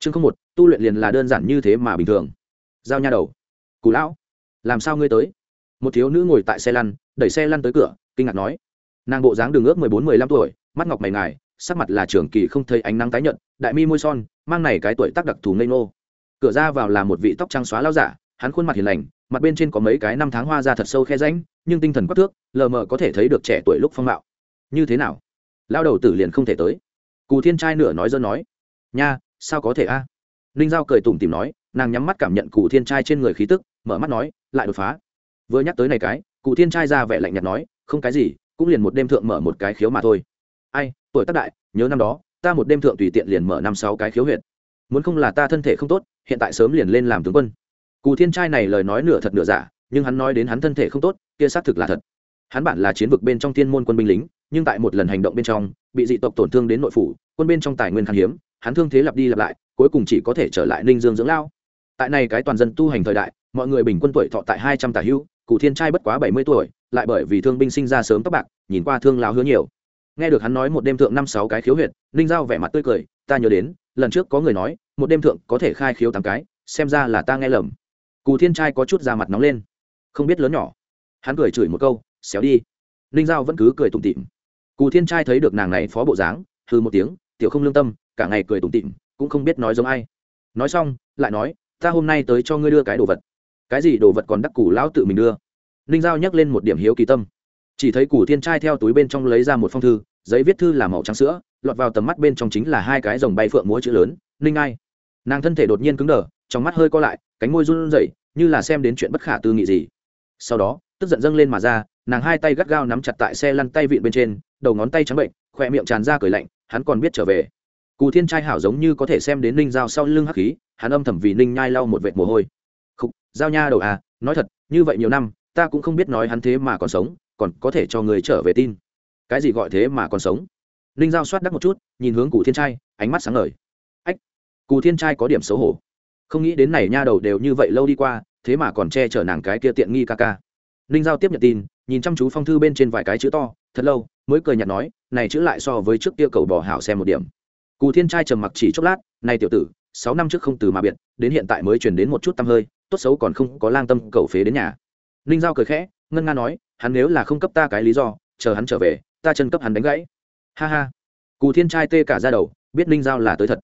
chương không một, tu luyện liền là đơn giản như thế mà bình thường. Giao nha đầu. Cù lão, làm sao ngươi tới? Một thiếu nữ ngồi tại xe lăn, đẩy xe lăn tới cửa, kinh ngạc nói. Nàng bộ dáng đường ước mười bốn, mười lăm tuổi, mắt ngọc mày ngài, sắc mặt là trường kỳ không thấy ánh nắng tái nhận đại mi môi son, mang này cái tuổi tác đặc thù ngây ngô. Cửa ra vào là một vị tóc trắng xóa lao giả, hắn khuôn mặt hiền lành, mặt bên trên có mấy cái năm tháng hoa ra thật sâu khe ránh nhưng tinh thần quắc thước, lờ mờ có thể thấy được trẻ tuổi lúc phong mạo như thế nào? Lao đầu tử liền không thể tới. Cù thiên trai nửa nói dân nói. Nha sao có thể a? Ninh giao cười tủm tìm nói, nàng nhắm mắt cảm nhận cụ thiên trai trên người khí tức, mở mắt nói, lại đột phá. Vừa nhắc tới này cái cụ thiên trai ra vẻ lạnh nhạt nói, không cái gì, cũng liền một đêm thượng mở một cái khiếu mà thôi. Ai, tuổi tác đại, nhớ năm đó, ta một đêm thượng tùy tiện liền mở năm sáu cái khiếu huyệt. Muốn không là ta thân thể không tốt, hiện tại sớm liền lên làm tướng quân. Cụ thiên trai này lời nói nửa thật nửa giả, nhưng hắn nói đến hắn thân thể không tốt, kia xác thực là thật. Hắn bản là chiến vực bên trong thiên môn quân binh lính, nhưng tại một lần hành động bên trong, bị dị tộc tổn thương đến nội phủ, quân bên trong tài nguyên khan hiếm hắn thương thế lặp đi lặp lại, cuối cùng chỉ có thể trở lại ninh dương dưỡng lao. Tại này cái toàn dân tu hành thời đại, mọi người bình quân tuổi thọ tại hai trăm tả hưu, cụ thiên trai bất quá bảy mươi tuổi, lại bởi vì thương binh sinh ra sớm tóc bạc, nhìn qua thương lao hứa nhiều. Nghe được hắn nói một đêm thượng năm sáu cái khiếu huyệt, ninh giao vẻ mặt tươi cười, ta nhớ đến, lần trước có người nói, một đêm thượng có thể khai khiếu tám cái, xem ra là ta nghe lầm. Cù thiên trai có chút da mặt nóng lên. Không biết lớn nhỏ. Hắn cười chửi một câu, xéo đi. Ninh giao vẫn cứ cười tủm tỉm. Cù thiên trai thấy được nàng này phó bộ dáng hư một tiếng, tiểu không lương tâm cả ngày cười tủm tỉm, cũng không biết nói giống ai. Nói xong, lại nói, ta hôm nay tới cho ngươi đưa cái đồ vật. Cái gì đồ vật còn đắc củ lão tự mình đưa? Ninh giao nhắc lên một điểm hiếu kỳ tâm. Chỉ thấy củ thiên trai theo túi bên trong lấy ra một phong thư, giấy viết thư là màu trắng sữa, lọt vào tầm mắt bên trong chính là hai cái dòng bay phượng múa chữ lớn, ninh ai? Nàng thân thể đột nhiên cứng đờ, trong mắt hơi co lại, cánh môi run rẩy, như là xem đến chuyện bất khả tư nghị gì. Sau đó, tức giận dâng lên mà ra, nàng hai tay gắt gao nắm chặt tại xe lăn tay vịn bên trên, đầu ngón tay trắng bệnh, khỏe miệng tràn ra cười lạnh, hắn còn biết trở về cù thiên trai hảo giống như có thể xem đến ninh giao sau lưng hắc khí, hắn âm thầm vì ninh nhai lau một vệt mồ hôi. Khúc giao nha đầu à nói thật, như vậy nhiều năm, ta cũng không biết nói hắn thế mà còn sống, còn có thể cho người trở về tin. Cái gì gọi thế mà còn sống? Ninh giao soát đắc một chút, nhìn hướng cù thiên trai, ánh mắt sáng ngời. Ách, cù thiên trai có điểm xấu hổ. Không nghĩ đến này nha đầu đều như vậy lâu đi qua, thế mà còn che chở nàng cái kia tiện nghi ca ca. Ninh giao tiếp nhận tin, nhìn chăm chú phong thư bên trên vài cái chữ to, thật lâu, mới cười nhạt nói, này chữ lại so với trước kia cầu bò hảo xem một điểm cù thiên trai trầm mặc chỉ chốc lát, này tiểu tử, sáu năm trước không từ mà biệt, đến hiện tại mới chuyển đến một chút tăm hơi, tốt xấu còn không có lang tâm cầu phế đến nhà. Ninh giao cười khẽ, ngân nga nói, hắn nếu là không cấp ta cái lý do, chờ hắn trở về, ta chân cấp hắn đánh gãy. Ha ha. Cù thiên trai tê cả ra đầu, biết ninh giao là tới thật.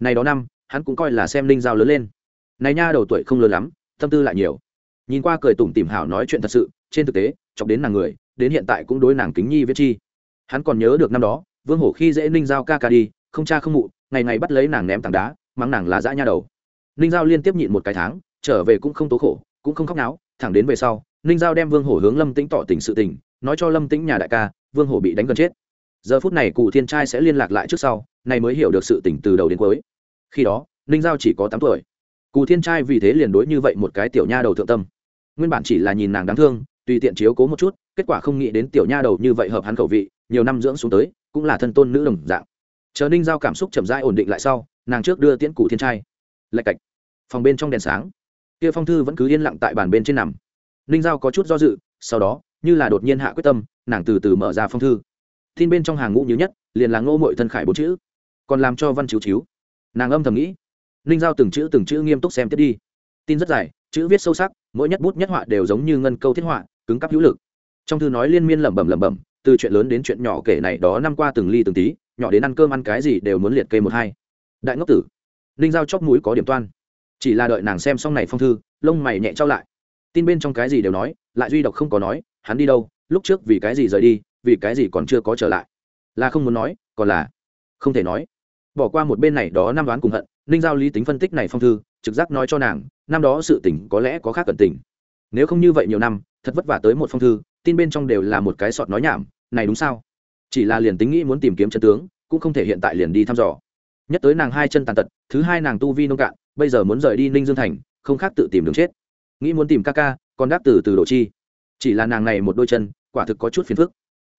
Này đó năm, hắn cũng coi là xem ninh giao lớn lên. Này nha đầu tuổi không lớn lắm, tâm tư lại nhiều. Nhìn qua cười tủm tìm hảo nói chuyện thật sự, trên thực tế, chọc đến nàng người, đến hiện tại cũng đối nàng kính nhi viết chi. Hắn còn nhớ được năm đó, vương hổ khi dễ ninh giao ca ca đi không cha không mụ, ngày ngày bắt lấy nàng ném tảng đá, mắng nàng là dã nha đầu. Ninh giao liên tiếp nhịn một cái tháng, trở về cũng không tố khổ, cũng không khóc náo, thẳng đến về sau, ninh giao đem vương hổ hướng lâm tĩnh tỏ tình sự tình, nói cho lâm tĩnh nhà đại ca, vương hổ bị đánh gần chết. Giờ phút này cụ thiên trai sẽ liên lạc lại trước sau này mới hiểu được sự tình từ đầu đến cuối. Khi đó, ninh giao chỉ có tám tuổi. Cụ thiên trai vì thế liền đối như vậy một cái tiểu nha đầu thượng tâm. Nguyên bản chỉ là nhìn nàng đáng thương, tùy tiện chiếu cố một chút, kết quả không nghĩ đến tiểu nha đầu như vậy hợp hắn khẩu vị, nhiều năm dưỡng xuống tới, cũng là thân tôn nữ đồng dạng chờ ninh giao cảm xúc chậm rãi ổn định lại sau, nàng trước đưa tiễn cụ thiên trai. Lạch cạch. Phòng bên trong đèn sáng. Kia phong thư vẫn cứ yên lặng tại bàn bên trên nằm. Ninh giao có chút do dự, sau đó, như là đột nhiên hạ quyết tâm, nàng từ từ mở ra phong thư. Tin bên trong hàng ngũ như nhất, liền là ngô mội thân khải bốn chữ. Còn làm cho văn chiếu chiếu. Nàng âm thầm nghĩ. Ninh giao từng chữ từng chữ nghiêm túc xem tiếp đi. Tin rất dài, chữ viết sâu sắc, mỗi nhất bút nhất họa đều giống như ngân câu thiết họa, cứng cắp hữu lực. Trong thư nói liên miên lẩm bẩm lẩm bẩm, từ chuyện lớn đến chuyện nhỏ kể này đó năm qua từng ly từng tí nhỏ đến ăn cơm ăn cái gì đều muốn liệt kê một hai. Đại ngốc tử, ninh giao chóp mũi có điểm toan. Chỉ là đợi nàng xem xong này phong thư, lông mày nhẹ trao lại. Tin bên trong cái gì đều nói, lại duy độc không có nói, hắn đi đâu, lúc trước vì cái gì rời đi, vì cái gì còn chưa có trở lại. Là không muốn nói, còn là không thể nói. Bỏ qua một bên này đó năm đoán cùng hận, ninh giao lý tính phân tích này phong thư, trực giác nói cho nàng, năm đó sự tình có lẽ có khác cẩn tình. Nếu không như vậy nhiều năm, thật vất vả tới một phong thư, tin bên trong đều là một cái sọt nói nhảm, này đúng sao? Chỉ là liền tính nghĩ muốn tìm kiếm chân tướng cũng không thể hiện tại liền đi thăm dò. Nhất tới nàng hai chân tàn tật, thứ hai nàng tu vi nông cạn, bây giờ muốn rời đi ninh dương thành, không khác tự tìm đường chết. Nghĩ muốn tìm ca ca, còn đáp từ từ độ chi. Chỉ là nàng này một đôi chân, quả thực có chút phiền phức.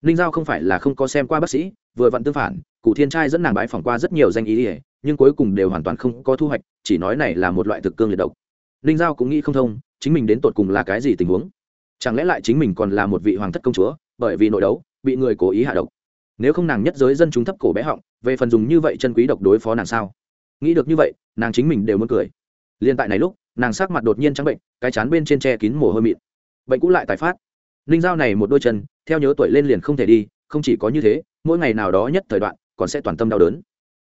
Ninh giao không phải là không có xem qua bác sĩ, vừa vặn tương phản, cụ thiên trai dẫn nàng bãi phỏng qua rất nhiều danh ý ỉa nhưng cuối cùng đều hoàn toàn không có thu hoạch, chỉ nói này là một loại thực cương liệt độc. Ninh giao cũng nghĩ không thông, chính mình đến tột cùng là cái gì tình huống? Chẳng lẽ lại chính mình còn là một vị hoàng thất công chúa, bởi vì nội đấu, bị người cố ý hạ độc? Nếu không nàng nhất giới dân chúng thấp cổ bé họng, về phần dùng như vậy chân quý độc đối phó nàng sao? Nghĩ được như vậy, nàng chính mình đều muốn cười. Liên tại này lúc, nàng sắc mặt đột nhiên trắng bệnh, cái chán bên trên che kín mồ hôi mịn. Bệnh cũ lại tái phát. Ninh dao này một đôi chân, theo nhớ tuổi lên liền không thể đi, không chỉ có như thế, mỗi ngày nào đó nhất thời đoạn, còn sẽ toàn tâm đau đớn.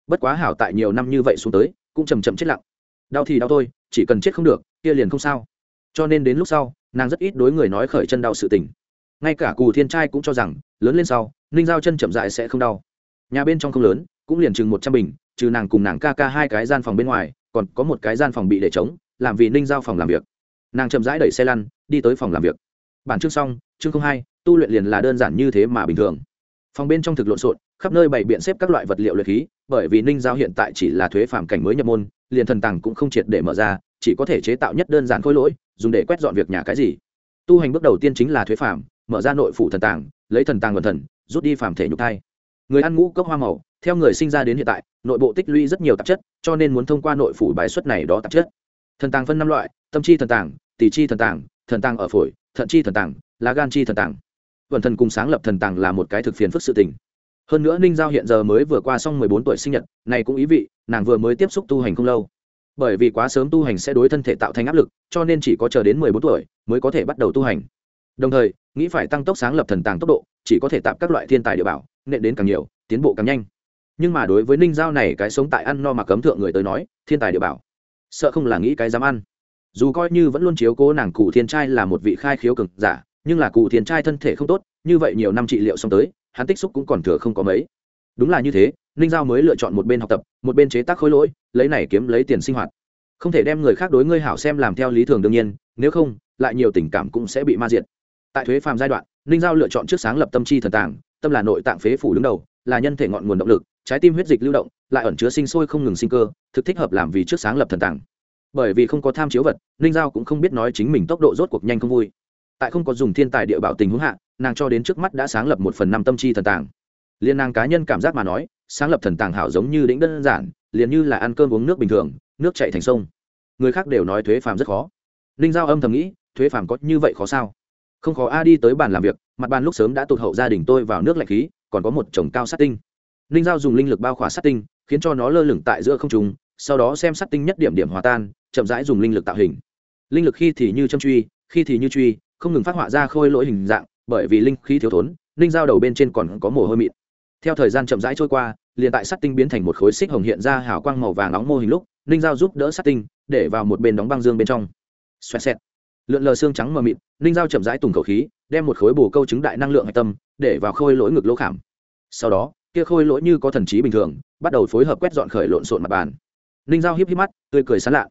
Bất quá hảo tại nhiều năm như vậy xuống tới, cũng chầm chậm chết lặng. Đau thì đau thôi, chỉ cần chết không được, kia liền không sao. Cho nên đến lúc sau, nàng rất ít đối người nói khởi chân đau sự tình ngay cả cù thiên trai cũng cho rằng lớn lên sau ninh giao chân chậm dại sẽ không đau. Nhà bên trong không lớn cũng liền chừng một trăm bình trừ nàng cùng nàng ca ca hai cái gian phòng bên ngoài còn có một cái gian phòng bị để chống, làm vì ninh giao phòng làm việc. Nàng chậm rãi đẩy xe lăn đi tới phòng làm việc. Bản chương xong chương không hai tu luyện liền là đơn giản như thế mà bình thường. Phòng bên trong thực lộn xộn khắp nơi bày biện xếp các loại vật liệu luyện khí bởi vì ninh giao hiện tại chỉ là thuế phạm cảnh mới nhập môn liền thần tàng cũng không triệt để mở ra chỉ có thể chế tạo nhất đơn giản khối lỗi dùng để quét dọn việc nhà cái gì. Tu hành bước đầu tiên chính là thuế phạm mở ra nội phủ thần tàng, lấy thần tàng vận thần, rút đi phàm thể nhục thai. Người ăn ngũ cốc hoa màu, theo người sinh ra đến hiện tại, nội bộ tích lũy rất nhiều tạp chất, cho nên muốn thông qua nội phủ bài xuất này đó tạp chất. Thần tàng phân năm loại, tâm chi thần tàng, tỷ chi thần tàng thần tàng ở phổi, thận chi thần tàng, lá gan chi thần tàng. Vận thần cùng sáng lập thần tàng là một cái thực phiền phức sự tình. Hơn nữa ninh giao hiện giờ mới vừa qua xong mười bốn tuổi sinh nhật, này cũng ý vị, nàng vừa mới tiếp xúc tu hành không lâu. Bởi vì quá sớm tu hành sẽ đối thân thể tạo thành áp lực, cho nên chỉ có chờ đến mười bốn tuổi mới có thể bắt đầu tu hành đồng thời, nghĩ phải tăng tốc sáng lập thần tàng tốc độ, chỉ có thể tạp các loại thiên tài địa bảo, nện đến càng nhiều, tiến bộ càng nhanh. Nhưng mà đối với ninh giao này cái sống tại ăn no mà cấm thượng người tới nói, thiên tài địa bảo, sợ không là nghĩ cái dám ăn. Dù coi như vẫn luôn chiếu cố nàng cụ thiên trai là một vị khai khiếu cực giả, nhưng là cụ thiên trai thân thể không tốt, như vậy nhiều năm trị liệu xong tới, hắn tích xúc cũng còn thừa không có mấy. Đúng là như thế, ninh giao mới lựa chọn một bên học tập, một bên chế tác khối lỗi, lấy này kiếm lấy tiền sinh hoạt. Không thể đem người khác đối ngươi hảo xem làm theo lý thường đương nhiên, nếu không, lại nhiều tình cảm cũng sẽ bị ma diệt tại thuế phàm giai đoạn, ninh giao lựa chọn trước sáng lập tâm chi thần tàng, tâm là nội tạng phế phủ đứng đầu, là nhân thể ngọn nguồn động lực, trái tim huyết dịch lưu động, lại ẩn chứa sinh sôi không ngừng sinh cơ, thực thích hợp làm vì trước sáng lập thần tàng. Bởi vì không có tham chiếu vật, ninh giao cũng không biết nói chính mình tốc độ rốt cuộc nhanh không vui. Tại không có dùng thiên tài địa bảo tình huống hạ, nàng cho đến trước mắt đã sáng lập một phần năm tâm chi thần tàng. Liên nàng cá nhân cảm giác mà nói, sáng lập thần tàng hảo giống như đĩnh đơn giản, liền như là ăn cơm uống nước bình thường, nước chạy thành sông. Người khác đều nói thuế phàm rất khó. Ninh giao âm thầm nghĩ, thuế phàm có như vậy khó sao? Không khó a đi tới bàn làm việc, mặt bàn lúc sớm đã tụt hậu gia đình tôi vào nước lạnh khí, còn có một chồng cao sát tinh. Ninh giao dùng linh lực bao khỏa sát tinh, khiến cho nó lơ lửng tại giữa không trùng sau đó xem sát tinh nhất điểm điểm hòa tan, chậm rãi dùng linh lực tạo hình. Linh lực khi thì như châm truy, khi thì như truy, không ngừng phát họa ra khôi lỗi hình dạng, bởi vì linh khí thiếu thốn, ninh giao đầu bên trên còn có mồ hôi mịn. Theo thời gian chậm rãi trôi qua, liền tại sắt tinh biến thành một khối xích hồng hiện ra hào quang màu vàng nóng mô hình lúc, ninh giao giúp đỡ sắt tinh, để vào một bên đóng băng dương bên trong. Xoẹt xẹt lượn lờ xương trắng mờ mịt, ninh giao chậm rãi tùng khẩu khí, đem một khối bồ câu chứng đại năng lượng hạch tâm để vào khôi lỗi ngực lỗ khảm. Sau đó, kia khôi lỗi như có thần trí bình thường, bắt đầu phối hợp quét dọn khởi lộn xộn mặt bàn. Ninh giao híp híp mắt, tươi cười sán lạ.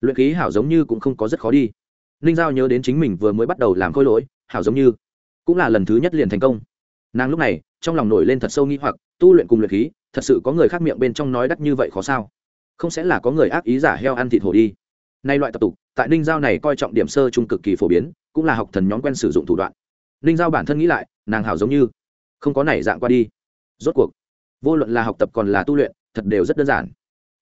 Luyện khí hảo giống như cũng không có rất khó đi. Ninh giao nhớ đến chính mình vừa mới bắt đầu làm khôi lỗi, hảo giống như cũng là lần thứ nhất liền thành công. Nàng lúc này, trong lòng nổi lên thật sâu nghĩ hoặc, tu luyện cùng luyện khí, thật sự có người khác miệng bên trong nói đắt như vậy khó sao? Không sẽ là có người ác ý giả heo ăn thịt hổ đi. Nay loại tập tục tại ninh giao này coi trọng điểm sơ trung cực kỳ phổ biến, cũng là học thần nhóm quen sử dụng thủ đoạn. Ninh giao bản thân nghĩ lại, nàng hảo giống như, không có nảy dạng qua đi. Rốt cuộc, vô luận là học tập còn là tu luyện, thật đều rất đơn giản.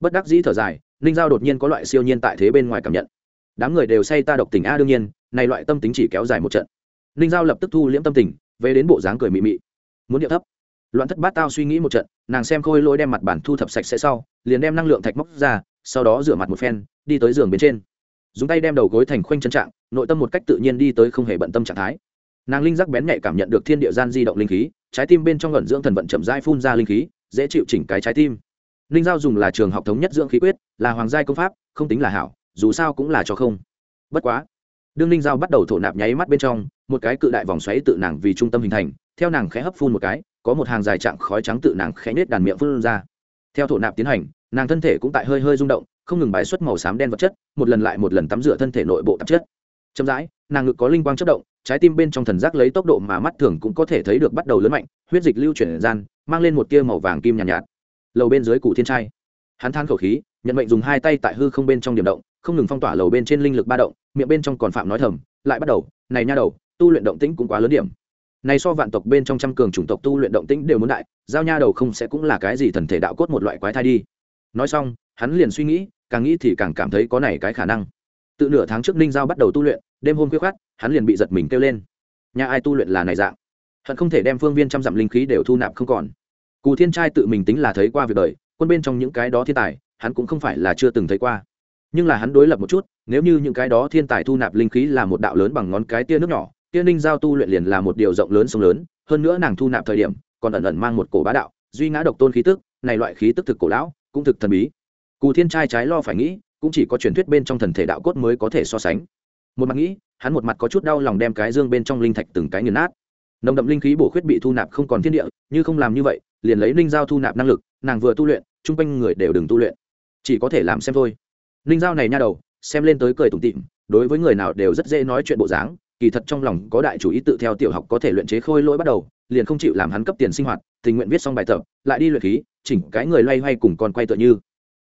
Bất đắc dĩ thở dài, ninh giao đột nhiên có loại siêu nhiên tại thế bên ngoài cảm nhận. Đám người đều say ta độc tình a đương nhiên, này loại tâm tính chỉ kéo dài một trận. Ninh giao lập tức thu liễm tâm tình, về đến bộ dáng cười mị mị. Muốn điệu thấp. Loạn thất bát tao suy nghĩ một trận, nàng xem khôi lỗi đem mặt bản thu thập sạch sẽ sau, liền đem năng lượng thạch móc ra, sau đó rửa mặt một phen, đi tới giường bên trên dùng tay đem đầu gối thành khoanh chân trạng, nội tâm một cách tự nhiên đi tới không hề bận tâm trạng thái. Nàng linh giác bén nhạy cảm nhận được thiên địa gian di động linh khí, trái tim bên trong gần dưỡng thần vận chậm dai phun ra linh khí, dễ chịu chỉnh cái trái tim. Linh giao dùng là trường học thống nhất dưỡng khí quyết, là hoàng giai công pháp, không tính là hảo, dù sao cũng là cho không. Bất quá, đương linh giao bắt đầu thổ nạp nháy mắt bên trong, một cái cự đại vòng xoáy tự nàng vì trung tâm hình thành, theo nàng khẽ hấp phun một cái, có một hàng dài trạng khói trắng tự nàng khẽ nết đàn miệng phun ra. Theo thổ nạp tiến hành nàng thân thể cũng tại hơi hơi rung động không ngừng bài xuất màu xám đen vật chất một lần lại một lần tắm rửa thân thể nội bộ tạp chất. Chậm rãi nàng ngực có linh quang chất động trái tim bên trong thần giác lấy tốc độ mà mắt thường cũng có thể thấy được bắt đầu lớn mạnh huyết dịch lưu chuyển gian mang lên một tia màu vàng kim nhàn nhạt, nhạt. Lầu bên dưới cụ thiên trai. Hắn than khẩu khí nhận mệnh dùng hai tay tại hư không bên trong điểm động không ngừng phong tỏa lầu bên trên linh lực ba động miệng bên trong còn phạm nói thầm lại bắt đầu này nha đầu tu luyện động tĩnh cũng quá lớn điểm. Này so vạn tộc bên trong trăm cường chủng tộc tu luyện động tĩnh đều muốn đại giao nha đầu không sẽ cũng là cái gì thần thể đạo cốt một loại quái thai đi nói xong, hắn liền suy nghĩ, càng nghĩ thì càng cảm thấy có này cái khả năng. Tự nửa tháng trước ninh giao bắt đầu tu luyện, đêm hôm khuya khát hắn liền bị giật mình kêu lên. Nhà ai tu luyện là này dạng? Hận không thể đem phương viên trăm dặm linh khí đều thu nạp không còn. Cù thiên trai tự mình tính là thấy qua việc đời, quân bên trong những cái đó thiên tài, hắn cũng không phải là chưa từng thấy qua. Nhưng là hắn đối lập một chút, nếu như những cái đó thiên tài thu nạp linh khí là một đạo lớn bằng ngón cái tia nước nhỏ, tia ninh giao tu luyện liền là một điều rộng lớn sông lớn, hơn nữa nàng thu nạp thời điểm, còn ẩn ẩn mang một cổ bá đạo, duy ngã độc tôn khí tức, này loại khí tức thực cổ lão cũng thực thần bí. Cù thiên trai trái lo phải nghĩ, cũng chỉ có truyền thuyết bên trong thần thể đạo cốt mới có thể so sánh. Một mặt nghĩ, hắn một mặt có chút đau lòng đem cái dương bên trong linh thạch từng cái nghiền nát. Nồng đậm linh khí bổ khuyết bị thu nạp không còn thiên địa, như không làm như vậy, liền lấy linh giao thu nạp năng lực, nàng vừa tu luyện, chung quanh người đều đừng tu luyện. Chỉ có thể làm xem thôi. Linh giao này nha đầu, xem lên tới cười tủm tịm đối với người nào đều rất dễ nói chuyện bộ dáng, kỳ thật trong lòng có đại chủ ý tự theo tiểu học có thể luyện chế khôi lỗi bắt đầu, liền không chịu làm hắn cấp tiền sinh hoạt, tình nguyện viết xong bài tập, lại đi luyện khí chỉnh cái người loay hoay cùng con quay tựa như.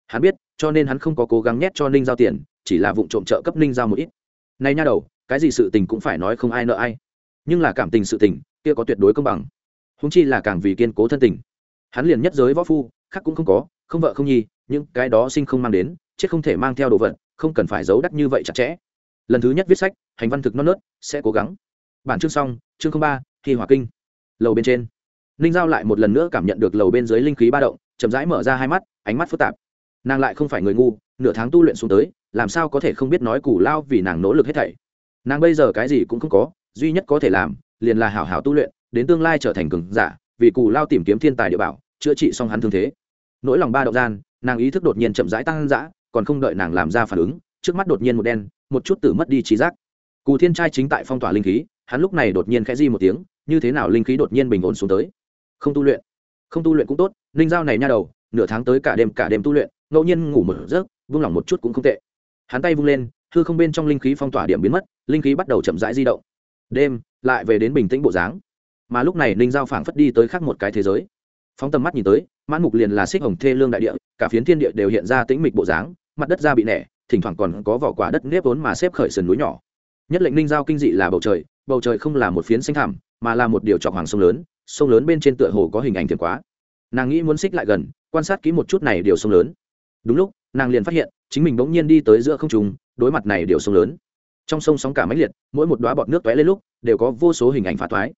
Hắn biết, cho nên hắn không có cố gắng nhét cho ninh giao tiền, chỉ là vụ trộm trợ cấp ninh giao một ít. Nay nha đầu, cái gì sự tình cũng phải nói không ai nợ ai. Nhưng là cảm tình sự tình, kia có tuyệt đối công bằng. Húng chi là càng vì kiên cố thân tình. Hắn liền nhất giới võ phu, khác cũng không có, không vợ không nhi, những cái đó sinh không mang đến, chết không thể mang theo đồ vật, không cần phải giấu đắt như vậy chặt chẽ. Lần thứ nhất viết sách, hành văn thực non nớt, sẽ cố gắng. Bản chương xong, chương ba, thi hỏa kinh. Lầu bên trên ninh giao lại một lần nữa cảm nhận được lầu bên dưới linh khí ba động, chậm rãi mở ra hai mắt, ánh mắt phức tạp. Nàng lại không phải người ngu, nửa tháng tu luyện xuống tới, làm sao có thể không biết nói củ lao vì nàng nỗ lực hết thảy. Nàng bây giờ cái gì cũng không có, duy nhất có thể làm, liền là hảo hảo tu luyện, đến tương lai trở thành cường giả, vì cù lao tìm kiếm thiên tài địa bảo, chữa trị xong hắn thương thế. Nỗi lòng ba động gian, nàng ý thức đột nhiên chậm rãi tăng dã, còn không đợi nàng làm ra phản ứng, trước mắt đột nhiên một đen, một chút tử mất đi trí giác. Cù thiên trai chính tại phong tỏa linh khí, hắn lúc này đột nhiên khẽ di một tiếng, như thế nào linh khí đột nhiên bình ổn xuống tới? Không tu luyện. Không tu luyện cũng tốt, linh giao này nha đầu, nửa tháng tới cả đêm cả đêm tu luyện, ngẫu nhiên ngủ một giấc, vung lòng một chút cũng không tệ. Hắn tay vung lên, hư không bên trong linh khí phong tỏa điểm biến mất, linh khí bắt đầu chậm rãi di động. Đêm, lại về đến bình tĩnh bộ dáng. Mà lúc này ninh giao phảng phất đi tới khác một cái thế giới. Phóng tầm mắt nhìn tới, mãn mục liền là xích hồng thê lương đại địa, cả phiến thiên địa đều hiện ra tĩnh mịch bộ dáng, mặt đất ra bị nẻ, thỉnh thoảng còn có vỏ quả đất nếp vốn mà xếp khởi sườn núi nhỏ. Nhất lệnh ninh giao kinh dị là bầu trời bầu trời không là một phiến xanh thảm mà là một điều trọc hoàng sông lớn sông lớn bên trên tựa hồ có hình ảnh thiệt quá nàng nghĩ muốn xích lại gần, quan sát kỹ một chút này điều sông lớn. Đúng lúc, nàng liền phát hiện, chính mình bỗng nhiên đi tới giữa không trùng đối mặt này điều sông lớn. Trong sông sóng cả máy liệt, mỗi một đoá bọt nước tóe lên lúc, đều có vô số hình ảnh phá thoái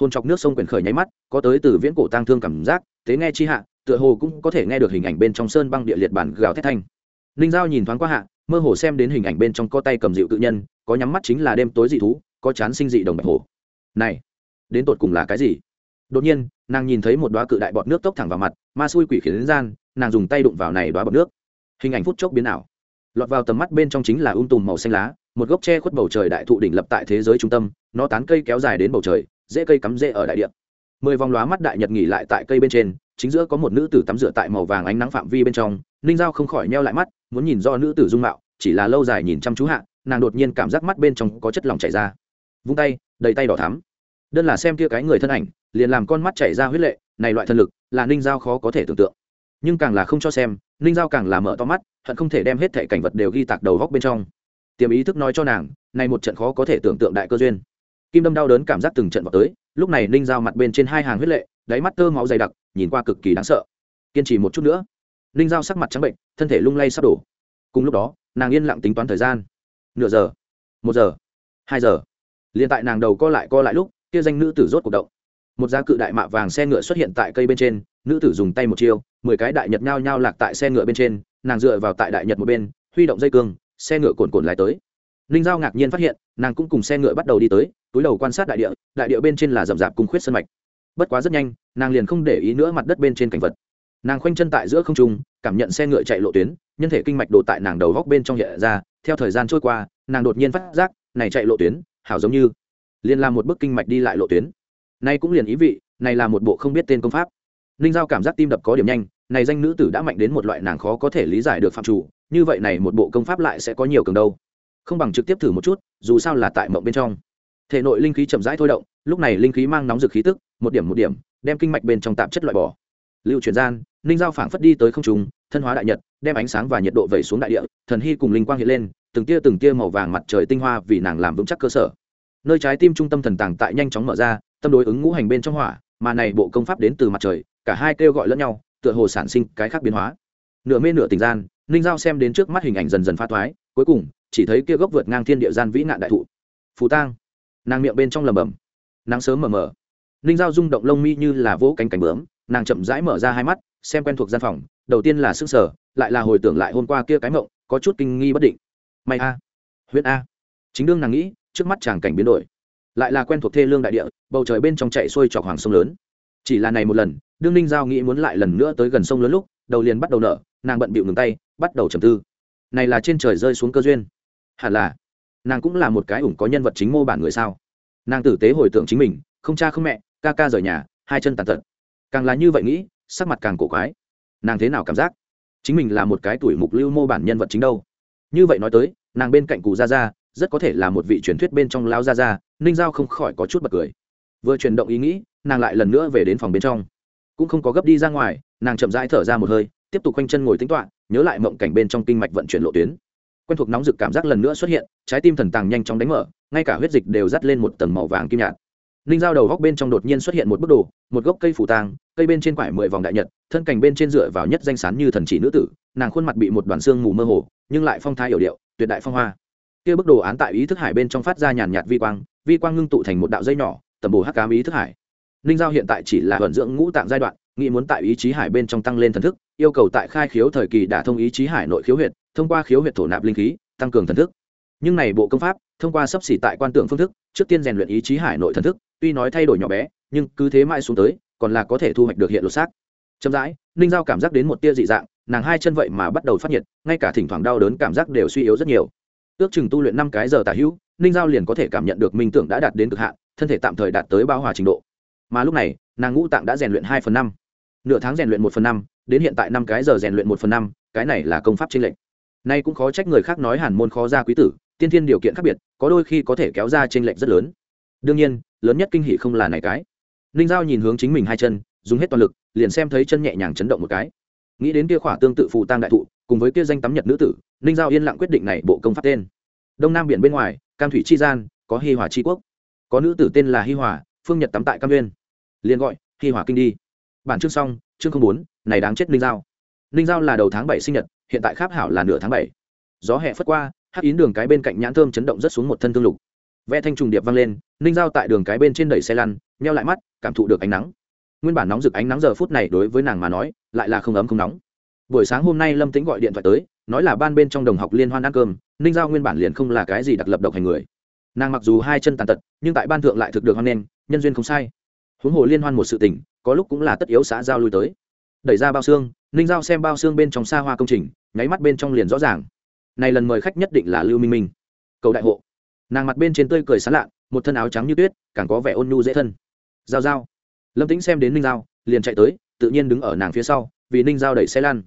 hôn chọc nước sông quyển khởi nháy mắt, có tới từ viễn cổ tang thương cảm giác tế nghe chi hạ, tựa hồ cũng có thể nghe được hình ảnh bên trong sơn băng địa liệt bản gào thét thanh. Ninh giao nhìn thoáng qua hạ, mơ hồ xem đến hình ảnh bên trong có tay cầm dịu tự nhân, có nhắm mắt chính là đêm tối dị thú, có chán sinh dị đồng bạch hồ này, đến tột cùng là cái gì? Đột nhiên, nàng nhìn thấy một đoá cự đại bọt nước tốc thẳng vào mặt, ma xui quỷ khiến gian, nàng dùng tay đụng vào này đoá bọt nước. Hình ảnh phút chốc biến ảo. Lọt vào tầm mắt bên trong chính là um tùm màu xanh lá, một gốc tre khuất bầu trời đại thụ đỉnh lập tại thế giới trung tâm, nó tán cây kéo dài đến bầu trời, dễ cây cắm rễ ở đại địa. Mười vòng lóa mắt đại nhật nghỉ lại tại cây bên trên, chính giữa có một nữ tử tắm rửa tại màu vàng ánh nắng phạm vi bên trong, ninh giao không khỏi neo lại mắt, muốn nhìn do nữ tử dung mạo, chỉ là lâu dài nhìn chăm chú hạ, nàng đột nhiên cảm giác mắt bên trong có chất lỏng chảy ra. Vung tay, đầy tay đỏ thắm. Đơn là xem kia cái người thân ảnh liền làm con mắt chảy ra huyết lệ, này loại thần lực, là ninh giao khó có thể tưởng tượng. Nhưng càng là không cho xem, ninh giao càng là mở to mắt, hận không thể đem hết thẻ cảnh vật đều ghi tạc đầu góc bên trong. Tiềm ý thức nói cho nàng, này một trận khó có thể tưởng tượng đại cơ duyên. Kim đâm đau đớn cảm giác từng trận vào tới, lúc này ninh giao mặt bên trên hai hàng huyết lệ, đáy mắt tơ máu dày đặc, nhìn qua cực kỳ đáng sợ. Kiên trì một chút nữa. Ninh giao sắc mặt trắng bệnh, thân thể lung lay sắp đổ. Cùng lúc đó, nàng yên lặng tính toán thời gian. Nửa giờ, một giờ, hai giờ. Liền tại nàng đầu co lại co lại lúc, kia danh nữ tử rốt cuộc động một giá cự đại mạ vàng xe ngựa xuất hiện tại cây bên trên, nữ tử dùng tay một chiêu, mười cái đại nhật nhao nhao lạc tại xe ngựa bên trên, nàng dựa vào tại đại nhật một bên, huy động dây cương, xe ngựa cồn cồn lại tới. Ninh giao ngạc nhiên phát hiện, nàng cũng cùng xe ngựa bắt đầu đi tới, túi đầu quan sát đại địa đại địa bên trên là rậm rạp cung khuyết sân mạch. Bất quá rất nhanh, nàng liền không để ý nữa mặt đất bên trên cảnh vật. Nàng khoanh chân tại giữa không trung, cảm nhận xe ngựa chạy lộ tuyến, nhân thể kinh mạch đổ tại nàng đầu góc bên trong hiện ra, theo thời gian trôi qua, nàng đột nhiên phát giác, này chạy lộ tuyến, hảo giống như, liền làm một bức kinh mạch đi lại lộ tuyến nay cũng liền ý vị, này là một bộ không biết tên công pháp. Ninh giao cảm giác tim đập có điểm nhanh, này danh nữ tử đã mạnh đến một loại nàng khó có thể lý giải được phạm chủ, như vậy này một bộ công pháp lại sẽ có nhiều cường đâu. Không bằng trực tiếp thử một chút, dù sao là tại mộng bên trong. Thể nội linh khí chậm rãi thôi động, lúc này linh khí mang nóng rực khí tức, một điểm một điểm, đem kinh mạch bên trong tạp chất loại bỏ. Lưu chuyển gian, ninh giao phảng phất đi tới không trùng thân hóa đại nhật, đem ánh sáng và nhiệt độ vẩy xuống đại địa, thần hy cùng linh quang hiện lên, từng tia từng tia màu vàng mặt trời tinh hoa vì nàng làm vững chắc cơ sở. Nơi trái tim trung tâm thần tàng tại nhanh chóng mở ra tâm đối ứng ngũ hành bên trong hỏa, mà này bộ công pháp đến từ mặt trời, cả hai kêu gọi lẫn nhau, tựa hồ sản sinh cái khác biến hóa. Nửa mê nửa tình gian, ninh giao xem đến trước mắt hình ảnh dần dần pha thoái cuối cùng, chỉ thấy kia gốc vượt ngang thiên địa gian vĩ nạn đại thụ. Phù tang. Nàng miệng bên trong lầm bầm nắng sớm mờ mờ. Ninh giao rung động lông mi như là vỗ cánh cánh bướm, nàng chậm rãi mở ra hai mắt, xem quen thuộc gian phòng, đầu tiên là s ư n g sở lại là hồi tưởng lại hôm qua kia cái mộng, có chút kinh nghi bất định. May a. Huyễn a. Chính đương nàng nghĩ, trước mắt chàng cảnh biến đổi lại là quen thuộc thê lương đại địa, bầu trời bên trong chạy xuôi trọc hoàng sông lớn. Chỉ là này một lần, đương ninh giao nghĩ muốn lại lần nữa tới gần sông lớn lúc, đầu liền bắt đầu nở, nàng bận bịu ngừng tay, bắt đầu trầm tư. Này là trên trời rơi xuống cơ duyên. Hẳn là, nàng cũng là một cái ủng có nhân vật chính mô bản người sao? Nàng tử tế hồi tưởng chính mình, không cha không mẹ, ca ca rời nhà, hai chân tàn tật. Càng là như vậy nghĩ, sắc mặt càng cổ quái. Nàng thế nào cảm giác? Chính mình là một cái tuổi mục lưu mô bản nhân vật chính đâu? Như vậy nói tới, nàng bên cạnh cụ gia gia, rất có thể là một vị truyền thuyết bên trong lao gia gia ninh giao không khỏi có chút bật cười. Vừa chuyển động ý nghĩ, nàng lại lần nữa về đến phòng bên trong. Cũng không có gấp đi ra ngoài, nàng chậm rãi thở ra một hơi, tiếp tục quanh chân ngồi tính toạ nhớ lại mộng cảnh bên trong kinh mạch vận chuyển lộ tuyến. Quen thuộc nóng rực cảm giác lần nữa xuất hiện, trái tim thần tàng nhanh chóng đánh mở, ngay cả huyết dịch đều dắt lên một tầng màu vàng kim nhạt. Ninh dao đầu góc bên trong đột nhiên xuất hiện một bức đồ, một gốc cây phủ tang, cây bên trên quải mười vòng đại nhật, thân cành bên trên dựa vào nhất danh sán như thần chỉ nữ tử, nàng khuôn mặt bị một đoàn xương mù mơ hồ, nhưng lại phong thái yểu điệu, tuyệt đại phong hoa. Kia bức đồ án tại ý thức hải bên trong phát ra nhàn nhạt vi quang vi quang ngưng tụ thành một đạo dây nhỏ, tầm bổ hắc cám ý thức hải. Ninh giao hiện tại chỉ là vận dưỡng ngũ tạng giai đoạn, nghĩ muốn tại ý chí hải bên trong tăng lên thần thức, yêu cầu tại khai khiếu thời kỳ đả thông ý chí hải nội khiếu huyệt, thông qua khiếu huyệt thổ nạp linh khí, tăng cường thần thức. Nhưng này bộ công pháp, thông qua sắp xỉ tại quan tượng phương thức, trước tiên rèn luyện ý chí hải nội thần thức, tuy nói thay đổi nhỏ bé, nhưng cứ thế mãi xuống tới, còn là có thể thu hoạch được hiện lột xác. Chậm rãi, ninh giao cảm giác đến một tia dị dạng, nàng hai chân vậy mà bắt đầu phát nhiệt, ngay cả thỉnh thoảng đau đớn cảm giác đều suy yếu rất nhiều ước chừng tu luyện năm cái giờ tả hữu, ninh giao liền có thể cảm nhận được minh tưởng đã đạt đến cực hạn, thân thể tạm thời đạt tới bao hòa trình độ. Mà lúc này, nàng ngũ tạng đã rèn luyện hai phần năm. Nửa tháng rèn luyện một phần năm, đến hiện tại năm cái giờ rèn luyện một phần năm, cái này là công pháp tranh lệch. Nay cũng khó trách người khác nói hàn môn khó ra quý tử, tiên thiên điều kiện khác biệt, có đôi khi có thể kéo ra tranh lệch rất lớn. Đương nhiên, lớn nhất kinh hỷ không là này cái. Ninh giao nhìn hướng chính mình hai chân, dùng hết toàn lực, liền xem thấy chân nhẹ nhàng chấn động một cái. Nghĩ đến kia khỏa tương tự phù tăng đại thụ cùng với kia danh tắm nhật nữ tử, ninh giao yên lặng quyết định này bộ công pháp tên. Đông nam biển bên ngoài, cam thủy chi gian, có hi hòa chi quốc. Có nữ tử tên là hi hòa, phương nhật tắm tại cam nguyên. Liền gọi, hi hòa kinh đi. Bản chương xong, chương không bốn, này đáng chết ninh giao. Ninh giao là đầu tháng bảy sinh nhật, hiện tại kháp hảo là nửa tháng bảy. Gió hẹ phất qua, hắc yến đường cái bên cạnh nhãn thơm chấn động rất xuống một thân thương lục. Ve thanh trùng điệp vang lên, ninh giao tại đường cái bên trên đẩy xe lăn, nheo lại mắt, cảm thụ được ánh nắng. Nguyên bản nóng rực ánh nắng giờ phút này đối với nàng mà nói, lại là không ấm không nóng buổi sáng hôm nay lâm tính gọi điện thoại tới, nói là ban bên trong đồng học liên hoan ăn cơm, ninh giao nguyên bản liền không là cái gì đặc lập độc hành người. Nàng mặc dù hai chân tàn tật, nhưng tại ban thượng lại thực được hoan nghênh, nhân duyên không sai. Huống hồ liên hoan một sự tình, có lúc cũng là tất yếu xã giao lui tới. Đẩy ra bao xương, ninh giao xem bao xương bên trong xa hoa công trình, nháy mắt bên trong liền rõ ràng. Này lần mời khách nhất định là lưu minh minh, cầu đại hộ. Nàng mặt bên trên tươi cười sán lạ, một thân áo trắng như tuyết, càng có vẻ ôn nhu dễ thân. Giao giao. Lâm tính xem đến ninh giao, liền chạy tới, tự nhiên đứng ở nàng phía sau, vì ninh giao đẩy xe lan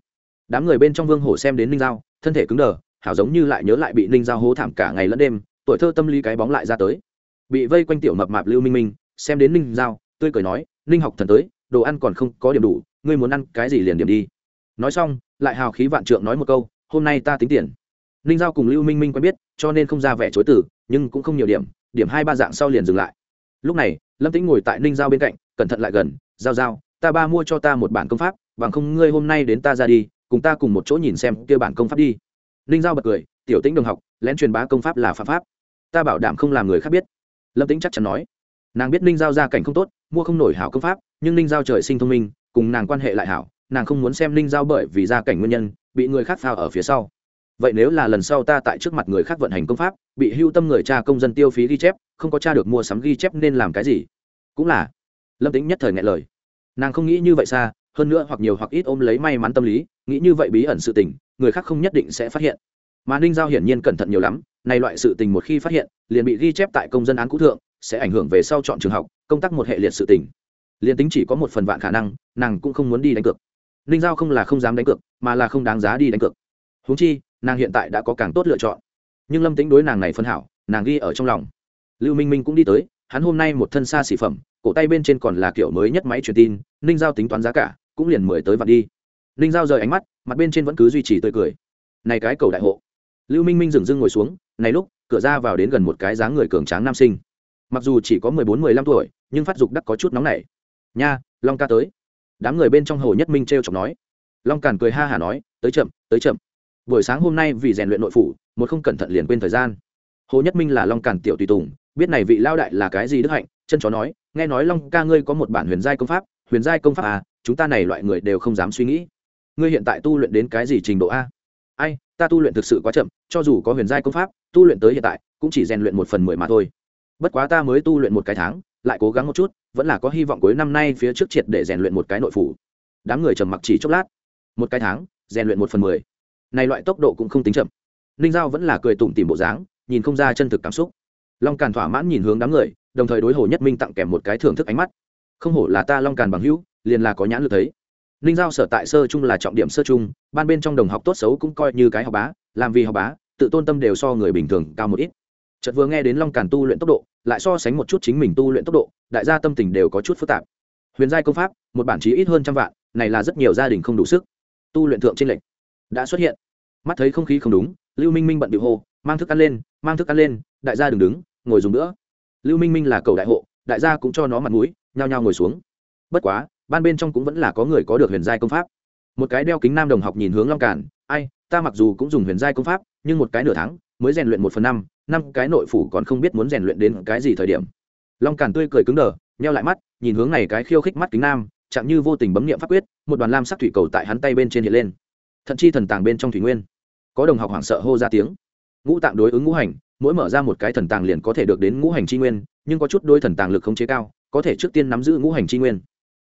đám người bên trong vương hổ xem đến ninh giao, thân thể cứng đờ, hảo giống như lại nhớ lại bị ninh giao hố thảm cả ngày lẫn đêm, tuổi thơ tâm lý cái bóng lại ra tới. Bị vây quanh tiểu mập mạp lưu minh minh, xem đến ninh giao, tươi cười nói, ninh học thần tới, đồ ăn còn không có điểm đủ, ngươi muốn ăn cái gì liền điểm đi. Nói xong, lại hào khí vạn trượng nói một câu, hôm nay ta tính tiền. Ninh giao cùng lưu minh minh quen biết, cho nên không ra vẻ chối từ, nhưng cũng không nhiều điểm điểm hai ba dạng sau liền dừng lại. Lúc này, lâm tĩnh ngồi tại ninh giao bên cạnh, cẩn thận lại gần, giao giao, ta ba mua cho ta một bản công pháp, bằng không ngươi hôm nay đến ta ra đi cùng ta cùng một chỗ nhìn xem kia bản công pháp đi. Ninh giao bật cười, tiểu tĩnh đồng học, lén truyền bá công pháp là phạm pháp. Ta bảo đảm không làm người khác biết. Lâm tĩnh chắc chắn nói. Nàng biết ninh giao gia cảnh không tốt, mua không nổi hảo công pháp, nhưng ninh giao trời sinh thông minh, cùng nàng quan hệ lại hảo, nàng không muốn xem ninh giao bởi vì gia cảnh nguyên nhân, bị người khác phao ở phía sau. Vậy nếu là lần sau ta tại trước mặt người khác vận hành công pháp, bị hưu tâm người cha công dân tiêu phí ghi chép, không có cha được mua sắm ghi chép nên làm cái gì? Cũng là. Lâm tính nhất thời ngại lời. Nàng không nghĩ như vậy xa, hơn nữa hoặc nhiều hoặc ít ôm lấy may mắn tâm lý nghĩ như vậy bí ẩn sự tình, người khác không nhất định sẽ phát hiện. Mà ninh giao hiển nhiên cẩn thận nhiều lắm, này loại sự tình một khi phát hiện, liền bị ghi chép tại công dân án cũ thượng, sẽ ảnh hưởng về sau chọn trường học, công tác một hệ liệt sự tình. Liền tính chỉ có một phần vạn khả năng, nàng cũng không muốn đi đánh cược. Ninh giao không là không dám đánh cược, mà là không đáng giá đi đánh cược. Húng chi, nàng hiện tại đã có càng tốt lựa chọn. Nhưng lâm tính đối nàng này phân hảo, nàng ghi ở trong lòng. Lưu minh minh cũng đi tới, hắn hôm nay một thân xa xỉ phẩm, cổ tay bên trên còn là kiểu mới nhất máy truyền tin, ninh giao tính toán giá cả, cũng liền mười tới vạn đi ninh giao rời ánh mắt, mặt bên trên vẫn cứ duy trì tươi cười. Này cái cầu đại hộ. Lưu minh minh dừng dưng ngồi xuống, này lúc, cửa ra vào đến gần một cái dáng người cường tráng nam sinh. Mặc dù chỉ có mười bốn, mười lăm tuổi, nhưng phát dục đắc có chút nóng nảy. Nha, long ca tới. Đám người bên trong hồ nhất minh t r e o chọc nói. Long càn cười ha hả nói, tới chậm tới chậm. Buổi sáng hôm nay vì rèn luyện nội phủ, một không cẩn thận liền quên thời gian. Hồ nhất minh là long càn tiểu tùy tùng, biết này vị lao đại là cái gì đức hạnh, chân chó nói, nghe nói long ca ngươi có một bản huyền giai công pháp, huyền giai công pháp à chúng ta này loại người đều không dám suy nghĩ ngươi hiện tại tu luyện đến cái gì trình độ a? Ai, ta tu luyện thực sự quá chậm, cho dù có huyền giai công pháp, tu luyện tới hiện tại, cũng chỉ rèn luyện một phần mười mà thôi. Bất quá ta mới tu luyện một cái tháng, lại cố gắng một chút, vẫn là có hy vọng cuối năm nay phía trước triệt để rèn luyện một cái nội phủ. Đám người trầm mặc chỉ chốc lát. Một cái tháng, rèn luyện một phần mười. Này loại tốc độ cũng không tính chậm. Ninh giao vẫn là cười tủm tìm bộ dáng, nhìn không ra chân thực cảm xúc. Long càn thỏa mãn nhìn hướng đám người, đồng thời đối hồ nhất minh tặng kèm một cái thưởng thức ánh mắt. Không hổ là ta long càn bằng hữu, liền là có nhãn lực thấy ninh giao sở tại sơ chung là trọng điểm sơ chung, ban bên trong đồng học tốt xấu cũng coi như cái học bá, làm vì học bá, tự tôn tâm đều so người bình thường cao một ít. Chợt vừa nghe đến long càn tu luyện tốc độ, lại so sánh một chút chính mình tu luyện tốc độ, đại gia tâm tình đều có chút phức tạp. Huyền giai công pháp, một bản chí ít hơn trăm vạn, này là rất nhiều gia đình không đủ sức. Tu luyện thượng trên lệnh đã xuất hiện. Mắt thấy không khí không đúng, lưu minh minh bận bị hô, mang thức ăn lên, mang thức ăn lên, đại gia đừng đứng, ngồi dùng nữa. Lưu minh minh là cầu đại hộ, đại gia cũng cho nó mặt mũi, nhao nhao ngồi xuống. Bất quá ban bên trong cũng vẫn là có người có được huyền giai công pháp. Một cái đeo kính nam đồng học nhìn hướng long cản ai, ta mặc dù cũng dùng huyền giai công pháp, nhưng một cái nửa tháng, mới rèn luyện một phần năm năm cái nội phủ còn không biết muốn rèn luyện đến cái gì thời điểm. Long cản tươi cười cứng đờ, nheo lại mắt, nhìn hướng này cái khiêu khích mắt kính nam, chạm như vô tình bấm niệm pháp quyết, một đoàn lam sắc thủy cầu tại hắn tay bên trên hiện lên. Thậm chi thần tàng bên trong thủy nguyên. Có đồng học hoảng sợ hô ra tiếng. Ngũ tạng đối ứng ngũ hành, mỗi mở ra một cái thần tàng liền có thể được đến ngũ hành chi nguyên, nhưng có chút đôi thần tàng lực không chế cao, có thể trước tiên nắm giữ ngũ hành chi nguyên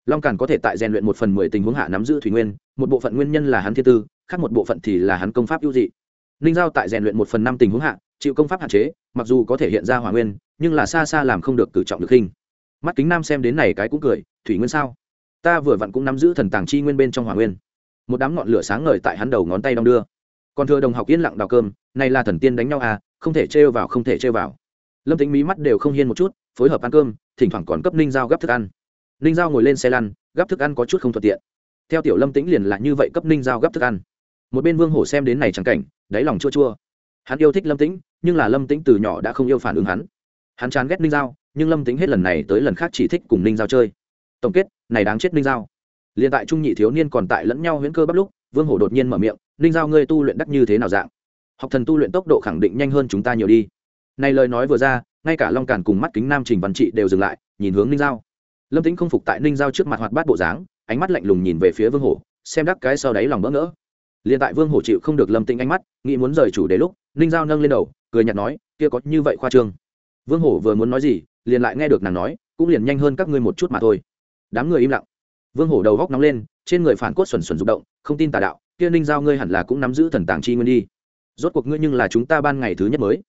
long càn có thể tại rèn luyện một phần mười tình huống hạ nắm giữ thủy nguyên, một bộ phận nguyên nhân là hắn thiên tư, khác một bộ phận thì là hắn công pháp ưu dị. Ninh giao tại rèn luyện một phần năm tình huống hạ, chịu công pháp hạn chế, mặc dù có thể hiện ra hỏa nguyên, nhưng là xa xa làm không được cử trọng được hình. Mắt kính nam xem đến này cái cũng cười, thủy nguyên sao? Ta vừa vặn cũng nắm giữ thần tàng chi nguyên bên trong hỏa nguyên. Một đám ngọn lửa sáng ngời tại hắn đầu ngón tay đong đưa. Còn thừa đồng học yên lặng đào cơm, này là thần tiên đánh nhau à không thể trêu vào, không thể trêu vào. Lâm tính mí mắt đều không hiên một chút, phối hợp ăn cơm, thỉnh thoảng còn cấp ninh giao gấp thức ăn ninh giao ngồi lên xe lăn gấp thức ăn có chút không thuận tiện. Theo tiểu lâm tĩnh liền là như vậy cấp ninh giao gấp thức ăn. Một bên vương hổ xem đến này chẳng cảnh, đáy lòng chua chua. Hắn yêu thích lâm tĩnh, nhưng là lâm tĩnh từ nhỏ đã không yêu phản ứng hắn. Hắn chán ghét ninh giao, nhưng lâm tĩnh hết lần này tới lần khác chỉ thích cùng ninh giao chơi. Tổng kết, này đáng chết ninh giao. Liền tại trung nhị thiếu niên còn tại lẫn nhau huyễn cơ bắp lúc, vương hổ đột nhiên mở miệng, ninh giao ngươi tu luyện đắc như thế nào dạng? Học thần tu luyện tốc độ khẳng định nhanh hơn chúng ta nhiều đi. Này lời nói vừa ra, ngay cả long càn cùng mắt kính nam trình văn trị đều dừng lại, nhìn hướng ninh giao lâm tính không phục tại ninh giao trước mặt hoạt bát bộ dáng, ánh mắt lạnh lùng nhìn về phía vương hổ, xem đắc cái sau đáy lòng bỡ ngỡ. Liền tại vương hổ chịu không được lâm tính ánh mắt, nghĩ muốn rời chủ đề lúc, ninh giao nâng lên đầu, cười nhạt nói, kia có như vậy khoa trương. Vương hổ vừa muốn nói gì, liền lại nghe được nàng nói, cũng liền nhanh hơn các ngươi một chút mà thôi. Đám người im lặng. Vương hổ đầu góc nóng lên, trên người phản cốt xuẩn xuẩn rụng động, không tin tà đạo, kia ninh giao ngươi hẳn là cũng nắm giữ thần tàng chi nguyên đi. Rốt cuộc ngươi nhưng là chúng ta ban ngày thứ nhất mới.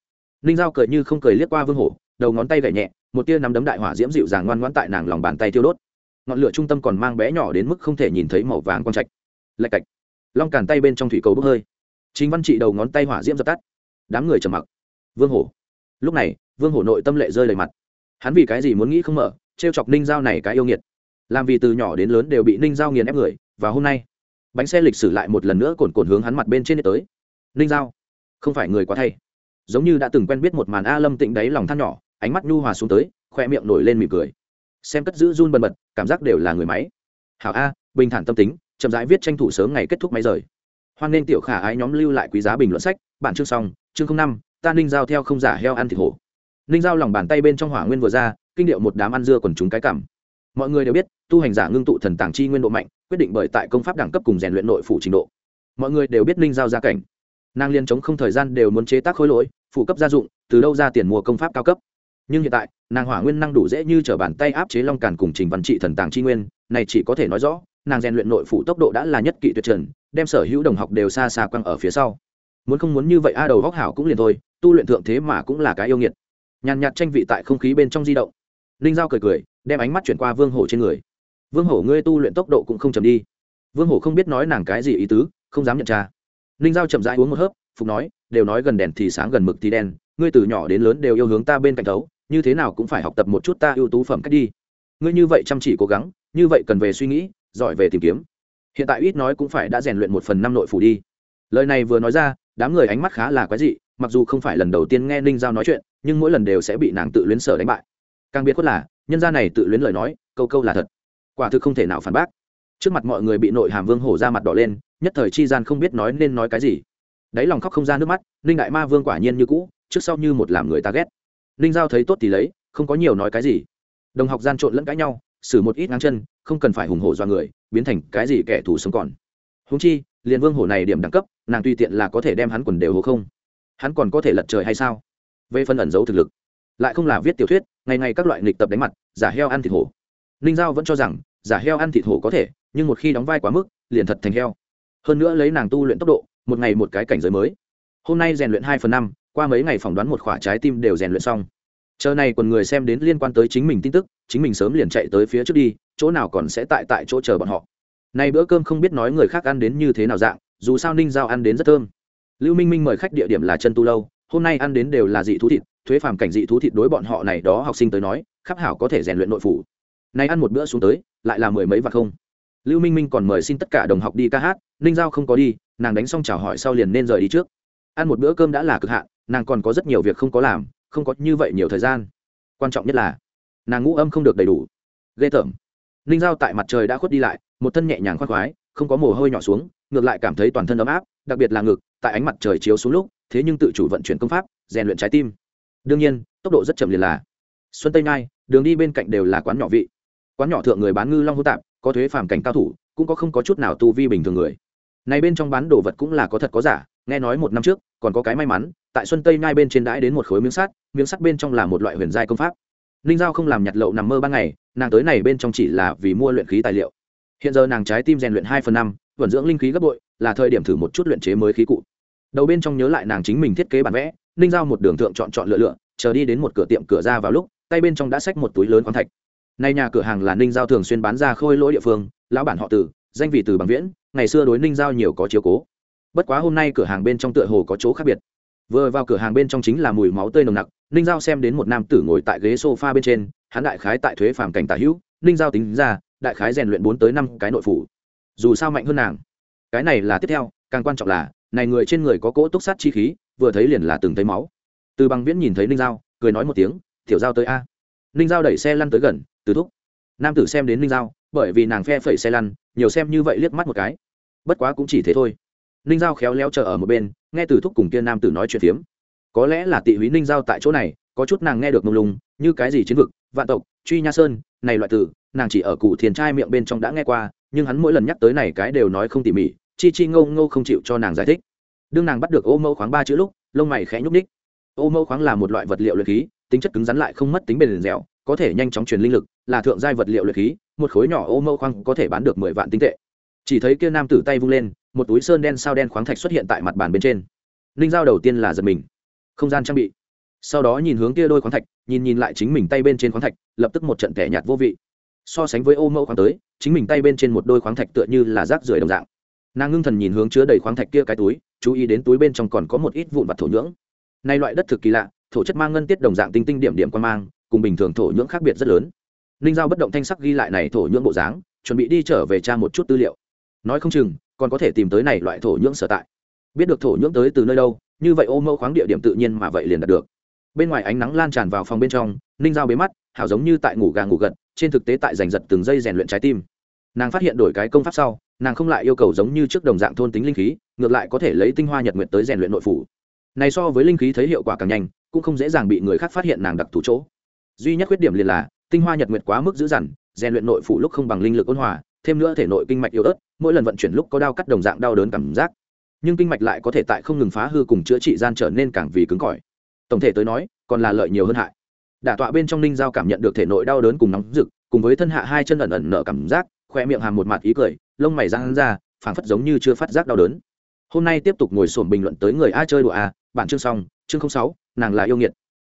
Ninh giao cười như không cười liếc qua vương hổ đầu ngón tay gảy nhẹ, một tia nắm đấm đại hỏa diễm dịu dàng ngoan ngoãn tại nàng lòng bàn tay thiêu đốt. Ngọn lửa trung tâm còn mang bé nhỏ đến mức không thể nhìn thấy màu vàng quang trạch. Lạch cạch. Long càn tay bên trong thủy cầu bốc hơi. Chính văn trị đầu ngón tay hỏa diễm dập tắt. Đám người trầm mặc. Vương hổ. Lúc này, vương hổ nội tâm lệ rơi đầy mặt. Hắn vì cái gì muốn nghĩ không mở, trêu chọc ninh giao này cái yêu nghiệt? Làm vì từ nhỏ đến lớn đều bị ninh giao nghiền ép người, và hôm nay, bánh xe lịch sử lại một lần nữa cồn cồn hướng hắn mặt bên trên tới. Ninh giao, không phải người quá thay. Giống như đã từng quen biết một màn a lâm tịnh đáy lòng than nhỏ ánh mắt nhu hòa xuống tới, khoe miệng nổi lên mỉm cười. Xem cất giữ run bần bật, cảm giác đều là người máy. Hảo a, bình thản tâm tính, chậm rãi viết tranh thủ sớm ngày kết thúc máy rời. Hoan nên tiểu khả ái nhóm lưu lại quý giá bình luận sách, bản chương xong, chương năm, ta ninh giao theo không giả heo ăn thịt hổ. Ninh giao lòng bàn tay bên trong hỏa nguyên vừa ra, kinh điệu một đám ăn dưa còn chúng cái cảm. Mọi người đều biết, tu hành giả ngưng tụ thần tàng chi nguyên độ mạnh, quyết định bởi tại công pháp đẳng cấp cùng rèn luyện nội phủ trình độ. Mọi người đều biết ninh giao gia cảnh. Nàng liên chống không thời gian đều muốn chế tác khối lỗi, phụ cấp gia dụng, từ đâu ra tiền mua công pháp cao cấp nhưng hiện tại, nàng hỏa nguyên năng đủ dễ như t r ở bàn tay áp chế long càn cùng trình văn trị thần tàng chi nguyên, này chỉ có thể nói rõ, nàng rèn luyện nội phủ tốc độ đã là nhất kỵ tuyệt trần, đem sở hữu đồng học đều xa xa quăng ở phía sau. Muốn không muốn như vậy, a đầu góc hảo cũng liền thôi, tu luyện thượng thế mà cũng là cái yêu nghiệt. Nhàn nhạt tranh vị tại không khí bên trong di động. Ninh giao cười cười, đem ánh mắt chuyển qua vương hổ trên người. Vương hổ, ngươi tu luyện tốc độ cũng không chầm đi. Vương hổ không biết nói nàng cái gì ý tứ, không dám nhận tra. Ninh giao chậm rãi uống một hớp, phục nói, đều nói gần đèn thì sáng gần mực thì đen ngươi từ nhỏ đến lớn đều yêu hướng ta bên cạnh thấu như thế nào cũng phải học tập một chút ta ưu tú phẩm cách đi. Ngươi như vậy chăm chỉ cố gắng, như vậy cần về suy nghĩ, giỏi về tìm kiếm. Hiện tại ít nói cũng phải đã rèn luyện một phần năm nội phủ đi. Lời này vừa nói ra, đám người ánh mắt khá là quái dị, mặc dù không phải lần đầu tiên nghe ninh giao nói chuyện, nhưng mỗi lần đều sẽ bị nàng tự luyến sở đánh bại. Càng biết khuất là, nhân gia này tự luyến lời nói, câu câu là thật. Quả thực không thể nào phản bác. Trước mặt mọi người bị nội hàm vương hổ ra mặt đỏ lên, nhất thời chi gian không biết nói nên nói cái gì. Đáy lòng khóc không ra nước mắt, ninh đại ma vương quả nhiên như cũ, trước sau như một làm người ta ghét ninh giao thấy tốt thì lấy, không có nhiều nói cái gì. Đồng học gian trộn lẫn cãi nhau, xử một ít ngang chân, không cần phải hùng hổ do người, biến thành cái gì kẻ thù sống còn. Húng chi, liền vương hổ này điểm đẳng cấp, nàng tùy tiện là có thể đem hắn quần đều hố không? Hắn còn có thể lật trời hay sao? Về phần ẩn giấu thực lực, lại không là viết tiểu thuyết, ngày ngày các loại nghịch tập đánh mặt, giả heo ăn thịt hổ. Ninh giao vẫn cho rằng, giả heo ăn thịt hổ có thể, nhưng một khi đóng vai quá mức, liền thật thành heo. Hơn nữa lấy nàng tu luyện tốc độ, một ngày một cái cảnh giới mới. Hôm nay rèn luyện hai phần năm qua mấy ngày phỏng đoán một khỏa trái tim đều rèn luyện xong. Chờ này còn người xem đến liên quan tới chính mình tin tức, chính mình sớm liền chạy tới phía trước đi, chỗ nào còn sẽ tại tại chỗ chờ bọn họ. Nay bữa cơm không biết nói người khác ăn đến như thế nào dạng, dù sao ninh giao ăn đến rất thơm. Lưu minh minh mời khách địa điểm là chân tu lâu, hôm nay ăn đến đều là dị thú thịt, thuế phàm cảnh dị thú thịt đối bọn họ này đó học sinh tới nói khắc hảo có thể rèn luyện nội phủ. Nay ăn một bữa xuống tới, lại là mười mấy và không. Lưu minh minh còn mời xin tất cả đồng học đi ca hát, ninh giao không có đi, nàng đánh xong chào hỏi sau liền nên rời đi trước. Ăn một bữa cơm đã là cực hạn nàng còn có rất nhiều việc không có làm, không có như vậy nhiều thời gian. Quan trọng nhất là, nàng ngũ âm không được đầy đủ. Ghê tởm. Ninh giao tại mặt trời đã khuất đi lại, một thân nhẹ nhàng khoác khoái, không có mồ hôi nhỏ xuống, ngược lại cảm thấy toàn thân ấm áp, đặc biệt là ngực, tại ánh mặt trời chiếu xuống lúc, thế nhưng tự chủ vận chuyển công pháp, rèn luyện trái tim. Đương nhiên, tốc độ rất chậm liền là. Xuân tây nhai đường đi bên cạnh đều là quán nhỏ vị. Quán nhỏ thượng người bán ngư long hô tạp, có thuế phàm cảnh cao thủ, cũng có không có chút nào tu vi bình thường người. Này bên trong bán đồ vật cũng là có thật có giả, nghe nói một năm trước, còn có cái may mắn tại xuân tây nhai bên trên đãi đến một khối miếng sắt miếng sắt bên trong là một loại huyền giai công pháp. Ninh giao không làm nhặt lậu nằm mơ ban ngày, nàng tới này bên trong chỉ là vì mua luyện khí tài liệu. Hiện giờ nàng trái tim rèn luyện hai phần năm, vận dưỡng linh khí gấp bội, là thời điểm thử một chút luyện chế mới khí cụ. Đầu bên trong nhớ lại nàng chính mình thiết kế bản vẽ, ninh giao một đường thượng chọn chọn lựa lựa, chờ đi đến một cửa tiệm cửa ra vào lúc, tay bên trong đã xách một túi lớn khoáng thạch. Nay nhà cửa hàng là ninh giao thường xuyên bán ra khôi lỗi địa phương, lão bản họ từ, danh vị từ bằng viễn, ngày xưa đối ninh giao nhiều có chiếu cố. Bất quá hôm nay cửa hàng bên trong tựa hồ có chỗ khác biệt vừa vào cửa hàng bên trong chính là mùi máu tươi nồng nặc, ninh giao xem đến một nam tử ngồi tại ghế s o f a bên trên, hắn đại khái tại thuế phàm cảnh tả hữu, ninh giao tính ra, đại khái rèn luyện bốn tới năm cái nội phủ. Dù sao mạnh hơn nàng. Cái này là tiếp theo, càng quan trọng là, này người trên người có cỗ túc sát chi khí, vừa thấy liền là từng thấy máu. Từ bằng viễn nhìn thấy ninh giao, cười nói một tiếng, tiểu giao tới a. Ninh giao đẩy xe lăn tới gần, từ thúc. Nam tử xem đến ninh giao, bởi vì nàng phe phẩy xe lăn, nhiều xem như vậy liếc mắt một cái. Bất quá cũng chỉ thế thôi. Ninh giao khéo léo chờ ở một bên nghe từ thúc cùng kia nam tử nói chuyện phiếm. Có lẽ là tị húy ninh giao tại chỗ này, có chút nàng nghe được mông lung, như cái gì chiến vực, vạn tộc, truy nha sơn, này loại từ, nàng chỉ ở cụ thiền trai miệng bên trong đã nghe qua, nhưng hắn mỗi lần nhắc tới này cái đều nói không tỉ mỉ, chi chi ngô ngô không chịu cho nàng giải thích. Đương nàng bắt được ô mẫu khoáng ba chữ lúc, lông mày khẽ nhúc ních ô mẫu khoáng là một loại vật liệu luyện khí, tính chất cứng rắn lại không mất tính bền dẻo, có thể nhanh chóng truyền linh lực, là thượng giai vật liệu luyện khí, một khối nhỏ ô mẫu khoáng có thể bán được mười vạn tinh tệ. Chỉ thấy kia nam tử tay vung lên một túi sơn đen sao đen khoáng thạch xuất hiện tại mặt bàn bên trên. Ninh giao đầu tiên là giật mình. Không gian trang bị. Sau đó nhìn hướng kia đôi khoáng thạch, nhìn nhìn lại chính mình tay bên trên khoáng thạch, lập tức một trận tẻ nhạt vô vị. So sánh với ô mẫu khoáng tới, chính mình tay bên trên một đôi khoáng thạch tựa như là rác rưởi đồng dạng. Nàng ngưng thần nhìn hướng chứa đầy khoáng thạch kia cái túi, chú ý đến túi bên trong còn có một ít vụn vặt thổ nhưỡng. Nay loại đất thực kỳ lạ, thổ chất mang ngân tiết đồng dạng tinh tinh điểm điểm quan mang, cùng bình thường thổ nhưỡng khác biệt rất lớn. Ninh giao bất động thanh sắc ghi lại này thổ nhưỡng bộ dáng, chuẩn bị đi trở về tra một chút tư liệu. Nói không chừng còn có thể tìm tới này loại thổ nhưỡng sở tại. Biết được thổ nhưỡng tới từ nơi đâu, như vậy ô mẫu khoáng địa điểm tự nhiên mà vậy liền đạt được. Bên ngoài ánh nắng lan tràn vào phòng bên trong, ninh giao bế mắt, hảo giống như tại ngủ gà ngủ gật, trên thực tế tại giành giật từng giây rèn luyện trái tim. Nàng phát hiện đổi cái công pháp sau, nàng không lại yêu cầu giống như trước đồng dạng thôn tính linh khí, ngược lại có thể lấy tinh hoa nhật nguyện tới rèn luyện nội phủ. Này so với linh khí thấy hiệu quả càng nhanh, cũng không dễ dàng bị người khác phát hiện nàng đặc thù chỗ. Duy nhất khuyết điểm liền là, tinh hoa nhật nguyệt quá mức dữ dằn, rèn luyện nội phủ lúc không bằng linh lực ôn hòa thêm nữa thể nội kinh mạch yếu ớt, mỗi lần vận chuyển lúc có đau cắt đồng dạng đau đớn cảm giác. Nhưng kinh mạch lại có thể tại không ngừng phá hư cùng chữa trị gian trở nên càng vì cứng cỏi. Tổng thể tới nói, còn là lợi nhiều hơn hại. Đả tọa bên trong ninh giao cảm nhận được thể nội đau đớn cùng nóng rực, cùng với thân hạ hai chân ẩn ẩn nở cảm giác, khoe miệng hàm một mặt ý cười, lông mày răng ra, phảng phất giống như chưa phát giác đau đớn. Hôm nay tiếp tục ngồi sổm bình luận tới người a chơi đùa a bản chương xong, chương sáu, nàng là yêu nghiệt.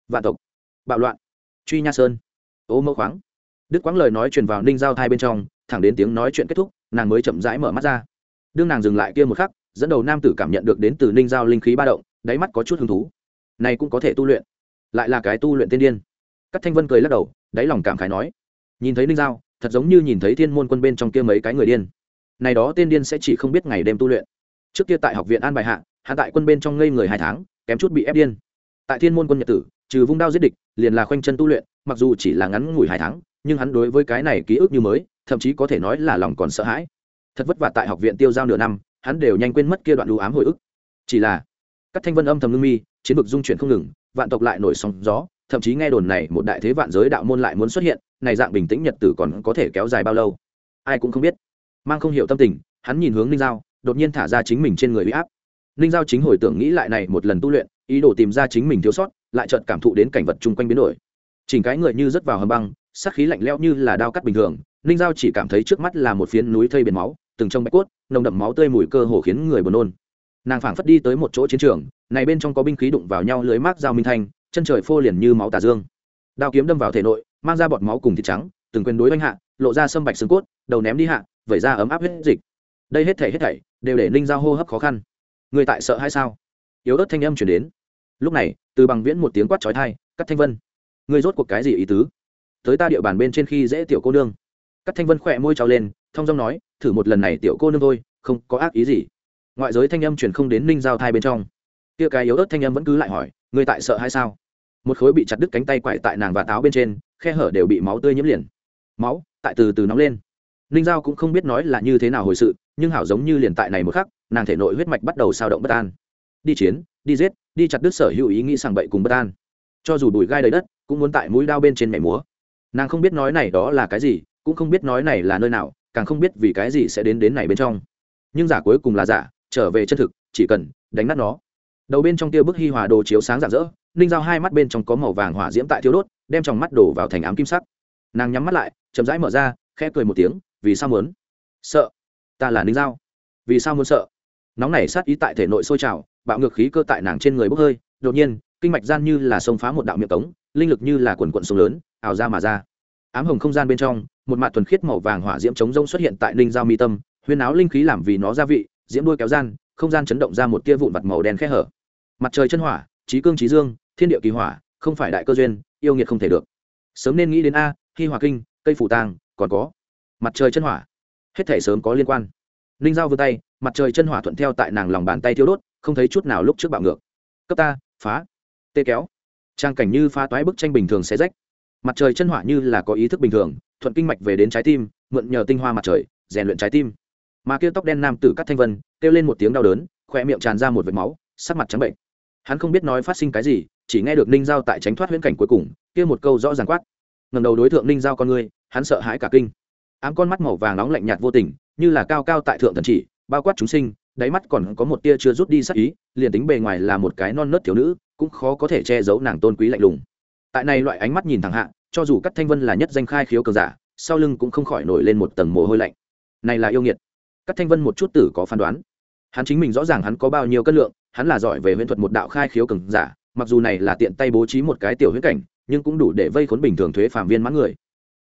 Vạn tộc. Bạo loạn. Truy nha sơn. Ô mẫu khoáng đức quãng lời nói truyền vào ninh giao thai bên trong, thẳng đến tiếng nói chuyện kết thúc, nàng mới chậm rãi mở mắt ra. Đương nàng dừng lại kia một khắc, dẫn đầu nam tử cảm nhận được đến từ ninh giao linh khí ba động, đáy mắt có chút hứng thú. Này cũng có thể tu luyện. Lại là cái tu luyện tiên điên. Các thanh vân cười lắc đầu, đáy lòng cảm khái nói, nhìn thấy ninh giao, thật giống như nhìn thấy thiên môn quân bên trong kia mấy cái người điên. Này đó tiên điên sẽ chỉ không biết ngày đêm tu luyện. Trước kia tại học viện an bài hạ hạ tại quân bên trong ngây người hai tháng, kém chút bị ép điên. Tại thiên môn quân nhật tử, trừ vung đao giết địch, liền là khoanh chân tu luyện, mặc dù chỉ là ngắn ngủi hai tháng nhưng hắn đối với cái này ký ức như mới, thậm chí có thể nói là lòng còn sợ hãi. Thật vất vả tại học viện tiêu giao nửa năm, hắn đều nhanh quên mất kia đoạn đũ ám hồi ức. Chỉ là, các thanh vân âm thầm ngưng mi, chiến vực dung chuyển không ngừng, vạn tộc lại nổi sóng gió, thậm chí nghe đồn này một đại thế vạn giới đạo môn lại muốn xuất hiện, này dạng bình tĩnh nhật tử còn có thể kéo dài bao lâu? Ai cũng không biết. Mang không hiểu tâm tình, hắn nhìn hướng ninh giao, đột nhiên thả ra chính mình trên người huy áp. Ninh giao chính hồi tưởng nghĩ lại này một lần tu luyện, ý đồ tìm ra chính mình thiếu sót, lại chợt cảm thụ đến cảnh vật chung quanh biến đổi. Chỉnh cái người như rớt vào hầm băng sát khí lạnh lẽo như là đao cắt bình thường, ninh giao chỉ cảm thấy trước mắt là một phiến núi thây biển máu, từng trong bạch cốt, nồng đậm máu tươi mùi cơ hồ khiến người buồn nôn. Nàng phảng phất đi tới một chỗ chiến trường, này bên trong có binh khí đụng vào nhau lưới mác dao minh thanh, chân trời phô liền như máu tà dương. Đao kiếm đâm vào thể nội, mang ra bọt máu cùng thịt trắng, từng quyền đối oanh hạ, lộ ra sâm bạch xương cốt, đầu ném đi hạ, vẩy ra ấm áp huyết dịch. Đây hết thể hết thảy đều để ninh giao hô hấp khó khăn. Người tại sợ hay sao? Yếu ớt thanh âm chuyển đến. Lúc này, từ bằng viễn một tiếng quát trói thai cắt thanh vân, người rốt cuộc cái gì ý tứ? Tới ta địa bàn bên trên khi dễ tiểu cô nương. Cắt thanh vân khỏe môi trào lên thong dong nói, thử một lần này tiểu cô nương thôi, không có ác ý gì. Ngoại giới thanh âm truyền không đến ninh giao thai bên trong. Kia cái yếu ớt thanh âm vẫn cứ lại hỏi người tại sợ hay sao? Một khối bị chặt đứt cánh tay quải tại nàng và táo bên trên, khe hở đều bị máu tươi nhiễm liền. Máu, tại từ từ nóng lên. Ninh giao cũng không biết nói là như thế nào hồi sự, nhưng hảo giống như liền tại này một khắc, nàng thể nội huyết mạch bắt đầu sao động bất an. Đi chiến, đi giết, đi chặt đứt sở hữu ý nghĩ sàng bậy cùng bất an. Cho dù bùi gai đầy đất, cũng muốn tại mũi đao bên trên mẻ múa nàng không biết nói này đó là cái gì, cũng không biết nói này là nơi nào, càng không biết vì cái gì sẽ đến đến này bên trong. Nhưng giả cuối cùng là giả, trở về chân thực, chỉ cần đánh nát nó. Đầu bên trong tia bức hi hòa đồ chiếu sáng rạng rỡ, ninh giao hai mắt bên trong có màu vàng hỏa diễm tại thiếu đốt, đem trong mắt đổ vào thành ám kim sắc. Nàng nhắm mắt lại, chậm rãi mở ra, khẽ cười một tiếng, vì sao muốn? Sợ. Ta là ninh giao. Vì sao muốn sợ? Nóng này sát ý tại thể nội sôi trào, bạo ngược khí cơ tại nàng trên người bốc hơi, đột nhiên kinh mạch gian như là sông phá một đạo miệng cống, linh lực như là quần quận sông lớn ảo ra mà ra. Ám hồng không gian bên trong, một mạt thuần khiết màu vàng hỏa diễm chống rông xuất hiện tại ninh giao mi tâm, huyên áo linh khí làm vì nó gia vị, diễm đuôi kéo gian, không gian chấn động ra một tia vụn vặt màu đen khẽ hở. Mặt trời chân hỏa, trí cương trí dương, thiên địa kỳ hỏa, không phải đại cơ duyên, yêu nghiệt không thể được. Sớm nên nghĩ đến a khi hỏa kinh, cây phủ tàng, còn có mặt trời chân hỏa. Hết thể sớm có liên quan. Ninh giao vươn tay, mặt trời chân hỏa thuận theo tại nàng lòng bàn tay thiêu đốt, không thấy chút nào lúc trước bạo ngược. Cấp ta, phá tê kéo. Trang cảnh như pha toái bức tranh bình thường sẽ rách. Mặt trời chân hỏa như là có ý thức bình thường, thuận kinh mạch về đến trái tim, mượn nhờ tinh hoa mặt trời, rèn luyện trái tim. Mà kia tóc đen nam tử cắt thanh vân, kêu lên một tiếng đau đớn khoe miệng tràn ra một vệt máu, sắc mặt trắng bệnh. Hắn không biết nói phát sinh cái gì, chỉ nghe được ninh giao tại tránh thoát huyễn cảnh cuối cùng, kia một câu rõ ràng quát. Ngầm đầu đối tượng ninh giao con người hắn sợ hãi cả kinh. Ám con mắt màu vàng nóng lạnh nhạt vô tình, như là cao cao tại thượng thần chỉ, bao quát chúng sinh đáy mắt còn có một tia chưa rút đi sắc ý, liền tính bề ngoài là một cái non nớt thiếu nữ, cũng khó có thể che giấu nàng tôn quý lạnh lùng. Tại này loại ánh mắt nhìn thẳng hạ, cho dù cắt thanh vân là nhất danh khai khiếu cường giả, sau lưng cũng không khỏi nổi lên một tầng mồ hôi lạnh. Này là yêu nghiệt. Cắt thanh vân một chút tử có phán đoán. Hắn chính mình rõ ràng hắn có bao nhiêu cân lượng, hắn là giỏi về huyễn thuật một đạo khai khiếu cường giả, mặc dù này là tiện tay bố trí một cái tiểu huyết cảnh, nhưng cũng đủ để vây khốn bình thường thuế phạm viên mãn người.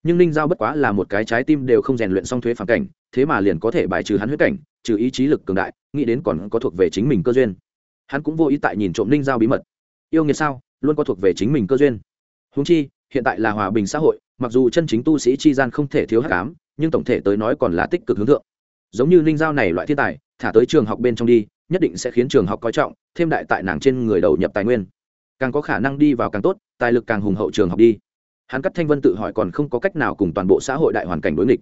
Nhưng ninh giao bất quá là một cái trái tim đều không rèn luyện xong thuế phạm cảnh, thế mà liền có thể bài trừ hắn huyết cảnh trừ ý chí lực cường đại, nghĩ đến còn có thuộc về chính mình cơ duyên. Hắn cũng vô ý tại nhìn trộm ninh giao bí mật. Yêu nghiệt sao, luôn có thuộc về chính mình cơ duyên. Húng chi, hiện tại là hòa bình xã hội, mặc dù chân chính tu sĩ chi gian không thể thiếu hát cám nhưng tổng thể tới nói còn là tích cực hướng thượng. Giống như ninh giao này loại thiên tài, thả tới trường học bên trong đi, nhất định sẽ khiến trường học coi trọng, thêm đại tại nàng trên người đầu nhập tài nguyên. Càng có khả năng đi vào càng tốt, tài lực càng hùng hậu trường học đi. Hắn cắt thanh vân tự hỏi còn không có cách nào cùng toàn bộ xã hội đại hoàn cảnh đối nghịch.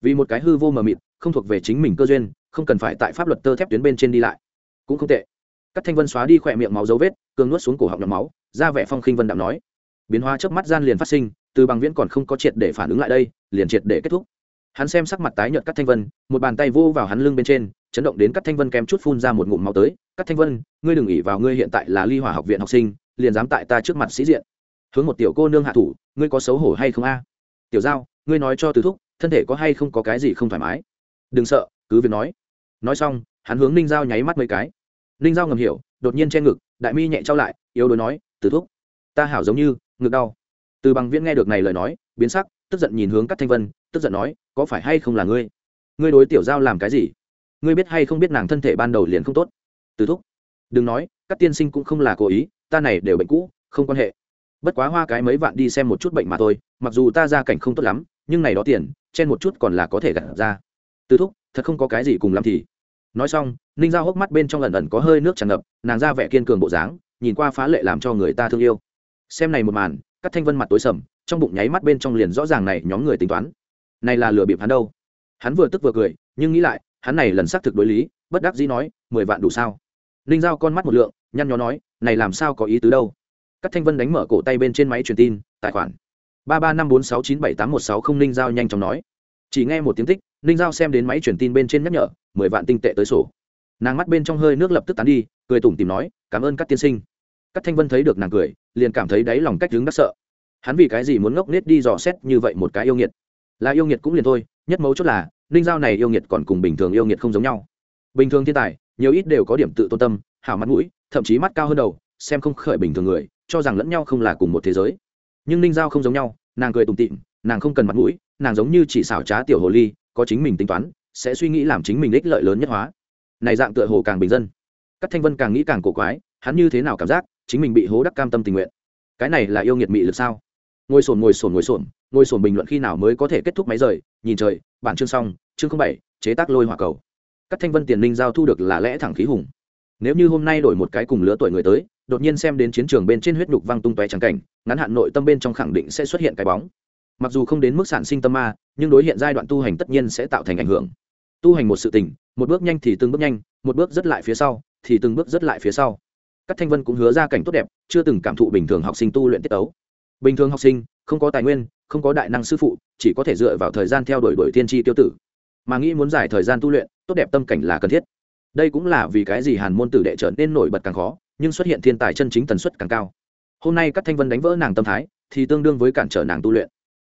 Vì một cái hư vô mờ mịt, không thuộc về chính mình cơ duyên không cần phải tại pháp luật tơ thép tuyến bên trên đi lại. Cũng không tệ. Cắt thanh vân xóa đi khỏe miệng máu dấu vết, cường nuốt xuống cổ họng nhậm máu, ra vẻ phong khinh vân đạm nói. Biến hóa trước mắt gian liền phát sinh, từ bằng viễn còn không có triệt để phản ứng lại đây, liền triệt để kết thúc. Hắn xem sắc mặt tái nhợt cắt thanh vân, một bàn tay vô vào hắn lưng bên trên, chấn động đến cắt thanh vân kém chút phun ra một ngụm máu tới. Cắt thanh vân, ngươi đừng ỉ vào ngươi hiện tại là ly hỏa học viện học sinh, liền dám tại ta trước mặt sĩ diện. Hướng một tiểu cô nương hạ thủ, ngươi có xấu hổ hay không a? Tiểu giao, ngươi nói cho từ thúc, thân thể có hay không có cái gì không thoải mái? Đừng sợ, cứ việc nói nói xong, hắn hướng ninh giao nháy mắt mấy cái. Ninh giao ngầm hiểu, đột nhiên che ngực, đại mi nhẹ trao lại, yếu đuối nói từ thúc, ta hảo giống như, ngực đau. Từ bằng viễn nghe được này lời nói, biến sắc, tức giận nhìn hướng các thanh vân, tức giận nói, có phải hay không là ngươi? Ngươi đối tiểu giao làm cái gì? Ngươi biết hay không biết nàng thân thể ban đầu liền không tốt? Từ thúc, đừng nói các tiên sinh cũng không là cố ý, ta này đều bệnh cũ, không quan hệ. Bất quá hoa cái mấy vạn đi xem một chút bệnh mà thôi, mặc dù ta ra cảnh không tốt lắm, nhưng này đó tiền, chen một chút còn là có thể gặt ra. Từ thúc, thật không có cái gì cùng làm thì nói xong, ninh giao hốc mắt bên trong lần ẩn có hơi nước tràn ngập, nàng ra vẻ kiên cường bộ dáng, nhìn qua phá lệ làm cho người ta thương yêu. Xem này một màn các thanh vân mặt tối sầm, trong bụng nháy mắt bên trong liền rõ ràng này nhóm người tính toán. Này là lừa bịp hắn đâu? Hắn vừa tức vừa cười, nhưng nghĩ lại, hắn này lần xác thực đối lý, bất đắc dĩ nói, mười vạn đủ sao? Ninh giao con mắt một lượng, nhăn nhó nói, này làm sao có ý tứ đâu? Các thanh vân đánh mở cổ tay bên trên máy truyền tin, tài khoản. ba ba năm bốn sáu chín bảy tám một sáu không ninh giao nhanh chóng nói. Chỉ nghe một tiếng tích ninh giao xem đến máy truyền tin bên trên nhắc nhở, mười vạn tinh tệ tới sổ. Nàng mắt bên trong hơi nước lập tức tán đi, cười tủm tìm nói, cảm ơn các tiên sinh. Các thanh vân thấy được nàng cười, liền cảm thấy đáy lòng cách đứng đắc sợ. Hắn vì cái gì muốn ngốc nết đi dò xét như vậy một cái yêu nghiệt? Là yêu nghiệt cũng liền thôi, nhất mấu chốt là, ninh giao này yêu nghiệt còn cùng bình thường yêu nghiệt không giống nhau. Bình thường thiên tài, nhiều ít đều có điểm tự tôn tâm, hảo mắt mũi, thậm chí mắt cao hơn đầu, xem không khởi bình thường người, cho rằng lẫn nhau không là cùng một thế giới. Nhưng ninh giao không giống nhau, nàng cười tủm tịm nàng không cần mặt mũi, nàng giống như chỉ xảo trá tiểu hồ ly có chính mình tính toán, sẽ suy nghĩ làm chính mình ích lợi lớn nhất hóa. Này dạng tựa hồ càng bình dân. Các thanh vân càng nghĩ càng cổ quái, hắn như thế nào cảm giác chính mình bị hố đắc cam tâm tình nguyện? Cái này là yêu nghiệt mị lực sao? Ngồi sồn ngồi sồn ngồi sồn ngồi sồn bình luận khi nào mới có thể kết thúc máy rời, nhìn trời, bản chương xong, chương bảy, chế tác lôi hỏa cầu. Các thanh vân tiền linh giao thu được là lẽ thẳng khí hùng. Nếu như hôm nay đổi một cái cùng lứa tuổi người tới, đột nhiên xem đến chiến trường bên trên huyết đục văng tung tóe trắng cảnh, ngắn hạn nội tâm bên trong khẳng định sẽ xuất hiện cái bóng mặc dù không đến mức sản sinh tâm ma, nhưng đối hiện giai đoạn tu hành tất nhiên sẽ tạo thành ảnh hưởng. Tu hành một sự tình, một bước nhanh thì từng bước nhanh, một bước rất lại phía sau thì từng bước rất lại phía sau. Các thanh vân cũng hứa ra cảnh tốt đẹp, chưa từng cảm thụ bình thường học sinh tu luyện tiết ấu bình thường học sinh, không có tài nguyên, không có đại năng sư phụ, chỉ có thể dựa vào thời gian theo đuổi đuổi tiên tri tiêu tử. Mà nghĩ muốn giải thời gian tu luyện, tốt đẹp tâm cảnh là cần thiết. Đây cũng là vì cái gì hàn môn tử đệ trở nên nổi bật càng khó, nhưng xuất hiện thiên tài chân chính tần suất càng cao. Hôm nay các thanh vân đánh vỡ nàng tâm thái, thì tương đương với cản trở nàng tu luyện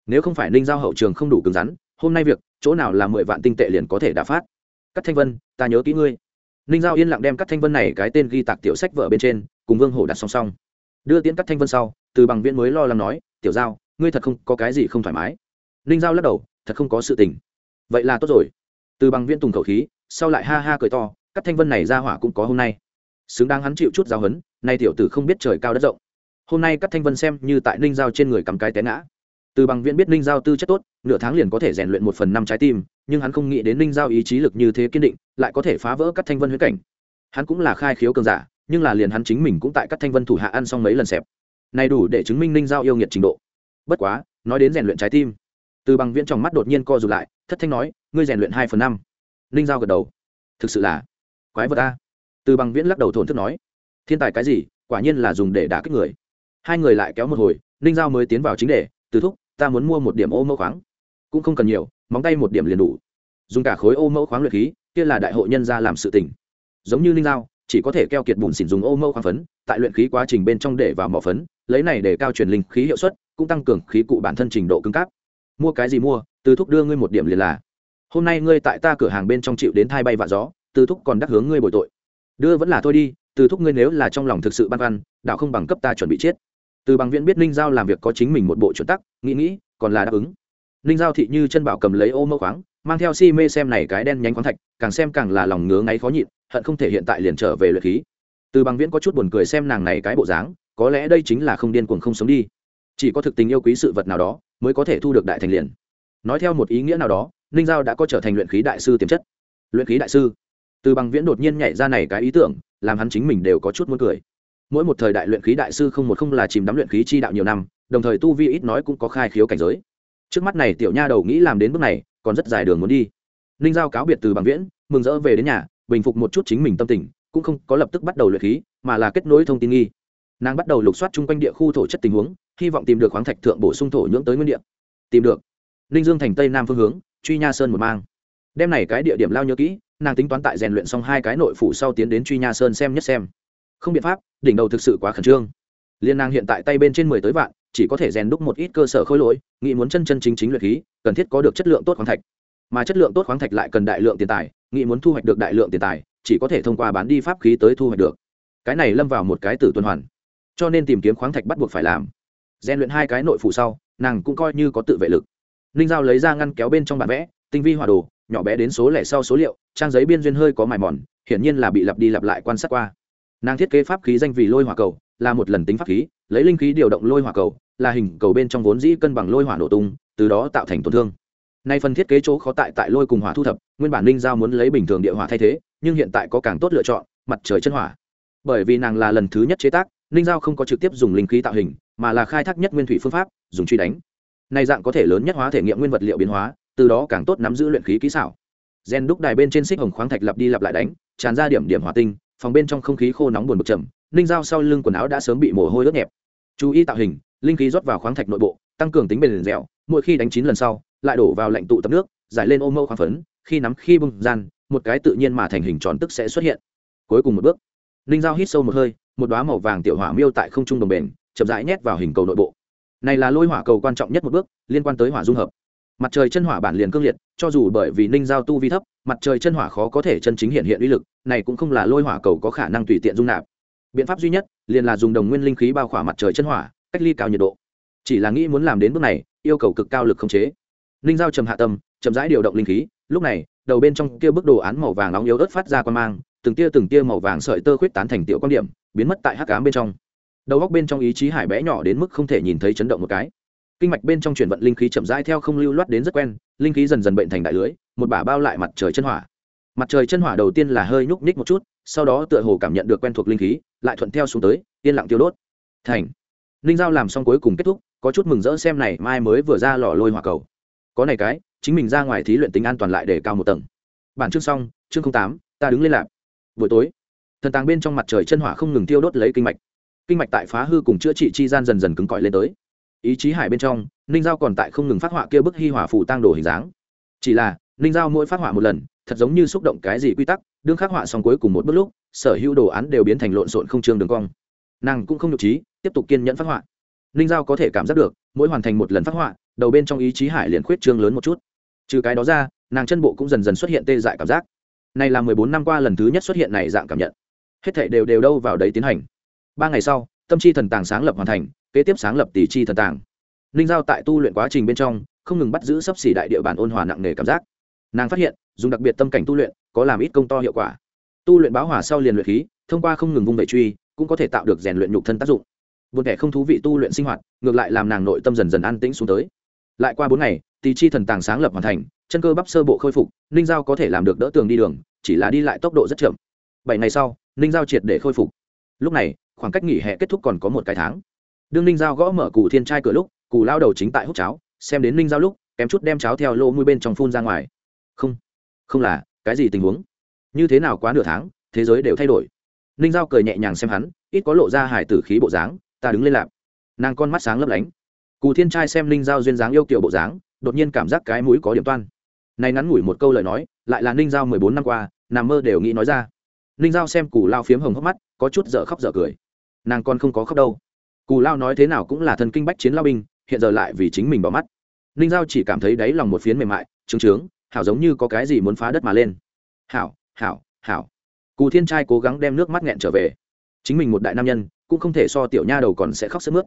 nếu không phải ninh giao hậu trường không đủ cứng rắn, hôm nay việc, chỗ nào là mười vạn tinh tệ liền có thể đã phát. Cắt thanh vân, ta nhớ kỹ ngươi. Ninh giao yên lặng đem cắt thanh vân này cái tên ghi tạc tiểu sách vợ bên trên, cùng vương hổ đặt song song. Đưa tiến cắt thanh vân sau, từ bằng viễn mới lo lắng nói, tiểu giao, ngươi thật không có cái gì không thoải mái. Ninh giao lắc đầu, thật không có sự tình. Vậy là tốt rồi. Từ bằng viễn tùng khẩu khí, sau lại ha ha cười to cắt thanh vân này ra hỏa cũng có hôm nay. Xứng đáng hắn chịu chút giáo hấn nay tiểu tử không biết trời cao đất rộng. Hôm nay cắt thanh vân xem như tại ninh giao trên người cầm cái té ngã từ bằng viễn biết ninh giao tư chất tốt, nửa tháng liền có thể rèn luyện một phần năm trái tim, nhưng hắn không nghĩ đến ninh giao ý chí lực như thế kiên định, lại có thể phá vỡ các thanh vân huyết cảnh. Hắn cũng là khai khiếu cường giả, nhưng là liền hắn chính mình cũng tại các thanh vân thủ hạ ăn xong mấy lần xẹp. Này đủ để chứng minh ninh giao yêu nghiệt trình độ. Bất quá, nói đến rèn luyện trái tim, từ bằng viễn trong mắt đột nhiên co rụt lại, thất thanh nói, ngươi rèn luyện hai phần năm. Ninh giao gật đầu. Thực sự là quái vật ta từ bằng viễn lắc đầu thổn thức nói, thiên tài cái gì, quả nhiên là dùng để đả kích người. Hai người lại kéo một hồi, ninh giao mới tiến vào chính đề từ thúc, ta muốn mua một điểm ô mẫu khoáng. Cũng không cần nhiều, móng tay một điểm liền đủ. Dùng cả khối ô mẫu khoáng luyện khí, kia là đại hội nhân ra làm sự tỉnh giống như ninh lao chỉ có thể keo kiệt bùn xỉn dùng ô mẫu khoáng phấn, tại luyện khí quá trình bên trong để vào mỏ phấn, lấy này để cao truyền linh khí hiệu suất, cũng tăng cường khí cụ bản thân trình độ cứng cáp. Mua cái gì mua, từ thúc đưa ngươi một điểm liền là. Hôm nay ngươi tại ta cửa hàng bên trong chịu đến thai bay vạ gió, từ thúc còn đắc hướng ngươi bồi tội. Đưa vẫn là thôi đi, từ thúc ngươi nếu là trong lòng thực sự băn khoăn, đạo không bằng cấp ta chuẩn bị chết từ bằng viện biết ninh giao làm việc có chính mình một bộ chuẩn tắc, nghĩ nghĩ, còn là đáp ứng. Ninh giao thị như chân bảo cầm lấy ô mơ khoáng, mang theo si mê xem này cái đen nhánh khoáng thạch, càng xem càng là lòng ngứa ngáy khó nhịn, hận không thể hiện tại liền trở về luyện khí. Từ bằng viễn có chút buồn cười xem nàng này cái bộ dáng, có lẽ đây chính là không điên cuồng không sống đi. Chỉ có thực tình yêu quý sự vật nào đó, mới có thể thu được đại thành liền. Nói theo một ý nghĩa nào đó, ninh giao đã có trở thành luyện khí đại sư tiềm chất. Luyện khí đại sư. Từ bằng viễn đột nhiên nhảy ra này cái ý tưởng, làm hắn chính mình đều có chút muốn cười mỗi một thời đại luyện khí đại sư không một không là chìm đắm luyện khí chi đạo nhiều năm, đồng thời tu vi ít nói cũng có khai khiếu cảnh giới. Trước mắt này tiểu nha đầu nghĩ làm đến bước này, còn rất dài đường muốn đi. Ninh giao cáo biệt từ bằng viễn, mừng rỡ về đến nhà, bình phục một chút chính mình tâm tình, cũng không có lập tức bắt đầu luyện khí, mà là kết nối thông tin nghi. Nàng bắt đầu lục soát chung quanh địa khu thổ chất tình huống, hy vọng tìm được khoáng thạch thượng bổ sung thổ nhưỡng tới nguyên địa. Tìm được. Ninh dương thành tây nam phương hướng, truy nha sơn một mang. Đem này cái địa điểm lao nhớ kỹ, nàng tính toán tại rèn luyện xong hai cái nội phủ sau tiến đến truy nha sơn xem nhất xem không biện pháp, đỉnh đầu thực sự quá khẩn trương. Liên nàng hiện tại tay bên trên mười tới vạn, chỉ có thể rèn đúc một ít cơ sở khối lỗi, nghĩ muốn chân chân chính chính luyện khí, cần thiết có được chất lượng tốt khoáng thạch. Mà chất lượng tốt khoáng thạch lại cần đại lượng tiền tài, nghĩ muốn thu hoạch được đại lượng tiền tài, chỉ có thể thông qua bán đi pháp khí tới thu hoạch được. Cái này lâm vào một cái tử tuần hoàn. Cho nên tìm kiếm khoáng thạch bắt buộc phải làm. Rèn luyện hai cái nội phủ sau, nàng cũng coi như có tự vệ lực. Ninh giao lấy ra ngăn kéo bên trong bản vẽ, tinh vi hòa đồ, nhỏ bé đến số lẻ sau số liệu, trang giấy biên duyên hơi có mài mòn, hiển nhiên là bị lặp đi lặp lại quan sát qua nàng thiết kế pháp khí danh vì lôi hỏa cầu, là một lần tính pháp khí, lấy linh khí điều động lôi hỏa cầu, là hình cầu bên trong vốn dĩ cân bằng lôi hỏa nổ tung, từ đó tạo thành tổn thương. Nay phần thiết kế chỗ khó tại tại lôi cùng hỏa thu thập, nguyên bản linh giao muốn lấy bình thường địa hỏa thay thế, nhưng hiện tại có càng tốt lựa chọn, mặt trời chân hỏa. Bởi vì nàng là lần thứ nhất chế tác linh giao không có trực tiếp dùng linh khí tạo hình, mà là khai thác nhất nguyên thủy phương pháp, dùng truy đánh. Nay dạng có thể lớn nhất hóa thể nghiệm nguyên vật liệu biến hóa, từ đó càng tốt nắm giữ luyện khí kỹ xảo. Gen đúc đài bên trên xích hồng khoáng thạch lặp đi lặp lại đánh, tràn ra điểm điểm hỏa tinh phòng bên trong không khí khô nóng buồn bực chậm ninh dao sau lưng quần áo đã sớm bị mồ hôi ướt nhẹp. Chú ý tạo hình linh khí rót vào khoáng thạch nội bộ tăng cường tính bền dẻo mỗi khi đánh chín lần sau lại đổ vào lạnh tụ tập nước giải lên ô mâu khoáng phấn khi nắm khi bung, gian một cái tự nhiên mà thành hình tròn tức sẽ xuất hiện. Cuối cùng một bước ninh giao hít sâu một hơi một đoá màu vàng tiểu hỏa miêu tại không trung đồng bền chậm rãi nhét vào hình cầu nội bộ. Này là lôi hỏa cầu quan trọng nhất một bước liên quan tới hỏa dung hợp mặt trời chân hỏa bản liền cương liệt, cho dù bởi vì ninh giao tu vi thấp, mặt trời chân hỏa khó có thể chân chính hiện hiện uy lực, này cũng không là lôi hỏa cầu có khả năng tùy tiện dung nạp. Biện pháp duy nhất, liền là dùng đồng nguyên linh khí bao khỏa mặt trời chân hỏa, cách ly cao nhiệt độ. Chỉ là nghĩ muốn làm đến bước này, yêu cầu cực cao lực khống chế. Ninh giao trầm hạ tâm, chậm rãi điều động linh khí, lúc này, đầu bên trong kia bức đồ án màu vàng nóng yếu ớt phát ra quan mang, từng tia từng tia màu vàng sợi tơ khuyết tán thành tiểu quan điểm, biến mất tại hắc ám bên trong. Đầu góc bên trong ý chí hải bé nhỏ đến mức không thể nhìn thấy chấn động một cái kinh mạch bên trong chuyển vận linh khí chậm rãi theo không lưu loát đến rất quen, linh khí dần dần bệnh thành đại lưới, một bả bao lại mặt trời chân hỏa. Mặt trời chân hỏa đầu tiên là hơi nhúc nhích một chút, sau đó tựa hồ cảm nhận được quen thuộc linh khí, lại thuận theo xuống tới, yên lặng tiêu đốt. Thành. Ninh giao làm xong cuối cùng kết thúc, có chút mừng rỡ xem này, mai mới vừa ra lò lôi hỏa cầu. Có này cái, chính mình ra ngoài thí luyện tính an toàn lại để cao một tầng. Bản chương xong, chương tám, ta đứng lên lạp. Buổi tối, thần tàng bên trong mặt trời chân hỏa không ngừng tiêu đốt lấy kinh mạch. Kinh mạch tại phá hư cùng chữa trị chi gian dần dần cứng cỏi lên tới ý chí hải bên trong, ninh giao còn tại không ngừng phát họa kia bức hi hỏa phủ tang đồ hình dáng. Chỉ là, ninh giao mỗi phát họa một lần, thật giống như xúc động cái gì quy tắc, đương khắc họa xong cuối cùng một bước lúc, sở hữu đồ án đều biến thành lộn xộn không trương đường cong. Nàng cũng không nhục trí, tiếp tục kiên nhẫn phát họa. Ninh giao có thể cảm giác được, mỗi hoàn thành một lần phát họa, đầu bên trong ý chí hải liền khuyết trương lớn một chút. Trừ cái đó ra, nàng chân bộ cũng dần dần xuất hiện tê dại cảm giác. Này là mười bốn năm qua lần thứ nhất xuất hiện này dạng cảm nhận. Hết thảy đều đều đâu vào đấy tiến hành. Ba ngày sau, tâm chi thần tàng sáng lập hoàn thành kế tiếp sáng lập tỷ chi thần tàng. Ninh giao tại tu luyện quá trình bên trong, không ngừng bắt giữ sấp xỉ đại địa bàn ôn hòa nặng nề cảm giác. Nàng phát hiện, dùng đặc biệt tâm cảnh tu luyện, có làm ít công to hiệu quả. Tu luyện báo hỏa sau liền luyện khí, thông qua không ngừng vung vẩy truy, cũng có thể tạo được rèn luyện nhục thân tác dụng. Buồn kẻ không thú vị tu luyện sinh hoạt, ngược lại làm nàng nội tâm dần dần an tĩnh xuống tới. Lại qua bốn ngày, tỷ chi thần tàng sáng lập hoàn thành, chân cơ bắp sơ bộ khôi phục, ninh giao có thể làm được đỡ tường đi đường, chỉ là đi lại tốc độ rất chậm. Bảy ngày sau, ninh giao triệt để khôi phục. Lúc này, khoảng cách nghỉ hè kết thúc còn có một cái tháng đương ninh giao gõ mở cụ thiên trai cửa lúc cụ lao đầu chính tại hút cháo, xem đến ninh giao lúc, kém chút đem cháo theo lô mũi bên trong phun ra ngoài. Không không là, cái gì tình huống? Như thế nào quá nửa tháng, thế giới đều thay đổi. Ninh giao cười nhẹ nhàng xem hắn, ít có lộ ra hải tử khí bộ dáng, ta đứng lên lạp. Nàng con mắt sáng lấp lánh. Cù thiên trai xem ninh giao duyên dáng yêu kiểu bộ dáng, đột nhiên cảm giác cái mũi có điểm toan. Này ngắn ngủi một câu lời nói, lại là ninh giao mười bốn năm qua, nằm mơ đều nghĩ nói ra. Ninh giao xem cù lao phiếm hồng hốc mắt, có chút dở khóc dở cười. Nàng còn không có khóc đâu cù lao nói thế nào cũng là thần kinh bách chiến lao binh, hiện giờ lại vì chính mình bỏ mắt. Ninh giao chỉ cảm thấy đáy lòng một phiến mềm mại, trướng trướng, hảo giống như có cái gì muốn phá đất mà lên. Hảo hảo hảo. Cù thiên trai cố gắng đem nước mắt nghẹn trở về. Chính mình một đại nam nhân, cũng không thể so tiểu nha đầu còn sẽ khóc sức mướt.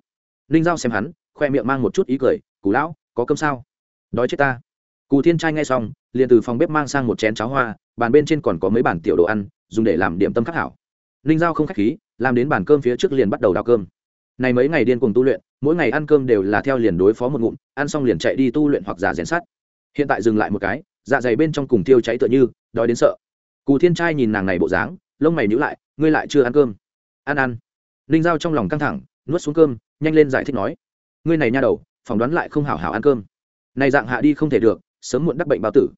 Ninh giao xem hắn, khoe miệng mang một chút ý cười, cù lão, có cơm sao? Đói chết ta. Cù thiên trai nghe xong, liền từ phòng bếp mang sang một chén cháo hoa, bàn bên trên còn có mấy bản tiểu đồ ăn, dùng để làm điểm tâm khắc hảo. Ninh giao không k h á c h khí, làm đến bàn cơm phía trước liền bắt đầu đào cơm này mấy ngày điên cùng tu luyện, mỗi ngày ăn cơm đều là theo liền đối phó một ngụm, ăn xong liền chạy đi tu luyện hoặc giả rèn sát hiện tại dừng lại một cái dạ dày bên trong cùng tiêu cháy tựa như, đói đến sợ. Cù thiên trai nhìn nàng này bộ dáng, lông mày nhữ lại, ngươi lại chưa ăn cơm? Ăn ăn. Ninh giao trong lòng căng thẳng, nuốt xuống cơm, nhanh lên giải thích nói, ngươi này nha đầu, phỏng đoán lại không hảo hảo ăn cơm. Này dạng hạ đi không thể được, sớm muộn đắc bệnh bao tử.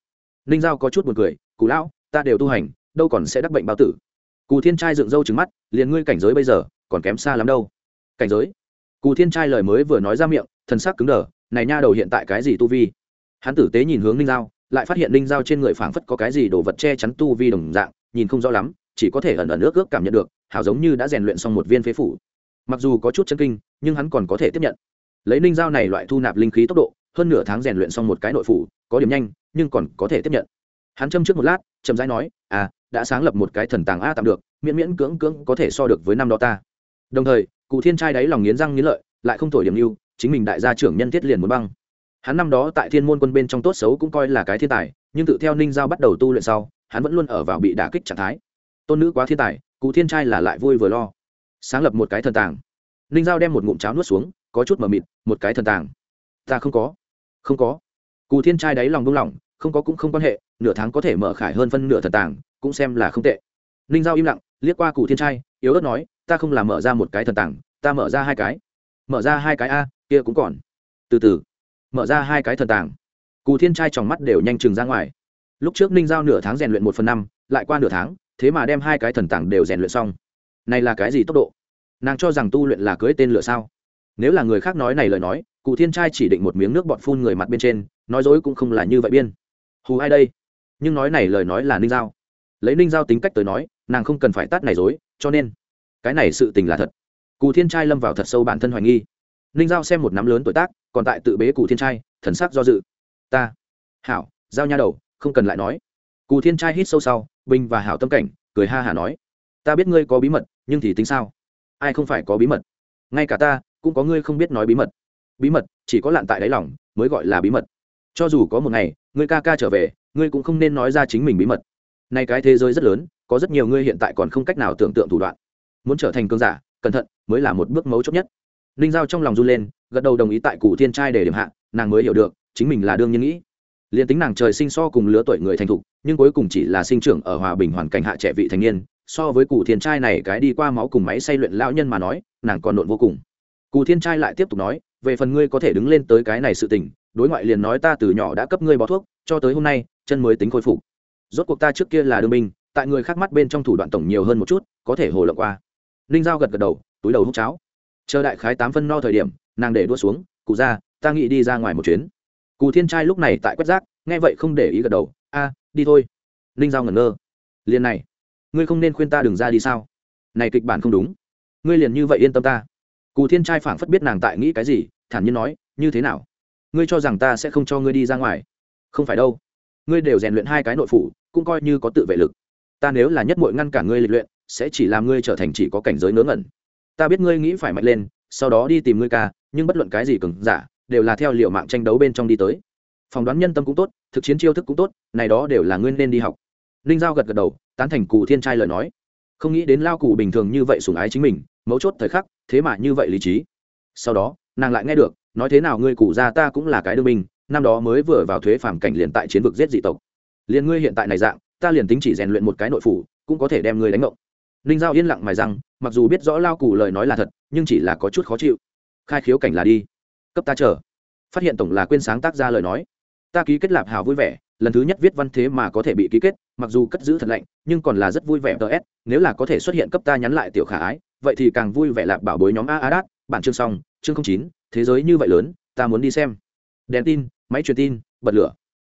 Ninh giao có chút buồn cười, cù lão, ta đều tu hành, đâu còn sẽ đắc bệnh bao tử. Cù thiên trai dựng râu trứng mắt, liền ngươi cảnh giới bây giờ, còn kém xa lắm đâu cảnh giới. Cù thiên trai lời mới vừa nói ra miệng, thần sắc cứng đờ, này nha đầu hiện tại cái gì tu vi? Hắn tử tế nhìn hướng ninh giao, lại phát hiện ninh giao trên người phảng phất có cái gì đồ vật che chắn tu vi đồng dạng, nhìn không rõ lắm, chỉ có thể ẩn ẩn ước ước cảm nhận được, hảo giống như đã rèn luyện xong một viên phế phủ. Mặc dù có chút chân kinh, nhưng hắn còn có thể tiếp nhận. Lấy ninh giao này loại thu nạp linh khí tốc độ, hơn nửa tháng rèn luyện xong một cái nội phủ, có điểm nhanh, nhưng còn có thể tiếp nhận. Hắn châm trước một lát, chậm rãi nói à đã sáng lập một cái thần tàng a tạm được, miễn miễn cưỡng cưỡng có thể so được với năm đó ta. Đồng thời cụ thiên trai đáy lòng nghiến răng nghiến lợi, lại không thổi điểm mưu chính mình đại gia trưởng nhân thiết liền muốn băng. Hắn năm đó tại thiên môn quân bên trong tốt xấu cũng coi là cái thiên tài, nhưng tự theo ninh giao bắt đầu tu luyện sau, hắn vẫn luôn ở vào bị đả kích trạng thái. Tôn nữ quá thiên tài, cụ thiên trai là lại vui vừa lo. Sáng lập một cái thần tàng. Ninh giao đem một ngụm cháo nuốt xuống, có chút mờ mịt, một cái thần tàng. Ta không có. Không có. Cụ thiên trai đáy lòng đông lòng không có cũng không quan hệ, nửa tháng có thể mở khải hơn phân nửa thần tàng, cũng xem là không tệ. Ninh giao im lặng, liếc qua cụ thiên trai, yếu ớt nói ta không làm mở ra một cái thần tàng ta mở ra hai cái. Mở ra hai cái a, kia cũng còn. Từ từ. Mở ra hai cái thần tàng cù thiên trai tròng mắt đều nhanh chừng ra ngoài. Lúc trước ninh giao nửa tháng rèn luyện một phần năm, lại qua nửa tháng, thế mà đem hai cái thần tàng đều rèn luyện xong. Này là cái gì tốc độ? Nàng cho rằng tu luyện là cưới tên lửa sao? Nếu là người khác nói này lời nói cụ thiên trai chỉ định một miếng nước bọt phun người mặt bên trên, nói dối cũng không là như vậy biên. Hù ai đây? Nhưng nói này lời nói là ninh giao. Lấy ninh giao tính cách tới nói, nàng không cần phải tát này dối, cho nên cái này sự tình là thật. Cù thiên trai lâm vào thật sâu bản thân hoài nghi. Ninh giao xem một nắm lớn tuổi tác, còn tại tự bế cù thiên trai, thần sắc do dự. Ta, hảo, giao nha đầu, không cần lại nói. Cù thiên trai hít sâu sau, bình và hảo tâm cảnh, cười ha hả nói. Ta biết ngươi có bí mật, nhưng thì tính sao? Ai không phải có bí mật? Ngay cả ta, cũng có ngươi không biết nói bí mật. Bí mật, chỉ có lặn tại đáy lòng, mới gọi là bí mật. Cho dù có một ngày, ngươi ca ca trở về, ngươi cũng không nên nói ra chính mình bí mật. Nay cái thế giới rất lớn, có rất nhiều ngươi hiện tại còn không cách nào tưởng tượng thủ đoạn muốn trở thành cơn giả, cẩn thận mới là một bước mấu chốt nhất. Ninh giao trong lòng run lên, gật đầu đồng ý tại cụ thiên trai để điểm hạ, nàng mới hiểu được, chính mình là đương nhiên nghĩ. Liền tính nàng trời sinh so cùng lứa tuổi người thành thục, nhưng cuối cùng chỉ là sinh trưởng ở hòa bình hoàn cảnh hạ trẻ vị thành niên, so với cụ thiên trai này cái đi qua máu cùng máy say luyện lão nhân mà nói, nàng còn nộn vô cùng. Cụ thiên trai lại tiếp tục nói, về phần ngươi có thể đứng lên tới cái này sự tình, đối ngoại liền nói ta từ nhỏ đã cấp ngươi bó thuốc, cho tới hôm nay, chân mới tính khôi phục. Rốt cuộc ta trước kia là đương binh, tại người khác mắt bên trong thủ đoạn tổng nhiều hơn một chút, có thể hồ lộng qua ninh giao gật gật đầu, túi đầu hút cháo. Chờ đại khái tám phân no thời điểm, nàng để đua xuống, cụ ra ta nghĩ đi ra ngoài một chuyến. Cụ thiên trai lúc này tại quét rác, nghe vậy không để ý gật đầu, a, đi thôi. Ninh giao ngẩn ngơ. Liền này, ngươi không nên khuyên ta đừng ra đi sao? Này kịch bản không đúng. Ngươi liền như vậy yên tâm ta. Cụ thiên trai phảng phất biết nàng tại nghĩ cái gì, thản nhiên nói, như thế nào? Ngươi cho rằng ta sẽ không cho ngươi đi ra ngoài? Không phải đâu. Ngươi đều rèn luyện hai cái nội phủ, cũng coi như có tự vệ lực. Ta nếu là nhất mội ngăn cản ngươi lịch luyện sẽ chỉ làm ngươi trở thành chỉ có cảnh giới ngớ ngẩn. Ta biết ngươi nghĩ phải mạnh lên, sau đó đi tìm ngươi ca, nhưng bất luận cái gì cứng giả, đều là theo liệu mạng tranh đấu bên trong đi tới. Phỏng đoán nhân tâm cũng tốt, thực chiến chiêu thức cũng tốt, này đó đều là ngươi nên đi học. Ninh giao gật gật đầu, tán thành cụ thiên trai lời nói. Không nghĩ đến lao cụ bình thường như vậy sùng ái chính mình, mấu chốt thời khắc, thế mà như vậy lý trí. Sau đó, nàng lại nghe được, nói thế nào ngươi cụ ra ta cũng là cái đương binh, năm đó mới vừa vào thuế phàm cảnh liền tại chiến vực giết dị tộc. Liền ngươi hiện tại này dạng, ta liền tính chỉ rèn luyện một cái nội phủ, cũng có thể đem ngươi đánh ngộng ninh giao yên lặng mài rằng mặc dù biết rõ lao cụ lời nói là thật, nhưng chỉ là có chút khó chịu. Khai khiếu cảnh là đi. Cấp ta chờ. Phát hiện tổng là quên sáng tác ra lời nói. Ta ký kết lạp hào vui vẻ, lần thứ nhất viết văn thế mà có thể bị ký kết, mặc dù cất giữ thật lạnh, nhưng còn là rất vui vẻ ts nếu là có thể xuất hiện cấp ta nhắn lại tiểu khả ái, vậy thì càng vui vẻ lạp bảo bối nhóm a a đát, bản chương xong, chương chín, thế giới như vậy lớn, ta muốn đi xem. Đèn tin, máy truyền tin, bật lửa.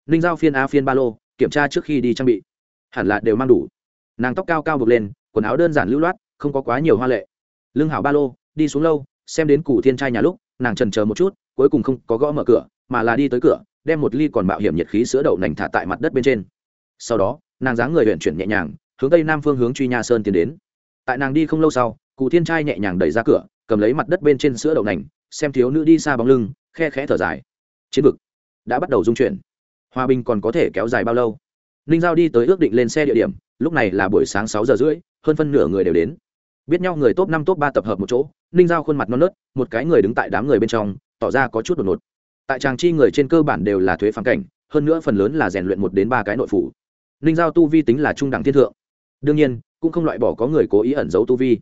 Ninh giao phiên a phiên ba lô, kiểm tra trước khi đi trang bị. Hẳn là đều mang đủ. Nàng tóc cao cao bực lên quần áo đơn giản lưu loát, không có quá nhiều hoa lệ. Lương hảo ba lô, đi xuống lâu, xem đến củ thiên trai nhà lúc, nàng trần chờ một chút, cuối cùng không có gõ mở cửa, mà là đi tới cửa, đem một ly còn mạo hiểm nhiệt khí sữa đậu nành thả tại mặt đất bên trên. Sau đó, nàng dáng người huyện chuyển nhẹ nhàng, hướng tây nam phương hướng truy nha sơn tiến đến. Tại nàng đi không lâu sau cụ thiên trai nhẹ nhàng đẩy ra cửa, cầm lấy mặt đất bên trên sữa đậu nành, xem thiếu nữ đi xa bóng lưng, khe khẽ thở dài. Chiến vực đã bắt đầu dung chuyển. Hòa bình còn có thể kéo dài bao lâu? Ninh giao đi tới ước định lên xe địa điểm lúc này là buổi sáng sáu giờ rưỡi, hơn phân nửa người đều đến. Biết nhau người top năm, top ba tập hợp một chỗ, ninh giao khuôn mặt non nớt, một cái người đứng tại đám người bên trong, tỏ ra có chút đột ngột. Tại tràng chi người trên cơ bản đều là thuế phản cảnh, hơn nữa phần lớn là rèn luyện một đến ba cái nội phủ. Ninh giao tu vi tính là trung đẳng thiên thượng. Đương nhiên, cũng không loại bỏ có người cố ý ẩn giấu tu vi.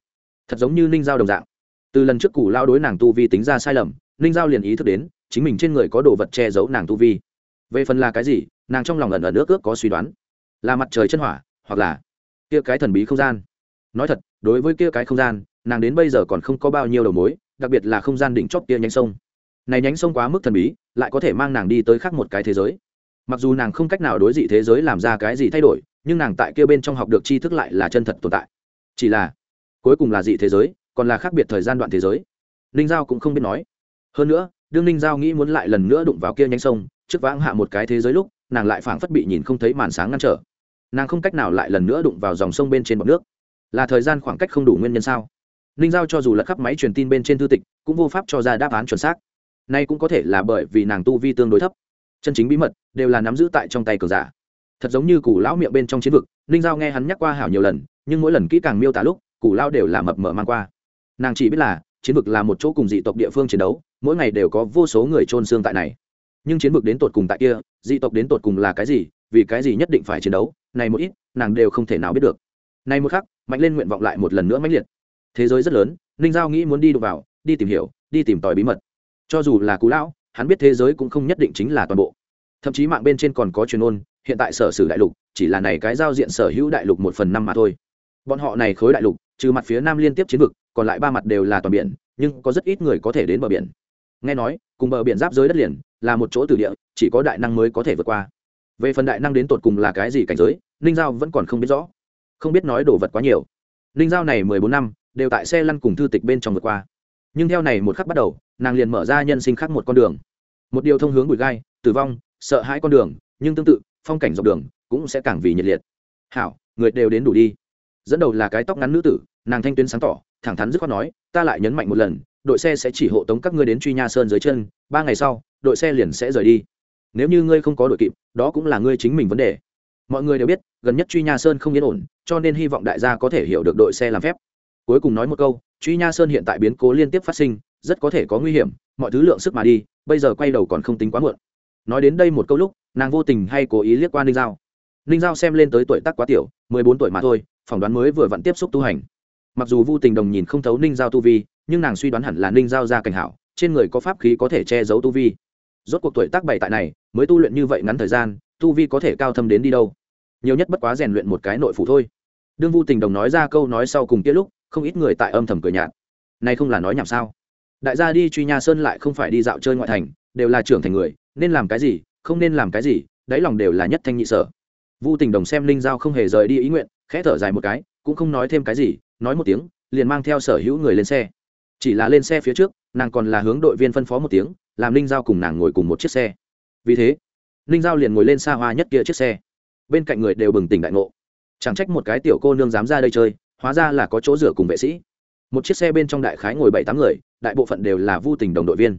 Thật giống như ninh giao đồng dạng. Từ lần trước củ lao đối nàng tu vi tính ra sai lầm, ninh giao liền ý thức đến, chính mình trên người có đồ vật che giấu nàng tu vi. Về phần là cái gì, nàng trong lòng ẩn ẩn ước ước có suy đoán. Là mặt trời chân hỏa hoặc là kia cái thần bí không gian. Nói thật, đối với kia cái không gian, nàng đến bây giờ còn không có bao nhiêu đầu mối, đặc biệt là không gian đỉnh chóp kia nhánh sông. Này nhánh sông quá mức thần bí, lại có thể mang nàng đi tới khác một cái thế giới. Mặc dù nàng không cách nào đối dị thế giới làm ra cái gì thay đổi, nhưng nàng tại kia bên trong học được tri thức lại là chân thật tồn tại. Chỉ là, cuối cùng là dị thế giới, còn là khác biệt thời gian đoạn thế giới. Ninh giao cũng không biết nói. Hơn nữa, đương ninh giao nghĩ muốn lại lần nữa đụng vào kia nhánh sông, trước vãng hạ một cái thế giới lúc, nàng lại phảng phất bị nhìn không thấy màn sáng ngăn trở nàng không cách nào lại lần nữa đụng vào dòng sông bên trên bọc nước. Là thời gian khoảng cách không đủ nguyên nhân sao? Ninh giao cho dù lật khắp máy truyền tin bên trên thư tịch, cũng vô pháp cho ra đáp án chuẩn xác. Nay cũng có thể là bởi vì nàng tu vi tương đối thấp. Chân chính bí mật, đều là nắm giữ tại trong tay cờ giả. Thật giống như củ lão miệng bên trong chiến vực, ninh giao nghe hắn nhắc qua hảo nhiều lần, nhưng mỗi lần kỹ càng miêu tả lúc, củ lao đều là mập mờ mang qua. Nàng chỉ biết là, chiến vực là một chỗ cùng dị tộc địa phương chiến đấu, mỗi ngày đều có vô số người trôn xương tại này. Nhưng chiến vực đến tột cùng tại kia, dị tộc đến tột cùng là cái gì, vì cái gì nhất định phải chiến đấu? Này một ít, nàng đều không thể nào biết được. Này một khắc, mạnh lên nguyện vọng lại một lần nữa mãnh liệt. Thế giới rất lớn, ninh giao nghĩ muốn đi đụng vào, đi tìm hiểu, đi tìm tòi bí mật. Cho dù là cú lão, hắn biết thế giới cũng không nhất định chính là toàn bộ. Thậm chí mạng bên trên còn có truyền ôn, hiện tại sở sử đại lục, chỉ là này cái giao diện sở hữu đại lục một phần năm mà thôi. Bọn họ này khối đại lục, trừ mặt phía nam liên tiếp chiến vực, còn lại ba mặt đều là toàn biển, nhưng có rất ít người có thể đến bờ biển. Nghe nói, cùng bờ biển giáp giới đất liền, là một chỗ từ địa, chỉ có đại năng mới có thể vượt qua về phần đại năng đến tột cùng là cái gì cảnh giới, ninh giao vẫn còn không biết rõ. Không biết nói đồ vật quá nhiều. Ninh giao này mười bốn năm, đều tại xe lăn cùng thư tịch bên trong vượt qua. Nhưng theo này một khắc bắt đầu, nàng liền mở ra nhân sinh khác một con đường. Một điều thông hướng bụi gai, tử vong, sợ hãi con đường, nhưng tương tự, phong cảnh dọc đường cũng sẽ càng vì nhiệt liệt. Hảo, người đều đến đủ đi. Dẫn đầu là cái tóc ngắn nữ tử, nàng thanh tuyến sáng tỏ, thẳng thắn dứt khoát nói, ta lại nhấn mạnh một lần, đội xe sẽ chỉ hộ tống các ngươi đến truy nha sơn dưới chân, ba ngày sau, đội xe liền sẽ rời đi nếu như ngươi không có đội kịp, đó cũng là ngươi chính mình vấn đề. Mọi người đều biết, gần nhất truy nha sơn không yên ổn, cho nên hy vọng đại gia có thể hiểu được đội xe làm phép. Cuối cùng nói một câu, truy nha sơn hiện tại biến cố liên tiếp phát sinh, rất có thể có nguy hiểm, mọi thứ lượng sức mà đi, bây giờ quay đầu còn không tính quá muộn. Nói đến đây một câu lúc, nàng vô tình hay cố ý liếc qua ninh giao. Ninh giao xem lên tới tuổi tác quá tiểu, mười bốn tuổi mà thôi, phỏng đoán mới vừa vặn tiếp xúc tu hành. Mặc dù vô tình đồng nhìn không thấu ninh giao tu vi, nhưng nàng suy đoán hẳn là ninh giao ra cảnh hảo, trên người có pháp khí có thể che giấu tu vi rốt cuộc tuổi tác bảy tại này, mới tu luyện như vậy ngắn thời gian, tu vi có thể cao thâm đến đi đâu? Nhiều nhất bất quá rèn luyện một cái nội phủ thôi. Đương vu tình đồng nói ra câu nói sau cùng kia lúc, không ít người tại âm thầm cười nhạt. Này không là nói nhảm sao? Đại gia đi truy nha sơn lại không phải đi dạo chơi ngoại thành, đều là trưởng thành người, nên làm cái gì, không nên làm cái gì, đáy lòng đều là nhất thanh nhị sở. Vu tình đồng xem linh giao không hề rời đi ý nguyện, khẽ thở dài một cái, cũng không nói thêm cái gì, nói một tiếng, liền mang theo sở hữu người lên xe. Chỉ là lên xe phía trước, nàng còn là hướng đội viên phân phó một tiếng làm linh giao cùng nàng ngồi cùng một chiếc xe. Vì thế linh giao liền ngồi lên xa hoa nhất kia chiếc xe. Bên cạnh người đều bừng tỉnh đại ngộ. Chẳng trách một cái tiểu cô nương dám ra đây chơi, hóa ra là có chỗ rửa cùng vệ sĩ. Một chiếc xe bên trong đại khái ngồi bảy tám người, đại bộ phận đều là vu tình đồng đội viên.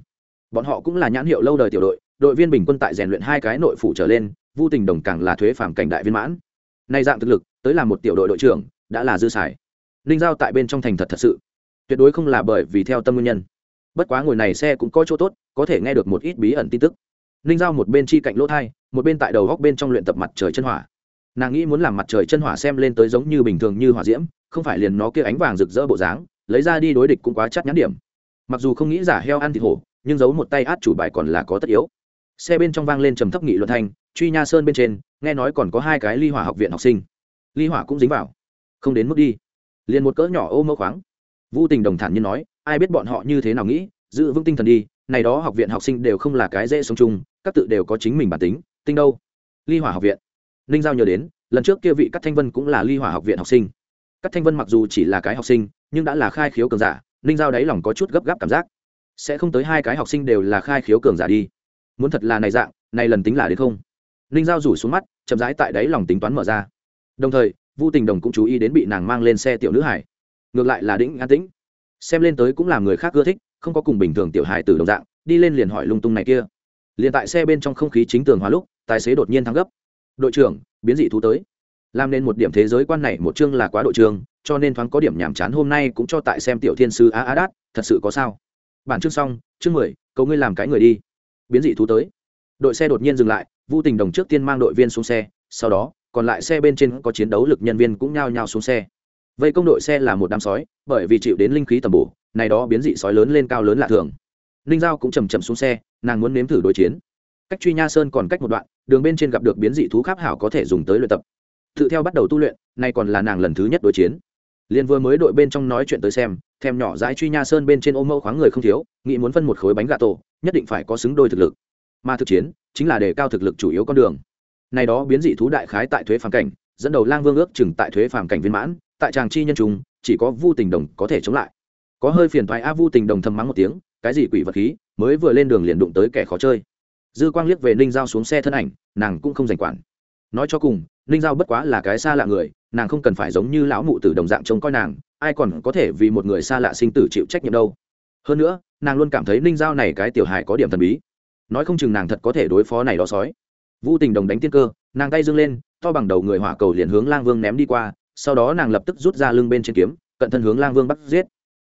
Bọn họ cũng là nhãn hiệu lâu đời tiểu đội đội viên bình quân tại rèn luyện hai cái nội phủ trở lên, vu tình đồng càng là thuế phàm cảnh đại viên mãn. Nay dạng thực lực, tới là một tiểu đội đội trưởng, đã là dư xài. Ninh giao tại bên trong thành thật thật sự. Tuyệt đối không là bởi vì theo tâm nguyên nhân bất quá ngồi này xe cũng có chỗ tốt, có thể nghe được một ít bí ẩn tin tức. Ninh giao một bên chi cạnh lỗ thai, một bên tại đầu góc bên trong luyện tập mặt trời chân hỏa. Nàng nghĩ muốn làm mặt trời chân hỏa xem lên tới giống như bình thường như hỏa diễm, không phải liền nó kia ánh vàng rực rỡ bộ dáng, lấy ra đi đối địch cũng quá chắc nhãn điểm. Mặc dù không nghĩ giả heo ăn thịt hổ, nhưng giấu một tay át chủ bài còn là có tất yếu. Xe bên trong vang lên trầm thấp nghị luận thanh, truy nha sơn bên trên, nghe nói còn có hai cái ly hỏa học viện học sinh. Ly hỏa cũng dính vào. Không đến mức đi. Liền một cỡ nhỏ ô mẫu khoáng. Vô tình đồng thản như nói ai biết bọn họ như thế nào nghĩ, giữ vững tinh thần đi, này đó học viện học sinh đều không là cái dễ sống chung, các tự đều có chính mình bản tính, tinh đâu. Ly hỏa học viện. Ninh giao nhớ đến, lần trước kia vị các thanh vân cũng là ly hỏa học viện học sinh. Các thanh vân mặc dù chỉ là cái học sinh, nhưng đã là khai khiếu cường giả, ninh giao đáy lòng có chút gấp gáp cảm giác. Sẽ không tới hai cái học sinh đều là khai khiếu cường giả đi. Muốn thật là này dạng, này lần tính là đến không? Ninh giao rủ xuống mắt, chậm rãi tại đáy lòng tính toán mở ra. Đồng thời, vu tình đồng cũng chú ý đến bị nàng mang lên xe tiểu nữ hải. Ngược lại là đĩnh an tĩnh xem lên tới cũng làm người khác ưa thích, không có cùng bình thường tiểu hải từ đồng dạng, đi lên liền hỏi lung tung này kia. Liền tại xe bên trong không khí chính tường hóa lúc, tài xế đột nhiên thắng gấp. Đội trưởng, biến dị thú tới. Làm nên một điểm thế giới quan này một chương là quá đội trường, cho nên thoáng có điểm nhàm chán hôm nay cũng cho tại xem tiểu thiên sư a a đát, thật sự có sao. Bản chương xong, chương mười, cầu ngươi làm cái người đi. Biến dị thú tới. Đội xe đột nhiên dừng lại, vu tình đồng trước tiên mang đội viên xuống xe, sau đó, còn lại xe bên trên có chiến đấu lực nhân viên cũng nhao nhao xuống xe vây công đội xe là một đám sói, bởi vì chịu đến linh khí tầm bổ, này đó biến dị sói lớn lên cao lớn lạ thường. Ninh giao cũng chầm chậm xuống xe, nàng muốn nếm thử đối chiến. Cách truy nha sơn còn cách một đoạn, đường bên trên gặp được biến dị thú khác hảo có thể dùng tới luyện tập. Tự theo bắt đầu tu luyện, nay còn là nàng lần thứ nhất đối chiến. Liên vừa mới đội bên trong nói chuyện tới xem, thèm nhỏ dãi truy nha sơn bên trên ô mẫu khoáng người không thiếu, nghĩ muốn phân một khối bánh gà tổ, nhất định phải có xứng đôi thực lực. Mà thực chiến, chính là đề cao thực lực chủ yếu con đường. Này đó biến dị thú đại khái tại thuế phàm cảnh, dẫn đầu lang vương ước chừng tại thuế phàm cảnh viên mãn tại tràng chi nhân trùng chỉ có vu tình đồng có thể chống lại. Có hơi phiền thoái a vu tình đồng thầm mắng một tiếng, cái gì quỷ vật khí, mới vừa lên đường liền đụng tới kẻ khó chơi. Dư quang liếc về ninh giao xuống xe thân ảnh, nàng cũng không giành quản. Nói cho cùng, ninh giao bất quá là cái xa lạ người, nàng không cần phải giống như lão mụ tử đồng dạng trông coi nàng, ai còn có thể vì một người xa lạ sinh tử chịu trách nhiệm đâu. Hơn nữa, nàng luôn cảm thấy ninh giao này cái tiểu hài có điểm thần bí. Nói không chừng nàng thật có thể đối phó này đó sói. Vu tình đồng đánh tiên cơ, nàng tay dâng lên, to bằng đầu người hỏa cầu liền hướng lang vương ném đi qua sau đó nàng lập tức rút ra lưng bên trên kiếm, cận thân hướng lang vương bắt giết.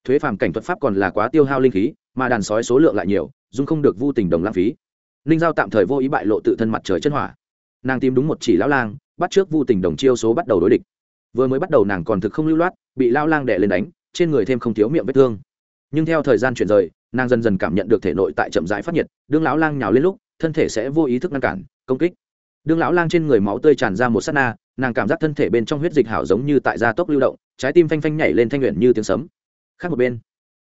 Thuế phàm cảnh thuật pháp còn là quá tiêu hao linh khí, mà đàn sói số lượng lại nhiều dung không được vu tình đồng lãng phí. Ninh giao tạm thời vô ý bại lộ tự thân mặt trời chân hỏa. Nàng tìm đúng một chỉ lão lang, bắt trước vu tình đồng chiêu số bắt đầu đối địch. Vừa mới bắt đầu nàng còn thực không lưu loát, bị lao lang đè lên đánh, trên người thêm không thiếu miệng vết thương. Nhưng theo thời gian chuyển rời, nàng dần dần cảm nhận được thể nội tại chậm rãi phát nhiệt, đương lão lang nhào lên lúc, thân thể sẽ vô ý thức ngăn cản, công kích. Đương lão lang trên người máu tươi tràn ra một s á t na nàng cảm giác thân thể bên trong huyết dịch hảo giống như tại gia tốc lưu động, trái tim phanh phanh nhảy lên thanh luyện như tiếng sấm. Khác một bên,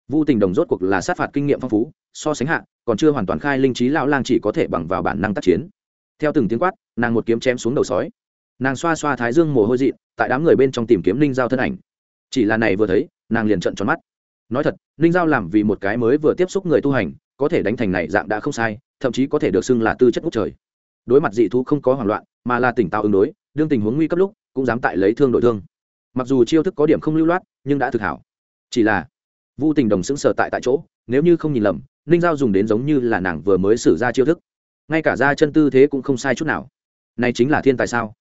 vu tình đồng rốt cuộc là sát phạt kinh nghiệm phong phú, so sánh hạ, còn chưa hoàn toàn khai linh trí lão lang chỉ có thể bằng vào bản năng tác chiến. Theo từng tiếng quát, nàng một kiếm chém xuống đầu sói. Nàng xoa xoa thái dương mồ hôi dị, tại đám người bên trong tìm kiếm ninh giao thân ảnh. Chỉ là này vừa thấy, nàng liền trận tròn mắt. Nói thật, ninh giao làm vì một cái mới vừa tiếp xúc người tu hành, có thể đánh thành này dạng đã không sai, thậm chí có thể được xưng là tư chất ngút trời. Đối mặt dị thú không có hoảng loạn, mà là tỉnh táo ứng đối đương tình huống nguy cấp lúc, cũng dám tại lấy thương đội thương. Mặc dù chiêu thức có điểm không lưu loát, nhưng đã thực hảo. Chỉ là, vu tình đồng sững sờ tại tại chỗ, nếu như không nhìn lầm, ninh giao dùng đến giống như là nàng vừa mới xử ra chiêu thức. Ngay cả ra chân tư thế cũng không sai chút nào. Này chính là thiên tài sao?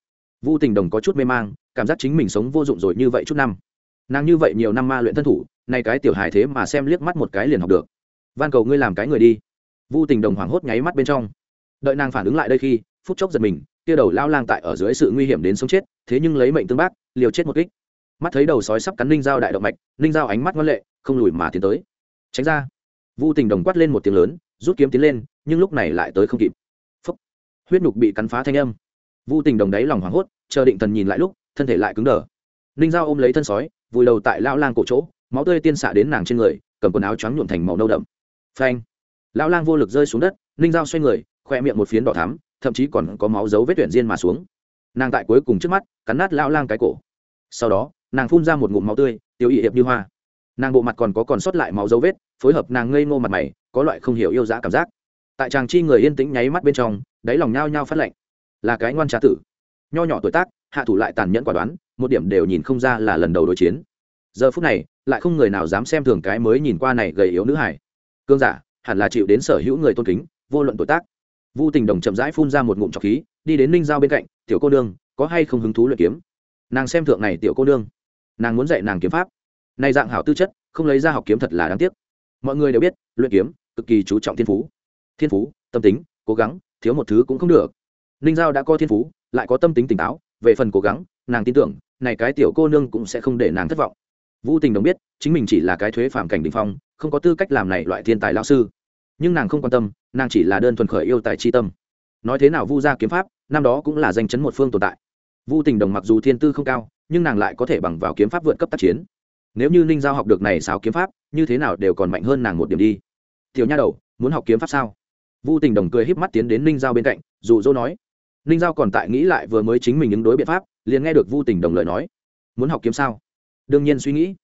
Vu tình đồng có chút mê mang, cảm giác chính mình sống vô dụng rồi như vậy chút năm. Nàng như vậy nhiều năm ma luyện thân thủ nay cái tiểu hài thế mà xem liếc mắt một cái liền học được. Van cầu ngươi làm cái người đi. Vu tình đồng hoảng hốt nháy mắt bên trong. Đợi nàng phản ứng lại đây khi, phút chốc giật mình kia đầu lao lang tại ở dưới sự nguy hiểm đến sống chết, thế nhưng lấy mệnh tương bác, liều chết một kích. Mắt thấy đầu sói sắp cắn ninh dao đại động mạch, ninh dao ánh mắt ngoan lệ, không lùi mà tiến tới. Tránh ra. Vu tình đồng quát lên một tiếng lớn, rút kiếm tiến lên, nhưng lúc này lại tới không kịp. Phúc. huyết nhục bị cắn phá thanh âm. Vu tình đồng đáy lòng hoảng hốt, chờ định thần nhìn lại lúc, thân thể lại cứng đờ. Ninh dao ôm lấy thân sói, vùi đầu tại lao lang cổ chỗ, máu tươi tiên xạ đến nàng trên người, cầm quần áo trắng nhuộm thành màu nâu đậm. Phanh. Lao lang vô lực rơi xuống đất, ninh dao xoay người, khoe miệng một phiến đỏ thắm thậm chí còn có máu dấu vết tuyển diên mà xuống. Nàng tại cuối cùng trước mắt, cắn nát lao lang cái cổ. Sau đó, nàng phun ra một ngụm máu tươi, tiêu ỵ hiệp như hoa. Nàng bộ mặt còn có còn sót lại máu dấu vết, phối hợp nàng ngây ngô mặt mày, có loại không hiểu yêu dã cảm giác. Tại chàng chi người yên tĩnh nháy mắt bên trong, đáy lòng nhao nhao phát lạnh. Là cái ngoan trá tử. Nho nhỏ tuổi tác, hạ thủ lại tàn nhẫn quả đoán, một điểm đều nhìn không ra là lần đầu đối chiến. Giờ phút này, lại không người nào dám xem thường cái mới nhìn qua này gầy yếu nữ hải cương giả, hẳn là chịu đến sở hữu người tôn kính, vô luận tuổi tác vu tình đồng chậm rãi phun ra một ngụm trọc khí, đi đến ninh giao bên cạnh, tiểu cô nương, có hay không hứng thú luyện kiếm? Nàng xem thượng này tiểu cô nương. Nàng muốn dạy nàng kiếm pháp. Này dạng hảo tư chất, không lấy ra học kiếm thật là đáng tiếc. Mọi người đều biết, luyện kiếm, cực kỳ chú trọng thiên phú. Thiên phú, tâm tính, cố gắng, thiếu một thứ cũng không được. Ninh giao đã có thiên phú, lại có tâm tính tỉnh táo, về phần cố gắng, nàng tin tưởng, này cái tiểu cô nương cũng sẽ không để nàng thất vọng. Vũ tình đồng biết, chính mình chỉ là cái thuế phạm cảnh đình phong, không có tư cách làm này loại thiên tài lao sư nhưng nàng không quan tâm, nàng chỉ là đơn thuần khởi yêu tài chi tâm. Nói thế nào vu gia kiếm pháp, năm đó cũng là danh chấn một phương tồn tại. Vu tình đồng mặc dù thiên tư không cao, nhưng nàng lại có thể bằng vào kiếm pháp vượt cấp tác chiến. Nếu như ninh giao học được này sáo kiếm pháp, như thế nào đều còn mạnh hơn nàng một điểm đi. Tiểu nha đầu, muốn học kiếm pháp sao? Vu tình đồng cười híp mắt tiến đến ninh giao bên cạnh dù dỗ nói. Ninh giao còn tại nghĩ lại vừa mới chính mình ứng đối biện pháp, liền nghe được vu tình đồng lời nói. Muốn học kiếm sao? Đương nhiên suy nghĩ.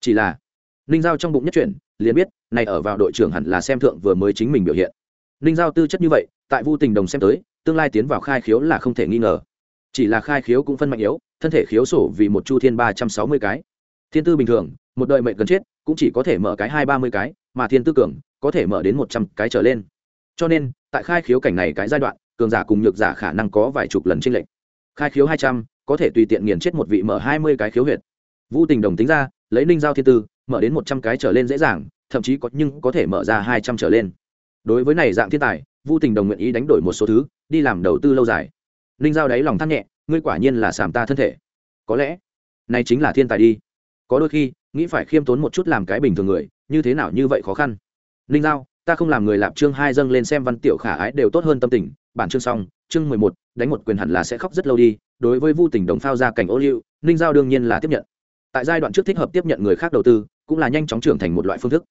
Chỉ là ninh giao trong bụng nhất chuyển liền biết, này ở vào đội trưởng hẳn là xem thượng vừa mới chính mình biểu hiện. Ninh giao tư chất như vậy, tại vu tình đồng xem tới, tương lai tiến vào khai khiếu là không thể nghi ngờ. Chỉ là khai khiếu cũng phân mạnh yếu, thân thể khiếu sổ vì một chu thiên ba trăm sáu mươi cái. Thiên tư bình thường, một đời mệnh gần chết, cũng chỉ có thể mở cái hai ba mươi cái, mà thiên tư cường, có thể mở đến một trăm cái trở lên. Cho nên, tại khai khiếu cảnh này cái giai đoạn, cường giả cùng nhược giả khả năng có vài chục lần tranh lệch. Khai khiếu hai trăm, có thể tùy tiện nghiền chết một vị mở hai mươi cái khiếu huyệt. Vu tình đồng tính ra, lấy ninh giao thiên tư mở đến một trăm cái trở lên dễ dàng, thậm chí có, nhưng có thể mở ra hai trăm trở lên. Đối với này dạng thiên tài, vu tình đồng nguyện ý đánh đổi một số thứ, đi làm đầu tư lâu dài. Ninh giao đáy lòng thắt nhẹ, ngươi quả nhiên là sàm ta thân thể. Có lẽ, này chính là thiên tài đi. Có đôi khi, nghĩ phải khiêm tốn một chút làm cái bình thường người, như thế nào như vậy khó khăn. Ninh giao, ta không làm người lạp chương hai dâng lên xem văn tiểu khả ái đều tốt hơn tâm tình, bản chương xong, chương mười một, đánh một quyền hẳn là sẽ khóc rất lâu đi, đối với vu tình đồng phao ra cảnh ô liu ninh giao đương nhiên là tiếp nhận. Tại giai đoạn trước thích hợp tiếp nhận người khác đầu tư cũng là nhanh chóng trưởng thành một loại phương thức.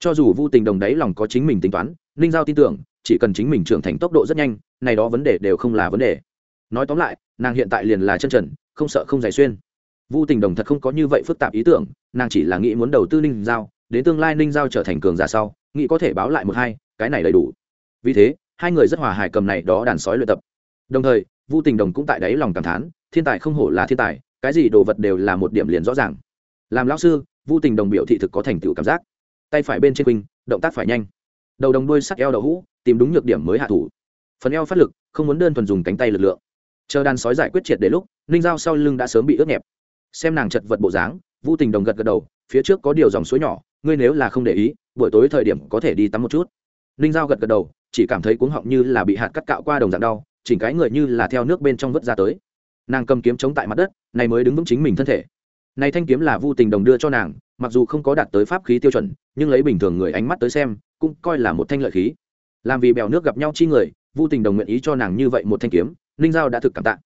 Cho dù vu tình đồng đáy lòng có chính mình tính toán, ninh giao tin tưởng, chỉ cần chính mình trưởng thành tốc độ rất nhanh, này đó vấn đề đều không là vấn đề. Nói tóm lại, nàng hiện tại liền là chân trần, không sợ không giải xuyên. Vu tình đồng thật không có như vậy phức tạp ý tưởng, nàng chỉ là nghĩ muốn đầu tư ninh giao, đến tương lai ninh giao trở thành cường giả sau, nghĩ có thể báo lại một hai, cái này đầy đủ. Vì thế, hai người rất hòa hài cầm này đó đàn sói luyện tập. Đồng thời, vu tình đồng cũng tại đáy lòng cảm thán, thiên tài không hổ là thiên tài, cái gì đồ vật đều là một điểm liền rõ ràng làm lão sư, vu tình đồng biểu thị thực có thành tựu cảm giác. Tay phải bên trên quỳnh, động tác phải nhanh. Đầu đồng đuôi sắc eo đậu hũ, tìm đúng nhược điểm mới hạ thủ. Phần eo phát lực, không muốn đơn thuần dùng cánh tay lực lượng. Chờ đàn sói giải quyết triệt để lúc, ninh dao sau lưng đã sớm bị ướt nhẹp. Xem nàng chật vật bộ dáng, vu tình đồng gật gật đầu, phía trước có điều dòng suối nhỏ, ngươi nếu là không để ý, buổi tối thời điểm có thể đi tắm một chút. Ninh dao gật gật đầu, chỉ cảm thấy cuống họng như là bị hạt cắt cạo qua đồng dạng đau, chỉnh cái người như là theo nước bên trong vớt ra tới. Nàng cầm kiếm chống tại mặt đất, này mới đứng vững chính mình thân thể này thanh kiếm là vu tình đồng đưa cho nàng, mặc dù không có đạt tới pháp khí tiêu chuẩn, nhưng lấy bình thường người ánh mắt tới xem, cũng coi là một thanh lợi khí. Làm vì bèo nước gặp nhau chi người, vu tình đồng nguyện ý cho nàng như vậy một thanh kiếm, ninh giao đã thực cảm tạ.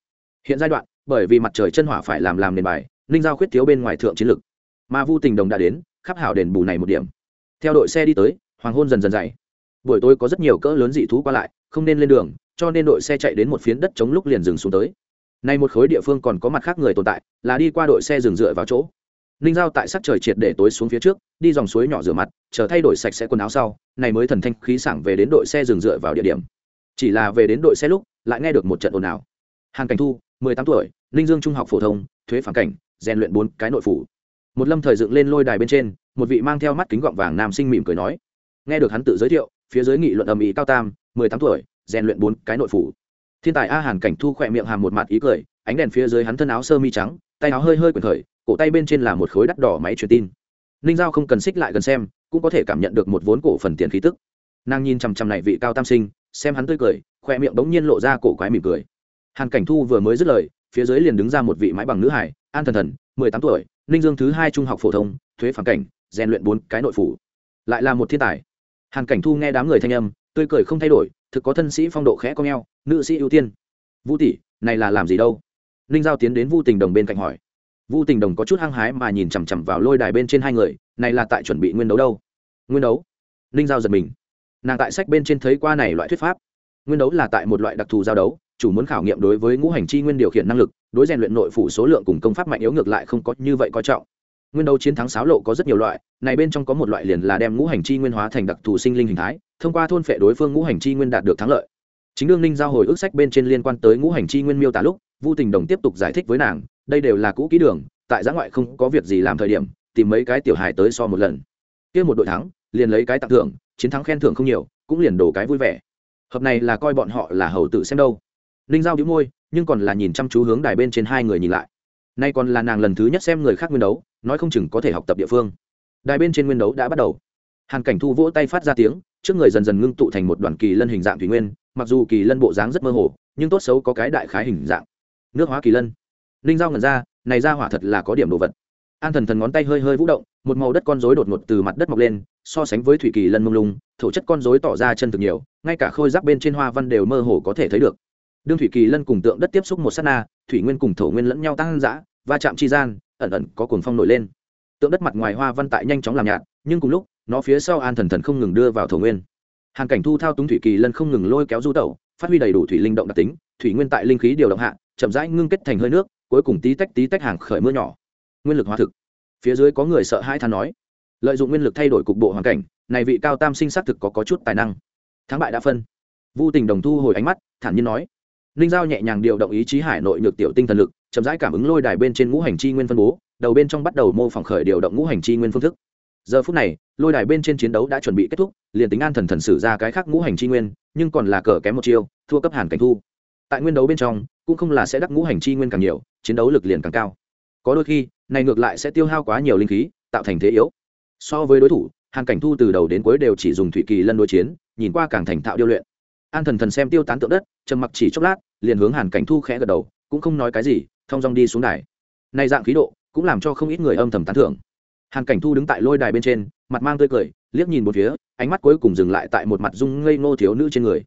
Hiện giai đoạn, bởi vì mặt trời chân hỏa phải làm làm nền bài, ninh giao khuyết thiếu bên ngoài thượng chiến lực. Mà vu tình đồng đã đến, khắp hảo đền bù này một điểm. Theo đội xe đi tới, hoàng hôn dần dần dày. Buổi tối có rất nhiều cỡ lớn dị thú qua lại, không nên lên đường, cho nên đội xe chạy đến một phiến đất chống lúc liền dừng xuống tới nay một khối địa phương còn có mặt khác người tồn tại, là đi qua đội xe dừng dựa vào chỗ. Ninh giao tại sắc trời triệt để tối xuống phía trước, đi dòng suối nhỏ rửa mặt, chờ thay đổi sạch sẽ quần áo sau, này mới thần thanh khí sảng về đến đội xe dừng dựa vào địa điểm. Chỉ là về đến đội xe lúc, lại nghe được một trận ồn ào. Hàng cảnh thu, mười tám tuổi, ninh dương trung học phổ thông, thuế phản cảnh, rèn luyện bốn cái nội phủ. Một lâm thời dựng lên lôi đài bên trên, một vị mang theo mắt kính gọng vàng nam sinh mỉm cười nói. Nghe được hắn tự giới thiệu, phía dưới nghị luận ầm ĩ cao tam, mười tám tuổi, rèn luyện bốn cái nội phủ thiên tài a hàn cảnh thu khỏe miệng hàm một mặt ý cười, ánh đèn phía dưới hắn thân áo sơ mi trắng, tay áo hơi hơi quyển khởi, cổ tay bên trên là một khối đắt đỏ máy truyền tin. Ninh giao không cần xích lại gần xem, cũng có thể cảm nhận được một vốn cổ phần tiền khí tức. Nàng nhìn chằm chằm này vị cao tam sinh, xem hắn tươi cười khoe miệng bỗng nhiên lộ ra cổ quái mỉm cười. Hàn cảnh thu vừa mới dứt lời, phía dưới liền đứng ra một vị mãi bằng nữ hải an thần thần, mười tám tuổi ninh dương thứ hai trung học phổ thông, thuế phản cảnh, rèn luyện bốn cái nội phủ. Lại là một thiên tài. Hàn cảnh thu nghe đám người thanh âm, tươi cười không thay đổi thực có thân sĩ phong độ khẽ cong eo nữ sĩ ưu tiên. Vũ tỷ, này là làm gì đâu? Ninh giao tiến đến vu tình đồng bên cạnh hỏi. Vu tình đồng có chút hăng hái mà nhìn chằm chằm vào lôi đài bên trên hai người, này là tại chuẩn bị nguyên đấu đâu? Nguyên đấu? Ninh giao giật mình. Nàng tại sách bên trên thấy qua này loại thuyết pháp. Nguyên đấu là tại một loại đặc thù giao đấu, chủ muốn khảo nghiệm đối với ngũ hành chi nguyên điều khiển năng lực, đối rèn luyện nội phủ số lượng cùng công pháp mạnh yếu ngược lại không có như vậy coi trọng nguyên đấu chiến thắng sáo lộ có rất nhiều loại, này bên trong có một loại liền là đem ngũ hành chi nguyên hóa thành đặc thù sinh linh hình thái, thông qua thôn phệ đối phương ngũ hành chi nguyên đạt được thắng lợi. Chính đương ninh giao hồi ức sách bên trên liên quan tới ngũ hành chi nguyên miêu tả lúc, vu tình đồng tiếp tục giải thích với nàng, đây đều là cũ kỹ đường, tại giã ngoại không có việc gì làm thời điểm, tìm mấy cái tiểu hài tới so một lần. Kia một đội thắng, liền lấy cái tặng thưởng, chiến thắng khen thưởng không nhiều, cũng liền đổ cái vui vẻ. Hợp này là coi bọn họ là hầu tự xem đâu. Ninh giao đĩu môi, nhưng còn là nhìn chăm chú hướng đài bên trên hai người nhìn lại nay còn là nàng lần thứ nhất xem người khác nguyên đấu, nói không chừng có thể học tập địa phương. Đài bên trên nguyên đấu đã bắt đầu. Hàn cảnh thu vỗ tay phát ra tiếng, trước người dần dần ngưng tụ thành một đoàn kỳ lân hình dạng thủy nguyên, mặc dù kỳ lân bộ dáng rất mơ hồ, nhưng tốt xấu có cái đại khái hình dạng. Nước hóa kỳ lân. Ninh giao ngẩn ra, này ra hỏa thật là có điểm đồ vật. An thần thần ngón tay hơi hơi vũ động, một màu đất con rối đột ngột từ mặt đất mọc lên, so sánh với thủy kỳ lân mông lung, thổ chất con rối tỏ ra chân thực nhiều, ngay cả khôi rác bên trên hoa văn đều mơ hồ có thể thấy được đương thủy kỳ lân cùng tượng đất tiếp xúc một s á t na thủy nguyên cùng thổ nguyên lẫn nhau tăng giã va chạm chi gian ẩn ẩn có cồn phong nổi lên. Tượng đất mặt ngoài hoa văn tại nhanh chóng làm nhạt nhưng cùng lúc nó phía sau an thần thần không ngừng đưa vào thổ nguyên. Hàng cảnh thu thao túng thủy kỳ lân không ngừng lôi kéo du tẩu phát huy đầy đủ thủy linh động đặc tính thủy nguyên tại linh khí điều động hạ chậm rãi ngưng kết thành hơi nước cuối cùng tí tách tí tách hàng khởi mưa nhỏ. Nguyên lực hóa thực. Phía dưới có người sợ hai than nói lợi dụng nguyên lực thay đổi cục bộ hoàn cảnh này vị cao tam sinh xác thực có, có chút tài năng. Thắng bại đã phân. Vu tình đồng thu hồi ánh mắt thản nhiên nói ninh giao nhẹ nhàng điều động ý chí hải nội nhược tiểu tinh thần lực, chậm rãi cảm ứng lôi đài bên trên ngũ hành chi nguyên phân bố, đầu bên trong bắt đầu mô phỏng khởi điều động ngũ hành chi nguyên phương thức. Giờ phút này, lôi đài bên trên chiến đấu đã chuẩn bị kết thúc, liền tính an thần thần sử ra cái khác ngũ hành chi nguyên, nhưng còn là cờ kém một chiêu, thua cấp hàn cảnh thu. Tại nguyên đấu bên trong, cũng không là sẽ đắc ngũ hành chi nguyên càng nhiều, chiến đấu lực liền càng cao. Có đôi khi, này ngược lại sẽ tiêu hao quá nhiều linh khí, tạo thành thế yếu. So với đối thủ, hàn cảnh thu từ đầu đến cuối đều chỉ dùng thủy kỳ lân đối chiến, nhìn qua càng thành thạo điêu luyện an thần thần xem tiêu tán tượng đất, trầm mặc chỉ chốc lát, liền hướng hàn cảnh thu khẽ gật đầu, cũng không nói cái gì, thong dong đi xuống đài. Nay dạng khí độ, cũng làm cho không ít người âm thầm tán thưởng. Hàn cảnh thu đứng tại lôi đài bên trên, mặt mang tươi cười, liếc nhìn một phía, ánh mắt cuối cùng dừng lại tại một mặt dung ngây ngô thiếu nữ trên người.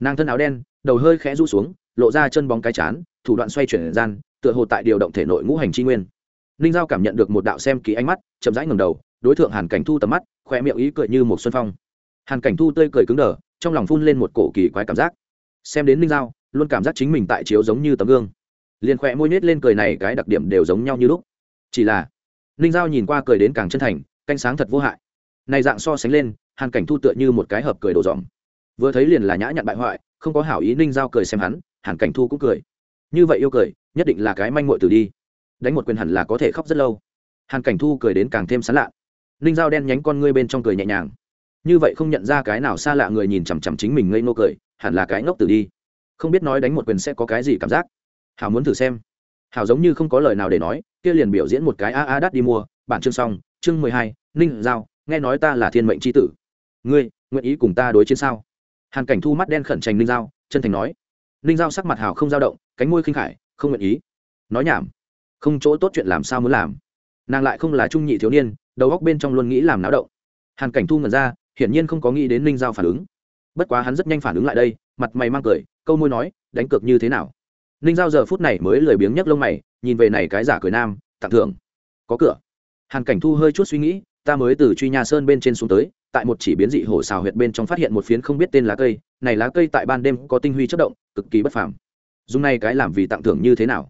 Nàng thân áo đen, đầu hơi khẽ rũ xuống, lộ ra chân bóng cái chán, thủ đoạn xoay chuyển gian, tựa hồ tại điều động thể nội ngũ hành chi nguyên. Ninh giao cảm nhận được một đạo xem ký ánh mắt, chậm rãi ngầm đầu, đối tượng hàn cảnh thu tầm mắt khoe miệng ý cười như một xuân phong. Hàn cảnh thu tươi cười cứng đờ trong lòng phun lên một cổ kỳ quái cảm giác. Xem đến ninh giao, luôn cảm giác chính mình tại chiếu giống như tấm gương. Liền khoe môi nhét lên cười này cái đặc điểm đều giống nhau như lúc. Chỉ là, ninh giao nhìn qua cười đến càng chân thành canh sáng thật vô hại. Này dạng so sánh lên, hàn cảnh thu tựa như một cái hợp cười đổ dòm vừa thấy liền là nhã nhặn bại hoại, không có hảo ý ninh giao cười xem hắn, hàn cảnh thu cũng cười. Như vậy yêu cười, nhất định là cái manh mội từ đi. Đánh một quyền hẳn là có thể khóc rất lâu. Hàn cảnh thu cười đến càng thêm sán lạ. Ninh giao đen nhánh con ngươi bên trong cười nhẹ nhàng như vậy không nhận ra cái nào xa lạ người nhìn chằm chằm chính mình ngây nô cười, hẳn là cái ngốc tử đi. Không biết nói đánh một quyền sẽ có cái gì cảm giác. Hảo muốn thử xem. Hảo giống như không có lời nào để nói, kia liền biểu diễn một cái a a đắt đi mua. Bản chương xong, chương mười hai, ninh giao, nghe nói ta là thiên mệnh c h i tử. Ngươi, nguyện ý cùng ta đối chiến sao? Hàn cảnh thu mắt đen khẩn trành ninh giao, chân thành nói. Ninh giao sắc mặt hào không dao động, cánh môi khinh khải, không nguyện ý. Nói nhảm. Không chỗ tốt chuyện làm sao muốn làm? Nàng lại không là trung nhị thiếu niên, đầu góc bên trong luôn nghĩ làm náo động. Hàn cảnh thu ngẩn ra hiển nhiên không có nghĩ đến ninh giao phản ứng. Bất quá hắn rất nhanh phản ứng lại đây, mặt mày mang cười, câu môi nói, đánh cược như thế nào? Ninh giao giờ phút này mới lười biếng nhấc lông mày, nhìn về này cái giả cười nam, tặng thưởng. Có cửa. Hàn cảnh thu hơi chút suy nghĩ, ta mới từ truy nhà sơn bên trên xuống tới, tại một chỉ biến dị hổ xào huyệt bên trong phát hiện một phiến không biết tên lá cây, này lá cây tại ban đêm có tinh huy chất động, cực kỳ bất phàm. Dùng này cái làm vì tặng thưởng như thế nào?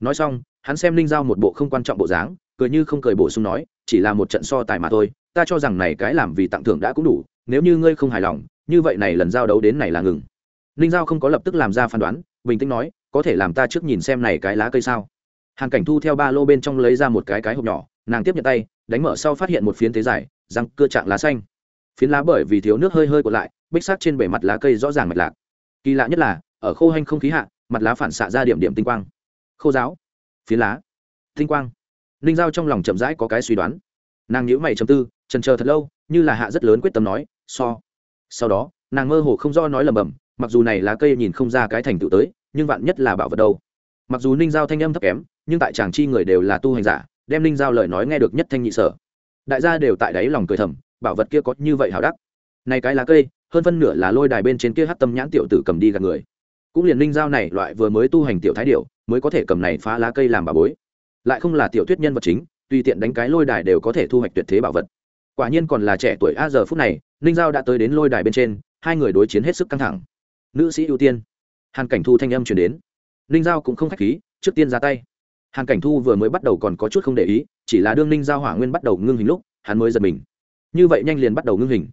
Nói xong, hắn xem linh giao một bộ không quan trọng bộ dáng cười như không cười bổ sung nói, chỉ là một trận so tài mà thôi, ta cho rằng này cái làm vì tặng thưởng đã cũng đủ, nếu như ngươi không hài lòng, như vậy này lần giao đấu đến này là ngừng. Ninh giao không có lập tức làm ra phán đoán, bình tĩnh nói, có thể làm ta trước nhìn xem này cái lá cây sao. Hàn cảnh thu theo ba lô bên trong lấy ra một cái cái hộp nhỏ, nàng tiếp nhận tay, đánh mở sau phát hiện một phiến thế dài, răng cưa trạng lá xanh. Phiến lá bởi vì thiếu nước hơi hơi còn lại, bích sắc trên bề mặt lá cây rõ ràng mạch lạc. Kỳ lạ nhất là, ở khô hanh không khí hạ, mặt lá phản xạ ra điểm điểm tinh quang. Khô giáo. Phiến lá. Tinh quang ninh giao trong lòng chậm rãi có cái suy đoán. Nàng nhíu mày chầm tư trần chờ thật lâu, như là hạ rất lớn quyết tâm nói, so. Sau đó, nàng mơ hồ không do nói lầm bầm mặc dù này lá cây nhìn không ra cái thành tựu tới, nhưng vạn nhất là bảo vật đâu. Mặc dù ninh giao thanh âm thấp kém, nhưng tại chàng chi người đều là tu hành giả, đem ninh giao lời nói nghe được nhất thanh nhị sở. Đại gia đều tại đáy lòng cười thầm, bảo vật kia có như vậy hào đắc. Này cái lá cây, hơn phân nửa là lôi đài bên trên kia hát tâm nhãn tiểu tử cầm đi gạt người. Cũng liền ninh giao này loại vừa mới tu hành tiểu thái điệu mới có thể cầm này phá lá cây làm bà bối lại không là tiểu thuyết nhân vật chính, tùy tiện đánh cái lôi đài đều có thể thu hoạch tuyệt thế bảo vật. Quả nhiên còn là trẻ tuổi a giờ phút này, ninh giao đã tới đến lôi đài bên trên, hai người đối chiến hết sức căng thẳng. Nữ sĩ ưu tiên. Hàn cảnh thu thanh âm chuyển đến. Ninh giao cũng không k h á c h khí, trước tiên ra tay. Hàn cảnh thu vừa mới bắt đầu còn có chút không để ý, chỉ là đương ninh giao hỏa nguyên bắt đầu ngưng hình lúc, hắn mới giật mình. Như vậy nhanh liền bắt đầu ngưng hình.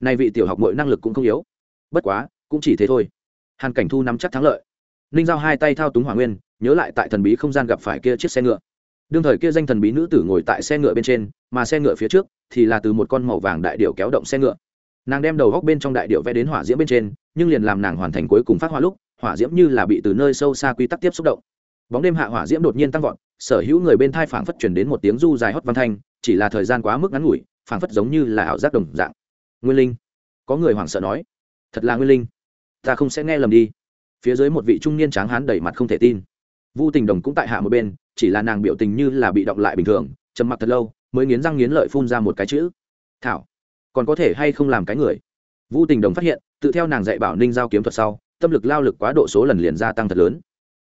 Nay vị tiểu học mọi năng lực cũng không yếu. Bất quá, cũng chỉ thế thôi. Hàn cảnh thu nắm chắc thắng lợi. Ninh giao hai tay thao túng hỏa nguyên, nhớ lại tại thần bí không gian gặp phải kia chiếc xe ngựa đương thời kia danh thần bí nữ tử ngồi tại xe ngựa bên trên, mà xe ngựa phía trước thì là từ một con màu vàng đại điệu kéo động xe ngựa. Nàng đem đầu góc bên trong đại điệu vẽ đến hỏa diễm bên trên, nhưng liền làm nàng hoàn thành cuối cùng phát hỏa lúc, hỏa diễm như là bị từ nơi sâu xa quy tắc tiếp xúc động. Bóng đêm hạ hỏa diễm đột nhiên tăng vọt, sở hữu người bên thai phảng phất chuyển đến một tiếng du dài hót văn thanh, chỉ là thời gian quá mức ngắn ngủi, phảng phất giống như là ảo giác đồng dạng. Nguyên linh, có người hoảng sợ nói, thật là nguyên linh, ta không sẽ nghe lầm đi. Phía dưới một vị trung niên tráng hán đầy mặt không thể tin. Vu tình đồng cũng tại hạ một bên chỉ là nàng biểu tình như là bị động lại bình thường, trầm mặc thật lâu, mới nghiến răng nghiến lợi phun ra một cái chữ. Thảo, còn có thể hay không làm cái người? Vu tình đồng phát hiện, tự theo nàng dạy bảo ninh giao kiếm thuật sau, tâm lực lao lực quá độ số lần liền gia tăng thật lớn.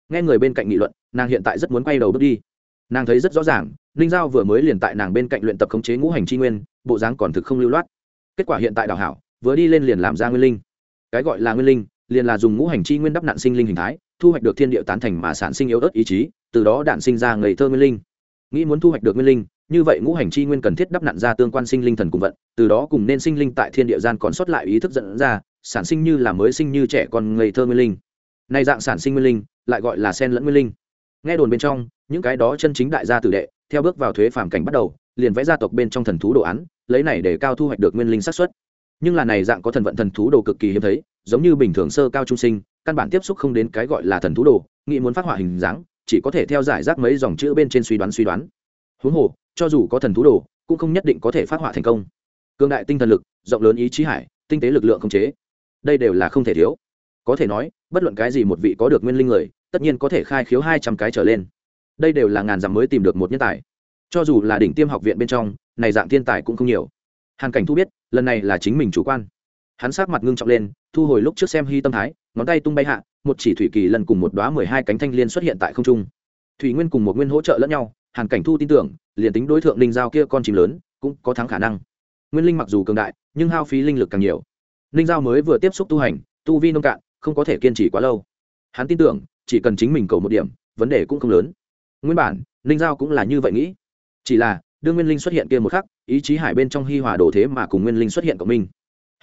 Nghe người bên cạnh nghị luận, nàng hiện tại rất muốn quay đầu bước đi. Nàng thấy rất rõ ràng, ninh giao vừa mới liền tại nàng bên cạnh luyện tập khống chế ngũ hành tri nguyên, bộ dáng còn thực không lưu loát. Kết quả hiện tại đào hảo, vừa đi lên liền làm ra nguyên linh. Cái gọi là nguyên linh, liền là dùng ngũ hành chi nguyên đắp nạn sinh linh hình thái, thu hoạch được thiên địa tán thành mà sản sinh yếu ớt ý chí từ đó đạn sinh ra ngây thơ nguyên linh. Nghĩ muốn thu hoạch được nguyên linh, như vậy ngũ hành chi nguyên cần thiết đắp nặn ra tương quan sinh linh thần cùng vận, từ đó cùng nên sinh linh tại thiên địa gian còn sót lại ý thức dẫn ra, sản sinh như là mới sinh như trẻ con ngây thơ nguyên linh. Nay dạng sản sinh nguyên linh, lại gọi là sen lẫn nguyên linh. Nghe đồn bên trong, những cái đó chân chính đại gia tử đệ, theo bước vào thuế phàm cảnh bắt đầu, liền vẽ gia tộc bên trong thần thú đồ án, lấy này để cao thu hoạch được nguyên linh xác suất. Nhưng là này dạng có thần vận thần thú đồ cực kỳ hiếm thấy, giống như bình thường sơ cao trung sinh, căn bản tiếp xúc không đến cái gọi là thần thú đồ, nghĩ muốn phát họa hình dáng chỉ có thể theo giải rác mấy dòng chữ bên trên suy đoán suy đoán. Huống hồ, cho dù có thần thú đồ, cũng không nhất định có thể phát họa thành công. Cương đại tinh thần lực, rộng lớn ý chí hải, tinh tế lực lượng không chế. Đây đều là không thể thiếu. Có thể nói, bất luận cái gì một vị có được nguyên linh người, tất nhiên có thể khai khiếu hai trăm cái trở lên. Đây đều là ngàn dặm mới tìm được một nhân tài. Cho dù là đỉnh tiêm học viện bên trong, này dạng thiên tài cũng không nhiều. Hàn cảnh thu biết, lần này là chính mình chủ quan. Hắn sát mặt ngưng trọng lên, thu hồi lúc trước xem hy tâm thái, ngón tay tung bay hạ một chỉ thủy kỳ lần cùng một đoá mười hai cánh thanh liên xuất hiện tại không trung. Thủy nguyên cùng một nguyên hỗ trợ lẫn nhau, hàn cảnh thu tin tưởng, liền tính đối tượng linh giao kia con chim lớn, cũng có thắng khả năng. Nguyên linh mặc dù cường đại, nhưng hao phí linh lực càng nhiều. Linh giao mới vừa tiếp xúc tu hành, tu vi nông cạn, không có thể kiên trì quá lâu. Hắn tin tưởng, chỉ cần chính mình cầu một điểm, vấn đề cũng không lớn. Nguyên bản linh giao cũng là như vậy nghĩ. Chỉ là, đương nguyên linh xuất hiện kia một khắc, ý chí hải bên trong hi hòa đồ thế mà cùng nguyên linh xuất hiện cộng minh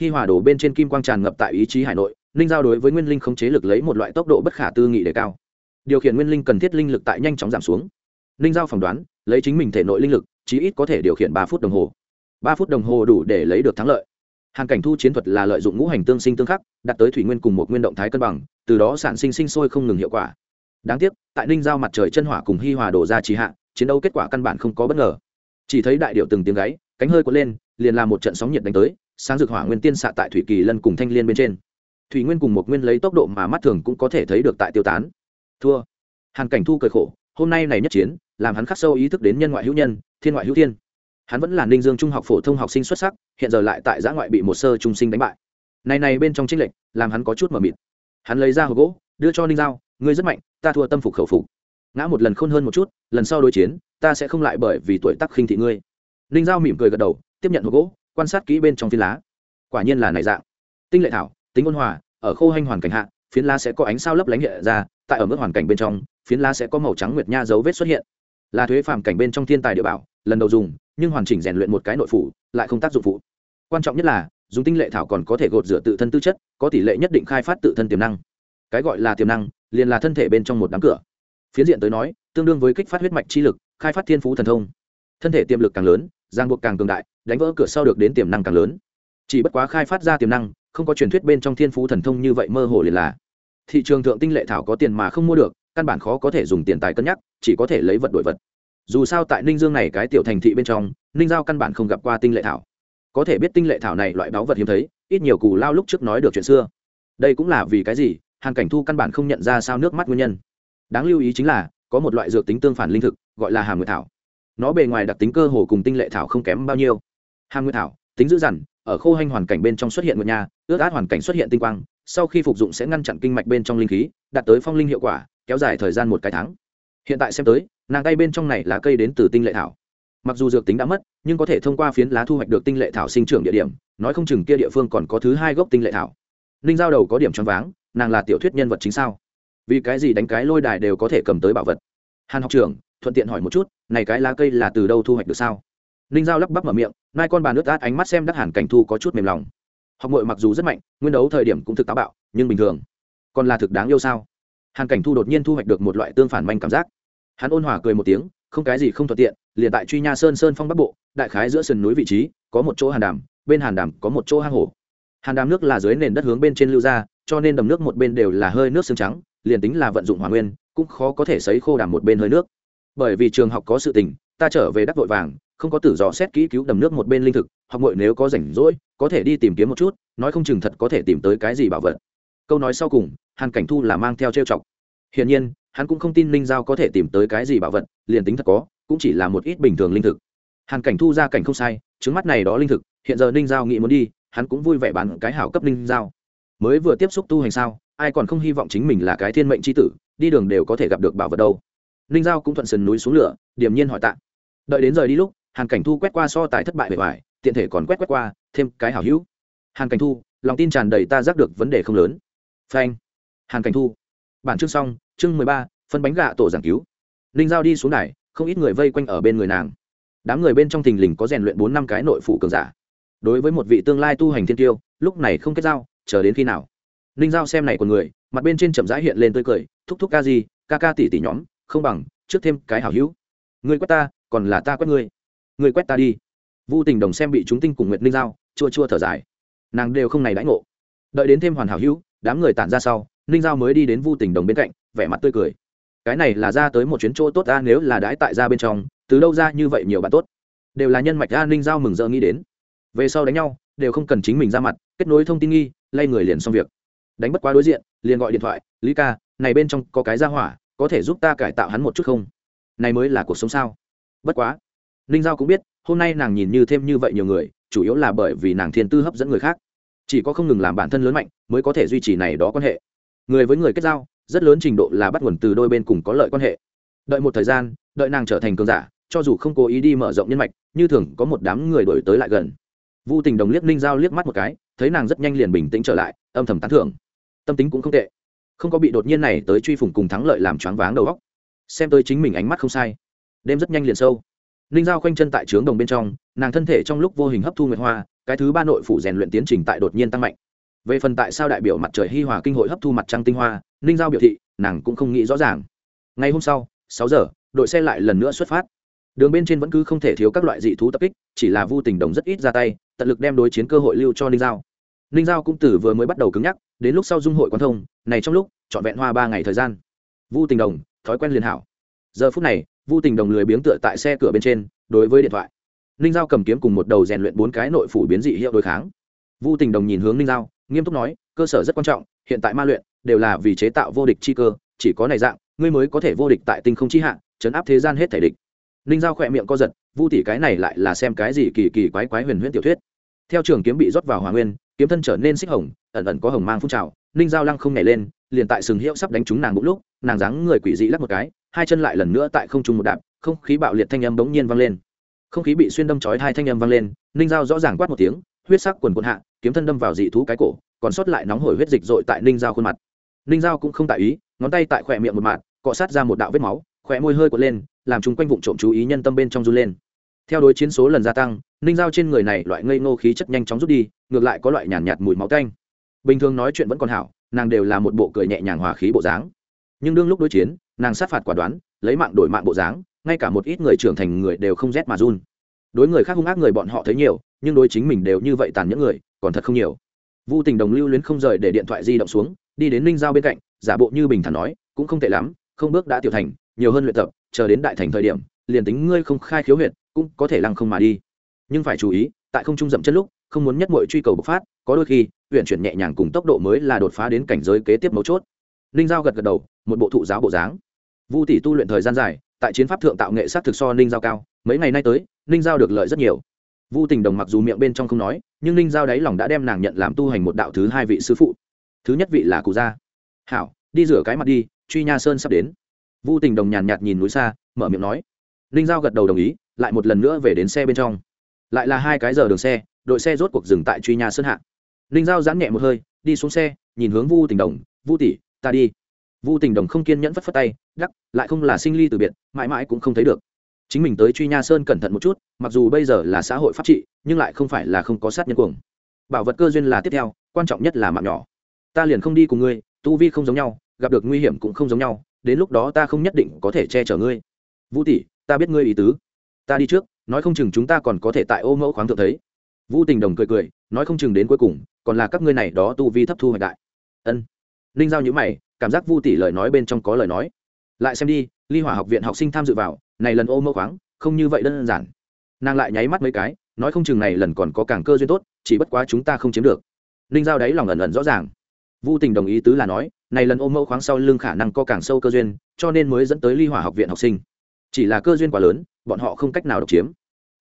hi hòa đồ bên trên kim quang tràn ngập tại ý chí hải nội linh giao đối với nguyên linh không chế lực lấy một loại tốc độ bất khả tư nghị đề cao. Điều khiển nguyên linh cần thiết linh lực tại nhanh chóng giảm xuống. Linh giao phỏng đoán, lấy chính mình thể nội linh lực, chí ít có thể điều khiển ba phút đồng hồ. Ba phút đồng hồ đủ để lấy được thắng lợi. Hàn cảnh thu chiến thuật là lợi dụng ngũ hành tương sinh tương khắc đạt tới thủy nguyên cùng một nguyên động thái cân bằng, từ đó sản sinh sinh sôi không ngừng hiệu quả. Đáng tiếc, tại ninh giao mặt trời chân hỏa cùng hi hòa đổ ra trì hạ, chiến đấu kết quả căn bản không có bất ngờ. Chỉ thấy đại điệu từng tiếng gáy, cánh hơi quấn lên, liền làm một trận sóng nhiệt đánh tới sáng rực hỏa nguyên tiên xạ tại thủy kỳ lân cùng thanh liên bên trên. Thủy nguyên cùng một nguyên lấy tốc độ mà mắt thường cũng có thể thấy được tại tiêu tán. Thua. Hàn cảnh thu cười khổ, hôm nay này nhất chiến, làm hắn khắc sâu ý thức đến nhân ngoại hữu nhân, thiên ngoại hữu thiên. Hắn vẫn là ninh dương trung học phổ thông học sinh xuất sắc, hiện giờ lại tại giã ngoại bị một sơ trung sinh đánh bại. Này này bên trong trích lệnh làm hắn có chút mờ mịt. Hắn lấy ra hộp gỗ, đưa cho ninh giao, ngươi rất mạnh, ta thua tâm phục khẩu phục. Ngã một lần khôn hơn một chút, lần sau đối chiến, ta sẽ không lại bởi vì tuổi tắc khinh thị ngươi. Ninh giao mỉm cười gật đầu, tiếp nhận hộp gỗ quan sát kỹ bên trong phiến lá. Quả nhiên là này dạng. Tinh lệ thảo, tính ôn hòa, ở khô hanh hoàn cảnh hạ, phiến lá sẽ có ánh sao lấp lánh hiện ra, tại ở mức hoàn cảnh bên trong, phiến lá sẽ có màu trắng nguyệt nha dấu vết xuất hiện. Là thuế phàm cảnh bên trong thiên tài địa bảo, lần đầu dùng, nhưng hoàn chỉnh rèn luyện một cái nội phủ, lại không tác dụng phụ. Quan trọng nhất là, dùng tinh lệ thảo còn có thể gột rửa tự thân tư chất, có tỷ lệ nhất định khai phát tự thân tiềm năng. Cái gọi là tiềm năng, liền là thân thể bên trong một đám cửa. Phiến diện tới nói, tương đương với kích phát huyết mạch chi lực, khai phát thiên phú thần thông. Thân thể tiềm lực càng lớn giang buộc càng cường đại, đánh vỡ cửa sau được đến tiềm năng càng lớn. Chỉ bất quá khai phát ra tiềm năng, không có truyền thuyết bên trong thiên phú thần thông như vậy mơ hồ liền là. Thị trường thượng tinh lệ thảo có tiền mà không mua được, căn bản khó có thể dùng tiền tài cân nhắc, chỉ có thể lấy vật đổi vật. Dù sao tại ninh dương này cái tiểu thành thị bên trong, ninh giao căn bản không gặp qua tinh lệ thảo. Có thể biết tinh lệ thảo này loại báu vật hiếm thấy, ít nhiều cù lao lúc trước nói được chuyện xưa. Đây cũng là vì cái gì, hàng cảnh thu căn bản không nhận ra sao nước mắt nguyên nhân. Đáng lưu ý chính là, có một loại dược tính tương phản linh thực, gọi là hàm nguyệt thảo nó bề ngoài đặc tính cơ hồ cùng tinh lệ thảo không kém bao nhiêu. Hàm nguyệt thảo, tính dữ dằn, ở khô hanh hoàn cảnh bên trong xuất hiện nguyệt nha, ướt át hoàn cảnh xuất hiện tinh quang, sau khi phục dụng sẽ ngăn chặn kinh mạch bên trong linh khí, đạt tới phong linh hiệu quả, kéo dài thời gian một cái tháng. Hiện tại xem tới, nàng tay bên trong này là cây đến từ tinh lệ thảo. Mặc dù dược tính đã mất, nhưng có thể thông qua phiến lá thu hoạch được tinh lệ thảo sinh trưởng địa điểm, nói không chừng kia địa phương còn có thứ hai gốc tinh lệ thảo. Ninh giao đầu có điểm choáng váng, nàng là tiểu thuyết nhân vật chính sao? Vì cái gì đánh cái lôi đài đều có thể cầm tới bảo vật? Hàn học trưởng, thuận tiện hỏi một chút này cái lá cây là từ đâu thu hoạch được sao? Ninh giao lắp bắp mở miệng nai con bà nước át ánh mắt xem đắc hàn cảnh thu có chút mềm lòng. Học mội mặc dù rất mạnh, nguyên đấu thời điểm cũng thực táo bạo, nhưng bình thường. Còn là thực đáng yêu sao? Hàn cảnh thu đột nhiên thu hoạch được một loại tương phản manh cảm giác. Hắn ôn hòa cười một tiếng, không cái gì không thuận tiện, liền tại truy nha sơn sơn phong bắc bộ, đại khái giữa sườn núi vị trí, có một chỗ hàn đàm, bên hàn đàm có một chỗ hang hổ. Hàn đàm nước là dưới nền đất hướng bên trên lưu ra, cho nên đầm nước một bên đều là hơi nước xương trắng, liền tính là vận dụng hỏa nguyên, cũng khó có thể sấy khô đàm một bên hơi nước bởi vì trường học có sự tình, ta trở về đắc vội vàng, không có tử dò xét kỹ cứu đầm nước một bên linh thực, học ngội nếu có rảnh rỗi, có thể đi tìm kiếm một chút, nói không chừng thật có thể tìm tới cái gì bảo vật. Câu nói sau cùng, hàn cảnh thu là mang theo trêu chọc. Hiển nhiên, hắn cũng không tin linh giao có thể tìm tới cái gì bảo vật, liền tính thật có, cũng chỉ là một ít bình thường linh thực. Hàn cảnh thu ra cảnh không sai, trứng mắt này đó linh thực, hiện giờ ninh giao nghĩ muốn đi, hắn cũng vui vẻ bán cái hảo cấp ninh giao. Mới vừa tiếp xúc tu hành sao, ai còn không hy vọng chính mình là cái thiên mệnh c h i tử, đi đường đều có thể gặp được bảo vật đâu ninh giao cũng thuận sườn núi xuống lửa, điềm nhiên hỏi tạ. Đợi đến rời đi lúc, hàn cảnh thu quét qua so tài thất bại bề ngoài, tiện thể còn quét quét qua, thêm cái hảo hữu. Hàn cảnh thu, lòng tin tràn đầy ta giác được vấn đề không lớn. Phanh. Hàn cảnh thu. Bản chương xong, chương mười ba, phân bánh gạ tổ giảng cứu. Ninh giao đi xuống này không ít người vây quanh ở bên người nàng. Đám người bên trong thình lình có rèn luyện bốn năm cái nội phụ cường giả. Đối với một vị tương lai tu hành thiên tiêu lúc này không kết giao, chờ đến khi nào? Ninh giao xem này của người, mặt bên trên chậm rãi hiện lên tươi cười, thúc thúc ca gì ca ca tỷ tỷ nhóm không bằng, trước thêm cái hảo hữu. Người quét ta, còn là ta quét ngươi. Người quét ta đi. Vu tình đồng xem bị chúng tinh cùng nguyệt ninh giao, chua chua thở dài. Nàng đều không này đãi ngộ. Đợi đến thêm hoàn hảo hữu, đám người tản ra sau ninh giao mới đi đến vu tình đồng bên cạnh, vẻ mặt tươi cười. Cái này là ra tới một chuyến chỗ tốt ta, nếu là đãi tại ra bên trong, từ đâu ra như vậy nhiều bạn tốt? Đều là nhân mạch ra ninh giao mừng rỡ nghĩ đến. Về sau đánh nhau, đều không cần chính mình ra mặt, kết nối thông tin nghi, lay người liền xong việc. Đánh bất quá đối diện, liền gọi điện thoại, lý ca, này bên trong có cái ra hỏa có thể giúp ta cải tạo hắn một chút không? Này mới là cuộc sống sao? Bất quá, ninh giao cũng biết, hôm nay nàng nhìn như thêm như vậy nhiều người, chủ yếu là bởi vì nàng thiên tư hấp dẫn người khác. Chỉ có không ngừng làm bản thân lớn mạnh, mới có thể duy trì này đó quan hệ. Người với người kết giao, rất lớn trình độ là bắt nguồn từ đôi bên cùng có lợi quan hệ. Đợi một thời gian, đợi nàng trở thành cường giả, cho dù không cố ý đi mở rộng nhân mạch, như thường có một đám người đổi tới lại gần. Vu tình đồng liếc ninh giao liếc mắt một cái, thấy nàng rất nhanh liền bình tĩnh trở lại, âm thầm tán thưởng. Tâm tính cũng không tệ không có bị đột nhiên này tới truy phủng cùng thắng lợi làm choáng váng đầu góc xem tới chính mình ánh mắt không sai. Đêm rất nhanh liền sâu. Ninh giao khoanh chân tại trướng đồng bên trong, nàng thân thể trong lúc vô hình hấp thu nguyệt hoa, cái thứ ba nội phủ rèn luyện tiến trình tại đột nhiên tăng mạnh. Về phần tại sao đại biểu mặt trời hi hòa kinh hội hấp thu mặt trăng tinh hoa, ninh giao biểu thị, nàng cũng không nghĩ rõ ràng. Ngày hôm sau, sáu giờ, đội xe lại lần nữa xuất phát. Đường bên trên vẫn cứ không thể thiếu các loại dị thú tập kích, chỉ là vu tình đồng rất ít ra tay, tận lực đem đối chiến cơ hội lưu cho ninh giao. Ninh giao cũng từ vừa mới bắt đầu cứng nhắc đến lúc sau dung hội quan thông, này trong lúc, trọn vẹn hoa ba ngày thời gian. Vu tình đồng, thói quen liền hảo. Giờ phút này, vu tình đồng lười biếng tựa tại xe cửa bên trên, đối với điện thoại. Ninh giao cầm kiếm cùng một đầu rèn luyện bốn cái nội phủ biến dị hiệu đối kháng. Vu tình đồng nhìn hướng ninh giao, nghiêm túc nói, cơ sở rất quan trọng, hiện tại ma luyện đều là vì chế tạo vô địch chi cơ, chỉ có này dạng, ngươi mới có thể vô địch tại tinh không chi hạ, chấn áp thế gian hết thể địch. Ninh giao khỏe miệng co giật, vu tỷ cái này lại là xem cái gì kỳ kỳ quái quái huyền huyễn tiểu thuyết. Theo trường kiếm bị rót vào hòa nguyên, kiếm thân trở nên xích hồng ẩn ẩn có hồng mang phun trào ninh giao lăng không nhảy lên liền tại sừng hiệu sắp đánh trúng nàng bụng lúc nàng dáng người quỷ dị lắc một cái hai chân lại lần nữa tại không trung một đạp không khí bạo liệt thanh âm bỗng nhiên vang lên. Không khí bị xuyên đâm chói hai thanh âm vang lên ninh giao rõ ràng quát một tiếng huyết sắc quần quần hạ kiếm thân đâm vào dị thú cái cổ còn sót lại nóng hổi huyết dịch dội tại ninh giao khuôn mặt. Ninh giao cũng không tại ý ngón tay tại khỏe miệng một mạt cọ sát ra một đạo vết máu khỏe môi hơi quật lên làm chúng quanh vụ trộm chú ý nhân tâm bên trong run lên. Theo đối chiến số lần gia tăng ninh giao trên người này loại ngây ngô khí chất nhanh chóng rút đi ngược lại có loại nhàn nhạt, nhạt mùi máu tanh bình thường nói chuyện vẫn còn hảo, nàng đều là một bộ cười nhẹ nhàng hòa khí bộ dáng. Nhưng đương lúc đối chiến, nàng sát phạt quả đoán, lấy mạng đổi mạng bộ dáng, ngay cả một ít người trưởng thành người đều không rét mà run. Đối người khác hung ác người bọn họ thấy nhiều, nhưng đối chính mình đều như vậy tàn những người, còn thật không nhiều. Vu tình đồng lưu luyến không rời để điện thoại di động xuống, đi đến ninh giao bên cạnh, giả bộ như bình thản nói, cũng không tệ lắm, không bước đã tiểu thành, nhiều hơn luyện tập, chờ đến đại thành thời điểm, liền tính ngươi không khai khiếu huyệt, cũng có thể lăng không mà đi. Nhưng phải chú ý, tại không trung dậm chân lúc, không muốn nhất mọi truy cầu bộc phát, có đôi khi huyện chuyển nhẹ nhàng cùng tốc độ mới là đột phá đến cảnh giới kế tiếp mấu chốt. Ninh giao gật gật đầu, một bộ thụ giáo bộ dáng. Vu tỷ tu luyện thời gian dài, tại chiến pháp thượng tạo nghệ sát thực so ninh giao cao, mấy ngày nay tới, ninh giao được lợi rất nhiều. Vu tình đồng mặc dù miệng bên trong không nói, nhưng ninh giao đáy lòng đã đem nàng nhận làm tu hành một đạo thứ hai vị sư phụ. Thứ nhất vị là cụ gia. Hảo, đi rửa cái mặt đi, truy nha sơn sắp đến. Vu tình đồng nhàn nhạt nhìn núi xa, mở miệng nói. Ninh giao gật đầu đồng ý, lại một lần nữa về đến xe bên trong. Lại là hai cái giờ đường xe, đội xe rốt cuộc dừng tại truy nha sơn hạ ninh giao giãn nhẹ một hơi, đi xuống xe, nhìn hướng vu tình đồng. Vu tỷ, ta đi. Vu tình đồng không kiên nhẫn phất phất tay, đắc, lại không là sinh ly từ biệt, mãi mãi cũng không thấy được. Chính mình tới truy nha sơn cẩn thận một chút, mặc dù bây giờ là xã hội pháp trị, nhưng lại không phải là không có sát nhân cuồng. Bảo vật cơ duyên là tiếp theo, quan trọng nhất là mạng nhỏ. Ta liền không đi cùng ngươi, tu vi không giống nhau, gặp được nguy hiểm cũng không giống nhau, đến lúc đó ta không nhất định có thể che chở ngươi. Vũ tỷ, ta biết ngươi ý tứ. Ta đi trước, nói không chừng chúng ta còn có thể tại ô mẫu khoáng thượng thấy. Vũ tình đồng cười cười, nói không chừng đến cuối cùng còn là các ngươi này đó tu vi thấp thu hoạch đại. Ân. Ninh giao nhữ mày, cảm giác vu tỷ lời nói bên trong có lời nói. Lại xem đi, ly hỏa học viện học sinh tham dự vào, này lần ô mơ khoáng, không như vậy đơn giản. Nàng lại nháy mắt mấy cái, nói không chừng này lần còn có càng cơ duyên tốt, chỉ bất quá chúng ta không chiếm được. Ninh giao đấy lòng ẩn ẩn rõ ràng. Vu tình đồng ý tứ là nói, này lần ôm mẫu khoáng sau lưng khả năng có càng sâu cơ duyên, cho nên mới dẫn tới ly hỏa học viện học sinh. Chỉ là cơ duyên quá lớn, bọn họ không cách nào độc chiếm.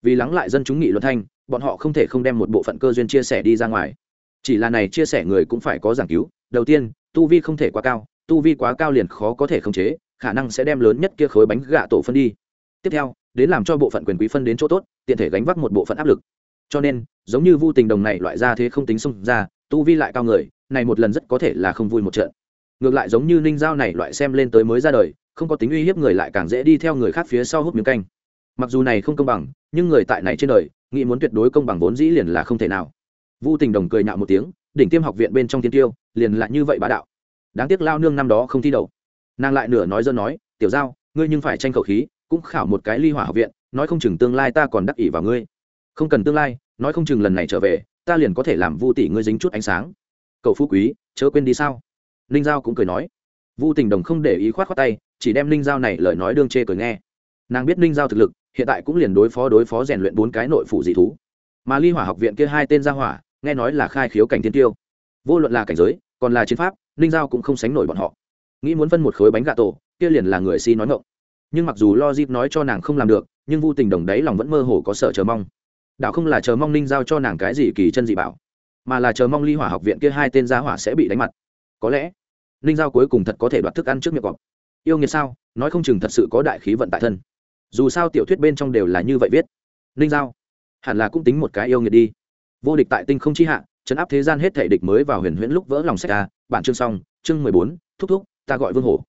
Vì lắng lại dân chúng nghị luận thanh, bọn họ không thể không đem một bộ phận cơ duyên chia sẻ đi ra ngoài chỉ là này chia sẻ người cũng phải có giảng cứu. Đầu tiên, tu vi không thể quá cao, tu vi quá cao liền khó có thể khống chế, khả năng sẽ đem lớn nhất kia khối bánh gạ tổ phân đi. Tiếp theo, đến làm cho bộ phận quyền quý phân đến chỗ tốt, tiện thể gánh vác một bộ phận áp lực. Cho nên, giống như vu tình đồng này loại ra thế không tính xông ra, tu vi lại cao người, này một lần rất có thể là không vui một trận. Ngược lại giống như ninh giao này loại xem lên tới mới ra đời, không có tính uy hiếp người lại càng dễ đi theo người khác phía sau hút miếng canh. Mặc dù này không công bằng, nhưng người tại này trên đời, nghĩ muốn tuyệt đối công bằng vốn dĩ liền là không thể nào vu tình đồng cười nhạo một tiếng, đỉnh tiêm học viện bên trong tiên tiêu, liền lại như vậy bá đạo. Đáng tiếc lao nương năm đó không thi đậu. Nàng lại nửa nói dơ nói, tiểu giao, ngươi nhưng phải tranh khẩu khí, cũng khảo một cái ly hỏa học viện, nói không chừng tương lai ta còn đắc ý vào ngươi. Không cần tương lai, nói không chừng lần này trở về, ta liền có thể làm vu tỷ ngươi dính chút ánh sáng. Cậu phú quý, chớ quên đi sao? Ninh giao cũng cười nói. Vu tình đồng không để ý khoát khoát tay, chỉ đem ninh giao này lời nói đương chê cười nghe. Nàng biết ninh giao thực lực, hiện tại cũng liền đối phó đối phó rèn luyện bốn cái nội phủ dị thú. Mà ly hỏa học viện kia hai tên gia hỏa nghe nói là khai khiếu cảnh thiên tiêu. Vô luận là cảnh giới, còn là chiến pháp, ninh giao cũng không sánh nổi bọn họ. Nghĩ muốn phân một khối bánh gà tổ, kia liền là người si nói ngộng nhưng mặc dù lo dip nói cho nàng không làm được, nhưng vu tình đồng đấy lòng vẫn mơ hồ có sợ chờ mong. Đạo không là chờ mong ninh giao cho nàng cái gì kỳ chân dị bảo, mà là chờ mong ly hỏa học viện kia hai tên gia hỏa sẽ bị đánh mặt. Có lẽ, ninh giao cuối cùng thật có thể đoạt thức ăn trước miệng cọp. Yêu nghiệt sao, nói không chừng thật sự có đại khí vận tại thân. Dù sao tiểu thuyết bên trong đều là như vậy viết. Ninh giao, hẳn là cũng tính một cái yêu nghiệt đi vô địch tại tinh không chi hạ, chấn áp thế gian hết thể địch mới vào huyền huyễn lúc vỡ lòng sách ta. bản chương xong, chương mười bốn, thúc thúc, ta gọi vương hổ.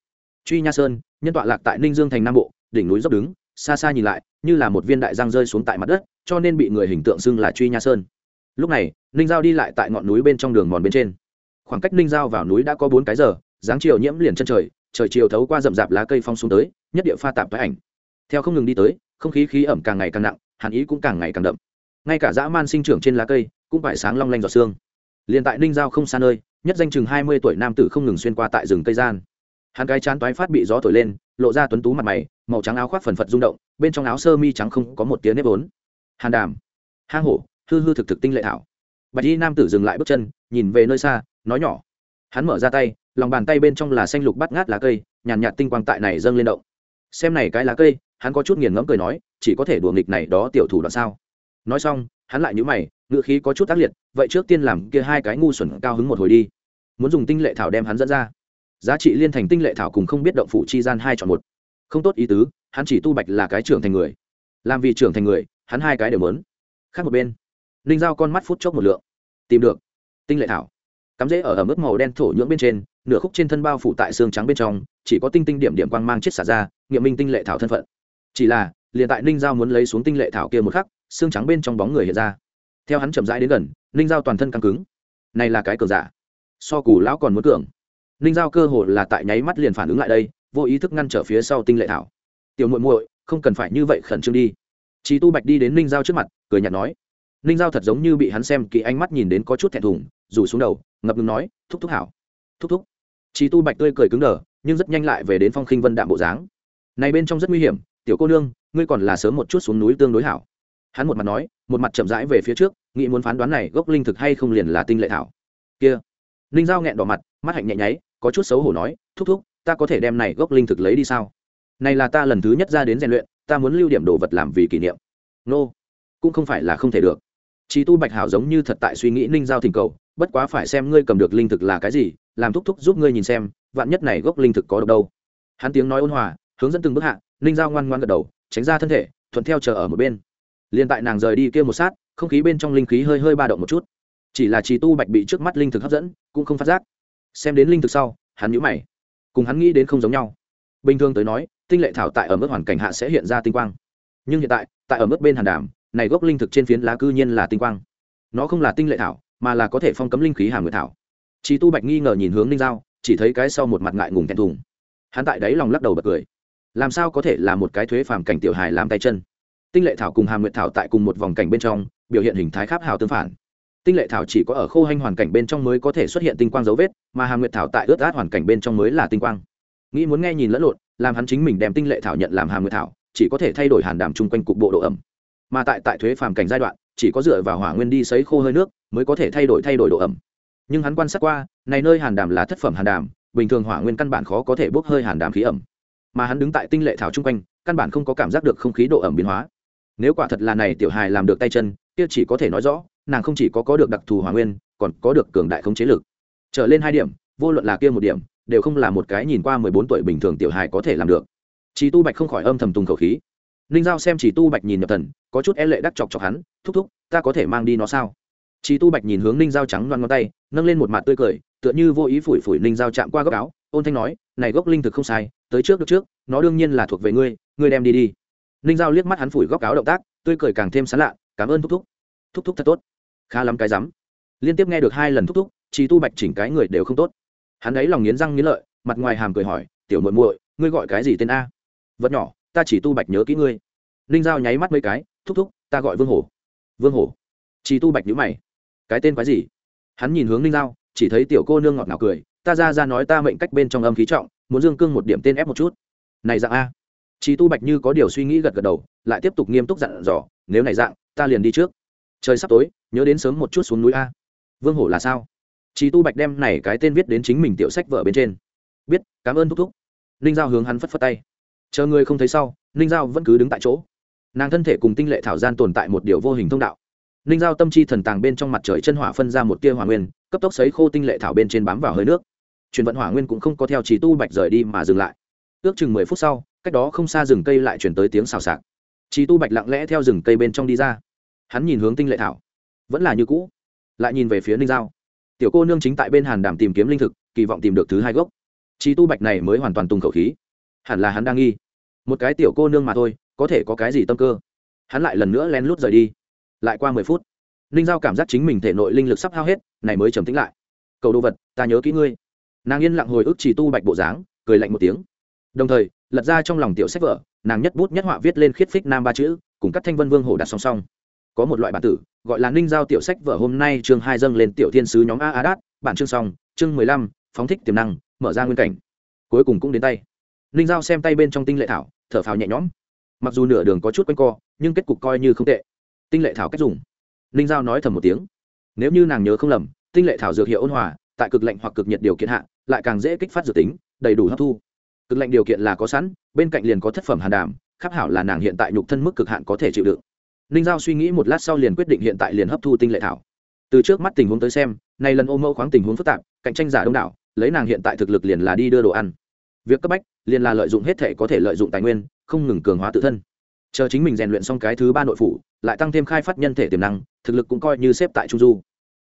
Truy nha sơn, nhân tọa lạc tại ninh dương thành nam bộ, đỉnh núi dốc đứng, xa xa nhìn lại, như là một viên đại giang rơi xuống tại mặt đất, cho nên bị người hình tượng xưng là truy nha sơn. Lúc này, ninh giao đi lại tại ngọn núi bên trong đường mòn bên trên. Khoảng cách ninh giao vào núi đã có bốn cái giờ, dáng chiều nhiễm liền chân trời trời chiều thấu qua rậm rạp lá cây phong xuống tới, nhất địa pha tạp với ảnh. Theo không ngừng đi tới, không khí khí ẩm càng ngày càng nặng, hàn ý cũng càng ngày càng đậm ngay cả dã man sinh trưởng trên lá cây cũng phải sáng long lanh giọt xương. Liền tại ninh giao không xa nơi nhất danh chừng hai mươi tuổi nam tử không ngừng xuyên qua tại rừng cây gian. Hắn cái chán toái phát bị gió thổi lên lộ ra tuấn tú mặt mày màu trắng áo khoác phần phật rung động bên trong áo sơ mi trắng không có một tiếng nếp vốn. Hàn đàm hang hổ hư hư thực thực tinh lệ thảo. Bạch y nam tử dừng lại bước chân nhìn về nơi xa nói nhỏ. Hắn mở ra tay lòng bàn tay bên trong là xanh lục bắt ngát lá cây nhàn nhạt, tinh quang tại này dâng lên động. Xem này cái lá cây hắn có chút nghiền ngẫm cười nói chỉ có thể đùa nghịch này đó tiểu thủ đoạn sao? Nói xong, hắn lại nhíu mày ngựa khí có chút tác liệt, vậy trước tiên làm kia hai cái ngu xuẩn cao hứng một hồi đi. Muốn dùng tinh lệ thảo đem hắn dẫn ra. Giá trị liên thành tinh lệ thảo cùng không biết động phủ chi gian hai chọn một. Không tốt ý tứ, hắn chỉ tu bạch là cái trưởng thành người. Làm vì trưởng thành người, hắn hai cái đều mớn khác một bên, ninh giao con mắt phút chốc một lượng. Tìm được. Tinh lệ thảo. Cắm rễ ở ở mức màu đen thổ nhưỡng bên trên, nửa khúc trên thân bao phủ tại xương trắng bên trong, chỉ có tinh tinh điểm điểm quang mang chết xả ra, nghiệm minh tinh lệ thảo thân phận. Chỉ là, liền tại ninh giao muốn lấy xuống tinh lệ thảo kia một khắc xương trắng bên trong bóng người hiện ra theo hắn chậm rãi đến gần ninh giao toàn thân căng cứng này là cái cờ giả so cù lão còn muốn cường ninh giao cơ hồ là tại nháy mắt liền phản ứng lại đây vô ý thức ngăn trở phía sau tinh lệ thảo tiểu muội muội không cần phải như vậy khẩn trương đi Chí Tu Bạch đi đến Ninh Giao trước mặt, cười nhạt nói. Ninh Giao thật giống như bị hắn xem kỳ ánh mắt nhìn đến có chút thẹn thùng, rủ xuống đầu, ngập ngừng nói, "Thúc thúc hảo." "Thúc thúc." Chí Tu Bạch tươi cười cứng đờ, nhưng rất nhanh lại về đến Phong Khinh Vân đạm bộ dáng. "Này bên trong rất nguy hiểm, tiểu cô nương, ngươi còn là sớm một chút xuống núi tương đối hảo." Hắn một mặt nói, một mặt chậm rãi về phía trước, nghĩ muốn phán đoán này gốc linh thực hay không liền là tinh lệ thảo. Kia. Ninh Giao nghẹn đỏ mặt, mắt hạnh nhẹ nháy, có chút xấu hổ nói, "Thúc thúc, ta có thể đem này gốc linh thực lấy đi sao?" Này là ta lần thứ nhất ra đến rèn luyện, ta muốn lưu điểm đồ vật làm vì kỷ niệm nô cũng không phải là không thể được Chí tu bạch hảo giống như thật tại suy nghĩ ninh giao thỉnh cầu bất quá phải xem ngươi cầm được linh thực là cái gì làm thúc thúc giúp ngươi nhìn xem vạn nhất này gốc linh thực có độc đâu hắn tiếng nói ôn hòa hướng dẫn từng bước hạ ninh giao ngoan ngoan gật đầu tránh ra thân thể thuận theo chờ ở một bên liền tại nàng rời đi kia một sát, không khí bên trong linh khí hơi hơi ba động một chút. Chỉ là trì tu bạch bị trước mắt linh thực hấp dẫn, cũng không phát giác. Xem đến linh thực sau, hắn nhũ mày. Cùng hắn nghĩ đến không giống nhau. Bình thường tới nói, tinh lệ thảo tại ở mức hoàn cảnh hạ sẽ hiện ra tinh quang. Nhưng hiện tại tại ở mức bên hàn đàm, này gốc linh thực trên phiến lá cư nhiên là tinh quang. Nó không là tinh lệ thảo, mà là có thể phong cấm linh khí hàm nguyệt thảo. Chí tu bạch nghi ngờ nhìn hướng ninh giao, chỉ thấy cái sau một mặt ngại ngùng thẹn thùng. Hắn tại đấy lòng lắc đầu bật cười. Làm sao có thể là một cái thuế phàm cảnh tiểu hài làm tay chân? Tinh lệ thảo cùng hàm nguyệt thảo tại cùng một vòng cảnh bên trong, biểu hiện hình thái khác hào tương phản. Tinh lệ thảo chỉ có ở khô hanh hoàn cảnh bên trong mới có thể xuất hiện tinh quang dấu vết, mà hàm nguyệt thảo tại ướt át hoàn cảnh bên trong mới là tinh quang. Nghĩ muốn nghe nhìn lẫn lộn, làm hắn chính mình đem tinh lệ thảo nhận làm hàm nguyệt thảo, chỉ có thể thay đổi hàn đàm chung quanh cục bộ độ ẩm. Mà tại tại thuế phàm cảnh giai đoạn, chỉ có dựa vào hỏa nguyên đi sấy khô hơi nước mới có thể thay đổi thay đổi độ ẩm. Nhưng hắn quan sát qua, này nơi hàn đàm là thất phẩm hàn đàm bình thường hỏa nguyên căn bản khó có thể bốc hơi hàn đàm khí ẩm. Mà hắn đứng tại tinh lệ thảo chung quanh, căn bản không có cảm giác được không khí độ ẩm biến hóa nếu quả thật là này tiểu hài làm được tay chân, kia chỉ có thể nói rõ, nàng không chỉ có có được đặc thù hỏa nguyên, còn có được cường đại không chế lực. Trở lên hai điểm, vô luận là kia một điểm, đều không là một cái nhìn qua mười bốn tuổi bình thường tiểu hài có thể làm được. Chỉ tu bạch không khỏi âm thầm tùng khẩu khí. Ninh giao xem chỉ tu bạch nhìn nhập thần, có chút e lệ đắc chọc chọc hắn, thúc thúc, ta có thể mang đi nó sao? Chỉ tu bạch nhìn hướng ninh giao trắng loan ngón tay, nâng lên một mặt tươi cười, tựa như vô ý phủi phủi ninh giao chạm qua góc áo, ôn thanh nói, này gốc linh thực không sai, tới trước được trước, nó đương nhiên là thuộc về ngươi ngươi đem đi đi ninh giao liếc mắt hắn phủi góc áo động tác, tươi cười càng thêm sán lạ, cảm ơn thúc thúc. Thúc thúc thật tốt. Khá lắm cái rắm. Liên tiếp nghe được hai lần thúc thúc chỉ tu bạch chỉnh cái người đều không tốt. Hắn ấy lòng nghiến răng nghiến lợi, mặt ngoài hàm cười hỏi, tiểu muội muội, ngươi gọi cái gì tên a? Vật nhỏ, ta chỉ tu bạch nhớ kỹ ngươi. Ninh giao nháy mắt mấy cái, thúc thúc, ta gọi vương hổ. Vương hổ? Chỉ tu bạch nhữ mày. Cái tên quái gì? Hắn nhìn hướng ninh giao, chỉ thấy tiểu cô nương ngọt ngào cười, ta ra ra nói ta mệnh cách bên trong âm khí trọng, muốn dương cương một điểm tên ép một chút. Này dạng a chỉ tu bạch như có điều suy nghĩ gật gật đầu, lại tiếp tục nghiêm túc dặn dò, nếu này dạng, ta liền đi trước. Trời sắp tối, nhớ đến sớm một chút xuống núi a. Vương hổ là sao? Chỉ tu bạch đem này cái tên viết đến chính mình tiểu sách vợ bên trên. Biết, cảm ơn thúc thúc. Ninh giao hướng hắn phất phất tay. Chờ người không thấy sau, ninh giao vẫn cứ đứng tại chỗ. Nàng thân thể cùng tinh lệ thảo gian tồn tại một điều vô hình thông đạo. Ninh giao tâm chi thần tàng bên trong mặt trời chân hỏa phân ra một tia hỏa nguyên, cấp tốc sấy khô tinh lệ thảo bên trên bám vào hơi nước. Truyền vận hỏa nguyên cũng không có theo chỉ tu bạch rời đi mà dừng lại. Ước chừng mười phút sau cách đó không xa rừng cây lại chuyển tới tiếng xào xạc. Chí tu bạch lặng lẽ theo rừng cây bên trong đi ra. Hắn nhìn hướng tinh lệ thảo. Vẫn là như cũ. Lại nhìn về phía ninh giao. Tiểu cô nương chính tại bên hàn đàm tìm kiếm linh thực, kỳ vọng tìm được thứ hai gốc. Chí tu bạch này mới hoàn toàn tung khẩu khí. Hẳn là hắn đang nghi. Một cái tiểu cô nương mà thôi, có thể có cái gì tâm cơ? Hắn lại lần nữa lén lút rời đi. Lại qua mười phút, ninh giao cảm giác chính mình thể nội linh lực sắp hao hết, này mới trầm tính lại. Cầu đồ vật, ta nhớ kỹ ngươi. Nàng yên lặng hồi ức chỉ tu bạch bộ dáng, cười lạnh một tiếng đồng thời, lật ra trong lòng tiểu sách vở, nàng nhất bút nhất họa viết lên khiết phích nam ba chữ, cùng các thanh vân vương hổ đặt song song. Có một loại bản tử, gọi là ninh giao tiểu sách vở hôm nay chương hai dâng lên tiểu thiên sứ nhóm a a đát, bản chương song chương mười lăm, phóng thích tiềm năng, mở ra nguyên cảnh. Cuối cùng cũng đến tay. Ninh giao xem tay bên trong tinh lệ thảo, thở phào nhẹ nhõm. Mặc dù nửa đường có chút quanh co, nhưng kết cục coi như không tệ. Tinh lệ thảo cách dùng. Ninh giao nói thầm một tiếng. Nếu như nàng nhớ không lầm, tinh lệ thảo dược hiệu ôn hòa, tại cực lạnh hoặc cực nhiệt điều kiện hạ, lại càng dễ kích phát dược tính, đầy đủ hấp thu cực lạnh điều kiện là có sẵn, bên cạnh liền có thất phẩm hàn đàm khắc hảo là nàng hiện tại nhục thân mức cực hạn có thể chịu đựng. Ninh giao suy nghĩ một lát sau liền quyết định hiện tại liền hấp thu tinh lệ thảo. Từ trước mắt tình huống tới xem nay lần ôm mẫu khoáng tình huống phức tạp, cạnh tranh giả đông đảo, lấy nàng hiện tại thực lực liền là đi đưa đồ ăn. Việc cấp bách, liền là lợi dụng hết thể có thể lợi dụng tài nguyên, không ngừng cường hóa tự thân. Chờ chính mình rèn luyện xong cái thứ ba nội phủ, lại tăng thêm khai phát nhân thể tiềm năng, thực lực cũng coi như xếp tại trung du.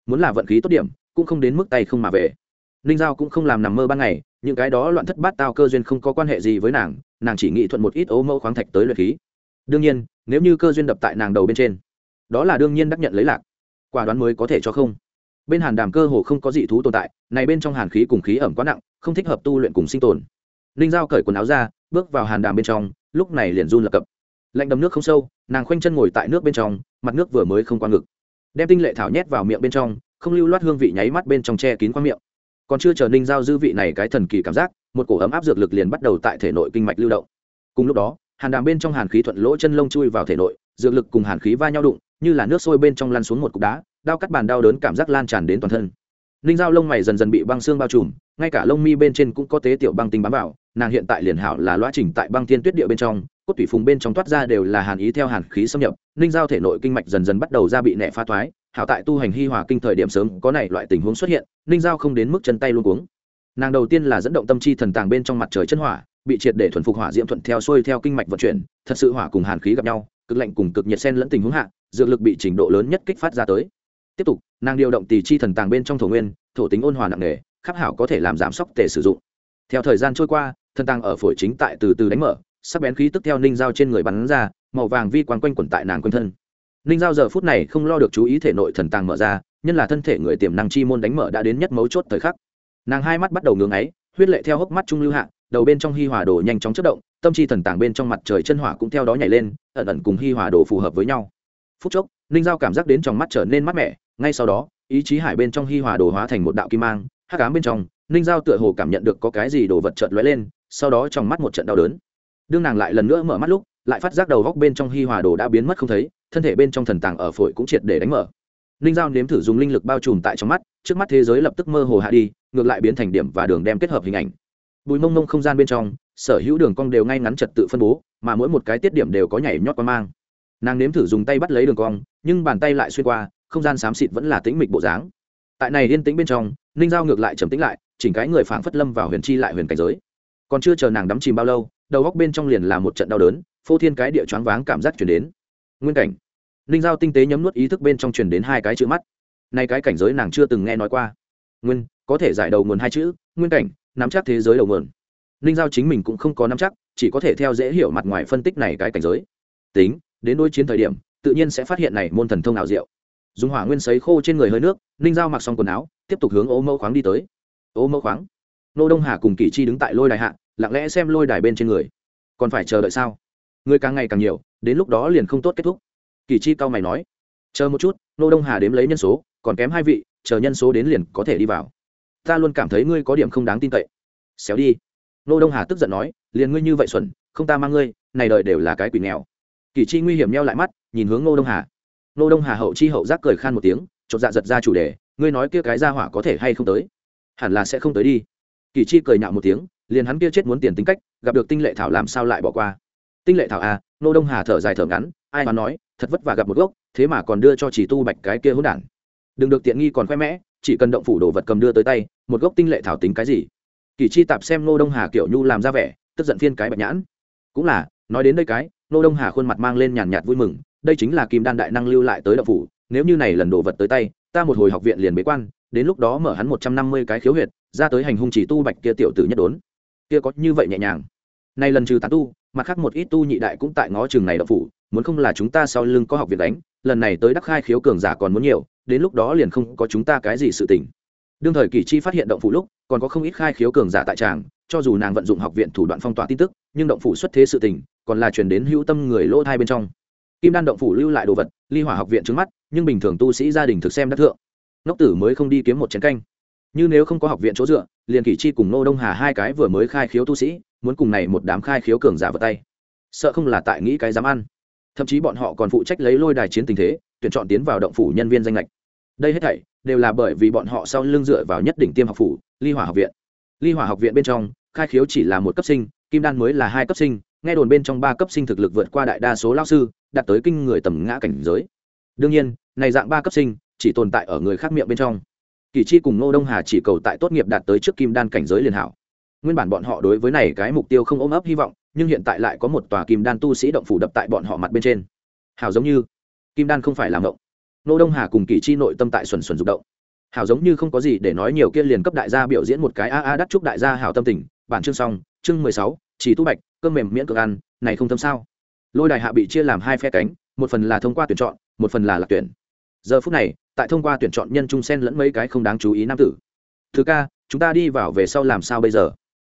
Muốn là vận khí tốt điểm, cũng không đến mức tay không mà về. Ninh giao cũng không làm nằm mơ ban ngày những cái đó loạn thất bát tao cơ duyên không có quan hệ gì với nàng nàng chỉ nghĩ thuận một ít ố mẫu khoáng thạch tới luyện khí. Đương nhiên, nếu như cơ duyên đập tại nàng đầu bên trên, đó là đương nhiên đắc nhận lấy lạc. Quả đoán mới có thể cho không. Bên hàn đàm cơ hồ không có dị thú tồn tại, này bên trong hàn khí cùng khí ẩm quá nặng, không thích hợp tu luyện cùng sinh tồn. Ninh giao cởi quần áo ra, bước vào hàn đàm bên trong, lúc này liền run lập cập. Lạnh đầm nước không sâu, nàng khoanh chân ngồi tại nước bên trong, mặt nước vừa mới không qua ngực. Đem tinh lệ thảo nhét vào miệng bên trong, không lưu loát hương vị nháy mắt bên trong che kín qua miệng còn chưa chờ ninh giao dư vị này cái thần kỳ cảm giác, một cổ ấm áp dược lực liền bắt đầu tại thể nội kinh mạch lưu động. Cùng lúc đó, hàn đàm bên trong hàn khí thuận lỗ chân lông chui vào thể nội, dược lực cùng hàn khí va nhau đụng, như là nước sôi bên trong lăn xuống một cục đá, đau cắt bàn đau đớn cảm giác lan tràn đến toàn thân. Ninh giao lông mày dần dần bị băng xương bao trùm, ngay cả lông mi bên trên cũng có tế tiểu băng tinh bám vào, nàng hiện tại liền hảo là loa trình tại băng thiên tuyết địa bên trong, cốt thủy phùng bên trong toát ra đều là hàn ý theo hàn khí xâm nhập, ninh giao thể nội kinh mạch dần dần bắt đầu ra bị nẹ pha thoái hảo tại tu hành hi hòa kinh thời điểm sớm có này loại tình huống xuất hiện, ninh giao không đến mức chân tay luôn cuống. Nàng đầu tiên là dẫn động tâm chi thần tàng bên trong mặt trời chân hỏa, bị triệt để thuần phục hỏa diễm thuận theo xuôi theo kinh mạch vận chuyển, thật sự hỏa cùng hàn khí gặp nhau, cực lạnh cùng cực nhiệt sen lẫn tình huống hạ, dược lực bị trình độ lớn nhất kích phát ra tới. Tiếp tục, nàng điều động tỳ chi thần tàng bên trong thổ nguyên, thổ tính ôn hòa nặng nề khắc hảo có thể làm giảm sốc tề sử dụng. Theo thời gian trôi qua, thần tàng ở phổi chính tại từ từ đánh mở, sắc bén khí tức theo ninh dao trên người bắn ra, màu vàng vi quán quanh quẩn tại nàng quanh thân ninh giao giờ phút này không lo được chú ý thể nội thần tàng mở ra, nhân là thân thể người tiềm năng chi môn đánh mở đã đến nhất mấu chốt thời khắc. Nàng hai mắt bắt đầu ngưng ấy huyết lệ theo hốc mắt trung lưu hạ, đầu bên trong hi hòa đồ nhanh chóng chất động, tâm chi thần tàng bên trong mặt trời chân hỏa cũng theo đó nhảy lên, ẩn ẩn cùng hi hòa đồ phù hợp với nhau. Phút chốc, ninh giao cảm giác đến trong mắt trở nên mát mẻ, ngay sau đó, ý chí hải bên trong hi hòa đồ hóa thành một đạo kim mang, hắc ám bên trong, ninh giao tựa hồ cảm nhận được có cái gì đồ vật chợt lóe lên, sau đó trong mắt một trận đau đớn. Đương nàng lại lần nữa mở mắt lúc lại phát giác đầu góc bên trong hi hòa đồ đã biến mất không thấy, thân thể bên trong thần tàng ở phổi cũng triệt để đánh mở. Ninh giao nếm thử dùng linh lực bao trùm tại trong mắt, trước mắt thế giới lập tức mơ hồ hạ đi, ngược lại biến thành điểm và đường đem kết hợp hình ảnh. Bùi mông mông không gian bên trong, sở hữu đường cong đều ngay ngắn trật tự phân bố, mà mỗi một cái tiết điểm đều có nhảy nhót qua mang. Nàng nếm thử dùng tay bắt lấy đường cong, nhưng bàn tay lại xuyên qua, không gian xám xịt vẫn là tĩnh mịch bộ dáng. Tại này yên tĩnh bên trong ninh giao ngược lại trầm tĩnh lại, chỉnh cái người phảng phất lâm vào huyền chi lại huyền cảnh giới. Còn chưa chờ nàng đắm chìm bao lâu, đầu góc bên trong liền là một trận đau đớn phô thiên cái địa choáng váng cảm giác chuyển đến. Nguyên cảnh. Ninh giao tinh tế nhấm nuốt ý thức bên trong truyền đến hai cái chữ mắt. Nay cái cảnh giới nàng chưa từng nghe nói qua. Nguyên, có thể giải đầu nguồn hai chữ, nguyên cảnh, nắm chắc thế giới đầu nguồn. Ninh giao chính mình cũng không có nắm chắc, chỉ có thể theo dễ hiểu mặt ngoài phân tích này cái cảnh giới. Tính, đến đôi chiến thời điểm, tự nhiên sẽ phát hiện này môn thần thông ảo diệu. Dùng hỏa nguyên sấy khô trên người hơi nước, ninh giao mặc xong quần áo, tiếp tục hướng ô mẫu khoáng đi tới. Ô mẫu khoáng. Nô đông hà cùng kỳ chi đứng tại lôi đài hạ, lặng lẽ xem lôi đài bên trên người. Còn phải chờ đợi sao? Người càng ngày càng nhiều, đến lúc đó liền không tốt kết thúc. Kỳ chi cao mày nói, chờ một chút, nô đông hà đếm lấy nhân số, còn kém hai vị, chờ nhân số đến liền có thể đi vào. Ta luôn cảm thấy ngươi có điểm không đáng tin cậy. Xéo đi. Nô đông hà tức giận nói, liền ngươi như vậy xuẩn, không ta mang ngươi, này đời đều là cái quỷ nghèo. Kỳ chi nguy hiểm neo lại mắt, nhìn hướng nô đông hà. Nô đông hà hậu chi hậu giác cười khan một tiếng, chột dạ giật ra chủ đề, ngươi nói kia cái ra hỏa có thể hay không tới? Hẳn là sẽ không tới đi. Kỳ chi cười nhạo một tiếng, liền hắn kia chết muốn tiền tính cách, gặp được tinh lệ thảo làm sao lại bỏ qua? Tinh lệ thảo à nô đông hà thở dài thở ngắn, ai mà nói, thật vất vả gặp một gốc, thế mà còn đưa cho chỉ tu bạch cái kia hỗn đản. Đừng được tiện nghi còn khoe mẽ, chỉ cần động phủ đồ vật cầm đưa tới tay, một gốc tinh lệ thảo tính cái gì? Kỳ chi tạp xem nô đông hà kiểu nhu làm ra vẻ, tức giận phiên cái bạch nhãn. Cũng là, nói đến đây cái, nô đông hà khuôn mặt mang lên nhàn nhạt vui mừng, đây chính là kim đan đại năng lưu lại tới động phủ, nếu như này lần đồ vật tới tay, ta một hồi học viện liền bế quan, đến lúc đó mở hắn một trăm năm mươi cái khiếu huyệt, ra tới hành hung chỉ tu bạch kia tiểu tử nhất đốn. Kia có như vậy nhẹ nhàng. Nay lần trừ tán tu mặt khác một ít tu nhị đại cũng tại ngõ trường này đậu phủ, muốn không là chúng ta sau lưng có học viện đánh, lần này tới đắc khai khiếu cường giả còn muốn nhiều, đến lúc đó liền không có chúng ta cái gì sự tình. Đương thời kỳ chi phát hiện động phủ lúc, còn có không ít khai khiếu cường giả tại tràng, cho dù nàng vận dụng học viện thủ đoạn phong tỏa tin tức, nhưng động phủ xuất thế sự tình, còn là chuyển đến hữu tâm người lỗ thai bên trong. Kim đan động phủ lưu lại đồ vật, ly hỏa học viện trước mắt, nhưng bình thường tu sĩ gia đình thực xem đắc thượng. Ngốc tử mới không đi kiếm một chén canh như nếu không có học viện chỗ dựa, liền kỷ chi cùng nô đông hà hai cái vừa mới khai khiếu tu sĩ, muốn cùng này một đám khai khiếu cường giả vào tay. Sợ không là tại nghĩ cái dám ăn. Thậm chí bọn họ còn phụ trách lấy lôi đài chiến tình thế, tuyển chọn tiến vào động phủ nhân viên danh lệch. Đây hết thảy đều là bởi vì bọn họ sau lưng dựa vào nhất đỉnh tiêm học phủ, ly hỏa học viện. Ly hỏa học viện bên trong, khai khiếu chỉ là một cấp sinh, kim đan mới là hai cấp sinh, nghe đồn bên trong ba cấp sinh thực lực vượt qua đại đa số lao sư, đạt tới kinh người tầm ngã cảnh giới. Đương nhiên, này dạng ba cấp sinh chỉ tồn tại ở người khác miệng bên trong kỳ chi cùng ngô đông hà chỉ cầu tại tốt nghiệp đạt tới trước kim đan cảnh giới liền hảo. Nguyên bản bọn họ đối với này cái mục tiêu không ôm ấp hy vọng, nhưng hiện tại lại có một tòa kim đan tu sĩ động phủ đập tại bọn họ mặt bên trên. Hảo giống như, kim đan không phải làm động nô đông hà cùng kỳ chi nội tâm tại xuẩn xuẩn rụng động. Hảo giống như không có gì để nói nhiều kia liền cấp đại gia biểu diễn một cái a a đắt chúc đại gia hảo tâm tình. Bản chương xong, chương mười sáu, chỉ tu bạch, cơm mềm miễn cực ăn, này không tâm sao. Lôi đài hạ bị chia làm hai phe cánh, một phần là thông qua tuyển chọn, một phần là lạc tuyển. Giờ phút này tại thông qua tuyển chọn nhân trung sen lẫn mấy cái không đáng chú ý nam tử. Thứ ca, chúng ta đi vào về sau làm sao bây giờ?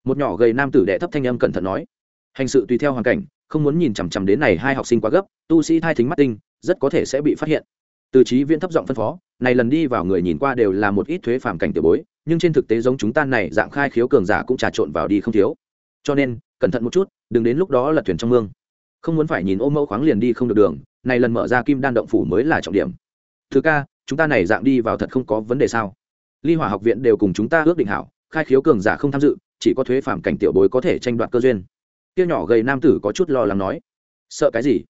Một nhỏ gầy nam tử đệ thấp thanh âm cẩn thận nói. Hành sự tùy theo hoàn cảnh, không muốn nhìn chằm chằm đến này hai học sinh quá gấp, tu sĩ thai thính mắt tinh, rất có thể sẽ bị phát hiện. Từ trí viễn thấp giọng phân phó, này lần đi vào người nhìn qua đều là một ít thuế phàm cảnh tiểu bối, nhưng trên thực tế giống chúng ta này dạng khai khiếu cường giả cũng trà trộn vào đi không thiếu. Cho nên, cẩn thận một chút, đừng đến lúc đó lật thuyền trong mương. Không muốn phải nhìn ô mẫu khoáng liền đi không được đường, này lần mở ra kim đan động phủ mới là trọng điểm. Thứ ca chúng ta này dạng đi vào thật không có vấn đề sao? Ly hỏa học viện đều cùng chúng ta ước định hảo, khai khiếu cường giả không tham dự, chỉ có thuế phàm cảnh tiểu bối có thể tranh đoạt cơ duyên. Tiêu nhỏ gầy nam tử có chút lo lắng nói, sợ cái gì?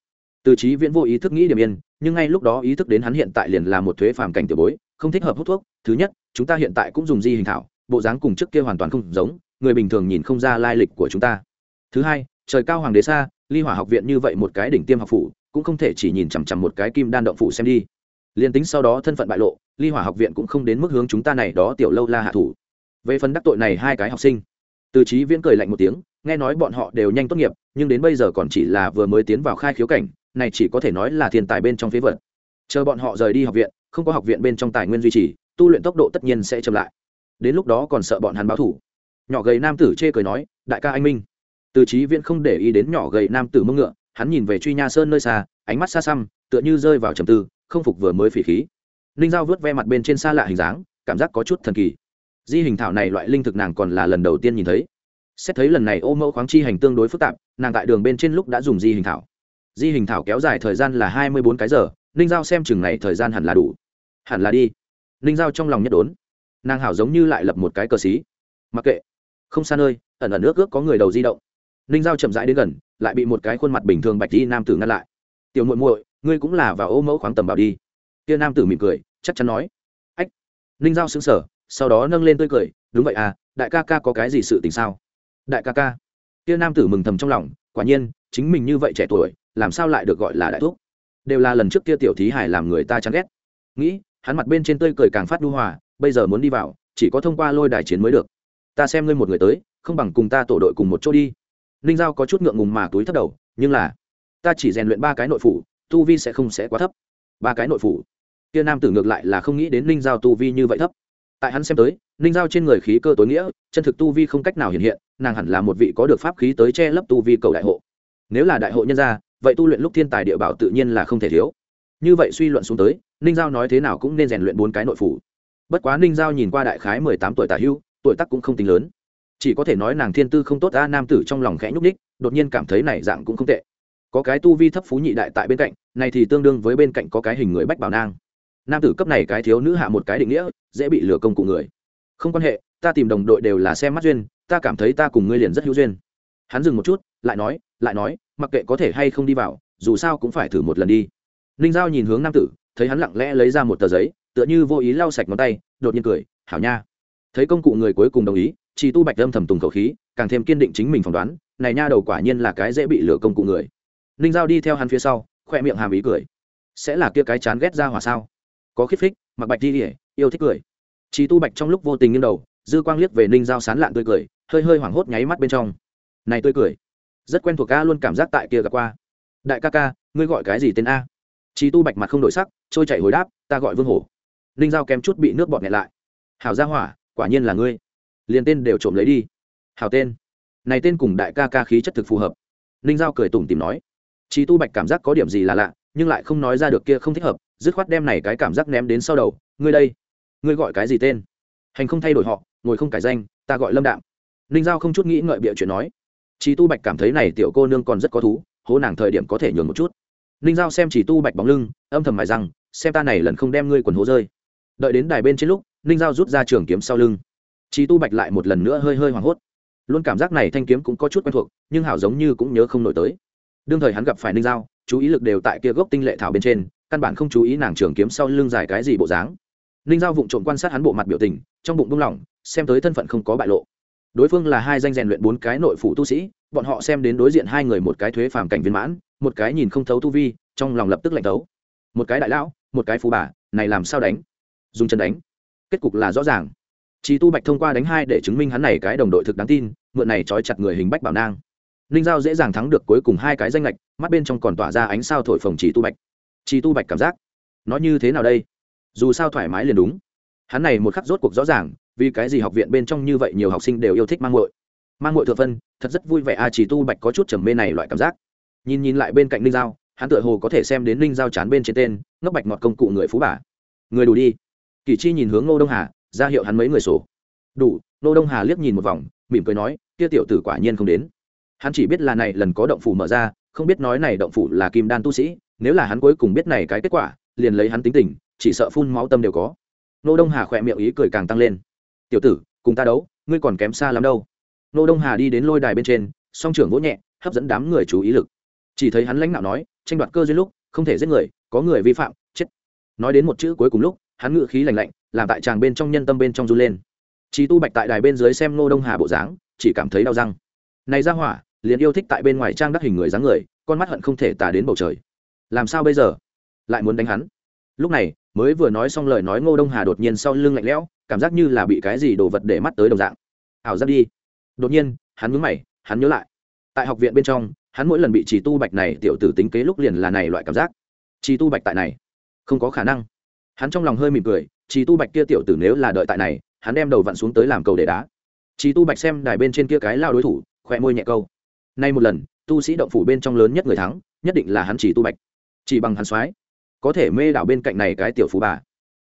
Từ trí viễn vô ý thức nghĩ điểm yên, nhưng ngay lúc đó ý thức đến hắn hiện tại liền là một thuế phàm cảnh tiểu bối, không thích hợp hút thuốc. Thứ nhất, chúng ta hiện tại cũng dùng di hình thảo, bộ dáng cùng trước kia hoàn toàn không giống, người bình thường nhìn không ra lai lịch của chúng ta. Thứ hai, trời cao hoàng đế xa, ly hỏa học viện như vậy một cái đỉnh tiêm học phủ, cũng không thể chỉ nhìn chằm chằm một cái kim đan động phủ xem đi liền tính sau đó thân phận bại lộ, ly hỏa học viện cũng không đến mức hướng chúng ta này đó tiểu lâu la hạ thủ. Về phần đắc tội này hai cái học sinh, từ trí viễn cười lạnh một tiếng, nghe nói bọn họ đều nhanh tốt nghiệp, nhưng đến bây giờ còn chỉ là vừa mới tiến vào khai khiếu cảnh, này chỉ có thể nói là thiên tài bên trong phế vật. Chờ bọn họ rời đi học viện, không có học viện bên trong tài nguyên duy trì, tu luyện tốc độ tất nhiên sẽ chậm lại. Đến lúc đó còn sợ bọn hắn báo thủ. Nhỏ gầy nam tử chê cười nói, đại ca anh minh. Từ trí viễn không để ý đến nhỏ gầy nam tử mông ngựa, hắn nhìn về truy nha sơn nơi xa, ánh mắt xa xăm, tựa như rơi vào trầm tư không phục vừa mới phỉ khí. Ninh dao vớt ve mặt bên trên xa lạ hình dáng, cảm giác có chút thần kỳ. Di hình thảo này loại linh thực nàng còn là lần đầu tiên nhìn thấy. Xét thấy lần này ô mẫu khoáng chi hành tương đối phức tạp, nàng tại đường bên trên lúc đã dùng di hình thảo. Di hình thảo kéo dài thời gian là hai mươi bốn cái giờ, ninh giao xem chừng này thời gian hẳn là đủ. Hẳn là đi. Ninh giao trong lòng nhất đốn. Nàng hảo giống như lại lập một cái cờ xí. Mặc kệ. Không xa nơi, ẩn ẩn ước ước có người đầu di động. Ninh giao chậm rãi đến gần, lại bị một cái khuôn mặt bình thường bạch đi nam tử ngăn lại. Tiểu muội muội ngươi cũng là vào ô mẫu khoáng tầm bảo đi. Kia nam tử mỉm cười, chắc chắn nói. Ách, ninh giao xứng sở sau đó nâng lên tươi cười, đúng vậy à đại ca ca có cái gì sự tình sao? Đại ca ca. Kia nam tử mừng thầm trong lòng, quả nhiên, chính mình như vậy trẻ tuổi, làm sao lại được gọi là đại thuốc đều là lần trước kia tiểu thí hải làm người ta chán ghét. Nghĩ, hắn mặt bên trên tươi cười càng phát đu hòa, bây giờ muốn đi vào, chỉ có thông qua lôi đài chiến mới được. Ta xem ngươi một người tới, không bằng cùng ta tổ đội cùng một chỗ đi. Ninh giao có chút ngượng ngùng mà túi thấp đầu, nhưng là, ta chỉ rèn luyện ba cái nội phủ tu vi sẽ không sẽ quá thấp. Ba cái nội phủ. Kia nam tử ngược lại là không nghĩ đến ninh giao tu vi như vậy thấp. Tại hắn xem tới, ninh giao trên người khí cơ tối nghĩa, chân thực tu vi không cách nào hiện hiện, nàng hẳn là một vị có được pháp khí tới che lấp tu vi cầu đại hộ. Nếu là đại hộ nhân gia, vậy tu luyện lúc thiên tài địa bảo tự nhiên là không thể thiếu. Như vậy suy luận xuống tới, ninh giao nói thế nào cũng nên rèn luyện bốn cái nội phủ. Bất quá ninh giao nhìn qua đại khái mười tám tuổi tả hưu, tuổi tắc cũng không tính lớn. Chỉ có thể nói nàng thiên tư không tốt, a nam tử trong lòng khẽ nhúc ních đột nhiên cảm thấy này dạng cũng không tệ có cái tu vi thấp phú nhị đại tại bên cạnh, này thì tương đương với bên cạnh có cái hình người bách bảo nang. Nam tử cấp này cái thiếu nữ hạ một cái định nghĩa, dễ bị lừa công cụ người. Không quan hệ, ta tìm đồng đội đều là xem mắt duyên, ta cảm thấy ta cùng ngươi liền rất hữu duyên. Hắn dừng một chút, lại nói lại nói, mặc kệ có thể hay không đi vào, dù sao cũng phải thử một lần đi. Ninh giao nhìn hướng nam tử, thấy hắn lặng lẽ lấy ra một tờ giấy, tựa như vô ý lau sạch ngón tay, đột nhiên cười, hảo nha. Thấy công cụ người cuối cùng đồng ý chỉ tu bạch âm thầm tùng khẩu khí, càng thêm kiên định chính mình phỏng đoán, này nha đầu quả nhiên là cái dễ bị lừa công cụ người ninh giao đi theo hắn phía sau khoe miệng hàm ý cười. Sẽ là kia cái chán ghét ra hỏa sao? Có khiết phích mặc bạch đi ỉa yêu thích cười. Chỉ tu bạch trong lúc vô tình nghiêng đầu, dư quang liếc về ninh giao sán lạn tươi cười, hơi hơi hoảng hốt nháy mắt bên trong. Này tươi cười, rất quen thuộc ca luôn cảm giác tại kia gặp qua. Đại ca ca, ngươi gọi cái gì tên a? Chỉ tu bạch mặt không đổi sắc, trôi chạy hồi đáp, ta gọi vương hổ. Ninh giao kém chút bị nước bọt nghẹn lại. Hảo gia hỏa, quả nhiên là ngươi. Liền tên đều trộm lấy đi. Hảo tên. Này tên cùng đại ca ca khí chất thực phù hợp. Ninh giao cười tủm tìm nói. Chi tu bạch cảm giác có điểm gì là lạ, nhưng lại không nói ra được kia không thích hợp, dứt khoát đem này cái cảm giác ném đến sau đầu. Ngươi đây, ngươi gọi cái gì tên? Hành không thay đổi họ, ngồi không cải danh, ta gọi lâm đạm. Ninh giao không chút nghĩ ngợi bịa chuyện nói. Chi tu bạch cảm thấy này tiểu cô nương còn rất có thú, hố nàng thời điểm có thể nhường một chút. Ninh giao xem chỉ tu bạch bóng lưng, âm thầm mài rằng xem ta này lần không đem ngươi quần hố rơi. Đợi đến đài bên trên lúc, ninh giao rút ra trường kiếm sau lưng. Chỉ tu bạch lại một lần nữa hơi hơi hoảng hốt. Luôn cảm giác này thanh kiếm cũng có chút quen thuộc, nhưng hảo giống như cũng nhớ không nổi tới đương thời hắn gặp phải ninh giao, chú ý lực đều tại kia gốc tinh lệ thảo bên trên, căn bản không chú ý nàng trường kiếm sau lưng dài cái gì bộ dáng. Ninh giao vụng trộm quan sát hắn bộ mặt biểu tình, trong bụng buông lỏng, xem tới thân phận không có bại lộ. Đối phương là hai danh rèn luyện bốn cái nội phụ tu sĩ, bọn họ xem đến đối diện hai người một cái thuế phàm cảnh viên mãn, một cái nhìn không thấu tu vi, trong lòng lập tức lạnh thấu. Một cái đại lão, một cái phú bà, này làm sao đánh? Dùng chân đánh. Kết cục là rõ ràng. Chỉ tu bạch thông qua đánh hai để chứng minh hắn này cái đồng đội thực đáng tin, mượn này trói chặt người hình bách bảo nang ninh giao dễ dàng thắng được cuối cùng hai cái danh lệch mắt bên trong còn tỏa ra ánh sao thổi phồng chỉ tu bạch. Chỉ tu bạch cảm giác nó như thế nào đây? Dù sao thoải mái liền đúng. Hắn này một khắc rốt cuộc rõ ràng vì cái gì học viện bên trong như vậy nhiều học sinh đều yêu thích mang ngội mang ngội thượng phân thật rất vui vẻ a à, chỉ tu bạch có chút trầm mê này loại cảm giác. Nhìn nhìn lại bên cạnh ninh giao hắn tựa hồ có thể xem đến ninh giao chán bên trên tên ngốc bạch ngọt công cụ người phú bà. Người đủ đi. Kỳ chi nhìn hướng ngô đông hà ra hiệu hắn mấy người sổ. Đủ ngô đông hà liếc nhìn một vòng mỉm cười nói kia tiểu tử quả nhiên không đến hắn chỉ biết là này lần có động phủ mở ra, không biết nói này động phủ là kim đan tu sĩ, nếu là hắn cuối cùng biết này cái kết quả, liền lấy hắn tính tình, chỉ sợ phun máu tâm đều có. Nô đông hà khỏe miệng ý cười càng tăng lên. Tiểu tử, cùng ta đấu, ngươi còn kém xa lắm đâu. Nô đông hà đi đến lôi đài bên trên, song trưởng vỗ nhẹ, hấp dẫn đám người chú ý lực. Chỉ thấy hắn lãnh đạo nói, tranh đoạt cơ duyên lúc, không thể giết người, có người vi phạm, chết. Nói đến một chữ cuối cùng lúc, hắn ngự khí lành lạnh, làm tại tràng bên trong nhân tâm bên trong run lên. Chỉ tu bạch tại đài bên dưới xem nô đông hà bộ dáng, chỉ cảm thấy đau răng. Này ra hỏa liền yêu thích tại bên ngoài trang đắc hình người dáng người, con mắt hận không thể tả đến bầu trời. Làm sao bây giờ? Lại muốn đánh hắn? Lúc này, mới vừa nói xong lời nói ngô đông hà đột nhiên sau lưng lạnh lẽo, cảm giác như là bị cái gì đồ vật để mắt tới đồng dạng. Ảo ra đi. Đột nhiên, hắn nhớ mày, hắn nhớ lại. Tại học viện bên trong, hắn mỗi lần bị trì tu bạch này tiểu tử tính kế lúc liền là này loại cảm giác. Trì tu bạch tại này, không có khả năng. Hắn trong lòng hơi mỉm cười, trì tu bạch kia tiểu tử nếu là đợi tại này, hắn đem đầu vặn xuống tới làm cầu để đá. Trì tu bạch xem đài bên trên kia cái lao đối thủ khỏe môi nhẹ câu nay một lần, tu sĩ động phủ bên trong lớn nhất người thắng, nhất định là hắn chỉ tu bạch, chỉ bằng hắn soái. Có thể mê đảo bên cạnh này cái tiểu phú bà.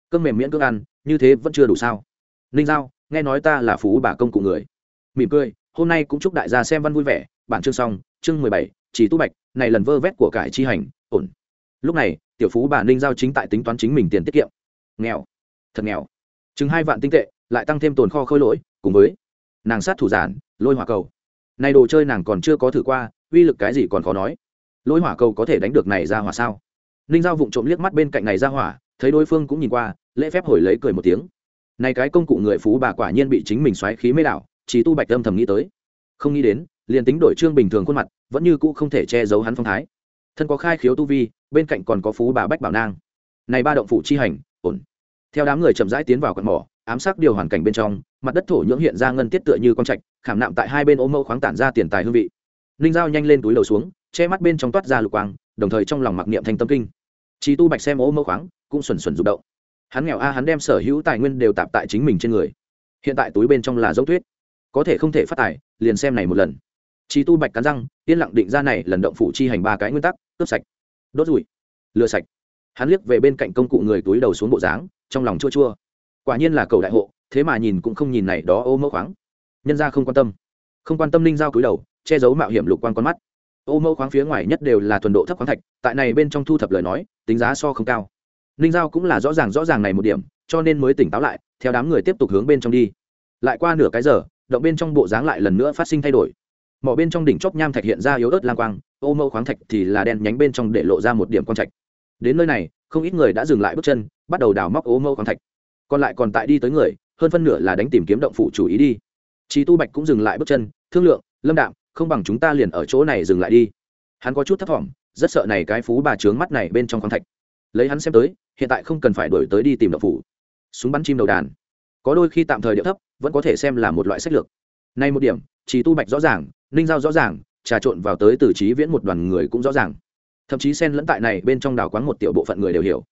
Cơm mềm miễn cước ăn, như thế vẫn chưa đủ sao. Ninh giao, nghe nói ta là phú bà công cụ người. Mỉm cười, hôm nay cũng chúc đại gia xem văn vui vẻ. Bản chương xong, chương mười bảy, chỉ tu bạch, này lần vơ vét của cải chi hành, ổn. Lúc này, tiểu phú bà ninh giao chính tại tính toán chính mình tiền tiết kiệm. Nghèo, thật nghèo. Chừng hai vạn tinh tệ, lại tăng thêm tồn kho khôi lỗi, cùng với nàng sát thủ giản, lôi hỏa cầu này đồ chơi nàng còn chưa có thử qua, uy lực cái gì còn khó nói. Lôi hỏa cầu có thể đánh được này ra hỏa sao? Ninh giao vụng trộm liếc mắt bên cạnh này ra hỏa, thấy đối phương cũng nhìn qua, lễ phép hồi lấy cười một tiếng. Này cái công cụ người phú bà quả nhiên bị chính mình xoáy khí mê đảo, chỉ tu bạch âm thầm nghĩ tới. Không nghĩ đến, liền tính đổi trương bình thường khuôn mặt, vẫn như cũ không thể che giấu hắn phong thái. Thân có khai khiếu tu vi, bên cạnh còn có phú bà bách bảo nang. Này ba động phủ chi hành, ổn. Theo đám người chậm rãi tiến vào quận mỏ ám sát điều hoàn cảnh bên trong, mặt đất thổ nhưỡng hiện ra ngân tiết tựa như con trạch, khảm nạm tại hai bên ô mẫu khoáng tản ra tiền tài hương vị. Ninh dao nhanh lên túi đầu xuống, che mắt bên trong toát ra lục quang, đồng thời trong lòng mặc niệm thanh tâm kinh. Chỉ tu bạch xem ô mẫu khoáng, cũng xuẩn xuẩn rụng động. Hắn nghèo a, hắn đem sở hữu tài nguyên đều tạp tại chính mình trên người. Hiện tại túi bên trong là dấu thuyết có thể không thể phát tài, liền xem này một lần. Chỉ tu bạch cắn răng, yên lặng định ra này lần động phủ chi hành ba cái nguyên tắc, cướp sạch, đốt rủi, lừa sạch. Hắn liếc về bên cạnh công cụ người túi đầu xuống bộ dáng, trong lòng chua chua quả nhiên là cầu đại hộ, thế mà nhìn cũng không nhìn này đó ô mẫu khoáng. Nhân ra không quan tâm. Không quan tâm ninh giao cúi đầu, che giấu mạo hiểm lục quan con mắt. Ô mẫu khoáng phía ngoài nhất đều là thuần độ thấp khoáng thạch, tại này bên trong thu thập lời nói, tính giá so không cao. Ninh giao cũng là rõ ràng rõ ràng này một điểm, cho nên mới tỉnh táo lại, theo đám người tiếp tục hướng bên trong đi. Lại qua nửa cái giờ, động bên trong bộ dáng lại lần nữa phát sinh thay đổi. Mỏ bên trong đỉnh chóp nham thạch hiện ra yếu ớt lang quang, ô mẫu khoáng thạch thì là đen nhánh bên trong để lộ ra một điểm quang trạch. Đến nơi này, không ít người đã dừng lại bước chân, bắt đầu đào móc ô mẫu khoáng thạch còn lại còn tại đi tới người hơn phân nửa là đánh tìm kiếm động phủ chủ ý đi Chí Tu Bạch cũng dừng lại bước chân, thương lượng, Lâm Đạm, không bằng chúng ta liền ở chỗ này dừng lại đi. Hắn có chút thất vọng, rất sợ này cái phú bà trướng mắt này bên trong khoáng thạch. Lấy hắn xem tới, hiện tại không cần phải đuổi tới đi tìm động phủ. Súng bắn chim đầu đàn, có đôi khi tạm thời điệu thấp, vẫn có thể xem là một loại sách lược. Nay một điểm, Chí Tu Bạch rõ ràng, Ninh Giao rõ ràng, trà trộn vào tới từ trí viễn một đoàn người cũng rõ ràng. Thậm chí xen lẫn tại này bên trong đảo quán một tiểu bộ phận người đều hiểu.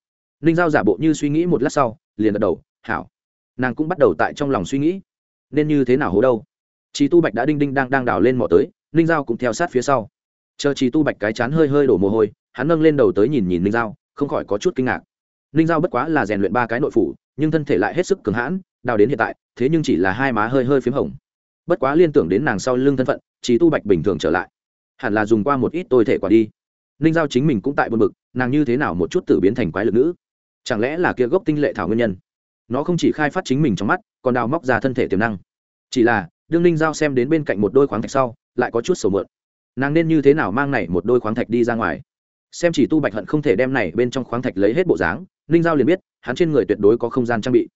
Ninh Giao giả bộ như suy nghĩ một lát sau, liền gật đầu, "Hảo." Nàng cũng bắt đầu tại trong lòng suy nghĩ nên như thế nào hố đâu Chí Tu Bạch đã đinh đinh đang đang đào lên mỏ tới, Ninh Giao cũng theo sát phía sau. Chờ Chí Tu Bạch cái chán hơi hơi đổ mồ hôi, hắn nâng lên đầu tới nhìn nhìn Ninh Giao, không khỏi có chút kinh ngạc. Ninh Giao bất quá là rèn luyện ba cái nội phủ, nhưng thân thể lại hết sức cường hãn, đào đến hiện tại, thế nhưng chỉ là hai má hơi hơi phím hồng. Bất quá liên tưởng đến nàng sau lưng thân phận, Chí Tu Bạch bình thường trở lại, hẳn là dùng qua một ít tôi thể quả đi. Ninh Giao chính mình cũng tại buồn bực, nàng như thế nào một chút tử biến thành quái lực nữ? Chẳng lẽ là kia gốc tinh lệ thảo nguyên nhân? Nó không chỉ khai phát chính mình trong mắt, còn đào móc ra thân thể tiềm năng. Chỉ là đương ninh giao xem đến bên cạnh một đôi khoáng thạch sau lại có chút sầu mượn. Nàng nên như thế nào mang này một đôi khoáng thạch đi ra ngoài? Xem chỉ tu bạch hận không thể đem này bên trong khoáng thạch lấy hết bộ dáng ninh giao liền biết hắn trên người tuyệt đối có không gian trang bị.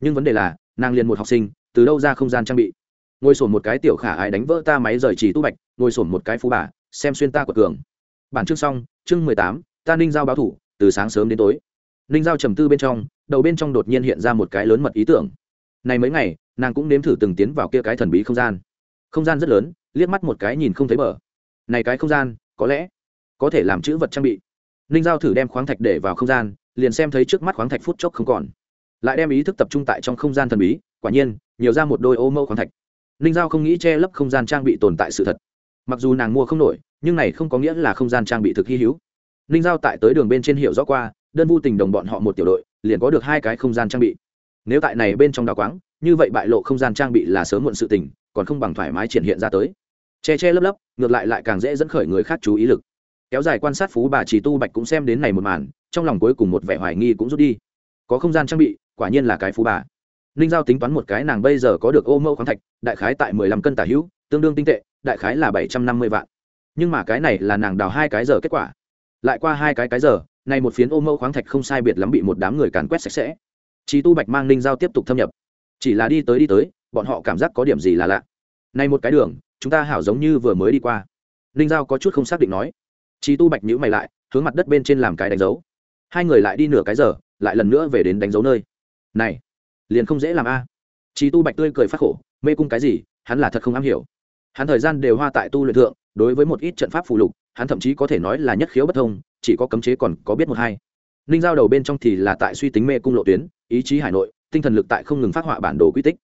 Nhưng vấn đề là nàng liền một học sinh từ đâu ra không gian trang bị? Ngồi sổn một cái tiểu khả ai đánh vỡ ta máy rời chỉ tu bạch ngồi sổn một cái phú bà xem xuyên ta của cường. Bản chương xong chương mười tám ta ninh giao báo thủ từ sáng sớm đến tối ninh giao trầm tư bên trong, đầu bên trong đột nhiên hiện ra một cái lớn mật ý tưởng. Này mấy ngày, nàng cũng nếm thử từng tiến vào kia cái thần bí không gian. Không gian rất lớn, liếc mắt một cái nhìn không thấy bờ. Này cái không gian, có lẽ có thể làm chữ vật trang bị. Ninh giao thử đem khoáng thạch để vào không gian, liền xem thấy trước mắt khoáng thạch phút chốc không còn. Lại đem ý thức tập trung tại trong không gian thần bí, quả nhiên, nhiều ra một đôi ô mẫu khoáng thạch. Ninh giao không nghĩ che lấp không gian trang bị tồn tại sự thật. Mặc dù nàng mua không nổi, nhưng này không có nghĩa là không gian trang bị thực hy hữu. Ninh giao tại tới đường bên trên hiệu rõ qua đơn vu tình đồng bọn họ một tiểu đội, liền có được hai cái không gian trang bị. Nếu tại này bên trong đào quáng, như vậy bại lộ không gian trang bị là sớm muộn sự tình, còn không bằng thoải mái triển hiện ra tới. Che che lấp lấp, ngược lại lại càng dễ dẫn khởi người khác chú ý lực. Kéo dài quan sát phú bà chỉ tu bạch cũng xem đến này một màn, trong lòng cuối cùng một vẻ hoài nghi cũng rút đi. Có không gian trang bị, quả nhiên là cái phú bà. Ninh giao tính toán một cái nàng bây giờ có được ô mẫu khoáng thạch, đại khái tại mười lăm cân tả hữu, tương đương tinh tệ, đại khái là bảy trăm năm mươi vạn. Nhưng mà cái này là nàng đào hai cái giờ kết quả. Lại qua hai cái cái giờ nay một phiến ô mẫu khoáng thạch không sai biệt lắm bị một đám người càn quét sạch sẽ Chí Tu Bạch mang Ninh Giao tiếp tục thâm nhập. Chỉ là đi tới đi tới, bọn họ cảm giác có điểm gì là lạ. Này một cái đường, chúng ta hảo giống như vừa mới đi qua. Ninh Giao có chút không xác định nói. Chí Tu Bạch nhíu mày lại, hướng mặt đất bên trên làm cái đánh dấu. Hai người lại đi nửa cái giờ, lại lần nữa về đến đánh dấu nơi. Này, liền không dễ làm a. Chí Tu Bạch tươi cười phát khổ, mê cung cái gì, hắn là thật không am hiểu. Hắn thời gian đều hoa tại tu luyện thượng, đối với một ít trận pháp phù lục, hắn thậm chí có thể nói là nhất khiếu bất thông, chỉ có cấm chế còn có biết một hai. Ninh giao đầu bên trong thì là tại suy tính mê cung lộ tuyến, ý chí hải nội tinh thần lực tại không ngừng phát họa bản đồ quy tích.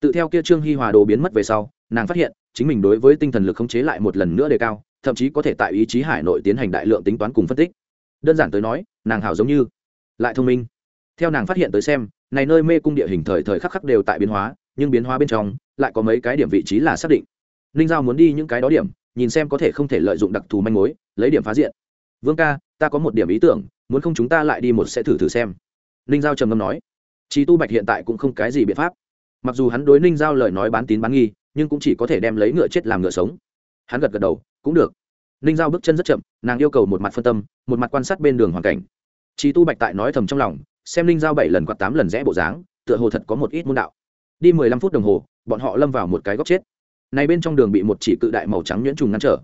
Tự theo kia trương hi hòa đồ biến mất về sau nàng phát hiện chính mình đối với tinh thần lực khống chế lại một lần nữa đề cao thậm chí có thể tại ý chí hải nội tiến hành đại lượng tính toán cùng phân tích. Đơn giản tới nói nàng hảo giống như lại thông minh. Theo nàng phát hiện tới xem này nơi mê cung địa hình thời thời khắc khắc đều tại biến hóa nhưng biến hóa bên trong lại có mấy cái điểm vị trí là xác định. Ninh giao muốn đi những cái đó điểm nhìn xem có thể không thể lợi dụng đặc thù manh mối lấy điểm phá diện vương ca ta có một điểm ý tưởng muốn không chúng ta lại đi một sẽ thử thử xem ninh giao trầm ngâm nói Chí Tu Bạch hiện tại cũng không cái gì biện pháp. Mặc dù hắn đối Ninh Giao lời nói bán tín bán nghi, nhưng cũng chỉ có thể đem lấy ngựa chết làm ngựa sống. Hắn gật gật đầu, cũng được. Ninh Giao bước chân rất chậm, nàng yêu cầu một mặt phân tâm, một mặt quan sát bên đường hoàn cảnh. Chí Tu Bạch tại nói thầm trong lòng, xem Ninh Giao bảy lần quạt tám lần rẽ bộ dáng, tựa hồ thật có một ít môn đạo. Đi mười lăm phút đồng hồ, bọn họ lâm vào một cái góc chết. Này bên trong đường bị một chỉ cự đại màu trắng nhuyễn trùng ngăn trở.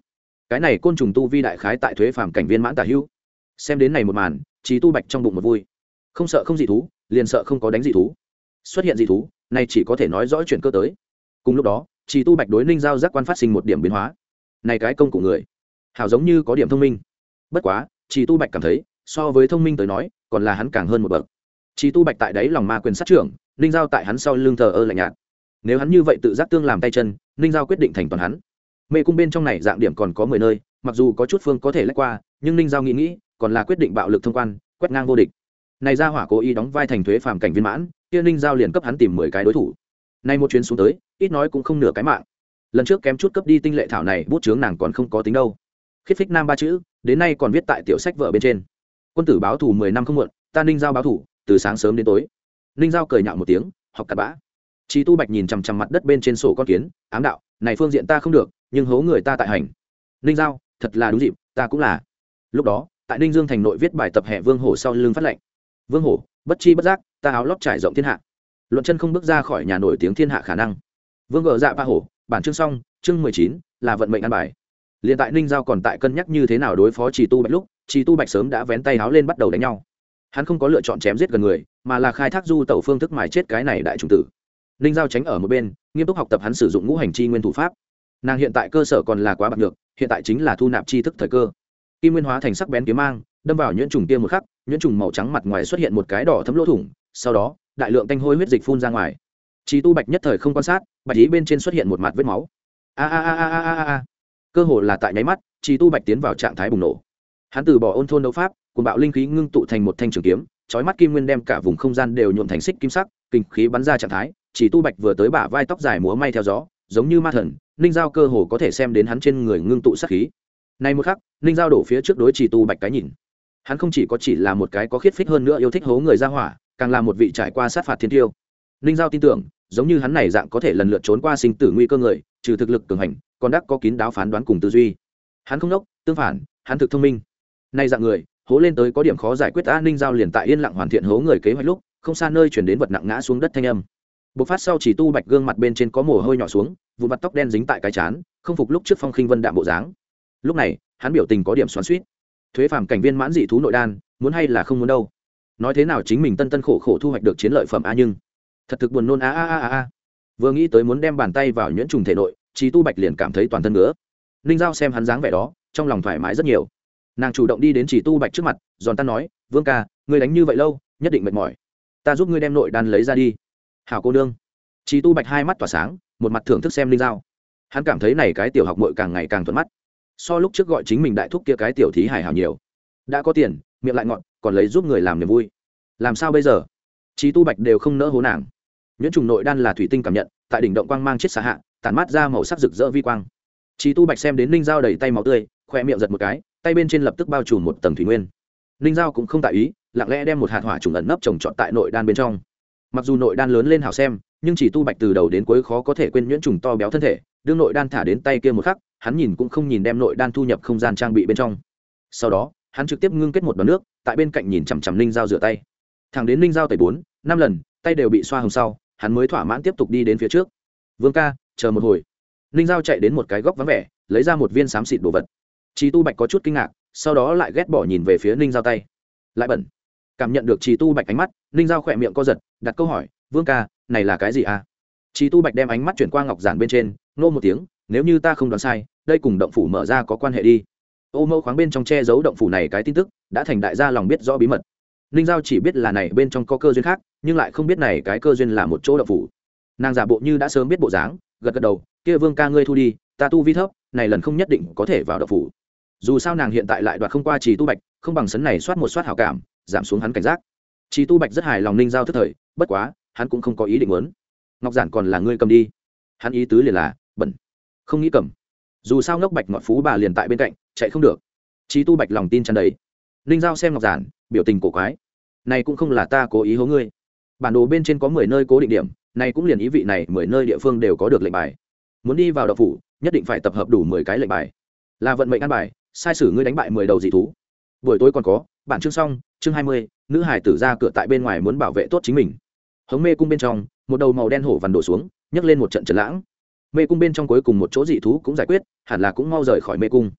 Cái này côn trùng tu vi đại khái tại thuế phàm cảnh viên mãn tả hữu. Xem đến này một màn, trí Tu Bạch trong bụng một vui. Không sợ không dị thú, liền sợ không có đánh dị thú. Xuất hiện dị thú này chỉ có thể nói rõ chuyện cơ tới. Cùng lúc đó chỉ tu bạch đối ninh giao giác quan phát sinh một điểm biến hóa. Này cái công của người hảo giống như có điểm thông minh. Bất quá chỉ tu bạch cảm thấy so với thông minh tới nói còn là hắn càng hơn một bậc. Chỉ tu bạch tại đấy lòng ma quyền sát trưởng ninh giao tại hắn sau lưng thờ ơ lạnh nhạt. Nếu hắn như vậy tự giác tương làm tay chân ninh giao quyết định thành toàn hắn mê cung bên trong này dạng điểm còn có mười nơi, mặc dù có chút phương có thể lách qua, nhưng ninh giao nghĩ nghĩ, còn là quyết định bạo lực thông quan, quét ngang vô địch. Này ra hỏa cố ý đóng vai thành thuế phàm cảnh viên mãn, kia ninh giao liền cấp hắn tìm mười cái đối thủ. Nay một chuyến xuống tới, ít nói cũng không nửa cái mạng. Lần trước kém chút cấp đi tinh lệ thảo này, bút chướng nàng còn không có tính đâu. Khiết phích nam ba chữ, đến nay còn viết tại tiểu sách vợ bên trên. Quân tử báo thủ mười năm không muộn, ta ninh giao báo thủ từ sáng sớm đến tối. Ninh giao cười nhạo một tiếng, học cặp bã. Chí Tu Bạch nhìn chằm chằm mặt đất bên trên sổ con kiến, ám đạo, này phương diện ta không được, nhưng hố người ta tại hành. Ninh Giao, thật là đúng dịp, ta cũng là. Lúc đó, tại Ninh Dương thành nội viết bài tập hệ Vương Hổ sau lưng phát lệnh. Vương hổ bất chi bất giác ta áo lót trải rộng thiên hạ. Luận chân không bước ra khỏi nhà nổi tiếng thiên hạ khả năng. Vương gờ dạ ba hổ bản chương xong chương mười chín là vận mệnh ăn bài. Liên tại ninh giao còn tại cân nhắc như thế nào đối phó trì tu bạch lúc trì tu bạch sớm đã vén tay áo lên bắt đầu đánh nhau. Hắn không có lựa chọn chém giết gần người mà là khai thác du tẩu phương thức mài chết cái này đại trùng tử ninh giao tránh ở một bên, nghiêm túc học tập hắn sử dụng ngũ hành chi nguyên thủ pháp. Nàng hiện tại cơ sở còn là quá bạc được hiện tại chính là thu nạp chi thức thời cơ. Kim nguyên hóa thành sắc bén kiếm mang, đâm vào nhuyễn trùng kia một khắc, nhuyễn trùng màu trắng mặt ngoài xuất hiện một cái đỏ thấm lỗ thủng, sau đó, đại lượng tanh hôi huyết dịch phun ra ngoài. Trí tu bạch nhất thời không quan sát, bạch ý bên trên xuất hiện một mặt vết máu. A a a a a a a cơ hồ là tại nháy mắt trí tu bạch tiến vào trạng thái bùng nổ. Hắn từ bỏ ôn thôn đấu pháp cùng bạo linh khí ngưng tụ thành một thanh trường kiếm, chói mắt kim nguyên đem cả vùng không gian đều nhuộm thành xích kim sắc, kinh khí bắn ra trạng thái chỉ tu bạch vừa tới bả vai tóc dài múa may theo gió, giống như ma thần, ninh giao cơ hồ có thể xem đến hắn trên người ngưng tụ sát khí. Nay một khắc, ninh giao đổ phía trước đối chỉ tu bạch cái nhìn. Hắn không chỉ có chỉ là một cái có khiết phích hơn nữa yêu thích hố người ra hỏa, càng là một vị trải qua sát phạt thiên tiêu. Ninh giao tin tưởng, giống như hắn này dạng có thể lần lượt trốn qua sinh tử nguy cơ người, trừ thực lực cường hành, còn đắc có kín đáo phán đoán cùng tư duy. Hắn không đốc, tương phản, hắn thực thông minh. Nay dạng người, hố lên tới có điểm khó giải quyết an ninh giao liền tại yên lặng hoàn thiện hố người kế hoạch lúc, không xa nơi chuyển đến vật nặng ngã xuống đất thanh âm bộc phát sau chỉ tu bạch gương mặt bên trên có mồ hôi nhỏ xuống vụ mặt tóc đen dính tại cái chán, không phục lúc trước phong khinh vân đạm bộ dáng. Lúc này, hắn biểu tình có điểm xoắn suýt thuế phàm cảnh viên mãn dị thú nội đan, muốn hay là không muốn đâu. Nói thế nào chính mình tân tân khổ khổ thu hoạch được chiến lợi phẩm a nhưng. Thật thực buồn nôn a a a a vừa nghĩ tới muốn đem bàn tay vào nhuyễn trùng thể nội trí tu bạch liền cảm thấy toàn thân ngứa. ninh giao xem hắn dáng vẻ đó, trong lòng thoải mái rất nhiều. Nàng chủ động đi đến chỉ tu bạch trước mặt, giòn tan nói, vương ca, ngươi đánh như vậy lâu, nhất định mệt mỏi. Ta giúp ngươi đem nội đan lấy ra đi hảo cô nương. Chỉ tu bạch hai mắt tỏa sáng, một mặt thưởng thức xem Linh giao. Hắn cảm thấy này cái tiểu học mội càng ngày càng thuận mắt. So lúc trước gọi chính mình đại thúc kia cái tiểu thí hài hảo nhiều. Đã có tiền, miệng lại ngọn còn lấy giúp người làm niềm vui. Làm sao bây giờ? Trí tu bạch đều không nỡ hố nàng. Nhuyễn trùng nội đan là thủy tinh cảm nhận, tại đỉnh động quang mang chết xạ hạ, tản mát ra màu sắc rực rỡ vi quang. Trí tu bạch xem đến ninh dao đầy tay máu tươi khoe miệng giật một cái, tay bên trên lập tức bao trùm một tầng thủy nguyên. Ninh dao cũng không tại ý, lặng lẽ đem một hạt hỏa trùng ẩn nấp trồng trọt tại nội đan bên trong mặc dù nội đan lớn lên hào xem, nhưng chỉ tu bạch từ đầu đến cuối khó có thể quên nhuyễn trùng to béo thân thể, đương nội đan thả đến tay kia một khắc, hắn nhìn cũng không nhìn đem nội đan thu nhập không gian trang bị bên trong. Sau đó, hắn trực tiếp ngưng kết một đòn nước, tại bên cạnh nhìn chằm chằm ninh dao rửa tay. Thằng đến ninh dao tẩy bốn, năm lần, tay đều bị xoa hồng sau, hắn mới thỏa mãn tiếp tục đi đến phía trước. Vương ca, chờ một hồi. Ninh dao chạy đến một cái góc vắng vẻ, lấy ra một viên xám xịt đồ vật. Chi tu bạch có chút kinh ngạc, sau đó lại ghét bỏ nhìn về phía ninh dao tay. Lại bẩn cảm nhận được trì tu bạch ánh mắt, ninh giao khỏe miệng co giật, đặt câu hỏi, vương ca, này là cái gì à? Trì tu bạch đem ánh mắt chuyển qua ngọc giản bên trên, nô một tiếng, nếu như ta không đoán sai, đây cùng động phủ mở ra có quan hệ đi. Ô mẫu khoáng bên trong che giấu động phủ này cái tin tức, đã thành đại gia lòng biết rõ bí mật. Ninh giao chỉ biết là này bên trong có cơ duyên khác, nhưng lại không biết này cái cơ duyên là một chỗ động phủ. Nàng giả bộ như đã sớm biết bộ dáng, gật gật đầu, kia vương ca ngươi thu đi, ta tu vi thấp, này lần không nhất định có thể vào động phủ. Dù sao nàng hiện tại lại đoạt không qua trì tu bạch, không bằng sấn này soát một soát hảo cảm giảm xuống hắn cảnh giác. Trì tu bạch rất hài lòng ninh giao thức thời, bất quá, hắn cũng không có ý định muốn. Ngọc giản còn là ngươi cầm đi. Hắn ý tứ liền là, bẩn. Không nghĩ cầm. Dù sao ngốc bạch ngọt phú bà liền tại bên cạnh, chạy không được. Chí tu bạch lòng tin chăn đấy ninh giao xem ngọc giản, biểu tình cổ quái. Này cũng không là ta cố ý hố ngươi. Bản đồ bên trên có mười nơi cố định điểm, này cũng liền ý vị này mười nơi địa phương đều có được lệnh bài. Muốn đi vào đậu phủ, nhất định phải tập hợp đủ mười cái lệnh bài. Là vận mệnh ăn bài, sai sử ngươi đánh bại mười đầu dị thú. Buổi tối còn có, bản chương xong chương hai mươi, nữ hải tử ra cửa tại bên ngoài muốn bảo vệ tốt chính mình. Hống mê cung bên trong, một đầu màu đen hổ vằn đổ xuống, nhấc lên một trận trần lãng. Mê cung bên trong cuối cùng một chỗ dị thú cũng giải quyết, hẳn là cũng mau rời khỏi mê cung.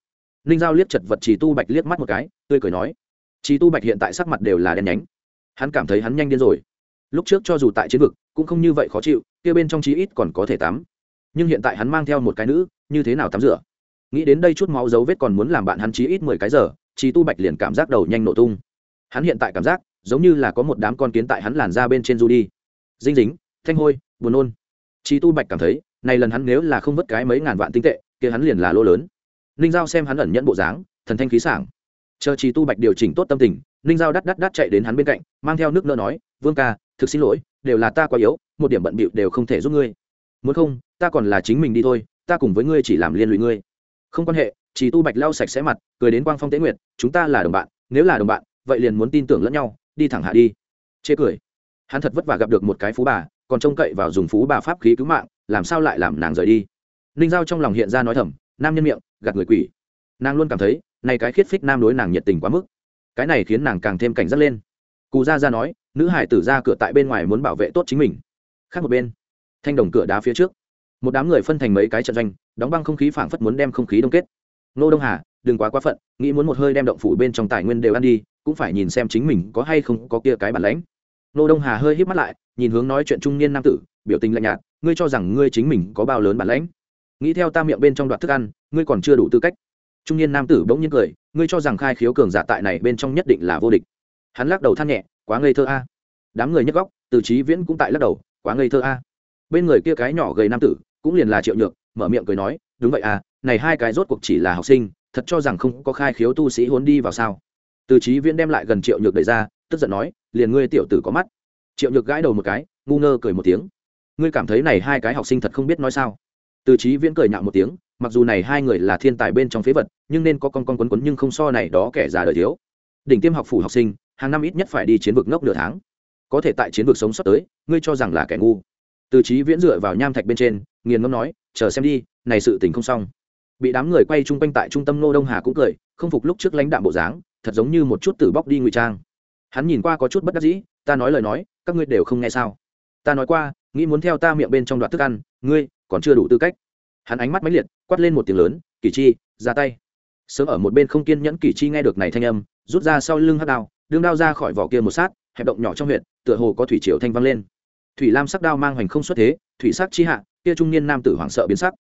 Ninh giao liếc chật vật trì tu bạch liếc mắt một cái, tươi cười nói, trì tu bạch hiện tại sắc mặt đều là đen nhánh. Hắn cảm thấy hắn nhanh điên rồi. Lúc trước cho dù tại chiến vực, cũng không như vậy khó chịu, kia bên trong chí ít còn có thể tắm. Nhưng hiện tại hắn mang theo một cái nữ, như thế nào tắm rửa? Nghĩ đến đây chút máu dấu vết còn muốn làm bạn hắn chí ít mười cái giờ, trì tu bạch liền cảm giác đầu nhanh nổ tung hắn hiện tại cảm giác, giống như là có một đám con kiến tại hắn làn ra bên trên du đi. Dinh dính, thanh hôi, buồn nôn. Chi tu bạch cảm thấy, này lần hắn nếu là không vớt cái mấy ngàn vạn tinh tệ, kia hắn liền là lỗ lớn. Ninh giao xem hắn ẩn nhẫn bộ dáng, thần thanh khí sảng. Chờ Chi tu bạch điều chỉnh tốt tâm tình, ninh giao đắt đắt đắt chạy đến hắn bên cạnh, mang theo nước nợ nói, vương ca, thực xin lỗi, đều là ta quá yếu, một điểm bận bịu đều không thể giúp ngươi. Muốn không, ta còn là chính mình đi thôi, ta cùng với ngươi chỉ làm liên lụy ngươi. Không quan hệ chỉ tu bạch lau sạch sẽ mặt, cười đến quang phong tế nguyệt, chúng ta là đồng bạn, nếu là đồng bạn vậy liền muốn tin tưởng lẫn nhau, đi thẳng hạ đi. Chê cười. Hắn thật vất vả gặp được một cái phú bà, còn trông cậy vào dùng phú bà pháp khí cứu mạng, làm sao lại làm nàng rời đi? Ninh giao trong lòng hiện ra nói thầm, nam nhân miệng, gạt người quỷ. Nàng luôn cảm thấy, này cái khiết phích nam đối nàng nhiệt tình quá mức. Cái này khiến nàng càng thêm cảnh giác lên. Cù gia ra nói, nữ hải tử ra cửa tại bên ngoài muốn bảo vệ tốt chính mình. Khác một bên, thanh đồng cửa đá phía trước. Một đám người phân thành mấy cái trận doanh, đóng băng không khí phảng phất muốn đem không khí đông kết. Nô đông hà, đừng quá quá phận, nghĩ muốn một hơi đem động phủ bên trong tài nguyên đều ăn đi cũng phải nhìn xem chính mình có hay không có kia cái bản lãnh. Nô đông hà hơi híp mắt lại, nhìn hướng nói chuyện trung niên nam tử, biểu tình lạnh nhạt, ngươi cho rằng ngươi chính mình có bao lớn bản lãnh? Nghĩ theo ta miệng bên trong đoạt thức ăn, ngươi còn chưa đủ tư cách. Trung niên nam tử bỗng nhiên cười, ngươi cho rằng khai khiếu cường giả tại này bên trong nhất định là vô địch. Hắn lắc đầu than nhẹ, quá ngây thơ a. Đám người nhấc góc, từ trí viễn cũng tại lắc đầu, quá ngây thơ a. Bên người kia cái nhỏ gầy nam tử, cũng liền là triệu nhược, mở miệng cười nói, đúng vậy à này hai cái rốt cuộc chỉ là học sinh, thật cho rằng không có khai khiếu tu sĩ hốn đi vào sao? Từ trí viễn đem lại gần triệu nhược đẩy ra, tức giận nói, liền ngươi tiểu tử có mắt. Triệu nhược gãi đầu một cái, ngu ngơ cười một tiếng. Ngươi cảm thấy này hai cái học sinh thật không biết nói sao? Từ trí viễn cười nhạo một tiếng, mặc dù này hai người là thiên tài bên trong phế vật, nhưng nên có con con quấn quấn nhưng không so này đó kẻ già đời thiếu. Đỉnh tiêm học phủ học sinh, hàng năm ít nhất phải đi chiến vực ngốc nửa tháng. Có thể tại chiến vực sống sót tới, ngươi cho rằng là kẻ ngu. Từ trí viễn dựa vào nham thạch bên trên, nghiền ngẫm nói, chờ xem đi, này sự tình không xong. Bị đám người quay chung quanh tại trung tâm nô đông hà cũng cười, không phục lúc trước lãnh đạm bộ dáng thật giống như một chút tử bóc đi ngụy trang. Hắn nhìn qua có chút bất đắc dĩ, ta nói lời nói, các ngươi đều không nghe sao? Ta nói qua, nghĩ muốn theo ta miệng bên trong đoạt thức ăn, ngươi còn chưa đủ tư cách. Hắn ánh mắt mãnh liệt, quát lên một tiếng lớn kỳ chi, ra tay. Sớm ở một bên không kiên nhẫn kỳ chi nghe được này thanh âm, rút ra sau lưng hắc đao, đương đao ra khỏi vỏ kia một sát, hẹp động nhỏ trong huyện tựa hồ có thủy triều thanh vang lên. Thủy lam sắc đao mang hoành không xuất thế, thủy sắc chi hạ, kia trung niên nam tử hoảng sợ biến sắc,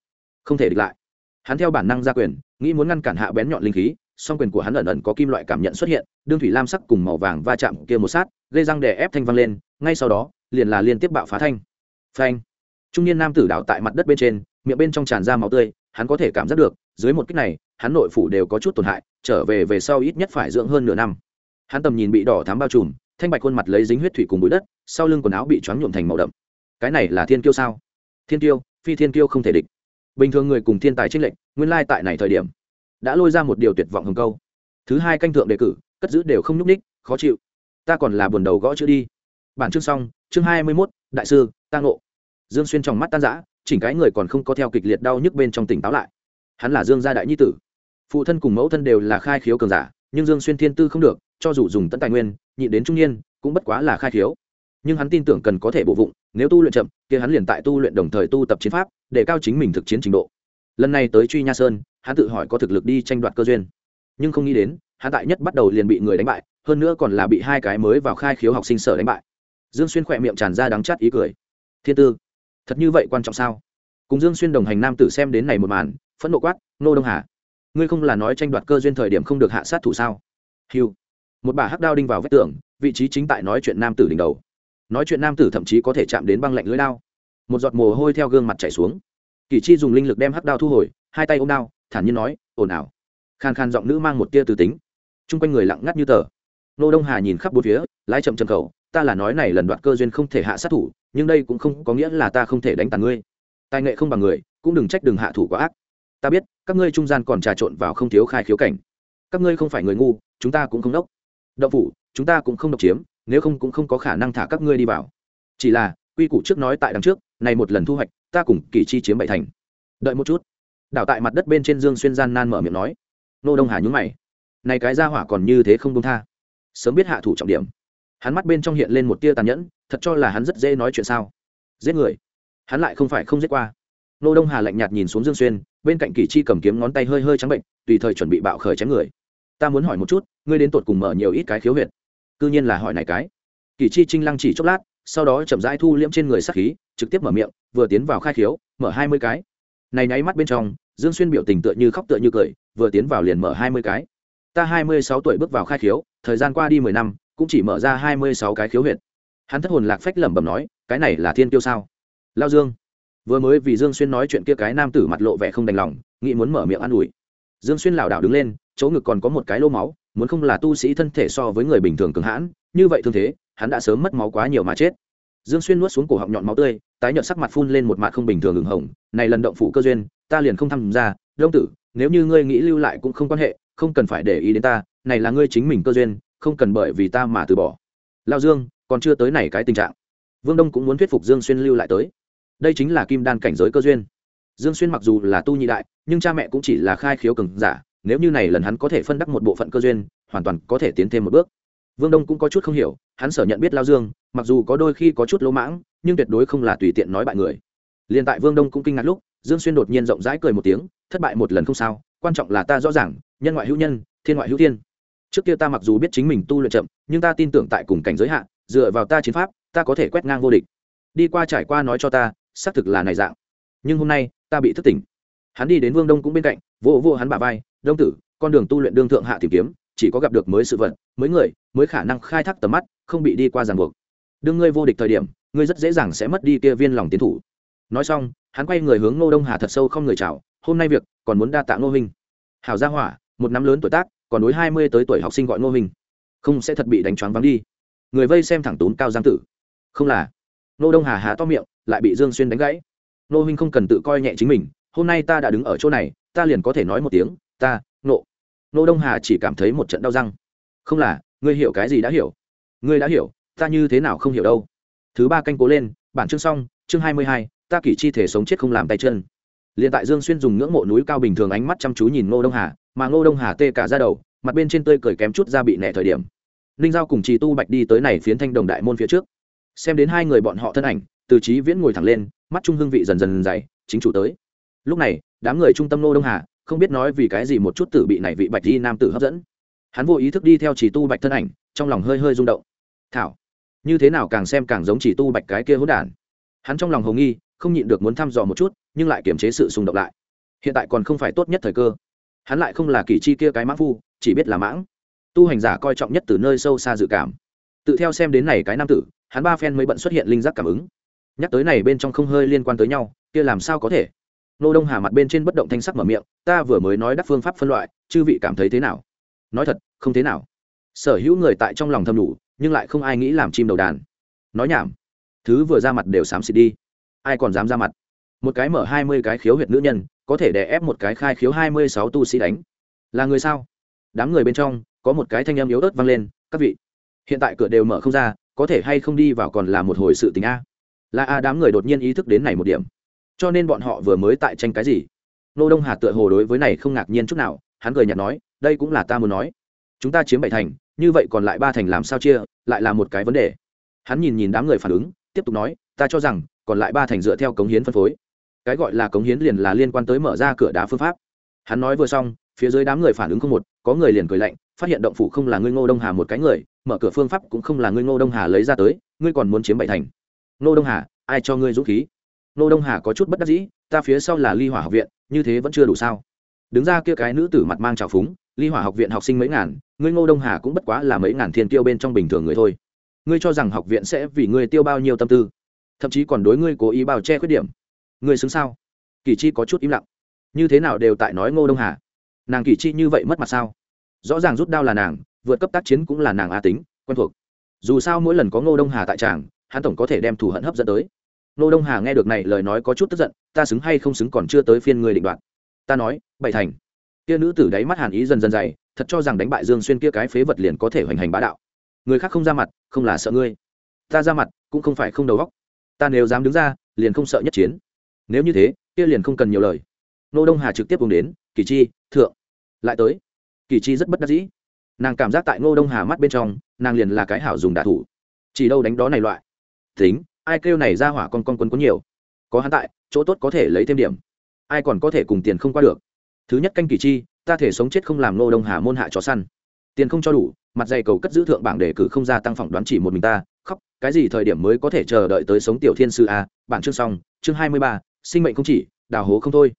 không thể địch lại. Hắn theo bản năng ra quyền, nghĩ muốn ngăn cản hạ bén nhọn linh khí song quyền của hắn ẩn ẩn có kim loại cảm nhận xuất hiện, đương thủy lam sắc cùng màu vàng va chạm kia một sát, gây răng đè ép thanh văng lên, ngay sau đó, liền là liên tiếp bạo phá thanh. Phanh. Trung niên nam tử đảo tại mặt đất bên trên, miệng bên trong tràn ra máu tươi, hắn có thể cảm giác được, dưới một kích này, hắn nội phủ đều có chút tổn hại, trở về về sau ít nhất phải dưỡng hơn nửa năm. Hắn tầm nhìn bị đỏ thám bao trùm, thanh bạch khuôn mặt lấy dính huyết thủy cùng bụi đất, sau lưng quần áo bị choáng nhuộm thành màu đậm. Cái này là thiên kiêu sao? Thiên kiêu, phi thiên kiêu không thể địch. Bình thường người cùng thiên tài trinh lệnh nguyên lai tại này thời điểm đã lôi ra một điều tuyệt vọng hồng câu. Thứ hai canh thượng đề cử, cất giữ đều không nhúc ních khó chịu. Ta còn là buồn đầu gõ chữ đi. Bản chương xong, chương hai mươi mốt, đại sư, ta ngộ. Dương xuyên trong mắt tan giã chỉnh cái người còn không có theo kịch liệt đau nhức bên trong tỉnh táo lại. Hắn là dương gia đại nhi tử. Phụ thân cùng mẫu thân đều là khai khiếu cường giả, nhưng dương xuyên thiên tư không được, cho dù dùng tận tài nguyên, nhịn đến trung niên, cũng bất quá là khai khiếu. Nhưng hắn tin tưởng cần có thể bộ vụng, nếu tu luyện chậm, kia hắn liền tại tu luyện đồng thời tu tập chiến pháp, để cao chính mình thực chiến trình độ. Lần này tới truy nha sơn hắn tự hỏi có thực lực đi tranh đoạt cơ duyên. Nhưng không nghĩ đến, hắn tại nhất bắt đầu liền bị người đánh bại, hơn nữa còn là bị hai cái mới vào khai khiếu học sinh sở đánh bại. Dương xuyên khỏe miệng tràn ra đắng chát ý cười. Thiên tư, thật như vậy quan trọng sao? Cùng dương xuyên đồng hành nam tử xem đến này một màn, phẫn nộ quát, nô đông hà, ngươi không là nói tranh đoạt cơ duyên thời điểm không được hạ sát thủ sao? Hiu một bà hắc đao đinh vào vách tường, vị trí chính tại nói chuyện nam tử đỉnh đầu. Nói chuyện nam tử thậm chí có thể chạm đến băng lạnh lưỡi đao. Một giọt mồ hôi theo gương mặt chảy xuống. Kỳ chi dùng linh lực đem hắc đao thu hồi, hai tay ôm đao thản nhiên nói, ồn ào. Khan khan giọng nữ mang một tia từ tính. Chung quanh người lặng ngắt như tờ. Nô đông hà nhìn khắp bốn phía, lái chậm chậm cầu ta là nói này lần đoạt cơ duyên không thể hạ sát thủ, nhưng đây cũng không có nghĩa là ta không thể đánh tàn ngươi. Tài nghệ không bằng người, cũng đừng trách đừng hạ thủ quá ác. Ta biết, các ngươi trung gian còn trà trộn vào không thiếu khai khiếu cảnh. Các ngươi không phải người ngu, chúng ta cũng không đốc. Động phủ, chúng ta cũng không độc chiếm, nếu không cũng không có khả năng thả các ngươi đi vào. Chỉ là, quy củ trước nói tại đằng trước, này một lần thu hoạch, ta cùng kỳ chi chiếm bảy thành. Đợi một chút đảo tại mặt đất bên trên dương xuyên gian nan mở miệng nói. Nô đông hà nhún mày. Này cái ra hỏa còn như thế không công tha. Sớm biết hạ thủ trọng điểm. Hắn mắt bên trong hiện lên một tia tàn nhẫn, thật cho là hắn rất dễ nói chuyện sao. Giết người. Hắn lại không phải không giết qua. Nô đông hà lạnh nhạt nhìn xuống dương xuyên, bên cạnh kỳ chi cầm kiếm ngón tay hơi hơi trắng bệnh, tùy thời chuẩn bị bạo khởi chém người. Ta muốn hỏi một chút, ngươi đến tột cùng mở nhiều ít cái khiếu huyệt? Cư nhiên là hỏi này cái. Kỳ chi trinh lăng chỉ chốc lát, sau đó chậm rãi thu liễm trên người sát khí, trực tiếp mở miệng, vừa tiến vào khai khiếu, mở hai mươi cái. Này nháy mắt bên trong dương xuyên biểu tình tựa như khóc tựa như cười, vừa tiến vào liền mở hai mươi cái. Ta hai mươi sáu tuổi bước vào khai khiếu, thời gian qua đi mười năm, cũng chỉ mở ra hai mươi sáu cái khiếu huyệt. Hắn thất hồn lạc phách lẩm bẩm nói, cái này là thiên tiêu sao? Lao dương. Vừa mới vì dương xuyên nói chuyện kia cái nam tử mặt lộ vẻ không đành lòng, nghĩ muốn mở miệng an ủi. Dương xuyên lảo đảo đứng lên, chỗ ngực còn có một cái lô máu, muốn không là tu sĩ thân thể so với người bình thường cường hãn, như vậy thương thế, hắn đã sớm mất máu quá nhiều mà chết. Dương xuyên nuốt xuống cổ họng nhọn máu tươi, tái nhợt sắc mặt phun lên một mặt không bình thường ửng hồng, này lần động phủ cơ duyên ta liền không tham gia, đông tử, nếu như ngươi nghĩ lưu lại cũng không quan hệ, không cần phải để ý đến ta, này là ngươi chính mình cơ duyên, không cần bởi vì ta mà từ bỏ. Lao dương, còn chưa tới này cái tình trạng. Vương đông cũng muốn thuyết phục dương xuyên lưu lại tới. Đây chính là kim đan cảnh giới cơ duyên. Dương xuyên mặc dù là tu nhị đại, nhưng cha mẹ cũng chỉ là khai khiếu cường giả, nếu như này lần hắn có thể phân đắc một bộ phận cơ duyên, hoàn toàn có thể tiến thêm một bước. Vương đông cũng có chút không hiểu, hắn sở nhận biết lao dương, mặc dù có đôi khi có chút lỗ mãng, nhưng tuyệt đối không là tùy tiện nói bại người. Liền tại vương đông cũng kinh ngạc lúc dương xuyên đột nhiên rộng rãi cười một tiếng, thất bại một lần không sao, quan trọng là ta rõ ràng, nhân ngoại hữu nhân, thiên ngoại hữu thiên. Trước kia ta mặc dù biết chính mình tu luyện chậm, nhưng ta tin tưởng tại cùng cảnh giới hạn dựa vào ta chiến pháp, ta có thể quét ngang vô địch. Đi qua trải qua nói cho ta, xác thực là này dạng. Nhưng hôm nay, ta bị thức tỉnh. Hắn đi đến vương đông cũng bên cạnh vô vô hắn bả vai, đông tử, con đường tu luyện đương thượng hạ tìm kiếm, chỉ có gặp được mới sự vật, mới người, mới khả năng khai thác tầm mắt, không bị đi qua ràng buộc. Đương ngươi vô địch thời điểm, ngươi rất dễ dàng sẽ mất đi kia viên lòng tiến thủ nói xong, hắn quay người hướng ngô đông hà thật sâu không người chào, hôm nay việc, còn muốn đa tạ ngô huynh. Hảo gia hỏa, một năm lớn tuổi tác, còn đối hai mươi tới tuổi học sinh gọi ngô huynh, không sẽ thật bị đánh choáng vắng đi. Người vây xem thẳng tốn cao giang tử. Không là. Ngô đông hà há to miệng, lại bị dương xuyên đánh gãy. Ngô huynh không cần tự coi nhẹ chính mình, hôm nay ta đã đứng ở chỗ này, ta liền có thể nói một tiếng, ta nộ ngô đông hà chỉ cảm thấy một trận đau răng. Không là, ngươi hiểu cái gì đã hiểu? Ngươi đã hiểu, ta như thế nào không hiểu đâu. Thứ ba canh cố lên, bản chương xong, chương hai mươi hai ta kỷ chi thể sống chết không làm tay chân. Liền tại dương xuyên dùng ngưỡng mộ núi cao bình thường ánh mắt chăm chú nhìn ngô đông hà, mà ngô đông hà tê cả ra đầu, mặt bên trên tươi cười kém chút ra bị nẻ thời điểm. Ninh giao cùng trì tu bạch đi tới này phiến thanh đồng đại môn phía trước. Xem đến hai người bọn họ thân ảnh, từ trí viễn ngồi thẳng lên, mắt trung hương vị dần dần dày, chính chủ tới. Lúc này, đám người trung tâm ngô đông hà, không biết nói vì cái gì một chút tử bị này vị bạch đi nam tử hấp dẫn. Hắn vô ý thức đi theo chỉ tu bạch thân ảnh, trong lòng hơi hơi rung động. Thảo, như thế nào càng xem càng giống chỉ tu bạch cái kia hỗn đản? Hắn trong lòng hồng nghi không nhịn được muốn thăm dò một chút, nhưng lại kiềm chế sự xung động lại. Hiện tại còn không phải tốt nhất thời cơ. Hắn lại không là kỳ chi kia cái mãng phu, chỉ biết là mãng. Tu hành giả coi trọng nhất từ nơi sâu xa dự cảm. Tự theo xem đến này cái nam tử, hắn ba phen mới bận xuất hiện linh giác cảm ứng. Nhắc tới này bên trong không hơi liên quan tới nhau, kia làm sao có thể? Nô đông hà mặt bên trên bất động thanh sắc mở miệng, ta vừa mới nói đắc phương pháp phân loại, chư vị cảm thấy thế nào? Nói thật, không thế nào. Sở hữu người tại trong lòng thâm đủ, nhưng lại không ai nghĩ làm chim đầu đàn. Nói nhảm. Thứ vừa ra mặt đều xám xịt đi ai còn dám ra mặt. Một cái mở hai mươi cái khiếu huyệt nữ nhân, có thể đè ép một cái khai khiếu hai mươi sáu tu sĩ đánh. Là người sao? Đám người bên trong, có một cái thanh âm yếu ớt vang lên, các vị, hiện tại cửa đều mở không ra, có thể hay không đi vào còn là một hồi sự tình a? Là a, đám người đột nhiên ý thức đến này một điểm. Cho nên bọn họ vừa mới tại tranh cái gì? Nô đông hà tựa hồ đối với này không ngạc nhiên chút nào, hắn cười nhạt nói, đây cũng là ta muốn nói. Chúng ta chiếm bảy thành, như vậy còn lại ba thành làm sao chia, lại là một cái vấn đề. Hắn nhìn nhìn đám người phản ứng, tiếp tục nói, ta cho rằng còn lại ba thành dựa theo cống hiến phân phối. Cái gọi là cống hiến liền là liên quan tới mở ra cửa đá phương pháp. Hắn nói vừa xong, phía dưới đám người phản ứng không một, có người liền cười lạnh, phát hiện động phủ không là ngươi ngô đông hà một cái người, mở cửa phương pháp cũng không là ngươi ngô đông hà lấy ra tới, ngươi còn muốn chiếm bảy thành. Ngô đông hà, ai cho ngươi dũng khí? Ngô đông hà có chút bất đắc dĩ, ta phía sau là ly hỏa học viện, như thế vẫn chưa đủ sao? Đứng ra kia cái nữ tử mặt mang trào phúng, ly hỏa học viện học sinh mấy ngàn, ngươi ngô đông hà cũng bất quá là mấy ngàn thiên tiêu bên trong bình thường người thôi. Ngươi cho rằng học viện sẽ vì ngươi tiêu bao nhiêu tâm tư? Thậm chí còn đối ngươi cố ý bào che khuyết điểm. Ngươi xứng sao? Kỳ chi có chút im lặng. Như thế nào đều tại nói ngô đông hà. Nàng kỳ chi như vậy mất mặt sao? Rõ ràng rút đao là nàng, vượt cấp tác chiến cũng là nàng a tính, quen thuộc. Dù sao mỗi lần có ngô đông hà tại tràng, hắn tổng có thể đem thù hận hấp dẫn tới. Ngô đông hà nghe được này lời nói có chút tức giận, ta xứng hay không xứng còn chưa tới phiên người định đoạt. Ta nói, bảy thành. Kia nữ tử đáy mắt hàn ý dần dần dày, thật cho rằng đánh bại dương xuyên kia cái phế vật liền có thể hoành hành bá đạo. Người khác không ra mặt, không là sợ ngươi. Ta ra mặt, cũng không phải không đầu óc ta nếu dám đứng ra, liền không sợ nhất chiến. Nếu như thế, kia liền không cần nhiều lời. Nô đông hà trực tiếp cùng đến, kỳ chi, thượng. Lại tới. Kỳ chi rất bất đắc dĩ. Nàng cảm giác tại ngô đông hà mắt bên trong, nàng liền là cái hảo dùng đạ thủ. Chỉ đâu đánh đó này loại. Tính, ai kêu này ra hỏa con con quấn có nhiều. Có hắn tại, chỗ tốt có thể lấy thêm điểm. Ai còn có thể cùng tiền không qua được. Thứ nhất canh kỳ chi, ta thể sống chết không làm ngô đông hà môn hạ chó săn. Tiền không cho đủ, mặt dày cầu cất giữ thượng bảng đề cử không gia tăng phỏng đoán chỉ một mình ta cái gì thời điểm mới có thể chờ đợi tới sống tiểu thiên sư a bản chương xong chương hai mươi ba sinh mệnh không chỉ đào hố không thôi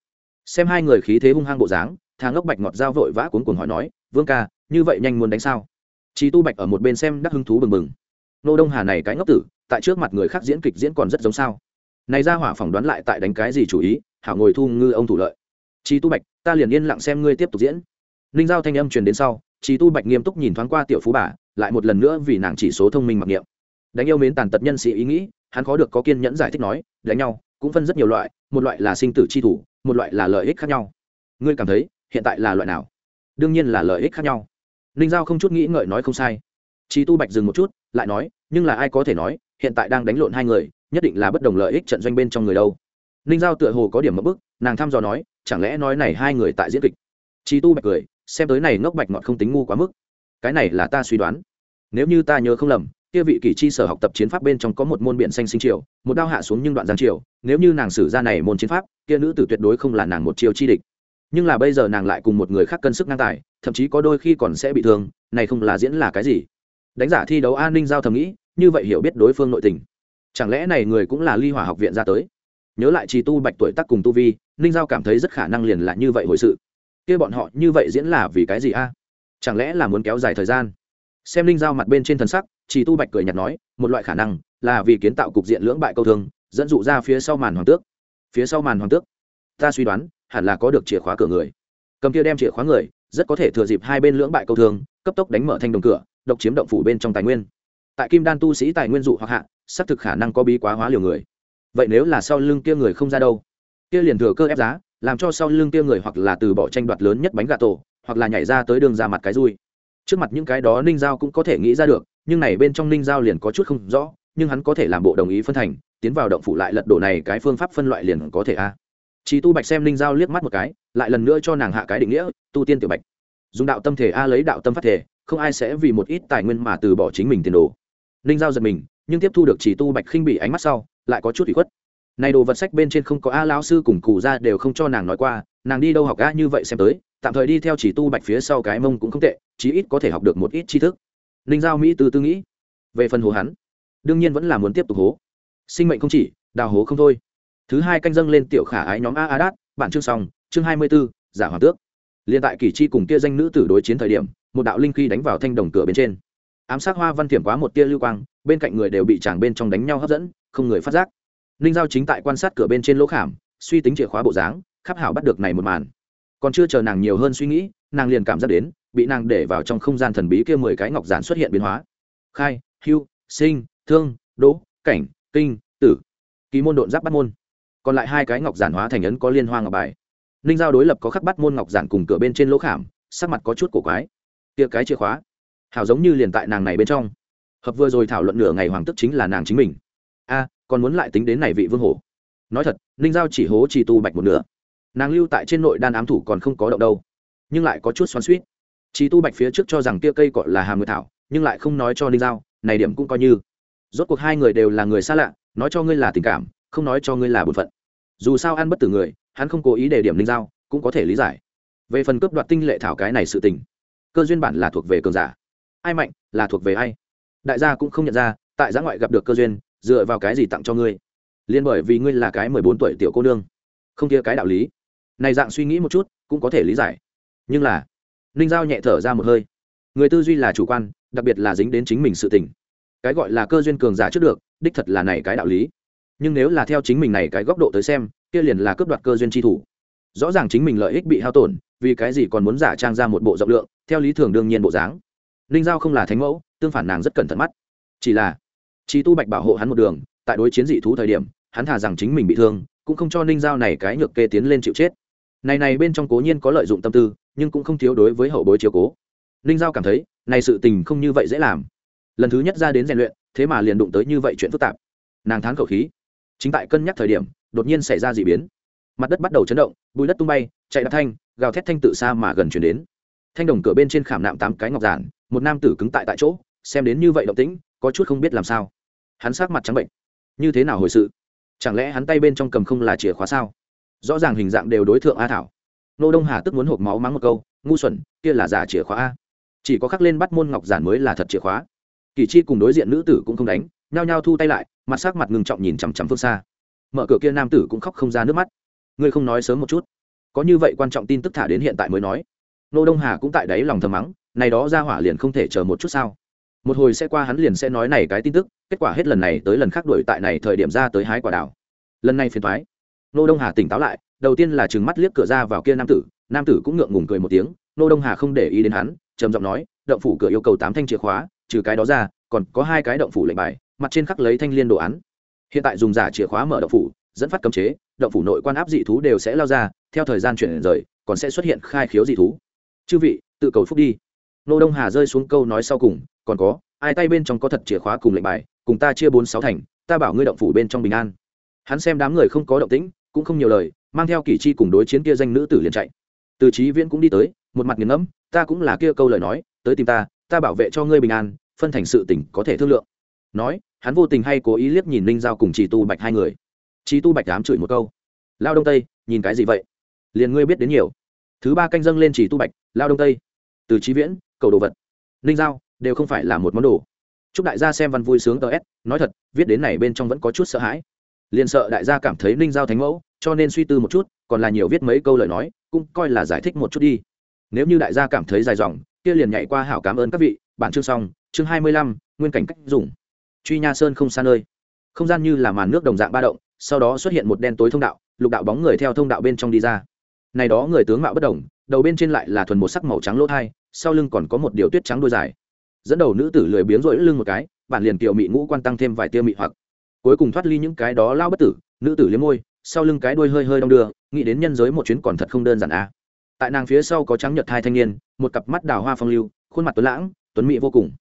xem hai người khí thế hung hăng bộ dáng thang ngốc bạch ngọt dao vội vã cuốn cuồng hỏi nói vương ca như vậy nhanh muốn đánh sao Chí Tu Bạch ở một bên xem đắc hứng thú bừng bừng. Nô Đông Hà này cái ngốc tử, tại trước mặt người khác diễn kịch diễn còn rất giống sao? Này ra hỏa phỏng đoán lại tại đánh cái gì chủ ý, hảo ngồi thu ngư ông thủ lợi. Chí Tu Bạch, ta liền yên lặng xem ngươi tiếp tục diễn. Linh giao thanh âm truyền đến sau, Chí Tu Bạch nghiêm túc nhìn thoáng qua tiểu phú bà, lại một lần nữa vì nàng chỉ số thông minh mặc niệm. Đánh yêu mến tàn tật nhân sĩ ý nghĩ, hắn khó được có kiên nhẫn giải thích nói, đánh nhau cũng phân rất nhiều loại, một loại là sinh tử chi thủ, một loại là lợi ích khác nhau. Ngươi cảm thấy, hiện tại là loại nào? Đương nhiên là lợi ích khác nhau. Ninh giao không chút nghĩ ngợi nói không sai. Chí tu bạch dừng một chút lại nói nhưng là ai có thể nói hiện tại đang đánh lộn hai người nhất định là bất đồng lợi ích trận doanh bên trong người đâu. Ninh giao tựa hồ có điểm mất bức nàng thăm dò nói chẳng lẽ nói này hai người tại diễn kịch? Chí tu bạch cười xem tới này ngốc bạch ngọt không tính ngu quá mức. Cái này là ta suy đoán. Nếu như ta nhớ không lầm kia vị kỳ chi sở học tập chiến pháp bên trong có một môn biện xanh sinh triều, một đao hạ xuống nhưng đoạn giang triều, nếu như nàng sử ra này môn chiến pháp, kia nữ tử tuyệt đối không là nàng một triều chi địch. Nhưng là bây giờ nàng lại cùng một người khác cân sức ngang tài, thậm chí có đôi khi còn sẽ bị thương, này không là diễn là cái gì? Đánh giả thi đấu an ninh giao thầm nghĩ, như vậy hiểu biết đối phương nội tình. Chẳng lẽ này người cũng là ly hỏa học viện ra tới? Nhớ lại trì tu bạch tuổi tác cùng tu vi, ninh giao cảm thấy rất khả năng liền là như vậy hồi sự. Kia bọn họ như vậy diễn là vì cái gì a? Chẳng lẽ là muốn kéo dài thời gian? Xem ninh giao mặt bên trên thần sắc chỉ tu bạch cười nhạt nói, một loại khả năng là vì kiến tạo cục diện lưỡng bại câu thương, dẫn dụ ra phía sau màn hoàng tước. Phía sau màn hoàng tước? Ta suy đoán, hẳn là có được chìa khóa cửa người. Cầm kia đem chìa khóa người, rất có thể thừa dịp hai bên lưỡng bại câu thương, cấp tốc đánh mở thanh đồng cửa, độc chiếm động phủ bên trong tài nguyên. Tại kim đan tu sĩ tài nguyên dụ hoặc hạ, xác thực khả năng có bí quá hóa liều người. Vậy nếu là sau lưng kia người không ra đâu? Kia liền thừa cơ ép giá, làm cho sau lưng kia người hoặc là từ bỏ tranh đoạt lớn nhất bánh gà tổ, hoặc là nhảy ra tới đường ra mặt cái rui. Trước mặt những cái đó ninh giao cũng có thể nghĩ ra được nhưng này bên trong ninh giao liền có chút không rõ, nhưng hắn có thể làm bộ đồng ý phân thành, tiến vào động phủ lại lật đổ này cái phương pháp phân loại liền có thể a. Chỉ tu bạch xem linh giao liếc mắt một cái, lại lần nữa cho nàng hạ cái định nghĩa, tu tiên tiểu bạch. Dùng đạo tâm thể a lấy đạo tâm phát thể, không ai sẽ vì một ít tài nguyên mà từ bỏ chính mình tiền đồ. Linh giao giật mình, nhưng tiếp thu được chỉ tu bạch khinh bị ánh mắt sau, lại có chút ủy khuất. Này đồ vật sách bên trên không có a lão sư cùng cụ ra đều không cho nàng nói qua, nàng đi đâu học a như vậy xem tới, tạm thời đi theo chỉ tu bạch phía sau cái mông cũng không tệ, chí ít có thể học được một ít tri thức ninh giao mỹ từ tư nghĩ. Về phần hồ hắn, đương nhiên vẫn là muốn tiếp tục hố. Sinh mệnh không chỉ, đào hố không thôi. Thứ hai canh dâng lên tiểu khả ái nhóm a a đát bản chương xong, chương hai mươi b ố giả hoàng tước. Liền tại kỷ chi cùng kia danh nữ tử đối chiến thời điểm, một đạo linh khí đánh vào thanh đồng cửa bên trên. Ám sát hoa văn thiểm quá một tia lưu quang, bên cạnh người đều bị chàng bên trong đánh nhau hấp dẫn, không người phát giác. Ninh giao chính tại quan sát cửa bên trên lỗ khảm, suy tính chìa khóa bộ dáng, khắp hảo bắt được này một màn. Còn chưa chờ nàng nhiều hơn suy nghĩ, nàng liền cảm giác đến bị nàng để vào trong không gian thần bí kia mười cái ngọc giản xuất hiện biến hóa. Khai, hưu, sinh, thương, đỗ, cảnh, kinh, tử. Ký môn độn giáp bắt môn. Còn lại hai cái ngọc giản hóa thành ấn có liên hoa ngọc bài. Ninh giao đối lập có khắc bắt môn ngọc giản cùng cửa bên trên lỗ khảm, sắc mặt có chút cổ quái. Kia cái chìa khóa, hảo giống như liền tại nàng này bên trong. Hợp vừa rồi thảo luận nửa ngày hoàng tức chính là nàng chính mình. A, còn muốn lại tính đến này vị vương hổ. Nói thật, ninh giao chỉ hố chỉ tu bạch một nửa. Nàng lưu tại trên nội đan ám thủ còn không có động đâu. Nhưng lại có chút xoắn suýt chỉ tu bạch phía trước cho rằng kia cây gọi là hàm nguyệt thảo, nhưng lại không nói cho ninh giao, này điểm cũng coi như. Rốt cuộc hai người đều là người xa lạ, nói cho ngươi là tình cảm, không nói cho ngươi là bổn phận. Dù sao ăn bất tử người, hắn không cố ý để điểm ninh giao, cũng có thể lý giải. Về phần cướp đoạt tinh lệ thảo cái này sự tình, cơ duyên bản là thuộc về cường giả. Ai mạnh, là thuộc về ai? Đại gia cũng không nhận ra, tại giã ngoại gặp được cơ duyên, dựa vào cái gì tặng cho ngươi? Liên bởi vì ngươi là cái mười bốn tuổi tiểu cô nương, không kia cái đạo lý. Này dạng suy nghĩ một chút, cũng có thể lý giải. Nhưng là ninh giao nhẹ thở ra một hơi. Người tư duy là chủ quan, đặc biệt là dính đến chính mình sự tình. Cái gọi là cơ duyên cường giả trước được, đích thật là này cái đạo lý. Nhưng nếu là theo chính mình này cái góc độ tới xem, kia liền là cướp đoạt cơ duyên tri thủ. Rõ ràng chính mình lợi ích bị hao tổn, vì cái gì còn muốn giả trang ra một bộ rộng lượng, theo lý thường đương nhiên bộ dáng. Ninh giao không là thánh mẫu, tương phản nàng rất cẩn thận mắt. Chỉ là chi tu bạch bảo hộ hắn một đường, tại đối chiến dị thú thời điểm, hắn thà rằng chính mình bị thương, cũng không cho ninh giao này cái nhược kê tiến lên chịu chết này này bên trong cố nhiên có lợi dụng tâm tư, nhưng cũng không thiếu đối với hậu bối chiếu cố. Ninh giao cảm thấy, này sự tình không như vậy dễ làm. Lần thứ nhất ra đến rèn luyện, thế mà liền đụng tới như vậy chuyện phức tạp. Nàng thán khẩu khí. Chính tại cân nhắc thời điểm, đột nhiên xảy ra d ị biến. Mặt đất bắt đầu chấn động, bụi đất tung bay, chạy đạp thanh, gào thét thanh tự xa mà gần chuyển đến. Thanh đồng cửa bên trên khảm nạm tám cái ngọc giản, một nam tử cứng tại tại chỗ, xem đến như vậy động tĩnh, có chút không biết làm sao. Hắn sát mặt trắng bệnh. Như thế nào hồi sự? Chẳng lẽ hắn tay bên trong cầm không là chìa khóa sao? Rõ ràng hình dạng đều đối tượng a thảo. Nô đông hà tức muốn hộp máu mắng một câu, ngu xuẩn, kia là giả chìa khóa a. Chỉ có khắc lên bắt môn ngọc giản mới là thật chìa khóa. Kỳ chi cùng đối diện nữ tử cũng không đánh, nhao nhao thu tay lại, mặt sắc mặt ngừng trọng nhìn chằm chằm phương xa. Mở cửa kia nam tử cũng khóc không ra nước mắt. Ngươi không nói sớm một chút. Có như vậy quan trọng tin tức thả đến hiện tại mới nói. Nô đông hà cũng tại đấy lòng thầm mắng, này đó ra hỏa liền không thể chờ một chút sao? Một hồi sẽ qua hắn liền sẽ nói này cái tin tức, kết quả hết lần này tới lần khác đuổi tại này thời điểm ra tới hái quả đảo lần này phiền thoái nô đông hà tỉnh táo lại, đầu tiên là chừng mắt liếc cửa ra vào kia nam tử nam tử cũng ngượng ngùng cười một tiếng, nô đông hà không để ý đến hắn, trầm giọng nói, động phủ cửa yêu cầu tám thanh chìa khóa, trừ cái đó ra, còn có hai cái động phủ lệnh bài, mặt trên khắc lấy thanh liên đồ án. Hiện tại dùng giả chìa khóa mở động phủ, dẫn phát cấm chế, động phủ nội quan áp dị thú đều sẽ lao ra, theo thời gian chuyển rời, còn sẽ xuất hiện khai khiếu dị thú. Chư vị, tự cầu phúc đi. Nô đông hà rơi xuống câu nói sau cùng, còn có, ai tay bên trong có thật chìa khóa cùng lệnh bài, cùng ta chia bốn sáu thành, ta bảo ngươi động phủ bên trong bình an. Hắn xem đám người không có động tĩnh cũng không nhiều lời, mang theo kỷ chi cùng đối chiến kia danh nữ tử liền chạy. Từ trí viễn cũng đi tới, một mặt nghiền ngẫm, ta cũng là kia câu lời nói, tới tìm ta ta bảo vệ cho ngươi bình an, phân thành sự tỉnh có thể thương lượng. Nói, hắn vô tình hay cố ý liếc nhìn ninh giao cùng chỉ tu bạch hai người. Chỉ tu bạch dám chửi một câu. Lao đông tây, nhìn cái gì vậy? Liền ngươi biết đến nhiều. Thứ ba canh dâng lên chỉ tu bạch, lao đông tây. Từ trí viễn, cầu đồ vật. Ninh giao, đều không phải là một món đồ. Chúc đại gia xem văn vui sướng tờ s, nói thật, viết đến này bên trong vẫn có chút sợ hãi liền sợ đại gia cảm thấy ninh giao thánh mẫu, cho nên suy tư một chút, còn là nhiều viết mấy câu lời nói, cũng coi là giải thích một chút đi. Nếu như đại gia cảm thấy dài dòng, kia liền nhảy qua hảo cảm ơn các vị, bản chương xong, chương hai mươi lăm, nguyên cảnh cách dùng. Truy nha sơn không xa nơi. Không gian như là màn nước đồng dạng ba động, sau đó xuất hiện một đen tối thông đạo, lục đạo bóng người theo thông đạo bên trong đi ra. Này đó người tướng mạo bất đồng, đầu bên trên lại là thuần một sắc màu trắng lỗ thai, sau lưng còn có một điều tuyết trắng đôi dài. Dẫn đầu nữ tử lười biếng rỗi lưng một cái, bản liền kiều mị ngũ quan tăng thêm vài tia mị hoặc cuối cùng thoát ly những cái đó lao bất tử, nữ tử liếm môi, sau lưng cái đuôi hơi hơi đong đưa, nghĩ đến nhân giới một chuyến còn thật không đơn giản à. tại nàng phía sau có trắng nhật thai thanh niên, một cặp mắt đào hoa phong lưu, khuôn mặt tuấn lãng, tuấn mỹ vô cùng.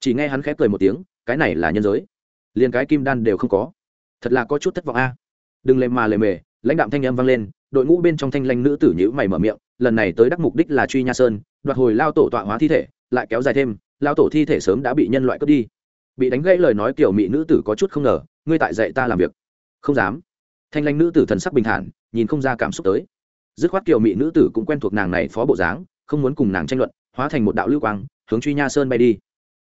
Chỉ nghe hắn khép cười một tiếng, cái này là nhân giới. Liền cái kim đan đều không có. Thật là có chút thất vọng a đừng lề mà lề mề, lãnh đạm thanh âm vang lên, đội ngũ bên trong thanh lanh nữ tử nhữ mày mở miệng, lần này tới đắc mục đích là truy nha sơn, đoạt hồi lao tổ tọa hóa thi thể, lại kéo dài thêm, lao tổ thi thể sớm đã bị nhân loại cướp đi. Bị đánh gãy lời nói kiểu mỹ nữ tử có chút không ngờ ngươi tại dạy ta làm việc không dám thanh lanh nữ tử thần sắc bình thản nhìn không ra cảm xúc tới dứt khoát kiều mỹ nữ tử cũng quen thuộc nàng này phó bộ dáng không muốn cùng nàng tranh luận hóa thành một đạo lưu quang hướng truy nha sơn bay đi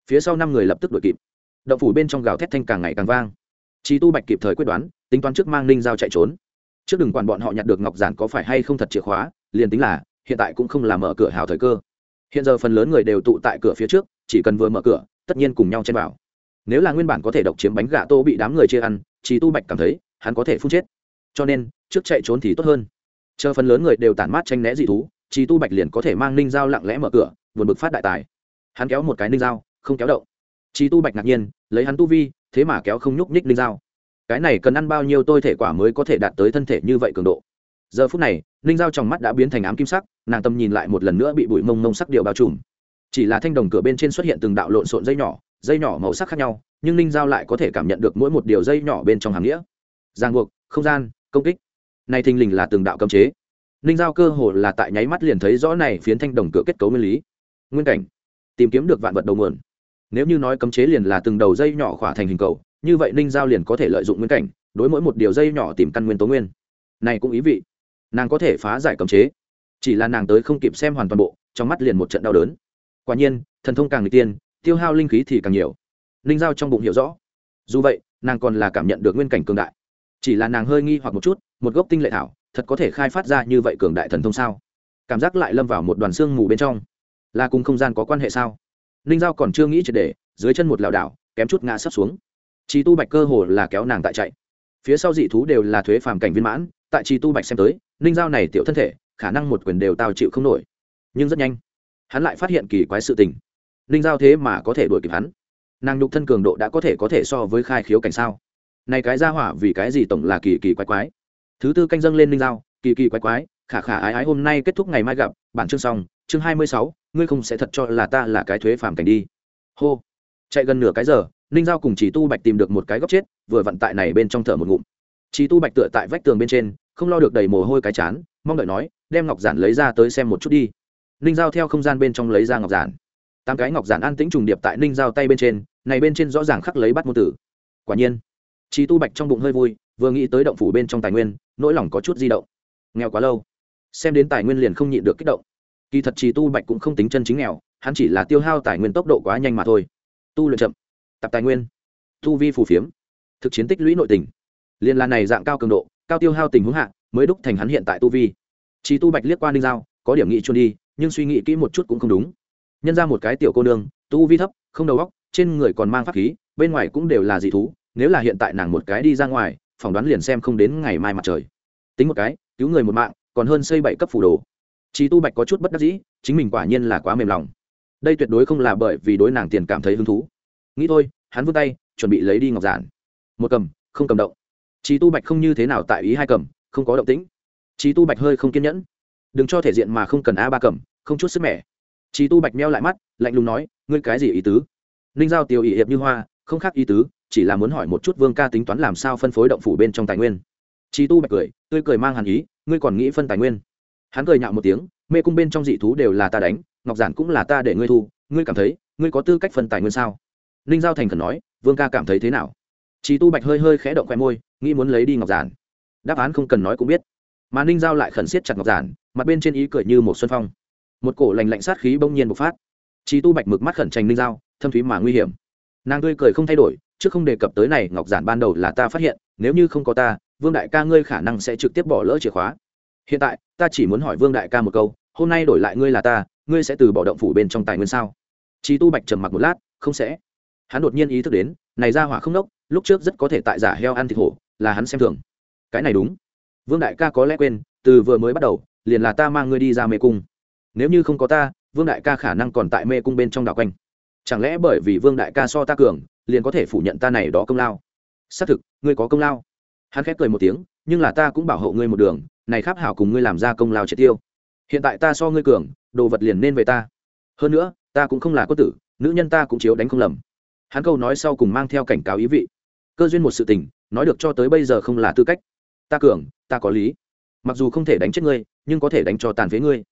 phía sau năm người lập tức đuổi kịp động phủ bên trong gào thét thanh càng ngày càng vang trí Tu Bạch kịp thời quyết đoán, tính toán trước mang Ninh Giao chạy trốn. Trước đừng quản bọn họ nhặt được ngọc giản có phải hay không thật chìa khóa, liền tính là, hiện tại cũng không là mở cửa hào thời cơ. Hiện giờ phần lớn người đều tụ tại cửa phía trước, chỉ cần vừa mở cửa, tất nhiên cùng nhau chen vào. Nếu là nguyên bản có thể độc chiếm bánh gà tô bị đám người chia ăn, chỉ Tu Bạch cảm thấy, hắn có thể phun chết. Cho nên, trước chạy trốn thì tốt hơn. Chờ phần lớn người đều tản mát tranh né dị thú, chỉ Tu Bạch liền có thể mang Ninh dao lặng lẽ mở cửa, buồn bực phát đại tài. Hắn kéo một cái Ninh dao, không kéo động. chỉ Tu Bạch ngạc nhiên, lấy hắn tu vi, thế mà kéo không nhúc nhích Ninh dao. cái này cần ăn bao nhiêu tôi thể quả mới có thể đạt tới thân thể như vậy cường độ giờ phút này ninh dao trong mắt đã biến thành ám kim sắc nàng tâm nhìn lại một lần nữa bị bụi mông mông sắc điệu bao trùm chỉ là thanh đồng cửa bên trên xuất hiện từng đạo lộn xộn dây nhỏ dây nhỏ màu sắc khác nhau, nhưng ninh giao lại có thể cảm nhận được mỗi một điều dây nhỏ bên trong hàng nghĩa. Giang buộc, không gian, công kích. Này thình lình là từng đạo cấm chế. Ninh giao cơ hồ là tại nháy mắt liền thấy rõ này phiến thanh đồng cửa kết cấu nguyên lý. Nguyên cảnh. Tìm kiếm được vạn vật đầu nguồn. Nếu như nói cấm chế liền là từng đầu dây nhỏ khỏa thành hình cầu, như vậy ninh giao liền có thể lợi dụng nguyên cảnh, đối mỗi một điều dây nhỏ tìm căn nguyên tố nguyên. Này cũng ý vị. Nàng có thể phá giải cấm chế. Chỉ là nàng tới không kịp xem hoàn toàn bộ, trong mắt liền một trận đau đớn. Quả nhiên, thần thông càng người tiên tiêu hao linh khí thì càng nhiều. Ninh giao trong bụng hiểu rõ. Dù vậy, nàng còn là cảm nhận được nguyên cảnh cường đại. Chỉ là nàng hơi nghi hoặc một chút, một gốc tinh lệ thảo, thật có thể khai phát ra như vậy cường đại thần thông sao? Cảm giác lại lâm vào một đoàn xương mù bên trong. Là cùng không gian có quan hệ sao? Ninh giao còn chưa nghĩ triệt để, dưới chân một lảo đảo, kém chút ngã sấp xuống. Chi tu bạch cơ hồ là kéo nàng tại chạy. Phía sau dị thú đều là thuế phàm cảnh viên mãn, tại chi tu bạch xem tới, ninh giao này tiểu thân thể, khả năng một quyền đều tao chịu không nổi. Nhưng rất nhanh, hắn lại phát hiện kỳ quái sự tình ninh giao thế mà có thể đuổi kịp hắn. Nàng nhục thân cường độ đã có thể có thể so với khai khiếu cảnh sao? Này cái ra hỏa vì cái gì tổng là kỳ kỳ quái quái? Thứ tư canh dâng lên ninh giao, kỳ kỳ quái quái, khả khả ái ái hôm nay kết thúc ngày mai gặp, bản chương xong, chương hai mươi sáu, ngươi không sẽ thật cho là ta là cái thuế phàm cảnh đi. Hô. Chạy gần nửa cái giờ ninh giao cùng chỉ tu bạch tìm được một cái góc chết, vừa vận tại này bên trong thở một ngụm. Chỉ tu bạch tựa tại vách tường bên trên, không lo được đầy mồ hôi cái chán, mong đợi nói, đem ngọc giản lấy ra tới xem một chút đi. Ninh giao theo không gian bên trong lấy ra ngọc giản tám cái ngọc giản an tĩnh trùng điệp tại ninh giao tay bên trên, này bên trên rõ ràng khắc lấy bắt môn tử. Quả nhiên trí tu bạch trong bụng hơi vui, vừa nghĩ tới động phủ bên trong tài nguyên, nỗi lòng có chút di động. Nghèo quá lâu, xem đến tài nguyên liền không nhịn được kích động. Kỳ thật trí tu bạch cũng không tính chân chính nghèo, hắn chỉ là tiêu hao tài nguyên tốc độ quá nhanh mà thôi. Tu luyện chậm, tập tài nguyên, tu vi phù phiếm, thực chiến tích lũy nội tình. Liên là này dạng cao cường độ, cao tiêu hao tình huống hạ, mới đúc thành hắn hiện tại tu vi. Trí tu bạch liếc qua ninh giao, có điểm nghị chuôn đi, nhưng suy nghĩ kỹ một chút cũng không đúng nhân ra một cái tiểu cô nương, tu vi thấp, không đầu óc, trên người còn mang pháp khí, bên ngoài cũng đều là dị thú, nếu là hiện tại nàng một cái đi ra ngoài, phỏng đoán liền xem không đến ngày mai mặt trời. Tính một cái, cứu người một mạng, còn hơn xây bảy cấp phủ đồ. Chí tu bạch có chút bất đắc dĩ, chính mình quả nhiên là quá mềm lòng. Đây tuyệt đối không là bởi vì đối nàng tiền cảm thấy hứng thú. Nghĩ thôi, hắn vươn tay, chuẩn bị lấy đi ngọc giản. Một cầm, không cầm động. Chí tu bạch không như thế nào tại ý hai cầm, không có động tĩnh. Chí tu bạch hơi không kiên nhẫn. Đừng cho thể diện mà không cần a ba cầm, không chút sức mẻ. Chí tu bạch meo lại mắt, lạnh lùng nói, ngươi cái gì ý tứ? Ninh giao tiêu ỷ hiệp như hoa, không khác ý tứ, chỉ là muốn hỏi một chút vương ca tính toán làm sao phân phối động phủ bên trong tài nguyên. Chí tu bạch cười, tươi cười mang hàn ý, ngươi còn nghĩ phân tài nguyên? Hắn cười nhạo một tiếng, mê cung bên trong dị thú đều là ta đánh, ngọc giản cũng là ta để ngươi thu, ngươi cảm thấy, ngươi có tư cách phân tài nguyên sao? Ninh giao thành khẩn nói, vương ca cảm thấy thế nào? Chí tu bạch hơi hơi khẽ động khóe môi, nghĩ muốn lấy đi ngọc giản. Đáp án không cần nói cũng biết. Mà ninh giao lại khẩn siết chặt ngọc giản, mặt bên trên ý cười như một xuân phong một cổ lành lạnh sát khí bỗng nhiên bộc phát. Chi tu bạch mực mắt khẩn trành linh dao, thâm thúy mà nguy hiểm. Nàng tươi cười không thay đổi chứ không đề cập tới này, ngọc giản ban đầu là ta phát hiện, nếu như không có ta, vương đại ca ngươi khả năng sẽ trực tiếp bỏ lỡ chìa khóa. Hiện tại, ta chỉ muốn hỏi vương đại ca một câu, hôm nay đổi lại ngươi là ta, ngươi sẽ từ bỏ động phủ bên trong tài nguyên sao? Chi tu bạch trầm mặc một lát, không sẽ. Hắn đột nhiên ý thức đến, này ra hỏa không nốc lúc trước rất có thể tại giả heo ăn thịt hổ, là hắn xem thường. Cái này đúng. Vương đại ca có lẽ quên, từ vừa mới bắt đầu, liền là ta mang ngươi đi ra mê cung nếu như không có ta, vương đại ca khả năng còn tại mê cung bên trong đảo quanh. Chẳng lẽ bởi vì vương đại ca so ta cường, liền có thể phủ nhận ta này đó công lao? Xác thực, ngươi có công lao. Hắn khép cười một tiếng, nhưng là ta cũng bảo hộ ngươi một đường, này kháp hảo cùng ngươi làm ra công lao triệt tiêu. Hiện tại ta so ngươi cường, đồ vật liền nên về ta. Hơn nữa, ta cũng không là quân tử, nữ nhân ta cũng chiếu đánh không lầm. Hắn câu nói sau cùng mang theo cảnh cáo ý vị. Cơ duyên một sự tình, nói được cho tới bây giờ không là tư cách. Ta cường, ta có lý. Mặc dù không thể đánh chết ngươi, nhưng có thể đánh cho tàn phế ngươi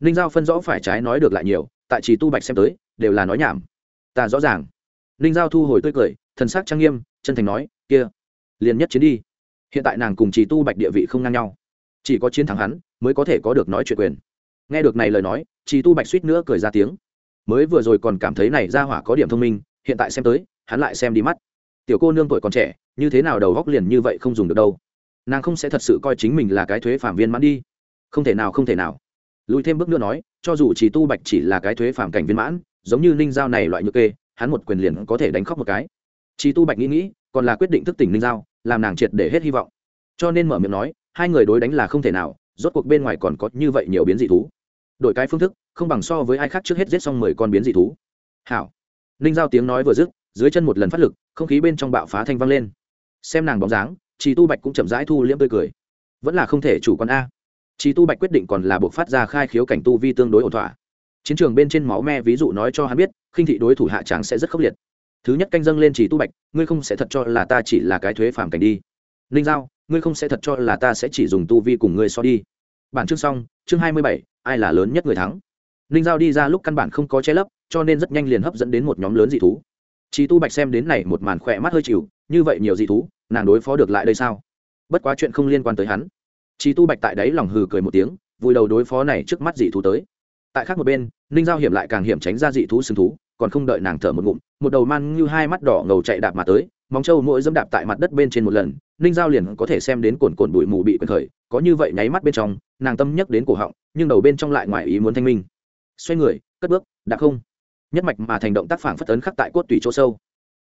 ninh giao phân rõ phải trái nói được lại nhiều, tại chỉ tu bạch xem tới, đều là nói nhảm. Ta rõ ràng. Ninh giao thu hồi tươi cười, thần sắc trang nghiêm, chân thành nói, kia, liền nhất chiến đi. Hiện tại nàng cùng trì tu bạch địa vị không ngang nhau. Chỉ có chiến thắng hắn, mới có thể có được nói chuyện quyền. Nghe được này lời nói trì tu bạch suýt nữa cười ra tiếng. Mới vừa rồi còn cảm thấy này ra hỏa có điểm thông minh, hiện tại xem tới, hắn lại xem đi mắt. Tiểu cô nương tuổi còn trẻ, như thế nào đầu góc liền như vậy không dùng được đâu. Nàng không sẽ thật sự coi chính mình là cái thuế phạm viên mãn đi. Không thể nào, không thể nào lùi thêm bước nữa nói, cho dù chỉ tu bạch chỉ là cái thuế phạm cảnh viên mãn, giống như ninh giao này loại nhược kê, hắn một quyền liền có thể đánh khóc một cái. Chỉ tu bạch nghĩ nghĩ, còn là quyết định thức tỉnh ninh giao, làm nàng triệt để hết hy vọng. Cho nên mở miệng nói, hai người đối đánh là không thể nào, rốt cuộc bên ngoài còn có như vậy nhiều biến dị thú. Đổi cái phương thức, không bằng so với ai khác trước hết giết xong mười con biến dị thú. Hảo. Ninh giao tiếng nói vừa dứt, dưới chân một lần phát lực, không khí bên trong bạo phá thanh vang lên. Xem nàng bóng dáng, trì tu bạch cũng chậm rãi thu liễm tươi cười. Vẫn là không thể chủ con a. Chỉ tu bạch quyết định còn là buộc phát ra khai khiếu cảnh tu vi tương đối ổn thỏa. Chiến trường bên trên máu me ví dụ nói cho hắn biết, khinh thị đối thủ hạ tráng sẽ rất khốc liệt. Thứ nhất canh dâng lên chỉ tu bạch, ngươi không sẽ thật cho là ta chỉ là cái thuế phàm cảnh đi. Ninh giao, ngươi không sẽ thật cho là ta sẽ chỉ dùng tu vi cùng ngươi so đi. Bản chương xong, chương hai mươi bảy, ai là lớn nhất người thắng? Ninh giao đi ra lúc căn bản không có che lấp, cho nên rất nhanh liền hấp dẫn đến một nhóm lớn dị thú. Chỉ tu bạch xem đến này một màn khỏe mắt hơi chịu, như vậy nhiều dị thú, nàng đối phó được lại đây sao? Bất quá chuyện không liên quan tới hắn. Chi tu bạch tại đấy lòng hừ cười một tiếng, vùi đầu đối phó này trước mắt dị thú tới. Tại khác một bên, ninh giao hiểm lại càng hiểm tránh ra dị thú sừng thú, còn không đợi nàng thở một ngụm, một đầu man như hai mắt đỏ ngầu chạy đạp mà tới, móng trâu mỗi dẫm đạp tại mặt đất bên trên một lần, ninh giao liền có thể xem đến cồn cồn bụi mù bị quần khởi, có như vậy nháy mắt bên trong, nàng tâm nhắc đến cổ họng, nhưng đầu bên trong lại ngoài ý muốn thanh minh. Xoay người, cất bước đạp không. Nhất mạch mà thành động tác phản phất ấn khắc tại cốt tủy chỗ sâu.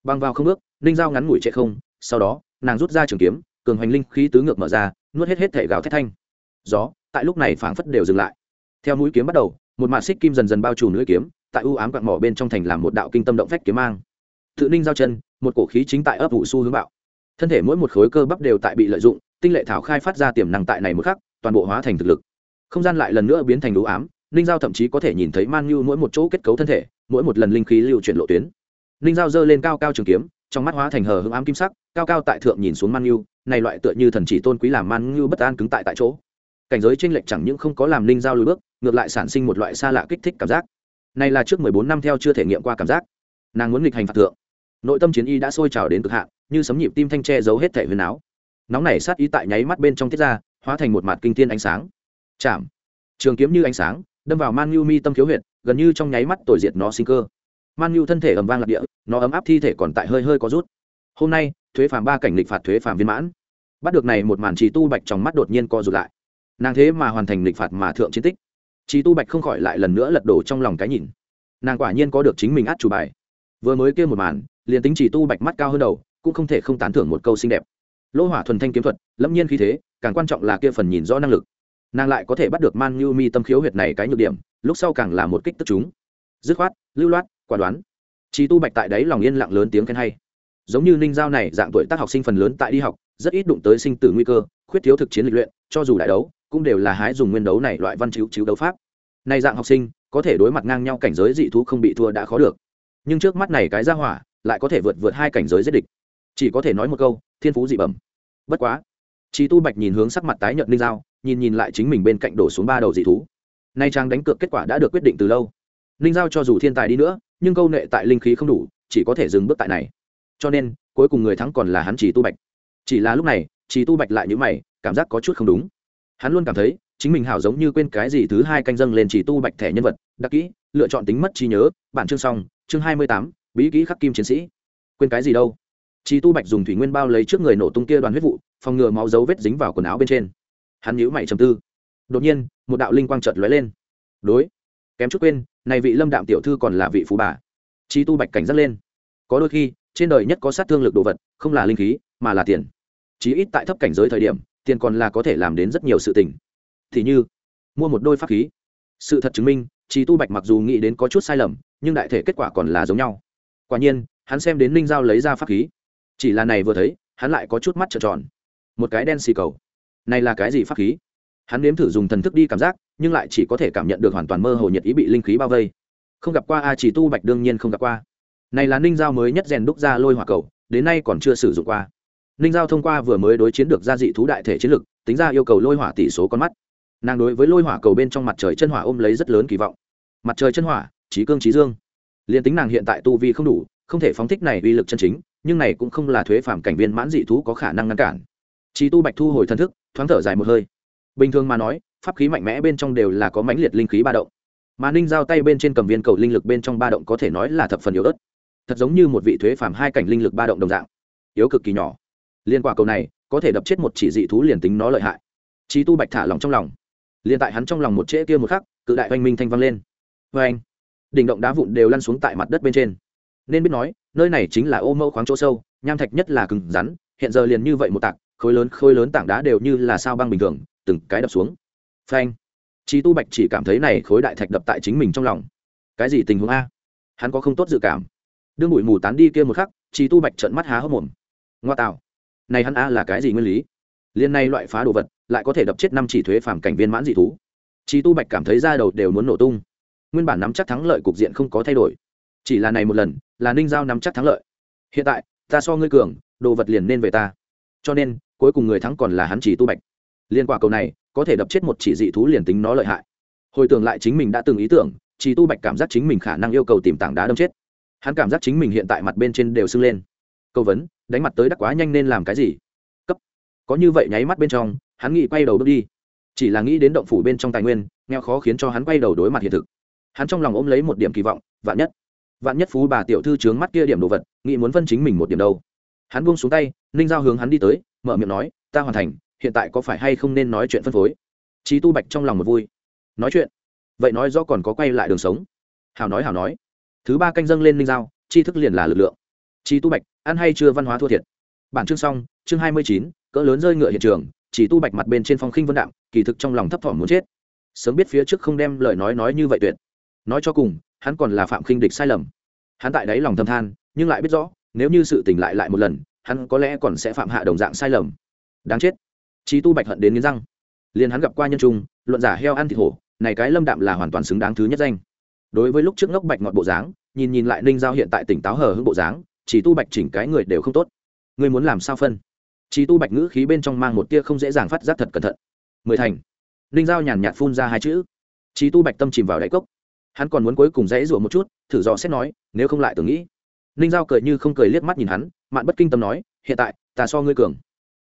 Băng vào không bước, ninh giao ngắn ngủi chạy không, sau đó, nàng rút ra trường kiếm cường hoành linh khí tứ ngược mở ra, nuốt hết hết thể gào thét thanh. Gió, tại lúc này phảng phất đều dừng lại. Theo mũi kiếm bắt đầu, một mạt xích kim dần dần bao trùm lưỡi kiếm, tại ưu ám quặng mỏ bên trong thành làm một đạo kinh tâm động phách kiếm mang. Tự ninh giao chân, một cổ khí chính tại ấp vụ xu hướng bạo. Thân thể mỗi một khối cơ bắp đều tại bị lợi dụng, tinh lệ thảo khai phát ra tiềm năng tại này một khắc, toàn bộ hóa thành thực lực. Không gian lại lần nữa biến thành ưu ám, ninh giao thậm chí có thể nhìn thấy man như mỗi một chỗ kết cấu thân thể, mỗi một lần linh khí lưu chuyển lộ tuyến. Ninh giao giơ lên cao cao trường kiếm, trong mắt hóa thành hờ hững ám kim sắc, cao cao tại thượng nhìn xuống man như này loại tựa như thần chỉ tôn quý làm man như bất an cứng tại tại chỗ. Cảnh giới tranh lệch chẳng những không có làm ninh giao lùi bước, ngược lại sản sinh một loại xa lạ kích thích cảm giác. Này là trước mười bốn năm theo chưa thể nghiệm qua cảm giác. Nàng muốn nghịch hành phạt thượng. Nội tâm chiến y đã sôi trào đến cực hạn, như sấm nhịp tim thanh tre giấu hết thể huyền áo. Nóng này sát ý tại nháy mắt bên trong tiết ra, hóa thành một mặt kinh thiên ánh sáng. Chạm. Trường kiếm như ánh sáng, đâm vào man nhu mi tâm khiếu huyệt, gần như trong nháy mắt tồi diệt nó sinh cơ. Man nhu thân thể ầm vang lạc địa, nó ấm áp thi thể còn tại hơi hơi có rút. Hôm nay thuế phàm ba cảnh lịch phạt thuế phàm viên mãn. Bắt được này một màn trì tu bạch trong mắt đột nhiên co rụt lại. Nàng thế mà hoàn thành lịch phạt mà thượng chiến tích. Trì tu bạch không khỏi lại lần nữa lật đổ trong lòng cái nhìn. Nàng quả nhiên có được chính mình át chủ bài. Vừa mới kêu một màn, liền tính trì tu bạch mắt cao hơn đầu, cũng không thể không tán thưởng một câu xinh đẹp. Lỗ hỏa thuần thanh kiếm thuật, lâm nhiên khí thế, càng quan trọng là kia phần nhìn rõ năng lực. Nàng lại có thể bắt được man như mi tâm khiếu huyệt này cái nhược điểm, lúc sau càng là một kích tức chúng. Dứt khoát, lưu loát, quả đoán. Trí tu bạch tại đấy lòng yên lặng lớn tiếng khen hay giống như ninh giao này, dạng tuổi tác học sinh phần lớn tại đi học, rất ít đụng tới sinh tử nguy cơ, khuyết thiếu thực chiến lịch luyện, cho dù đại đấu, cũng đều là hái dùng nguyên đấu này loại văn chữ chữ đấu pháp. Này dạng học sinh, có thể đối mặt ngang nhau cảnh giới dị thú không bị thua đã khó được. Nhưng trước mắt này cái ra hỏa, lại có thể vượt vượt hai cảnh giới giết địch. Chỉ có thể nói một câu, thiên phú dị bẩm. Bất quá trí tu bạch nhìn hướng sắc mặt tái nhợt ninh giao, nhìn nhìn lại chính mình bên cạnh đổ xuống ba đầu dị thú. Nay trang đánh cược kết quả đã được quyết định từ lâu. Ninh giao cho dù thiên tài đi nữa, nhưng câu nệ tại linh khí không đủ, chỉ có thể dừng bước tại này cho nên cuối cùng người thắng còn là hắn chỉ tu bạch. Chỉ là lúc này chỉ tu bạch lại như mày, cảm giác có chút không đúng. Hắn luôn cảm thấy chính mình hảo giống như quên cái gì thứ hai canh dâng lên chỉ tu bạch thẻ nhân vật, đặc kỹ, lựa chọn tính mất trí nhớ, bản chương xong, chương hai mươi tám, bí kỹ khắc kim chiến sĩ. Quên cái gì đâu. Chỉ tu bạch dùng thủy nguyên bao lấy trước người nổ tung kia đoàn huyết vụ, phòng ngừa máu dấu vết dính vào quần áo bên trên. Hắn nhíu mày trầm tư. Đột nhiên, một đạo linh quang chợt lóe lên. Đối, kém chút quên, này vị lâm đạm tiểu thư còn là vị phú bà. Chi tu bạch cảnh giác lên. Có đôi khi trên đời nhất có sát thương lực đồ vật, không là linh khí, mà là tiền. Chí ít tại thấp cảnh giới thời điểm, tiền còn là có thể làm đến rất nhiều sự tình. Thì như, mua một đôi pháp khí. Sự thật chứng minh chi tu bạch mặc dù nghĩ đến có chút sai lầm, nhưng đại thể kết quả còn là giống nhau. Quả nhiên, hắn xem đến ninh giao lấy ra pháp khí. Chỉ là này vừa thấy, hắn lại có chút mắt trợn tròn. Một cái đen xì cầu. Này là cái gì pháp khí? Hắn nếm thử dùng thần thức đi cảm giác, nhưng lại chỉ có thể cảm nhận được hoàn toàn mơ hồ nhiệt ý bị linh khí bao vây. Không gặp qua a chỉ tu bạch đương nhiên không gặp qua này là ninh giao mới nhất rèn đúc ra lôi hỏa cầu, đến nay còn chưa sử dụng qua. Ninh giao thông qua vừa mới đối chiến được gia dị thú đại thể chiến lực, tính ra yêu cầu lôi hỏa tỷ số con mắt. Nàng đối với lôi hỏa cầu bên trong mặt trời chân hỏa ôm lấy rất lớn kỳ vọng. Mặt trời chân hỏa trí cương trí dương. Liền tính nàng hiện tại tu vi không đủ, không thể phóng thích này uy lực chân chính, nhưng này cũng không là thuế phạm cảnh viên mãn dị thú có khả năng ngăn cản. Chí tu bạch thu hồi thân thức, thoáng thở dài một hơi. Bình thường mà nói, pháp khí mạnh mẽ bên trong đều là có mãnh liệt linh khí ba động. Mà ninh giao tay bên trên cầm viên cầu linh lực bên trong ba động có thể nói là thập phần yếu ớt thật giống như một vị thuế phàm hai cảnh linh lực ba động đồng dạng. Yếu cực kỳ nhỏ. Liên quả cầu này, có thể đập chết một chỉ dị thú liền tính nó lợi hại. Chí tu bạch thả lòng trong lòng. Liền tại hắn trong lòng một trễ kia một khắc, cự đại oanh minh thanh vang lên. Vê anh đỉnh động đá vụn đều lăn xuống tại mặt đất bên trên. Nên biết nói, nơi này chính là ô mẫu khoáng chỗ sâu, nham thạch nhất là cứng rắn, hiện giờ liền như vậy một tạc, khối lớn khối lớn tảng đá đều như là sao băng bình thường, từng cái đập xuống. Phanh! Chí tu bạch chỉ cảm thấy này khối đại thạch đập tại chính mình trong lòng. Cái gì tình huống a? Hắn có không tốt dự cảm đương bụi mù tán đi kia một khắc chỉ tu bạch trợn mắt há hốc mồm. Ngoa tạo. Này hắn a là cái gì nguyên lý? Liên này loại phá đồ vật, lại có thể đập chết năm chỉ thuế phàm cảnh viên mãn dị thú. Chỉ tu bạch cảm thấy da đầu đều muốn nổ tung. Nguyên bản nắm chắc thắng lợi cục diện không có thay đổi. Chỉ là này một lần, là ninh giao nắm chắc thắng lợi. Hiện tại, ta so ngươi cường, đồ vật liền nên về ta. Cho nên, cuối cùng người thắng còn là hắn chỉ tu bạch. Liên quả cầu này, có thể đập chết một chỉ dị thú liền tính nó lợi hại. Hồi tưởng lại chính mình đã từng ý tưởng chỉ tu bạch cảm giác chính mình khả năng yêu cầu tìm tảng đá đâm chết hắn cảm giác chính mình hiện tại mặt bên trên đều sưng lên. Câu vấn, đánh mặt tới đắc quá nhanh nên làm cái gì? Cấp. Có như vậy nháy mắt bên trong, hắn nghĩ quay đầu bước đi. Chỉ là nghĩ đến động phủ bên trong tài nguyên, nghèo khó khiến cho hắn quay đầu đối mặt hiện thực. Hắn trong lòng ôm lấy một điểm kỳ vọng, vạn nhất. Vạn nhất phú bà tiểu thư trướng mắt kia điểm đồ vật, nghĩ muốn phân chính mình một điểm đâu. Hắn buông xuống tay, ninh giao hướng hắn đi tới, mở miệng nói, ta hoàn thành, hiện tại có phải hay không nên nói chuyện phân phối? Trí tu bạch trong lòng một vui. Nói chuyện? Vậy nói do còn có quay lại đường sống. Hào nói hào nói thứ ba canh dâng lên ninh giao, tri thức liền là lực lượng. Trí tu bạch, ăn hay chưa văn hóa thua thiệt? Bản chương xong, chương hai mươi chín, cỡ lớn rơi ngựa hiện trường chỉ tu bạch mặt bên trên phong khinh vân đạm, kỳ thực trong lòng thấp thỏm muốn chết. Sớm biết phía trước không đem lời nói nói như vậy tuyệt. Nói cho cùng, hắn còn là phạm khinh địch sai lầm. Hắn tại đáy lòng thâm than, nhưng lại biết rõ, nếu như sự tỉnh lại lại một lần, hắn có lẽ còn sẽ phạm hạ đồng dạng sai lầm. Đáng chết. Trí tu bạch hận đến nghiến răng. Liền hắn gặp qua nhân trung, luận giả heo ăn thịt hổ, này cái lâm đạm là hoàn toàn xứng đáng thứ nhất danh đối với lúc trước ngốc bạch ngọt bộ dáng, nhìn nhìn lại ninh giao hiện tại tỉnh táo hờ hững bộ dáng, chỉ tu bạch chỉnh cái người đều không tốt. Ngươi muốn làm sao phân? Chỉ tu bạch ngữ khí bên trong mang một tia không dễ dàng phát giác thật cẩn thận. Mười thành. Ninh giao nhàn nhạt phun ra hai chữ. Chỉ tu bạch tâm chìm vào đáy cốc. Hắn còn muốn cuối cùng dãy rủa một chút, thử dò xét nói, nếu không lại tưởng nghĩ. Ninh giao cười như không cười liếc mắt nhìn hắn, mạn bất kinh tâm nói, hiện tại, ta so ngươi cường.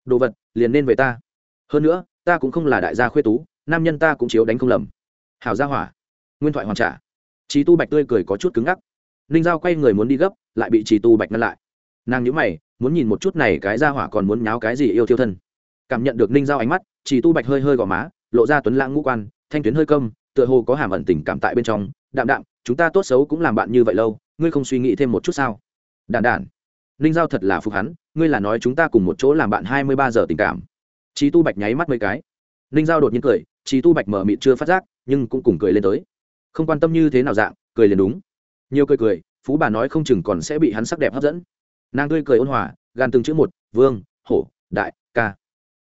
Đồ vật, liền nên về ta. Hơn nữa, ta cũng không là đại gia khuê tú, nam nhân ta cũng chiếu đánh không lầm. Hào gia hỏa. Nguyên thoại hoàn trả trí tu bạch tươi cười có chút cứng ngắc. Ninh giao quay người muốn đi gấp, lại bị trí tu bạch ngăn lại. Nàng nhữ mày, muốn nhìn một chút này cái gia hỏa còn muốn nháo cái gì yêu thiêu thân. Cảm nhận được ninh giao ánh mắt trí tu bạch hơi hơi gò má, lộ ra tuấn lãng ngũ quan, thanh tuyến hơi câm, tựa hồ có hàm ẩn tình cảm tại bên trong. Đạm đạm, chúng ta tốt xấu cũng làm bạn như vậy lâu, ngươi không suy nghĩ thêm một chút sao? Đàn đản. Ninh giao thật là phục hắn, ngươi là nói chúng ta cùng một chỗ làm bạn hai mươi ba giờ tình cảm. Trí tu bạch nháy mắt mấy cái. Ninh giao đột nhiên cười trí tu bạch mở mịt chưa phát giác, nhưng cũng cùng cười lên tới không quan tâm như thế nào dạng, cười liền đúng. Nhiều cười cười, phú bà nói không chừng còn sẽ bị hắn sắc đẹp hấp dẫn. Nàng tươi cười ôn hòa gan từng chữ một, vương, hổ, đại, ca.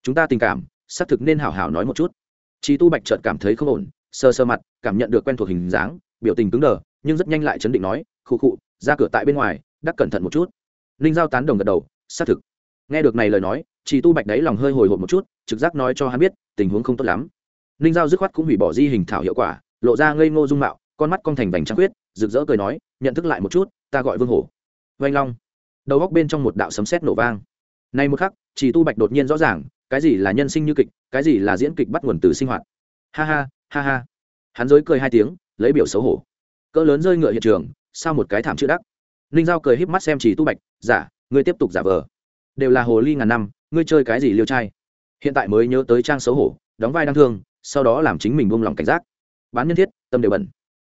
Chúng ta tình cảm, xác thực nên hảo hảo nói một chút. Chị tu bạch chợt cảm thấy không ổn sơ sơ mặt, cảm nhận được quen thuộc hình dáng, biểu tình cứng đờ, nhưng rất nhanh lại chấn định nói, khụ khụ, ra cửa tại bên ngoài, đắc cẩn thận một chút. Ninh giao tán đồng gật đầu, xác thực. Nghe được này lời nói chỉ tu bạch đáy lòng hơi hồi hộp một chút, trực giác nói cho hắn biết, tình huống không tốt lắm. Ninh giao dứt khoát cũng hủy bỏ di hình thảo hiệu quả lộ ra ngây ngô dung mạo, con mắt con thành vành trăng quyết rực rỡ cười nói, nhận thức lại một chút, ta gọi vương hổ. Vanh long. Đầu góc bên trong một đạo sấm sét nổ vang. Nay một khắc chỉ tu bạch đột nhiên rõ ràng, cái gì là nhân sinh như kịch, cái gì là diễn kịch bắt nguồn từ sinh hoạt. Ha ha ha ha. Hắn dối cười hai tiếng, lấy biểu xấu hổ. Cỡ lớn rơi ngựa hiện trường, sao một cái thảm chữ đắc. Ninh giao cười híp mắt xem chỉ tu bạch giả ngươi tiếp tục giả vờ. Đều là hồ ly ngàn năm, ngươi chơi cái gì liêu trai? Hiện tại mới nhớ tới trang xấu hổ, đóng vai đang thương, sau đó làm chính mình buông lòng cảnh giác bán nhân thiết, tâm đều bẩn.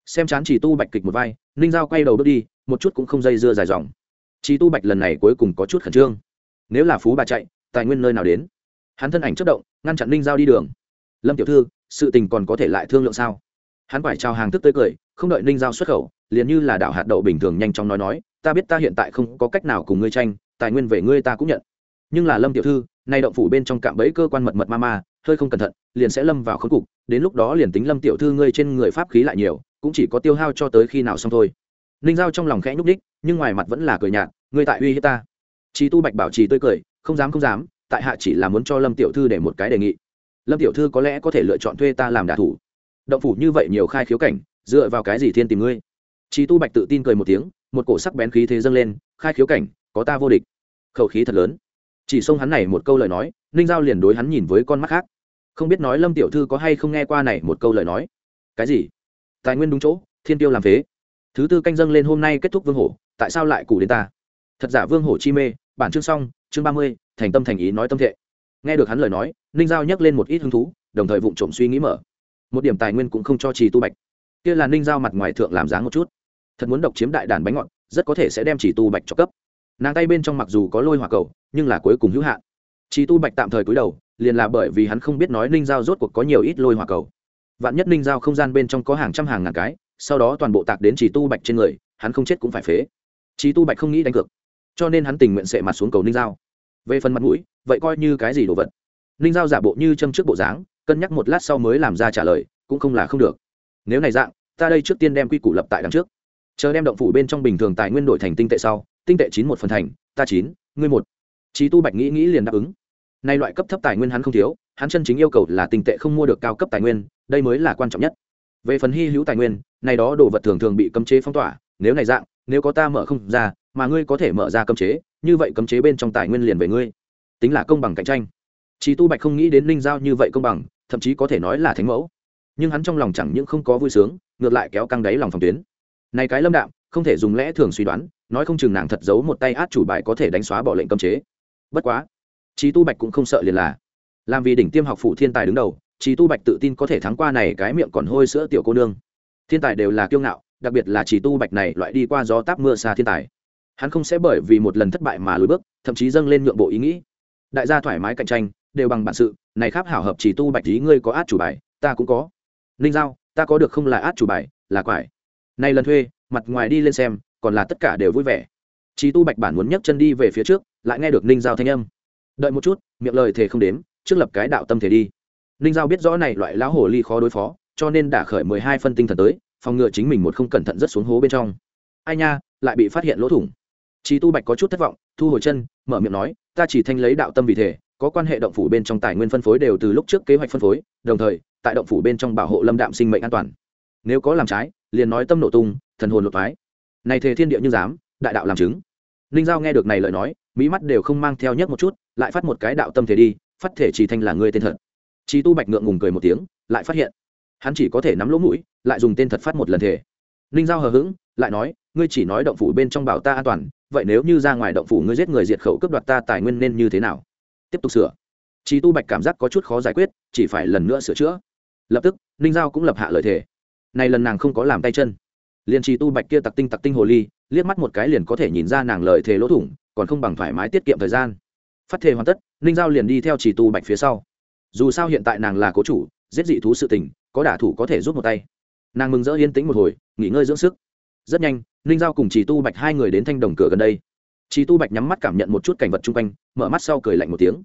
Xem chán chỉ tu bạch kịch một vai, ninh giao quay đầu bước đi, một chút cũng không dây dưa dài dòng. Chỉ tu bạch lần này cuối cùng có chút khẩn trương. Nếu là phú bà chạy, tài nguyên nơi nào đến? Hắn thân ảnh chất động, ngăn chặn ninh giao đi đường. Lâm tiểu thư, sự tình còn có thể lại thương lượng sao? Hắn phải trao hàng thức tới cười, không đợi ninh giao xuất khẩu, liền như là đảo hạt đậu bình thường nhanh chóng nói nói, ta biết ta hiện tại không có cách nào cùng ngươi tranh, tài nguyên về ngươi ta cũng nhận. Nhưng là lâm tiểu thư, nay động phủ bên trong cạm bẫy cơ quan mật mật ma ma hơi không cẩn thận, liền sẽ lâm vào khốn cục, đến lúc đó liền tính lâm tiểu thư ngươi trên người pháp khí lại nhiều, cũng chỉ có tiêu hao cho tới khi nào xong thôi. Ninh giao trong lòng khẽ nhúc ních nhưng ngoài mặt vẫn là cười nhạt, ngươi tại uy hiếp ta. Chị tu bạch bảo trì tươi cười, không dám không dám, tại hạ chỉ là muốn cho lâm tiểu thư để một cái đề nghị. Lâm tiểu thư có lẽ có thể lựa chọn thuê ta làm đả thủ. Động phủ như vậy nhiều khai khiếu cảnh, dựa vào cái gì thiên tìm ngươi? Chị tu bạch tự tin cười một tiếng, một cổ sắc bén khí thế dâng lên, khai khiếu cảnh, có ta vô địch. Khẩu khí thật lớn. Chỉ xông hắn này một câu lời nói ninh giao liền đối hắn nhìn với con mắt khác. Không biết nói lâm tiểu thư có hay không nghe qua này một câu lời nói. Cái gì? Tài nguyên đúng chỗ, thiên tiêu làm phế. Thứ tư canh dâng lên hôm nay kết thúc vương hổ, tại sao lại cụ đến ta? Thật giả vương hổ chi mê, bản chương xong, chương ba mươi, thành tâm thành ý nói tâm thệ. Nghe được hắn lời nói, ninh giao nhắc lên một ít hứng thú, đồng thời vụng trộm suy nghĩ mở. Một điểm tài nguyên cũng không cho trì tu bạch. Kia là ninh giao mặt ngoài thượng làm dáng một chút. Thật muốn độc chiếm đại đàn bánh ngọt, rất có thể sẽ đem chỉ tu bạch cho cấp. Nàng tay bên trong mặc dù có lôi hỏa cầu, nhưng là cuối cùng hữu hạn chỉ tu bạch tạm thời cúi đầu, liền là bởi vì hắn không biết nói ninh giao rốt cuộc có nhiều ít lôi hỏa cầu. Vạn nhất ninh giao không gian bên trong có hàng trăm hàng ngàn cái, sau đó toàn bộ tạc đến chỉ tu bạch trên người, hắn không chết cũng phải phế. Chỉ tu bạch không nghĩ đánh cược, cho nên hắn tình nguyện sệ mặt xuống cầu ninh giao. Về phần mặt mũi, vậy coi như cái gì đồ vật? Ninh giao giả bộ như châm trước bộ dáng, cân nhắc một lát sau mới làm ra trả lời, cũng không là không được. Nếu này dạng, ta đây trước tiên đem quy củ lập tại đằng trước. Chờ đem động phủ bên trong bình thường tài nguyên đổi thành tinh tệ sau, tinh tệ chín một phần thành, ta chín, ngươi một. Trí tu bạch nghĩ nghĩ liền đáp ứng nay loại cấp thấp tài nguyên hắn không thiếu, hắn chân chính yêu cầu là tình tệ không mua được cao cấp tài nguyên, đây mới là quan trọng nhất. Về phần hy hữu tài nguyên, này đó đồ vật thường thường bị cấm chế phong tỏa, nếu này dạng, nếu có ta mở không ra, mà ngươi có thể mở ra cấm chế, như vậy cấm chế bên trong tài nguyên liền về ngươi. Tính là công bằng cạnh tranh. Trí tu bạch không nghĩ đến linh giao như vậy công bằng, thậm chí có thể nói là thánh mẫu. Nhưng hắn trong lòng chẳng những không có vui sướng, ngược lại kéo căng đáy lòng phòng tuyến. Này cái lâm đạm, không thể dùng lẽ thường suy đoán, nói không chừng nàng thật giấu một tay át chủ bài có thể đánh xóa bỏ lệnh cấm chế. Bất quá trí tu bạch cũng không sợ liền là. Làm vì đỉnh tiêm học phủ thiên tài đứng đầu trí tu bạch tự tin có thể thắng qua này cái miệng còn hôi sữa tiểu cô nương. Thiên tài đều là kiêu ngạo, đặc biệt là trí tu bạch này loại đi qua gió táp mưa xa thiên tài. Hắn không sẽ bởi vì một lần thất bại mà lùi bước, thậm chí dâng lên nhượng bộ ý nghĩ. Đại gia thoải mái cạnh tranh, đều bằng bản sự, này khác hảo hợp chỉ tu bạch ý ngươi có át chủ bài, ta cũng có. Ninh giao, ta có được không là át chủ bài, là quải. Nay lần thuê, mặt ngoài đi lên xem, còn là tất cả đều vui vẻ. Chỉ tu bạch bản muốn nhấc chân đi về phía trước, lại nghe được ninh giao thanh âm đợi một chút miệng lời thề không đếm trước lập cái đạo tâm thể đi ninh giao biết rõ này loại lão hồ ly khó đối phó cho nên đã khởi mười hai phân tinh thần tới phòng ngừa chính mình một không cẩn thận rất xuống hố bên trong ai nha lại bị phát hiện lỗ thủng Chí Tu Bạch có chút thất vọng, thu hồi chân, mở miệng nói, ta chỉ thanh lấy đạo tâm vì thể, có quan hệ động phủ bên trong tài nguyên phân phối đều từ lúc trước kế hoạch phân phối, đồng thời, tại động phủ bên trong bảo hộ Lâm Đạm sinh mệnh an toàn. Nếu có làm trái, liền nói tâm nổ tung, thần hồn lột phái. Này thề thiên địa như dám, đại đạo làm chứng. Linh Giao nghe được này lời nói, mỹ mắt đều không mang theo nhất một chút, lại phát một cái đạo tâm thể đi, phát thể chỉ thanh là người tên thật. Chi Tu Bạch ngượng ngùng cười một tiếng, lại phát hiện, hắn chỉ có thể nắm lỗ mũi, lại dùng tên thật phát một lần thể. Linh Giao hờ hững, lại nói, ngươi chỉ nói động phủ bên trong bảo ta an toàn, vậy nếu như ra ngoài động phủ ngươi giết người diệt khẩu cướp đoạt ta tài nguyên nên như thế nào? Tiếp tục sửa. Chi tu bạch cảm giác có chút khó giải quyết chỉ phải lần nữa sửa chữa. Lập tức ninh giao cũng lập hạ lời thề này lần nàng không có làm tay chân. Liền Chí tu bạch kia tặc tinh tặc tinh hồ ly liếc mắt một cái liền có thể nhìn ra nàng lời thề lỗ thủng còn không bằng thoải mái tiết kiệm thời gian. Phát thề hoàn tất, ninh giao liền đi theo chỉ tu bạch phía sau. Dù sao hiện tại nàng là cố chủ, giết dị thú sự tình, có đả thủ có thể rút một tay. Nàng mừng rỡ yên tĩnh một hồi, nghỉ ngơi dưỡng sức. Rất nhanh, ninh giao cùng chỉ tu bạch hai người đến thanh đồng cửa gần đây. Chỉ tu bạch nhắm mắt cảm nhận một chút cảnh vật chung quanh, mở mắt sau cười lạnh một tiếng.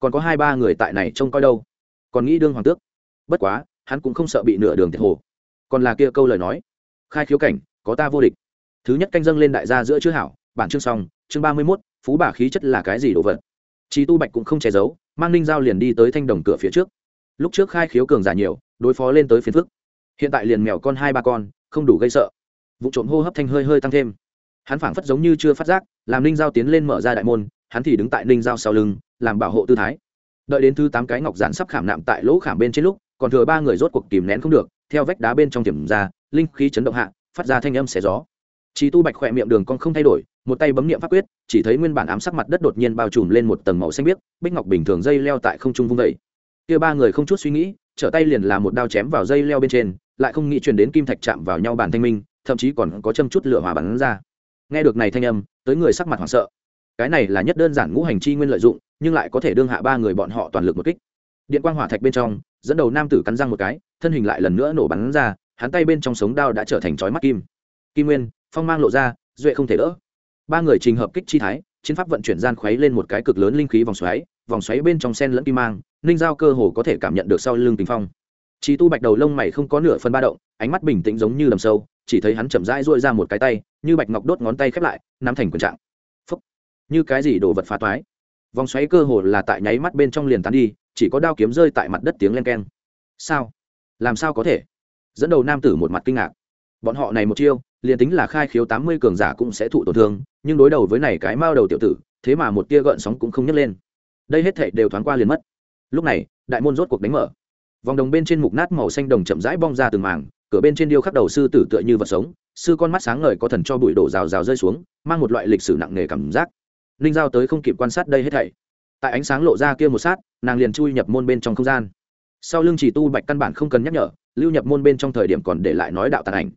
Còn có hai ba người tại này trông coi đâu? Còn nghĩ đương hoàng tước. Bất quá, hắn cũng không sợ bị nửa đường thiệt hồ. Còn là kia câu lời nói. Khai khiếu cảnh, có ta vô địch. Thứ nhất canh dâng lên đại gia giữa chữ hảo, bản chương xong chương ba mươi mốt, phú bà khí chất là cái gì đồ vật? Trí tu bạch cũng không che giấu, mang ninh giao liền đi tới thanh đồng cửa phía trước. Lúc trước khai khiếu cường giả nhiều, đối phó lên tới phiền phức. Hiện tại liền mèo con hai ba con, không đủ gây sợ. Vụ trộm hô hấp thanh hơi hơi tăng thêm. Hắn phảng phất giống như chưa phát giác, làm ninh giao tiến lên mở ra đại môn, hắn thì đứng tại ninh giao sau lưng, làm bảo hộ tư thái. Đợi đến thứ tám cái ngọc giản sắp khảm nạm tại lỗ khảm bên trên lúc, còn thừa ba người rốt cuộc kìm nén không được, theo vách đá bên trong tiềm ra, linh khí chấn động hạ, phát ra thanh âm xé gió. Chỉ tu bạch khỏe miệng đường con không thay đổi, một tay bấm niệm pháp quyết, chỉ thấy nguyên bản ám sắc mặt đất đột nhiên bao trùm lên một tầng màu xanh biếc, bích ngọc bình thường dây leo tại không trung vung dậy. kia ba người không chút suy nghĩ, trở tay liền là một đao chém vào dây leo bên trên, lại không nghĩ truyền đến kim thạch chạm vào nhau bản thanh minh, thậm chí còn có châm chút lửa hỏa bắn ra. Nghe được này thanh âm, tới người sắc mặt hoảng sợ. Cái này là nhất đơn giản ngũ hành chi nguyên lợi dụng, nhưng lại có thể đương hạ ba người bọn họ toàn lực một kích. Điện quang hỏa thạch bên trong, dẫn đầu nam tử cắn răng một cái, thân hình lại lần nữa nổ bắn ra, hắn tay bên trong sống đao đã trở thành chói mắt kim. Kim nguyên phong mang lộ ra, duệ không thể đỡ. Ba người trình hợp kích chi thái, chiến pháp vận chuyển gian khuấy lên một cái cực lớn linh khí vòng xoáy vòng xoáy bên trong sen lẫn kim mang, ninh giao cơ hồ có thể cảm nhận được sau lưng tình phong. Chỉ tu bạch đầu lông mày không có nửa phần ba động, ánh mắt bình tĩnh giống như đầm sâu, chỉ thấy hắn chậm rãi duỗi ra một cái tay, như bạch ngọc đốt ngón tay khép lại, nắm thành quần trạng. Phúc! Như cái gì đồ vật phá toái? Vòng xoáy cơ hồ là tại nháy mắt bên trong liền tán đi, chỉ có đao kiếm rơi tại mặt đất tiếng len keng. Sao? Làm sao có thể? Dẫn đầu nam tử một mặt kinh ngạc. Bọn họ này một chiêu liền tính là khai khiếu tám mươi cường giả cũng sẽ thụ tổn thương, nhưng đối đầu với này cái mao đầu tiểu tử, thế mà một tia gợn sóng cũng không nhấc lên. Đây hết thảy đều thoáng qua liền mất. Lúc này, đại môn rốt cuộc đánh mở. Vòng đồng bên trên mục nát màu xanh đồng chậm rãi bong ra từng mảng, cửa bên trên điêu khắc đầu sư tử tựa như vật sống, sư con mắt sáng ngời có thần cho bụi đổ rào rào rơi xuống, mang một loại lịch sử nặng nề cảm giác. Ninh giao tới không kịp quan sát đây hết thảy. Tại ánh sáng lộ ra kia một sát, nàng liền chui nhập môn bên trong không gian. Sau lưng chỉ tu bạch căn bản không cần nhắc nhở, lưu nhập môn bên trong thời điểm còn để lại nói đạo tàn ảnh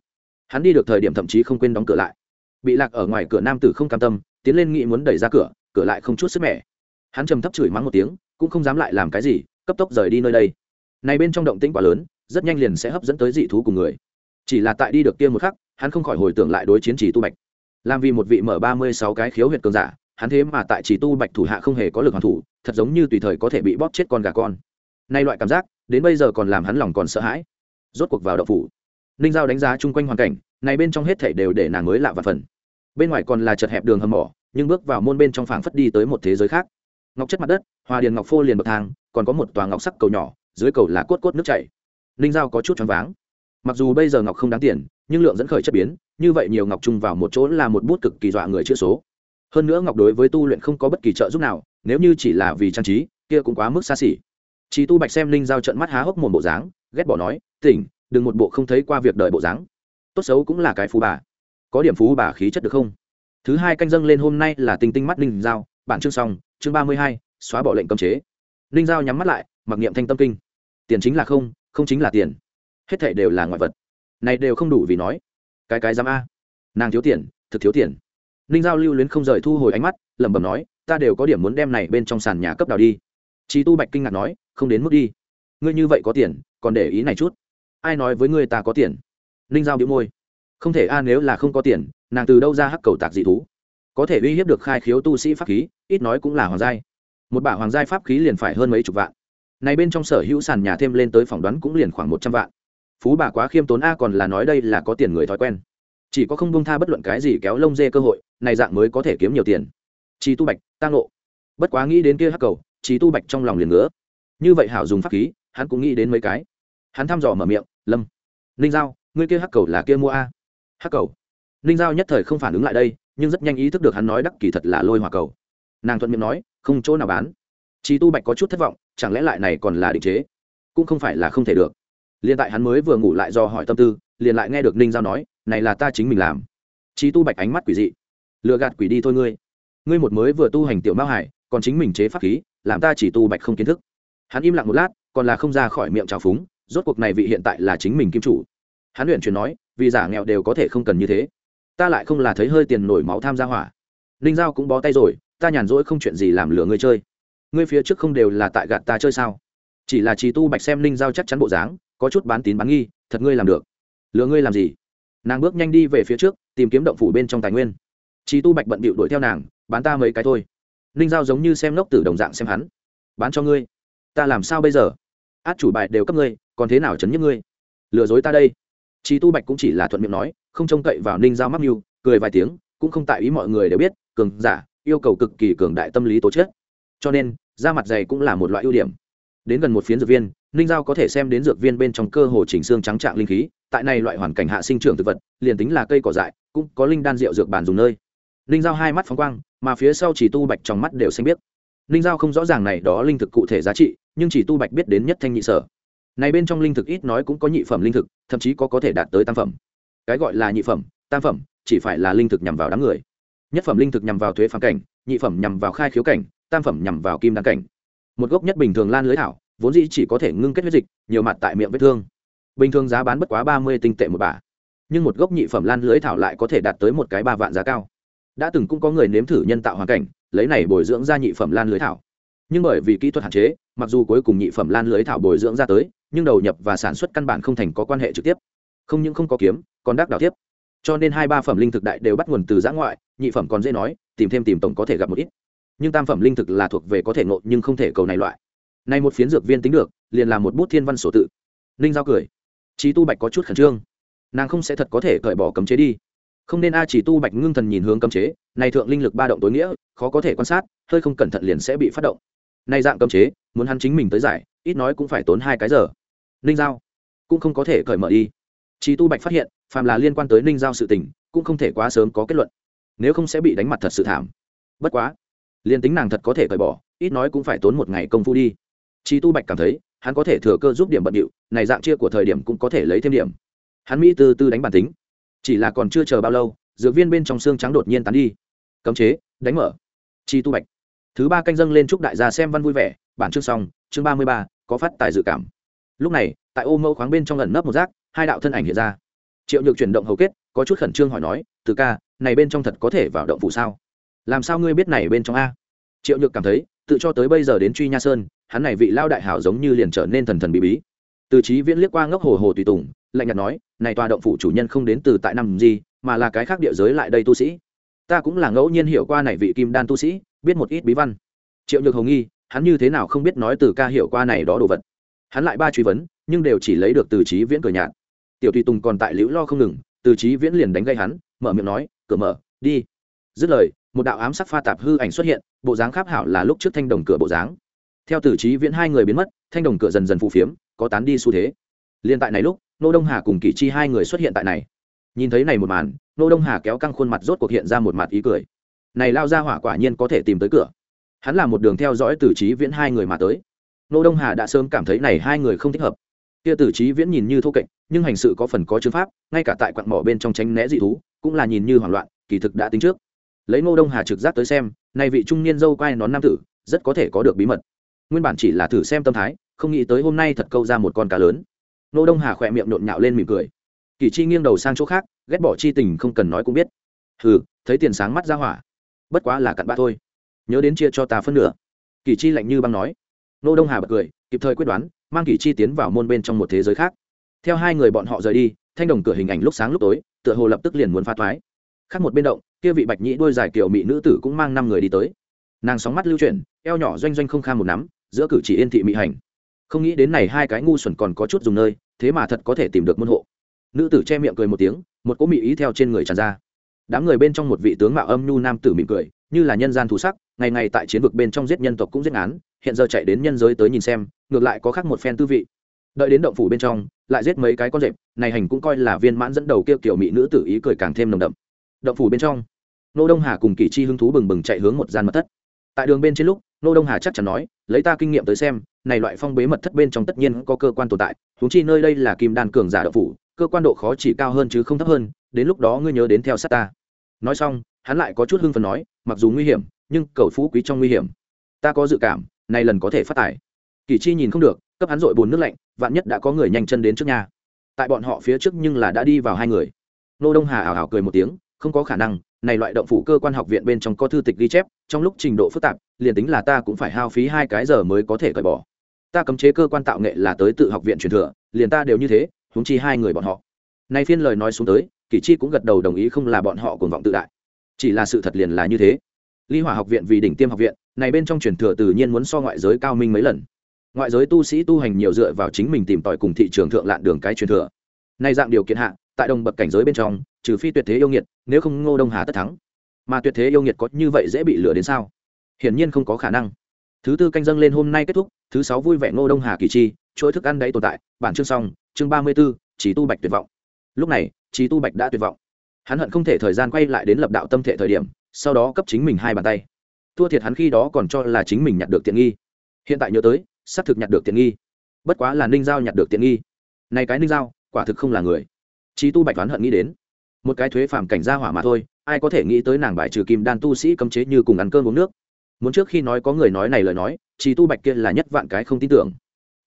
hắn đi được thời điểm thậm chí không quên đóng cửa lại. Bị lạc ở ngoài cửa nam tử không cam tâm, tiến lên nghĩ muốn đẩy ra cửa cửa lại không chút sức mẻ. Hắn trầm thấp chửi mắng một tiếng, cũng không dám lại làm cái gì, cấp tốc rời đi nơi đây. Này bên trong động tĩnh quá lớn, rất nhanh liền sẽ hấp dẫn tới dị thú cùng người. Chỉ là tại đi được kia một khắc, hắn không khỏi hồi tưởng lại đối chiến chỉ tu bạch. Làm vì một vị mở ba mươi sáu cái khiếu huyệt cường giả, hắn thế mà tại chỉ tu bạch thủ hạ không hề có lực hoàn thủ, thật giống như tùy thời có thể bị bóp chết con gà con. Nay loại cảm giác, đến bây giờ còn làm hắn lòng còn sợ hãi. Rốt cuộc vào đậu phủ ninh giao đánh giá chung quanh hoàn cảnh, này bên trong hết thảy đều để nàng mới lạ và phần. Bên ngoài còn là chật hẹp đường hầm mỏ, nhưng bước vào môn bên trong phảng phất đi tới một thế giới khác. Ngọc chất mặt đất, hòa điền ngọc phô liền bậc thang, còn có một tòa ngọc sắc cầu nhỏ, dưới cầu là cốt cốt nước chảy. Ninh giao có chút choáng váng. Mặc dù bây giờ ngọc không đáng tiền, nhưng lượng dẫn khởi chất biến, như vậy nhiều ngọc chung vào một chỗ là một bút cực kỳ dọa người chữa số. Hơn nữa ngọc đối với tu luyện không có bất kỳ trợ giúp nào, nếu như chỉ là vì trang trí, kia cũng quá mức xa xỉ. Chỉ tu bạch xem Ninh giao trận mắt há hốc một bộ dáng, ghét bỏ nói, tỉnh đừng một bộ không thấy qua việc đợi bộ dáng. Tốt xấu cũng là cái phú bà. Có điểm phú bà khí chất được không? Thứ hai canh dâng lên hôm nay là tinh tinh mắt linh giao. Bản chương xong, chương ba mươi hai, xóa bỏ lệnh cấm chế. Linh giao nhắm mắt lại, mặc niệm thanh tâm kinh. Tiền chính là không không chính là tiền. Hết thảy đều là ngoại vật. Này đều không đủ vì nói. Cái cái dám a. Nàng thiếu tiền, thực thiếu tiền. Ninh giao lưu luyến không rời thu hồi ánh mắt, lẩm bẩm nói, ta đều có điểm muốn đem này bên trong sàn nhà cấp đào đi. Chí tu bạch kinh ngạc nói, không đến mức đi. Ngươi như vậy có tiền, còn để ý này chút ai nói với ngươi ta có tiền? Ninh giao đĩu môi. Không thể a, nếu là không có tiền, nàng từ đâu ra hắc cầu tạc dị thú? Có thể uy hiếp được khai khiếu tu sĩ pháp khí, ít nói cũng là hoàng giai. Một bả hoàng giai pháp khí liền phải hơn mấy chục vạn. Này bên trong sở hữu sàn nhà thêm lên tới phỏng đoán cũng liền khoảng một trăm vạn. Phú bà quá khiêm tốn a, còn là nói đây là có tiền người thói quen. Chỉ có không bông tha bất luận cái gì kéo lông dê cơ hội, này dạng mới có thể kiếm nhiều tiền. Chi tu bạch tăng lộ bất quá nghĩ đến kia hắc cầu, chi tu bạch trong lòng liền ngứa. Như vậy hảo dùng pháp khí, hắn cũng nghĩ đến mấy cái. Hắn thăm dò mở miệng lâm ninh giao ngươi kia hắc cầu là kia mua a hắc cầu ninh giao nhất thời không phản ứng lại đây nhưng rất nhanh ý thức được hắn nói đắc kỳ thật là lôi hòa cầu nàng thuận miệng nói không chỗ nào bán chị tu bạch có chút thất vọng, chẳng lẽ lại này còn là định chế? Cũng không phải là không thể được. Liền tại hắn mới vừa ngủ lại do hỏi tâm tư, liền lại nghe được ninh giao nói, này là ta chính mình làm. Chị tu bạch ánh mắt quỷ dị. Lừa gạt quỷ đi thôi ngươi. Ngươi một mới vừa tu hành tiểu mao hải, còn chính mình chế pháp khí, làm ta chỉ tu bạch không kiến thức. Hắn im lặng một lát, còn là không ra khỏi miệng trào phúng rốt cuộc này vị hiện tại là chính mình kim chủ. Hắn luyện truyền nói, vì giả nghèo đều có thể không cần như thế. Ta lại không là thấy hơi tiền nổi máu tham gia hỏa. Ninh giao cũng bó tay rồi, ta nhàn rỗi không chuyện gì làm lừa ngươi chơi. Ngươi phía trước không đều là tại gạt ta chơi sao? Chỉ là trì tu bạch xem ninh giao chắc chắn bộ dáng, có chút bán tín bán nghi, thật ngươi làm được. Lừa ngươi làm gì? Nàng bước nhanh đi về phía trước, tìm kiếm động phủ bên trong tài nguyên. Trì tu bạch bận bịu đuổi theo nàng, bán ta mấy cái thôi. Ninh giao giống như xem lốc tử đồng dạng xem hắn. Bán cho ngươi. Ta làm sao bây giờ? Át chủ bài đều cấp ngươi còn thế nào chấn nhức ngươi? Lừa dối ta đây. Chị tu bạch cũng chỉ là thuận miệng nói, không trông cậy vào ninh giao mắc mưu, cười vài tiếng, cũng không tại ý mọi người đều biết, cường giả, yêu cầu cực kỳ cường đại tâm lý tố chất. Cho nên, da mặt dày cũng là một loại ưu điểm. Đến gần một phiến dược viên, ninh giao có thể xem đến dược viên bên trong cơ hồ chỉnh xương trắng trạng linh khí, tại này loại hoàn cảnh hạ sinh trưởng thực vật, liền tính là cây cỏ dại, cũng có linh đan rượu dược bàn dùng nơi. Ninh giao hai mắt phóng quang, mà phía sau chỉ tu bạch trong mắt đều xanh biết ninh giao không rõ ràng này đó linh thực cụ thể giá trị, nhưng chỉ tu bạch biết đến nhất thanh nhị sở này bên trong linh thực ít nói cũng có nhị phẩm linh thực, thậm chí có có thể đạt tới tam phẩm. Cái gọi là nhị phẩm, tam phẩm, chỉ phải là linh thực nhằm vào đám người. Nhất phẩm linh thực nhằm vào thuế phản cảnh, nhị phẩm nhằm vào khai khiếu cảnh, tam phẩm nhằm vào kim đan cảnh. Một gốc nhất bình thường lan lưới thảo, vốn dĩ chỉ có thể ngưng kết huyết dịch, nhiều mặt tại miệng vết thương. Bình thường giá bán bất quá ba mươi tinh tệ một bả. Nhưng một gốc nhị phẩm lan lưới thảo lại có thể đạt tới một cái ba vạn giá cao. Đã từng cũng có người nếm thử nhân tạo hoàn cảnh, lấy này bồi dưỡng ra nhị phẩm lan lưới thảo nhưng bởi vì kỹ thuật hạn chế, mặc dù cuối cùng nhị phẩm lan lưới thảo bồi dưỡng ra tới, nhưng đầu nhập và sản xuất căn bản không thành có quan hệ trực tiếp. Không những không có kiếm, còn đắc đảo tiếp. Cho nên hai ba phẩm linh thực đại đều bắt nguồn từ giã ngoại, nhị phẩm còn dễ nói, tìm thêm tìm tổng có thể gặp một ít. Nhưng tam phẩm linh thực là thuộc về có thể ngộ nhưng không thể cầu này loại. Nay một phiến dược viên tính được, liền là một bút thiên văn sổ tự. Ninh giao cười. Trí tu bạch có chút khẩn trương. Nàng không sẽ thật có thể cởi bỏ cấm chế đi. Không nên a chỉ tu bạch ngưng thần nhìn hướng cấm chế, này thượng linh lực ba động tối nghĩa, khó có thể quan sát, hơi không cẩn thận liền sẽ bị phát động nay dạng cấm chế, muốn hắn chính mình tới giải, ít nói cũng phải tốn hai cái giờ. Ninh giao cũng không có thể cởi mở đi. Trí tu bạch phát hiện, phàm là liên quan tới ninh giao sự tình, cũng không thể quá sớm có kết luận. Nếu không sẽ bị đánh mặt thật sự thảm. Bất quá, liền tính nàng thật có thể cởi bỏ, ít nói cũng phải tốn một ngày công phu đi. Chi tu bạch cảm thấy, hắn có thể thừa cơ giúp điểm bận điệu, này dạng chia của thời điểm cũng có thể lấy thêm điểm. Hắn mỹ từ từ đánh bản tính. Chỉ là còn chưa chờ bao lâu, dược viên bên trong xương trắng đột nhiên tán đi. Cấm chế, đánh mở. Chi tu bạch thứ ba canh dâng lên chúc đại gia xem văn vui vẻ, bản chương xong, chương ba mươi ba, có phát tài dự cảm. Lúc này, tại ô mẫu khoáng bên trong lần nấp một rác, hai đạo thân ảnh hiện ra. Triệu nhược chuyển động hầu kết, có chút khẩn trương hỏi nói, từ ca, này bên trong thật có thể vào động phủ sao? Làm sao ngươi biết này bên trong a? Triệu nhược cảm thấy, tự cho tới bây giờ đến truy nha sơn, hắn này vị lao đại hảo giống như liền trở nên thần thần bí bí. Từ trí viễn liếc qua ngốc hồ hồ tùy tùng, lạnh nhạt nói, này tòa động phủ chủ nhân không đến từ tại năm gì, mà là cái khác địa giới lại đây tu sĩ ta cũng là ngẫu nhiên hiểu qua này vị kim đan tu sĩ, biết một ít bí văn. Triệu nhược hồng nghi, hắn như thế nào không biết nói từ ca hiểu qua này đó đồ vật. Hắn lại ba truy vấn, nhưng đều chỉ lấy được từ trí viễn cửa nhạt. Tiểu tùy tùng còn tại liễu lo không ngừng, từ trí viễn liền đánh gây hắn, mở miệng nói, cửa mở, đi. Dứt lời, một đạo ám sắc pha tạp hư ảnh xuất hiện, bộ dáng khác hảo là lúc trước thanh đồng cửa bộ dáng. Theo từ trí viễn hai người biến mất, thanh đồng cửa dần dần phù phiếm, có tán đi xu thế. Liên tại này lúc, nô đông hà cùng kỷ chi hai người xuất hiện tại này. Nhìn thấy này một màn nô đông hà kéo căng khuôn mặt rốt cuộc hiện ra một mặt ý cười. Này lao ra hỏa quả nhiên có thể tìm tới cửa. Hắn là một đường theo dõi từ trí viễn hai người mà tới. Nô đông hà đã sớm cảm thấy này hai người không thích hợp. Kia từ trí viễn nhìn như thô kệch, nhưng hành sự có phần có chứng pháp, ngay cả tại quặng mỏ bên trong tránh né dị thú, cũng là nhìn như hoảng loạn, kỳ thực đã tính trước. Lấy Nô đông hà trực giác tới xem, này vị trung niên dâu quai nón nam tử, rất có thể có được bí mật. Nguyên bản chỉ là thử xem tâm thái, không nghĩ tới hôm nay thật câu ra một con cá lớn. Nô đông hà khỏe miệng nộn nhạo lên mỉm cười. Kỳ chi nghiêng đầu sang chỗ khác ghét bỏ chi tình không cần nói cũng biết. Hừ, thấy tiền sáng mắt ra hỏa. Bất quá là cặn bã thôi. Nhớ đến chia cho ta phân nửa. Kỳ chi lạnh như băng nói. Nô đông hà bật cười, kịp thời quyết đoán, mang kỳ chi tiến vào môn bên trong một thế giới khác. Theo hai người bọn họ rời đi, thanh đồng cửa hình ảnh lúc sáng lúc tối, tựa hồ lập tức liền muốn pha thoái. Khác một bên động, kia vị bạch nhĩ đôi dài kiểu mỹ nữ tử cũng mang năm người đi tới. Nàng sóng mắt lưu chuyển, eo nhỏ doanh doanh không kham một nắm, giữa cử chỉ yên thị mỹ hành. Không nghĩ đến này hai cái ngu xuẩn còn có chút dùng nơi, thế mà thật có thể tìm được môn hộ nữ tử che miệng cười một tiếng, một cỗ mị ý theo trên người tràn ra. Đám người bên trong một vị tướng mạo âm nhu nam tử mỉm cười, như là nhân gian thú sắc, ngày ngày tại chiến vực bên trong giết nhân tộc cũng giết án, hiện giờ chạy đến nhân giới tới nhìn xem, ngược lại có khác một phen tư vị. Đợi đến động phủ bên trong, lại giết mấy cái con rệp, này hành cũng coi là viên mãn dẫn đầu kia kiểu mỹ nữ tử ý cười càng thêm nồng đậm. Động phủ bên trong, nô đông hà cùng kỳ chi hứng thú bừng bừng chạy hướng một gian mật thất. Tại đường bên trên lúc, nô đông hà chắc chắn nói, lấy ta kinh nghiệm tới xem, này loại phong bế mật thất bên trong tất nhiên có cơ quan tồn tại thú chi nơi đây là kim đan cường giả động phủ cơ quan độ khó chỉ cao hơn chứ không thấp hơn, đến lúc đó ngươi nhớ đến theo sát ta. Nói xong, hắn lại có chút hưng phấn nói, mặc dù nguy hiểm, nhưng cầu phú quý trong nguy hiểm. Ta có dự cảm này lần có thể phát tài. Kỳ chi nhìn không được, cấp hắn dội bùn nước lạnh, vạn nhất đã có người nhanh chân đến trước nhà. Tại bọn họ phía trước nhưng là đã đi vào hai người. Nô đông hà ảo ảo cười một tiếng, không có khả năng, này loại động phủ cơ quan học viện bên trong có thư tịch ghi chép, trong lúc trình độ phức tạp, liền tính là ta cũng phải hao phí hai cái giờ mới có thể cởi bỏ. Ta cấm chế cơ quan tạo nghệ là tới tự học viện truyền thừa, liền ta đều như thế huống chi hai người bọn họ. Nay phiên lời nói xuống tới, kỷ chi cũng gật đầu đồng ý không là bọn họ cuồng vọng tự đại. Chỉ là sự thật liền là như thế. Ly hỏa học viện vì đỉnh tiêm học viện, này bên trong truyền thừa tự nhiên muốn so ngoại giới cao minh mấy lần. Ngoại giới tu sĩ tu hành nhiều dựa vào chính mình tìm tòi cùng thị trường thượng lạn đường cái truyền thừa. Nay dạng điều kiện hạ, tại đồng bậc cảnh giới bên trong, trừ phi tuyệt thế yêu nghiệt, nếu không ngô đông hà tất thắng. Mà tuyệt thế yêu nghiệt có như vậy dễ bị lừa đến sao? Hiển nhiên không có khả năng. Thứ tư canh dâng lên hôm nay kết thúc, thứ sáu vui vẻ ngô đông hà kỳ chi chuỗi thức ăn đấy tồn tại, bản chương xong, chương ba mươi b ố trí tu bạch tuyệt vọng. Lúc này trí tu bạch đã tuyệt vọng. Hắn hận không thể thời gian quay lại đến lập đạo tâm thể thời điểm, sau đó cấp chính mình hai bàn tay. Thua thiệt hắn khi đó còn cho là chính mình nhặt được tiện nghi. Hiện tại nhớ tới, xác thực nhặt được tiện nghi. Bất quá là ninh giao nhặt được tiện nghi. Này cái ninh giao, quả thực không là người. Chí tu bạch oán hận nghĩ đến. Một cái thuế phàm cảnh gia hỏa mà thôi, ai có thể nghĩ tới nàng bài trừ kim đan tu sĩ cấm chế như cùng ăn cơm uống nước. Muốn trước khi nói có người nói này lời nói, Chí tu bạch kia là nhất vạn cái không tin tưởng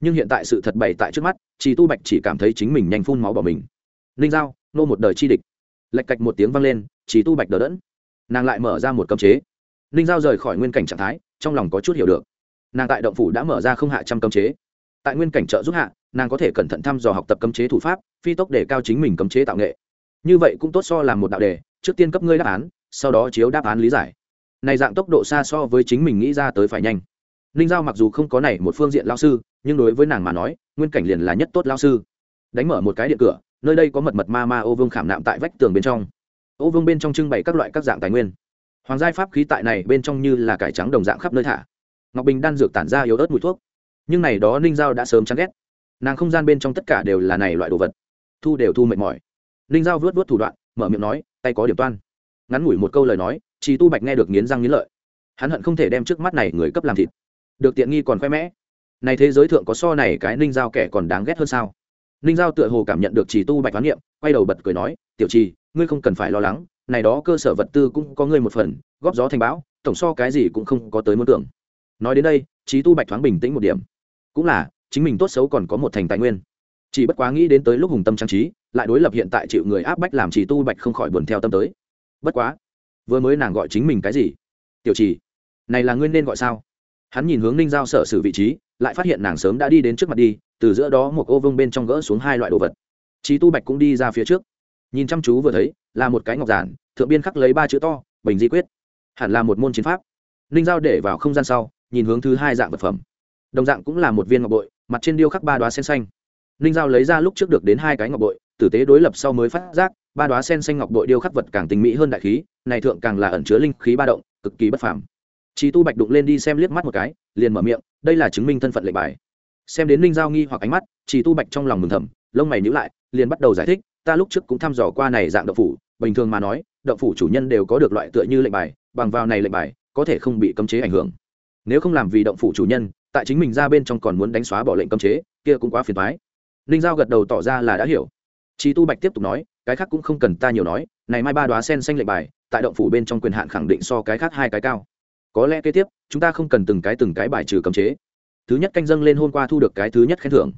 nhưng hiện tại sự thật bày tại trước mắt chỉ tu bạch chỉ cảm thấy chính mình nhanh phun máu bỏ mình. Ninh giao, nô một đời chi địch. Lạch cạch một tiếng vang lên chỉ tu bạch đỡ đẫn. Nàng lại mở ra một cấm chế. Ninh giao rời khỏi nguyên cảnh trạng thái, trong lòng có chút hiểu được. Nàng tại động phủ đã mở ra không hạ trăm cấm chế. Tại nguyên cảnh trợ giúp hạ, nàng có thể cẩn thận thăm dò học tập cấm chế thủ pháp, phi tốc để cao chính mình cấm chế tạo nghệ. Như vậy cũng tốt so làm một đạo đề, trước tiên cấp ngươi đáp án, sau đó chiếu đáp án lý giải. Này dạng tốc độ xa so với chính mình nghĩ ra tới phải nhanh ninh giao mặc dù không có này một phương diện lao sư, nhưng đối với nàng mà nói, nguyên cảnh liền là nhất tốt lao sư. Đánh mở một cái điện cửa, nơi đây có mật mật ma ma ô vương khảm nạm tại vách tường bên trong. Ô vương bên trong trưng bày các loại các dạng tài nguyên. Hoàng giai pháp khí tại này bên trong như là cải trắng đồng dạng khắp nơi thả. Ngọc bình đan dược tản ra yếu ớt mùi thuốc. Nhưng này đó ninh giao đã sớm chán ghét. Nàng không gian bên trong tất cả đều là này loại đồ vật. Thu đều thu mệt mỏi. Ninh giao vớt vớt thủ đoạn, mở miệng nói, tay có điểm toan. Ngắn ngủi một câu lời nói chỉ tu bạch nghe được nghiến răng nghiến lợi. Hắn hận không thể đem trước mắt này người cấp làm thịt được tiện nghi còn khoe mẽ. Này thế giới thượng có so này cái ninh giao kẻ còn đáng ghét hơn sao? Ninh giao tựa hồ cảm nhận được chỉ tu bạch hoán niệm, quay đầu bật cười nói, tiểu trì, ngươi không cần phải lo lắng, này đó cơ sở vật tư cũng có ngươi một phần, góp gió thành bão, tổng so cái gì cũng không có tới muốn tưởng. Nói đến đây trí tu bạch thoáng bình tĩnh một điểm. Cũng là, chính mình tốt xấu còn có một thành tài nguyên. Chỉ bất quá nghĩ đến tới lúc hùng tâm trang trí, lại đối lập hiện tại chịu người áp bách làm chỉ tu bạch không khỏi buồn theo tâm tới. Bất quá, vừa mới nàng gọi chính mình cái gì? Tiểu trì, này là ngươi nên gọi sao? Hắn nhìn hướng ninh giao sở xử vị trí, lại phát hiện nàng sớm đã đi đến trước mặt đi, từ giữa đó một ô vương bên trong gỡ xuống hai loại đồ vật. Trí tu bạch cũng đi ra phía trước. Nhìn chăm chú vừa thấy, là một cái ngọc giản, thượng biên khắc lấy ba chữ to, bình di quyết. Hẳn là một môn chiến pháp. Ninh giao để vào không gian sau, nhìn hướng thứ hai dạng vật phẩm. Đồng dạng cũng là một viên ngọc bội, mặt trên điêu khắc ba đoá sen xanh. Ninh giao lấy ra lúc trước được đến hai cái ngọc bội, tử tế đối lập sau mới phát giác, ba đoá sen xanh ngọc bội điêu khắc vật càng tình mỹ hơn đại khí, này thượng càng là ẩn chứa linh khí ba động, cực kỳ bất phàm. Chí Tu Bạch đụng lên đi xem liếc mắt một cái, liền mở miệng, đây là chứng minh thân phận lệnh bài. Xem đến Ninh Giao nghi hoặc ánh mắt, Chí Tu Bạch trong lòng mừng thầm, lông mày nhíu lại, liền bắt đầu giải thích, ta lúc trước cũng thăm dò qua này dạng động phủ, bình thường mà nói, động phủ chủ nhân đều có được loại tựa như lệnh bài, bằng vào này lệnh bài, có thể không bị cấm chế ảnh hưởng. Nếu không làm vì động phủ chủ nhân, tại chính mình ra bên trong còn muốn đánh xóa bỏ lệnh cấm chế, kia cũng quá phiền toái. Ninh Giao gật đầu tỏ ra là đã hiểu. Chí Tu Bạch tiếp tục nói, cái khác cũng không cần ta nhiều nói, này mai ba đóa sen xanh lệnh bài, tại động phủ bên trong quyền hạn khẳng định so cái khác hai cái cao có lẽ kế tiếp, chúng ta không cần từng cái từng cái bài trừ cấm chế. Thứ nhất canh dâng lên hôm qua thu được cái thứ nhất khen thưởng.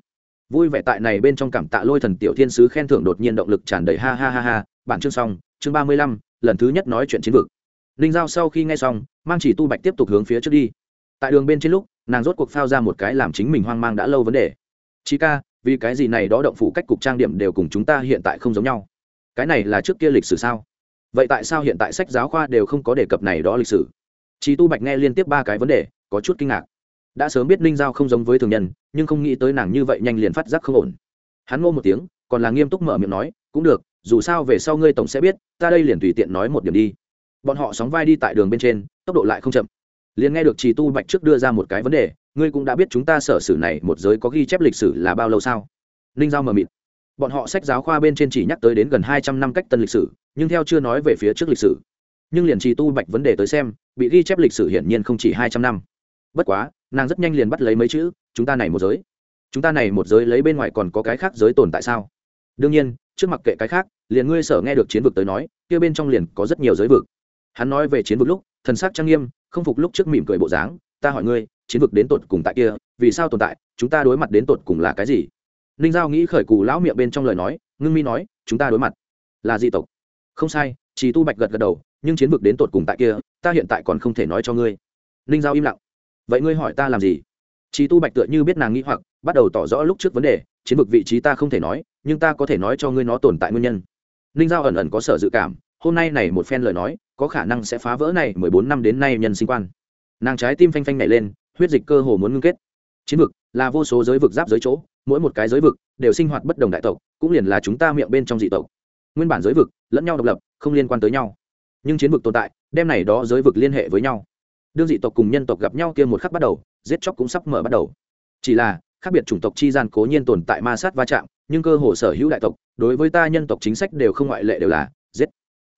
Vui vẻ tại này bên trong cảm tạ lôi thần tiểu thiên sứ khen thưởng đột nhiên động lực tràn đầy, ha ha ha ha bản chương xong, chương ba mươi lăm, lần thứ nhất nói chuyện chiến vực. Ninh giao sau khi nghe xong, mang chỉ tu bạch tiếp tục hướng phía trước đi. Tại đường bên trên lúc, nàng rốt cuộc phao ra một cái làm chính mình hoang mang đã lâu vấn đề. Chị ca, vì cái gì này đó động phủ cách cục trang điểm đều cùng chúng ta hiện tại không giống nhau? Cái này là trước kia lịch sử sao? Vậy tại sao hiện tại sách giáo khoa đều không có đề cập này đó lịch sử? Chí Tu Bạch nghe liên tiếp ba cái vấn đề, có chút kinh ngạc. Đã sớm biết Ninh Giao không giống với thường nhân, nhưng không nghĩ tới nàng như vậy nhanh liền phát giác không ổn. Hắn ngô một tiếng, còn là nghiêm túc mở miệng nói, cũng được, dù sao về sau ngươi tổng sẽ biết, ta đây liền tùy tiện nói một điểm đi. Bọn họ sóng vai đi tại đường bên trên, tốc độ lại không chậm. Liền nghe được Chí Tu Bạch trước đưa ra một cái vấn đề, ngươi cũng đã biết chúng ta sở sử này một giới có ghi chép lịch sử là bao lâu sao? Ninh Giao mở miệng. Bọn họ sách giáo khoa bên trên chỉ nhắc tới đến gần hai trăm năm cách tân lịch sử, nhưng theo chưa nói về phía trước lịch sử nhưng liền trì tu bạch vấn đề tới xem, bị ghi chép lịch sử hiển nhiên không chỉ hai trăm năm. Bất quá, nàng rất nhanh liền bắt lấy mấy chữ, chúng ta này một giới. Chúng ta này một giới lấy bên ngoài còn có cái khác giới tồn tại sao? Đương nhiên, trước mặt kệ cái khác, liền ngươi sở nghe được chiến vực tới nói, kia bên trong liền có rất nhiều giới vực. Hắn nói về chiến vực lúc, thần sắc trang nghiêm, không phục lúc trước mỉm cười bộ dáng, ta hỏi ngươi, chiến vực đến tột cùng tại kia, vì sao tồn tại? Chúng ta đối mặt đến tột cùng là cái gì? Ninh giao nghĩ khởi cù lão miệng bên trong lời nói, ngưng mi nói, chúng ta đối mặt là dị tộc. Không sai. Chỉ tu bạch gật gật đầu nhưng chiến vực đến tột cùng tại kia ta hiện tại còn không thể nói cho ngươi ninh giao im lặng vậy ngươi hỏi ta làm gì Chí Tu Bạch tựa như biết nàng nghĩ hoặc, bắt đầu tỏ rõ lúc trước vấn đề, chiến vực vị trí ta không thể nói, nhưng ta có thể nói cho ngươi nó tồn tại nguyên nhân. Ninh Giao ẩn ẩn có sở dự cảm, hôm nay này một phen lời nói, có khả năng sẽ phá vỡ này mười bốn năm đến nay nhân sinh quan. Nàng trái tim phanh phanh nhảy lên, huyết dịch cơ hồ muốn ngưng kết. Chiến vực là vô số giới vực giáp giới chỗ, mỗi một cái giới vực đều sinh hoạt bất đồng đại tộc, cũng liền là chúng ta miệng bên trong dị tộc. Nguyên bản giới vực lẫn nhau độc lập, không liên quan tới nhau nhưng chiến vực tồn tại, đem này đó giới vực liên hệ với nhau. Đương dị tộc cùng nhân tộc gặp nhau kia một khắc bắt đầu, giết chóc cũng sắp mở bắt đầu. Chỉ là, khác biệt chủng tộc chi gian cố nhiên tồn tại ma sát va chạm, nhưng cơ hồ sở hữu đại tộc, đối với ta nhân tộc chính sách đều không ngoại lệ đều là, giết.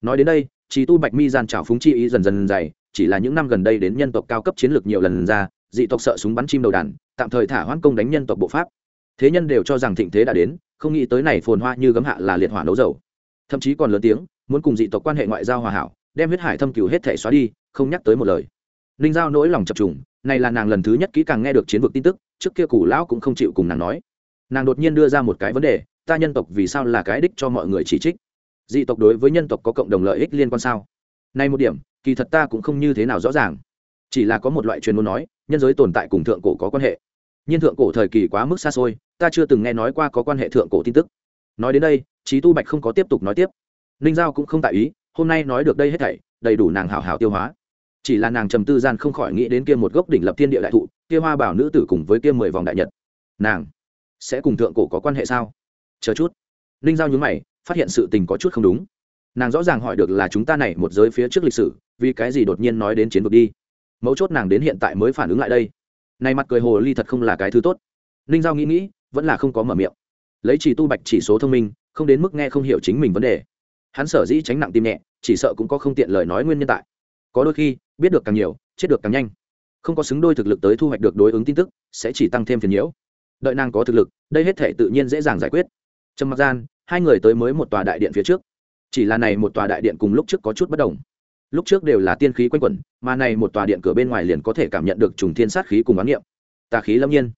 Nói đến đây chỉ tu bạch mi gian trào phúng chi ý dần dần dày, chỉ là những năm gần đây đến nhân tộc cao cấp chiến lược nhiều lần ra, dị tộc sợ súng bắn chim đầu đàn, tạm thời thả hoãn công đánh nhân tộc bộ pháp. Thế nhân đều cho rằng thịnh thế đã đến, không nghĩ tới này phồn hoa như gấm hạ là liệt hỏa nấu dầu. Thậm chí còn lớn tiếng muốn cùng dị tộc quan hệ ngoại giao hòa hảo, đem huyết hải thâm cửu hết thể xóa đi, không nhắc tới một lời. Ninh giao nỗi lòng chập trùng, này là nàng lần thứ nhất kỹ càng nghe được chiến vực tin tức, trước kia củ lão cũng không chịu cùng nàng nói. Nàng đột nhiên đưa ra một cái vấn đề, ta nhân tộc vì sao là cái đích cho mọi người chỉ trích? Dị tộc đối với nhân tộc có cộng đồng lợi ích liên quan sao? Nay một điểm, kỳ thật ta cũng không như thế nào rõ ràng. Chỉ là có một loại truyền muốn nói, nhân giới tồn tại cùng thượng cổ có quan hệ. Nhiên thượng cổ thời kỳ quá mức xa xôi, ta chưa từng nghe nói qua có quan hệ thượng cổ tin tức. Nói đến đây trí tu bạch không có tiếp tục nói tiếp ninh giao cũng không tại ý, hôm nay nói được đây hết thảy, đầy đủ nàng hảo hảo tiêu hóa. Chỉ là nàng trầm tư gian không khỏi nghĩ đến kia một gốc đỉnh lập thiên địa đại thụ, kia hoa bảo nữ tử cùng với kia mười vòng đại nhật. Nàng sẽ cùng thượng cổ có quan hệ sao? Chờ chút. Ninh giao nhún mày, phát hiện sự tình có chút không đúng. Nàng rõ ràng hỏi được là chúng ta này một giới phía trước lịch sử, vì cái gì đột nhiên nói đến chiến vực đi. Mấu chốt nàng đến hiện tại mới phản ứng lại đây. Nay mặt cười hồ ly thật không là cái thứ tốt. Ninh giao nghĩ nghĩ, vẫn là không có mở miệng. Lấy chỉ tu bạch chỉ số thông minh, không đến mức nghe không hiểu chính mình vấn đề hắn sở dĩ tránh nặng tim nhẹ, chỉ sợ cũng có không tiện lời nói nguyên nhân tại. Có đôi khi, biết được càng nhiều, chết được càng nhanh. Không có xứng đôi thực lực tới thu hoạch được đối ứng tin tức, sẽ chỉ tăng thêm phiền nhiễu. Đợi nàng có thực lực, đây hết thể tự nhiên dễ dàng giải quyết. Trầm mặc gian, hai người tới mới một tòa đại điện phía trước. Chỉ là này một tòa đại điện cùng lúc trước có chút bất đồng. Lúc trước đều là tiên khí quanh quẩn, mà này một tòa điện cửa bên ngoài liền có thể cảm nhận được trùng thiên sát khí cùng bán niệm. Tà khí lâm nhiên.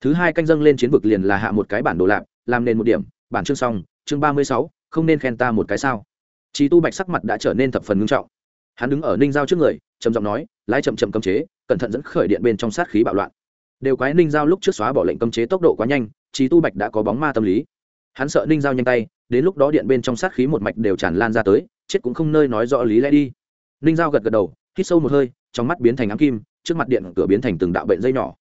Thứ hai canh dâng lên chiến vực liền là hạ một cái bản đồ lạp làm nên một điểm. Bản chương xong, chương ba mươi sáu không nên khen ta một cái sao Chí Tu Bạch sắc mặt đã trở nên thập phần nghiêm trọng. Hắn đứng ở Ninh Giao trước người, trầm giọng nói, lái chậm chậm cấm chế, cẩn thận dẫn khởi điện bên trong sát khí bạo loạn. Đều quái Ninh Giao lúc trước xóa bỏ lệnh cấm chế tốc độ quá nhanh, Chí Tu Bạch đã có bóng ma tâm lý. Hắn sợ Ninh Giao nhanh tay, đến lúc đó điện bên trong sát khí một mạch đều tràn lan ra tới, chết cũng không nơi nói rõ lý lẽ đi. Ninh Giao gật gật đầu, hít sâu một hơi, trong mắt biến thành ám kim, trước mặt điện cửa biến thành từng đạo bệnh dây nhỏ.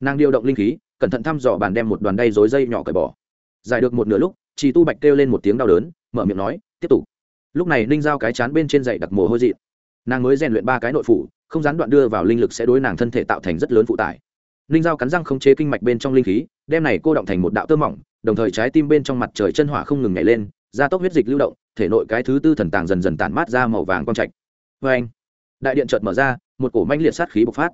Nàng điều động linh khí, cẩn thận thăm dò bàn đem một đoàn đay rối dây nhỏ cởi bỏ. Giải được một nửa lúc, chị Tu Bạch kêu lên một tiếng đau đớn, mở miệng nói, tiếp tục. Lúc này ninh giao cái chán bên trên dậy đặc mồ hôi dị nàng mới rèn luyện ba cái nội phủ không gián đoạn đưa vào linh lực sẽ đối nàng thân thể tạo thành rất lớn phụ tải. Ninh giao cắn răng không chế kinh mạch bên trong linh khí đem này cô động thành một đạo tơ mỏng đồng thời trái tim bên trong mặt trời chân hỏa không ngừng nhảy lên gia tốc huyết dịch lưu động thể nội cái thứ tư thần tàng dần dần tản mát ra màu vàng quang trạch. Vê anh đại điện chợt mở ra một cổ manh liệt sát khí bộc phát.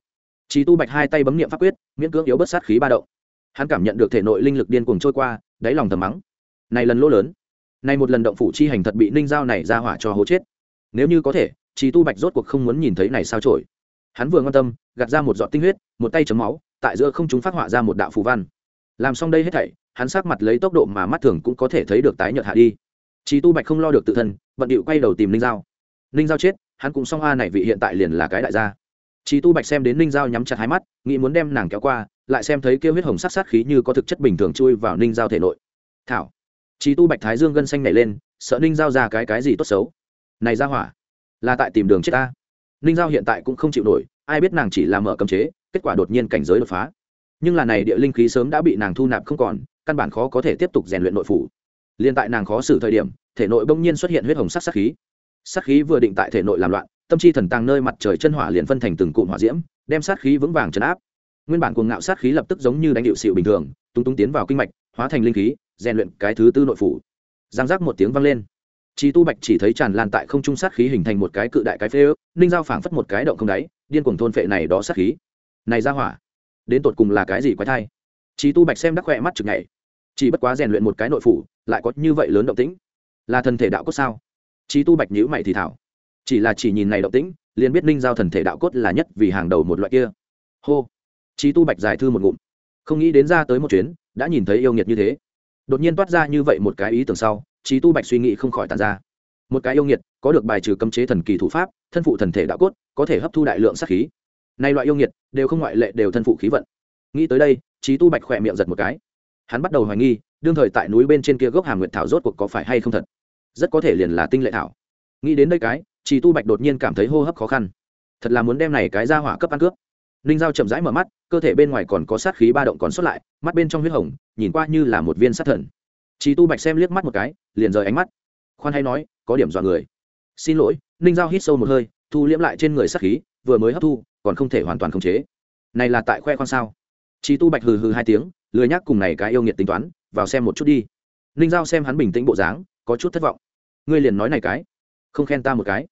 Chí tu bạch hai tay bấm niệm pháp quyết miễn cưỡng yếu bớt sát khí ba động. Hắn cảm nhận được thể nội linh lực điên cuồng trôi qua đáy lòng thầm mắng này lần lỗ lớn. Này một lần động phủ chi hành thật bị ninh giao này ra hỏa cho hố chết. Nếu như có thể chỉ tu bạch rốt cuộc không muốn nhìn thấy này sao trổi hắn vừa quan tâm, gạt ra một giọt tinh huyết, một tay chấm máu, tại giữa không chúng phát họa ra một đạo phù văn. Làm xong đây hết thảy, hắn sát mặt lấy tốc độ mà mắt thường cũng có thể thấy được tái nhợt hạ đi. Chỉ tu bạch không lo được tự thân vận điệu quay đầu tìm ninh giao. Ninh giao chết, hắn cũng xong a này vị hiện tại liền là cái đại gia. Chỉ tu bạch xem đến ninh giao nhắm chặt hai mắt, nghĩ muốn đem nàng kéo qua, lại xem thấy kêu huyết hồng sát sát khí như có thực chất bình thường chui vào ninh giao thể nội. Thảo chi tu bạch thái dương gân xanh nảy lên, sợ Ninh Giao ra cái cái gì tốt xấu. Này ra hỏa, là tại tìm đường chết ta. Ninh Giao hiện tại cũng không chịu nổi, ai biết nàng chỉ là mở cấm chế, kết quả đột nhiên cảnh giới đột phá. Nhưng là này địa linh khí sớm đã bị nàng thu nạp không còn, căn bản khó có thể tiếp tục rèn luyện nội phủ. Liên tại nàng khó xử thời điểm, thể nội bỗng nhiên xuất hiện huyết hồng sắc sát khí. Sát khí vừa định tại thể nội làm loạn, tâm chi thần tàng nơi mặt trời chân hỏa liền phân thành từng cụm hỏa diễm, đem sát khí vững vàng trấn áp. Nguyên bản cuồng ngạo sát khí lập tức giống như đánh điệu xỉu bình thường, tung tung tiến vào kinh mạch, hóa thành linh khí, rèn luyện cái thứ tư nội phủ giang giác một tiếng vang lên Chí Tu Bạch chỉ thấy tràn lan tại không trung sát khí hình thành một cái cự đại cái phế ước, Ninh Giao phảng phất một cái động không đáy, điên cuồng thôn phệ này đó sát khí. Này ra hỏa, đến tột cùng là cái gì quái thai? Chí Tu Bạch xem đắc khỏe mắt chực nhảy. Chỉ bất quá rèn luyện một cái nội phủ, lại có như vậy lớn động tĩnh. Là thần thể đạo cốt sao? Chí Tu Bạch nhíu mày thì thảo. Chỉ là chỉ nhìn này động tĩnh, liền biết Ninh Giao thần thể đạo cốt là nhất vì hàng đầu một loại kia. Hô. Chí Tu Bạch giải thư một ngụm. Không nghĩ đến ra tới một chuyến, đã nhìn thấy yêu nghiệt như thế đột nhiên toát ra như vậy một cái ý tưởng sau trí tu bạch suy nghĩ không khỏi tàn ra. Một cái yêu nghiệt, có được bài trừ cấm chế thần kỳ thủ pháp, thân phụ thần thể đạo cốt, có thể hấp thu đại lượng sát khí. Nay loại yêu nghiệt, đều không ngoại lệ, đều thân phụ khí vận. Nghĩ tới đây trí tu bạch khỏe miệng giật một cái. Hắn bắt đầu hoài nghi, đương thời tại núi bên trên kia gốc hàm nguyệt thảo rốt cuộc có phải hay không thật? Rất có thể liền là tinh lệ thảo. Nghĩ đến đây cái trí tu bạch đột nhiên cảm thấy hô hấp khó khăn. Thật là muốn đem này cái ra hỏa cấp ăn cướp ninh giao chậm rãi mở mắt cơ thể bên ngoài còn có sát khí ba động còn xuất lại mắt bên trong huyết hồng nhìn qua như là một viên sát thần Chí Tu Bạch xem liếc mắt một cái, liền rời ánh mắt. Khoan hay nói, có điểm dọa người. Xin lỗi, Ninh Giao hít sâu một hơi, thu liễm lại trên người sát khí, vừa mới hấp thu, còn không thể hoàn toàn khống chế. Này là tại khoe khoang sao? Chí Tu Bạch hừ hừ hai tiếng, lười nhắc cùng này cái yêu nghiệt tính toán, vào xem một chút đi. Ninh Giao xem hắn bình tĩnh bộ dáng, có chút thất vọng. Ngươi liền nói này cái, không khen ta một cái.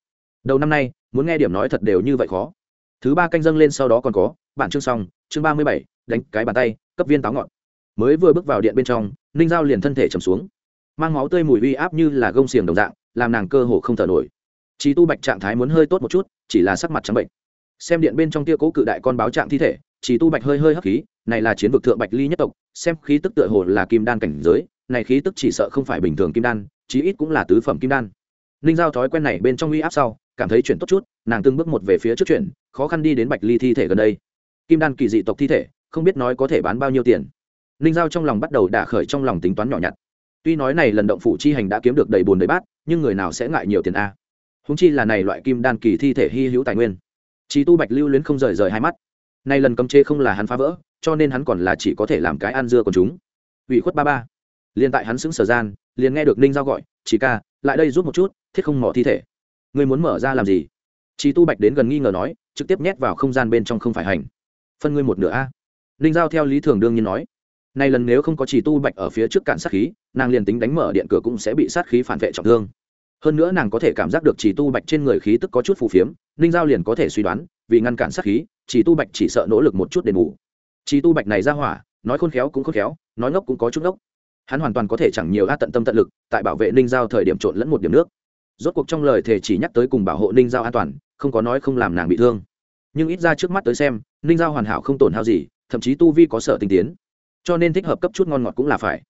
Đầu năm nay, muốn nghe điểm nói thật đều như vậy khó thứ ba canh dâng lên sau đó còn có, bản chương xong, chương ba mươi bảy, đánh cái bàn tay, cấp viên táo ngọn. Mới vừa bước vào điện bên trong, ninh giao liền thân thể trầm xuống. Mang máu tươi mùi uy áp như là gông xiềng đồng dạng, làm nàng cơ hồ không thở nổi. Chí tu bạch trạng thái muốn hơi tốt một chút, chỉ là sắc mặt trắng bệnh. Xem điện bên trong tia cố cự đại con báo trạng thi thể Chí tu bạch hơi hơi hấp khí, này là chiến vực thượng bạch ly nhất tộc, xem khí tức tựa hồ là kim đan cảnh giới, này khí tức chỉ sợ không phải bình thường kim đan, chí ít cũng là tứ phẩm kim đan ninh giao thói quen này bên trong uy áp sau, cảm thấy chuyển tốt chút, nàng từng bước một về phía trước chuyển, khó khăn đi đến bạch ly thi thể gần đây. Kim đan kỳ dị tộc thi thể, không biết nói có thể bán bao nhiêu tiền. Ninh giao trong lòng bắt đầu đả khởi trong lòng tính toán nhỏ nhặt. Tuy nói này lần động phủ chi hành đã kiếm được đầy bùn đầy bát, nhưng người nào sẽ ngại nhiều tiền a? Húng chi là này loại kim đan kỳ thi thể hy hữu tài nguyên. Chỉ tu bạch lưu luyến không rời rời hai mắt. Nay lần cấm chế không là hắn phá vỡ, cho nên hắn còn là chỉ có thể làm cái ăn dưa của chúng. Ủy khuất ba ba. Liền tại hắn xứng sở gian, liền nghe được ninh giao gọi, chỉ ca, lại đây giúp một chút thiết không mỏ thi thể. Ngươi muốn mở ra làm gì? Chị tu bạch đến gần nghi ngờ nói, trực tiếp nhét vào không gian bên trong không phải hành. Phân ngươi một nửa a. Ninh giao theo lý thường đương nhiên nói, nay lần nếu không có chỉ tu bạch ở phía trước cản sát khí, nàng liền tính đánh mở điện cửa cũng sẽ bị sát khí phản vệ trọng thương. Hơn nữa nàng có thể cảm giác được chỉ tu bạch trên người khí tức có chút phù phiếm, ninh giao liền có thể suy đoán, vì ngăn cản sát khí chỉ tu bạch chỉ sợ nỗ lực một chút để ngủ. Chỉ tu bạch này ra hỏa, nói khôn khéo cũng khôn khéo, nói ngốc cũng có chút ngốc. Hắn hoàn toàn có thể chẳng nhiều a tận tâm tận lực, tại bảo vệ ninh giao thời điểm trộn lẫn một điểm nước rốt cuộc trong lời thề chỉ nhắc tới cùng bảo hộ ninh giao an toàn, không có nói không làm nàng bị thương. Nhưng ít ra trước mắt tới xem, ninh giao hoàn hảo không tổn hao gì, thậm chí tu vi có sợ tinh tiến. Cho nên thích hợp cấp chút ngon ngọt cũng là phải.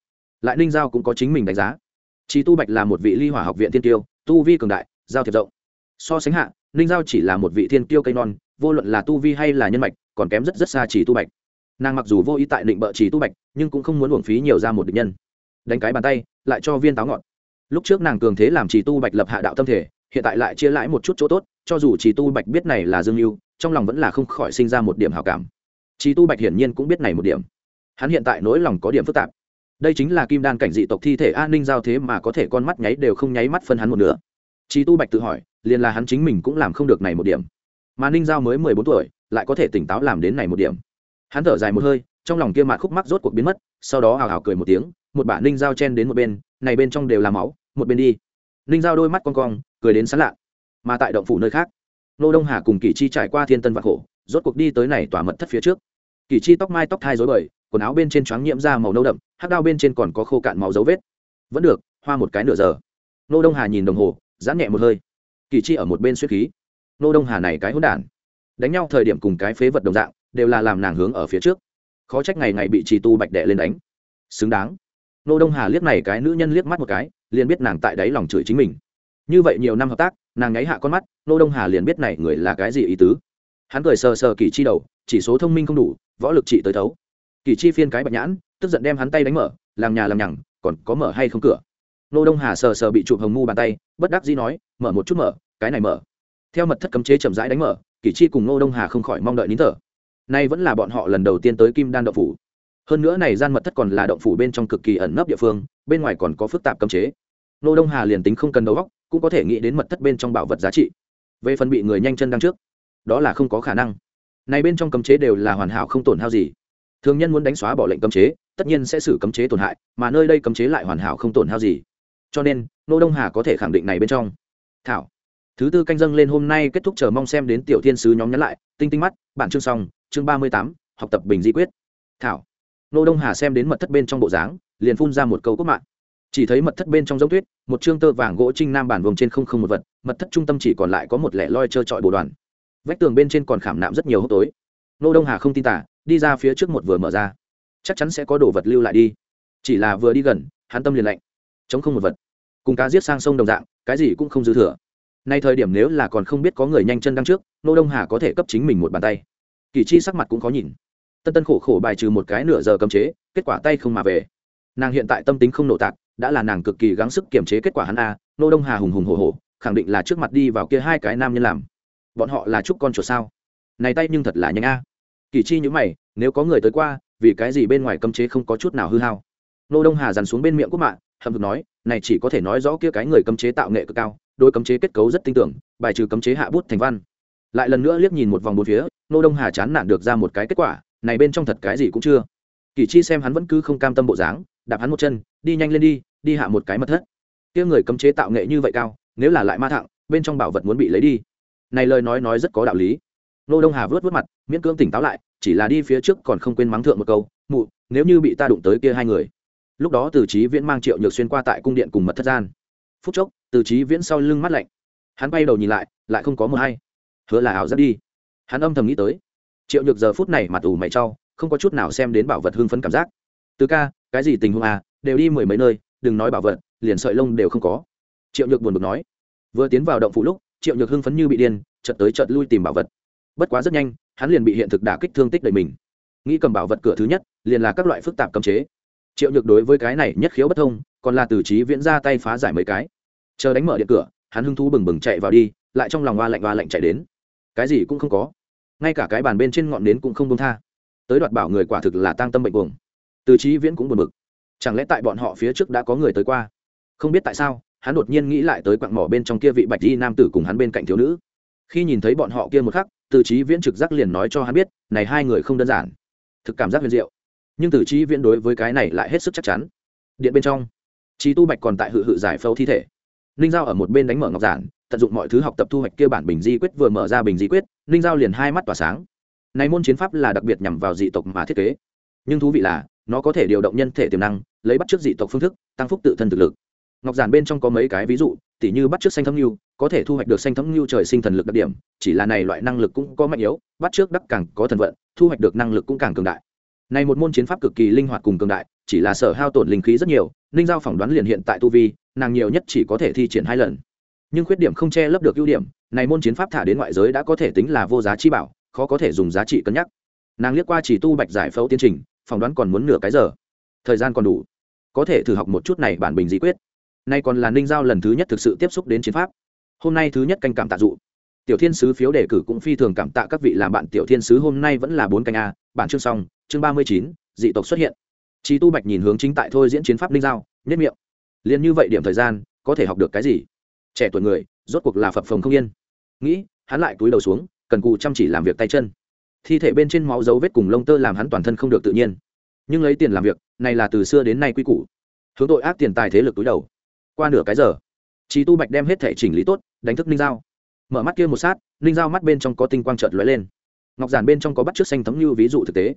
Lại ninh giao cũng có chính mình đánh giá. Chỉ tu bạch là một vị ly hỏa học viện thiên tiêu tu vi cường đại, giao thiệp rộng. So sánh hạ, ninh giao chỉ là một vị thiên tiêu cây non, vô luận là tu vi hay là nhân mạch, còn kém rất rất xa chỉ tu bạch. Nàng mặc dù vô ý tại định bợ chỉ tu bạch, nhưng cũng không muốn uổng phí nhiều ra một địch nhân. Đánh cái bàn tay, lại cho viên táo ngọt lúc trước nàng cường thế làm trì tu bạch lập hạ đạo tâm thể, hiện tại lại chia lãi một chút chỗ tốt, cho dù trì tu bạch biết này là dương mưu trong lòng vẫn là không khỏi sinh ra một điểm hảo cảm. Trì tu bạch hiển nhiên cũng biết này một điểm. Hắn hiện tại nỗi lòng có điểm phức tạp. Đây chính là kim đan cảnh dị tộc thi thể an ninh giao thế mà có thể con mắt nháy đều không nháy mắt phân hắn một nửa. Trì tu bạch tự hỏi, liền là hắn chính mình cũng làm không được này một điểm. Mà ninh giao mới mười bốn tuổi, lại có thể tỉnh táo làm đến này một điểm. Hắn thở dài một hơi, trong lòng kia mạt khúc mắc rốt cuộc biến mất, sau đó hào hào cười một tiếng, một bả ninh dao chen đến một bên này bên trong đều là máu, một bên đi. Ninh giao đôi mắt con cong, cười đến sán lạ. Mà tại động phủ nơi khác, nô đông hà cùng kỳ chi trải qua thiên tân vạn khổ, rốt cuộc đi tới này tỏa mật thất phía trước. Kỳ chi tóc mai tóc thai rối bời, quần áo bên trên choáng nhiễm ra màu nâu đậm hát đao bên trên còn có khô cạn máu dấu vết. Vẫn được, hoa một cái nửa giờ. Nô đông hà nhìn đồng hồ, giãn nhẹ một hơi. Kỳ chi ở một bên suýt khí. Nô đông hà này cái hỗn đản. Đánh nhau thời điểm cùng cái phế vật đồng dạng, đều là làm nàng hướng ở phía trước. Khó trách ngày ngày bị trì tu bạch đệ lên đánh. Xứng đáng nô đông hà liếc này cái nữ nhân liếc mắt một cái, liền biết nàng tại đáy lòng chửi chính mình. Như vậy nhiều năm hợp tác, nàng nháy hạ con mắt, nô đông hà liền biết này người là cái gì ý tứ. Hắn cười sờ sờ kỳ chi đầu, chỉ số thông minh không đủ, võ lực trị tới thấu. Kỳ chi phiên cái bạch nhãn, tức giận đem hắn tay đánh mở làm nhà làm nhằng, còn có mở hay không cửa? Nô đông hà sờ sờ bị chụp hồng mu bàn tay, bất đắc dĩ nói, mở một chút mở, cái này mở. Theo mật thất cấm chế chậm rãi đánh mở kỳ chi cùng nô đông hà không khỏi mong đợi nín thở. Nay vẫn là bọn họ lần đầu tiên tới kim đan đậu phủ hơn nữa này gian mật thất còn là động phủ bên trong cực kỳ ẩn nấp địa phương, bên ngoài còn có phức tạp cấm chế. Nô đông hà liền tính không cần đầu góc cũng có thể nghĩ đến mật thất bên trong bảo vật giá trị. Về phần bị người nhanh chân đăng trước, đó là không có khả năng. Này bên trong cấm chế đều là hoàn hảo không tổn hao gì. Thường nhân muốn đánh xóa bỏ lệnh cấm chế, tất nhiên sẽ xử cấm chế tổn hại, mà nơi đây cấm chế lại hoàn hảo không tổn hao gì. Cho nên, nô đông hà có thể khẳng định này bên trong. Thảo. Thứ tư canh dâng lên hôm nay kết thúc chờ mong xem đến tiểu thiên sứ nhóm nhắn lại, tinh tinh mắt, bản chương xong, chương ba mươi tám, học tập bình di quyết. Thảo nô đông hà xem đến mật thất bên trong bộ dáng, liền phun ra một câu cốt mạng. Chỉ thấy mật thất bên trong giống tuyết, một chương tơ vàng gỗ trinh nam bản vùng trên không không một vật, mật thất trung tâm chỉ còn lại có một lẻ loi trơ trọi bồ đoàn. Vách tường bên trên còn khảm nạm rất nhiều hốc tối. Nô đông hà không tin tả, đi ra phía trước một vừa mở ra. Chắc chắn sẽ có đồ vật lưu lại đi. Chỉ là vừa đi gần, hắn tâm liền lạnh. Chống không một vật. Cùng cá giết sang sông đồng dạng, cái gì cũng không dư thừa. Nay thời điểm nếu là còn không biết có người nhanh chân đăng trước, nô đông hà có thể cấp chính mình một bàn tay. Kỳ chi sắc mặt cũng khó nhìn tân tân khổ khổ bài trừ một cái nửa giờ cấm chế, kết quả tay không mà về. Nàng hiện tại tâm tính không nổ tạc, đã là nàng cực kỳ gắng sức kiềm chế kết quả hắn a, nô đông hà hùng hùng hổ hổ, khẳng định là trước mặt đi vào kia hai cái nam nhân làm. Bọn họ là chúc con chuột sao? Này tay nhưng thật là nhanh a. Kỳ chi nhữ mày, nếu có người tới qua, vì cái gì bên ngoài cấm chế không có chút nào hư hao? Nô đông hà dằn xuống bên miệng quốc mạng hầm vực nói, này chỉ có thể nói rõ kia cái người cấm chế tạo nghệ cực cao đôi cấm chế kết cấu rất tinh tưởng, bài trừ cấm chế hạ bút thành văn. Lại lần nữa liếc nhìn một vòng bốn phía, nô đông hà chán nản được ra một cái kết quả này bên trong thật cái gì cũng chưa. Kỳ chi xem hắn vẫn cứ không cam tâm bộ dáng, đạp hắn một chân, đi nhanh lên đi đi hạ một cái mật thất. Kia người cấm chế tạo nghệ như vậy cao, nếu là lại ma thẳng, bên trong bảo vật muốn bị lấy đi. Này lời nói nói rất có đạo lý. Nô đông hà vớt vớt mặt, miễn cưỡng tỉnh táo lại, chỉ là đi phía trước còn không quên mắng thượng một câu, mụ, nếu như bị ta đụng tới kia hai người. Lúc đó từ trí viễn mang triệu nhược xuyên qua tại cung điện cùng mật thất gian. Phút chốc, từ trí viễn sau lưng mắt lạnh. Hắn bay đầu nhìn lại lại không có mờ hay hứa là ảo giác đi. Hắn âm thầm nghĩ tới triệu nhược giờ phút này mặt ủ mày trau không có chút nào xem đến bảo vật hưng phấn cảm giác. Từ ca, cái gì tình huống à? Đều đi mười mấy nơi, đừng nói bảo vật, liền sợi lông đều không có. Triệu nhược buồn bực nói. Vừa tiến vào động phủ lúc, triệu nhược hưng phấn như bị điên, chợt tới chợt lui tìm bảo vật. Bất quá rất nhanh, hắn liền bị hiện thực đả kích thương tích đầy mình. Nghĩ cầm bảo vật cửa thứ nhất, liền là các loại phức tạp cấm chế. Triệu nhược đối với cái này nhất khiếu bất thông, còn là từ trí viễn ra tay phá giải mấy cái. Chờ đánh mở điện cửa, hắn hưng thú bừng bừng chạy vào đi, lại trong lòng hoa lạnh hoa lạnh chạy đến. Cái gì cũng không có ngay cả cái bàn bên trên ngọn nến cũng không buông tha. Tới đoạt bảo người quả thực là tang tâm bệnh cuồng. Từ trí viễn cũng buồn bực. Chẳng lẽ tại bọn họ phía trước đã có người tới qua? Không biết tại sao, hắn đột nhiên nghĩ lại tới quặng mỏ bên trong kia vị bạch di nam tử cùng hắn bên cạnh thiếu nữ. Khi nhìn thấy bọn họ kia một khắc, từ trí viễn trực giác liền nói cho hắn biết, này hai người không đơn giản. Thực cảm giác huyền diệu. Nhưng từ trí viễn đối với cái này lại hết sức chắc chắn. Điện bên trong trí tu bạch còn tại hự hự giải phẫu thi thể. Ninh giao ở một bên đánh mở ngọc giản tận dụng mọi thứ học tập thu hoạch kia bản bình di quyết vừa mở ra bình di quyết, ninh giao liền hai mắt tỏa sáng. Này môn chiến pháp là đặc biệt nhằm vào dị tộc mà thiết kế. Nhưng thú vị là, nó có thể điều động nhân thể tiềm năng, lấy bắt chước dị tộc phương thức, tăng phúc tự thân thực lực. Ngọc giản bên trong có mấy cái ví dụ, tỉ như bắt chước xanh thấm lưu có thể thu hoạch được xanh thấm lưu trời sinh thần lực đặc điểm, chỉ là này loại năng lực cũng có mạnh yếu, bắt trước đắc càng có thần vận, thu hoạch được năng lực cũng càng cường đại. Này một môn chiến pháp cực kỳ linh hoạt cùng cường đại, chỉ là sở hao tổn linh khí rất nhiều, ninh giao phỏng đoán liền hiện tại tu vi, nàng nhiều nhất chỉ có thể thi triển hai lần nhưng khuyết điểm không che lấp được ưu điểm này môn chiến pháp thả đến ngoại giới đã có thể tính là vô giá chi bảo khó có thể dùng giá trị cân nhắc. Nàng liếc qua chỉ tu bạch giải phẫu tiến trình phỏng đoán còn muốn nửa cái giờ. Thời gian còn đủ. Có thể thử học một chút này bản bình dị quyết. Nay còn là ninh giao lần thứ nhất thực sự tiếp xúc đến chiến pháp. Hôm nay thứ nhất canh cảm tạ dụ. Tiểu thiên sứ phiếu đề cử cũng phi thường cảm tạ các vị làm bạn tiểu thiên sứ hôm nay vẫn là bốn canh a bản chương xong chương ba mươi chín dị tộc xuất hiện. Chỉ Tu Bạch nhìn hướng chính tại thôi diễn chiến pháp linh giao, nhất miệng. Liên như vậy điểm thời gian, có thể học được cái gì? Trẻ tuổi người, rốt cuộc là phập phồng không yên. Nghĩ, hắn lại cúi đầu xuống, cần cù chăm chỉ làm việc tay chân. Thi thể bên trên máu dấu vết cùng lông tơ làm hắn toàn thân không được tự nhiên. Nhưng lấy tiền làm việc, này là từ xưa đến nay quy củ. Hướng tội ác tiền tài thế lực túi đầu. Qua nửa cái giờ, trí Tu Bạch đem hết thể chỉnh lý tốt, đánh thức Ninh dao. Mở mắt kia một sát, Ninh dao mắt bên trong có tinh quang chợt lóe lên. Ngọc giản bên trong có bắt trước xanh thấm như ví dụ thực tế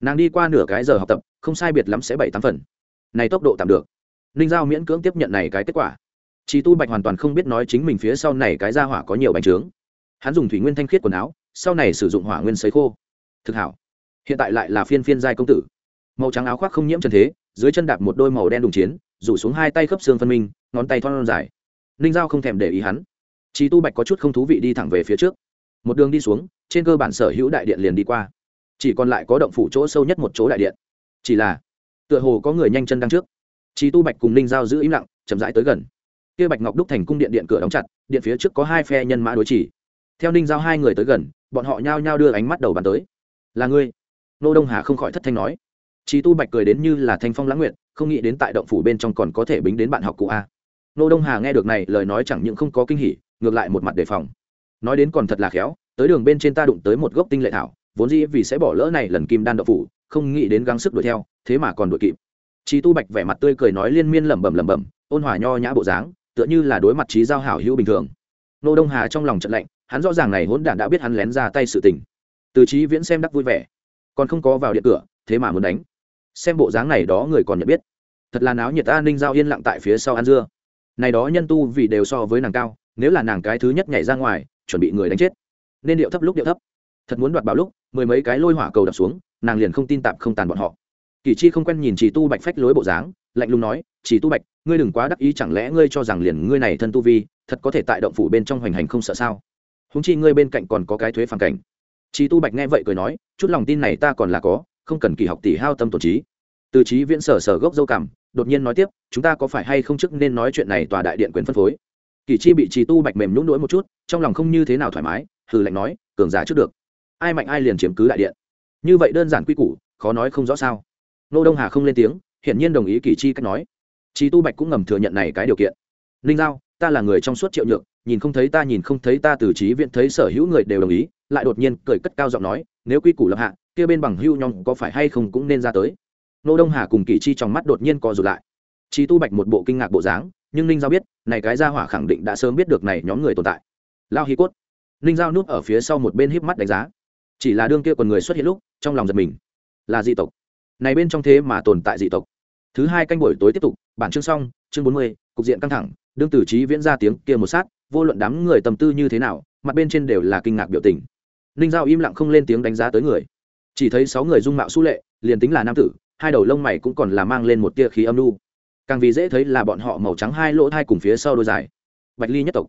nàng đi qua nửa cái giờ học tập không sai biệt lắm sẽ bảy tám phần này tốc độ tạm được ninh giao miễn cưỡng tiếp nhận này cái kết quả chị tu bạch hoàn toàn không biết nói chính mình phía sau này cái ra hỏa có nhiều bánh trướng. Hắn dùng thủy nguyên thanh khiết quần áo sau này sử dụng hỏa nguyên sấy khô. Thực hảo. Hiện tại lại là phiên phiên giai công tử. Màu trắng áo khoác không nhiễm trần thế dưới chân đạp một đôi màu đen đùng chiến rủ xuống hai tay khớp xương phân minh ngón tay thon dài. Ninh giao không thèm để ý hắn. Chị tu bạch có chút không thú vị đi thẳng về phía trước. Một đường đi xuống trên cơ bản sở hữu đại điện liền đi qua. Chỉ còn lại có động phủ chỗ sâu nhất một chỗ đại điện. Chỉ là tựa hồ có người nhanh chân đăng trước. Chí Tu Bạch cùng Ninh Giao giữ im lặng, chậm rãi tới gần. Kia Bạch Ngọc đúc thành cung điện điện cửa đóng chặt, điện phía trước có hai phe nhân mã đối chỉ. Theo Ninh Giao hai người tới gần, bọn họ nhao nhao đưa ánh mắt đầu bàn tới. "Là ngươi?" Nô Đông Hà không khỏi thất thanh nói. Chí Tu Bạch cười đến như là thanh phong lãng nguyện, không nghĩ đến tại động phủ bên trong còn có thể bính đến bạn học cụ a. Nô Đông Hà nghe được này, lời nói chẳng những không có kinh hỉ, ngược lại một mặt đề phòng. Nói đến còn thật là khéo, tới đường bên trên ta đụng tới một gốc tinh lệ thảo, vốn dĩ vì sẽ bỏ lỡ này lần kim đan động phủ không nghĩ đến gắng sức đuổi theo thế mà còn đuổi kịp Chí Tu Bạch vẻ mặt tươi cười nói liên miên lẩm bẩm lẩm bẩm, ôn hòa nho nhã bộ dáng, tựa như là đối mặt trí giao hảo hữu bình thường. Nô Đông Hà trong lòng trận lạnh, hắn rõ ràng này hỗn đản đã biết hắn lén ra tay sự tình. Từ trí Viễn xem đắc vui vẻ, còn không có vào điện cửa, thế mà muốn đánh. Xem bộ dáng này đó người còn nhận biết. Thật là náo nhiệt an ninh giao yên lặng tại phía sau ăn dưa. Này đó nhân tu vì đều so với nàng cao, nếu là nàng cái thứ nhất nhảy ra ngoài, chuẩn bị người đánh chết. Nên điệu thấp lúc điệu thấp. Thật muốn đoạt bảo lúc, mười mấy cái lôi hỏa cầu đập xuống nàng liền không tin tạp không tàn bọn họ kỳ chi không quen nhìn chỉ tu bạch phách lối bộ dáng lạnh lùng nói, chỉ tu bạch, ngươi đừng quá đắc ý, chẳng lẽ ngươi cho rằng liền ngươi này thân tu vi, thật có thể tại động phủ bên trong hoành hành không sợ sao? Húng chi ngươi bên cạnh còn có cái thuế phản cảnh. Chỉ tu bạch nghe vậy cười nói, chút lòng tin này ta còn là có, không cần kỳ học tỷ hao tâm tổ trí. Từ trí viễn sở sở gốc dâu cảm đột nhiên nói tiếp, chúng ta có phải hay không trước nên nói chuyện này tòa đại điện quyền phân phối? Kỳ chi bị trì tu bạch mềm nhũng nỗi một chút, trong lòng không như thế nào thoải mái, hừ lạnh nói, cường giả trước được. Ai mạnh ai liền chiếm cứ đại điện. Như vậy đơn giản quy củ, khó nói không rõ sao. Nô đông hà không lên tiếng hiển nhiên đồng ý kỳ chi cách nói Chí Tu Bạch cũng ngầm thừa nhận này cái điều kiện. Linh Giao, ta là người trong suốt triệu nhược, nhìn không thấy ta nhìn không thấy ta từ trí viện thấy sở hữu người đều đồng ý, lại đột nhiên cười cất cao giọng nói, nếu quy củ lập hạ, kia bên bằng hưu nhong có phải hay không cũng nên ra tới. Nô Đông Hà cùng Kỳ Chi trong mắt đột nhiên co rụt lại. Chí Tu Bạch một bộ kinh ngạc bộ dáng, nhưng Linh Giao biết, này cái gia hỏa khẳng định đã sớm biết được này nhóm người tồn tại. Lao Hi cốt. Linh Giao núp ở phía sau một bên híp mắt đánh giá chỉ là đương kia còn người xuất hiện lúc trong lòng giật mình là dị tộc này bên trong thế mà tồn tại dị tộc thứ hai canh buổi tối tiếp tục, bản chương xong, chương bốn mươi, cục diện căng thẳng, đương tử trí viễn ra tiếng kia một sát, vô luận đám người tầm tư như thế nào, mặt bên trên đều là kinh ngạc biểu tình. Ninh giao im lặng không lên tiếng đánh giá tới người. Chỉ thấy sáu người dung mạo su lệ, liền tính là nam tử, hai đầu lông mày cũng còn là mang lên một tia khí âm nu. Càng vì dễ thấy là bọn họ màu trắng hai lỗ thai cùng phía sau đôi dài. Bạch ly nhất tộc.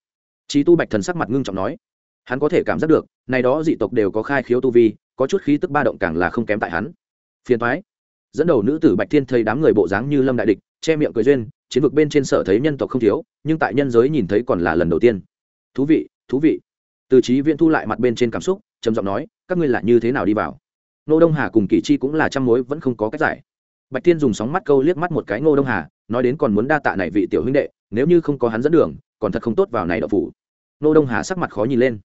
Trí tu bạch thần sắc mặt ngưng trọng nói, hắn có thể cảm giác được, này đó dị tộc đều có khai khiếu tu vi, có chút khí tức ba động càng là không kém tại hắn. Phiền thoái dẫn đầu nữ tử bạch thiên thấy đám người bộ dáng như lâm đại địch, che miệng cười duyên, chiến vực bên trên sở thấy nhân tộc không thiếu, nhưng tại nhân giới nhìn thấy còn là lần đầu tiên. Thú vị thú vị. Từ trí viễn thu lại mặt bên trên cảm xúc, trầm giọng nói, các ngươi là như thế nào đi vào? Nô đông hà cùng kỳ chi cũng là trăm mối vẫn không có cách giải. Bạch thiên dùng sóng mắt câu liếc mắt một cái ngô đông hà, nói đến còn muốn đa tạ này vị tiểu huynh đệ, nếu như không có hắn dẫn đường, còn thật không tốt vào này đậu phủ. Nô đông hà sắc mặt khó nhìn lên.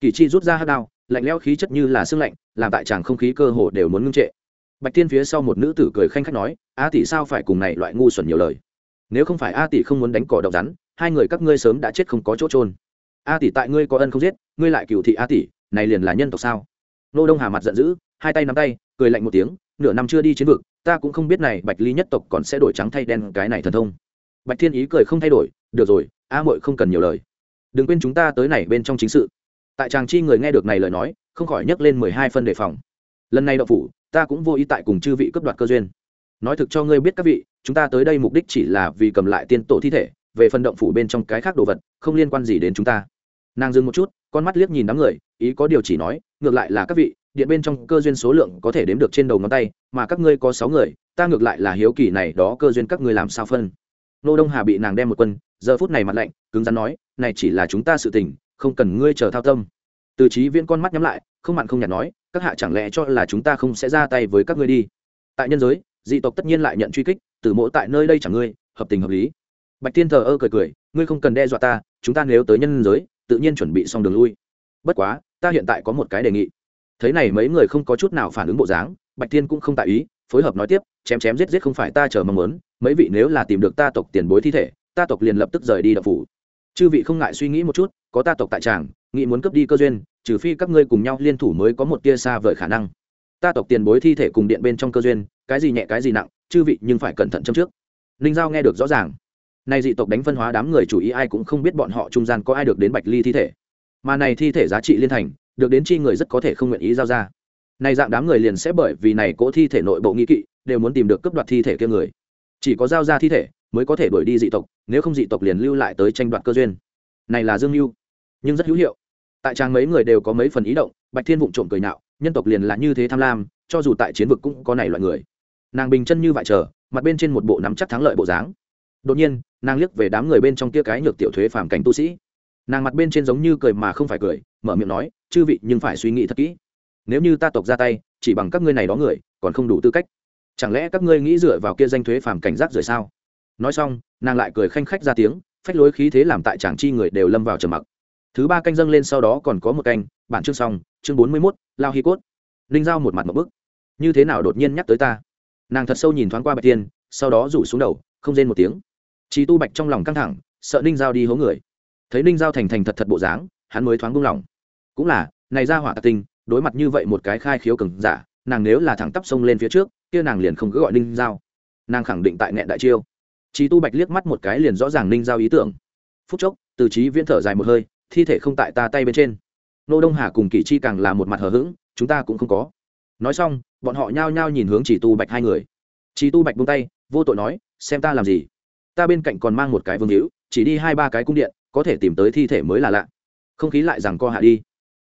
Kỳ chi rút ra hát đao, lạnh lẽo khí chất như là sương lạnh, làm tại chàng không khí cơ hồ đều muốn ngưng trệ bạch tiên phía sau một nữ tử cười khanh khách nói, a tỷ sao phải cùng này loại ngu xuẩn nhiều lời? Nếu không phải a tỷ không muốn đánh cỏ độc rắn, hai người các ngươi sớm đã chết không có chỗ trôn a tỷ tại ngươi có ân không giết, ngươi lại cựu thị a tỷ, này liền là nhân tộc sao? Nô đông hà mặt giận dữ, hai tay nắm tay, cười lạnh một tiếng, nửa năm chưa đi chiến vực, ta cũng không biết này bạch ly nhất tộc còn sẽ đổi trắng thay đen cái này thần thông. Bạch thiên ý cười không thay đổi, được rồi, a muội không cần nhiều lời. Đừng quên chúng ta tới này bên trong chính sự. Tại chàng chi người nghe được này lời nói, không khỏi nhấc lên mười hai phân đề phòng. Lần này đậu phủ ta cũng vô ý tại cùng chư vị cấp đoạt cơ duyên. Nói thực cho ngươi biết các vị, chúng ta tới đây mục đích chỉ là vì cầm lại tiên tổ thi thể, về phần động phủ bên trong cái khác đồ vật, không liên quan gì đến chúng ta. Nàng dừng một chút, con mắt liếc nhìn đám người, ý có điều chỉ nói, ngược lại là các vị, điện bên trong cơ duyên số lượng có thể đếm được trên đầu ngón tay, mà các ngươi có sáu người, ta ngược lại là hiếu kỳ này đó cơ duyên các ngươi làm sao phân. Nô đông hà bị nàng đem một quân, giờ phút này mặt lạnh, cứng rắn nói, này chỉ là chúng ta sự tình, không cần ngươi chờ thao tâm từ trí viễn con mắt nhắm lại, không mặn không nhạt nói, các hạ chẳng lẽ cho là chúng ta không sẽ ra tay với các ngươi đi? Tại nhân giới, dị tộc tất nhiên lại nhận truy kích từ mỗi tại nơi đây chẳng ngươi, hợp tình hợp lý. Bạch tiên thờ ơ cười cười, ngươi không cần đe dọa ta, chúng ta nếu tới nhân giới, tự nhiên chuẩn bị xong đường lui. Bất quá, ta hiện tại có một cái đề nghị. Thấy này mấy người không có chút nào phản ứng bộ dáng, bạch tiên cũng không tại ý, phối hợp nói tiếp, chém chém giết giết không phải ta chờ mong muốn, mấy vị nếu là tìm được ta tộc tiền bối thi thể, ta tộc liền lập tức rời đi đập phủ. Chư vị không ngại suy nghĩ một chút, có ta tộc tại tràng nghĩ muốn cướp đi cơ duyên, trừ phi các ngươi cùng nhau liên thủ mới có một tia xa vời khả năng. Ta tộc tiền bối thi thể cùng điện bên trong cơ duyên, cái gì nhẹ cái gì nặng, chư vị nhưng phải cẩn thận châm trước. Ninh giao nghe được rõ ràng. Nay dị tộc đánh phân hóa đám người chủ ý ai cũng không biết bọn họ trung gian có ai được đến bạch ly thi thể. Mà này thi thể giá trị liên thành, được đến chi người rất có thể không nguyện ý giao ra. Này dạng đám người liền sẽ bởi vì này cỗ thi thể nội bộ nghi kỵ, đều muốn tìm được cấp đoạt thi thể kia người. Chỉ có giao ra thi thể, mới có thể đuổi đi dị tộc, nếu không dị tộc liền lưu lại tới tranh đoạt cơ duyên. Này là dương mưu, nhưng rất hữu hiệu tại trang mấy người đều có mấy phần ý động, bạch thiên vụng trộm cười nạo nhân tộc liền là như thế tham lam, cho dù tại chiến vực cũng có này loại người. Nàng bình chân như vậy chờ, mặt bên trên một bộ nắm chắc thắng lợi bộ dáng. Đột nhiên, nàng liếc về đám người bên trong kia cái nhược tiểu thuế phàm cảnh tu sĩ. Nàng mặt bên trên giống như cười mà không phải cười, mở miệng nói, chư vị, nhưng phải suy nghĩ thật kỹ. Nếu như ta tộc ra tay, chỉ bằng các ngươi này đó người, còn không đủ tư cách. Chẳng lẽ các ngươi nghĩ dựa vào kia danh thuế phàm cảnh giác rời sao? Nói xong, nàng lại cười khanh khách ra tiếng, phách lối khí thế làm tại tràng chi người đều lâm vào trầm mặc thứ ba canh dâng lên sau đó còn có một canh bản chương xong chương bốn mươi mốt lao hi cốt ninh giao một mặt một bức như thế nào đột nhiên nhắc tới ta nàng thật sâu nhìn thoáng qua bạch tiên sau đó rủ xuống đầu không rên một tiếng Chí Tu Bạch trong lòng căng thẳng, sợ Ninh Giao đi hố người. Thấy Ninh Giao thành thành thật thật bộ dáng, hắn mới thoáng buông lòng. Cũng là, này ra hỏa tạc tinh, đối mặt như vậy một cái khai khiếu cừng giả, nàng nếu là thẳng tắp sông lên phía trước, kia nàng liền không cứ gọi Ninh Giao. Nàng khẳng định tại nghẹn đại chiêu. Chí Tu Bạch liếc mắt một cái liền rõ ràng Ninh Giao ý tưởng. Phút chốc, Từ Chí Viễn thở dài một hơi, thi thể không tại ta tay bên trên. Nô Đông Hà cùng kỳ Chi càng là một mặt hờ hững, chúng ta cũng không có. Nói xong, bọn họ nhao nhao nhìn hướng Chỉ Tu Bạch hai người. Chỉ Tu Bạch buông tay, vô tội nói, xem ta làm gì? ta bên cạnh còn mang một cái vương hữu chỉ đi hai ba cái cung điện có thể tìm tới thi thể mới là lạ không khí lại rằng co hạ đi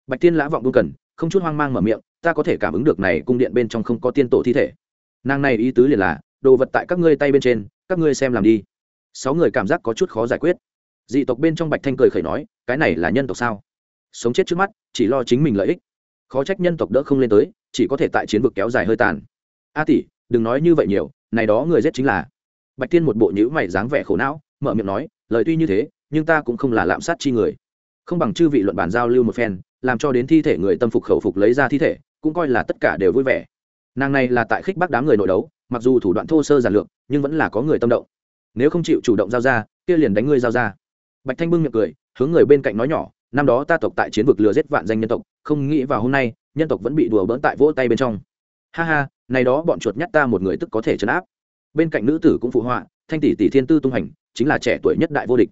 bạch tiên lã vọng buông cần không chút hoang mang mở miệng ta có thể cảm ứng được này cung điện bên trong không có tiên tổ thi thể nàng này ý tứ liền là đồ vật tại các ngươi tay bên trên các ngươi xem làm đi sáu người cảm giác có chút khó giải quyết dị tộc bên trong bạch thanh cười khẩy nói, cái này là nhân tộc sao? Sống chết trước mắt, chỉ lo chính mình lợi ích. Khó trách nhân tộc đỡ không lên tới, chỉ có thể tại chiến vực kéo dài hơi tàn. A tỷ, đừng nói như vậy nhiều, này đó người giết chính là. Bạch tiên một bộ nhữ mày dáng vẻ khổ não, mở miệng nói, lời tuy như thế, nhưng ta cũng không là lạm sát chi người. Không bằng chư vị luận bàn giao lưu một phen, làm cho đến thi thể người tâm phục khẩu phục lấy ra thi thể, cũng coi là tất cả đều vui vẻ. Nàng này là tại khích bác đám người nội đấu, mặc dù thủ đoạn thô sơ giản lược, nhưng vẫn là có người tâm động. Nếu không chịu chủ động giao ra, kia liền đánh ngươi giao ra bạch thanh bưng miệng cười, hướng người bên cạnh nói nhỏ, năm đó ta tộc tại chiến vực lừa giết vạn danh nhân tộc, không nghĩ vào hôm nay, nhân tộc vẫn bị đùa bỡn tại vỗ tay bên trong. Ha ha, này đó bọn chuột nhắt ta một người tức có thể chấn áp. Bên cạnh nữ tử cũng phụ họa, thanh tỷ tỷ thiên tư tung hành, chính là trẻ tuổi nhất đại vô địch.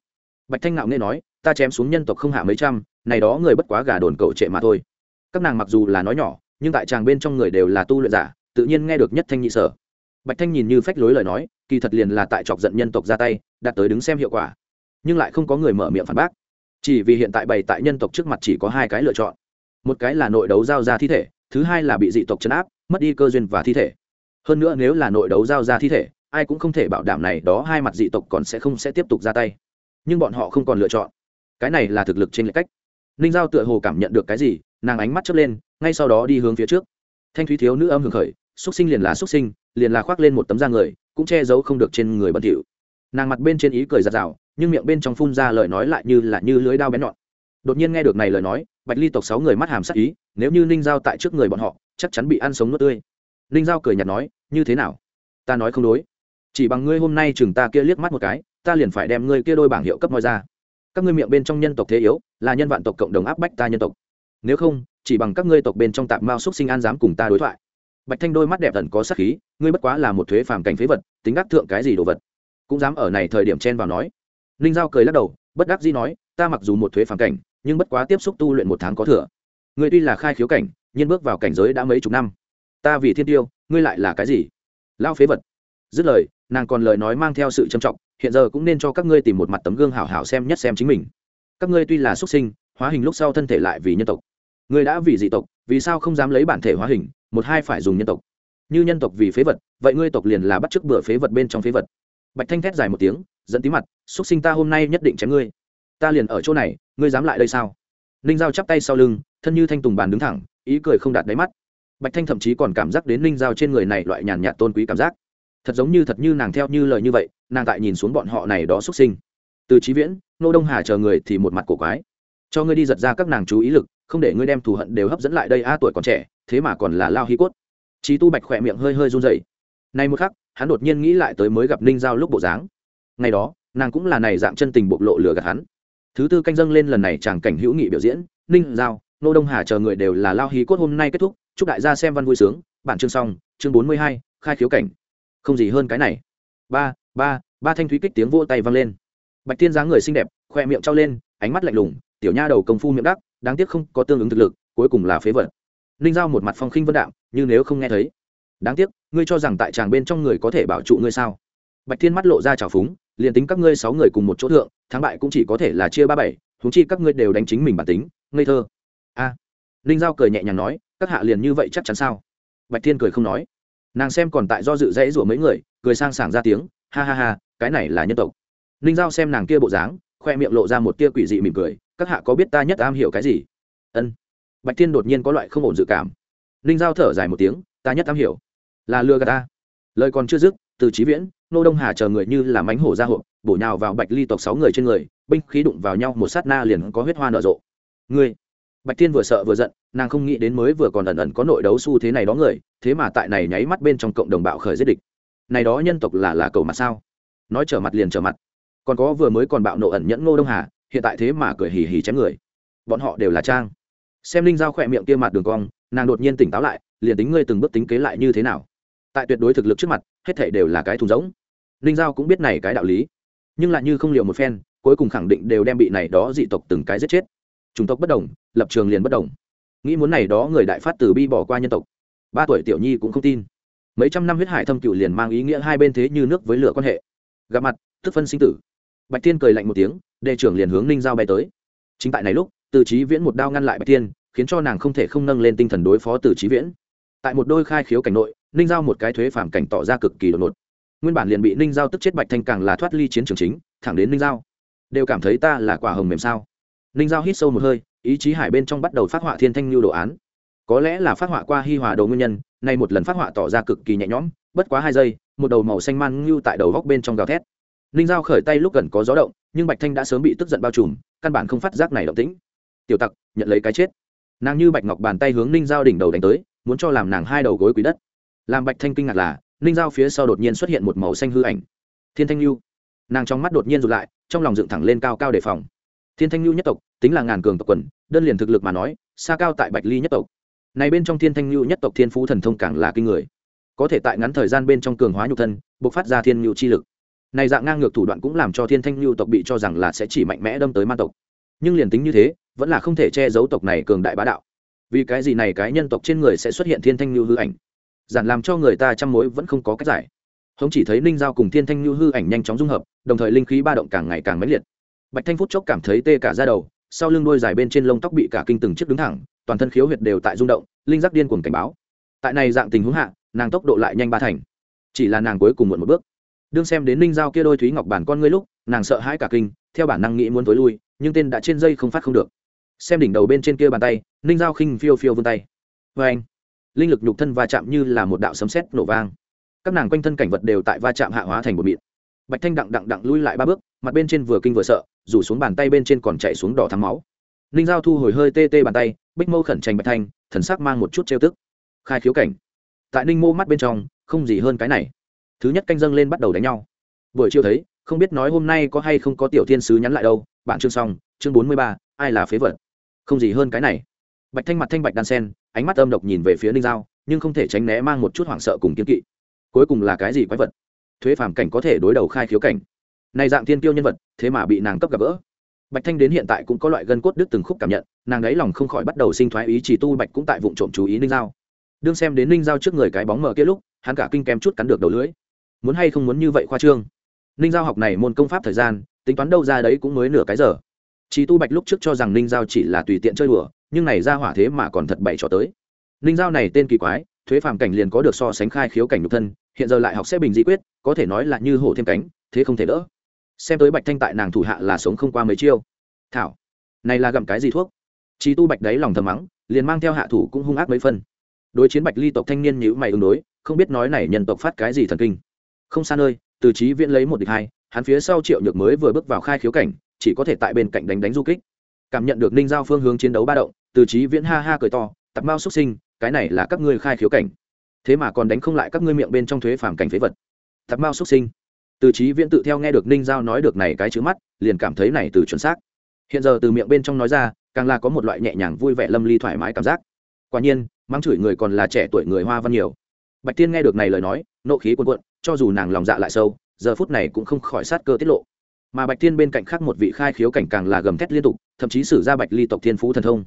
Bạch thanh ngạo nghe nói, ta chém xuống nhân tộc không hạ mấy trăm, này đó người bất quá gà đồn cậu trệ mà thôi. Các nàng mặc dù là nói nhỏ, nhưng tại tràng bên trong người đều là tu luyện giả, tự nhiên nghe được nhất thanh nhị sở. Bạch thanh nhìn như phách lối lời nói, kỳ thật liền là tại chọc giận nhân tộc ra tay, đạt tới đứng xem hiệu quả nhưng lại không có người mở miệng phản bác. Chỉ vì hiện tại bày tại nhân tộc trước mặt chỉ có hai cái lựa chọn. Một cái là nội đấu giao ra thi thể, thứ hai là bị dị tộc chấn áp, mất đi cơ duyên và thi thể. Hơn nữa nếu là nội đấu giao ra thi thể, ai cũng không thể bảo đảm này đó hai mặt dị tộc còn sẽ không sẽ tiếp tục ra tay. Nhưng bọn họ không còn lựa chọn. Cái này là thực lực trên lệch cách. Ninh giao tựa hồ cảm nhận được cái gì, nàng ánh mắt chớp lên, ngay sau đó đi hướng phía trước. Thanh thúy thiếu nữ âm hưởng khởi, xúc sinh liền là xúc sinh, liền là khoác lên một tấm da người, cũng che giấu không được trên người bẩn thỉu. Nàng mặt bên trên ý cười giạt rào nhưng miệng bên trong phun ra lời nói lại như là như lưới đao bén nhọn. Đột nhiên nghe được này lời nói, bạch ly tộc sáu người mắt hàm sắc ý, nếu như ninh giao tại trước người bọn họ, chắc chắn bị ăn sống nuốt tươi. Ninh giao cười nhạt nói, như thế nào? Ta nói không đối. Chỉ bằng ngươi hôm nay chừng ta kia liếc mắt một cái, ta liền phải đem ngươi kia đôi bảng hiệu cấp moi ra. Các ngươi miệng bên trong nhân tộc thế yếu, là nhân vạn tộc cộng đồng áp bách ta nhân tộc. Nếu không, chỉ bằng các ngươi tộc bên trong tạm mao xúc sinh an dám cùng ta đối thoại. Bạch thanh đôi mắt đẹp tần có sắc khí, ngươi bất quá là một thuế phàm cảnh phế vật, tính đắc thượng cái gì đồ vật? Cũng dám ở này thời điểm chen vào nói ninh giao cười lắc đầu, bất đắc dĩ nói, ta mặc dù một thuế phàm cảnh, nhưng bất quá tiếp xúc tu luyện một tháng có thừa. Ngươi tuy là khai khiếu cảnh, nhưng bước vào cảnh giới đã mấy chục năm. Ta vì thiên tiêu, ngươi lại là cái gì? Lao phế vật. Dứt lời, nàng còn lời nói mang theo sự trầm trọng, hiện giờ cũng nên cho các ngươi tìm một mặt tấm gương hảo hảo xem nhất xem chính mình. Các ngươi tuy là xuất sinh, hóa hình lúc sau thân thể lại vì nhân tộc. Ngươi đã vì dị tộc, vì sao không dám lấy bản thể hóa hình, một hai phải dùng nhân tộc? Như nhân tộc vì phế vật, vậy ngươi tộc liền là bắt chước bừa phế vật bên trong phế vật. Bạch thanh thét dài một tiếng dẫn tí mặt xuất sinh ta hôm nay nhất định chém ngươi. Ta liền ở chỗ này, ngươi dám lại đây sao? Ninh giao chắp tay sau lưng, thân như thanh tùng bàn đứng thẳng, ý cười không đạt đáy mắt. Bạch thanh thậm chí còn cảm giác đến ninh giao trên người này loại nhàn nhạt tôn quý cảm giác. Thật giống như thật như nàng theo như lời như vậy, nàng tại nhìn xuống bọn họ này đó xuất sinh. Từ trí viễn, nô đông hà chờ người thì một mặt cổ quái. Cho ngươi đi giật ra các nàng chú ý lực, không để ngươi đem thù hận đều hấp dẫn lại đây a, tuổi còn trẻ, thế mà còn là lao hi cốt. Trí tu bạch khỏe miệng hơi hơi run rẩy. Nay một khắc, hắn đột nhiên nghĩ lại tới mới gặp ninh giao lúc bộ dáng ngày đó, nàng cũng là này dạng chân tình bộc lộ lừa gạt hắn. Thứ tư canh dâng lên lần này chàng cảnh hữu nghị biểu diễn, ninh giao, nô đông hà chờ người đều là lao hí cốt hôm nay kết thúc. Chúc đại gia xem văn vui sướng. Bản chương xong, chương bốn mươi hai, khai khiếu cảnh. Không gì hơn cái này. Ba ba ba thanh thúy kích tiếng vỗ tay vang lên. Bạch tiên dáng người xinh đẹp, khoe miệng trao lên, ánh mắt lạnh lùng, tiểu nha đầu công phu miệng đắc, đáng tiếc không có tương ứng thực lực, cuối cùng là phế vật. Ninh giao một mặt phong khinh vân đạm, như nếu không nghe thấy. Đáng tiếc, ngươi cho rằng tại tràng bên trong người có thể bảo trụ ngươi sao? Bạch thiên mắt lộ ra trào phúng liền tính các ngươi sáu người cùng một chỗ thượng, thắng bại cũng chỉ có thể là chia ba bảy húng chi các ngươi đều đánh chính mình bản tính, ngây thơ. A. À. ninh giao cười nhẹ nhàng nói, các hạ liền như vậy chắc chắn sao? Bạch thiên cười không nói. Nàng xem còn tại do dự dãy rủa mấy người, cười sang sảng ra tiếng, ha ha ha, cái này là nhân tộc. Ninh giao xem nàng kia bộ dáng, khoe miệng lộ ra một tia quỷ dị mỉm cười, các hạ có biết ta nhất am hiểu cái gì? Ân. Bạch thiên đột nhiên có loại không ổn dự cảm. Ninh giao thở dài một tiếng, ta nhất am hiểu. Là lừa gạt ta. Lời còn chưa dứt từ trí viễn, nô đông hà chờ người như là mánh hổ ra hộp, bổ nhào vào bạch ly tộc sáu người trên người, binh khí đụng vào nhau, một sát na liền có huyết hoa nở rộ. Người bạch thiên vừa sợ vừa giận, nàng không nghĩ đến mới vừa còn ẩn ẩn có nội đấu xu thế này đó người, thế mà tại này nháy mắt bên trong cộng đồng bạo khởi giết địch. Này đó nhân tộc là là cầu mặt sao? Nói trở mặt liền trở mặt. Còn có vừa mới còn bạo nộ ẩn nhẫn ngô đông hà, hiện tại thế mà cười hì hì chém người. Bọn họ đều là trang. Xem linh giao khỏe miệng kia mặt đường cong, nàng đột nhiên tỉnh táo lại, liền tính ngươi từng bước tính kế lại như thế nào? Tại tuyệt đối thực lực trước mặt, hết thảy đều là cái thùng rỗng. Linh giao cũng biết này cái đạo lý. Nhưng lại như không liệu một phen, cuối cùng khẳng định đều đem bị này đó dị tộc từng cái giết chết. Chủng tộc bất đồng, lập trường liền bất đồng. Nghĩ muốn này đó người đại phát từ bi bỏ qua nhân tộc. Ba tuổi tiểu nhi cũng không tin. Mấy trăm năm huyết hải thâm cựu liền mang ý nghĩa hai bên thế như nước với lửa quan hệ. Gặp mặt, tức phân sinh tử. Bạch tiên cười lạnh một tiếng, đệ trưởng liền hướng ninh giao bay tới. Chính tại này lúc, từ trí viễn một đao ngăn lại bạch tiên khiến cho nàng không thể không nâng lên tinh thần đối phó từ trí viễn. Tại một đôi khai khiếu cảnh nội ninh giao một cái thuế phản cảnh tỏ ra cực kỳ đột ngột. Nguyên bản liền bị ninh giao tức chết bạch thanh càng là thoát ly chiến trường chính, thẳng đến ninh giao. Đều cảm thấy ta là quả hồng mềm sao? Ninh giao hít sâu một hơi, ý chí hải bên trong bắt đầu phát họa thiên thanh lưu đồ án. Có lẽ là phát họa qua hi hòa đồ nguyên nhân, nay một lần phát họa tỏ ra cực kỳ nhẹ nhõm, bất quá hai giây, một đầu màu xanh man ngưu tại đầu góc bên trong gào thét. Ninh giao khởi tay lúc gần có gió động, nhưng bạch thanh đã sớm bị tức giận bao trùm, căn bản không phát giác này động tĩnh. Tiểu tặc, nhận lấy cái chết. Nàng như bạch ngọc bàn tay hướng ninh giao đỉnh đầu đánh tới, muốn cho làm nàng hai đầu gối quý đất làm bạch thanh kinh ngạc là, ninh giao phía sau đột nhiên xuất hiện một màu xanh hư ảnh. Thiên thanh lưu nàng trong mắt đột nhiên rụt lại, trong lòng dựng thẳng lên cao cao đề phòng. Thiên thanh lưu nhất tộc, tính là ngàn cường tộc quần, đơn liền thực lực mà nói, xa cao tại bạch ly nhất tộc. Này bên trong thiên thanh lưu nhất tộc thiên phú thần thông càng là kinh người. Có thể tại ngắn thời gian bên trong cường hóa nhục thân, bộc phát ra thiên lưu chi lực. Này dạng ngang ngược thủ đoạn cũng làm cho thiên thanh lưu tộc bị cho rằng là sẽ chỉ mạnh mẽ đâm tới man tộc. Nhưng liền tính như thế, vẫn là không thể che giấu tộc này cường đại bá đạo. Vì cái gì này cái nhân tộc trên người sẽ xuất hiện thiên thanh lưu hư ảnh? Giản làm cho người ta chăm mối vẫn không có cách giải. Hống chỉ thấy ninh giao cùng thiên thanh lưu hư ảnh nhanh chóng dung hợp, đồng thời linh khí ba động càng ngày càng mãnh liệt. Bạch thanh phút chốc cảm thấy tê cả ra đầu, sau lưng đôi dài bên trên lông tóc bị cả kinh từng chiếc đứng thẳng, toàn thân khiếu huyệt đều tại rung động, linh giác điên cuồng cảnh báo. Tại này dạng tình huống hạ, nàng tốc độ lại nhanh ba thành. Chỉ là nàng cuối cùng muộn một bước. Đương xem đến ninh giao kia đôi thúy ngọc bản con ngươi lúc, nàng sợ hãi cả kinh, theo bản năng nghĩ muốn tối lui, nhưng tên đã trên dây không phát không được. Xem đỉnh đầu bên trên kia bàn tay, ninh giao khinh phiêu phiêu vươn tay. Vê anh linh lực nhục thân va chạm như là một đạo sấm sét nổ vang. Các nàng quanh thân cảnh vật đều tại va chạm hạ hóa thành một mịn. Bạch thanh đặng đặng đặng lui lại ba bước, mặt bên trên vừa kinh vừa sợ, rủ xuống bàn tay bên trên còn chạy xuống đỏ thắm máu. Ninh giao thu hồi hơi tê tê bàn tay, bích mâu khẩn tranh bạch thanh, thần sắc mang một chút trêu tức. Khai khiếu cảnh. Tại ninh mô mắt bên trong, không gì hơn cái này. Thứ nhất canh dâng lên bắt đầu đánh nhau. Buổi chiều thấy, không biết nói hôm nay có hay không có tiểu thiên sứ nhắn lại đâu, bạn chương xong, chương bốn mươi ba, ai là phế vật? Không gì hơn cái này. Bạch thanh mặt thanh bạch đan sen ánh mắt âm độc nhìn về phía ninh giao, nhưng không thể tránh né mang một chút hoảng sợ cùng kiên kỵ. Cuối cùng là cái gì quái vật? Thuế phàm cảnh có thể đối đầu khai khiếu cảnh. Này dạng thiên tiêu nhân vật, thế mà bị nàng cấp gặp gỡ. Bạch thanh đến hiện tại cũng có loại gân cốt đứt từng khúc cảm nhận, nàng ấy lòng không khỏi bắt đầu sinh thoái ý chỉ tu bạch cũng tại vụ trộm chú ý ninh giao. Đương xem đến ninh giao trước người cái bóng mở kia lúc, hắn cả kinh kem chút cắn được đầu lưỡi. Muốn hay không muốn như vậy khoa trương? Ninh giao học này môn công pháp thời gian, tính toán đâu ra đấy cũng mới nửa cái giờ. Chỉ tu bạch lúc trước cho rằng ninh giao chỉ là tùy tiện chơi đùa nhưng này ra hỏa thế mà còn thật bậy trò tới. Ninh giao này tên kỳ quái, thuế phàm cảnh liền có được so sánh khai khiếu cảnh nhục thân, hiện giờ lại học sẽ bình di quyết, có thể nói là như hổ thêm cánh, thế không thể đỡ. Xem tới bạch thanh tại nàng thủ hạ là sống không qua mấy chiêu. Thảo, này là gặm cái gì thuốc? Chỉ tu bạch đấy lòng thầm mắng, liền mang theo hạ thủ cũng hung ác mấy phân đối chiến bạch ly tộc thanh niên nhữ mày ứng đối, không biết nói này nhân tộc phát cái gì thần kinh. Không xa nơi, từ trí viễn lấy một địch hai, hắn phía sau triệu nhược mới vừa bước vào khai khiếu cảnh, chỉ có thể tại bên cạnh đánh đánh du kích. Cảm nhận được ninh giao phương hướng chiến đấu ba động từ trí viễn ha ha cười to tập mao xuất sinh, cái này là các ngươi khai khiếu cảnh. Thế mà còn đánh không lại các ngươi miệng bên trong thuế phàm cảnh phế vật. Tập mao xuất sinh. Từ trí viễn tự theo nghe được ninh giao nói được này cái chữ mắt, liền cảm thấy này từ chuẩn xác. Hiện giờ từ miệng bên trong nói ra, càng là có một loại nhẹ nhàng vui vẻ lâm ly thoải mái cảm giác. Quả nhiên, mắng chửi người còn là trẻ tuổi người hoa văn nhiều. Bạch tiên nghe được này lời nói, nộ khí cuồn cuộn, cho dù nàng lòng dạ lại sâu, giờ phút này cũng không khỏi sát cơ tiết lộ. Mà bạch tiên bên cạnh khác một vị khai khiếu cảnh càng là gầm thét liên tục, thậm chí xử ra bạch ly tộc thiên phú thần thông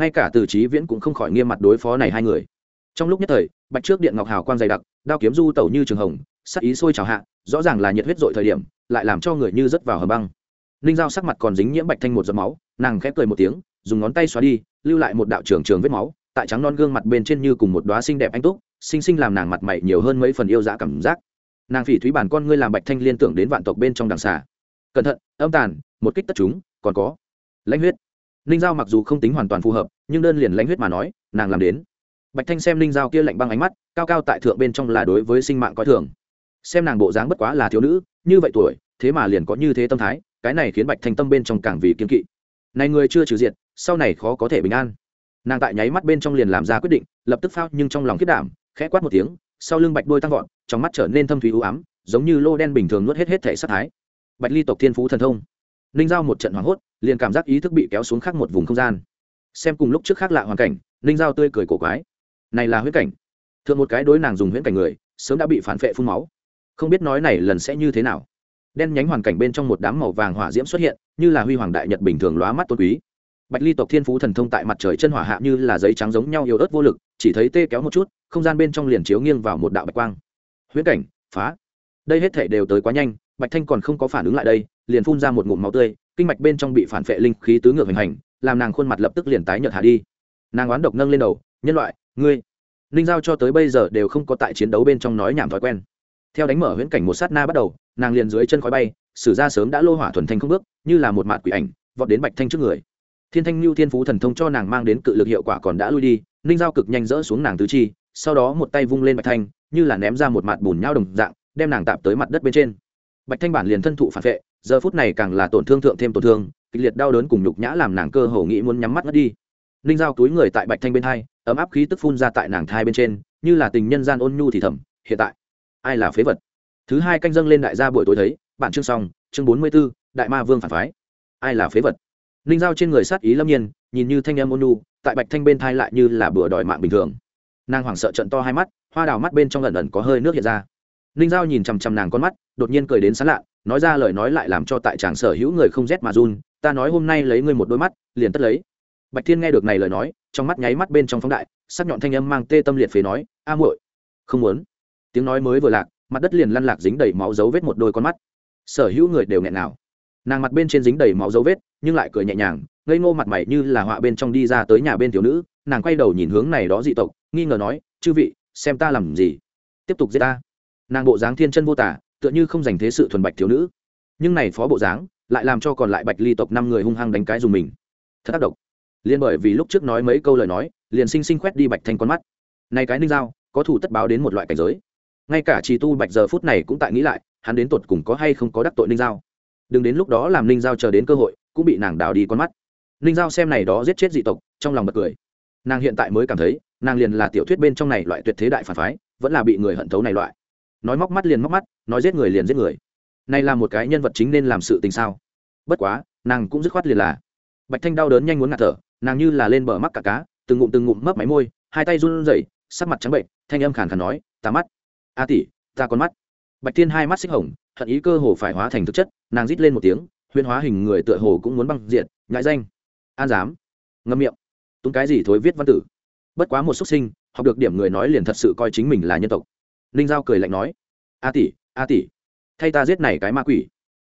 ngay cả từ trí viễn cũng không khỏi nghiêm mặt đối phó này hai người. Trong lúc nhất thời, bạch trước điện ngọc hào quang dày đặc, đao kiếm du tẩu như trường hồng, sắc ý sôi trào hạ, rõ ràng là nhiệt huyết dội thời điểm, lại làm cho người như rớt vào hầm băng. Ninh dao sắc mặt còn dính nhiễm bạch thanh một giọt máu, nàng khép cười một tiếng, dùng ngón tay xóa đi, lưu lại một đạo trường trường vết máu, tại trắng non gương mặt bên trên như cùng một đoá xinh đẹp anh túc, xinh xinh làm nàng mặt mày nhiều hơn mấy phần yêu dã cảm giác. Nàng phỉ thúy bản con ngươi làm bạch thanh liên tưởng đến vạn tộc bên trong đằng xà. Cẩn thận, âm tàn, một kích tất chúng, còn có. Lãnh huyết ninh giao mặc dù không tính hoàn toàn phù hợp, nhưng đơn liền lãnh huyết mà nói, nàng làm đến. Bạch thanh xem ninh giao kia lạnh băng ánh mắt, cao cao tại thượng bên trong là đối với sinh mạng coi thường. Xem nàng bộ dáng bất quá là thiếu nữ, như vậy tuổi, thế mà liền có như thế tâm thái, cái này khiến bạch thanh tâm bên trong càng vì kiên kỵ. Này người chưa trừ diệt, sau này khó có thể bình an. Nàng tại nháy mắt bên trong liền làm ra quyết định, lập tức phao nhưng trong lòng kết đảm, khẽ quát một tiếng, sau lưng bạch đôi tăng vọt, trong mắt trở nên thâm thúy u ám, giống như lô đen bình thường nuốt hết hết thể sát thái. Bạch ly tộc thiên phú thần thông ninh giao một trận hoảng hốt, liền cảm giác ý thức bị kéo xuống khác một vùng không gian. Xem cùng lúc trước khác lạ hoàn cảnh, ninh giao tươi cười cổ quái. Này là huyết cảnh. Thượng một cái đối nàng dùng huyễn cảnh người, sớm đã bị phản vệ phun máu. Không biết nói này lần sẽ như thế nào. Đen nhánh hoàn cảnh bên trong một đám màu vàng hỏa diễm xuất hiện, như là huy hoàng đại nhật bình thường lóa mắt tôn quý. Bạch ly tộc thiên phú thần thông tại mặt trời chân hỏa hạ như là giấy trắng giống nhau yếu ớt vô lực, chỉ thấy tê kéo một chút, không gian bên trong liền chiếu nghiêng vào một đạo bạch quang. Huyễn cảnh, phá. Đây hết thể đều tới quá nhanh, bạch thanh còn không có phản ứng lại đây liền phun ra một ngụm máu tươi, kinh mạch bên trong bị phản phệ linh khí tứ ngược hành hành, làm nàng khuôn mặt lập tức liền tái nhợt hạ đi. Nàng oán độc nâng lên đầu, nhân loại, ngươi linh giao cho tới bây giờ đều không có tại chiến đấu bên trong nói nhảm thói quen. Theo đánh mở huyễn cảnh một sát na bắt đầu, nàng liền dưới chân khói bay, sử ra sớm đã lô hỏa thuần thanh không bước, như là một mạt quỷ ảnh, vọt đến bạch thanh trước người. Thiên thanh lưu thiên phú thần thông cho nàng mang đến cự lực hiệu quả còn đã lui đi, ninh giao cực nhanh rỡ xuống nàng tứ chi, sau đó một tay vung lên bạch thanh, như là ném ra một mạt bùn nhau đồng dạng, đem nàng tạm tới mặt đất bên trên. Bạch thanh bản liền thân thụ phản vệ giờ phút này càng là tổn thương thượng thêm tổn thương kịch liệt đau đớn cùng nhục nhã làm nàng cơ hồ nghĩ muốn nhắm mắt ngất đi. Ninh giao túi người tại bạch thanh bên thai, ấm áp khí tức phun ra tại nàng thai bên trên như là tình nhân gian ôn nhu thì thầm hiện tại ai là phế vật? Thứ hai canh dâng lên đại gia buổi tối thấy bản chương xong chương bốn mươi b ố đại ma vương phản phái. Ai là phế vật? Ninh giao trên người sát ý lâm nhiên nhìn như thanh em ôn nhu tại bạch thanh bên thai lại như là bừa đòi mạng bình thường. Nàng hoảng sợ trận to hai mắt hoa đào mắt bên trong lần ẩn có hơi nước hiện ra. Ninh giao nhìn chằm chằm nàng con mắt đột nhiên cười đến sán lạ nói ra lời nói lại làm cho tại chàng sở hữu người không rét mà run, ta nói hôm nay lấy ngươi một đôi mắt, liền tất lấy. Bạch thiên nghe được này lời nói, trong mắt nháy mắt bên trong phóng đại, sắc nhọn thanh âm mang tê tâm liệt phế nói, a muội, không muốn. Tiếng nói mới vừa lạc, mặt đất liền lăn lạc dính đầy máu dấu vết một đôi con mắt. Sở hữu người đều nghẹn nào. Nàng mặt bên trên dính đầy máu dấu vết, nhưng lại cười nhẹ nhàng, ngây ngô mặt mày như là họa bên trong đi ra tới nhà bên thiếu nữ, nàng quay đầu nhìn hướng này đó dị tộc, nghi ngờ nói, chư vị, xem ta làm gì? Tiếp tục giết ta. Nàng bộ dáng thiên chân vô tả tựa như không dành thế sự thuần bạch thiếu nữ. Nhưng này phó bộ dáng lại làm cho còn lại bạch ly tộc năm người hung hăng đánh cái dùng mình. Thật tác động Liên bởi vì lúc trước nói mấy câu lời nói, liền sinh sinh quét đi bạch thanh con mắt. Này cái ninh dao, có thủ tất báo đến một loại cảnh giới. Ngay cả trì tu bạch giờ phút này cũng tại nghĩ lại, hắn đến tột cùng có hay không có đắc tội ninh dao. đừng đến lúc đó làm ninh dao chờ đến cơ hội, cũng bị nàng đào đi con mắt. Ninh dao xem này đó giết chết dị tộc, trong lòng bật cười. Nàng hiện tại mới cảm thấy, nàng liền là tiểu thuyết bên trong này loại tuyệt thế đại phản phái, vẫn là bị người hận thấu này loại nói móc mắt liền móc mắt, nói giết người liền giết người. Này là một cái nhân vật chính nên làm sự tình sao? Bất quá, nàng cũng dứt khoát liền là. Bạch thanh đau đớn nhanh muốn ngạt thở, nàng như là lên bờ mắc cả cá, từng ngụm từng ngụm mấp máy môi, hai tay run rẩy, sắc mặt trắng bệnh, thanh âm khàn khàn nói, ta mắt. A tỷ, ta con mắt. Bạch thiên hai mắt xích hồng, hận ý cơ hồ phải hóa thành thực chất, nàng rít lên một tiếng huyên hóa hình người tựa hồ cũng muốn băng diện nhãi danh. An dám ngâm miệng. Túng cái gì thối viết văn tử? Bất quá một xuất sinh, học được điểm người nói liền thật sự coi chính mình là nhân tộc ninh giao cười lạnh nói, a tỷ a tỷ, thay ta giết này cái ma quỷ.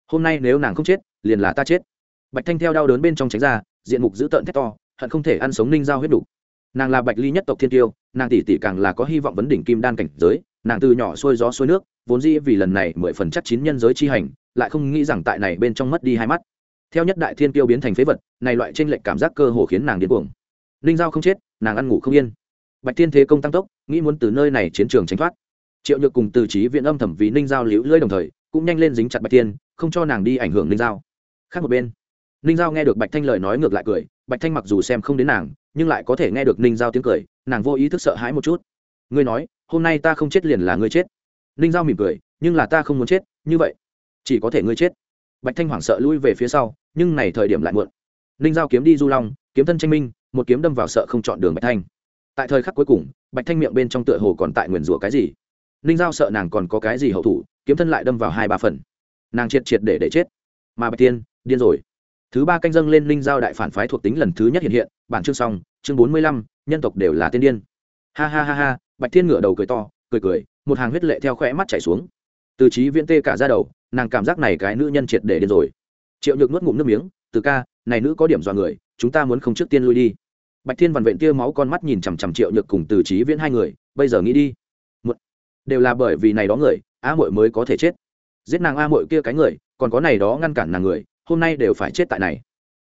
Hôm nay nếu nàng không chết, liền là ta chết. Bạch thanh theo đau đớn bên trong tránh ra, diện mục dữ tợn thét to, hận không thể ăn sống ninh giao huyết đủ nàng là bạch ly nhất tộc thiên tiêu, nàng tỷ tỷ càng là có hy vọng vấn đỉnh kim đan cảnh giới, nàng từ nhỏ xuôi gió xuôi nước, vốn dĩ vì lần này mười phần chắc chín nhân giới chi hành, lại không nghĩ rằng tại này bên trong mất đi hai mắt. Theo nhất đại thiên tiêu biến thành phế vật, này loại tranh lệch cảm giác cơ hồ khiến nàng điên cuồng. Ninh giao không chết, nàng ăn ngủ không yên. Bạch thiên thế công tăng tốc, nghĩ muốn từ nơi này chiến trường tránh thoát triệu nhược cùng từ trí viện âm thầm vì ninh giao liễu lưỡi đồng thời, cũng nhanh lên dính chặt bạch thiên, không cho nàng đi ảnh hưởng ninh giao. Khác một bên, ninh giao nghe được bạch thanh lời nói ngược lại cười, bạch thanh mặc dù xem không đến nàng, nhưng lại có thể nghe được ninh giao tiếng cười, nàng vô ý thức sợ hãi một chút. Ngươi nói, hôm nay ta không chết liền là ngươi chết. Ninh giao mỉm cười, nhưng là ta không muốn chết, như vậy, chỉ có thể ngươi chết. Bạch thanh hoảng sợ lui về phía sau, nhưng này thời điểm lại muộn. Ninh giao kiếm đi du long, kiếm thân tranh minh, một kiếm đâm vào sợ không chọn đường bạch thanh. Tại thời khắc cuối cùng, bạch thanh miệng bên trong tựa hồ còn tại nguyền rủa cái gì ninh giao sợ nàng còn có cái gì hậu thủ, kiếm thân lại đâm vào hai ba phần. Nàng triệt triệt để để chết. Mà bạch tiên, điên rồi. Thứ ba canh dâng lên ninh giao đại phản phái thuộc tính lần thứ nhất hiện hiện, bản chương xong, chương bốn mươi lăm, nhân tộc đều là tiên điên. Ha ha ha ha, bạch thiên ngửa đầu cười to, cười cười, một hàng huyết lệ theo khỏe mắt chảy xuống. Từ trí viễn tê cả ra đầu, nàng cảm giác này cái nữ nhân triệt để điên rồi. Triệu nhược nuốt ngụm nước miếng, từ ca, này nữ có điểm dọa người, chúng ta muốn không trước tiên lui đi. Bạch thiên vằn vện tia máu con mắt nhìn chằm chằm triệu nhược cùng từ trí viễn hai người, bây giờ nghĩ đi đều là bởi vì này đó người, a muội mới có thể chết. Giết nàng a muội kia cái người, còn có này đó ngăn cản nàng người, hôm nay đều phải chết tại này.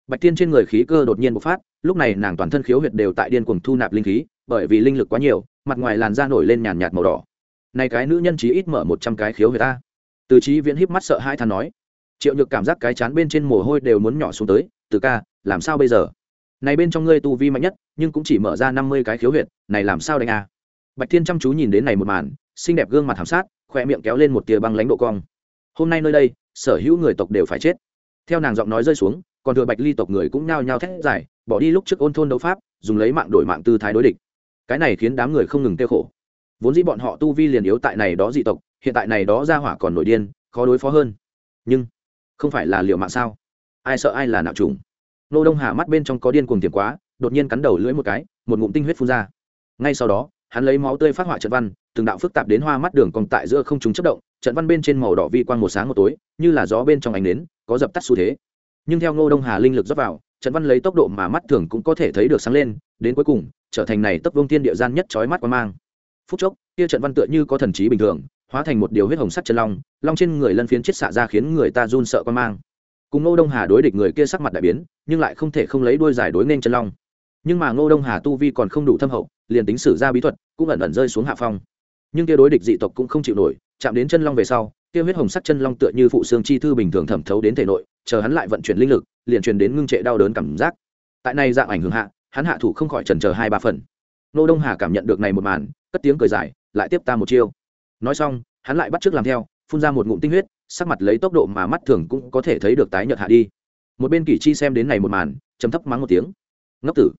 Bạch tiên trên người khí cơ đột nhiên bộc phát, lúc này nàng toàn thân khiếu huyệt đều tại điên cuồng thu nạp linh khí, bởi vì linh lực quá nhiều, mặt ngoài làn da nổi lên nhàn nhạt màu đỏ. Này cái nữ nhân chí ít mở một trăm cái khiếu huyệt ta từ trí viễn híp mắt sợ hai than nói. Triệu nhược cảm giác cái chán bên trên mồ hôi đều muốn nhỏ xuống tới, từ ca, làm sao bây giờ? Này bên trong ngươi tu vi mạnh nhất, nhưng cũng chỉ mở ra năm mươi cái khiếu huyệt, này làm sao đánh a? Bạch thiên chăm chú nhìn đến này một màn xinh đẹp gương mặt thảm sát khoe miệng kéo lên một tia băng lãnh độ cong. Hôm nay nơi đây, sở hữu người tộc đều phải chết. Theo nàng giọng nói rơi xuống, còn thừa bạch ly tộc người cũng nhao nhao thét giải bỏ đi lúc trước ôn thôn đấu pháp, dùng lấy mạng đổi mạng tư thái đối địch. Cái này khiến đám người không ngừng tiêu khổ. Vốn dĩ bọn họ tu vi liền yếu tại này đó dị tộc, hiện tại này đó ra hỏa còn nổi điên, khó đối phó hơn. Nhưng, không phải là liệu mạng sao? Ai sợ ai là nạo trùng nô đông hà mắt bên trong có điên cuồng tiềm quá, đột nhiên cắn đầu lưỡi một cái, một ngụm tinh huyết phun ra. Ngay sau đó hắn lấy máu tươi phát họa trận văn, từng đạo phức tạp đến hoa mắt đường còn tại giữa không chúng chất động, trận văn bên trên màu đỏ vi quang một sáng một tối, như là gió bên trong ánh nến, có dập tắt xu thế. Nhưng theo ngô đông hà linh lực dốc vào, trận văn lấy tốc độ mà mắt thường cũng có thể thấy được sáng lên, đến cuối cùng, trở thành này tấp vương tiên địa gian nhất chói mắt quan mang. Phút chốc, kia trận văn tựa như có thần trí bình thường, hóa thành một điều huyết hồng sắc chân long long trên người lân phiến chết xạ ra khiến người ta run sợ quan mang. Cùng ngô đông hà đối địch người kia sắc mặt đại biến, nhưng lại không thể không lấy đuôi giải đối nên chân long. Nhưng mà ngô đông hà tu vi còn không đủ thâm hậu liền tính sử ra bí thuật, cũng ẩn ẩn rơi xuống hạ phong. Nhưng kia đối địch dị tộc cũng không chịu nổi, chạm đến chân long về sau, kia huyết hồng sắc chân long tựa như phụ xương chi thư bình thường thẩm thấu đến thể nội, chờ hắn lại vận chuyển linh lực, liền truyền đến ngưng trệ đau đớn cảm giác. Tại này dạng ảnh hưởng hạ, hắn hạ thủ không khỏi trần chờ hai ba phần. Nô đông hà cảm nhận được này một màn, cất tiếng cười dài, lại tiếp ta một chiêu. Nói xong, hắn lại bắt trước làm theo, phun ra một ngụm tinh huyết, sắc mặt lấy tốc độ mà mắt thường cũng có thể thấy được tái nhợt hạ đi. Một bên kỷ chi xem đến này một màn chấm thấp mắng một tiếng. Ngốc tử,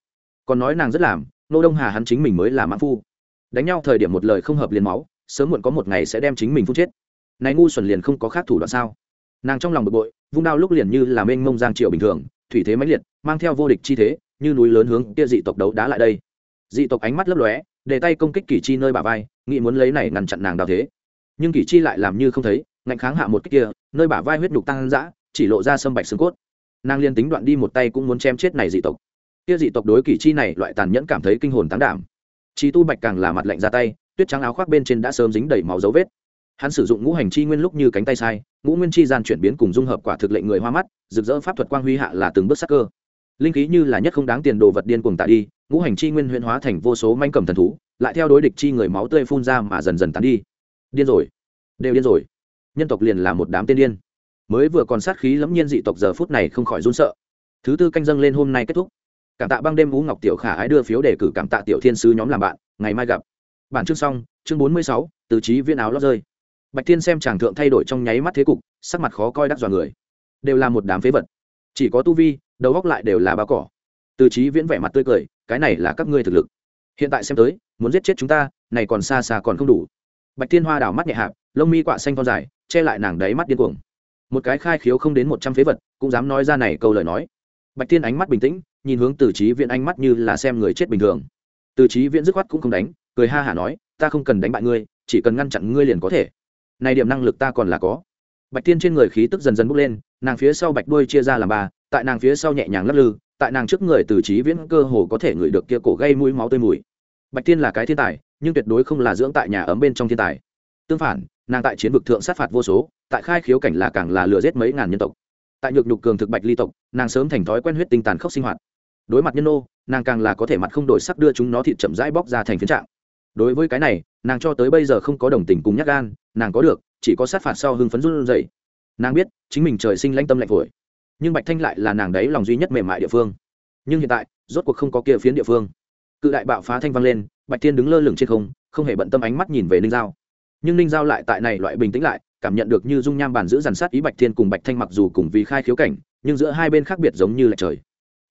còn nói nàng rất làm nô đông hà hắn chính mình mới là mãn phu. Đánh nhau thời điểm một lời không hợp liền máu, sớm muộn có một ngày sẽ đem chính mình phun chết. Này ngu xuẩn liền không có khác thủ đoạn sao? Nàng trong lòng bực bội, vung đao lúc liền như là mênh mông giang triều bình thường, thủy thế mãnh liệt, mang theo vô địch chi thế, như núi lớn hướng kia dị tộc đấu đá lại đây. Dị tộc ánh mắt lấp lóe, để tay công kích kỷ chi nơi bà vai, nghĩ muốn lấy này ngăn chặn nàng đào thế. Nhưng kỷ chi lại làm như không thấy, ngạnh kháng hạ một kích kia, nơi bả vai huyết nhục tăng dã, chỉ lộ ra sâm bạch xương cốt. Nàng liên tính đoạn đi một tay cũng muốn chém chết này dị tộc kia dị tộc đối kỷ chi này loại tàn nhẫn cảm thấy kinh hồn tán đảm. Chi tu bạch càng là mặt lạnh ra tay, tuyết trắng áo khoác bên trên đã sớm dính đầy máu dấu vết. Hắn sử dụng ngũ hành chi nguyên lúc như cánh tay sai, ngũ nguyên chi gian chuyển biến cùng dung hợp quả thực lệnh người hoa mắt, rực rỡ pháp thuật quang huy hạ là từng bước sắc cơ. Linh khí như là nhất không đáng tiền đồ vật điên cuồng tạ đi, ngũ hành chi nguyên huyễn hóa thành vô số manh cầm thần thú, lại theo đối địch chi người máu tươi phun ra mà dần dần tán đi. Điên rồi. Đều điên rồi. Nhân tộc liền là một đám tiên điên. Mới vừa còn sát khí lẫm nhiên dị tộc giờ phút này không khỏi run sợ. Thứ tư canh dâng lên hôm nay kết thúc cảm tạ băng đêm vũ ngọc tiểu khả ái đưa phiếu đề cử cảm tạ tiểu thiên sứ nhóm làm bạn, ngày mai gặp. Bản chương xong, chương bốn mươi sáu, từ trí viên áo lót rơi. Bạch thiên xem chàng thượng thay đổi trong nháy mắt thế cục, sắc mặt khó coi đắc dọa người. Đều là một đám phế vật. Chỉ có tu vi, đầu góc lại đều là bao cỏ. Từ trí viễn vẻ mặt tươi cười, cái này là các ngươi thực lực. Hiện tại xem tới, muốn giết chết chúng ta, này còn xa xa còn không đủ. Bạch thiên hoa đảo mắt nhẹ hạp, lông mi quạ xanh con dài, che lại nàng đáy mắt điên cuồng. Một cái khai khiếu không đến một trăm phế vật, cũng dám nói ra này câu lời nói bạch thiên ánh mắt bình tĩnh, nhìn hướng từ trí viễn ánh mắt như là xem người chết bình thường. Từ trí viễn dứt khoát cũng không đánh, cười ha hả nói, ta không cần đánh bại ngươi, chỉ cần ngăn chặn ngươi liền có thể. Này điểm năng lực ta còn là có. Bạch thiên trên người khí tức dần dần bốc lên, nàng phía sau bạch đuôi chia ra làm ba, tại nàng phía sau nhẹ nhàng lắc lư, tại nàng trước người từ trí viễn cơ hồ có thể ngửi được kia cổ gây mũi máu tươi mùi. Bạch thiên là cái thiên tài, nhưng tuyệt đối không là dưỡng tại nhà ấm bên trong thiên tài. Tương phản, nàng tại chiến vực thượng sát phạt vô số, tại khai khiếu cảnh là càng là lừa giết mấy ngàn nhân tộc tại nhược nhục cường thực bạch ly tộc nàng sớm thành thói quen huyết tinh tàn khốc sinh hoạt. Đối mặt nhân nô, nàng càng là có thể mặt không đổi sắc đưa chúng nó thịt chậm rãi bóc ra thành phiến trạng. Đối với cái này nàng cho tới bây giờ không có đồng tình cùng nhắc gan nàng có được chỉ có sát phạt sau hưng phấn run dậy nàng biết chính mình trời sinh lãnh tâm lạnh phổi. Nhưng bạch thanh lại là nàng đấy lòng duy nhất mềm mại địa phương. Nhưng hiện tại rốt cuộc không có kia phiến địa phương. Cự đại bạo phá thanh vang lên bạch thiên đứng lơ lửng trên không không hề bận tâm ánh mắt nhìn về ninh giao. Nhưng ninh giao lại tại này loại bình tĩnh lại cảm nhận được như dung nham bản giữ dàn sát ý bạch thiên cùng bạch thanh mặc dù cùng vì khai khiếu cảnh, nhưng giữa hai bên khác biệt giống như là trời.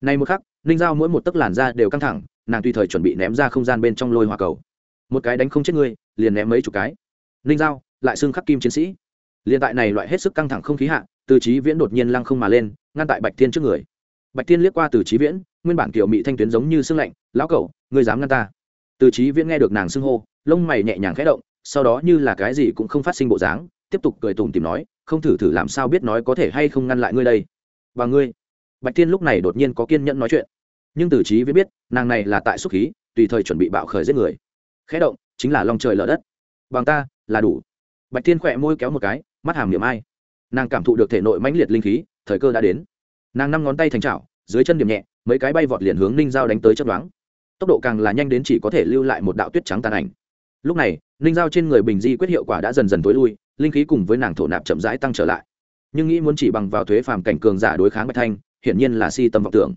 Này một khắc, ninh giao mỗi một tấc làn da đều căng thẳng, nàng tùy thời chuẩn bị ném ra không gian bên trong lôi hòa cầu. Một cái đánh không chết ngươi, liền ném mấy chục cái. Ninh giao, lại xưng khắc kim chiến sĩ. Liền tại này loại hết sức căng thẳng không khí hạ, từ trí viễn đột nhiên lăng không mà lên, ngăn tại bạch thiên trước người. Bạch thiên liếc qua từ trí viễn, nguyên bản kiểu mỹ thanh tuyến giống như xương lạnh, lão cẩu, ngươi dám ngăn ta? Từ trí viễn nghe được nàng xưng hô, lông mày nhẹ nhàng khẽ động, sau đó như là cái gì cũng không phát sinh bộ dáng tiếp tục cười tủm tìm nói, không thử thử làm sao biết nói có thể hay không ngăn lại ngươi đây? Và ngươi? Bạch thiên lúc này đột nhiên có kiên nhẫn nói chuyện. Nhưng tử trí viễn biết, nàng này là tại xúc khí, tùy thời chuẩn bị bạo khởi giết người. Khẽ động, chính là lòng trời lở đất. Bằng ta, là đủ. Bạch thiên khỏe môi kéo một cái, mắt hàm niệm ai. Nàng cảm thụ được thể nội mãnh liệt linh khí, thời cơ đã đến. Nàng năm ngón tay thành trào dưới chân điểm nhẹ, mấy cái bay vọt liền hướng ninh giao đánh tới chấp đoán tốc độ càng là nhanh đến chỉ có thể lưu lại một đạo tuyết trắng tàn ảnh. Lúc này, ninh giao trên người bình di quyết hiệu quả đã dần dần t ố i lui linh khí cùng với nàng thổ nạp chậm rãi tăng trở lại. Nhưng nghĩ muốn chỉ bằng vào thuế phàm cảnh cường giả đối kháng bạch thanh hiển nhiên là si tâm vọng tưởng.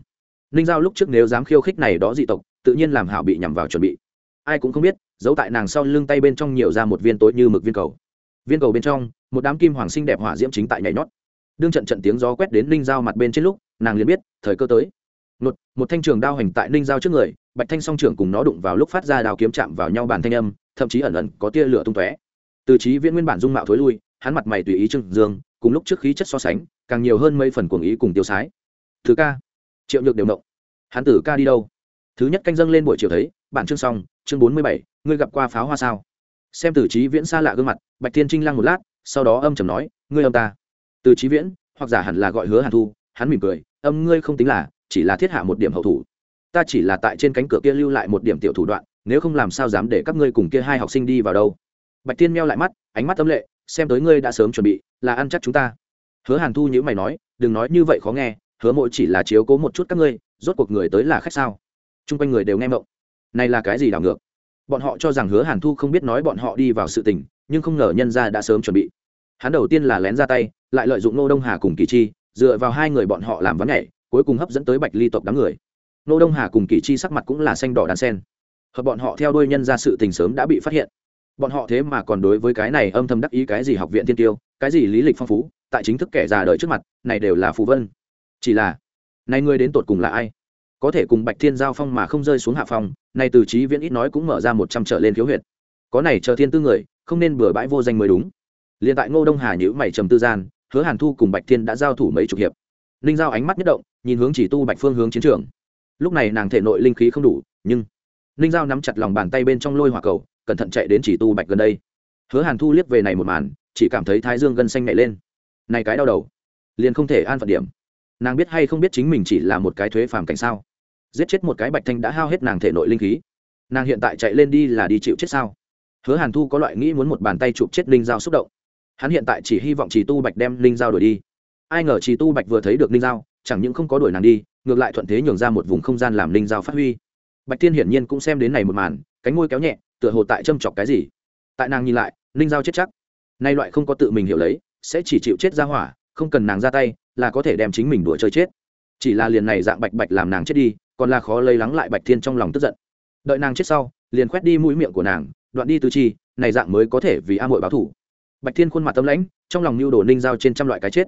Ninh giao lúc trước nếu dám khiêu khích này đó dị tộc tự nhiên làm hảo bị nhằm vào chuẩn bị. Ai cũng không biết giấu tại nàng sau lưng tay bên trong nhiều ra một viên tối như mực viên cầu. Viên cầu bên trong một đám kim hoàng sinh đẹp hỏa diễm chính tại nhảy nhót. Đương trận trận tiếng gió quét đến ninh giao mặt bên trên lúc nàng liền biết thời cơ tới. Một, một thanh trường đao hành tại ninh giao trước người bạch thanh song trưởng cùng nó đụng vào lúc phát ra đao kiếm chạm vào nhau bàn thanh âm thậm chí ẩn ẩn có tia lửa tung tóe từ trí viễn nguyên bản dung mạo thối lui, hắn mặt mày tùy ý trưng dương, cùng lúc trước khí chất so sánh, càng nhiều hơn mấy phần cuồng ý cùng tiêu sái. Thứ ca, triệu nhược đều động. Hắn tử ca đi đâu? Thứ nhất canh dâng lên buổi chiều thấy, bản chương xong, chương bốn mươi bảy, ngươi gặp qua pháo hoa sao? Xem từ trí viễn xa lạ gương mặt, bạch thiên trinh lăng một lát, sau đó âm trầm nói, ngươi âm ta. Từ trí viễn, hoặc giả hẳn là gọi hứa hàn thu, hắn mỉm cười, âm ngươi không tính là, chỉ là thiết hạ một điểm hậu thủ. Ta chỉ là tại trên cánh cửa kia lưu lại một điểm tiểu thủ đoạn, nếu không làm sao dám để các ngươi cùng kia hai học sinh đi vào đâu? Bạch tiên meo lại mắt, ánh mắt tâm lệ, xem tới ngươi đã sớm chuẩn bị, là ăn chắc chúng ta. Hứa hàn thu nhữ mày nói, đừng nói như vậy khó nghe, hứa mỗi chỉ là chiếu cố một chút các ngươi, rốt cuộc người tới là khách sao? Chung quanh người đều nghe mộng. Này là cái gì đảo ngược? Bọn họ cho rằng hứa hàn thu không biết nói bọn họ đi vào sự tình, nhưng không ngờ nhân ra đã sớm chuẩn bị. Hắn đầu tiên là lén ra tay, lại lợi dụng nô đông hà cùng kỳ chi, dựa vào hai người bọn họ làm vấn nhảy, cuối cùng hấp dẫn tới bạch ly tộc đám người. Nô đông hà cùng kỳ chi sắc mặt cũng là xanh đỏ đàn sen. Hợp bọn họ theo đuôi nhân ra sự tình sớm đã bị phát hiện bọn họ thế mà còn đối với cái này âm thầm đắc ý cái gì học viện thiên tiêu, cái gì lý lịch phong phú, tại chính thức kẻ già đời trước mặt, này đều là phù vân. Chỉ là nay ngươi đến tột cùng là ai? Có thể cùng bạch thiên giao phong mà không rơi xuống hạ phong, này từ trí viễn ít nói cũng mở ra một trăm trở lên khiếu huyệt. Có này chờ thiên tư người, không nên bừa bãi vô danh mới đúng. Liền tại ngô đông hà nhữ mày trầm tư gian, hứa hàn thu cùng bạch thiên đã giao thủ mấy chục hiệp. Ninh giao ánh mắt nhất động, nhìn hướng chỉ tu bạch phương hướng chiến trường. Lúc này nàng thể nội linh khí không đủ, nhưng ninh giao nắm chặt lòng bàn tay bên trong lôi hỏa cầu cẩn thận chạy đến chỉ tu bạch gần đây. Hứa hàn thu liếc về này một màn chỉ cảm thấy thái dương gân xanh nhảy lên. Này cái đau đầu liền không thể an phận điểm. Nàng biết hay không biết chính mình chỉ là một cái thuế phàm cảnh sao? Giết chết một cái bạch thanh đã hao hết nàng thể nội linh khí. Nàng hiện tại chạy lên đi là đi chịu chết sao? Hứa hàn thu có loại nghĩ muốn một bàn tay chụp chết linh dao xúc động. Hắn hiện tại chỉ hy vọng chỉ tu bạch đem linh dao đuổi đi. Ai ngờ chỉ tu bạch vừa thấy được linh dao, chẳng những không có đuổi nàng đi ngược lại thuận thế nhường ra một vùng không gian làm linh dao phát huy. Bạch thiên hiển nhiên cũng xem đến này một màn cánh môi kéo nhẹ tựa hồ tại châm chọc cái gì. Tại nàng nhìn lại linh giao chết chắc. Nay loại không có tự mình hiểu lấy, sẽ chỉ chịu chết ra hỏa, không cần nàng ra tay, là có thể đem chính mình đuổi chơi chết. Chỉ là liền này dạng bạch bạch làm nàng chết đi, còn là khó lấy lắng lại bạch thiên trong lòng tức giận. Đợi nàng chết sau, liền khoét đi mũi miệng của nàng, đoạn đi tứ chi, này dạng mới có thể vì a mội báo thủ bạch thiên khuôn mặt tâm lãnh, trong lòng mưu đồ ninh giao trên trăm loại cái chết.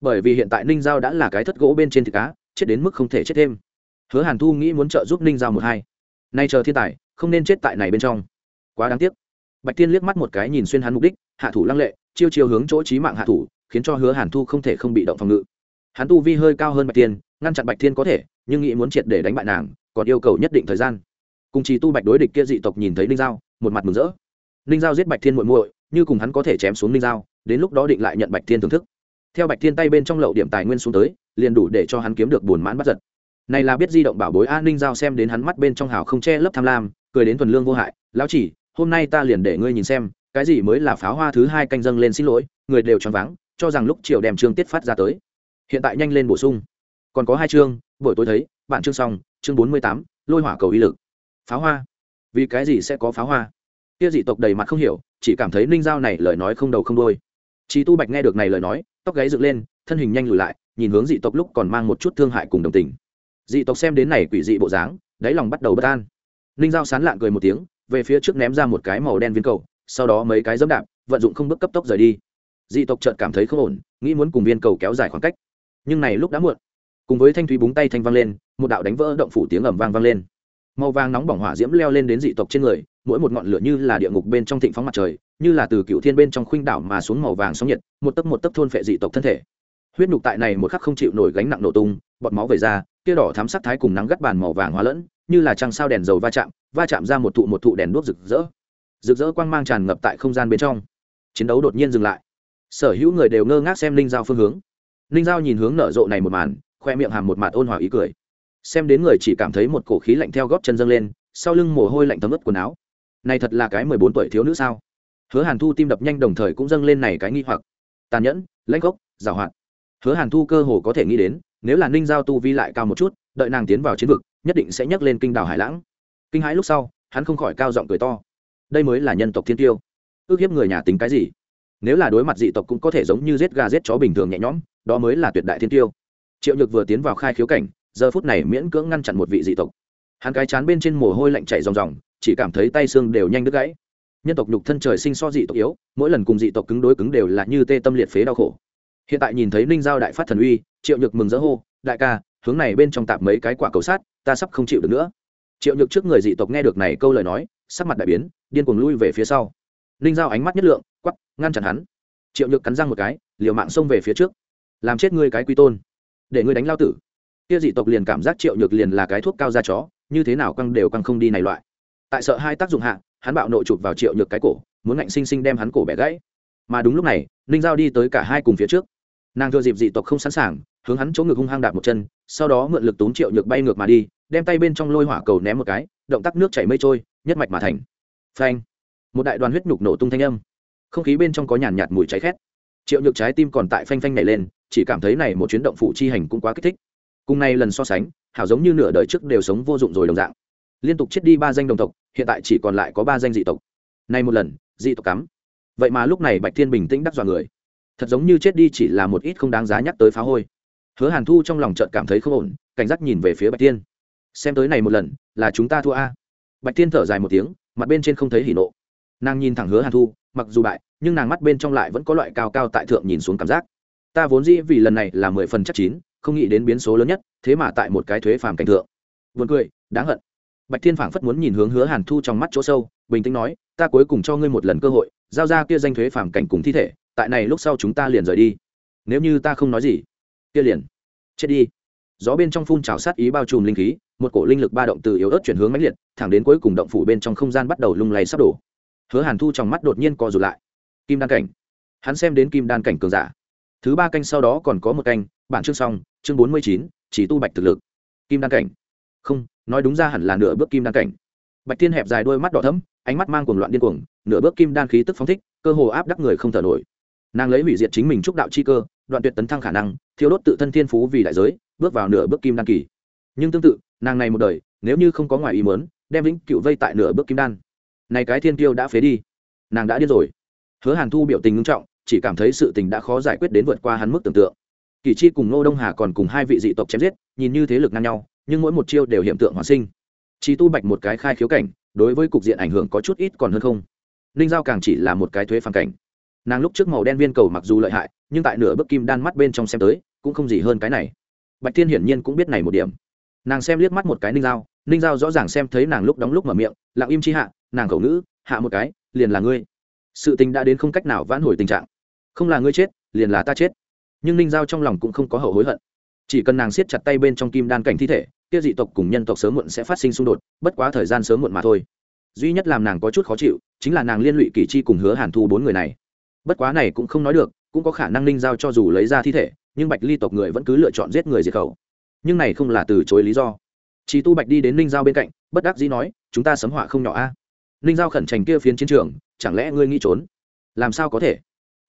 Bởi vì hiện tại ninh giao đã là cái thất gỗ bên trên thịt cá, chết đến mức không thể chết thêm. Hứa hàn thu nghĩ muốn trợ giúp ninh giao một hai. Nay chờ thiên tài, không nên chết tại này bên trong quá đáng tiếc. Bạch tiên liếc mắt một cái nhìn xuyên hắn mục đích, hạ thủ lăng lệ, chiêu chiêu hướng chỗ trí mạng hạ thủ, khiến cho hứa hàn thu không thể không bị động phòng ngự. Hắn tu vi hơi cao hơn bạch tiên ngăn chặn bạch Thiên có thể, nhưng nghĩ muốn triệt để đánh bại nàng, còn yêu cầu nhất định thời gian. Cùng chỉ tu bạch đối địch kia dị tộc nhìn thấy ninh giao, một mặt mừng rỡ. Ninh giao giết bạch thiên muội muội, như cùng hắn có thể chém xuống ninh giao, đến lúc đó định lại nhận bạch thiên thưởng thức. Theo bạch thiên tay bên trong lậu điểm tài nguyên xuống tới, liền đủ để cho hắn kiếm được buồn mãn bắt giật. Này là biết di động bảo bối an ninh giao xem đến hắn mắt bên trong hào không che lấp tham lam, cười đến thuần lương vô hại, lão chỉ hôm nay ta liền để ngươi nhìn xem, cái gì mới là pháo hoa thứ hai canh dâng lên xin lỗi, người đều choáng váng, cho rằng lúc chiều đem chương tiết phát ra tới. Hiện tại nhanh lên bổ sung. Còn có hai chương, buổi tối thấy, bạn chương xong, chương bốn mươi tám, lôi hỏa cầu uy lực. Pháo hoa. Vì cái gì sẽ có pháo hoa? Kia dị tộc đầy mặt không hiểu, chỉ cảm thấy ninh giao này lời nói không đầu không đôi Chí tu bạch nghe được này lời nói, tóc gáy dựng lên, thân hình nhanh lùi lại, nhìn hướng dị tộc lúc còn mang một chút thương hại cùng đồng tình. Dị tộc xem đến này quỷ dị bộ dáng, đáy lòng bắt đầu bất an. Ninh giao sán lạng cười một tiếng về phía trước ném ra một cái màu đen viên cầu, sau đó mấy cái dẫm đạp, vận dụng không bước cấp tốc rời đi. Dị tộc chợt cảm thấy không ổn, nghĩ muốn cùng viên cầu kéo dài khoảng cách. Nhưng này lúc đã muộn. Cùng với thanh thúy búng tay thanh vang lên, một đạo đánh vỡ động phủ tiếng ầm vang vang lên. Màu vàng nóng bỏng hỏa diễm leo lên đến dị tộc trên người, mỗi một ngọn lửa như là địa ngục bên trong thịnh phóng mặt trời, như là từ cựu thiên bên trong khuynh đảo mà xuống màu vàng sóng nhiệt, một tấc một tấc thôn phệ dị tộc thân thể. Huyết nhục tại này một khắc không chịu nổi gánh nặng nổ tung, bọt máu về ra kia đỏ thám sắc thái cùng nắng gắt bàn màu vàng hóa lẫn, như là trăng sao đèn dầu va chạm va chạm ra một thụ một thụ đèn đuốc rực rỡ. Rực rỡ quang mang tràn ngập tại không gian bên trong. Chiến đấu đột nhiên dừng lại. Sở hữu người đều ngơ ngác xem linh giao phương hướng. Linh giao nhìn hướng nở rộ này một màn, khoe miệng hàm một mạt ôn hòa ý cười. Xem đến người chỉ cảm thấy một cổ khí lạnh theo gót chân dâng lên, sau lưng mồ hôi lạnh thấm ướt quần áo. Này thật là cái mười bốn tuổi thiếu nữ sao? Hứa hàn thu tim đập nhanh đồng thời cũng dâng lên này cái nghi hoặc. Tàn nhẫn, lãnh gốc, giảo hoạt. Hứa hàn thu cơ hồ có thể nghĩ đến, nếu là ninh giao tu vi lại cao một chút, đợi nàng tiến vào chiến vực, nhất định sẽ nhấc lên kinh đảo hải lãng kinh hãi lúc sau, hắn không khỏi cao giọng cười to. Đây mới là nhân tộc thiên tiêu. Ước hiếp người nhà tính cái gì? Nếu là đối mặt dị tộc cũng có thể giống như giết gà giết chó bình thường nhẹ nhõm, đó mới là tuyệt đại thiên tiêu. Triệu nhược vừa tiến vào khai khiếu cảnh, giờ phút này miễn cưỡng ngăn chặn một vị dị tộc. Hắn cái chán bên trên mồ hôi lạnh chảy ròng ròng, chỉ cảm thấy tay xương đều nhanh đứt gãy. Nhân tộc nhục thân trời sinh so dị tộc yếu, mỗi lần cùng dị tộc cứng đối cứng đều là như tê tâm liệt phế đau khổ. Hiện tại nhìn thấy ninh giao đại phát thần uy, triệu nhược mừng rỡ hô, đại ca, hướng này bên trong tạp mấy cái quả cầu sát, ta sắp không chịu được nữa triệu nhược trước người dị tộc nghe được này câu lời nói, sắc mặt đại biến, điên cuồng lui về phía sau. Ninh giao ánh mắt nhất lượng quắp ngăn chặn hắn. Triệu nhược cắn răng một cái, liều mạng xông về phía trước. Làm chết ngươi cái quy tôn. Để ngươi đánh lao tử. Kia dị tộc liền cảm giác triệu nhược liền là cái thuốc cao da chó, như thế nào căng đều căng không đi này loại. Tại sợ hai tác dụng hạ, hắn bạo nội chụp vào triệu nhược cái cổ, muốn ngạnh sinh sinh đem hắn cổ bẻ gãy. Mà đúng lúc này, ninh giao đi tới cả hai cùng phía trước. Nàng thừa dịp dị tộc không sẵn sàng hướng hắn chỗ ngực hung hăng đạp một chân, sau đó mượn lực tốn triệu nhược bay ngược mà đi, đem tay bên trong lôi hỏa cầu ném một cái, động tác nước chảy mây trôi, nhất mạch mà thành. Phanh! Một đại đoàn huyết nhục nổ tung thanh âm. Không khí bên trong có nhàn nhạt mùi cháy khét. Triệu nhược trái tim còn tại phanh phanh này lên, chỉ cảm thấy này một chuyến động phụ chi hành cũng quá kích thích. Cùng nay lần so sánh, hảo giống như nửa đời trước đều sống vô dụng rồi đồng dạng. Liên tục chết đi ba danh đồng tộc, hiện tại chỉ còn lại có ba danh dị tộc. Nay một lần, dị tộc cắm. Vậy mà lúc này bạch thiên bình tĩnh đắc dọa người. Thật giống như chết đi chỉ là một ít không đáng giá nhắc tới phá hôi hứa hàn thu trong lòng trợt cảm thấy không ổn, cảnh giác nhìn về phía bạch tiên. Xem tới này một lần, là chúng ta thua a. Bạch tiên thở dài một tiếng, mặt bên trên không thấy hỉ nộ. Nàng nhìn thẳng hứa hàn thu, mặc dù bại, nhưng nàng mắt bên trong lại vẫn có loại cao cao tại thượng nhìn xuống cảm giác. Ta vốn dĩ vì lần này là mười phần chắc chín, không nghĩ đến biến số lớn nhất, thế mà tại một cái thuế phàm cảnh thượng. Buồn cười, đáng hận. Bạch thiên phảng phất muốn nhìn hướng hứa hàn thu trong mắt chỗ sâu, bình tĩnh nói, ta cuối cùng cho ngươi một lần cơ hội, giao ra kia danh thuế phàm cảnh cùng thi thể, tại này lúc sau chúng ta liền rời đi. Nếu như ta không nói gì kia liền. Chết đi. Gió bên trong phun trào sát ý bao trùm linh khí, một cổ linh lực ba động từ yếu ớt chuyển hướng mãnh liệt, thẳng đến cuối cùng động phủ bên trong không gian bắt đầu lung lay sắp đổ. Hứa hàn thu trong mắt đột nhiên co rụt lại. Kim đan cảnh. Hắn xem đến kim đan cảnh cường giả. Thứ ba canh sau đó còn có một canh, bản chương xong, chương bốn mươi chín, chỉ tu bạch thực lực. Kim đan cảnh. Không, nói đúng ra hẳn là nửa bước kim đan cảnh. Bạch thiên hẹp dài đôi mắt đỏ thấm ánh mắt mang cuồng loạn điên cuồng, nửa bước kim đan khí tức phóng thích, cơ hồ áp đắc người không thở nổi. Nàng lấy hủy diệt chính mình trúc đạo chi cơ đoạn tuyệt tấn thăng khả năng thiếu đốt tự thân thiên phú vì đại giới, bước vào nửa bước kim đan kỳ. Nhưng tương tự, nàng này một đời, nếu như không có ngoài ý mớn đem vĩnh cựu vây tại nửa bước kim đan. Này cái thiên tiêu đã phế đi. Nàng đã điên rồi. Hứa hàn thu biểu tình ngưng trọng, chỉ cảm thấy sự tình đã khó giải quyết đến vượt qua hắn mức tưởng tượng. Kỳ chi cùng ngô đông hà còn cùng hai vị dị tộc chém giết, nhìn như thế lực ngang nhau, nhưng mỗi một chiêu đều hiện tượng hoàn sinh. Chi tu bạch một cái khai khiếu cảnh, đối với cục diện ảnh hưởng có chút ít còn hơn không. Ninh giao càng chỉ là một cái thuế phản cảnh nàng lúc trước màu đen viên cầu mặc dù lợi hại, nhưng tại nửa bước kim đan mắt bên trong xem tới, cũng không gì hơn cái này. Bạch thiên hiển nhiên cũng biết này một điểm. Nàng xem liếc mắt một cái ninh dao ninh dao rõ ràng xem thấy nàng lúc đóng lúc mở miệng, lặng im chi hạ, nàng khẩu ngữ, hạ một cái, liền là ngươi. Sự tình đã đến không cách nào vãn hồi tình trạng. Không là ngươi chết, liền là ta chết. Nhưng ninh giao trong lòng cũng không có hậu hối hận. Chỉ cần nàng siết chặt tay bên trong kim đan cảnh thi thể, kia dị tộc cùng nhân tộc sớm muộn sẽ phát sinh xung đột, bất quá thời gian sớm muộn mà thôi. Duy nhất làm nàng có chút khó chịu, chính là nàng liên lụy kỳ chi cùng hứa hàn thu bốn người này bất quá này cũng không nói được, cũng có khả năng ninh giao cho dù lấy ra thi thể, nhưng bạch ly tộc người vẫn cứ lựa chọn giết người diệt khẩu. Nhưng này không là từ chối lý do. Chỉ tu bạch đi đến ninh giao bên cạnh, bất đắc dĩ nói, chúng ta sấm họa không nhỏ a. Ninh giao khẩn trành kia phiến chiến trường, chẳng lẽ ngươi nghĩ trốn? Làm sao có thể?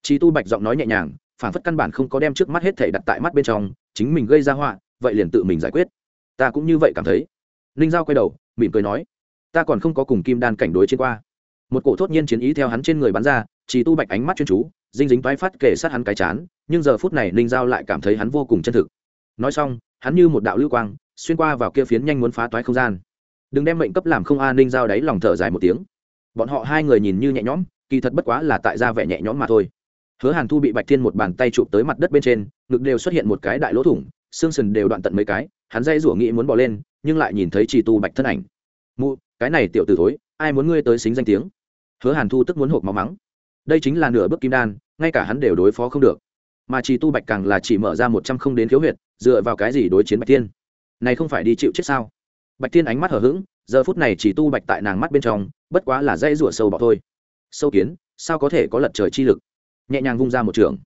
Chỉ tu bạch giọng nói nhẹ nhàng, phản phất căn bản không có đem trước mắt hết thể đặt tại mắt bên trong, chính mình gây ra họa, vậy liền tự mình giải quyết. Ta cũng như vậy cảm thấy. Ninh giao quay đầu, mỉm cười nói, ta còn không có cùng kim đan cảnh đối chiến qua một cổ thốt nhiên chiến ý theo hắn trên người bắn ra, chỉ tu bạch ánh mắt chuyên chú, dinh dính toái phát kể sát hắn cái chán, nhưng giờ phút này ninh giao lại cảm thấy hắn vô cùng chân thực. Nói xong, hắn như một đạo lưu quang, xuyên qua vào kia phiến nhanh muốn phá toái không gian. Đừng đem mệnh cấp làm không a, ninh giao đáy lòng thở dài một tiếng. Bọn họ hai người nhìn như nhẹ nhõm, kỳ thật bất quá là tại ra vẻ nhẹ nhõm mà thôi. Hứa hàn thu bị bạch thiên một bàn tay chụp tới mặt đất bên trên, ngực đều xuất hiện một cái đại lỗ thủng, xương sườn đều đoạn tận mấy cái, hắn dây rủa nghĩ muốn bỏ lên, nhưng lại nhìn thấy chỉ tu bạch thân ảnh. Mụ, cái này tiểu t ử thối ai muốn ngươi tới xính danh tiếng? Hứa hàn thu tức muốn hộp máu mắng. Đây chính là nửa bước kim đan, ngay cả hắn đều đối phó không được. Mà chỉ tu bạch càng là chỉ mở ra một trăm không đến khiếu huyệt, dựa vào cái gì đối chiến bạch thiên? Này không phải đi chịu chết sao? Bạch thiên ánh mắt hở h ữ g giờ phút này chỉ tu bạch tại nàng mắt bên trong, bất quá là dây rủa sâu bọ thôi. Sâu kiến, sao có thể có lật trời chi lực? Nhẹ nhàng vung ra một trường.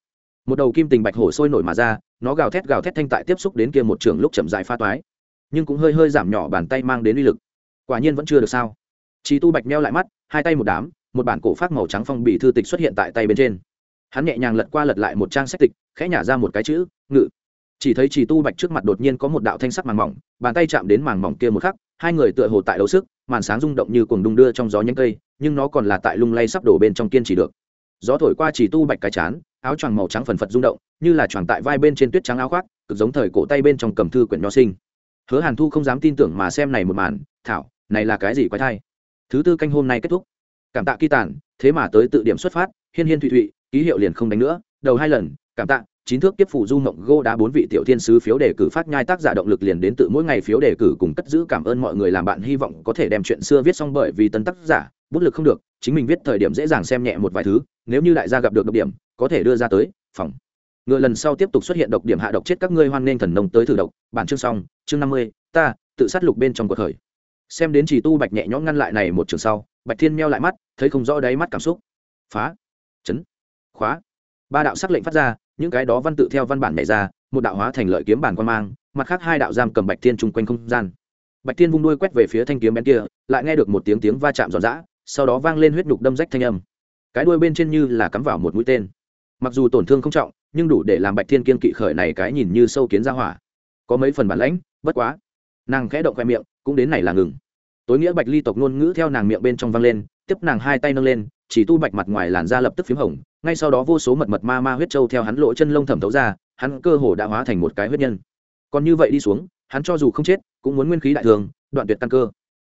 Một đầu kim tình bạch hổ sôi nổi mà ra, nó gào thét gào thét thanh tại tiếp xúc đến kia một trường lúc chậm dại pha toái. Nhưng cũng hơi hơi giảm nhỏ bàn tay mang đến uy lực. Quả nhiên vẫn chưa được sao? Chí tu bạch meo lại mắt, hai tay một đám, một bản cổ phát màu trắng phong bì thư tịch xuất hiện tại tay bên trên. Hắn nhẹ nhàng lật qua lật lại một trang sách tịch, khẽ nhả ra một cái chữ, ngự. Chỉ thấy chỉ tu bạch trước mặt đột nhiên có một đạo thanh sắc màng mỏng, bàn tay chạm đến màng mỏng kia một khắc, hai người tựa hồ tại đấu sức, màn sáng rung động như cuồng đung đưa trong gió nhánh cây, nhưng nó còn là tại lung lay sắp đổ bên trong kiên trì được. Gió thổi qua chỉ tu bạch cái chán, áo choàng màu trắng phần phật rung động, như là choàng tại vai bên trên tuyết trắng áo khoác, cực giống thời cổ tay bên trong cầm thư quyển nho sinh. Hứa hàn thu không dám tin tưởng mà xem này một màn, thảo, này là cái gì quái thai? Thứ tư canh hôm nay kết thúc. Cảm tạ kỳ tản, thế mà tới tự điểm xuất phát, hiên hiên thụy thụy, ký hiệu liền không đánh nữa, đầu hai lần, cảm tạ, chín thước tiếp phủ du mộng gô đá bốn vị tiểu thiên sứ phiếu đề cử phát nhai tác giả động lực liền đến tự mỗi ngày phiếu đề cử cùng cất giữ cảm ơn mọi người làm bạn hy vọng có thể đem chuyện xưa viết xong bởi vì tân tác giả, bút lực không được, chính mình viết thời điểm dễ dàng xem nhẹ một vài thứ, nếu như đại gia gặp được độc điểm, có thể đưa ra tới, phòng. Ngựa lần sau tiếp tục xuất hiện độc điểm hạ độc chết các ngươi hoan nghênh thần nông tới thử độc. Bản chương xong, chương năm mươi, ta, tự sát lục bên trong cuộc khởi xem đến chỉ tu bạch nhẹ nhõm ngăn lại này một trường sau, bạch thiên meo lại mắt, thấy không rõ đáy mắt cảm xúc. Phá. Chấn. Khóa. Ba đạo sắc lệnh phát ra, những cái đó văn tự theo văn bản nhảy ra, một đạo hóa thành lợi kiếm bản quan mang, mặt khác hai đạo giam cầm bạch thiên chung quanh không gian. Bạch thiên vung đuôi quét về phía thanh kiếm bên kia, lại nghe được một tiếng tiếng va chạm giòn giã, sau đó vang lên huyết nhục đâm rách thanh âm. Cái đuôi bên trên như là cắm vào một mũi tên. Mặc dù tổn thương không trọng, nhưng đủ để làm bạch thiên kiên kỵ khởi này cái nhìn như sâu kiến ra hỏa. Có mấy phần bản lãnh, bất quá nàng khẽ động khoe miệng, cũng đến này là ngừng. Tối nghĩa bạch ly tộc ngôn ngữ theo nàng miệng bên trong vang lên, tiếp nàng hai tay nâng lên, chỉ tu bạch mặt ngoài làn da lập tức p h í m hồng, ngay sau đó vô số mật mật ma ma huyết trâu theo hắn lộ chân lông thẩm thấu ra, hắn cơ hồ đã hóa thành một cái huyết nhân. Còn như vậy đi xuống, hắn cho dù không chết, cũng muốn nguyên khí đại thường, đoạn tuyệt căn cơ.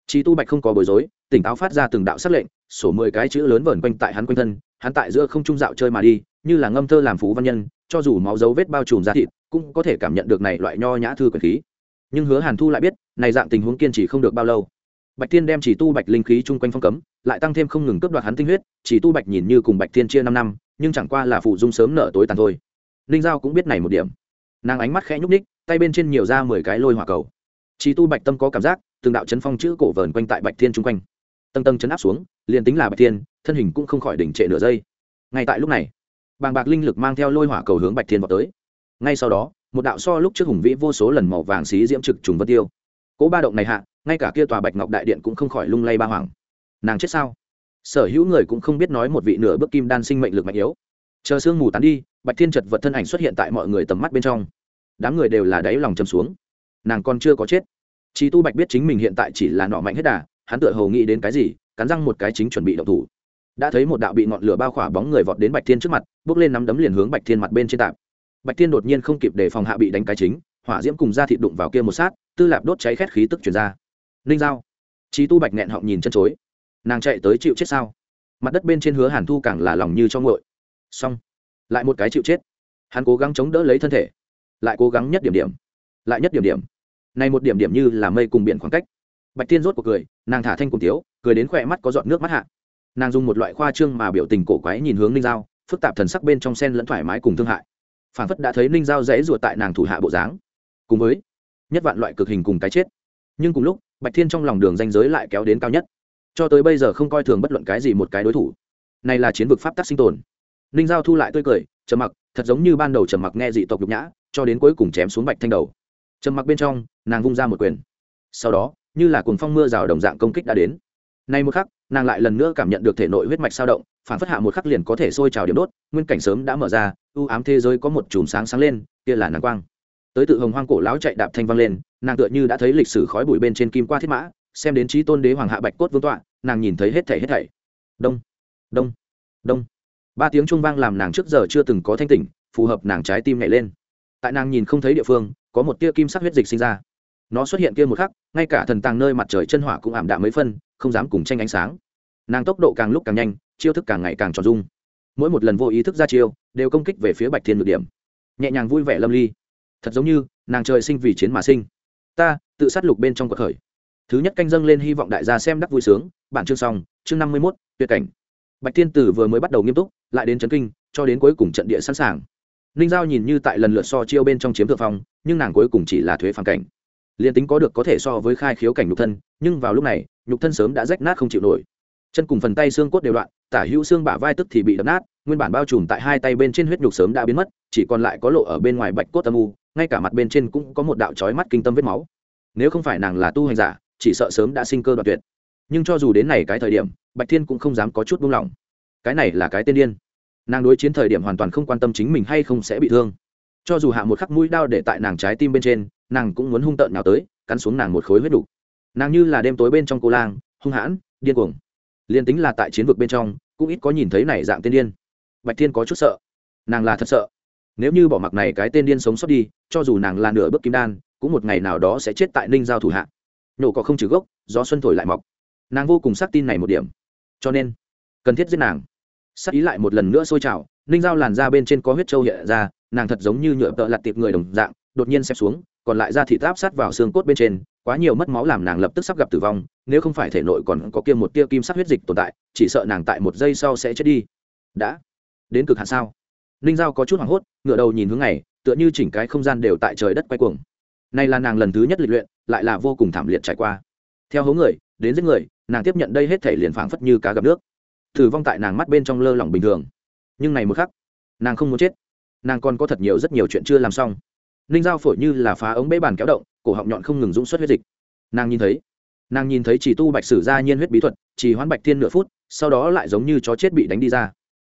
Chỉ tu bạch không có bối rối, tỉnh táo phát ra từng đạo s lệnh, sổ mười cái chữ lớn vờn quanh tại hắn quanh thân, hắn tại giữa không trung dạo chơi mà đi, như là ngâm thơ làm phú văn nhân, cho dù máu dấu vết bao trùm ra thịt, cũng có thể cảm nhận được này loại nho nhã thư quyền khí nhưng hứa hàn thu lại biết, này dạng tình huống kiên trì không được bao lâu. Bạch Thiên đem chỉ tu bạch linh khí chung quanh phong cấm, lại tăng thêm không ngừng cướp đoạt hắn tinh huyết, chỉ tu bạch nhìn như cùng bạch Thiên chia năm năm, nhưng chẳng qua là phụ dung sớm nở tối tàn thôi. Linh giao cũng biết này một điểm. Nàng ánh mắt khẽ nhúc ních tay bên trên nhiều ra mười cái lôi hỏa cầu. Chỉ tu bạch tâm có cảm giác, từng đạo chấn phong chữ cổ vờn quanh tại bạch thiên chung quanh. Tầng tầng chấn áp xuống, liền tính là bạch thiên, thân hình cũng không khỏi đỉnh trệ nửa giây. Ngay tại lúc này, bàng bạc linh lực mang theo lôi hỏa cầu hướng bạch thiên vào tới. Ngay sau đó một đạo so lúc trước hùng vĩ vô số lần màu vàng xí diễm trực trùng vân tiêu. Cỗ ba động này hạ, ngay cả kia tòa bạch ngọc đại điện cũng không khỏi lung lay ba hoàng nàng chết sao? Sở hữu người cũng không biết nói một vị nửa bước kim đan sinh mệnh lực mạnh yếu. Chờ sương mù tán đi, bạch thiên chật vật thân ảnh xuất hiện tại mọi người tầm mắt bên trong. Đám người đều là đáy lòng chầm xuống. Nàng còn chưa có chết. Chi tu bạch biết chính mình hiện tại chỉ là nọ mạnh hết đà, hắn tựa hầu nghĩ đến cái gì, cắn răng một cái chính chuẩn bị động thủ. Đã thấy một đạo bị ngọn lửa bao khỏa bóng người vọt đến bạch thiên trước mặt, bước lên nắm đấm liền hướng bạch thiên mặt bên trên tạp bạch thiên đột nhiên không kịp để phòng hạ bị đánh cái chính, hỏa diễm cùng da thịt đụng vào kia một sát, tư lạp đốt cháy khét khí tức chuyển ra. Ninh dao trí tu bạch nghẹn họng nhìn chân chối. Nàng chạy tới chịu chết sao? Mặt đất bên trên hứa hàn thu càng là lòng như cho ngội xong. Lại một cái chịu chết. Hắn cố gắng chống đỡ lấy thân thể. Lại cố gắng nhất điểm điểm. Lại nhất điểm điểm. Này một điểm điểm như là mây cùng biển khoảng cách. Bạch tiên rốt cuộc cười, nàng thả thanh cùng tiếu, cười đến khỏe mắt có giọt nước mắt hạ. Nàng dùng một loại khoa trương mà biểu tình cổ quái nhìn hướng ninh giao, phức tạp thần sắc bên trong sen lẫn thoải mái cùng thương hại phản phất đã thấy ninh giao dãy ruột tại nàng thủ hạ bộ dáng. Cùng với nhất vạn loại cực hình cùng cái chết. Nhưng cùng lúc, bạch thiên trong lòng đường danh giới lại kéo đến cao nhất. Cho tới bây giờ không coi thường bất luận cái gì một cái đối thủ. Này là chiến vực pháp tắc sinh tồn. Ninh giao thu lại tươi cười, trầm mặc, thật giống như ban đầu trầm mặc nghe dị tộc nhục nhã, cho đến cuối cùng chém xuống bạch thanh đầu. Trầm mặc bên trong, nàng vung ra một quyền. Sau đó, như là cuồng phong mưa rào đồng dạng công kích đã đến. Nay một khắc, nàng lại lần nữa cảm nhận được thể nội huyết mạch sao động phản phất hạ một khắc liền có thể sôi trào điểm đốt, nguyên cảnh sớm đã mở ra, u ám thế giới có một chùm sáng sáng lên, kia là nàng quang. Tới tự hồng hoang cổ lão chạy đạp thanh vang lên, nàng tựa như đã thấy lịch sử khói bụi bên trên kim qua thiết mã, xem đến trí tôn đế hoàng hạ bạch cốt vương tọa, nàng nhìn thấy hết thảy hết thảy. Đông đông đông. Ba tiếng trung vang làm nàng trước giờ chưa từng có thanh tỉnh, phù hợp nàng trái tim nhảy lên. Tại nàng nhìn không thấy địa phương, có một tia kim sắc huyết dịch sinh ra. Nó xuất hiện kia một khắc, ngay cả thần tàng nơi mặt trời chân hỏa cũng ảm đạm mấy phân, không dám cùng tranh ánh sáng. Nàng tốc độ càng lúc càng nhanh chiêu thức càng ngày càng tròn dung. Mỗi một lần vô ý thức ra chiêu, đều công kích về phía bạch thiên ngược điểm. Nhẹ nhàng vui vẻ lâm ly. Thật giống như, nàng trời sinh vì chiến mà sinh. Ta, tự sát lục bên trong cuộc khởi. Thứ nhất canh dâng lên hy vọng đại gia xem đắc vui sướng. Bản chương xong, chương năm mươi mốt, tuyệt cảnh. Bạch thiên tử vừa mới bắt đầu nghiêm túc, lại đến trấn kinh, cho đến cuối cùng trận địa sẵn sàng. Ninh giao nhìn như tại lần lượt so chiêu bên trong chiếm thượng phong, nhưng nàng cuối cùng chỉ là thuế phản cảnh. Liền tính có được có thể so với khai khiếu cảnh nhục thân, nhưng vào lúc này, nhục thân sớm đã rách nát không chịu nổi. Chân cùng phần tay xương cốt đều đoạn tả hữu xương bả vai tức thì bị đập nát, nguyên bản bao trùm tại hai tay bên trên huyết nhục sớm đã biến mất, chỉ còn lại có lộ ở bên ngoài bạch cốt âm u, ngay cả mặt bên trên cũng có một đạo trói mắt kinh tâm vết máu. Nếu không phải nàng là tu hành giả, chỉ sợ sớm đã sinh cơ đoạt tuyệt. Nhưng cho dù đến này cái thời điểm, bạch thiên cũng không dám có chút buông lỏng. Cái này là cái tên điên. Nàng đối chiến thời điểm hoàn toàn không quan tâm chính mình hay không sẽ bị thương. Cho dù hạ một khắc mũi đao để tại nàng trái tim bên trên, nàng cũng muốn hung tợn nào tới, cắn xuống nàng một khối huyết đục. nàng như là đêm tối bên trong cô lang, hung hãn, điên cuồng liền tính là tại chiến vực bên trong, cũng ít có nhìn thấy này dạng tên điên. Bạch thiên có chút sợ. Nàng là thật sợ. Nếu như bỏ mặc này cái tên điên sống sót đi, cho dù nàng là nửa bước kim đan, cũng một ngày nào đó sẽ chết tại ninh giao thủ hạ. Nổ có không trừ gốc, gió xuân thổi lại mọc. Nàng vô cùng xác tin này một điểm. Cho nên, cần thiết giết nàng. Sắc ý lại một lần nữa sôi trào, ninh giao làn ra bên trên có huyết trâu hiện ra, nàng thật giống như nhựa tợ lặt tiệp người đồng dạng, đột nhiên xem xuống, còn lại ra thị áp sát vào xương cốt bên trên, quá nhiều mất máu làm nàng lập tức sắp gặp tử vong nếu không phải thể nội còn có kia một tia kim sắc huyết dịch tồn tại, chỉ sợ nàng tại một giây sau sẽ chết đi. Đã. Đến cực hạn sao? Ninh giao có chút hoảng hốt ngựa đầu nhìn hướng này tựa như chỉnh cái không gian đều tại trời đất quay cuồng. Nay là nàng lần thứ nhất lịch luyện, lại là vô cùng thảm liệt trải qua. Theo hố người, đến giết người, nàng tiếp nhận đây hết thể liền phảng phất như cá gặp nước. Thử vong tại nàng mắt bên trong lơ lỏng bình thường. Nhưng này một khắc, nàng không muốn chết. Nàng còn có thật nhiều rất nhiều chuyện chưa làm xong. Ninh dao phổi như là phá ống bế bàn kéo động, cổ họng nhọn không ngừng dũng xuất huyết dịch. Nàng nhìn thấy nàng nhìn thấy chỉ tu bạch sử ra nhiên huyết bí thuật, chỉ hoán bạch thiên nửa phút, sau đó lại giống như chó chết bị đánh đi ra.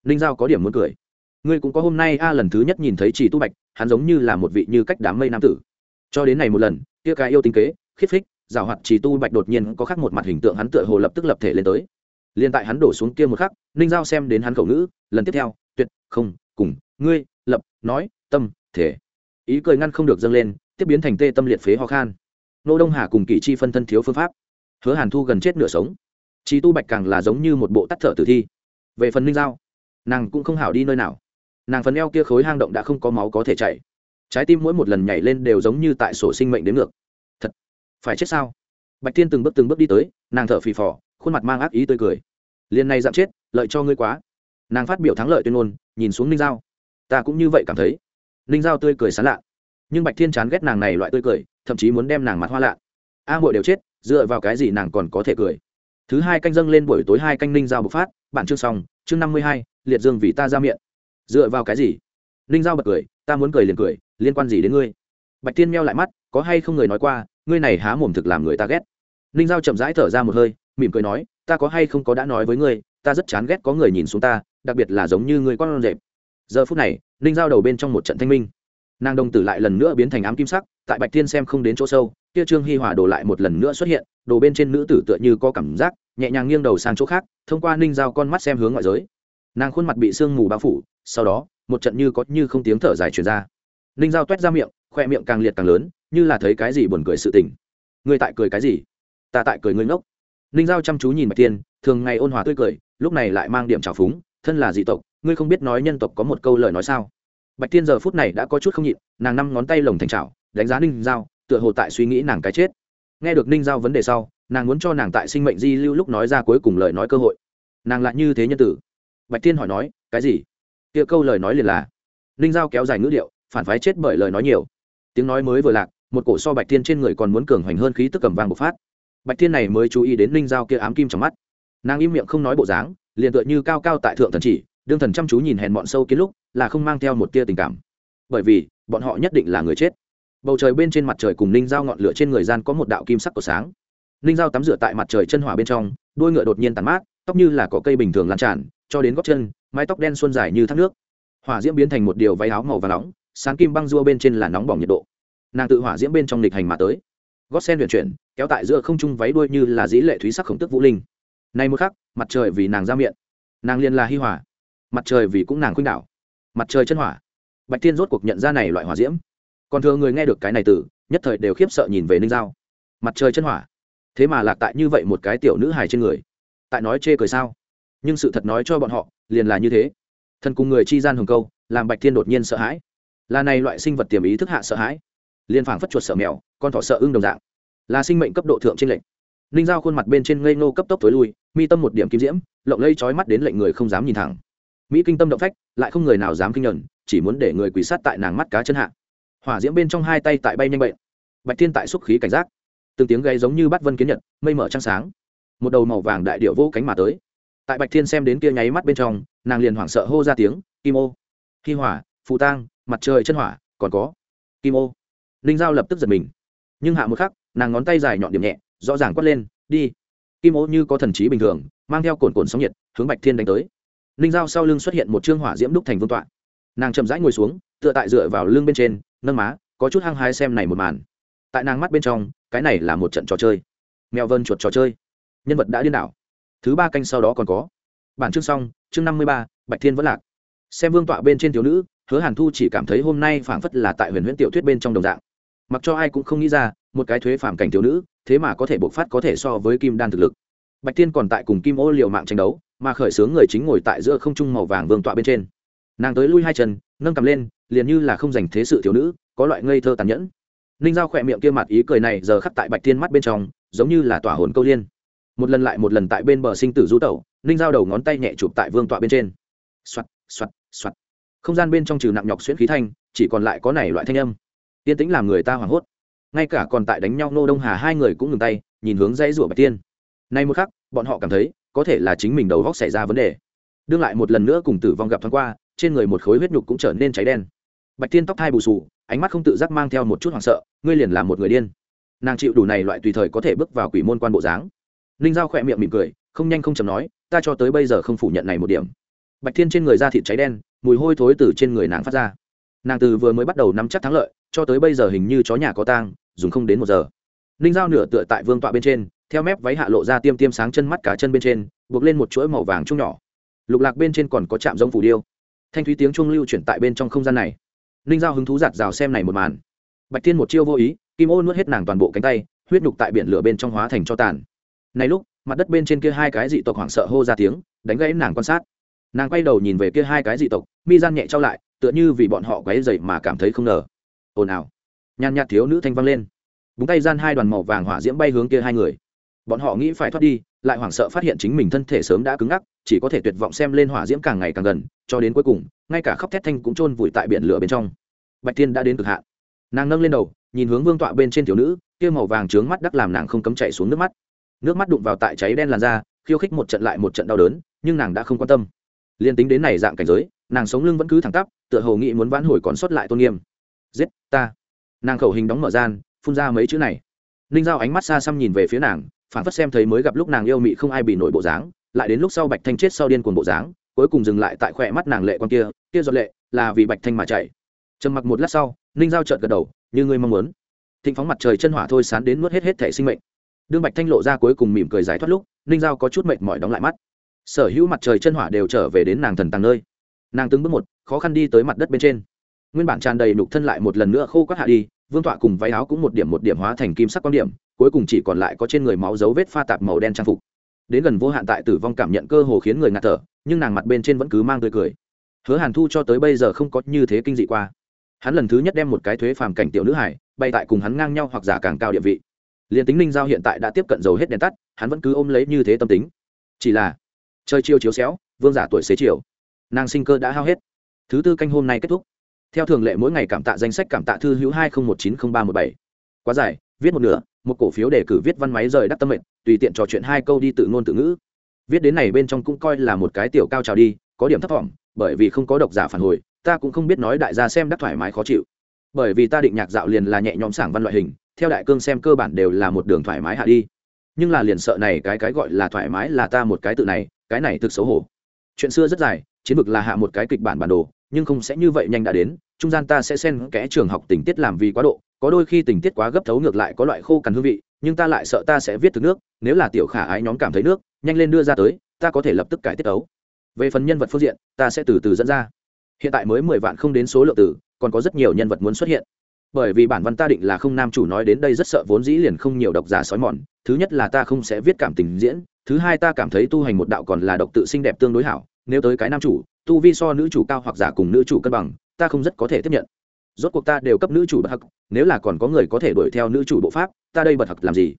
Ninh giao có điểm muốn cười. Ngươi cũng có hôm nay a, lần thứ nhất nhìn thấy chỉ tu bạch, hắn giống như là một vị như cách đám mây nam tử. Cho đến này một lần, kia cái yêu tinh kế khiết phích giảo hoạt chỉ tu bạch đột nhiên có khắc một mặt hình tượng hắn tựa hồ lập tức lập thể lên tới. Liền tại hắn đổ xuống kia một khắc, ninh giao xem đến hắn khẩu ngữ, lần tiếp theo, tuyệt, không, cùng, ngươi, lập, nói, tâm, thể. Ý cười ngăn không được dâng lên, tiếp biến thành tê tâm liệt phế ho khan nô đông hà cùng kỳ chi phân thân thiếu phương pháp. Hứa hàn thu gần chết nửa sống. Chi tu bạch càng là giống như một bộ tắt thở tử thi. Về phần ninh giao, nàng cũng không hảo đi nơi nào. Nàng phần eo kia khối hang động đã không có máu có thể chảy. Trái tim mỗi một lần nhảy lên đều giống như tại sổ sinh mệnh đến ngược. Thật, phải chết sao? Bạch Thiên từng bước từng bước đi tới, nàng thở phì phò, khuôn mặt mang ác ý tươi cười. Liền này dặm chết, lợi cho ngươi quá. Nàng phát biểu thắng lợi tuyên ngôn, nhìn xuống ninh giao. Ta cũng như vậy cảm thấy. Ninh giao tươi cười sán lạ nhưng bạch thiên chán ghét nàng này loại tươi cười thậm chí muốn đem nàng mặt hoa lạ. A à, đều chết dựa vào cái gì nàng còn có thể cười? Thứ hai canh dâng lên buổi tối hai canh ninh giao bộc phát bản chương xong chương năm mươi hai liệt dương vì ta ra miệng. Dựa vào cái gì? Ninh giao bật cười ta muốn cười liền cười liên quan gì đến ngươi? Bạch tiên meo lại mắt có hay không người nói qua ngươi này há mồm thực làm người ta ghét? Ninh giao chậm rãi thở ra một hơi mỉm cười nói ta có hay không có đã nói với ngươi ta rất chán ghét có người nhìn xuống ta đặc biệt là giống như ngươi con rệp giờ phút này ninh giao đầu bên trong một trận thanh minh nàng đồng tử lại lần nữa biến thành ám kim sắc, tại bạch thiên xem không đến chỗ sâu, kia trương hi hòa đồ lại một lần nữa xuất hiện, đồ bên trên nữ tử tựa như có cảm giác, nhẹ nhàng nghiêng đầu sang chỗ khác, thông qua ninh giao con mắt xem hướng ngoại giới. Nàng khuôn mặt bị sương mù bao phủ, sau đó, một trận như có như không tiếng thở dài truyền ra. Ninh giao t u é t ra miệng, khoe miệng càng liệt càng lớn, như là thấy cái gì buồn cười sự tình. Ngươi tại cười cái gì? Ta tại cười ngươi ngốc. Ninh giao chăm chú nhìn bạch tiên thường ngày ôn hòa tươi cười, lúc này lại mang điểm trào phúng, thân là dị tộc, ngươi không biết nói nhân tộc có một câu lời nói sao? Bạch tiên giờ phút này đã có chút không nhịn, nàng năm ngón tay lồng thành trào đánh giá ninh giao, tựa hồ tại suy nghĩ nàng cái chết. Nghe được ninh giao vấn đề sau, nàng muốn cho nàng tại sinh mệnh di lưu lúc nói ra cuối cùng lời nói cơ hội. Nàng lại như thế nhân tử. Bạch tiên hỏi nói, cái gì? Kia câu lời nói liền là, ninh giao kéo dài ngữ điệu, phản phái chết bởi lời nói nhiều. Tiếng nói mới vừa lạc, một cổ so bạch tiên trên người còn muốn cường hoành hơn khí tức cầm vàng bộc phát. Bạch tiên này mới chú ý đến ninh giao kia ám kim trong mắt. Nàng im miệng không nói bộ dáng, liền tựa như cao cao tại thượng thần chỉ đương thần chăm chú nhìn hèn bọn sâu kiến lúc, là không mang theo một tia tình cảm. Bởi vì, bọn họ nhất định là người chết. Bầu trời bên trên mặt trời cùng ninh dao ngọn lửa trên người gian có một đạo kim sắc của sáng. Ninh dao tắm rửa tại mặt trời chân hỏa bên trong, đuôi ngựa đột nhiên tàn mát, tóc như là có cây bình thường lan tràn, cho đến góc chân, mái tóc đen xuân dài như thác nước. Hỏa diễm biến thành một điều váy áo màu và nóng, sáng kim băng dua bên trên là nóng bỏng nhiệt độ. Nàng tự hỏa diễm bên trong lịch hành mà tới. Gót sen huyền chuyển, kéo tại giữa không trung váy đuôi như là dĩ lệ thúy sắc khổng tức vũ linh. Nay một khắc, mặt trời vì nàng ra miệng. Nàng liền là hi hỏa mặt trời vì cũng nàng khuynh đảo. Mặt trời chân hỏa. Bạch thiên rốt cuộc nhận ra này loại hỏa diễm. Còn thừa người nghe được cái này từ, nhất thời đều khiếp sợ nhìn về ninh giao. Mặt trời chân hỏa. Thế mà lạc tại như vậy một cái tiểu nữ hài trên người. Tại nói chê cười sao? Nhưng sự thật nói cho bọn họ, liền là như thế. Thần cùng người chi gian hồng câu, làm bạch thiên đột nhiên sợ hãi. Là này loại sinh vật tiềm ý thức hạ sợ hãi. Liền phảng phất chuột sợ mèo, con thỏ sợ ưng đồng dạng. Là sinh mệnh cấp độ thượng trên lệnh. Ninh giao khuôn mặt bên trên ngây ngô cấp tốc tối lui, mi tâm một điểm kim diễm, lộng lây trói mắt đến lệnh người không dám nhìn thẳng mỹ kinh tâm động phách, lại không người nào dám kinh nhận chỉ muốn để người quỳ sát tại nàng mắt cá chân hạ. Hỏa diễm bên trong hai tay tại bay nhanh bệnh bạch thiên tại xúc khí cảnh giác. Từng tiếng gây giống như bắt vân kiến nhật, mây mở trăng sáng. Một đầu màu vàng đại điệu vô cánh mà tới. Tại bạch thiên xem đến kia nháy mắt bên trong, nàng liền hoảng sợ hô ra tiếng, kim ô! Khi hỏa, phù tang, mặt trời chân hỏa, còn có. Kim ô! Ninh giao lập tức giật mình. Nhưng hạ một khắc, nàng ngón tay dài nhọn điểm nhẹ, rõ ràng quát lên, đi! Kim ô như có thần trí bình thường, mang theo cồn cồn sóng nhiệt, hướng bạch thiên đánh tới ninh Dao sau lưng xuất hiện một chương hỏa diễm đúc thành vương tọa. Nàng chậm rãi ngồi xuống, tựa tại dựa vào lưng bên trên, nâng má, có chút hăng hái xem này một màn. Tại nàng mắt bên trong, cái này là một trận trò chơi. Mèo vân chuột trò chơi. Nhân vật đã điên đảo. Thứ ba canh sau đó còn có. Bản chương xong, chương năm mươi ba, bạch thiên vẫn lạc. Xem vương tọa bên trên thiếu nữ, hứa hàn thu chỉ cảm thấy hôm nay phảng phất là tại huyền huyễn tiểu thuyết bên trong đồng dạng. Mặc cho ai cũng không nghĩ ra, một cái thuế phản cảnh thiếu nữ, thế mà có thể bộc phát có thể so với kim đan thực lực. Bạch thiên còn tại cùng kim ô liều mạng tranh đấu mà khởi sướng người chính ngồi tại giữa không trung màu vàng vương tọa bên trên. Nàng tới lui hai chân, nâng cầm lên, liền như là không dành thế sự thiếu nữ, có loại ngây thơ tàn nhẫn. Ninh giao khỏe miệng kia mặt ý cười này giờ khắc tại bạch thiên mắt bên trong, giống như là tỏa hồn câu liên. Một lần lại một lần tại bên bờ sinh tử du tẩu, ninh giao đầu ngón tay nhẹ chụp tại vương tọa bên trên. Xoặt xoặt xoặt không gian bên trong trừ nặng nhọc xuyễn khí thanh, chỉ còn lại có này loại thanh âm. Tiên tĩnh làm người ta hoảng hốt. Ngay cả còn tại đánh nhau nô đông hà hai người cũng ngừng tay, nhìn hướng dãy rủa bạch tiên nay một khắc, bọn họ cảm thấy có thể là chính mình đầu góc xảy ra vấn đề. Đương lại một lần nữa cùng tử vong gặp thoáng qua, trên người một khối huyết nhục cũng trở nên cháy đen. Bạch tiên tóc thai bù sù ánh mắt không tự giác mang theo một chút hoảng sợ, ngươi liền là một người điên. Nàng chịu đủ này loại tùy thời có thể bước vào quỷ môn quan bộ dáng. Ninh giao khỏe miệng mỉm cười, không nhanh không chầm nói, ta cho tới bây giờ không phủ nhận này một điểm. Bạch thiên trên người da thịt cháy đen, mùi hôi thối từ trên người nàng phát ra. Nàng từ vừa mới bắt đầu nắm chắc thắng lợi, cho tới bây giờ hình như chó nhà có tang, dùng không đến một giờ ninh Dao nửa tựa tại vương tọa bên trên, theo mép váy hạ lộ ra tiêm tiêm sáng chân mắt cả chân bên trên, buộc lên một chuỗi màu vàng chung nhỏ. Lục lạc bên trên còn có chạm giống phủ điêu. Thanh thúy tiếng trung lưu chuyển tại bên trong không gian này. Ninh Dao hứng thú giạt rào xem này một màn. Bạch thiên một chiêu vô ý, kim ô nuốt hết nàng toàn bộ cánh tay, huyết nhục tại biển lửa bên trong hóa thành cho tàn. Này lúc, mặt đất bên trên kia hai cái dị tộc hoảng sợ hô ra tiếng, đánh gãy nàng quan sát. Nàng quay đầu nhìn về kia hai cái dị tộc, mi gian nhẹ trao lại, tựa như vì bọn họ quấy dậy mà cảm thấy không ngờ. Ồn ào. Nhàn nhạt thiếu nữ thanh văng lên búng tay gian hai đoàn màu vàng hỏa diễm bay hướng kia hai người. Bọn họ nghĩ phải thoát đi, lại hoảng sợ phát hiện chính mình thân thể sớm đã cứng ngắc, chỉ có thể tuyệt vọng xem lên hỏa diễm càng ngày càng gần, cho đến cuối cùng, ngay cả khóc thét thanh cũng chôn vùi tại biển lửa bên trong. Bạch tiên đã đến cực hạn. Nàng nâng lên đầu, nhìn hướng vương tọa bên trên thiếu nữ, kia màu vàng trướng mắt đắc làm nàng không cấm chạy xuống nước mắt. Nước mắt đụng vào tại cháy đen làn da, khiêu khích một trận lại một trận đau đớn, nhưng nàng đã không quan tâm. Liên tính đến này dạng cảnh giới, nàng sống lưng vẫn cứ thẳng tắp, tựa hồ nghĩ muốn vãn hồi còn sót lại tôn nghiêm. Giết ta. Nàng khẩu hình đóng mở gian phun ra mấy chữ này. Ninh giao ánh mắt xa xăm nhìn về phía nàng, phản phất xem thấy mới gặp lúc nàng yêu mị không ai bị nổi bộ dáng, lại đến lúc sau bạch thanh chết sau điên cuồng bộ dáng, cuối cùng dừng lại tại khỏe mắt nàng lệ quan kia kia giọt lệ là vì bạch thanh mà chạy. Trầm mặc một lát sau, ninh giao trợt gật đầu, như ngươi mong muốn. Thịnh phóng mặt trời chân hỏa thôi sán đến nuốt hết hết thể sinh mệnh. Đương bạch thanh lộ ra cuối cùng mỉm cười giải thoát lúc, ninh giao có chút mệt mỏi đóng lại mắt. Sở hữu mặt trời chân hỏa đều trở về đến nàng thần tàng nơi. Nàng từng bước một, khó khăn đi tới mặt đất bên trên. Nguyên bản tràn đầy nhục thân lại một lần nữa khô quát hạ đi vương tọa cùng váy áo cũng một điểm một điểm hóa thành kim sắc quan điểm, cuối cùng chỉ còn lại có trên người máu dấu vết pha tạp màu đen trang phục. Đến gần vô hạn tại tử vong cảm nhận cơ hồ khiến người ngạt thở, nhưng nàng mặt bên trên vẫn cứ mang tươi cười. Hứa hàn thu cho tới bây giờ không có như thế kinh dị qua. Hắn lần thứ nhất đem một cái thuế phàm cảnh tiểu nữ hải bay tại cùng hắn ngang nhau hoặc giả càng cao địa vị. Liền tính ninh giao hiện tại đã tiếp cận dầu hết đèn tắt, hắn vẫn cứ ôm lấy như thế tâm tính. Chỉ là chơi chiêu chiếu xéo, vương giả tuổi xế chiều. Nàng sinh cơ đã hao hết. Thứ tư canh hôm nay kết thúc theo thường lệ mỗi ngày cảm tạ danh sách cảm tạ thư hữu hai nghìn một chín không ba một bảy. Quá dài, viết một nửa, một cổ phiếu để cử viết văn máy rời đắt tâm mệnh, tùy tiện trò chuyện hai câu đi tự ngôn tự ngữ. Viết đến này bên trong cũng coi là một cái tiểu cao trào đi, có điểm thấp thỏm bởi vì không có độc giả phản hồi, ta cũng không biết nói đại gia xem đắc thoải mái khó chịu. Bởi vì ta định nhạc dạo liền là nhẹ nhõm sảng văn loại hình, theo đại cương xem cơ bản đều là một đường thoải mái hạ đi. Nhưng là liền sợ này cái cái gọi là thoải mái là ta một cái tự này, cái này thực xấu hổ. Chuyện xưa rất dài, chiến vực là hạ một cái kịch bản bản đồ nhưng không sẽ như vậy nhanh đã đến, trung gian ta sẽ xen kẽ trường học tình tiết làm vì quá độ, có đôi khi tình tiết quá gấp thấu ngược lại có loại khô cằn hương vị, nhưng ta lại sợ ta sẽ viết từ nước, nếu là tiểu khả ái nhóm cảm thấy nước, nhanh lên đưa ra tới, ta có thể lập tức cải tiết ấu. Về phần nhân vật phương diện, ta sẽ từ từ dẫn ra. Hiện tại mới mười vạn không đến số lượng tử, còn có rất nhiều nhân vật muốn xuất hiện. Bởi vì bản văn ta định là không nam chủ nói đến đây rất sợ vốn dĩ liền không nhiều độc giả sói mòn, thứ nhất là ta không sẽ viết cảm tình diễn, thứ hai ta cảm thấy tu hành một đạo còn là độc tự xinh đẹp tương đối hảo, nếu tới cái nam chủ tu vi so nữ chủ cao hoặc giả cùng nữ chủ cân bằng ta không rất có thể tiếp nhận. Rốt cuộc ta đều cấp nữ chủ bậc hặc nếu là còn có người có thể đuổi theo nữ chủ bộ pháp ta đây bật hặc làm gì?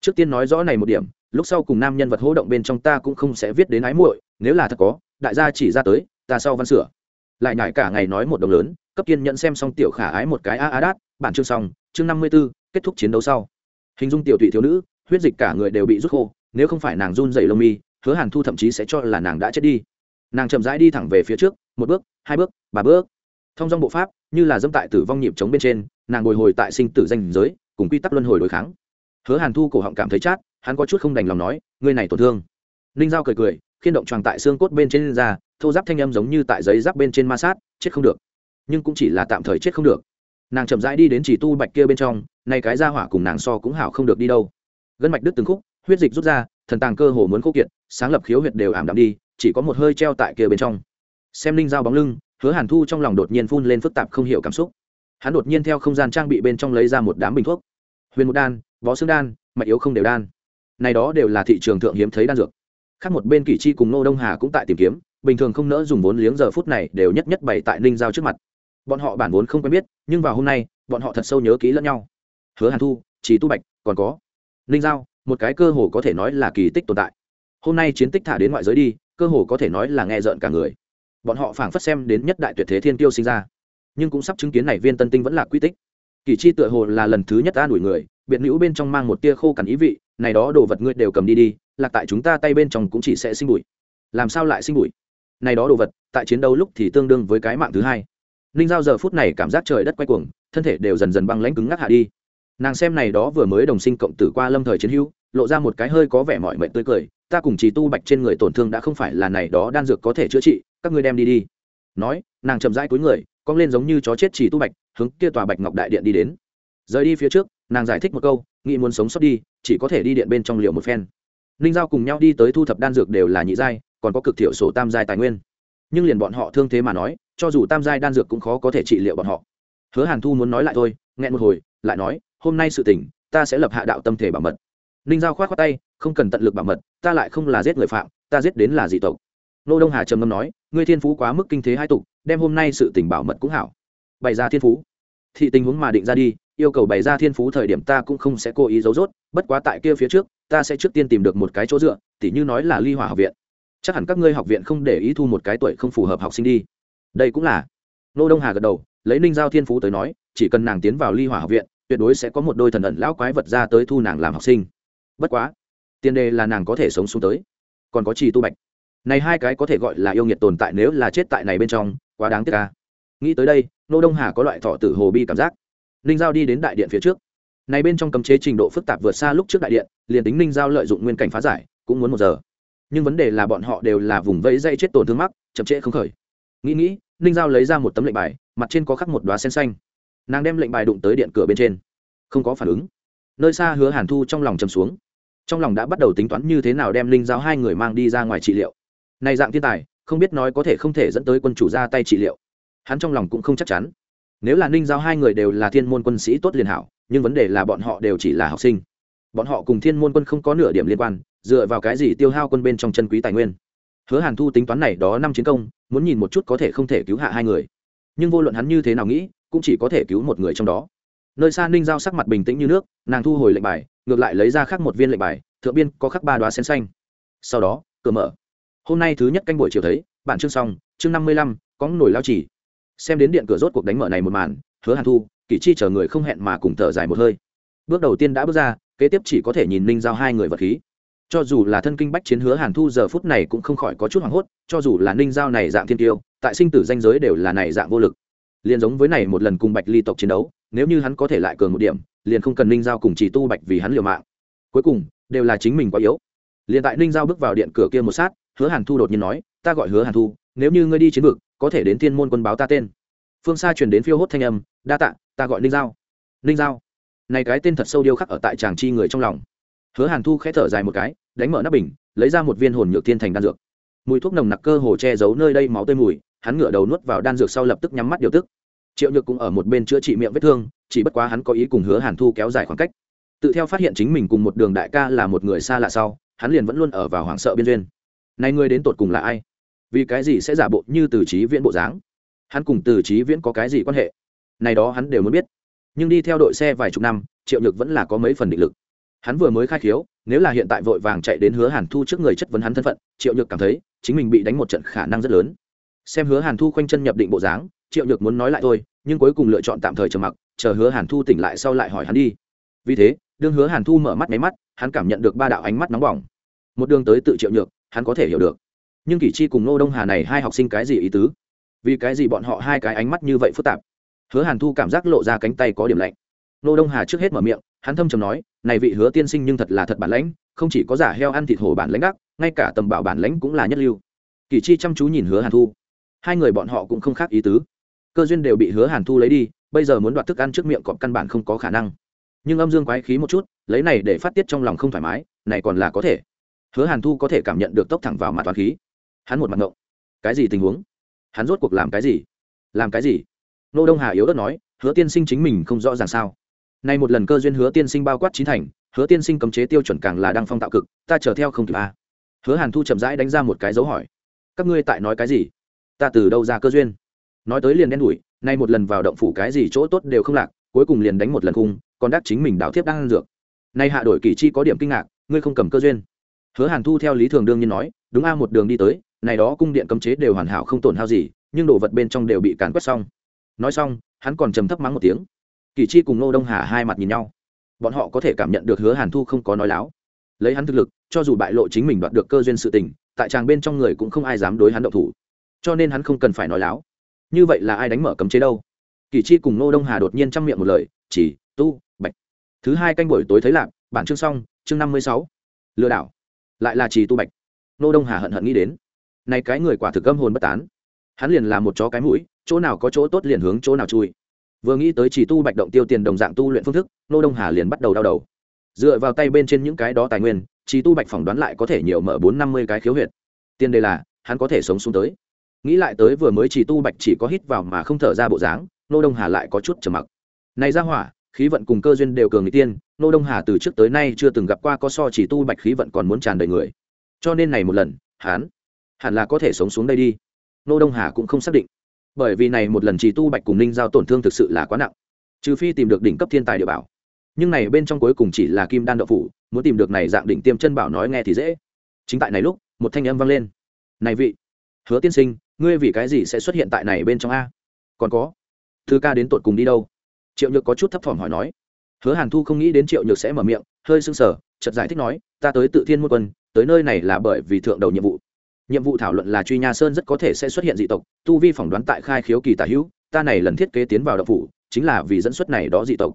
Trước tiên nói rõ này một điểm lúc sau cùng nam nhân vật hỗ động bên trong ta cũng không sẽ viết đến ái muội nếu là thật có đại gia chỉ ra tới ta sau văn sửa. Lại nhải cả ngày nói một đồng lớn cấp kiên nhận xem xong tiểu khả ái một cái a a đát bản chương xong chương năm mươi 54, kết thúc chiến đấu sau. Hình dung tiểu tụy thiếu nữ huyết dịch cả người đều bị rút khô nếu không phải nàng run rẩy lông mi hứa hàn thu thậm chí sẽ cho là nàng đã chết đi nàng chậm rãi đi thẳng về phía trước, một bước, hai bước, ba bước. Thông dong bộ pháp, như là dâm tại tử vong nhịp chống bên trên, nàng bồi hồi tại sinh tử danh giới, cùng quy tắc luân hồi đối kháng. Hứa hàn thu cổ họng cảm thấy chát, hắn có chút không đành lòng nói, ngươi này tổn thương. Ninh giao cười cười, khiên động tròn tại xương cốt bên trên ra, thô giáp thanh âm giống như tại giấy giáp bên trên ma sát, chết không được. Nhưng cũng chỉ là tạm thời chết không được. Nàng chậm rãi đi đến chỉ tu bạch kia bên trong, nay cái ra hỏa cùng nàng so cũng hảo không được đi đâu. Gân mạch đứt từng khúc, huyết dịch rút ra, thần tàng cơ hồ muốn khô kiệt, sáng lập khiếu huyệt đều ảm đạm đi chỉ có một hơi treo tại kia bên trong. Xem ninh dao bóng lưng, hứa hàn thu trong lòng đột nhiên phun lên phức tạp không hiểu cảm xúc. Hắn đột nhiên theo không gian trang bị bên trong lấy ra một đám bình thuốc. Huyền một đan, võ xương đan, mạch yếu không đều đan. Này đó đều là thị trường thượng hiếm thấy đan dược. Khác một bên kỷ chi cùng nô đông hà cũng tại tìm kiếm, bình thường không nỡ dùng vốn liếng giờ phút này đều nhất nhất bày tại ninh giao trước mặt. Bọn họ bản vốn không quen biết, nhưng vào hôm nay, bọn họ thật sâu nhớ kỹ lẫn nhau. Hứa hàn thu, chỉ tu bạch, còn có ninh giao, một cái cơ hồ có thể nói là kỳ tích tồn tại. Hôm nay chiến tích thả đến ngoại giới đi cơ hồ có thể nói là nghe rợn cả người. Bọn họ phảng phất xem đến nhất đại tuyệt thế thiên tiêu sinh ra. Nhưng cũng sắp chứng kiến này viên tân tinh vẫn là quy tích. Kỳ chi tựa hồ là lần thứ nhất ta đuổi người, biệt nữ bên trong mang một tia khô cằn ý vị, này đó đồ vật ngươi đều cầm đi đi, lạc tại chúng ta tay bên trong cũng chỉ sẽ sinh bụi. Làm sao lại sinh bụi? Này đó đồ vật, tại chiến đấu lúc thì tương đương với cái mạng thứ hai. Ninh giao giờ phút này cảm giác trời đất quay cuồng, thân thể đều dần dần băng lãnh cứng ngắc hạ đi. Nàng xem này đó vừa mới đồng sinh cộng tử qua lâm thời chiến hữu, lộ ra một cái hơi có vẻ mọi mệnh tươi cười ta cùng chỉ tu bạch trên người tổn thương đã không phải là này đó, đan dược có thể chữa trị, các ngươi đem đi đi. Nói, nàng chậm rãi cúi người, cong lên giống như chó chết chỉ tu bạch, hướng kia tòa bạch ngọc đại điện đi đến. Rời đi phía trước, nàng giải thích một câu, nghĩ muốn sống sót đi, chỉ có thể đi điện bên trong liều một phen. Ninh giao cùng nhau đi tới thu thập đan dược đều là nhị giai, còn có cực thiểu sổ tam giai tài nguyên. Nhưng liền bọn họ thương thế mà nói, cho dù tam giai đan dược cũng khó có thể trị liệu bọn họ. Hứa hàn thu muốn nói lại thôi, nghẹn một hồi, lại nói, hôm nay sự tỉnh ta sẽ lập hạ đạo tâm thể bảo mật. Ninh giao k h o á t khoác tay không cần tận lực bảo mật, ta lại không là giết người phạm, ta giết đến là dị tộc. Nô đông hà trầm ngâm nói, ngươi thiên phú quá mức kinh thế hai tục, đem hôm nay sự tình bảo mật cũng hảo. Bày ra thiên phú. Thị tình huống mà định ra đi, yêu cầu bày ra thiên phú thời điểm ta cũng không sẽ cố ý giấu rốt. bất quá tại kia phía trước, ta sẽ trước tiên tìm được một cái chỗ dựa, tỉ như nói là ly hỏa học viện. Chắc hẳn các ngươi học viện không để ý thu một cái tuổi không phù hợp học sinh đi. Đây cũng là. Nô đông hà gật đầu, lấy ninh giao thiên phú tới nói, chỉ cần nàng tiến vào ly hỏa học viện, tuyệt đối sẽ có một đôi thần ẩn lão quái vật ra tới thu nàng làm học sinh. Bất quá tiền đề là nàng có thể sống xuống tới. Còn có trì tu bạch. Này hai cái có thể gọi là yêu nghiệt tồn tại nếu là chết tại này bên trong, quá đáng tiếc ca nghĩ tới đây, nô đông hà có loại thọ tử hồ bi cảm giác. Ninh giao đi đến đại điện phía trước. Này bên trong cấm chế trình độ phức tạp vượt xa lúc trước đại điện, liền tính ninh giao lợi dụng nguyên cảnh phá giải, cũng muốn một giờ. Nhưng vấn đề là bọn họ đều là vùng vẫy dây chết tổn thương mắc, chậm trễ không khởi. Nghĩ nghĩ, ninh giao lấy ra một tấm lệnh bài, mặt trên có khắc một đoá sen xanh. Nàng đem lệnh bài đụng tới điện cửa bên trên. Không có phản ứng. Nơi xa hứa hàn thu trong lòng chầm xuống trong lòng đã bắt đầu tính toán như thế nào đem linh giao hai người mang đi ra ngoài trị liệu. Này dạng thiên tài, không biết nói có thể không thể dẫn tới quân chủ ra tay trị liệu. Hắn trong lòng cũng không chắc chắn. Nếu là ninh giao hai người đều là thiên môn quân sĩ tốt liền hảo, nhưng vấn đề là bọn họ đều chỉ là học sinh. Bọn họ cùng thiên môn quân không có nửa điểm liên quan, dựa vào cái gì tiêu hao quân bên trong chân quý tài nguyên. Hứa hàn thu tính toán này đó năm chiến công, muốn nhìn một chút có thể không thể cứu hạ hai người. Nhưng vô luận hắn như thế nào nghĩ, cũng chỉ có thể cứu một người trong đó. Nơi xa ninh giao sắc mặt bình tĩnh như nước, nàng thu hồi lệnh bài ngược lại lấy ra khắc một viên lệnh bài, thượng biên có khắc ba đoá sen xanh. Sau đó, cửa mở. Hôm nay thứ nhất canh buổi chiều thấy, bản chương xong, chương năm mươi lăm, có nổi lao chỉ. Xem đến điện cửa rốt cuộc đánh mở này một màn, hứa hàn thu, kỷ chi chờ người không hẹn mà cùng thở dài một hơi. Bước đầu tiên đã bước ra, kế tiếp chỉ có thể nhìn ninh giao hai người vật khí. Cho dù là thân kinh bách chiến hứa hàn thu giờ phút này cũng không khỏi có chút hoảng hốt, cho dù là ninh giao này dạng thiên tiêu, tại sinh tử danh giới đều là này dạng vô lực. Liền giống với này một lần cùng bạch ly tộc chiến đấu nếu như hắn có thể lại cường một điểm, liền không cần ninh giao cùng chỉ tu bạch vì hắn liều mạng. Cuối cùng, đều là chính mình quá yếu. Liền tại ninh giao bước vào điện cửa kia một sát, hứa hàn thu đột nhiên nói, ta gọi hứa hàn thu, nếu như ngươi đi chiến vực, có thể đến thiên môn quân báo ta tên. Phương xa truyền đến phiêu hốt thanh âm, đa tạ, ta gọi ninh giao. Ninh giao? Này cái tên thật sâu điêu khắc ở tại Tràng chi người trong lòng. Hứa hàn thu khẽ thở dài một cái, đánh mở nắp bình, lấy ra một viên hồn nhược thiên thành đan dược. Mùi thuốc nồng nặc cơ hồ che giấu nơi đây máu tươi mùi, hắn ngửa đầu nuốt vào đan dược sau lập tức nhắm mắt điều tức triệu nhược cũng ở một bên chữa trị miệng vết thương, chỉ bất quá hắn có ý cùng hứa hàn thu kéo dài khoảng cách. Tự theo phát hiện chính mình cùng một đường đại ca là một người xa lạ sau, hắn liền vẫn luôn ở vào hoảng sợ biên duyên. Này ngươi đến tột cùng là ai? Vì cái gì sẽ giả bộ như từ trí viễn bộ dáng? Hắn cùng từ trí viễn có cái gì quan hệ? Này đó hắn đều muốn biết. Nhưng đi theo đội xe vài chục năm, triệu nhược vẫn là có mấy phần định lực. Hắn vừa mới khai khiếu, nếu là hiện tại vội vàng chạy đến hứa hàn thu trước người chất vấn hắn thân phận, triệu nhược cảm thấy chính mình bị đánh một trận khả năng rất lớn. Xem hứa hàn thu khoanh chân nhập định bộ dáng triệu nhược muốn nói lại thôi, nhưng cuối cùng lựa chọn tạm thời trầm mặc, chờ hứa hàn thu tỉnh lại sau lại hỏi hắn đi. Vì thế, đương hứa hàn thu mở mắt máy mắt, hắn cảm nhận được ba đạo ánh mắt nóng bỏng. Một đường tới tự triệu nhược, hắn có thể hiểu được. Nhưng kỷ chi cùng nô đông hà này hai học sinh cái gì ý tứ? Vì cái gì bọn họ hai cái ánh mắt như vậy phức tạp? Hứa hàn thu cảm giác lộ ra cánh tay có điểm lạnh. Nô đông hà trước hết mở miệng, hắn thâm trầm nói, này vị hứa tiên sinh nhưng thật là thật bản lãnh, không chỉ có giả heo ăn thịt hổ bản lãnh đắc, ngay cả tầm bảo bản lãnh cũng là nhất lưu. Kỳ chi chăm chú nhìn hứa hàn thu. Hai người bọn họ cũng không khác ý tứ cơ duyên đều bị hứa hàn thu lấy đi, bây giờ muốn đoạt thức ăn trước miệng cọp căn bản không có khả năng. Nhưng âm dương quái khí một chút, lấy này để phát tiết trong lòng không thoải mái, này còn là có thể. Hứa hàn thu có thể cảm nhận được tốc thẳng vào mặt toàn khí. Hắn một mặt ngộng. Cái gì tình huống? Hắn rốt cuộc làm cái gì? Làm cái gì? Nô đông hà yếu đất nói, hứa tiên sinh chính mình không rõ ràng sao. Nay một lần cơ duyên hứa tiên sinh bao quát chín thành, hứa tiên sinh cấm chế tiêu chuẩn càng là đang phong tạo cực, ta chờ theo không kịp a hứa hàn thu chậm rãi đánh ra một cái dấu hỏi. Các ngươi tại nói cái gì? Ta từ đâu ra cơ duyên? Nói tới liền đen đủi, nay một lần vào động phủ cái gì chỗ tốt đều không lạc, cuối cùng liền đánh một lần khung, còn đắc chính mình đào thiếp đang ăn dược. Nay hạ đổi kỳ chi có điểm kinh ngạc, ngươi không cầm cơ duyên. Hứa hàn thu theo lý thường đương nhiên nói, đúng a, một đường đi tới, này đó cung điện cấm chế đều hoàn hảo không tổn hao gì, nhưng đồ vật bên trong đều bị càn quét xong. Nói xong, hắn còn trầm thấp mắng một tiếng. Kỳ chi cùng nô đông hà hai mặt nhìn nhau. Bọn họ có thể cảm nhận được hứa hàn thu không có nói láo. Lấy hắn thực lực, cho dù bại lộ chính mình đoạt được cơ duyên sự tình, tại tràng bên trong người cũng không ai dám đối hắn động thủ. Cho nên hắn không cần phải nói láo như vậy là ai đánh mở cấm chế đâu? Kỳ chi cùng nô đông hà đột nhiên chăm miệng một lời, chỉ, tu, bạch. Thứ hai canh buổi tối thấy lạc, bản chương xong, chương năm mươi sáu. Lừa đảo. Lại là chỉ tu bạch. Nô đông hà hận hận nghĩ đến. Nay cái người quả thực âm hồn bất tán. Hắn liền là một chó cái mũi, chỗ nào có chỗ tốt liền hướng chỗ nào chui. Vừa nghĩ tới chỉ tu bạch động tiêu tiền đồng dạng tu luyện phương thức nô đông hà liền bắt đầu đau đầu. Dựa vào tay bên trên những cái đó tài nguyên, chỉ tu bạch phỏng đoán lại có thể nhiều mở bốn năm mươi cái khiếu huyệt. Tiền đề là, hắn có thể sống xuống tới nghĩ lại tới vừa mới chỉ tu bạch chỉ có hít vào mà không thở ra bộ dáng, nô đông hà lại có chút trầm mặc. Này ra hỏa, khí vận cùng cơ duyên đều cường người tiên, nô đông hà từ trước tới nay chưa từng gặp qua có so chỉ tu bạch khí vận còn muốn tràn đầy người. Cho nên này một lần, hắn hẳn là có thể sống xuống đây đi. Nô đông hà cũng không xác định. Bởi vì này một lần chỉ tu bạch cùng ninh giao tổn thương thực sự là quá nặng. Trừ phi tìm được đỉnh cấp thiên tài địa bảo. Nhưng này bên trong cuối cùng chỉ là kim đan đậu phủ, muốn tìm được này dạng đỉnh tiêm chân bảo nói nghe thì dễ. Chính tại này lúc, một thanh âm vang lên. Này vị, hứa tiên sinh ngươi vì cái gì sẽ xuất hiện tại này bên trong a? Còn có, thư ca đến tột cùng đi đâu? Triệu nhược có chút thấp thỏm hỏi nói. Hứa hàn thu không nghĩ đến triệu nhược sẽ mở miệng, hơi sưng sờ, chợt giải thích nói, ta tới tự thiên môn quân, tới nơi này là bởi vì thượng đầu nhiệm vụ. Nhiệm vụ thảo luận là truy nha sơn rất có thể sẽ xuất hiện dị tộc, tu vi phỏng đoán tại khai khiếu kỳ tả hữu, ta này lần thiết kế tiến vào đậu phủ, chính là vì dẫn xuất này đó dị tộc.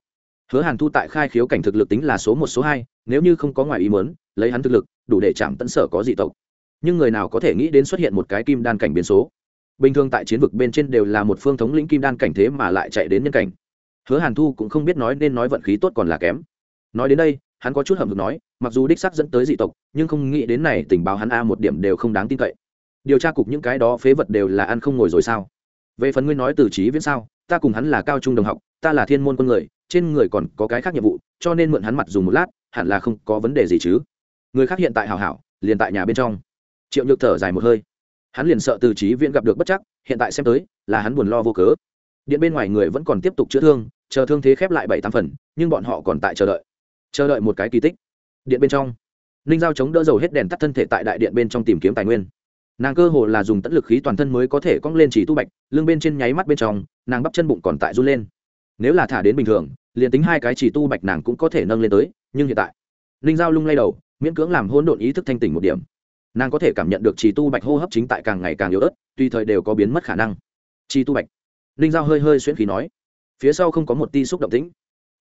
Hứa hàn thu tại khai khiếu cảnh thực lực tính là số một, số hai, nếu như không có ngoài ý muốn, lấy hắn thực lực, đủ để chạm tận sở có dị tộc nhưng người nào có thể nghĩ đến xuất hiện một cái kim đan cảnh biến số? Bình thường tại chiến vực bên trên đều là một phương thống lĩnh kim đan cảnh thế mà lại chạy đến nhân cảnh. Hứa hàn thu cũng không biết nói nên nói vận khí tốt còn là kém. Nói đến đây, hắn có chút hầm hực nói, mặc dù đích sắc dẫn tới dị tộc, nhưng không nghĩ đến này tình báo hắn a một điểm đều không đáng tin cậy. Điều tra cục những cái đó phế vật đều là ăn không ngồi rồi sao? Về phần ngươi nói từ trí viễn sao, ta cùng hắn là cao trung đồng học, ta là thiên môn con người, trên người còn có cái khác nhiệm vụ, cho nên mượn hắn mặt dùng một lát, hẳn là không có vấn đề gì chứ. Người khác hiện tại hảo hảo, liền tại nhà bên trong triệu nhược thở dài một hơi. Hắn liền sợ từ trí viễn gặp được bất chắc, hiện tại xem tới, là hắn buồn lo vô cớ. Điện bên ngoài người vẫn còn tiếp tục chữa thương, chờ thương thế khép lại bảy tám phần, nhưng bọn họ còn tại chờ đợi. Chờ đợi một cái kỳ tích. Điện bên trong. Ninh giao chống đỡ dầu hết đèn tắt thân thể tại đại điện bên trong tìm kiếm tài nguyên. Nàng cơ hồ là dùng tận lực khí toàn thân mới có thể cong lên chỉ tu bạch, lưng bên trên nháy mắt bên trong, nàng bắp chân bụng còn tại run lên. Nếu là thả đến bình thường, liền tính hai cái chỉ tu bạch nàng cũng có thể nâng lên tới, nhưng hiện tại, ninh giao lung lay đầu, miễn cưỡng làm hôn độn ý thức thanh tỉnh một điểm nàng có thể cảm nhận được trì tu bạch hô hấp chính tại càng ngày càng yếu ớt, tùy thời đều có biến mất khả năng. Chi tu bạch. Ninh giao hơi hơi xuyễn khí nói. Phía sau không có một ti xúc động tĩnh.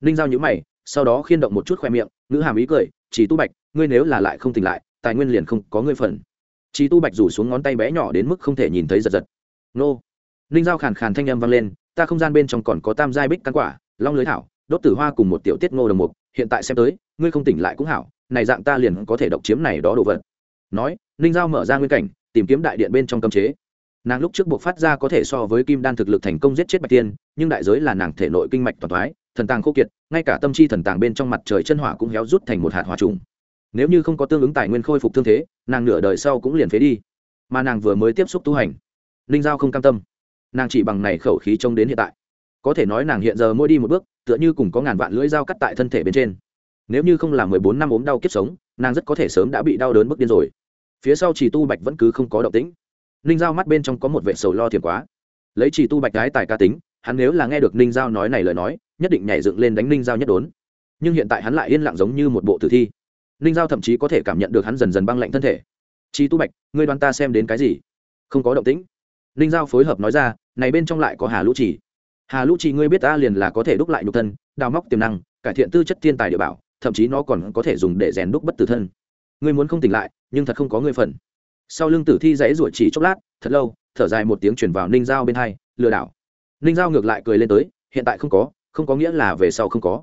Ninh giao nhữ mày, sau đó khiên động một chút khoe miệng, ngữ hàm ý cười, trì tu bạch, ngươi nếu là lại không tỉnh lại, tài nguyên liền không có ngươi phần. Trì tu bạch rủ xuống ngón tay bé nhỏ đến mức không thể nhìn thấy giật giật. Nô. Ninh giao khàn khàn thanh âm vang lên, ta không gian bên trong còn có tam giai bích căn quả, long lưới thảo, đốt tử hoa cùng một tiểu tiết ngô đồng mục, hiện tại xem tới, ngươi không tỉnh lại cũng hảo, này dạng ta liền có thể độc chiếm này đó đồ vật nói, ninh giao mở ra nguyên cảnh, tìm kiếm đại điện bên trong cấm chế. Nàng lúc trước buộc phát ra có thể so với kim đan thực lực thành công giết chết bạch tiên, nhưng đại giới là nàng thể nội kinh mạch toàn thoái, thần tàng khô kiệt, ngay cả tâm chi thần tàng bên trong mặt trời chân hỏa cũng héo rút thành một hạt hỏa trùng. Nếu như không có tương ứng tài nguyên khôi phục thương thế, nàng nửa đời sau cũng liền phế đi. Mà nàng vừa mới tiếp xúc tu hành, ninh giao không cam tâm. Nàng chỉ bằng này khẩu khí trông đến hiện tại. Có thể nói nàng hiện giờ mỗi đi một bước, tựa như cùng có ngàn vạn lưỡi dao cắt tại thân thể bên trên. Nếu như không là mười bốn năm ốm đau kiếp sống, nàng rất có thể sớm đã bị đau đớn bức điên rồi phía sau chỉ tu bạch vẫn cứ không có động tĩnh. Ninh giao mắt bên trong có một vệ sầu lo thiền quá. Lấy chỉ tu bạch gái tài ca tính, hắn nếu là nghe được ninh giao nói này lời nói, nhất định nhảy dựng lên đánh ninh giao nhất đốn. Nhưng hiện tại hắn lại yên lặng giống như một bộ tử thi. Ninh giao thậm chí có thể cảm nhận được hắn dần dần băng lạnh thân thể. Chi tu bạch, ngươi đoán ta xem đến cái gì? Không có động tĩnh. Ninh giao phối hợp nói ra, này bên trong lại có hà lũ chỉ hà lũ chỉ ngươi biết ta liền là có thể đúc lại nhục thân, đào móc tiềm năng, cải thiện tư chất thiên tài địa bảo, thậm chí nó còn có thể dùng để rèn đúc bất tử thân ngươi muốn không tỉnh lại, nhưng thật không có ngươi phần. Sau lưng tử thi dãy ruổi chỉ chốc lát, thật lâu, thở dài một tiếng chuyển vào ninh giao bên hai, lừa đảo. Ninh giao ngược lại cười lên tới, hiện tại không có không có nghĩa là về sau không có.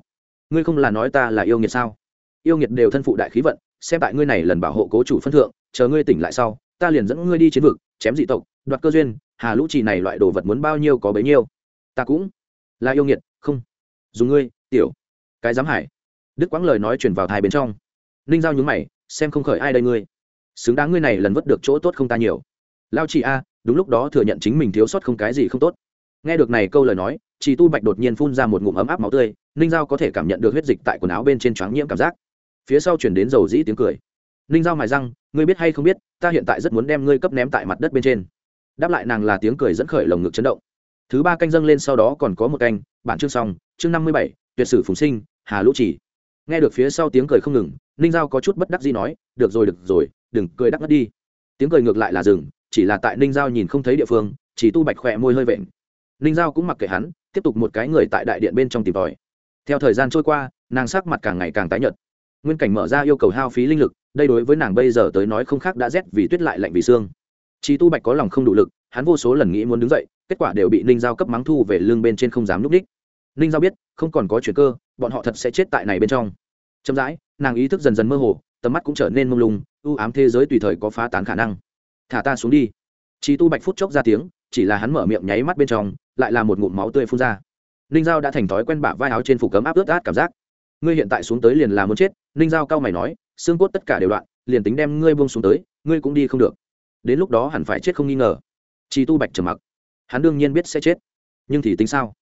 Ngươi không là nói ta là yêu nghiệt sao? Yêu nghiệt đều thân phụ đại khí vận, xem tại ngươi này lần bảo hộ cố chủ phân thượng, chờ ngươi tỉnh lại sau, ta liền dẫn ngươi đi chiến vực, chém dị tộc, đoạt cơ duyên, hà lũ trì này loại đồ vật muốn bao nhiêu có bấy nhiêu. Ta cũng là yêu nghiệt, không. Dùng ngươi, tiểu. Cái dám hải. Đức quãng lời nói chuyển vào thai bên trong ninh giao nhúng mày, xem không khởi ai đây ngươi. Xứng đáng ngươi này lần vất được chỗ tốt không ta nhiều. Lao chị a, đúng lúc đó thừa nhận chính mình thiếu sót không cái gì không tốt. Nghe được này câu lời nói chị tu bạch đột nhiên phun ra một ngụm ấm áp máu tươi, ninh giao có thể cảm nhận được huyết dịch tại quần áo bên trên tráng nhiễm cảm giác. Phía sau chuyển đến dầu dĩ tiếng cười. Ninh giao mài răng, ngươi biết hay không biết, ta hiện tại rất muốn đem ngươi cấp ném tại mặt đất bên trên. Đáp lại nàng là tiếng cười dẫn khởi lồng ngực chấn động. Thứ ba canh dâng lên sau đó còn có một canh, bản chương xong, chương năm mươi bảy, tuyệt sử phùng sinh, hà lũ chỉ nghe được phía sau tiếng cười không ngừng, ninh giao có chút bất đắc gì nói, được rồi được rồi, đừng cười đắc ngất đi. Tiếng cười ngược lại là rừng chỉ là tại ninh giao nhìn không thấy địa phương, chỉ tu bạch khỏe môi hơi vện. Ninh giao cũng mặc kệ hắn, tiếp tục một cái người tại đại điện bên trong tìm tòi. Theo thời gian trôi qua, nàng sắc mặt càng ngày càng tái nhợt. Nguyên cảnh mở ra yêu cầu hao phí linh lực, đây đối với nàng bây giờ tới nói không khác đã rét vì tuyết lại lạnh vì xương. Chỉ tu bạch có lòng không đủ lực, hắn vô số lần nghĩ muốn đứng dậy, kết quả đều bị ninh giao cấp mắng thu về lưng bên trên không dám núp đích. Ninh giao biết, không còn có chuyện cơ bọn họ thật sẽ chết tại này bên trong. Chậm rãi, nàng ý thức dần dần mơ hồ, tầm mắt cũng trở nên mông lung ưu ám thế giới tùy thời có phá tán khả năng. Thả ta xuống đi. Chí tu bạch phút chốc ra tiếng, chỉ là hắn mở miệng nháy mắt bên trong, lại là một ngụm máu tươi phun ra. Ninh giao đã thành thói quen bả vai áo trên phủ cấm áp ướt át cảm giác. Ngươi hiện tại xuống tới liền là muốn chết, ninh giao cao mày nói, xương cốt tất cả đều đoạn, liền tính đem ngươi buông xuống tới, ngươi cũng đi không được. Đến lúc đó hẳn phải chết không nghi ngờ. Chi tu bạch trầm mặc. Hắn đương nhiên biết sẽ chết. Nhưng thì tính sao?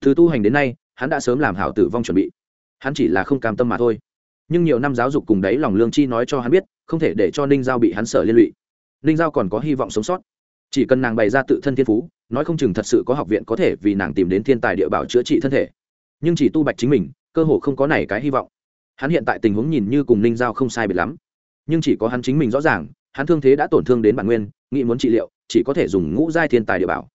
Từ tu hành đến nay hắn đã sớm làm hảo tử vong chuẩn bị. Hắn chỉ là không cam tâm mà thôi. Nhưng nhiều năm giáo dục cùng đấy lòng lương chi nói cho hắn biết, không thể để cho ninh giao bị hắn sợ liên lụy. Ninh giao còn có hy vọng sống sót. Chỉ cần nàng bày ra tự thân thiên phú, nói không chừng thật sự có học viện có thể vì nàng tìm đến thiên tài địa bảo chữa trị thân thể. Nhưng chỉ tu bạch chính mình, cơ hồ không có này cái hy vọng. Hắn hiện tại tình huống nhìn như cùng ninh giao không sai biệt lắm. Nhưng chỉ có hắn chính mình rõ ràng, hắn thương thế đã tổn thương đến bản nguyên, nghĩ muốn trị liệu, chỉ có thể dùng ngũ giai thiên tài địa bảo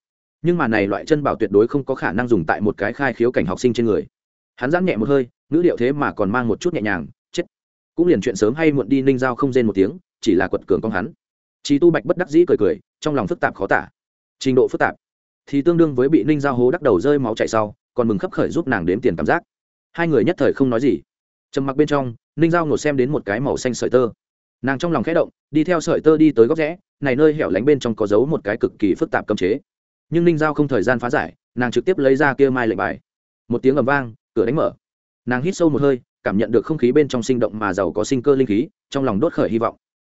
nhưng mà này loại chân bảo tuyệt đối không có khả năng dùng tại một cái khai khiếu cảnh học sinh trên người. Hắn giãn nhẹ một hơi, ngữ điệu thế mà còn mang một chút nhẹ nhàng, chết. Cũng liền chuyện sớm hay muộn đi, ninh giao không rên một tiếng, chỉ là quật cường con hắn. Chí tu bạch bất đắc dĩ cười cười, trong lòng phức tạp khó tả. Trình độ phức tạp thì tương đương với bị ninh giao hố đắc đầu rơi máu chảy sau, còn mừng khấp khởi giúp nàng đếm tiền cảm giác. Hai người nhất thời không nói gì. Trầm mặc bên trong, ninh giao ngồi xem đến một cái màu xanh sợi tơ. Nàng trong lòng khẽ động, đi theo sợi tơ đi tới góc rẽ, này nơi hẻo lánh bên trong có giấu một cái cực kỳ phức tạp cấm chế nhưng ninh giao không thời gian phá giải nàng trực tiếp lấy ra kia mai lệnh bài một tiếng ầm vang cửa đánh mở nàng hít sâu một hơi cảm nhận được không khí bên trong sinh động mà giàu có sinh cơ linh khí trong lòng đốt khởi hy vọng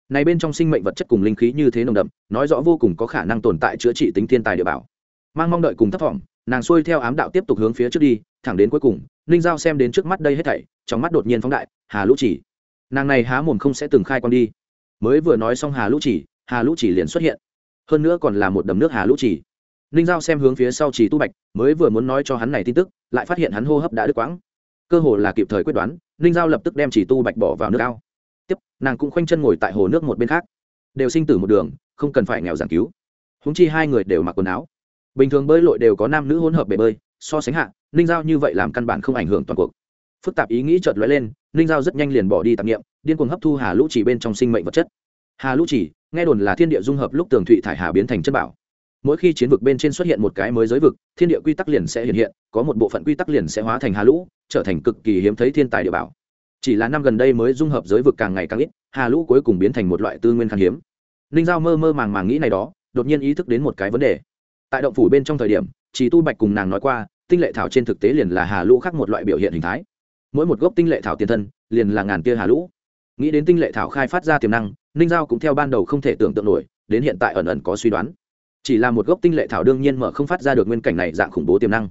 này bên trong sinh mệnh vật chất cùng linh khí như thế nồng đậm nói rõ vô cùng có khả năng tồn tại chữa trị tính thiên tài địa bảo mang mong đợi cùng thất vọng nàng xuôi theo ám đạo tiếp tục hướng phía trước đi thẳng đến cuối cùng ninh giao xem đến trước mắt đây hết thảy trong mắt đột nhiên phóng đại hà lũ chỉ nàng này há mồm không sẽ từng khai con đi mới vừa nói xong hà lũ chỉ hà lũ chỉ liền xuất hiện hơn nữa còn là một đầm nước hà lũ chỉ ninh giao xem hướng phía sau chỉ tu bạch, mới vừa muốn nói cho hắn này tin tức, lại phát hiện hắn hô hấp đã đứt quãng. Cơ hồ là kịp thời quyết đoán, ninh giao lập tức đem chỉ tu bạch bỏ vào nước ao. Tiếp, nàng cũng khoanh chân ngồi tại hồ nước một bên khác. Đều sinh tử một đường, không cần phải nghèo giảng cứu. Húng chi hai người đều mặc quần áo. Bình thường bơi lội đều có nam nữ hỗn hợp bể bơi, so sánh hạ, ninh giao như vậy làm căn bản không ảnh hưởng toàn cuộc. Phức tạp ý nghĩ chợt lóe lên, ninh giao rất nhanh liền bỏ đi tạp nghiệm, điên cuồng hấp thu hà lũ chỉ bên trong sinh mệnh vật chất. Hà lũ chỉ, nghe đồn là thiên địa dung hợp lúc tường thụy thải hà biến thành chất bảo mỗi khi chiến vực bên trên xuất hiện một cái mới giới vực, thiên địa quy tắc liền sẽ hiện hiện, có một bộ phận quy tắc liền sẽ hóa thành hà lũ, trở thành cực kỳ hiếm thấy thiên tài địa bảo. Chỉ là năm gần đây mới dung hợp giới vực càng ngày càng ít, hà lũ cuối cùng biến thành một loại tư nguyên khan hiếm. Ninh giao mơ mơ màng màng nghĩ này đó, đột nhiên ý thức đến một cái vấn đề. Tại động phủ bên trong thời điểm chỉ tu bạch cùng nàng nói qua, tinh lệ thảo trên thực tế liền là hà lũ khác một loại biểu hiện hình thái. Mỗi một gốc tinh lệ thảo tiền thân, liền là ngàn tia hà lũ. Nghĩ đến tinh lệ thảo khai phát ra tiềm năng, ninh giao cũng theo ban đầu không thể tưởng tượng nổi, đến hiện tại ẩn ẩn có suy đoán chỉ là một gốc tinh lệ thảo đương nhiên mở không phát ra được nguyên cảnh này dạng khủng bố tiềm năng.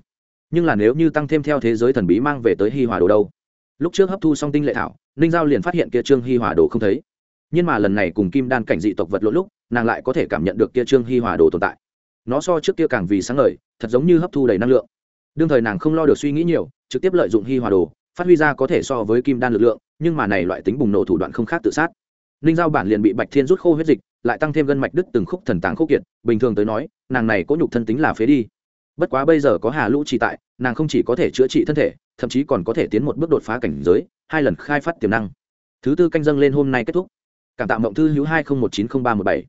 Nhưng là nếu như tăng thêm theo thế giới thần bí mang về tới hi hòa đồ đâu? Lúc trước hấp thu xong tinh lệ thảo, ninh giao liền phát hiện kia trương hi hòa đồ không thấy. Nhưng mà lần này cùng kim đan cảnh dị tộc vật lỗ lúc, nàng lại có thể cảm nhận được kia trương hi hòa đồ tồn tại. Nó so trước kia càng vì sáng ngời, thật giống như hấp thu đầy năng lượng. Đương thời nàng không lo được suy nghĩ nhiều, trực tiếp lợi dụng hi hòa đồ, phát huy ra có thể so với kim đan lực lượng, nhưng mà này loại tính bùng nổ thủ đoạn không khác tự sát. Ninh giao bản liền bị bạch thiên rút khô huyết dịch lại tăng thêm gân mạch đứt từng khúc thần tàng khúc kiệt, bình thường tới nói, nàng này có nhục thân tính là phế đi. Bất quá bây giờ có hà lũ chỉ tại, nàng không chỉ có thể chữa trị thân thể, thậm chí còn có thể tiến một bước đột phá cảnh giới, hai lần khai phát tiềm năng. Thứ tư canh dâng lên hôm nay kết thúc. Cảm tạ mộng thư hữu hai không một chín không ba một bảy.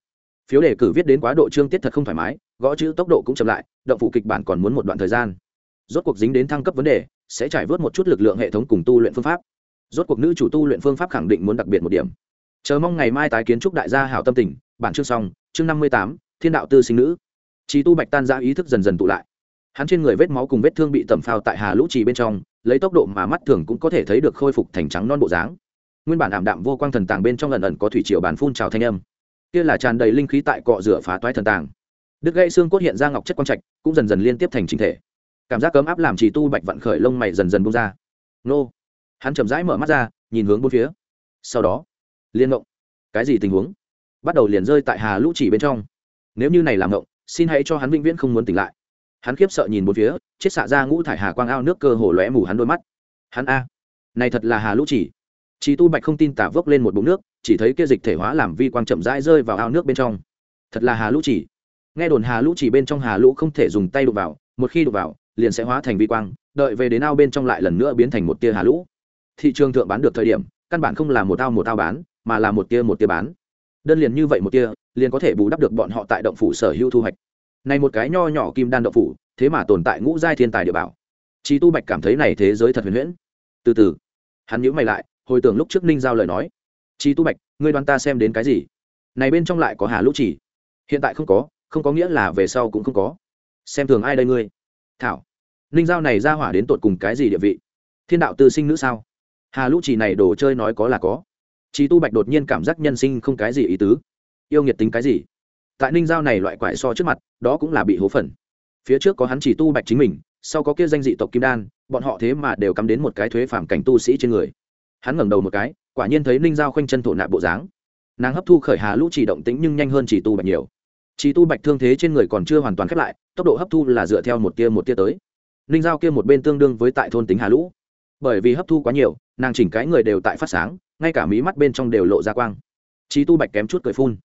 Phiếu đề cử viết đến quá độ trương tiết thật không thoải mái, gõ chữ tốc độ cũng chậm lại, động phụ kịch bản còn muốn một đoạn thời gian. Rốt cuộc dính đến thăng cấp vấn đề, sẽ trải vớt một chút lực lượng hệ thống cùng tu luyện phương pháp. Rốt cuộc nữ chủ tu luyện phương pháp khẳng định muốn đặc biệt một điểm chờ mong ngày mai tái kiến trúc đại gia hảo tâm tình, bản chương xong, chương năm mươi tám, thiên đạo tư sinh nữ. Trí tu bạch tan ra ý thức dần dần tụ lại. Hắn trên người vết máu cùng vết thương bị tẩm phao tại hà lũ trì bên trong, lấy tốc độ mà mắt thường cũng có thể thấy được khôi phục thành trắng non bộ dáng. Nguyên bản ảm đạm vô quang thần tàng bên trong lần ẩn có thủy triều bàn phun trào thanh âm. Kia là tràn đầy linh khí tại cọ rửa phá toái thần tàng. Đứt gãy xương cốt hiện ra ngọc chất quang trạch, cũng dần dần liên tiếp thành chính thể. Cảm giác cấm áp làm trì tu bạch vận khởi lông mày dần dần bung ra. Nô! Hắn chậm rãi mở mắt ra, nhìn hướng bốn phía. Sau đó liên ngộng. Cái gì tình huống? Bắt đầu liền rơi tại hà lũ chỉ bên trong. Nếu như này làm ngộng, xin hãy cho hắn vĩnh viễn không muốn tỉnh lại. Hắn khiếp sợ nhìn một phía, chết xạ ra ngũ thải hà quang ao nước cơ hồ lóe mù hắn đôi mắt. Hắn a, này thật là hà lũ chỉ. Chỉ tu bạch không tin tả vốc lên một bụng nước, chỉ thấy kia dịch thể hóa làm vi quang chậm rãi rơi vào ao nước bên trong. Thật là hà lũ chỉ. Nghe đồn hà lũ chỉ bên trong hà lũ không thể dùng tay đụng vào, một khi đụng vào, liền sẽ hóa thành vi quang, đợi về đến ao bên trong lại lần nữa biến thành một tia hà lũ. Thị trường thượng bán được thời điểm, căn bản không là một ao một ao bán mà là một tia một tia bán đơn liền như vậy một tia liền có thể bù đắp được bọn họ tại động phủ sở hữu thu hoạch này một cái nho nhỏ kim đan động phủ thế mà tồn tại ngũ giai thiên tài địa bảo Chí Tu Bạch cảm thấy này thế giới thật huyền huyễn. Từ từ, hắn nhíu mày lại, hồi tưởng lúc trước Ninh giao lời nói. Chí Tu Bạch, ngươi đoán ta xem đến cái gì? Này bên trong lại có Hà Lũ Chỉ. Hiện tại không có, không có nghĩa là về sau cũng không có. Xem thường ai đây ngươi? Thảo. Ninh giao này ra hỏa đến tột cùng cái gì địa vị? Thiên đạo tư sinh nữ sao? Hà Lũ Chỉ này đồ chơi nói có là có. Chí Tu Bạch đột nhiên cảm giác nhân sinh không cái gì ý tứ. Yêu nghiệt tính cái gì? Tại Ninh giao này loại quải so trước mặt, đó cũng là bị hố phần. Phía trước có hắn chỉ tu bạch chính mình, sau có kia danh dị tộc kim đan bọn họ thế mà đều cắm đến một cái thuế phàm cảnh tu sĩ trên người hắn ngẩng đầu một cái quả nhiên thấy ninh giao khoanh chân thổ nạp bộ dáng nàng hấp thu khởi hà lũ chỉ động tĩnh nhưng nhanh hơn chỉ tu bạch nhiều chỉ tu bạch thương thế trên người còn chưa hoàn toàn khép lại tốc độ hấp thu là dựa theo một tia một tia tới ninh giao kia một bên tương đương với tại thôn tính hà lũ bởi vì hấp thu quá nhiều nàng chỉnh cái người đều tại phát sáng ngay cả mí mắt bên trong đều lộ ra quang. Trí tu bạch kém chút cười phun.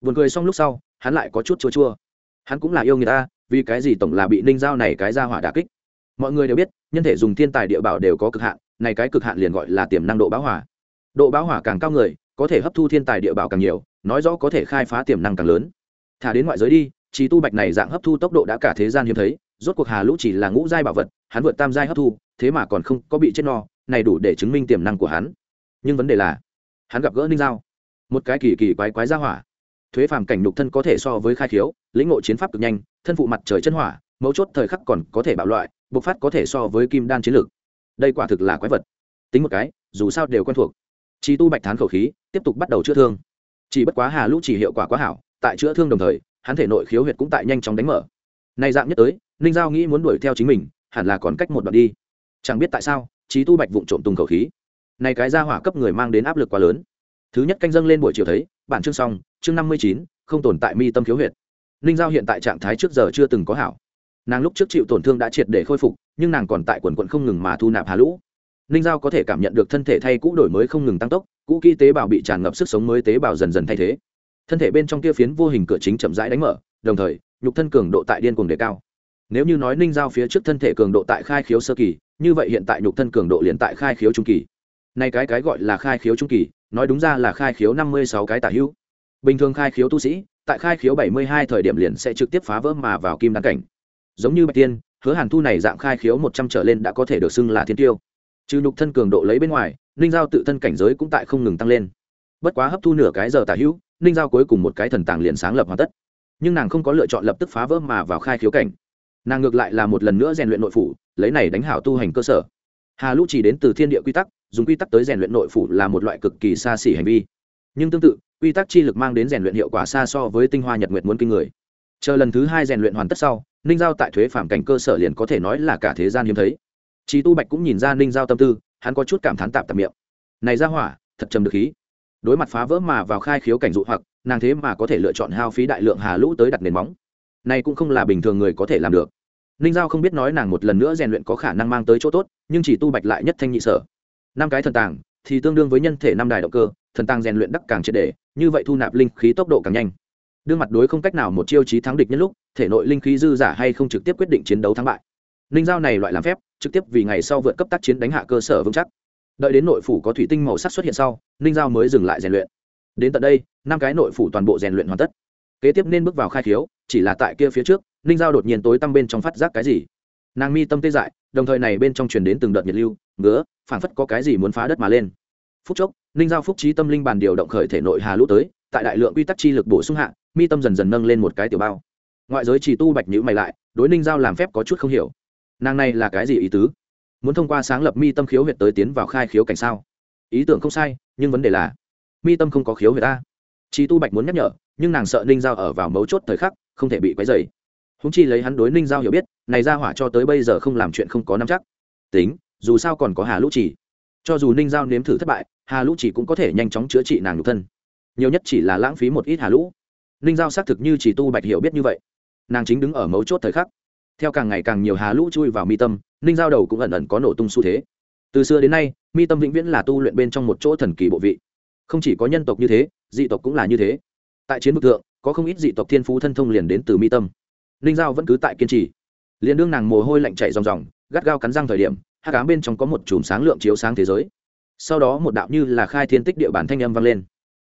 Vườn cười xong lúc sau, hắn lại có chút chua chua. Hắn cũng là yêu người ta, vì cái gì tổng là bị ninh giao này cái ra hỏa đà kích? Mọi người đều biết, nhân thể dùng thiên tài địa bảo đều có cực hạn, này cái cực hạn liền gọi là tiềm năng độ báo hỏa độ báo hỏa càng cao người, có thể hấp thu thiên tài địa bảo càng nhiều, nói rõ có thể khai phá tiềm năng càng lớn. Thả đến ngoại giới đi trí tu bạch này dạng hấp thu tốc độ đã cả thế gian hiếm thấy, rốt cuộc hà lũ chỉ là ngũ giai bảo vật, hắn vượt tam giai hấp thu, thế mà còn không có bị chết no, này đủ để chứng minh tiềm năng của hắn nhưng vấn đề là, hắn gặp gỡ ninh giao, một cái kỳ kỳ quái quái ra hỏa. Thuế phàm cảnh nhục thân có thể so với khai khiếu, lĩnh ngộ chiến pháp cực nhanh, thân phụ mặt trời chân hỏa, mấu chốt thời khắc còn có thể bạo loại, bộc phát có thể so với kim đan chiến lược. Đây quả thực là quái vật. Tính một cái, dù sao đều quen thuộc. Chi tu bạch thán khẩu khí, tiếp tục bắt đầu chữa thương. Chỉ bất quá hà lũ chỉ hiệu quả quá hảo, tại chữa thương đồng thời, hắn thể nội khiếu huyệt cũng tại nhanh chóng đánh mở. Nay dạng nhất tới, ninh giao nghĩ muốn đuổi theo chính mình, hẳn là còn cách một đoạn đi. Chẳng biết tại sao trí tu bạch vụng trộm tùng khẩu khí này cái ra hỏa cấp người mang đến áp lực quá lớn. Thứ nhất canh dâng lên buổi chiều thấy, bản chương xong, chương năm mươi chín, không tồn tại mi tâm khiếu huyệt. Ninh giao hiện tại trạng thái trước giờ chưa từng có hảo. Nàng lúc trước chịu tổn thương đã triệt để khôi phục, nhưng nàng còn tại quần quận không ngừng mà thu nạp hà lũ. Ninh giao có thể cảm nhận được thân thể thay cũ đổi mới không ngừng tăng tốc, cũ kỹ tế bào bị tràn ngập sức sống mới tế bào dần dần thay thế. Thân thể bên trong kia phiến vô hình cửa chính chậm rãi đánh mở, đồng thời, nhục thân cường độ tại điên cuồng đề cao. Nếu như nói ninh giao phía trước thân thể cường độ tại khai khiếu sơ kỳ, như vậy hiện tại nhục thân cường độ liền tại khai khiếu trung kỳ nay cái cái gọi là khai khiếu trung kỳ, nói đúng ra là khai khiếu năm mươi sáu cái tả hữu. Bình thường khai khiếu tu sĩ, tại khai khiếu bảy mươi hai thời điểm liền sẽ trực tiếp phá vỡ mà vào kim đan cảnh. Giống như bạch tiên, hứa hàn thu này dạng khai khiếu một trăm trở lên đã có thể được xưng là thiên tiêu. Trừ nhục thân cường độ lấy bên ngoài, ninh giao tự thân cảnh giới cũng tại không ngừng tăng lên. Bất quá hấp thu nửa cái giờ tả hữu, ninh giao cuối cùng một cái thần tàng liền sáng lập hoàn tất. Nhưng nàng không có lựa chọn lập tức phá vỡ mà vào khai khiếu cảnh. Nàng ngược lại là một lần nữa rèn luyện nội phủ, lấy này đánh hảo tu hành cơ sở hà lũ chỉ đến từ thiên địa quy tắc dùng quy tắc tới rèn luyện nội phủ là một loại cực kỳ xa xỉ hành vi nhưng tương tự quy tắc chi lực mang đến rèn luyện hiệu quả xa so với tinh hoa nhật nguyện muốn kinh người chờ lần thứ hai rèn luyện hoàn tất sau ninh giao tại thuế phạm cảnh cơ sở liền có thể nói là cả thế gian hiếm thấy Chí Tu Bạch cũng nhìn ra Ninh Giao tâm tư, hắn có chút cảm thán tạm tạm miệng. Này ra hỏa, thật trầm được khí. Đối mặt phá vỡ mà vào khai khiếu cảnh dụ hoặc, nàng thế mà có thể lựa chọn hao phí đại lượng hà lũ tới đặt nền móng. Này cũng không là bình thường người có thể làm được. Ninh Giao không biết nói nàng một lần nữa rèn luyện có khả năng mang tới chỗ tốt, nhưng chỉ tu bạch lại nhất thanh nhị sở. Năm cái thần tàng thì tương đương với nhân thể năm đài động cơ, thần tàng rèn luyện đắc càng triệt đề như vậy thu nạp linh khí tốc độ càng nhanh. Đương mặt đối không cách nào một chiêu chí thắng địch nhân lúc, thể nội linh khí dư giả hay không trực tiếp quyết định chiến đấu thắng bại. Ninh Giao này loại làm phép, trực tiếp vì ngày sau vượt cấp tác chiến đánh hạ cơ sở vững chắc đợi đến nội phủ có thủy tinh màu sắc xuất hiện sau ninh giao mới dừng lại rèn luyện đến tận đây năm cái nội phủ toàn bộ rèn luyện hoàn tất kế tiếp nên bước vào khai khiếu chỉ là tại kia phía trước ninh giao đột nhiên tối tăm bên trong phát giác cái gì? Nàng mi tâm tê dại, đồng thời này bên trong truyền đến từng đợt nhiệt lưu, ngứa, phảng phất có cái gì muốn phá đất mà lên. Phút chốc, ninh giao phúc trí tâm linh bàn điều động khởi thể nội hà lũ tới, tại đại lượng quy tắc chi lực bổ sung hạ, mi tâm dần dần nâng lên một cái tiểu bao. Ngoại giới chỉ tu bạch nhữ mày lại, đối ninh giao làm phép có chút không hiểu. Nàng này là cái gì ý tứ? Muốn thông qua sáng lập mi tâm khiếu huyệt tới tiến vào khai khiếu cảnh sao? Ý tưởng không sai, nhưng vấn đề là, mi tâm không có khiếu huyệt ta chỉ tu bạch muốn nhắc nhở, nhưng nàng sợ ninh giao ở vào mấu chốt thời khắc, không thể bị quấy dày húng chi lấy hắn đối ninh giao hiểu biết, này ra hỏa cho tới bây giờ không làm chuyện không có năm chắc. Tính, dù sao còn có hà lũ chỉ. Cho dù ninh giao nếm thử thất bại, hà lũ chỉ cũng có thể nhanh chóng chữa trị nàng nhục thân. Nhiều nhất chỉ là lãng phí một ít hà lũ. Ninh giao xác thực như chỉ tu bạch hiểu biết như vậy. Nàng chính đứng ở mấu chốt thời khắc. Theo càng ngày càng nhiều hà lũ chui vào mi tâm, ninh giao đầu cũng ẩn ẩn có nổ tung xu thế. Từ xưa đến nay, mi tâm vĩnh viễn là tu luyện bên trong một chỗ thần kỳ bộ vị. Không chỉ có nhân tộc như thế, dị tộc cũng là như thế. Tại chiến vực thượng, có không ít dị tộc thiên phú thân thông liền đến từ mi tâm ninh giao vẫn cứ tại kiên trì. Liền đương nàng mồ hôi lạnh chạy ròng ròng, gắt gao cắn răng thời điểm hát cám bên trong có một chùm sáng lượng chiếu sáng thế giới. Sau đó một đạo như là khai thiên tích địa bản thanh âm vang lên.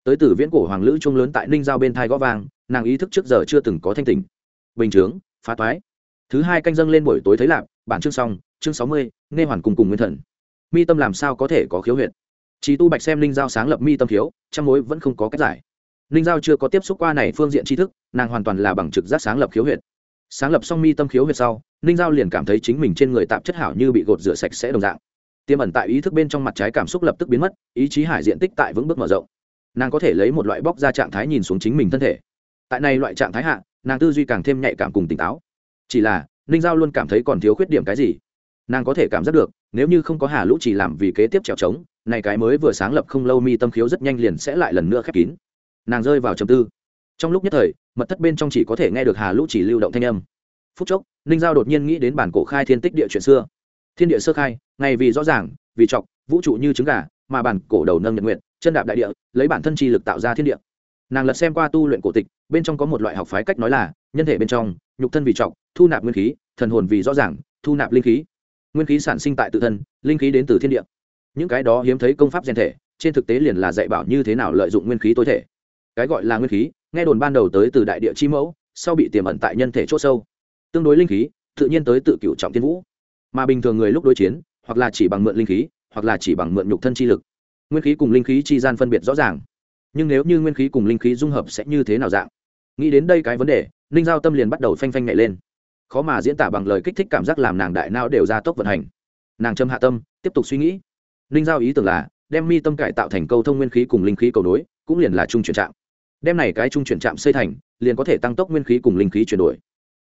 Tới từ viễn cổ hoàng lữ trung lớn tại ninh giao bên thai gõ vang, nàng ý thức trước giờ chưa từng có thanh tỉnh. Bình chướng, phá toái. Thứ hai canh dâng lên buổi tối thấy lạp, bản chương xong, chương sáu mươi, nghe hoàn cùng cùng nguyên thần. Mi tâm làm sao có thể có khiếu huyện chỉ tu bạch xem linh giao sáng lập mi tâm khiếu trong mối vẫn không có cách giải. Linh giao chưa có tiếp xúc qua này phương diện tri thức, nàng hoàn toàn là bằng trực giác sáng lập khiếu huyện sáng lập xong mi tâm khiếu huyệt sau, ninh giao liền cảm thấy chính mình trên người tạp chất hảo như bị gột rửa sạch sẽ đồng dạng. Tiêm ẩn tại ý thức bên trong mặt trái cảm xúc lập tức biến mất, ý chí hải diện tích tại vững bước mở rộng. Nàng có thể lấy một loại bóc ra trạng thái nhìn xuống chính mình thân thể. Tại này loại trạng thái hạ, nàng tư duy càng thêm nhạy cảm cùng tỉnh táo. Chỉ là, ninh giao luôn cảm thấy còn thiếu khuyết điểm cái gì? Nàng có thể cảm giác được, nếu như không có hà lũ chỉ làm vì kế tiếp trèo trống, này cái mới vừa sáng lập không lâu mi tâm khiếu rất nhanh liền sẽ lại lần nữa khép kín. Nàng rơi vào trầm tư trong lúc nhất thời, mật thất bên trong chỉ có thể nghe được hà lũ chỉ lưu động thanh âm. Phút chốc, ninh giao đột nhiên nghĩ đến bản cổ khai thiên tích địa chuyện xưa. Thiên địa sơ khai, ngày vì rõ ràng, vì trọc vũ trụ như trứng gà, mà bản cổ đầu nâng nhật nguyện, chân đạp đại địa, lấy bản thân chi lực tạo ra thiên địa. Nàng lật xem qua tu luyện cổ tịch, bên trong có một loại học phái cách nói là, nhân thể bên trong, nhục thân vì trọc thu nạp nguyên khí, thần hồn vì rõ ràng, thu nạp linh khí. Nguyên khí sản sinh tại tự thân, linh khí đến từ thiên địa. Những cái đó hiếm thấy công pháp gen thể, trên thực tế liền là dạy bảo như thế nào lợi dụng nguyên khí tối thể. Cái gọi là nguyên khí nghe đồn ban đầu tới từ đại địa chi mẫu, sau bị tiềm ẩn tại nhân thể c h ỗ sâu. Tương đối linh khí, tự nhiên tới tự cựu trọng tiên vũ. Mà bình thường người lúc đối chiến, hoặc là chỉ bằng mượn linh khí, hoặc là chỉ bằng mượn nhục thân chi lực. Nguyên khí cùng linh khí chi gian phân biệt rõ ràng. Nhưng nếu như nguyên khí cùng linh khí dung hợp sẽ như thế nào dạng? Nghĩ đến đây cái vấn đề, ninh giao tâm liền bắt đầu phanh phanh nhảy lên. Khó mà diễn tả bằng lời kích thích cảm giác làm nàng đại não đều ra tốc vận hành. Nàng châm hạ tâm, tiếp tục suy nghĩ. Ninh giao ý tưởng là, đem mi tâm cải tạo thành câu thông nguyên khí cùng linh khí cầu nối, cũng liền là chung chuyển trạng đem này cái trung chuyển trạm xây thành, liền có thể tăng tốc nguyên khí cùng linh khí chuyển đổi.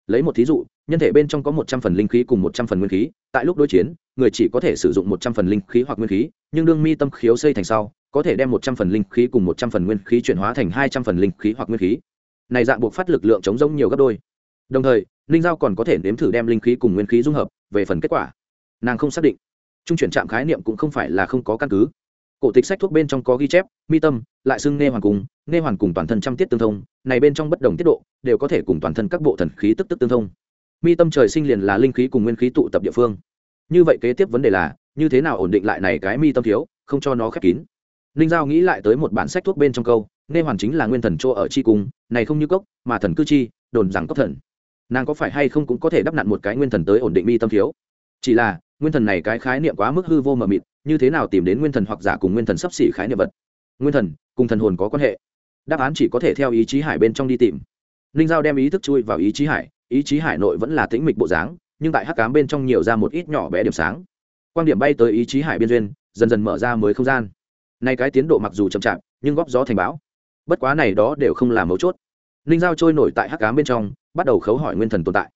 Lấy một thí dụ, nhân thể bên trong có một trăm phần linh khí cùng một trăm phần nguyên khí, tại lúc đối chiến, người chỉ có thể sử dụng một trăm phần linh khí hoặc nguyên khí, nhưng đương mi tâm khiếu xây thành sau, có thể đem một trăm phần linh khí cùng một trăm phần nguyên khí chuyển hóa thành hai trăm phần linh khí hoặc nguyên khí. Này dạng buộc phát lực lượng chống rông nhiều gấp đôi. Đồng thời, linh giao còn có thể nếm thử đem linh khí cùng nguyên khí dung hợp, về phần kết quả. Nàng không xác định. Trung chuyển trạm khái niệm cũng không phải là không có căn cứ cổ tịch sách thuốc bên trong có ghi chép, mi tâm, lại xưng nghe hoàn cùng nghe hoàn cùng toàn thân trăm tiết tương thông, này bên trong bất đồng tiết độ, đều có thể cùng toàn thân các bộ thần khí tức tức tương thông. Mi tâm trời sinh liền là linh khí cùng nguyên khí tụ tập địa phương. Như vậy kế tiếp vấn đề là, như thế nào ổn định lại này cái mi tâm thiếu, không cho nó khép kín. Ninh giao nghĩ lại tới một bản sách thuốc bên trong câu nghe hoàn chính là nguyên thần chỗ ở chi cung, này không như cốc, mà thần cư chi, đồn rằng cốc thần. Nàng có phải hay không cũng có thể đắp nặn một cái nguyên thần tới ổn định mi tâm thiếu? Chỉ là, nguyên thần này cái khái niệm quá mức hư vô mờ mịt, như thế nào tìm đến nguyên thần hoặc giả cùng nguyên thần sắp xỉ khái niệm vật? Nguyên thần, cùng thần hồn có quan hệ. Đáp án chỉ có thể theo ý chí hải bên trong đi tìm. Ninh giao đem ý thức chui vào ý chí hải, ý chí hải nội vẫn là tĩnh mịch bộ dáng, nhưng tại hắc cám bên trong nhiều ra một ít nhỏ bé điểm sáng. Quan điểm bay tới ý chí hải biên duyên, dần dần mở ra mới không gian. Nay cái tiến độ mặc dù chậm chạp, nhưng góp gió thành bão. Bất quá này đó đều không là mấu chốt. Ninh giao trôi nổi tại hắc cám bên trong, bắt đầu khấu hỏi nguyên thần tồn tại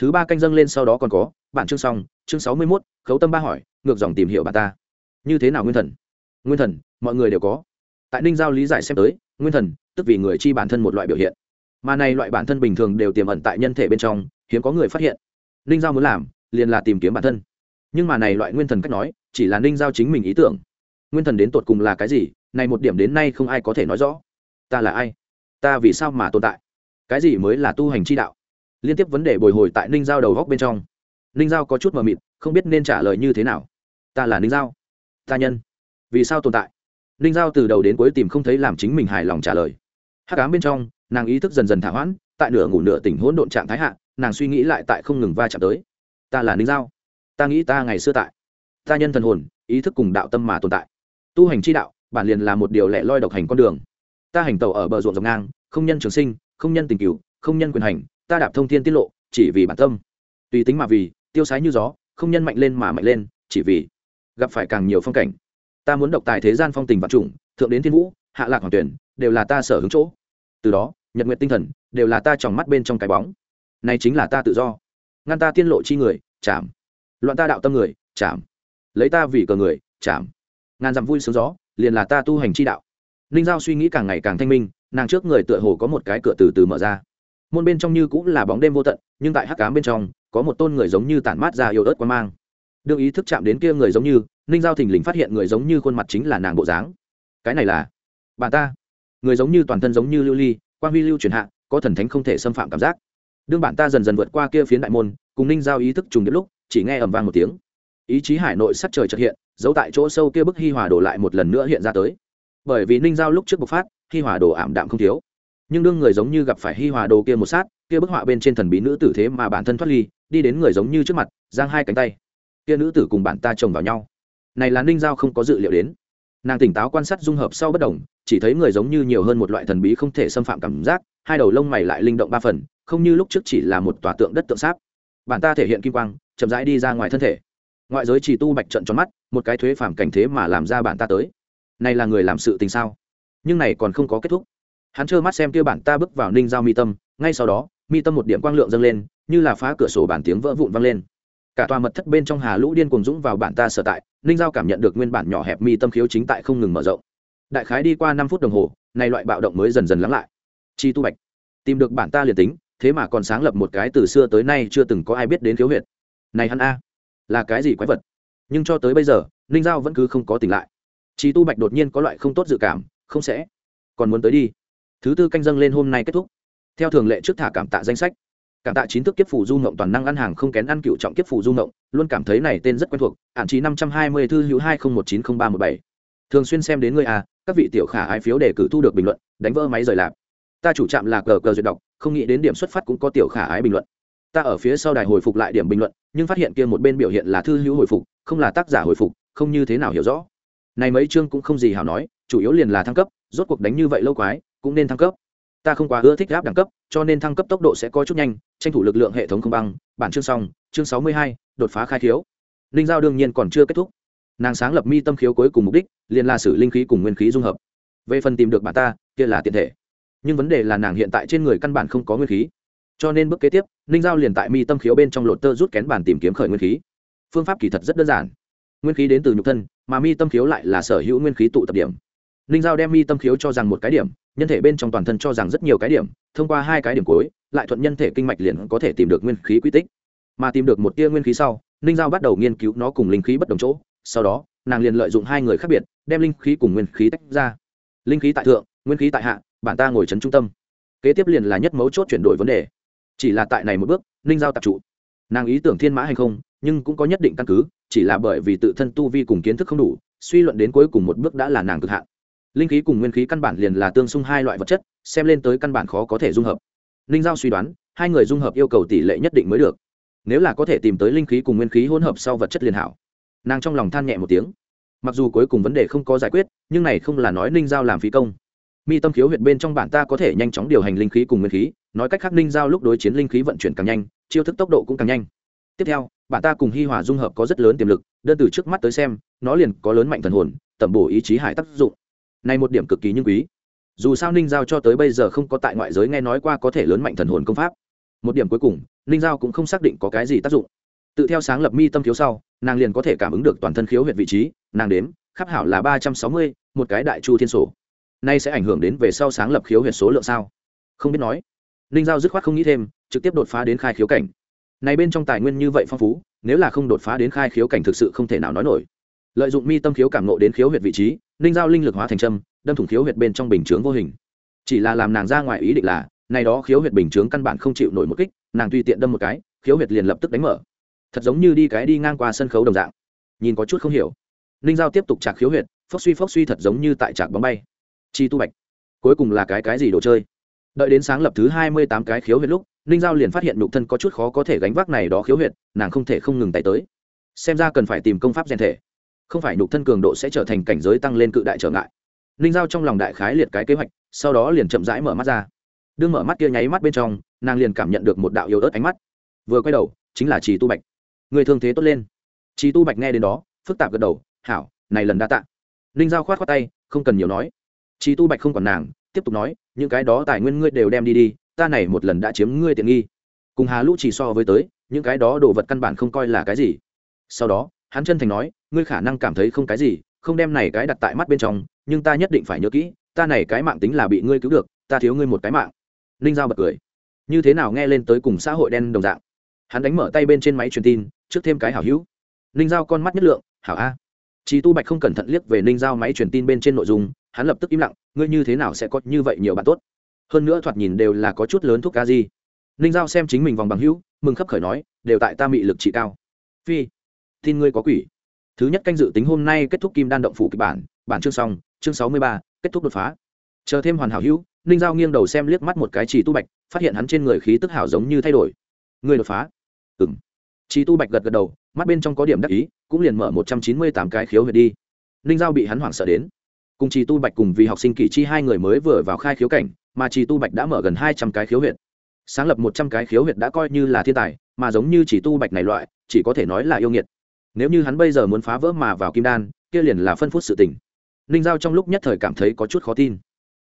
thứ ba canh dâng lên sau đó còn có, bản chương xong, chương sáu mươi mốt, khấu tâm ba hỏi, ngược dòng tìm hiểu bà ta. Như thế nào nguyên thần? Nguyên thần, mọi người đều có. Tại ninh giao lý giải xem tới, nguyên thần, tức vì người chi bản thân một loại biểu hiện. Mà này loại bản thân bình thường đều tiềm ẩn tại nhân thể bên trong, hiếm có người phát hiện. Ninh giao muốn làm, liền là tìm kiếm bản thân. Nhưng mà này loại nguyên thần cách nói, chỉ là ninh giao chính mình ý tưởng. Nguyên thần đến tột cùng là cái gì, này một điểm đến nay không ai có thể nói rõ. Ta là ai? Ta vì sao mà tồn tại? Cái gì mới là tu hành chi đạo? Liên tiếp vấn đề bồi hồi tại ninh giao đầu góc bên trong. Ninh giao có chút mờ mịt, không biết nên trả lời như thế nào. Ta là ninh giao. Ta nhân. Vì sao tồn tại? Ninh giao từ đầu đến cuối tìm không thấy làm chính mình hài lòng trả lời. Hát cám bên trong, nàng ý thức dần dần thả hoãn, tại nửa ngủ nửa tỉnh hỗn độn trạng thái hạ, nàng suy nghĩ lại tại không ngừng va chạm tới. Ta là ninh giao. Ta nghĩ ta ngày xưa tại. Ta nhân thần hồn, ý thức cùng đạo tâm mà tồn tại. Tu hành chi đạo, bản liền là một điều lẻ loi độc hành con đường. Ta hành tàu ở bờ ruộng dọc ngang, không nhân trường sinh, không nhân tình cựu không nhân quyền hành ta đạp thông thiên tiết lộ, chỉ vì bản tâm. Tùy tính mà vì, tiêu sái như gió, không nhân mạnh lên mà mạnh lên, chỉ vì gặp phải càng nhiều phong cảnh. Ta muốn độc tài thế gian phong tình vật chủng thượng đến thiên vũ, hạ lạc hoàng tuyển, đều là ta sở hứng chỗ. Từ đó, nhật nguyện tinh thần, đều là ta tròng mắt bên trong cái bóng. Này chính là ta tự do. Ngăn ta tiên lộ chi người, chạm. Loạn ta đạo tâm người, chạm. Lấy ta vì cờ người, chạm. Ngàn dặm vui sướng gió, liền là ta tu hành chi đạo. Ninh giao suy nghĩ càng ngày càng thanh minh, nàng trước người tựa hồ có một cái cửa từ từ mở ra môn bên trong như cũng là bóng đêm vô tận, nhưng tại hắc cám bên trong, có một tôn người giống như tản mát ra yêu ớt quan mang. Đương ý thức chạm đến kia người giống như, ninh giao thình lình phát hiện người giống như khuôn mặt chính là nàng bộ dáng. Cái này là bà ta. Người giống như toàn thân giống như lưu ly quan huy lưu truyền hạ, có thần thánh không thể xâm phạm cảm giác. Đương bản ta dần dần vượt qua kia phiến đại môn, cùng ninh giao ý thức trùng đến lúc, chỉ nghe ầm vang một tiếng. Ý chí hải nội sắc trời trật hiện, giấu tại chỗ sâu kia bức hi hòa đổ lại một lần nữa hiện ra tới. Bởi vì ninh giao lúc trước bộc phát, hi hòa đồ ảm đạm không thiếu nhưng đương người giống như gặp phải hi hòa đồ kia một sát, kia bức họa bên trên thần bí nữ tử thế mà bản thân thoát ly, đi đến người giống như trước mặt, giang hai cánh tay. Kia nữ tử cùng bản ta chồng vào nhau. Này là ninh giao không có dự liệu đến. Nàng tỉnh táo quan sát dung hợp sau bất đồng chỉ thấy người giống như nhiều hơn một loại thần bí không thể xâm phạm cảm giác, hai đầu lông mày lại linh động ba phần, không như lúc trước chỉ là một tòa tượng đất tượng sáp. Bản ta thể hiện kim quang, chậm rãi đi ra ngoài thân thể. Ngoại giới chỉ tu bạch trận tròn mắt, một cái thuế phản cảnh thế mà làm ra bản ta tới. Này là người làm sự tình sao? Nhưng này còn không có kết thúc hắn trơ mắt xem kia bản ta bước vào ninh giao mi tâm, ngay sau đó, mi tâm một điểm quang lượng dâng lên, như là phá cửa sổ bản tiếng vỡ vụn vang lên. Cả tòa mật thất bên trong hà lũ điên cuồng dũng vào bản ta sở tại, ninh giao cảm nhận được nguyên bản nhỏ hẹp mi tâm khiếu chính tại không ngừng mở rộng. Đại khái đi qua năm phút đồng hồ nay loại bạo động mới dần dần lắng lại. Chi tu bạch, tìm được bản ta liền tính, thế mà còn sáng lập một cái từ xưa tới nay chưa từng có ai biết đến khiếu huyệt. Này hắn a, là cái gì quái vật? Nhưng cho tới bây giờ, ninh giao vẫn cứ không có tỉnh lại. Chi tu bạch đột nhiên có loại không tốt dự cảm, không sẽ. Còn muốn tới đi thứ tư canh dâng lên hôm nay kết thúc. Theo thường lệ trước thả cảm tạ danh sách, cảm tạ chín thức kiếp phủ du ngộng toàn năng ăn hàng không kén ăn cựu trọng kiếp phủ du ngộng, luôn cảm thấy này tên rất quen thuộc ạn trí năm trăm hai mươi thư hữu hai không một chín không ba một bảy. Thường xuyên xem đến người à các vị tiểu khả ái phiếu để cử thu được bình luận, đánh vỡ máy rời lạp ta chủ trạm là cờ cờ duyệt đọc, không nghĩ đến điểm xuất phát cũng có tiểu khả ái bình luận. Ta ở phía sau đài hồi phục lại điểm bình luận, nhưng phát hiện kia một bên biểu hiện là thư hữu hồi phục, không là tác giả hồi phục, không như thế nào hiểu rõ. Này mấy chương cũng không gì hảo nói, chủ yếu liền là thăng cấp, rốt cuộc đánh như vậy lâu quái cũng nên thăng cấp. Ta không quá ưa thích gáp đẳng cấp, cho nên thăng cấp tốc độ sẽ có chút nhanh, tranh thủ lực lượng hệ thống không bằng. bản chương xong, chương sáu mươi hai, đột phá khai khiếu. Linh giao đương nhiên còn chưa kết thúc. Nàng sáng lập mi tâm khiếu cuối cùng mục đích, liền là xử linh khí cùng nguyên khí dung hợp. Về phần tìm được bà ta, kia là tiện thể. Nhưng vấn đề là nàng hiện tại trên người căn bản không có nguyên khí. Cho nên bước kế tiếp ninh giao liền tại mi tâm khiếu bên trong lột tơ rút kén bản tìm kiếm khởi nguyên khí. Phương pháp kỳ thật rất đơn giản. Nguyên khí đến từ nhục thân, mà mi tâm khiếu lại là sở hữu nguyên khí tụ tập điểm ninh giao đem mi tâm khiếu cho rằng một cái điểm, nhân thể bên trong toàn thân cho rằng rất nhiều cái điểm, thông qua hai cái điểm cuối, lại thuận nhân thể kinh mạch liền có thể tìm được nguyên khí quy tích. Mà tìm được một tia nguyên khí sau ninh giao bắt đầu nghiên cứu nó cùng linh khí bất đồng chỗ, sau đó, nàng liền lợi dụng hai người khác biệt, đem linh khí cùng nguyên khí tách ra. Linh khí tại thượng, nguyên khí tại hạ, bản ta ngồi trấn trung tâm. Kế tiếp liền là nhất mấu chốt chuyển đổi vấn đề. Chỉ là tại này một bước ninh giao tập trụ. Nàng ý tưởng thiên mã hay không, nhưng cũng có nhất định căn cứ, chỉ là bởi vì tự thân tu vi cùng kiến thức không đủ, suy luận đến cuối cùng một bước đã là nàng cực hạn linh khí cùng nguyên khí căn bản liền là tương xung hai loại vật chất, xem lên tới căn bản khó có thể dung hợp. Ninh giao suy đoán, hai người dung hợp yêu cầu tỷ lệ nhất định mới được. Nếu là có thể tìm tới linh khí cùng nguyên khí hỗn hợp sau vật chất liền hảo. Nàng trong lòng than nhẹ một tiếng. Mặc dù cuối cùng vấn đề không có giải quyết, nhưng này không là nói ninh giao làm phí công. Mi tâm khiếu huyệt bên trong bản ta có thể nhanh chóng điều hành linh khí cùng nguyên khí, nói cách khác ninh giao lúc đối chiến linh khí vận chuyển càng nhanh, chiêu thức tốc độ cũng càng nhanh. Tiếp theo, bản ta cùng hi hòa dung hợp có rất lớn tiềm lực, đơn từ trước mắt tới xem, nó liền có lớn mạnh thần hồn, tẩm bổ ý chí hải tác dụng này một điểm cực kỳ nhưng quý. Dù sao ninh giao cho tới bây giờ không có tại ngoại giới nghe nói qua có thể lớn mạnh thần hồn công pháp. Một điểm cuối cùng, ninh giao cũng không xác định có cái gì tác dụng. Tự theo sáng lập mi tâm khiếu sau, nàng liền có thể cảm ứng được toàn thân khiếu huyệt vị trí, nàng đếm, khắp hảo là ba trăm sáu mươi, một cái đại chu thiên sổ. Nay sẽ ảnh hưởng đến về sau sáng lập khiếu huyệt số lượng sao? Không biết nói. Ninh giao dứt khoát không nghĩ thêm, trực tiếp đột phá đến khai khiếu cảnh. Này bên trong tài nguyên như vậy phong phú, nếu là không đột phá đến khai khiếu cảnh thực sự không thể nào nói nổi. Lợi dụng mi tâm khiếu cảm nộ đến khiếu huyệt vị trí ninh giao linh lực hóa thành trâm đâm thủng khiếu huyệt bên trong bình chướng vô hình. Chỉ là làm nàng ra ngoài ý định là, này đó khiếu huyệt bình chướng căn bản không chịu nổi một kích, nàng tùy tiện đâm một cái, khiếu huyệt liền lập tức đánh mở. Thật giống như đi cái đi ngang qua sân khấu đồng dạng. Nhìn có chút không hiểu. Ninh giao tiếp tục chạc khiếu huyệt, phốc suy phốc suy thật giống như tại chạc bóng bay. Chi tu bạch, cuối cùng là cái cái gì đồ chơi? Đợi đến sáng lập thứ hai mươi tám cái khiếu huyệt lúc, ninh giao liền phát hiện nhục thân có chút khó có thể gánh vác này đó khiếu huyệt, nàng không thể không ngừng tay tới. Xem ra cần phải tìm công pháp rèn thể không phải nhục thân cường độ sẽ trở thành cảnh giới tăng lên cự đại trở ngại. Ninh giao trong lòng đại khái liệt cái kế hoạch, sau đó liền chậm rãi mở mắt ra. Đương mở mắt kia nháy mắt bên trong, nàng liền cảm nhận được một đạo yếu ớt ánh mắt. Vừa quay đầu, chính là trì tu bạch. Người thương thế tốt lên. Trì tu bạch nghe đến đó, phức tạp gật đầu, hảo, này lần đa tạ. Ninh giao khoát khoát tay, không cần nhiều nói. Trì tu bạch không còn nàng, tiếp tục nói, những cái đó tài nguyên ngươi đều đem đi đi, ta này một lần đã chiếm ngươi tiện nghi. Cùng hà lũ chỉ so với tới, những cái đó đồ vật căn bản không coi là cái gì. Sau đó hắn chân thành nói, ngươi khả năng cảm thấy không cái gì, không đem này cái đặt tại mắt bên trong, nhưng ta nhất định phải nhớ kỹ, ta này cái mạng tính là bị ngươi cứu được, ta thiếu ngươi một cái mạng. Ninh giao bật cười. Như thế nào nghe lên tới cùng xã hội đen đồng dạng. Hắn đánh mở tay bên trên máy truyền tin, trước thêm cái hảo hữu. Ninh giao con mắt nhất lượng, hảo a. Chí tu bạch không cẩn thận liếc về ninh giao máy truyền tin bên trên nội dung, hắn lập tức im lặng, ngươi như thế nào sẽ có như vậy nhiều bạn tốt? Hơn nữa thoạt nhìn đều là có chút lớn thuốc ca gì ninh giao xem chính mình vòng bằng hữu, mừng khấp khởi nói, đều tại ta mị lực trị cao. Phi tin ngươi có quỷ. Thứ nhất canh dự tính hôm nay kết thúc kim đan động phủ kịch bản bản chương xong, chương sáu mươi ba, kết thúc đột phá. Chờ thêm hoàn hảo hữu, ninh giao nghiêng đầu xem liếc mắt một cái chỉ tu bạch, phát hiện hắn trên người khí tức hảo giống như thay đổi. Người đột phá. Ừng chỉ tu bạch gật gật đầu, mắt bên trong có điểm đắc ý, cũng liền mở một trăm chín mươi tám cái khiếu huyệt đi. Ninh giao bị hắn hoảng sợ đến. Cùng chỉ tu bạch cùng vì học sinh kỷ chi hai người mới vừa vào khai khiếu cảnh, mà chỉ tu bạch đã mở gần hai trăm cái khiếu huyệt. Sáng lập một trăm cái khiếu huyệt đã coi như là thiên tài, mà giống như chỉ tu bạch này loại, chỉ có thể nói là yêu nghiệt nếu như hắn bây giờ muốn phá vỡ mà vào kim đan, kia liền là phân phút sự tình. Ninh giao trong lúc nhất thời cảm thấy có chút khó tin.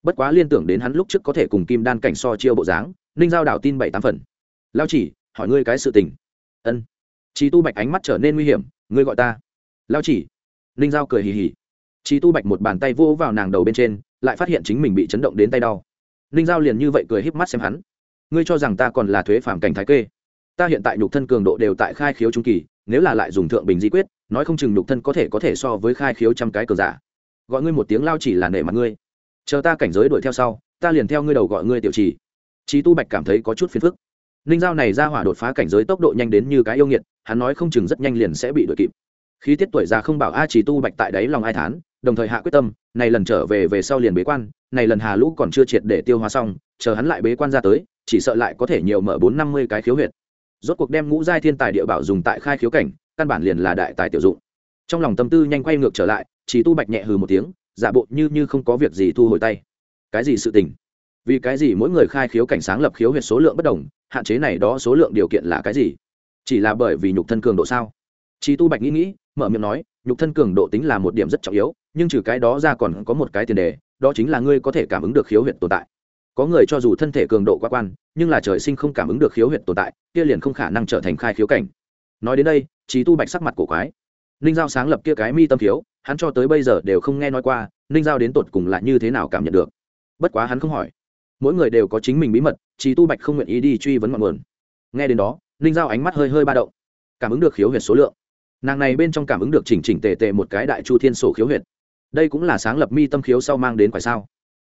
Bất quá liên tưởng đến hắn lúc trước có thể cùng kim đan cảnh so chiêu bộ dáng, ninh giao đào tin bảy tám phần. Lao chỉ, hỏi ngươi cái sự tình. Ân. Chị tu bạch ánh mắt trở nên nguy hiểm, ngươi gọi ta. Lao chỉ. Ninh giao cười hì hì. Chị tu bạch một bàn tay vô vào nàng đầu bên trên, lại phát hiện chính mình bị chấn động đến tay đau. Ninh giao liền như vậy cười híp mắt xem hắn. Ngươi cho rằng ta còn là thuế phản cảnh thái kê? Ta hiện tại nhục thân cường độ đều tại khai khiếu trung kỳ nếu là lại dùng thượng bình di quyết, nói không chừng nhục thân có thể có thể so với khai khiếu trăm cái cờ giả. Gọi ngươi một tiếng lao chỉ là nể mặt ngươi. Chờ ta cảnh giới đuổi theo sau, ta liền theo ngươi đầu gọi ngươi tiểu trì trí tu bạch cảm thấy có chút phiền phức. Ninh giao này ra hỏa đột phá cảnh giới tốc độ nhanh đến như cái yêu nghiệt, hắn nói không chừng rất nhanh liền sẽ bị đuổi kịp. Khí tiết tuổi già không bảo a trí tu bạch tại đấy lòng ai thán, đồng thời hạ quyết tâm, này lần trở về về sau liền bế quan, này lần hà lũ còn chưa triệt để tiêu hóa xong, chờ hắn lại bế quan ra tới, chỉ sợ lại có thể nhiều mở bốn năm mươi cái khiếu huyệt rốt cuộc đem ngũ giai thiên tài địa bảo dùng tại khai khiếu cảnh, căn bản liền là đại tài tiểu dụng. Trong lòng tâm tư nhanh quay ngược trở lại, chỉ tu bạch nhẹ hừ một tiếng, giả bộ như như không có việc gì thu hồi tay. Cái gì sự tình? Vì cái gì mỗi người khai khiếu cảnh sáng lập khiếu huyệt số lượng bất đồng, hạn chế này đó số lượng điều kiện là cái gì? Chỉ là bởi vì nhục thân cường độ sao? Chỉ tu bạch nghĩ nghĩ, mở miệng nói, nhục thân cường độ tính là một điểm rất trọng yếu, nhưng trừ cái đó ra còn có một cái tiền đề, đó chính là ngươi có thể cảm ứng được khiếu huyệt tồn tại có người cho dù thân thể cường độ quá quan, nhưng là trời sinh không cảm ứng được khiếu huyệt tồn tại, kia liền không khả năng trở thành khai khiếu cảnh. Nói đến đây trí tu bạch sắc mặt cổ quái. Ninh giao sáng lập kia cái mi tâm khiếu, hắn cho tới bây giờ đều không nghe nói qua, ninh giao đến tột cùng là như thế nào cảm nhận được? Bất quá hắn không hỏi. Mỗi người đều có chính mình bí mật trí tu bạch không nguyện ý đi truy vấn ngọn nguồn. Nghe đến đó, ninh giao ánh mắt hơi hơi ba động. Cảm ứng được khiếu huyệt số lượng. Nàng này bên trong cảm ứng được chỉnh chỉnh tề tề một cái đại chu thiên sổ khiếu huyệt. Đây cũng là sáng lập mi tâm khiếu sau mang đến phải sao?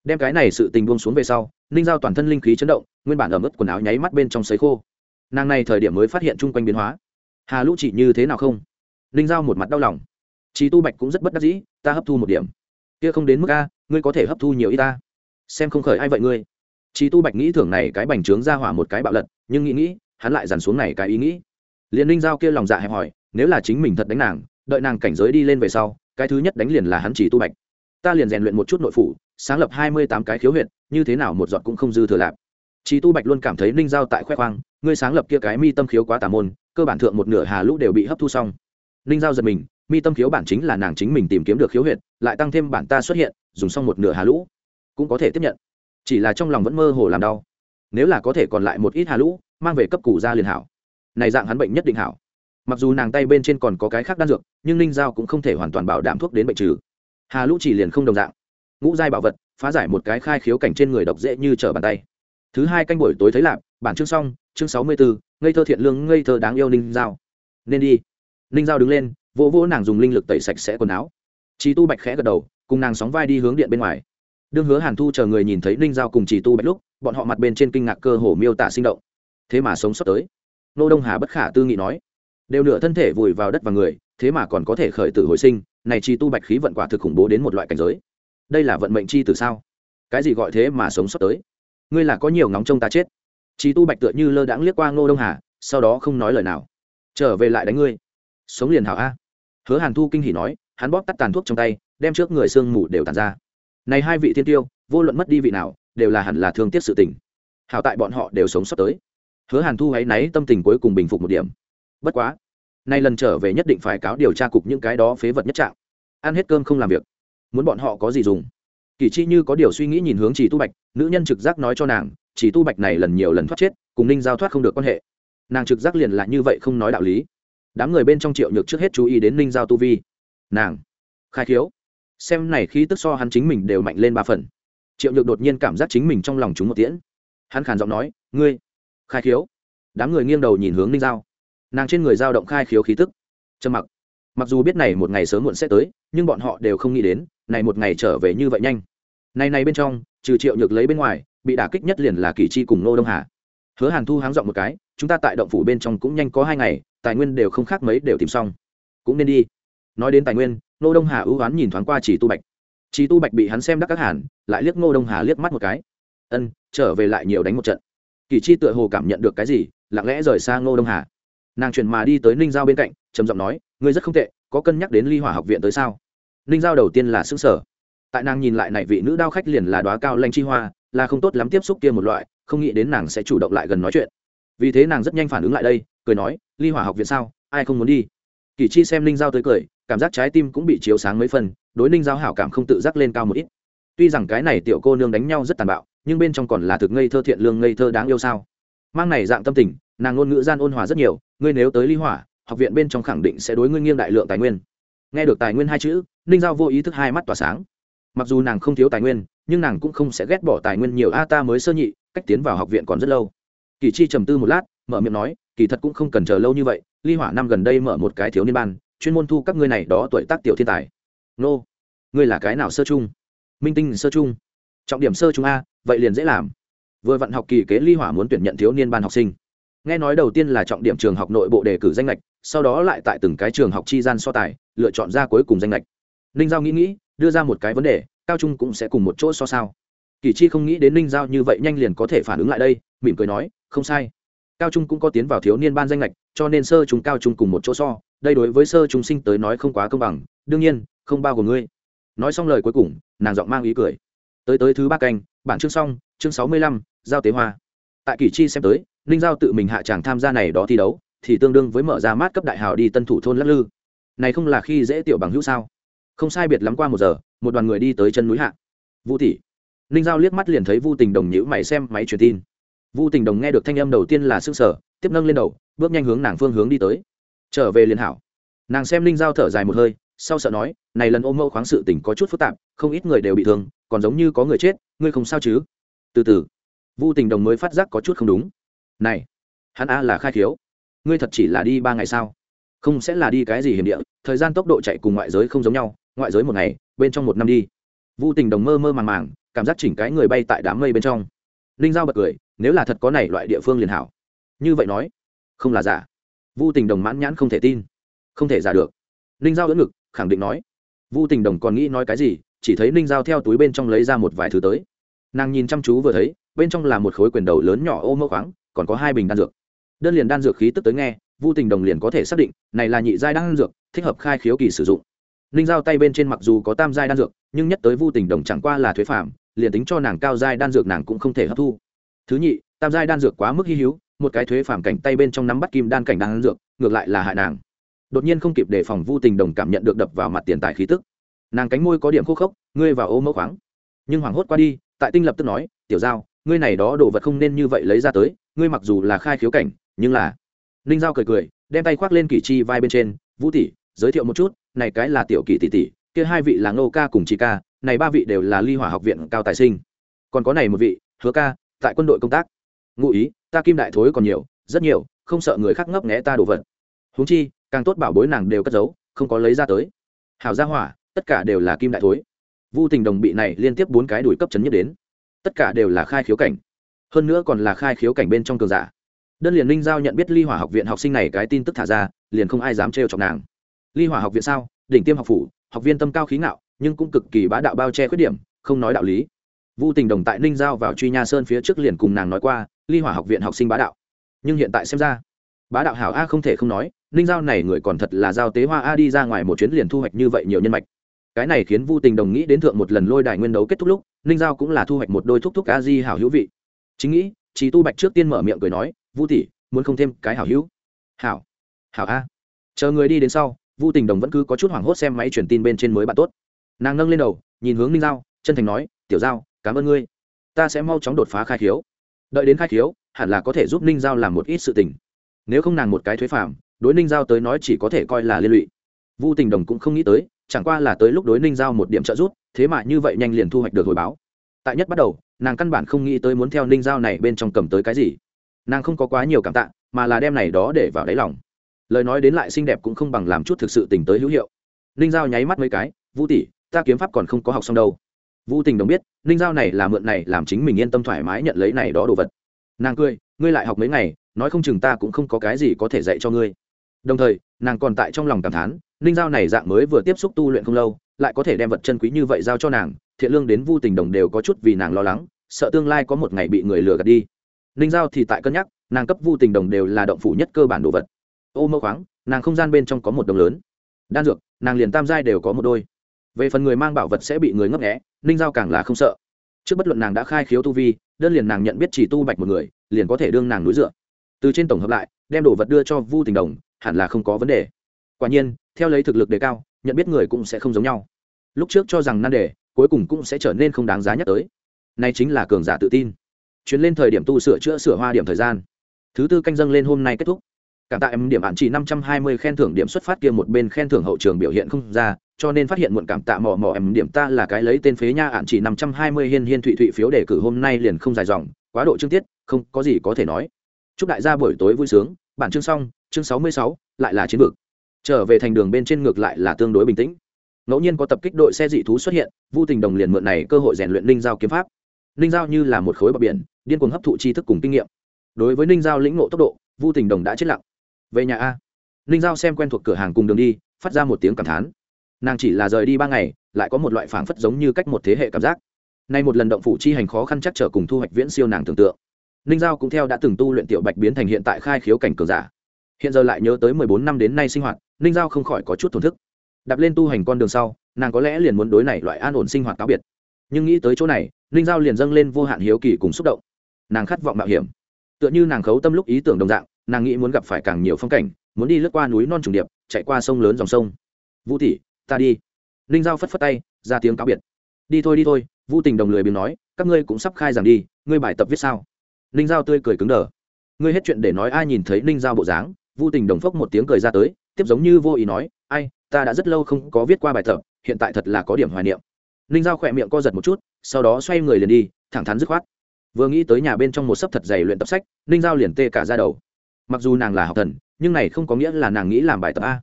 Đem cái này sự tình buông xuống về sau, ninh giao toàn thân linh khí chấn động, nguyên bản ở mức quần áo nháy mắt bên trong sấy khô. Nàng này thời điểm mới phát hiện chung quanh biến hóa. Hà lũ chỉ như thế nào không? Ninh giao một mặt đau lòng. Trí tu bạch cũng rất bất đắc dĩ, ta hấp thu một điểm. Kia không đến mức a, ngươi có thể hấp thu nhiều y ta. Xem không khởi ai vậy ngươi? Trí tu bạch nghĩ thưởng này cái bành trướng ra hỏa một cái bạo lật, nhưng nghĩ nghĩ, hắn lại dằn xuống này cái ý nghĩ. Liền ninh giao kia lòng dạ hẹp hỏi nếu là chính mình thật đánh nàng, đợi nàng cảnh giới đi lên về sau, cái thứ nhất đánh liền là hắn chỉ tu bạch. Ta liền rèn luyện một chút nội phủ sáng lập hai mươi tám cái khiếu huyệt, như thế nào một giọt cũng không dư thừa lạp Chí tu bạch luôn cảm thấy ninh giao tại khoe khoang, ngươi sáng lập kia cái mi tâm khiếu quá tà môn, cơ bản thượng một nửa hà lũ đều bị hấp thu xong. Ninh giao giật mình, mi tâm khiếu bản chính là nàng chính mình tìm kiếm được khiếu huyệt, lại tăng thêm bản ta xuất hiện, dùng xong một nửa hà lũ, cũng có thể tiếp nhận. Chỉ là trong lòng vẫn mơ hồ làm đau. Nếu là có thể còn lại một ít hà lũ, mang về cấp củ ra liền hảo. Này dạng hắn bệnh nhất định hảo. Mặc dù nàng tay bên trên còn có cái khác đan dược, nhưng ninh giao cũng không thể hoàn toàn bảo đảm thuốc đến bệnh trừ. Hà lũ chỉ liền không đồng dạng ngũ giai bảo vật, phá giải một cái khai khiếu cảnh trên người độc dễ như trở bàn tay. Thứ hai canh buổi tối thấy lạp, bản chương xong, chương sáu mươi bốn, ngây thơ thiện lương, ngây thơ đáng yêu ninh giao. Nên đi. Ninh giao đứng lên, vỗ vỗ nàng dùng linh lực tẩy sạch sẽ quần áo. Chị tu bạch khẽ gật đầu, cùng nàng sóng vai đi hướng điện bên ngoài. Đương hứa hàn thu chờ người nhìn thấy ninh giao cùng chị tu bạch lúc, bọn họ mặt bên trên kinh ngạc cơ hồ miêu tả sinh động. Thế mà sống sót tới. Nô đông hà bất khả tư nghị nói. Đều nửa thân thể vùi vào đất và người, thế mà còn có thể khởi tử hồi sinh, này chi tu bạch khí vận quả thực khủng bố đến một loại cảnh giới đây là vận mệnh chi từ sao? Cái gì gọi thế mà sống sót tới? Ngươi là có nhiều ngóng trông ta chết. Chi tu bạch tựa như lơ đãng liếc qua ngô đông hà, sau đó không nói lời nào. Trở về lại đánh ngươi. Sống liền hảo a. Hứa hàn thu kinh hỉ nói, hắn bóp tắt tàn thuốc trong tay, đem trước người sương mù đều tàn ra. Này hai vị thiên tiêu, vô luận mất đi vị nào, đều là hẳn là thương tiếc sự tình. Hảo tại bọn họ đều sống sót tới. Hứa hàn thu hãy náy tâm tình cuối cùng bình phục một điểm. Bất quá, nay lần trở về nhất định phải cáo điều tra cục những cái đó phế vật nhất trạng. Ăn hết cơm không làm việc muốn bọn họ có gì dùng. Kỳ chi như có điều suy nghĩ nhìn hướng chỉ tu bạch, nữ nhân trực giác nói cho nàng chỉ tu bạch này lần nhiều lần thoát chết, cùng ninh giao thoát không được quan hệ. Nàng trực giác liền là như vậy không nói đạo lý. Đám người bên trong triệu nhược trước hết chú ý đến ninh giao tu vi. Nàng, khai khiếu, xem này khi tức so hắn chính mình đều mạnh lên ba phần. Triệu nhược đột nhiên cảm giác chính mình trong lòng chúng một tiễn. Hắn khàn giọng nói, ngươi, khai khiếu. Đám người nghiêng đầu nhìn hướng ninh giao. Nàng trên người giao động khai khiếu khí tức. Trầm mặc. Mặc dù biết này một ngày sớm muộn sẽ tới, nhưng bọn họ đều không nghĩ đến này một ngày trở về như vậy nhanh. Này này bên trong, trừ triệu nhược lấy bên ngoài, bị đả kích nhất liền là kỳ chi cùng nô đông hà. Hứa hàn thu háng giọng một cái, chúng ta tại động phủ bên trong cũng nhanh có hai ngày, tài nguyên đều không khác mấy đều tìm xong. Cũng nên đi. Nói đến tài nguyên, nô đông hà ưu oán nhìn thoáng qua chỉ tu bạch. Chỉ tu bạch bị hắn xem đắc các hàn lại liếc nô đông hà liếc mắt một cái. Ân, trở về lại nhiều đánh một trận. Kỳ chi tựa hồ cảm nhận được cái gì, lặng lẽ rời xa ngô đông hà. Nàng chuyển mà đi tới ninh giao bên cạnh, trầm giọng nói, ngươi rất không tệ, có cân nhắc đến ly hỏa học viện tới sao? Ninh giao đầu tiên là xứng sở tại nàng nhìn lại này vị nữ đao khách liền là đoá cao lanh chi hoa, là không tốt lắm tiếp xúc kia một loại, không nghĩ đến nàng sẽ chủ động lại gần nói chuyện. Vì thế nàng rất nhanh phản ứng lại đây, cười nói, ly hỏa học viện sao? Ai không muốn đi? Kỳ chi xem ninh giao tới cười, cảm giác trái tim cũng bị chiếu sáng mấy phần, đối ninh giao hảo cảm không tự giác lên cao một ít. Tuy rằng cái này tiểu cô nương đánh nhau rất tàn bạo, nhưng bên trong còn là thực ngây thơ thiện lương ngây thơ đáng yêu sao? Mang này dạng tâm tình, nàng ngôn ngữ gian ôn hòa rất nhiều, ngươi nếu tới ly hỏa, học viện bên trong khẳng định sẽ đối ngươi nghiêng đại lượng tài nguyên nghe được tài nguyên hai chữ, ninh giao vô ý thức hai mắt tỏa sáng. Mặc dù nàng không thiếu tài nguyên, nhưng nàng cũng không sẽ ghét bỏ tài nguyên nhiều. A, ta mới sơ nhị, cách tiến vào học viện còn rất lâu. Kỳ chi trầm tư một lát, mở miệng nói, kỳ thật cũng không cần chờ lâu như vậy. Ly hỏa năm gần đây mở một cái thiếu niên ban, chuyên môn thu các ngươi này đó tuổi tác tiểu thiên tài. Nô, ngươi là cái nào sơ chung minh tinh sơ chung trọng điểm sơ chung a, vậy liền dễ làm. Vừa vặn học kỳ kế ly hỏa muốn tuyển nhận thiếu niên ban học sinh. Nghe nói đầu tiên là trọng điểm trường học nội bộ đề cử danh lệch sau đó lại tại từng cái trường học chi gian so tài lựa chọn ra cuối cùng danh lệch. Ninh giao nghĩ nghĩ, đưa ra một cái vấn đề, cao trung cũng sẽ cùng một chỗ so sao. Kỳ chi không nghĩ đến ninh giao như vậy nhanh liền có thể phản ứng lại đây, mỉm cười nói, không sai. Cao trung cũng có tiến vào thiếu niên ban danh lệch, cho nên sơ chúng cao trung cùng một chỗ so, đây đối với sơ chúng sinh tới nói không quá công bằng, đương nhiên, không bao gồm ngươi. Nói xong lời cuối cùng, nàng giọng mang ý cười. Tới tới thứ ba canh, bản chương xong, chương sáu mươi lăm, giao tế hoa. Tại kỳ chi xem tới, ninh giao tự mình hạ tràng tham gia này đó thi đấu, thì tương đương với mở ra mát cấp đại hào đi tân thủ thôn lắc lư này không là khi dễ tiểu bằng hữu sao? Không sai biệt lắm qua một giờ, một đoàn người đi tới chân núi hạ. Vũ tỷ. Ninh giao liếc mắt liền thấy vu tình đồng nhữ mày xem máy truyền tin. Vu tình đồng nghe được thanh âm đầu tiên là s ư n g sở tiếp nâng lên đầu, bước nhanh hướng nàng phương hướng đi tới. Trở về liền hảo. Nàng xem ninh giao thở dài một hơi, sau sợ nói, này lần ôm mẫu khoáng sự tình có chút phức tạp, không ít người đều bị thương, còn giống như có người chết, ngươi không sao chứ? Từ từ. Vu tình đồng mới phát giác có chút không đúng. Này, hắn a là khai khiếu. Ngươi thật chỉ là đi ba ngày sao? Không sẽ là đi cái gì hiểm địa, thời gian tốc độ chạy cùng ngoại giới không giống nhau, ngoại giới một ngày, bên trong một năm đi. Vu tình đồng mơ mơ màng màng, cảm giác chỉnh cái người bay tại đám mây bên trong. Ninh giao bật cười, nếu là thật có này loại địa phương liền hảo. Như vậy nói, không là giả. Vu tình đồng mãn nhãn không thể tin. Không thể giả được. Ninh giao đỡ ngực, khẳng định nói. Vu tình đồng còn nghĩ nói cái gì, chỉ thấy ninh giao theo túi bên trong lấy ra một vài thứ tới. Nàng nhìn chăm chú vừa thấy, bên trong là một khối quyền đầu lớn nhỏ ô mơ khoáng, còn có hai bình đan dược. Đơn liền đan dược khí tức tới nghe vu tình đồng liền có thể xác định, này là nhị giai đan dược, thích hợp khai khiếu kỳ sử dụng. Ninh giao tay bên trên mặc dù có tam giai đan dược, nhưng nhất tới vu tình đồng chẳng qua là thuế phạm liền tính cho nàng cao giai đan dược nàng cũng không thể hấp thu. Thứ nhị, tam giai đan dược quá mức hy hữu, một cái thuế phạm cảnh tay bên trong nắm bắt kim đan cảnh đan dược, ngược lại là hại nàng. Đột nhiên không kịp đề phòng vu tình đồng cảm nhận được đập vào mặt tiền tài khí tức. Nàng cánh môi có điểm khô khốc, ngươi vào ô mẫu khoáng. Nhưng hoảng hốt qua đi, tại tinh lập tức nói, tiểu giao, ngươi này đó đồ vật không nên như vậy lấy ra tới, ngươi mặc dù là khai khiếu cảnh, nhưng là ninh giao cười cười, đem tay khoác lên kỷ chi vai bên trên, vũ tỷ, giới thiệu một chút, này cái là tiểu kỳ tỷ tỷ, kia hai vị là ngô ca cùng chị ca, này ba vị đều là ly hỏa học viện cao tài sinh. Còn có này một vị, hứa ca, tại quân đội công tác. Ngụ ý, ta kim đại thối còn nhiều, rất nhiều, không sợ người khác ngấp nghẽ ta đồ vật. Huống chi, càng tốt bảo bối nàng đều cất giấu, không có lấy ra tới. Hảo gia hỏa, tất cả đều là kim đại thối. Vu tình đồng bị này liên tiếp bốn cái đuổi cấp chấn nhất đến. Tất cả đều là khai khiếu cảnh. Hơn nữa còn là khai khiếu cảnh bên trong cường giả đơn liền linh giao nhận biết ly hỏa học viện học sinh này cái tin tức thả ra, liền không ai dám trêu chọc nàng. Ly hỏa học viện sao? Đỉnh tiêm học phủ, học viên tâm cao khí ngạo, nhưng cũng cực kỳ bá đạo bao che khuyết điểm, không nói đạo lý. Vu tình đồng tại ninh giao vào truy nha sơn phía trước liền cùng nàng nói qua, ly hỏa học viện học sinh bá đạo. Nhưng hiện tại xem ra, bá đạo hảo a không thể không nói, ninh giao này người còn thật là giao tế hoa a đi ra ngoài một chuyến liền thu hoạch như vậy nhiều nhân mạch. Cái này khiến vu tình đồng nghĩ đến thượng một lần lôi đài nguyên đấu kết thúc lúc, ninh giao cũng là thu hoạch một đôi thúc thúc a di hảo hữu vị. Chính nghĩ chỉ tu bạch trước tiên mở miệng cười nói vu tỷ, muốn không thêm cái hảo hữu. Hảo hảo a. Chờ người đi đến sau vu tình đồng vẫn cứ có chút hoảng hốt xem máy truyền tin bên trên mới bạn tốt. Nàng nâng lên đầu, nhìn hướng ninh giao, chân thành nói, tiểu giao, cảm ơn ngươi. Ta sẽ mau chóng đột phá khai khiếu. Đợi đến khai khiếu, hẳn là có thể giúp ninh giao làm một ít sự tình. Nếu không nàng một cái thuế phạm đối ninh giao tới nói chỉ có thể coi là liên lụy. Vu tình đồng cũng không nghĩ tới, chẳng qua là tới lúc đối ninh giao một điểm trợ giúp, thế mà như vậy nhanh liền thu hoạch được hồi báo. Tại nhất bắt đầu, nàng căn bản không nghĩ tới muốn theo ninh giao này bên trong cầm tới cái gì nàng không có quá nhiều cảm tạ, mà là đem này đó để vào đáy lòng. Lời nói đến lại xinh đẹp cũng không bằng làm chút thực sự tình tới hữu hiệu. Ninh giao nháy mắt mấy cái, vũ tỷ, ta kiếm pháp còn không có học xong đâu. Vũ tình đồng biết, ninh giao này là mượn này làm chính mình yên tâm thoải mái nhận lấy này đó đồ vật. Nàng cười, ngươi lại học mấy ngày, nói không chừng ta cũng không có cái gì có thể dạy cho ngươi. Đồng thời, nàng còn tại trong lòng cảm thán, ninh giao này dạng mới vừa tiếp xúc tu luyện không lâu, lại có thể đem vật chân quý như vậy giao cho nàng, thiện lương đến vu tình đồng đều có chút vì nàng lo lắng, sợ tương lai có một ngày bị người lừa gạt đi ninh giao thì tại cân nhắc, nàng cấp vu tình đồng đều là động phủ nhất cơ bản đồ vật. Ô mơ khoáng, nàng không gian bên trong có một đồng lớn. Đan dược, nàng liền tam giai đều có một đôi. Về phần người mang bảo vật sẽ bị người ngấp nghẽ ninh giao càng là không sợ. Trước bất luận nàng đã khai khiếu tu vi, đơn liền nàng nhận biết chỉ tu bạch một người, liền có thể đương nàng núi dựa. Từ trên tổng hợp lại, đem đồ vật đưa cho vu tình đồng, hẳn là không có vấn đề. Quả nhiên, theo lấy thực lực đề cao, nhận biết người cũng sẽ không giống nhau. Lúc trước cho rằng nan đề, cuối cùng cũng sẽ trở nên không đáng giá nhắc tới. Nay chính là cường giả tự tin chuyến lên thời điểm tu sửa chữa sửa hoa điểm thời gian. Thứ tư canh dâng lên hôm nay kết thúc. Cảm tạ em điểm hạn chỉ năm trăm hai mươi khen thưởng điểm xuất phát kia một bên khen thưởng hậu trường biểu hiện không ra, cho nên phát hiện muộn cảm tạ mò mò em điểm ta là cái lấy tên phế nha hạn chỉ năm trăm hai mươi hiên hiên thụy thụy phiếu đề cử hôm nay liền không dài dòng, quá độ chương tiết, không có gì có thể nói. Chúc đại gia buổi tối vui sướng, bản chương xong, chương sáu mươi sáu, lại là chiến vực. Trở về thành đường bên trên ngược lại là tương đối bình tĩnh. Ngẫu nhiên có tập kích đội xe dị thú xuất hiện, vu tình đồng liền mượn này cơ hội rèn luyện linh giao kiếm pháp ninh giao như là một khối bờ biển, điên cuồng hấp thụ tri thức cùng kinh nghiệm. Đối với ninh giao lĩnh ngộ tốc độ, vu tình đồng đã chết lặng. Về nhà a. Ninh giao xem quen thuộc cửa hàng cùng đường đi, phát ra một tiếng cảm thán. Nàng chỉ là rời đi ba ngày, lại có một loại phảng phất giống như cách một thế hệ cảm giác. Nay một lần động phủ chi hành khó khăn chắc trở cùng thu hoạch viễn siêu nàng tưởng tượng. Ninh giao cũng theo đã từng tu luyện tiểu bạch biến thành hiện tại khai khiếu cảnh cường giả. Hiện giờ lại nhớ tới mười bốn năm đến nay sinh hoạt, ninh giao không khỏi có chút thổn thức. Đạp lên tu hành con đường sau, nàng có lẽ liền muốn đối này loại an ổn sinh hoạt cáo biệt. Nhưng nghĩ tới chỗ này ninh giao liền dâng lên vô hạn hiếu kỳ cùng xúc động. Nàng khát vọng mạo hiểm. Tựa như nàng khấu tâm lúc ý tưởng đồng dạng, nàng nghĩ muốn gặp phải càng nhiều phong cảnh, muốn đi lướt qua núi non trùng điệp, chạy qua sông lớn dòng sông. Vũ tỷ, ta đi. Ninh giao phất phất tay, ra tiếng cáo biệt. Đi thôi đi thôi, vũ tình đồng lười biếng nói, các ngươi cũng sắp khai giảng đi, ngươi bài tập viết sao? Ninh giao tươi cười cứng đờ. Ngươi hết chuyện để nói ai nhìn thấy ninh giao bộ dáng. Vũ tình đồng phốc một tiếng cười ra tới, tiếp giống như vô ý nói, ai, ta đã rất lâu không có viết qua bài tập, hiện tại thật là có điểm hoài niệm ninh giao khỏe miệng co giật một chút, sau đó xoay người liền đi, thẳng thắn dứt khoát. Vừa nghĩ tới nhà bên trong một sấp thật dày luyện tập sách, ninh giao liền tê cả ra đầu. Mặc dù nàng là học thần, nhưng này không có nghĩa là nàng nghĩ làm bài tập a.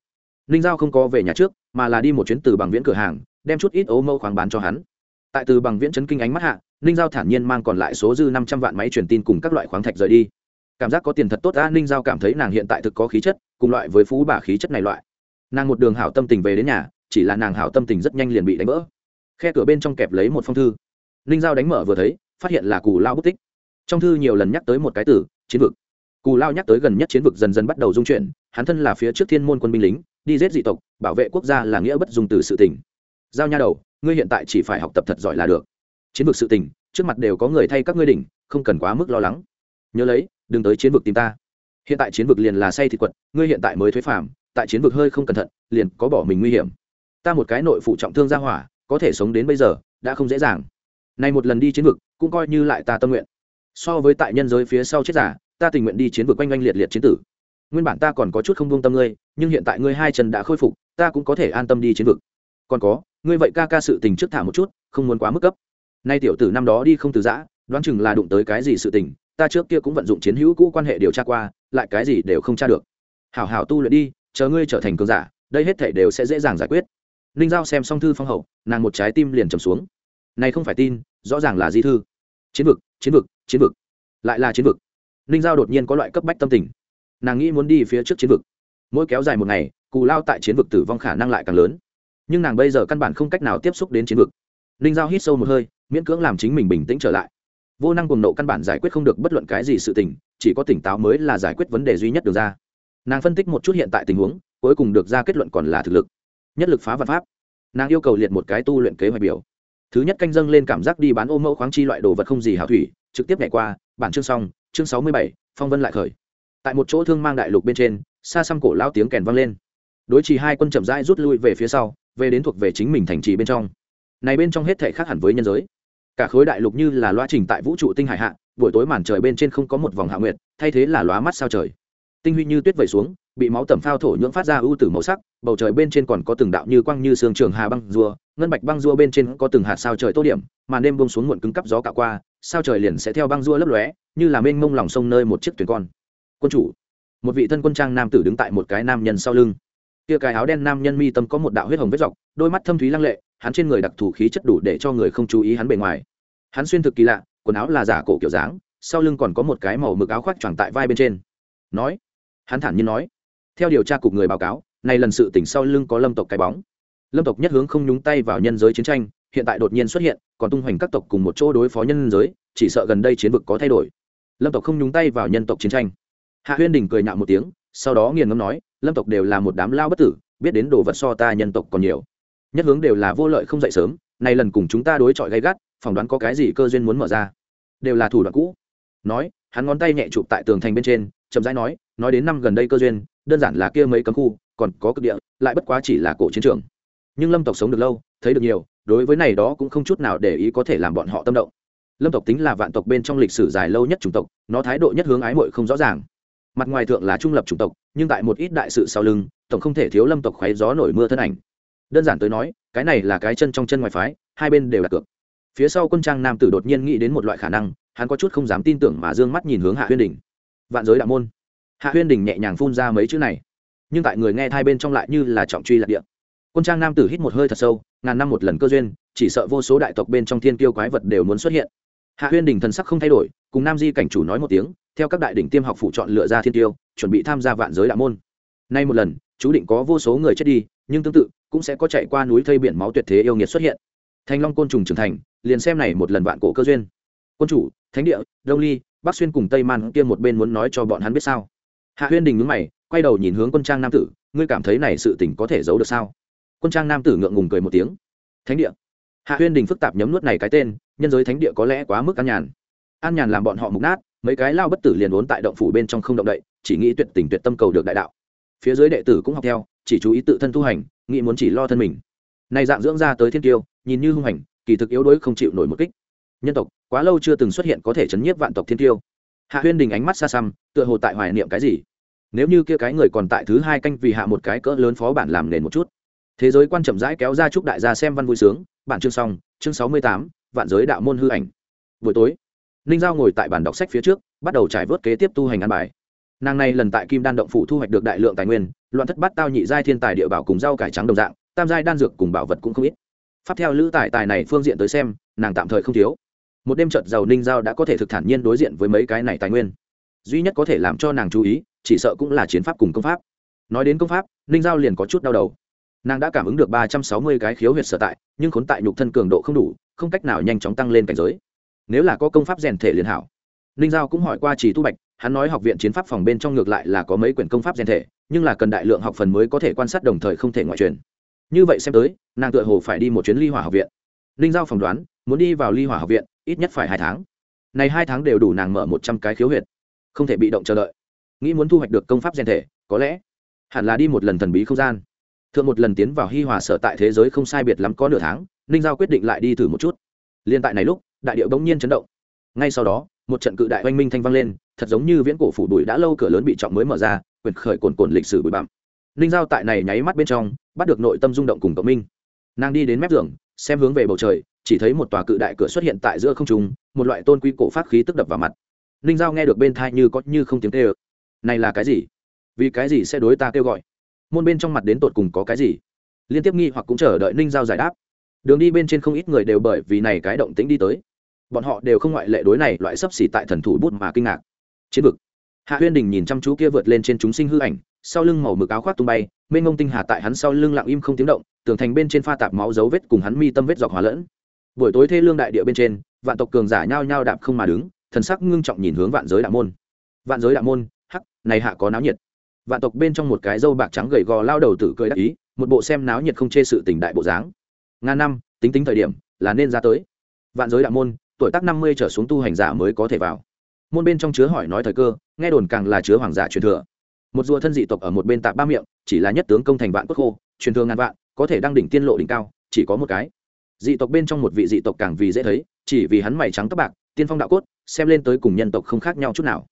Ninh giao không có về nhà trước, mà là đi một chuyến từ bằng viễn cửa hàng, đem chút ít ấu mẫu khoáng bán cho hắn. Tại từ bằng viễn chấn kinh ánh mắt hạ, ninh giao thản nhiên mang còn lại số dư năm trăm vạn máy truyền tin cùng các loại khoáng thạch rời đi. Cảm giác có tiền thật tốt a, ninh giao cảm thấy nàng hiện tại thực có khí chất, cùng loại với phú bà khí chất này loại. Nàng một đường hảo tâm tình về đến nhà, chỉ là nàng hảo tâm tình rất nhanh liền bị đánh vỡ khe cửa bên trong kẹp lấy một phong thư. Ninh giao đánh mở vừa thấy, phát hiện là cù lao bút tích. Trong thư nhiều lần nhắc tới một cái từ, chiến vực. Cù lao nhắc tới gần nhất chiến vực dần dần bắt đầu dung chuyển, hắn thân là phía trước thiên môn quân binh lính, đi giết dị tộc, bảo vệ quốc gia là nghĩa bất dùng từ sự tỉnh giao nha đầu, ngươi hiện tại chỉ phải học tập thật giỏi là được. Chiến vực sự tình, trước mặt đều có người thay các ngươi đỉnh, không cần quá mức lo lắng. Nhớ lấy, đừng tới chiến vực tìm ta. Hiện tại chiến vực liền là say thịt quật, ngươi hiện tại mới thuế phàm, tại chiến vực hơi không cẩn thận, liền có bỏ mình nguy hiểm. Ta một cái nội phụ trọng thương ra hỏa có thể sống đến bây giờ, đã không dễ dàng. Nay một lần đi chiến vực, cũng coi như lại ta tâm nguyện. So với tại nhân giới phía sau chết giả, ta tình nguyện đi chiến vực quanh oanh liệt liệt chiến tử. Nguyên bản ta còn có chút không buông tâm ngươi, nhưng hiện tại ngươi hai chân đã khôi phục, ta cũng có thể an tâm đi chiến vực. Còn có, ngươi vậy ca ca sự tình trước thả một chút, không muốn quá mức cấp nay tiểu tử năm đó đi không từ giã, đoán chừng là đụng tới cái gì sự tình, ta trước kia cũng vận dụng chiến hữu cũ quan hệ điều tra qua, lại cái gì đều không tra được. Hảo hảo tu luyện đi, chờ ngươi trở thành cường giả, đây hết thể đều sẽ dễ dàng giải quyết ninh giao xem xong thư phong hậu, nàng một trái tim liền trầm xuống. Này không phải tin, rõ ràng là di thư. Chiến vực chiến vực chiến vực. Lại là chiến vực. Ninh giao đột nhiên có loại cấp bách tâm tình. Nàng nghĩ muốn đi phía trước chiến vực. Mỗi kéo dài một ngày, cù lao tại chiến vực tử vong khả năng lại càng lớn. Nhưng nàng bây giờ căn bản không cách nào tiếp xúc đến chiến vực. Ninh giao hít sâu một hơi, miễn cưỡng làm chính mình bình tĩnh trở lại. Vô năng cùng nộ căn bản giải quyết không được bất luận cái gì sự tình, chỉ có tỉnh táo mới là giải quyết vấn đề duy nhất được ra. Nàng phân tích một chút hiện tại tình huống, cuối cùng được ra kết luận còn là thực lực nhất lực phá vật pháp. Nàng yêu cầu liệt một cái tu luyện kế hoạch biểu. Thứ nhất canh dâng lên cảm giác đi bán ô mẫu khoáng chi loại đồ vật không gì hảo thủy, trực tiếp nhảy qua, bản chương xong, chương sáu mươi bảy, phong vân lại khởi. Tại một chỗ thương mang đại lục bên trên, xa xăm cổ lao tiếng kèn vang lên. Đối trì hai quân chậm rãi rút lui về phía sau, về đến thuộc về chính mình thành trì bên trong. Này bên trong hết thể khác hẳn với nhân giới. Cả khối đại lục như là loa trình tại vũ trụ tinh hải hạ, buổi tối màn trời bên trên không có một vòng hạ nguyệt, thay thế là lóa mắt sao trời. Tinh huy như tuyết vẩy xuống bị máu tẩm phao thổ nhưỡng phát ra ưu tử màu sắc, bầu trời bên trên còn có từng đạo như quang như sương trường hà băng rùa, ngân bạch băng rùa bên trên có từng hạt sao trời tô điểm màn đêm bông xuống muộn cứng cắp gió cả qua, sao trời liền sẽ theo băng rùa lấp lóe, như là mênh mông lòng sông nơi một chiếc thuyền con. Quân chủ, một vị thân quân trang nam tử đứng tại một cái nam nhân sau lưng. Kia cái áo đen nam nhân mi tâm có một đạo huyết hồng vết dọc, đôi mắt thâm thúy lăng lệ, hắn trên người đặc thù khí chất đủ để cho người không chú ý hắn bề ngoài. Hắn xuyên thực kỳ lạ, quần áo là giả cổ kiểu dáng, sau lưng còn có một cái màu mực áo khoác choàng tại vai bên trên. Nói, hắn thản nhiên nói theo điều tra cục người báo cáo, này lần sự tỉnh sau lưng có lâm tộc cái bóng. Lâm tộc nhất hướng không nhúng tay vào nhân giới chiến tranh, hiện tại đột nhiên xuất hiện, còn tung hoành các tộc cùng một chỗ đối phó nhân giới, chỉ sợ gần đây chiến vực có thay đổi. Lâm tộc không nhúng tay vào nhân tộc chiến tranh. Hạ huyên đình cười nhạo một tiếng, sau đó nghiền ngâm nói, lâm tộc đều là một đám lao bất tử, biết đến đồ vật so ta nhân tộc còn nhiều. Nhất hướng đều là vô lợi không dậy sớm nay lần cùng chúng ta đối chọi gay gắt, phỏng đoán có cái gì cơ duyên muốn mở ra. Đều là thủ đoạn cũ. Nói, hắn ngón tay nhẹ chụp tại tường thành bên trên, chậm rãi nói nói đến năm gần đây cơ duyên đơn giản là kia mấy cấm khu, còn có cực địa, lại bất quá chỉ là cổ chiến trường. Nhưng lâm tộc sống được lâu, thấy được nhiều, đối với này đó cũng không chút nào để ý có thể làm bọn họ tâm động. Lâm tộc tính là vạn tộc bên trong lịch sử dài lâu nhất chủng tộc, nó thái độ nhất hướng ái mội không rõ ràng. Mặt ngoài thượng là trung lập chủng tộc, nhưng tại một ít đại sự sau lưng, tổng không thể thiếu lâm tộc khoáy gió nổi mưa thân ảnh. Đơn giản tới nói, cái này là cái chân trong chân ngoài phái, hai bên đều đặt cược. Phía sau quân trang nam tử đột nhiên nghĩ đến một loại khả năng, hắn có chút không dám tin tưởng mà d ư ơ n g mắt nhìn hướng hạ huyên đình. Vạn giới đạo môn hạ huyên đình nhẹ nhàng phun ra mấy chữ này. Nhưng tại người nghe hai bên trong lại như là trọng truy lạc địa. Quân trang nam tử hít một hơi thật sâu, ngàn năm một lần cơ duyên, chỉ sợ vô số đại tộc bên trong thiên tiêu quái vật đều muốn xuất hiện. Hạ huyên đình thần sắc không thay đổi, cùng nam di cảnh chủ nói một tiếng, theo các đại đỉnh tiêm học phụ chọn lựa ra thiên tiêu chuẩn bị tham gia vạn giới đạo môn. Nay một lần, chú định có vô số người chết đi, nhưng tương tự, cũng sẽ có chạy qua núi thây biển máu tuyệt thế yêu nghiệt xuất hiện. Thanh long côn trùng trưởng thành, liền xem này một lần vạn cổ cơ duyên. Quân chủ, thánh địa, đông ly, bắc xuyên cùng tây man kia một bên muốn nói cho bọn hắn biết sao? Hạ huyên đình nhúng mày, quay đầu nhìn hướng quân trang nam tử, ngươi cảm thấy này sự tình có thể giấu được sao? Quân trang nam tử ngượng ngùng cười một tiếng. Thánh địa. Hạ huyên đình phức tạp nhấm nuốt này cái tên, nhân giới thánh địa có lẽ quá mức an nhàn. An nhàn làm bọn họ mục nát, mấy cái lao bất tử liền vốn tại động phủ bên trong không động đậy, chỉ nghĩ tuyệt tình tuyệt tâm cầu được đại đạo. Phía dưới đệ tử cũng học theo, chỉ chú ý tự thân tu hành, nghĩ muốn chỉ lo thân mình. Này dạng dưỡng ra tới thiên tiêu nhìn như hung hành, kỳ thực yếu đuối không chịu nổi một kích. Nhân tộc, quá lâu chưa từng xuất hiện có thể chấn nhiếp vạn tộc thiên tiêu hạ huyên đình ánh mắt xa xăm, tựa hồ tại hoài niệm cái gì. Nếu như kia cái người còn tại thứ hai canh vì hạ một cái cỡ lớn phó bản làm nền một chút. Thế giới quan chậm rãi kéo ra chúc đại gia xem văn vui sướng, bản chương xong, chương sáu mươi tám, vạn giới đạo môn hư ảnh. Buổi tối, ninh giao ngồi tại bản đọc sách phía trước, bắt đầu trải vớt kế tiếp tu hành ăn bài. Nàng này lần tại kim đan động phủ thu hoạch được đại lượng tài nguyên, loạn thất bát tao nhị giai thiên tài địa bảo cùng rau cải trắng đồng dạng, tam giai đan dược cùng bảo vật cũng không ít. Pháp theo lữ tài tài này phương diện tới xem, nàng tạm thời không thiếu một đêm trợt giàu ninh giao đã có thể thực thản nhiên đối diện với mấy cái này tài nguyên. Duy nhất có thể làm cho nàng chú ý, chỉ sợ cũng là chiến pháp cùng công pháp. Nói đến công pháp, ninh giao liền có chút đau đầu. Nàng đã cảm ứng được ba trăm sáu mươi cái khiếu huyệt sở tại, nhưng khốn tại nhục thân cường độ không đủ, không cách nào nhanh chóng tăng lên cảnh giới. Nếu là có công pháp rèn thể liền hảo. Ninh giao cũng hỏi qua chỉ tu bạch, hắn nói học viện chiến pháp phòng bên trong ngược lại là có mấy quyển công pháp rèn thể, nhưng là cần đại lượng học phần mới có thể quan sát đồng thời không thể ngoại truyền. Như vậy xem tới, nàng tựa hồ phải đi một chuyến ly hỏa học viện. Ninh giao phỏng đoán, muốn đi vào ly hỏa học viện ít nhất phải hai tháng. Này hai tháng đều đủ nàng mở một trăm cái khiếu huyệt. Không thể bị động chờ đợi. Nghĩ muốn thu hoạch được công pháp rèn thể, có lẽ hẳn là đi một lần thần bí không gian. Thượng một lần tiến vào hi hòa sở tại thế giới không sai biệt lắm có nửa tháng, ninh giao quyết định lại đi thử một chút. Liên tại này lúc, đại điệu bỗng nhiên chấn động. Ngay sau đó, một trận cự đại oanh minh thanh vang lên, thật giống như viễn cổ phủ bụi đã lâu cửa lớn bị trọng mới mở ra, quyền khởi cồn cồn lịch sử bụi bặm. Ninh giao tại này nháy mắt bên trong, bắt được nội tâm rung động cùng cộng minh. Nàng đi đến mép giường, xem hướng về bầu trời chỉ thấy một tòa cự đại cửa xuất hiện tại giữa không trung, một loại tôn quy cổ pháp khí tức đập vào mặt. Ninh giao nghe được bên thai như có như không tiếng tê ơ này là cái gì? Vì cái gì sẽ đối ta kêu gọi? Môn bên trong mặt đến tột cùng có cái gì? Liên tiếp nghi hoặc cũng chờ đợi ninh giao giải đáp. Đường đi bên trên không ít người đều bởi vì này cái động tĩnh đi tới. Bọn họ đều không ngoại lệ đối này loại sấp xỉ tại thần thủ bút mà kinh ngạc. Chiến vực. Hạ huyên đình nhìn chăm chú kia vượt lên trên chúng sinh hư ảnh, sau lưng màu mực áo khoác tung bay, mênh ngông tinh hà tại hắn sau lưng lặng im không tiếng động, tường thành bên trên pha tạp máu dấu vết cùng hắn mi tâm vết dọc hòa lẫn buổi tối thê lương đại địa bên trên, vạn tộc cường giả nhao nhao đạp không mà đứng, thần sắc ngưng trọng nhìn hướng vạn giới đạo môn. Vạn giới đạo môn, hắc, này hạ có náo nhiệt. Vạn tộc bên trong một cái dâu bạc trắng gầy gò lao đầu tử cười đắc ý, một bộ xem náo nhiệt không chê sự tình đại bộ dáng. Ngàn năm, tính tính thời điểm, là nên ra tới. Vạn giới đạo môn, tuổi tác năm mươi trở xuống tu hành giả mới có thể vào. Môn bên trong chứa hỏi nói thời cơ, nghe đồn càng là chứa hoàng giả truyền thừa. Một rùa thân dị tộc ở một bên tạp ba miệng, chỉ là nhất tướng công thành vạn quốc khô, truyền thừa ngàn vạn, có thể đăng đỉnh tiên lộ đỉnh cao, chỉ có một cái dị tộc bên trong một vị dị tộc càng vì dễ thấy, chỉ vì hắn mày trắng tóc bạc, tiên phong đạo cốt, xem lên tới cùng nhân tộc không khác nhau chút nào.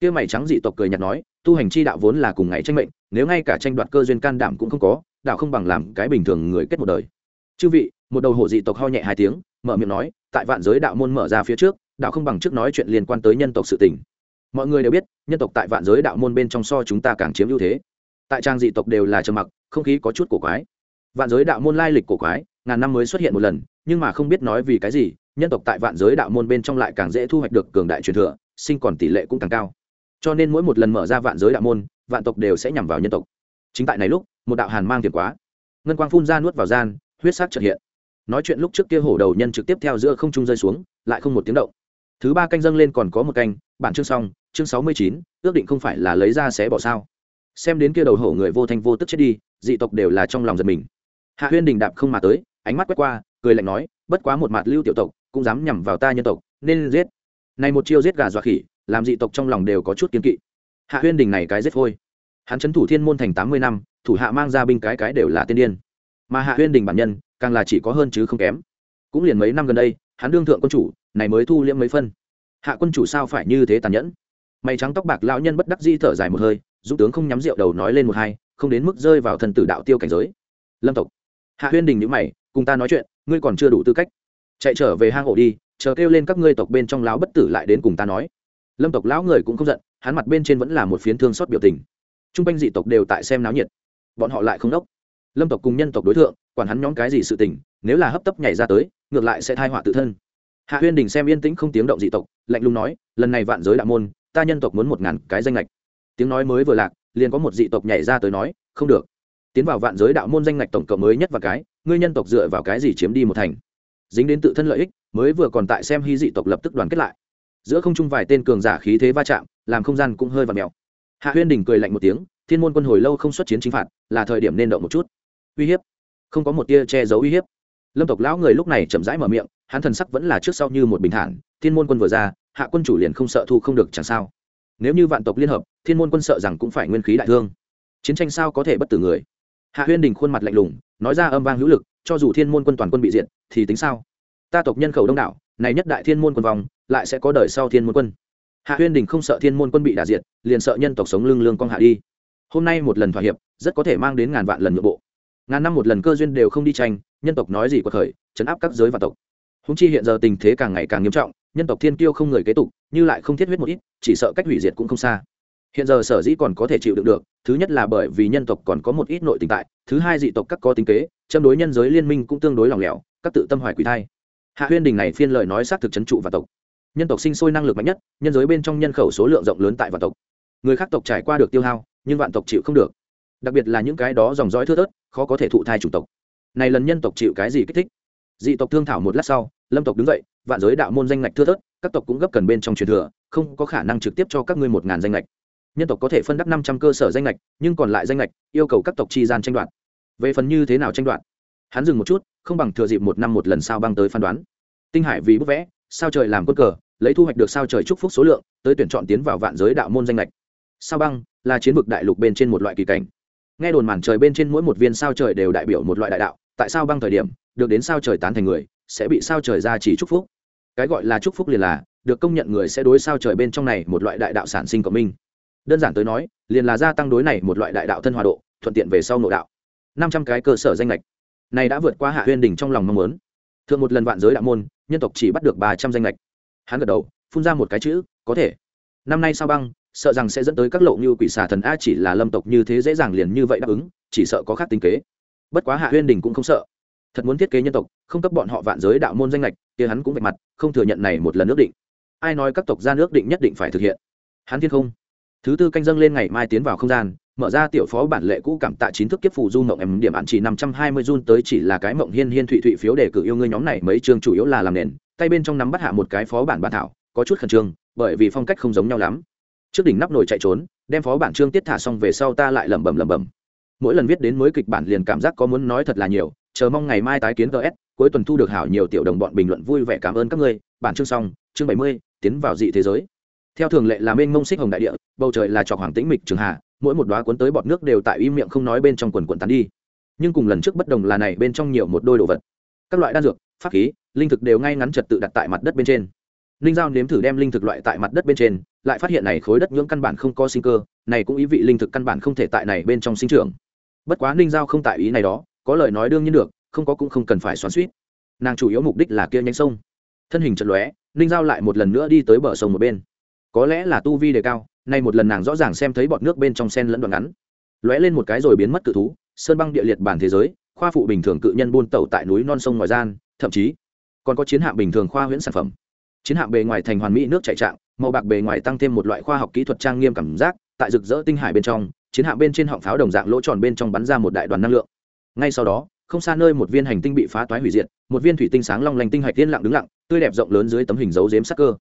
Kia mày trắng dị tộc cười nhạt nói, tu hành chi đạo vốn là cùng ngày tranh mệnh, nếu ngay cả tranh đoạt cơ duyên can đảm cũng không có, đạo không bằng làm cái bình thường người kết một đời. Chư vị, một đầu hổ dị tộc ho nhẹ hai tiếng, mở miệng nói, tại vạn giới đạo môn mở ra phía trước, đạo không bằng trước nói chuyện liên quan tới nhân tộc sự tình. Mọi người đều biết, nhân tộc tại vạn giới đạo môn bên trong so chúng ta càng chiếm ưu thế. Tại trang dị tộc đều là trầm mặc, không khí có chút cổ quái. Vạn giới đạo môn lai lịch cổ quái ngàn năm mới xuất hiện một lần, nhưng mà không biết nói vì cái gì, nhân tộc tại vạn giới đạo môn bên trong lại càng dễ thu hoạch được cường đại truyền thừa, sinh còn tỷ lệ cũng càng cao. Cho nên mỗi một lần mở ra vạn giới đạo môn, vạn tộc đều sẽ nhằm vào nhân tộc. Chính tại này lúc, một đạo hàn mang tiền quá. Ngân quang phun ra nuốt vào gian, huyết sắc trợ hiện. Nói chuyện lúc trước kia hổ đầu nhân trực tiếp theo giữa không trung rơi xuống, lại không một tiếng động. Thứ ba canh dâng lên còn có một canh, bản chương xong, chương sáu mươi chín, ước định không phải là lấy ra xé bỏ sao. Xem đến kia đầu hổ người vô thanh vô tức chết đi, dị tộc đều là trong lòng giật mình. Hạ huyên đình đạp không mà tới ánh mắt quét qua, cười lạnh nói, bất quá một mặt lưu tiểu tộc, cũng dám nhằm vào ta nhân tộc, nên giết. Này một chiêu giết gà dọa khỉ, làm dị tộc trong lòng đều có chút kiên kỵ. Hạ huyên đình này cái giết thôi hắn trấn thủ thiên môn thành tám mươi năm, thủ hạ mang ra binh cái cái đều là tiên điên. Mà hạ huyên đình bản nhân, càng là chỉ có hơn chứ không kém. Cũng liền mấy năm gần đây, hắn đương thượng quân chủ, này mới thu liễm mấy phân. Hạ quân chủ sao phải như thế tàn nhẫn? Mày trắng tóc bạc lão nhân bất đắc di thở dài một hơi dũng tướng không nhắm rượu đầu nói lên một hai, không đến mức rơi vào thần tử đạo tiêu cảnh giới. Lâm tộc. Hạ huyên đình nhữ mày cùng ta nói chuyện, ngươi còn chưa đủ tư cách. Chạy trở về hang ổ đi, chờ kêu lên các ngươi tộc bên trong lão bất tử lại đến cùng ta nói. Lâm tộc lão người cũng không giận, hắn mặt bên trên vẫn là một phiến thương xót biểu tình. T r u n g quanh dị tộc đều tại xem náo nhiệt. Bọn họ lại không đốc. Lâm tộc cùng nhân tộc đối tượng quản hắn nhóm cái gì sự tình, nếu là hấp tấp nhảy ra tới, ngược lại sẽ thai họa tự thân. Hạ huyên đình xem yên tĩnh không tiếng động dị tộc, lạnh lùng nói, lần này vạn giới đạo môn, ta nhân tộc muốn một ngàn cái danh lệch tiếng nói mới vừa lạc, liền có một dị tộc nhảy ra tới nói, không được. Tiến vào vạn giới đạo môn danh lệch tổng cộng mới nhất và cái ngươi nhân tộc dựa vào cái gì chiếm đi một thành? Dính đến tự thân lợi ích, mới vừa còn tại xem hy dị tộc lập tức đoàn kết lại. Giữa không trung vài tên cường giả khí thế va chạm, làm không gian cũng hơi và mèo. Hạ huyên đình cười lạnh một tiếng, thiên môn quân hồi lâu không xuất chiến chính phạt, là thời điểm nên động một chút. Uy hiếp. Không có một tia che giấu uy hiếp. Lâm tộc lão người lúc này chậm rãi mở miệng, hắn thần sắc vẫn là trước sau như một bình thản, thiên môn quân vừa ra, hạ quân chủ liền không sợ thu không được chẳng sao. Nếu như vạn tộc liên hợp, thiên môn quân sợ rằng cũng phải nguyên khí đại thương. Chiến tranh sao có thể bất tử người? Hạ huyên đình khuôn mặt lạnh lùng nói ra âm vang hữu lực, cho dù thiên môn quân toàn quân bị diện thì tính sao? Ta tộc nhân khẩu đông đảo, này nhất đại thiên môn quân vòng lại sẽ có đời sau thiên môn quân. Hạ huyên đình không sợ thiên môn quân bị đả diệt, liền sợ nhân tộc sống lưng lương con hạ đi. Hôm nay một lần thỏa hiệp, rất có thể mang đến ngàn vạn lần nhượng bộ. Ngàn năm một lần cơ duyên đều không đi tranh, nhân tộc nói gì có khởi chấn áp các giới và tộc. Húng chi hiện giờ tình thế càng ngày càng nghiêm trọng, nhân tộc thiên tiêu không người kế tục, như lại không thiết huyết một ít, chỉ sợ cách hủy diệt cũng không xa hiện giờ sở dĩ còn có thể chịu đựng được, thứ nhất là bởi vì nhân tộc còn có một ít nội tình tại, thứ hai dị tộc các có tính kế, châm đối nhân giới liên minh cũng tương đối lòng lẻo, các tự tâm hoài quỷ thai. Hạ huyên đình này phiên lời nói xác thực c trụ và tộc. Nhân tộc sinh sôi năng lực mạnh nhất, nhân giới bên trong nhân khẩu số lượng rộng lớn tại vạn tộc. Người khác tộc trải qua được tiêu hao, nhưng vạn tộc chịu không được. Đặc biệt là những cái đó dòng dõi thưa thớt, khó có thể thụ thai chủ tộc. Này lần nhân tộc chịu cái gì kích thích? Dị tộc thương thảo một lát sau, lâm tộc đứng dậy, vạn giới đạo môn danh ngạch thưa thớt, các tộc cũng gấp cần bên trong truyền thừa, không có khả năng trực tiếp cho các ngươi một ngàn danh ngạch nhân tộc có thể phân đắp năm trăm cơ sở danh ngạch, nhưng còn lại danh ngạch, yêu cầu các tộc chi gian tranh đoạt. Về phần như thế nào tranh đoạt? Hắn dừng một chút, không bằng thừa dịp một năm một lần sao băng tới phán đoán. Tinh hải vì bức vẽ, sao trời làm quân cờ, lấy thu hoạch được sao trời chúc phúc số lượng, tới tuyển chọn tiến vào vạn giới đạo môn danh lệch sao băng là chiến vực đại lục bên trên một loại kỳ cảnh. Nghe đồn màn trời bên trên mỗi một viên sao trời đều đại biểu một loại đại đạo, tại sao băng thời điểm, được đến sao trời tán thành người, sẽ bị sao trời ra chỉ chúc phúc. Cái gọi là chúc phúc liền là, được công nhận người sẽ đối sao trời bên trong này một loại đại đạo sản sinh cộng minh đơn giản tới nói, liền là gia tăng đối này một loại đại đạo thân hòa độ, thuận tiện về sau nội đạo. Năm trăm cái cơ sở danh lệch này đã vượt qua hạ huyên đỉnh trong lòng mong muốn. Thượng một lần vạn giới đạo môn, nhân tộc chỉ bắt được ba trăm danh lệch hắn gật đầu, phun ra một cái chữ, có thể. Năm nay sao băng, sợ rằng sẽ dẫn tới các lộ như quỷ xà thần a chỉ là lâm tộc như thế dễ dàng liền như vậy đáp ứng, chỉ sợ có khác tính kế. Bất quá hạ huyên đình cũng không sợ. Thật muốn thiết kế nhân tộc, không cấp bọn họ vạn giới đạo môn danh lệch kia hắn cũng vạch mặt, không thừa nhận này một lần ước định. Ai nói các tộc gia nước định nhất định phải thực hiện? Hắn thiên không thứ tư canh dâng lên ngày mai tiến vào không gian, mở ra tiểu phó bản lệ cũ cảm tạ chín thức kiếp phù du mộng em điểm ạn chỉ năm trăm hai mươi run tới chỉ là cái mộng hiên hiên thụy thụy phiếu để cử yêu ngươi nhóm này mấy chương chủ yếu là làm nền, tay bên trong nắm bắt hạ một cái phó bản bản thảo, có chút khẩn trương, bởi vì phong cách không giống nhau lắm. Trước đỉnh nắp nồi chạy trốn, đem phó bản chương tiết thả xong về sau ta lại lẩm bẩm lẩm bẩm. Mỗi lần viết đến mới kịch bản liền cảm giác có muốn nói thật là nhiều, chờ mong ngày mai tái kiến ts cuối tuần thu được hảo nhiều tiểu đồng bọn bình luận vui vẻ cảm ơn các ngươi. Bản chương xong, chương bảy mươi, tiến vào dị thế giới theo thường lệ là mênh mông xích hồng đại địa, bầu trời là trọc hoàng tĩnh mịch trường hạ mỗi một đoá cuốn tới bọt nước đều tại im miệng không nói bên trong quần quần tán đi. Nhưng cùng lần trước bất đồng là này bên trong nhiều một đôi đồ vật. Các loại đan dược, pháp khí, linh thực đều ngay ngắn trật tự đặt tại mặt đất bên trên. Linh giao nếm thử đem linh thực loại tại mặt đất bên trên, lại phát hiện này khối đất nhưỡng căn bản không có sinh cơ, này cũng ý vị linh thực căn bản không thể tại này bên trong sinh trưởng. Bất quá Linh giao không tại ý này đó, có lời nói đương nhiên được, không có cũng không cần phải xoắn suýt nàng chủ yếu mục đích là kia nhánh sông. Thân hình chật lóe, Linh giao lại một lần nữa đi tới bờ sông một bên có lẽ là tu vi đề cao, nay một lần nàng rõ ràng xem thấy bọt nước bên trong sen lẫn đoạn ngắn. Lóe lên một cái rồi biến mất cự thú, sơn băng địa liệt bản thế giới, khoa phụ bình thường cự nhân buôn tẩu tại núi non sông ngoài gian, thậm chí còn có chiến hạm bình thường khoa huyễn sản phẩm. Chiến hạm bề ngoài thành hoàn mỹ nước chạy trạng, màu bạc bề ngoài tăng thêm một loại khoa học kỹ thuật trang nghiêm cảm giác, tại rực rỡ tinh hải bên trong, chiến hạm bên trên họng pháo đồng dạng lỗ tròn bên trong bắn ra một đại đoàn năng lượng. Ngay sau đó, không xa nơi một viên hành tinh bị phá toái hủy diệt, một viên thủy tinh sáng long lanh tinh hạch tiên lặng đứng lặng, tươi đẹp rộng lớn dưới tấm hình dấu dếm sắc cơ.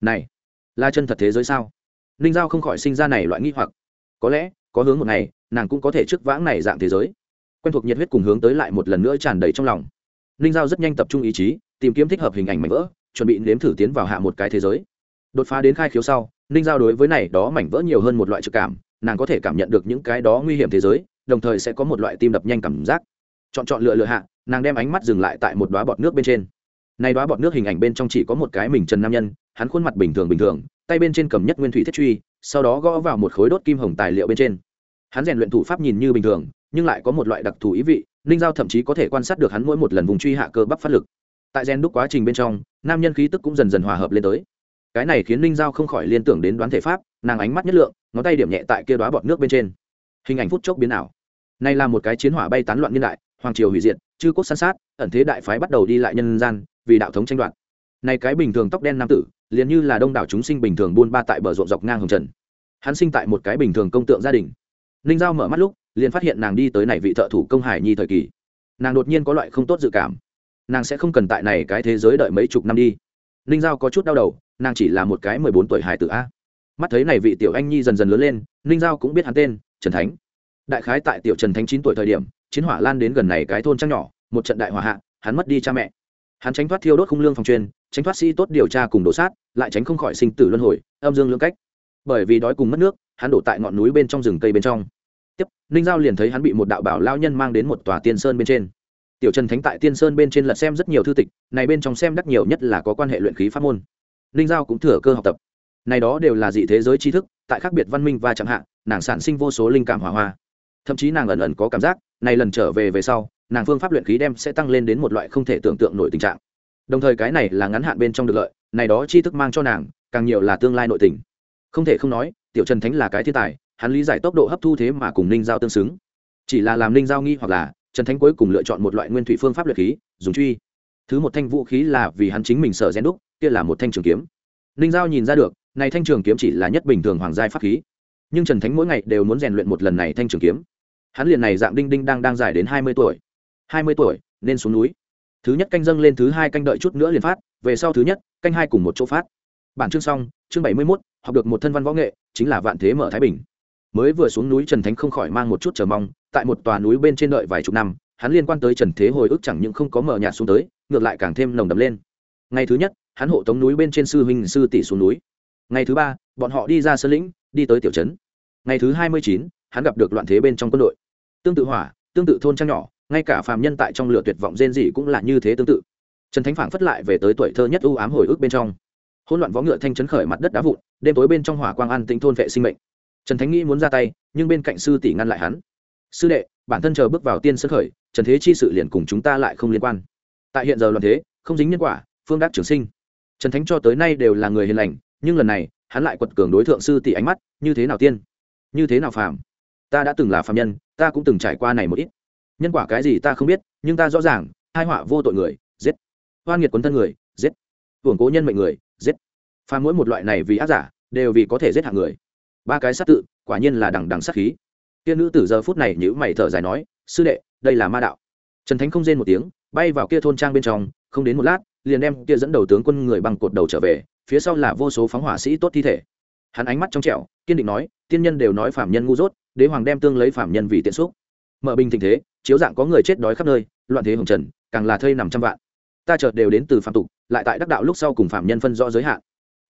Này là chân thật thế giới sao? Ninh giao không khỏi sinh ra này loại nghi hoặc. Có lẽ, có hướng một ngày, nàng cũng có thể trước vãng này dạng thế giới. Quen thuộc nhiệt huyết cùng hướng tới lại một lần nữa tràn đầy trong lòng. Ninh giao rất nhanh tập trung ý chí, tìm kiếm thích hợp hình ảnh mảnh vỡ, chuẩn bị nếm thử tiến vào hạ một cái thế giới. Đột phá đến khai khiếu sau, ninh giao đối với này đó mảnh vỡ nhiều hơn một loại trực cảm, nàng có thể cảm nhận được những cái đó nguy hiểm thế giới, đồng thời sẽ có một loại tim đập nhanh cảm giác. Chọn chọn lựa lựa hạ, nàng đem ánh mắt dừng lại tại một đoá bọt nước bên trên. Này đoá bọt nước hình ảnh bên trong chỉ có một cái mình trần nam nhân hắn khuôn mặt bình thường bình thường, tay bên trên cầm nhất nguyên thủy thiết truy, sau đó gõ vào một khối đốt kim hồng tài liệu bên trên. Hắn rèn luyện thủ pháp nhìn như bình thường, nhưng lại có một loại đặc thù ý vị, ninh giao thậm chí có thể quan sát được hắn mỗi một lần vùng truy hạ cơ bắp phát lực. Tại gen đúc quá trình bên trong, nam nhân khí tức cũng dần dần hòa hợp lên tới. Cái này khiến ninh giao không khỏi liên tưởng đến đoán thể pháp, nàng ánh mắt nhất lượng, ngón tay điểm nhẹ tại kia đoá bọt nước bên trên. Hình ảnh phút chốc biến ảo. Nay là một cái chiến hỏa bay tán loạn niên đại, hoàng triều hủy diệt, chư quốc san sát, ẩn thế đại phái bắt đầu đi lại nhân gian, vì đạo thống tranh đoạt. Này cái bình thường tóc đen nam tử liền như là đông đảo chúng sinh bình thường buôn ba tại bờ ruộng dọc ngang hồng trần. Hắn sinh tại một cái bình thường công tượng gia đình. Ninh giao mở mắt lúc, liền phát hiện nàng đi tới này vị thợ thủ công hải nhi thời kỳ. Nàng đột nhiên có loại không tốt dự cảm. Nàng sẽ không cần tại này cái thế giới đợi mấy chục năm đi. Ninh giao có chút đau đầu, nàng chỉ là một cái mười bốn tuổi hải tử a. Mắt thấy này vị tiểu anh nhi dần dần lớn lên, ninh giao cũng biết hắn tên, trần thánh. Đại khái tại tiểu trần thánh chín tuổi thời điểm, chiến hỏa lan đến gần này cái thôn trăng nhỏ, một trận đại hỏa hạ, hắn mất đi cha mẹ. Hắn tránh thoát thiêu đốt khung lương phòng truyền tránh thoát sĩ tốt điều tra cùng đổ sát, lại tránh không khỏi sinh tử luân hồi, âm dương lưỡng cách. Bởi vì đói cùng mất nước, hắn đổ tại ngọn núi bên trong rừng cây bên trong. Tiếp, ninh giao liền thấy hắn bị một đạo bảo lao nhân mang đến một tòa tiên sơn bên trên. Tiểu trần thánh tại tiên sơn bên trên lật xem rất nhiều thư tịch, này bên trong xem đắc nhiều nhất là có quan hệ luyện khí pháp môn. Ninh giao cũng thừa cơ học tập. Này đó đều là dị thế giới tri thức, tại khác biệt văn minh và chẳng hạn nàng sản sinh vô số linh cảm hỏa hoa. Thậm chí nàng ẩn ẩn có cảm giác, này lần trở về về sau, nàng phương pháp luyện khí đem sẽ tăng lên đến một loại không thể tưởng tượng nổi tình trạng đồng thời cái này là ngắn hạn bên trong được lợi, này đó tri thức mang cho nàng, càng nhiều là tương lai nội tình. Không thể không nói, tiểu trần thánh là cái thiên tài, hắn lý giải tốc độ hấp thu thế mà cùng ninh giao tương xứng. Chỉ là làm ninh giao nghi hoặc là, trần thánh cuối cùng lựa chọn một loại nguyên thủy phương pháp luyện khí, dùng truy. Thứ một thanh vũ khí là vì hắn chính mình sợ rèn đúc, kia là một thanh trường kiếm. Ninh giao nhìn ra được, này thanh trường kiếm chỉ là nhất bình thường hoàng giai pháp khí. Nhưng trần thánh mỗi ngày đều muốn rèn luyện một lần này thanh trường kiếm. Hắn liền này dạng đinh đinh đang đang dài đến hai mươi tuổi. Hai mươi tuổi, nên xuống núi thứ nhất canh dâng lên thứ hai canh đợi chút nữa liền phát, về sau thứ nhất, canh hai cùng một chỗ phát. Bản chương xong, chương bảy mươi mốt, học được một thân văn võ nghệ, chính là vạn thế mở thái bình. Mới vừa xuống núi trần thánh không khỏi mang một chút chờ mong, tại một tòa núi bên trên đợi vài chục năm, hắn liên quan tới trần thế hồi ức chẳng những không có mở nhạt xuống tới, ngược lại càng thêm nồng đậm lên. Ngày thứ nhất, hắn hộ tống núi bên trên sư huynh sư tỷ xuống núi. Ngày thứ ba, bọn họ đi ra sơn lĩnh, đi tới tiểu trấn. Ngày thứ hai mươi chín, hắn gặp được loạn thế bên trong quân đội. Tương tự hỏa, tương tự thôn trang nhỏ ngay cả phàm nhân tại trong lửa tuyệt vọng rên rỉ cũng là như thế tương tự. Trần thánh phảng phất lại về tới tuổi thơ nhất ưu ám hồi ức bên trong. Hỗn loạn võ ngựa thanh chấn khởi mặt đất đá vụn, đêm tối bên trong hỏa quang an tĩnh thôn vệ sinh mệnh. Trần thánh nghĩ muốn ra tay, nhưng bên cạnh sư tỷ ngăn lại hắn. Sư đệ, bản thân chờ bước vào tiên sân khởi, trần thế chi sự liền cùng chúng ta lại không liên quan. Tại hiện giờ loạn thế, không dính nhân quả, phương đắc trường sinh. Trần thánh cho tới nay đều là người hiền lành, nhưng lần này, hắn lại quật cường đối thượng sư tỷ ánh mắt, như thế nào tiên? Như thế nào phàm? Ta đã từng là phàm nhân, ta cũng từng trải qua này một ít nhân quả cái gì ta không biết, nhưng ta rõ ràng, hai họa vô tội người, giết. Hoan nghiệt quấn thân người, giết. Hưởng cố nhân mệnh người, giết. Pha mỗi một loại này vì ác giả, đều vì có thể giết hạng người. Ba cái sát tự, quả nhiên là đằng đằng sát khí. Kia nữ tử giờ phút này nhữ mày thở dài nói, sư đệ, đây là ma đạo. Trần thánh không rên một tiếng, bay vào kia thôn trang bên trong, không đến một lát, liền đem kia dẫn đầu tướng quân người bằng cột đầu trở về, phía sau là vô số phóng hỏa sĩ tốt thi thể. Hắn ánh mắt trong trẻo, kiên định nói, tiên nhân đều nói phạm nhân ngu dốt, đế hoàng đem tương lấy phạm nhân vì tiện xúc. Mở bình tình thế chiếu dạng có người chết đói khắp nơi, loạn thế hồng trần, càng là thây nằm trăm vạn. Ta chợt đều đến từ phạm tục, lại tại đắc đạo lúc sau cùng phạm nhân phân rõ giới hạn.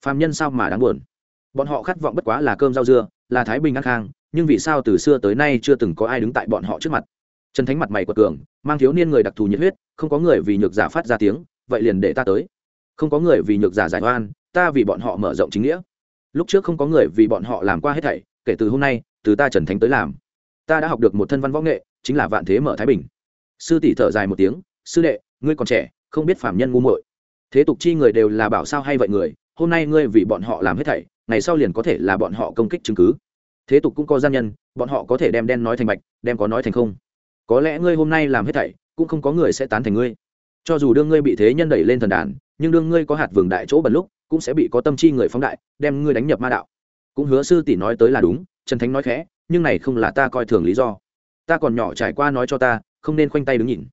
Phạm nhân sao mà đáng buồn? Bọn họ khát vọng bất quá là cơm rau dưa, là thái bình an khang, nhưng vì sao từ xưa tới nay chưa từng có ai đứng tại bọn họ trước mặt? Trần thánh mặt mày quật cường, mang thiếu niên người đặc thù nhiệt huyết, không có người vì nhược giả phát ra tiếng, vậy liền để ta tới. Không có người vì nhược giả giải oan, ta vì bọn họ mở rộng chính nghĩa. Lúc trước không có người vì bọn họ làm qua hết thảy, kể từ hôm nay, từ ta trần thánh tới làm. Ta đã học được một thân văn võ nghệ chính là vạn thế mở thái bình. Sư tỷ thở dài một tiếng, sư đệ, ngươi còn trẻ, không biết phạm nhân ngu muội. Thế tục chi người đều là bảo sao hay vậy người, hôm nay ngươi vì bọn họ làm hết thảy, ngày sau liền có thể là bọn họ công kích chứng cứ. Thế tục cũng có gian nhân, bọn họ có thể đem đen nói thành bạch, đem có nói thành không. Có lẽ ngươi hôm nay làm hết thảy, cũng không có người sẽ tán thành ngươi. Cho dù đương ngươi bị thế nhân đẩy lên thần đàn, nhưng đương ngươi có hạt vườn đại chỗ bẩn lúc, cũng sẽ bị có tâm chi người phóng đại, đem ngươi đánh nhập ma đạo. Cũng hứa sư tỷ nói tới là đúng, trần thánh nói khẽ, nhưng này không là ta coi thường lý do ta còn nhỏ trải qua nói cho ta, không nên khoanh tay đứng nhìn.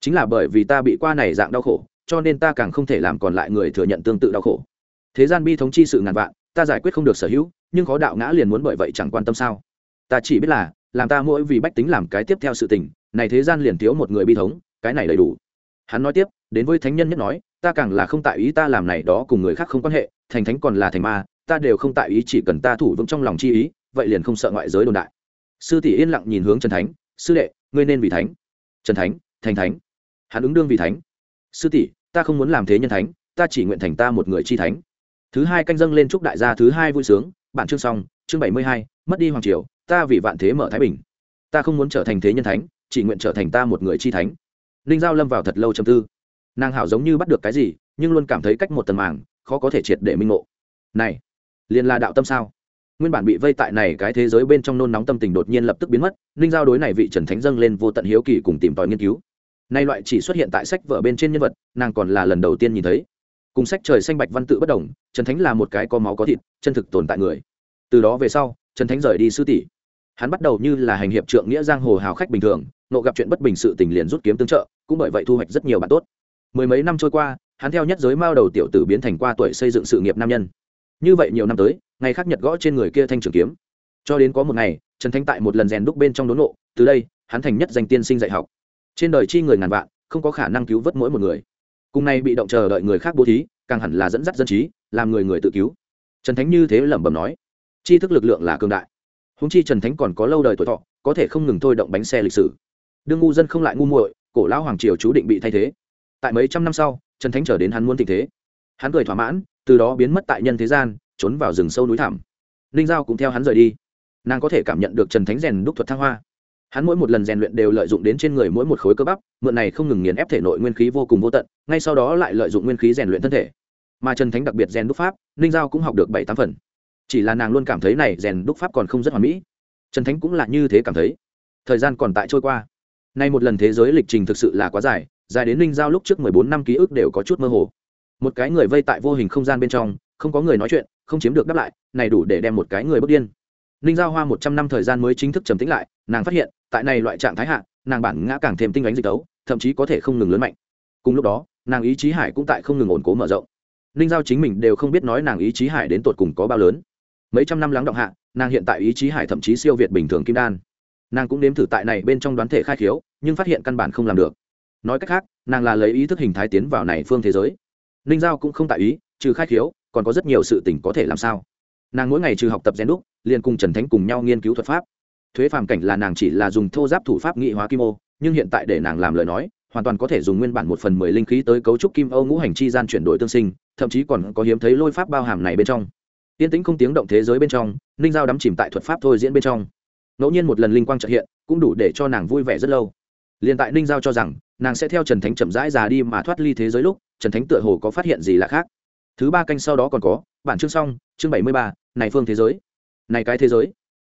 Chính là bởi vì ta bị qua này dạng đau khổ, cho nên ta càng không thể làm còn lại người thừa nhận tương tự đau khổ. Thế gian bi thống chi sự ngàn vạn, ta giải quyết không được sở hữu, nhưng khó đạo ngã liền muốn bởi vậy chẳng quan tâm sao? Ta chỉ biết là, làm ta mỗi vì bách tính làm cái tiếp theo sự tình, này thế gian liền thiếu một người bi thống, cái này đầy đủ. Hắn nói tiếp, đến với thánh nhân nhất nói, ta càng là không tại ý ta làm này đó cùng người khác không quan hệ, thành thánh còn là thành ma, ta đều không tại ý chỉ cần ta thủ vững trong lòng chi ý, vậy liền không sợ ngoại giới đồn đại. Sư tỷ yên lặng nhìn hướng trần thánh sư đệ, ngươi nên vì thánh. Trần thánh, thành thánh. Hắn ứng đương vì thánh. Sư tỷ, ta không muốn làm thế nhân thánh, ta chỉ nguyện thành ta một người chi thánh. Thứ hai canh dâng lên chúc đại gia thứ hai vui sướng. Bản chương xong, chương bảy mươi hai, mất đi hoàng triều, ta vì vạn thế mở thái bình. Ta không muốn trở thành thế nhân thánh, chỉ nguyện trở thành ta một người chi thánh. Ninh giao lâm vào thật lâu trầm tư. Nàng hảo giống như bắt được cái gì, nhưng luôn cảm thấy cách một tầng màng, khó có thể triệt để minh ngộ. Này, liền là đạo tâm sao? Nguyên bản bị vây tại này cái thế giới bên trong nôn nóng tâm tình đột nhiên lập tức biến mất, ninh giao đối này vị trần thánh dâng lên vô tận hiếu kỳ cùng tìm tòi nghiên cứu. Nay loại chỉ xuất hiện tại sách vở bên trên nhân vật, nàng còn là lần đầu tiên nhìn thấy. Cùng sách trời xanh bạch văn tự bất đồng, trần thánh là một cái có máu có thịt, chân thực tồn tại người. Từ đó về sau, trần thánh rời đi sư tỷ. Hắn bắt đầu như là hành hiệp trượng nghĩa giang hồ hào khách bình thường nộ gặp chuyện bất bình sự tình liền rút kiếm tương trợ, cũng bởi vậy thu hoạch rất nhiều bạn tốt. Mười mấy năm trôi qua, hắn theo nhất giới mao đầu tiểu tử biến thành qua tuổi xây dựng sự nghiệp nam nhân. Như vậy nhiều năm tới ngày khác nhật gõ trên người kia thanh trường kiếm. Cho đến có một ngày, trần thanh tại một lần rèn đúc bên trong đốn nộ từ đây, hắn thành nhất danh tiên sinh dạy học. Trên đời chi người ngàn vạn, không có khả năng cứu vớt mỗi một người. Cùng nay bị động chờ đợi người khác bố thí, càng hẳn là dẫn dắt dân trí, làm người người tự cứu. Trần thánh như thế lẩm bẩm nói chi thức lực lượng là cường đại. Húng chi trần thánh còn có lâu đời tuổi thọ, có thể không ngừng thôi động bánh xe lịch sử. Đương ngu dân không lại ngu muội, cổ lão hoàng triều chú định bị thay thế. Tại mấy trăm năm sau, trần thánh trở đến hắn muốn tình thế. Hắn cười thỏa mãn, từ đó biến mất tại nhân thế gian trốn vào rừng sâu núi thẳm. Ninh giao cũng theo hắn rời đi. Nàng có thể cảm nhận được trần thánh rèn đúc thuật thăng hoa. Hắn mỗi một lần rèn luyện đều lợi dụng đến trên người mỗi một khối cơ bắp, mượn này không ngừng nghiền ép thể nội nguyên khí vô cùng vô tận, ngay sau đó lại lợi dụng nguyên khí rèn luyện thân thể. Mà trần thánh đặc biệt rèn đúc pháp, ninh giao cũng học được bảy tám phần. Chỉ là nàng luôn cảm thấy này rèn đúc pháp còn không rất hoàn mỹ. Trần thánh cũng là như thế cảm thấy. Thời gian còn tại trôi qua. Nay một lần thế giới lịch trình thực sự là quá dài dài đến ninh giao lúc trước mười bốn năm ký ức đều có chút mơ hồ. Một cái người vây tại vô hình không gian bên trong, không có người nói chuyện không chiếm được đáp lại, này đủ để đem một cái người bước điên. Ninh giao hoa một trăm năm thời gian mới chính thức trầm tĩnh lại, nàng phát hiện, tại này loại trạng thái hạ, nàng bản ngã càng thêm tinh ánh dịch tấu, thậm chí có thể không ngừng lớn mạnh. Cùng lúc đó, nàng ý chí hải cũng tại không ngừng ổn cố mở rộng. Ninh giao chính mình đều không biết nói nàng ý chí hải đến tột cùng có bao lớn. Mấy trăm năm lắng động hạ, nàng hiện tại ý chí hải thậm chí siêu việt bình thường kim đan. Nàng cũng nếm thử tại này bên trong đoán thể khai khiếu, nhưng phát hiện căn bản không làm được. Nói cách khác, nàng là lấy ý thức hình thái tiến vào này phương thế giới. Ninh giao cũng không tại ý, trừ khai khiếu còn có rất nhiều sự tình có thể làm sao? Nàng mỗi ngày trừ học tập rèn đúc, liền cùng trần thánh cùng nhau nghiên cứu thuật pháp. Thuế phàm cảnh là nàng chỉ là dùng thô giáp thủ pháp nghị hóa kim ô, nhưng hiện tại để nàng làm lời nói, hoàn toàn có thể dùng nguyên bản một phần mười linh khí tới cấu trúc kim âu ngũ hành chi gian chuyển đổi tương sinh, thậm chí còn có hiếm thấy lôi pháp bao hàm này bên trong. Tiên tĩnh không tiếng động thế giới bên trong, ninh giao đắm chìm tại thuật pháp thôi diễn bên trong. Ngẫu nhiên một lần linh quang trợ hiện, cũng đủ để cho nàng vui vẻ rất lâu. Liền tại ninh giao cho rằng, nàng sẽ theo trần thánh chậm rãi già đi mà thoát ly thế giới lúc, trần thánh tựa hồ có phát hiện gì lạ khác thứ ba canh sau đó còn có, bản chương xong, chương bảy mươi ba, này phương thế giới. Này cái thế giới?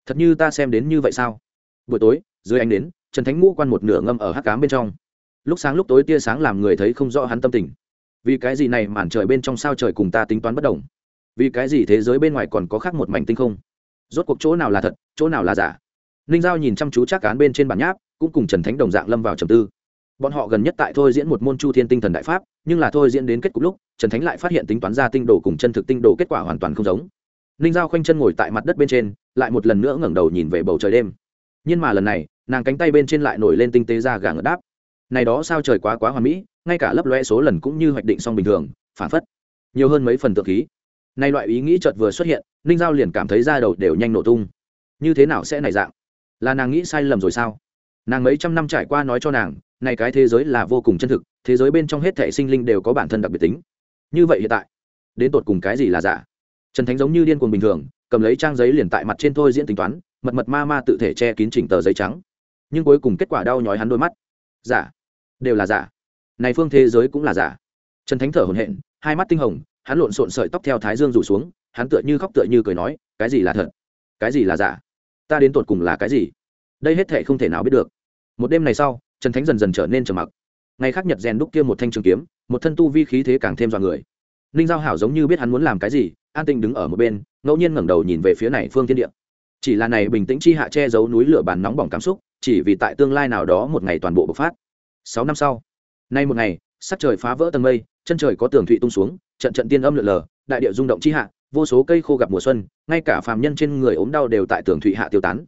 Thật như ta xem đến như vậy sao? Buổi tối, dưới ánh đến trần thánh ngũ quan một nửa ngâm ở hắc cám bên trong. Lúc sáng lúc tối tia sáng làm người thấy không rõ hắn tâm tình. Vì cái gì này màn trời bên trong sao trời cùng ta tính toán bất đồng? Vì cái gì thế giới bên ngoài còn có khác một mảnh tinh không? Rốt cuộc chỗ nào là thật, chỗ nào là giả? Ninh giao nhìn chăm chú chắc cán bên trên bản nháp, cũng cùng trần thánh đồng dạng lâm vào trầm tư bọn họ gần nhất tại thôi diễn một môn chu thiên tinh thần đại pháp, nhưng là thôi diễn đến kết cục lúc, trần thánh lại phát hiện tính toán ra tinh đồ cùng chân thực tinh đồ kết quả hoàn toàn không giống. Ninh giao khoanh chân ngồi tại mặt đất bên trên, lại một lần nữa ngẩng đầu nhìn về bầu trời đêm. Nhưng mà lần này, nàng cánh tay bên trên lại nổi lên tinh tế ra gà ngất đáp. Này đó sao trời quá quá hoàn mỹ, ngay cả lấp loe số lần cũng như hoạch định xong bình thường, phản phất. Nhiều hơn mấy phần tượng khí. Nay loại ý nghĩ chợt vừa xuất hiện, ninh giao liền cảm thấy da đầu đều nhanh nổ tung. Như thế nào sẽ này dạng? Là nàng nghĩ sai lầm rồi sao? Nàng mấy trăm năm trải qua nói cho nàng này cái thế giới là vô cùng chân thực, thế giới bên trong hết thể sinh linh đều có bản thân đặc biệt tính. Như vậy hiện tại, đến tột cùng cái gì là giả? Trần thánh giống như điên cuồng bình thường, cầm lấy trang giấy liền tại mặt trên thôi diễn tính toán, mật mật ma ma tự thể che kín chỉnh tờ giấy trắng. Nhưng cuối cùng kết quả đau nhói hắn đôi mắt. Giả. Đều là giả. Này phương thế giới cũng là giả. Trần thánh thở hổn hển, hai mắt tinh hồng, hắn lộn xộn sợi tóc theo thái dương rủ xuống, hắn tựa như khóc tựa như cười nói, cái gì là thật? Cái gì là giả? Ta đến tột cùng là cái gì? Đây hết thể không thể nào biết được. Một đêm này sau trần thánh dần dần trở nên trầm mặc. Ngày khác nhật rèn đúc kia một thanh trường kiếm, một thân tu vi khí thế càng thêm dọa người. Ninh giao hảo giống như biết hắn muốn làm cái gì, an tĩnh đứng ở một bên, ngẫu nhiên ngẩng đầu nhìn về phía này phương thiên địa. Chỉ là này bình tĩnh chi hạ che giấu núi lửa bàn nóng bỏng cảm xúc, chỉ vì tại tương lai nào đó một ngày toàn bộ bộc phát. Sáu năm sau, nay một ngày, sắc trời phá vỡ tầng mây, chân trời có tường thụy tung xuống, trận trận tiên âm lượn lờ, đại địa rung động chi hạ, vô số cây khô gặp mùa xuân, ngay cả phàm nhân trên người ốm đau đều tại tường thụy hạ tiêu tán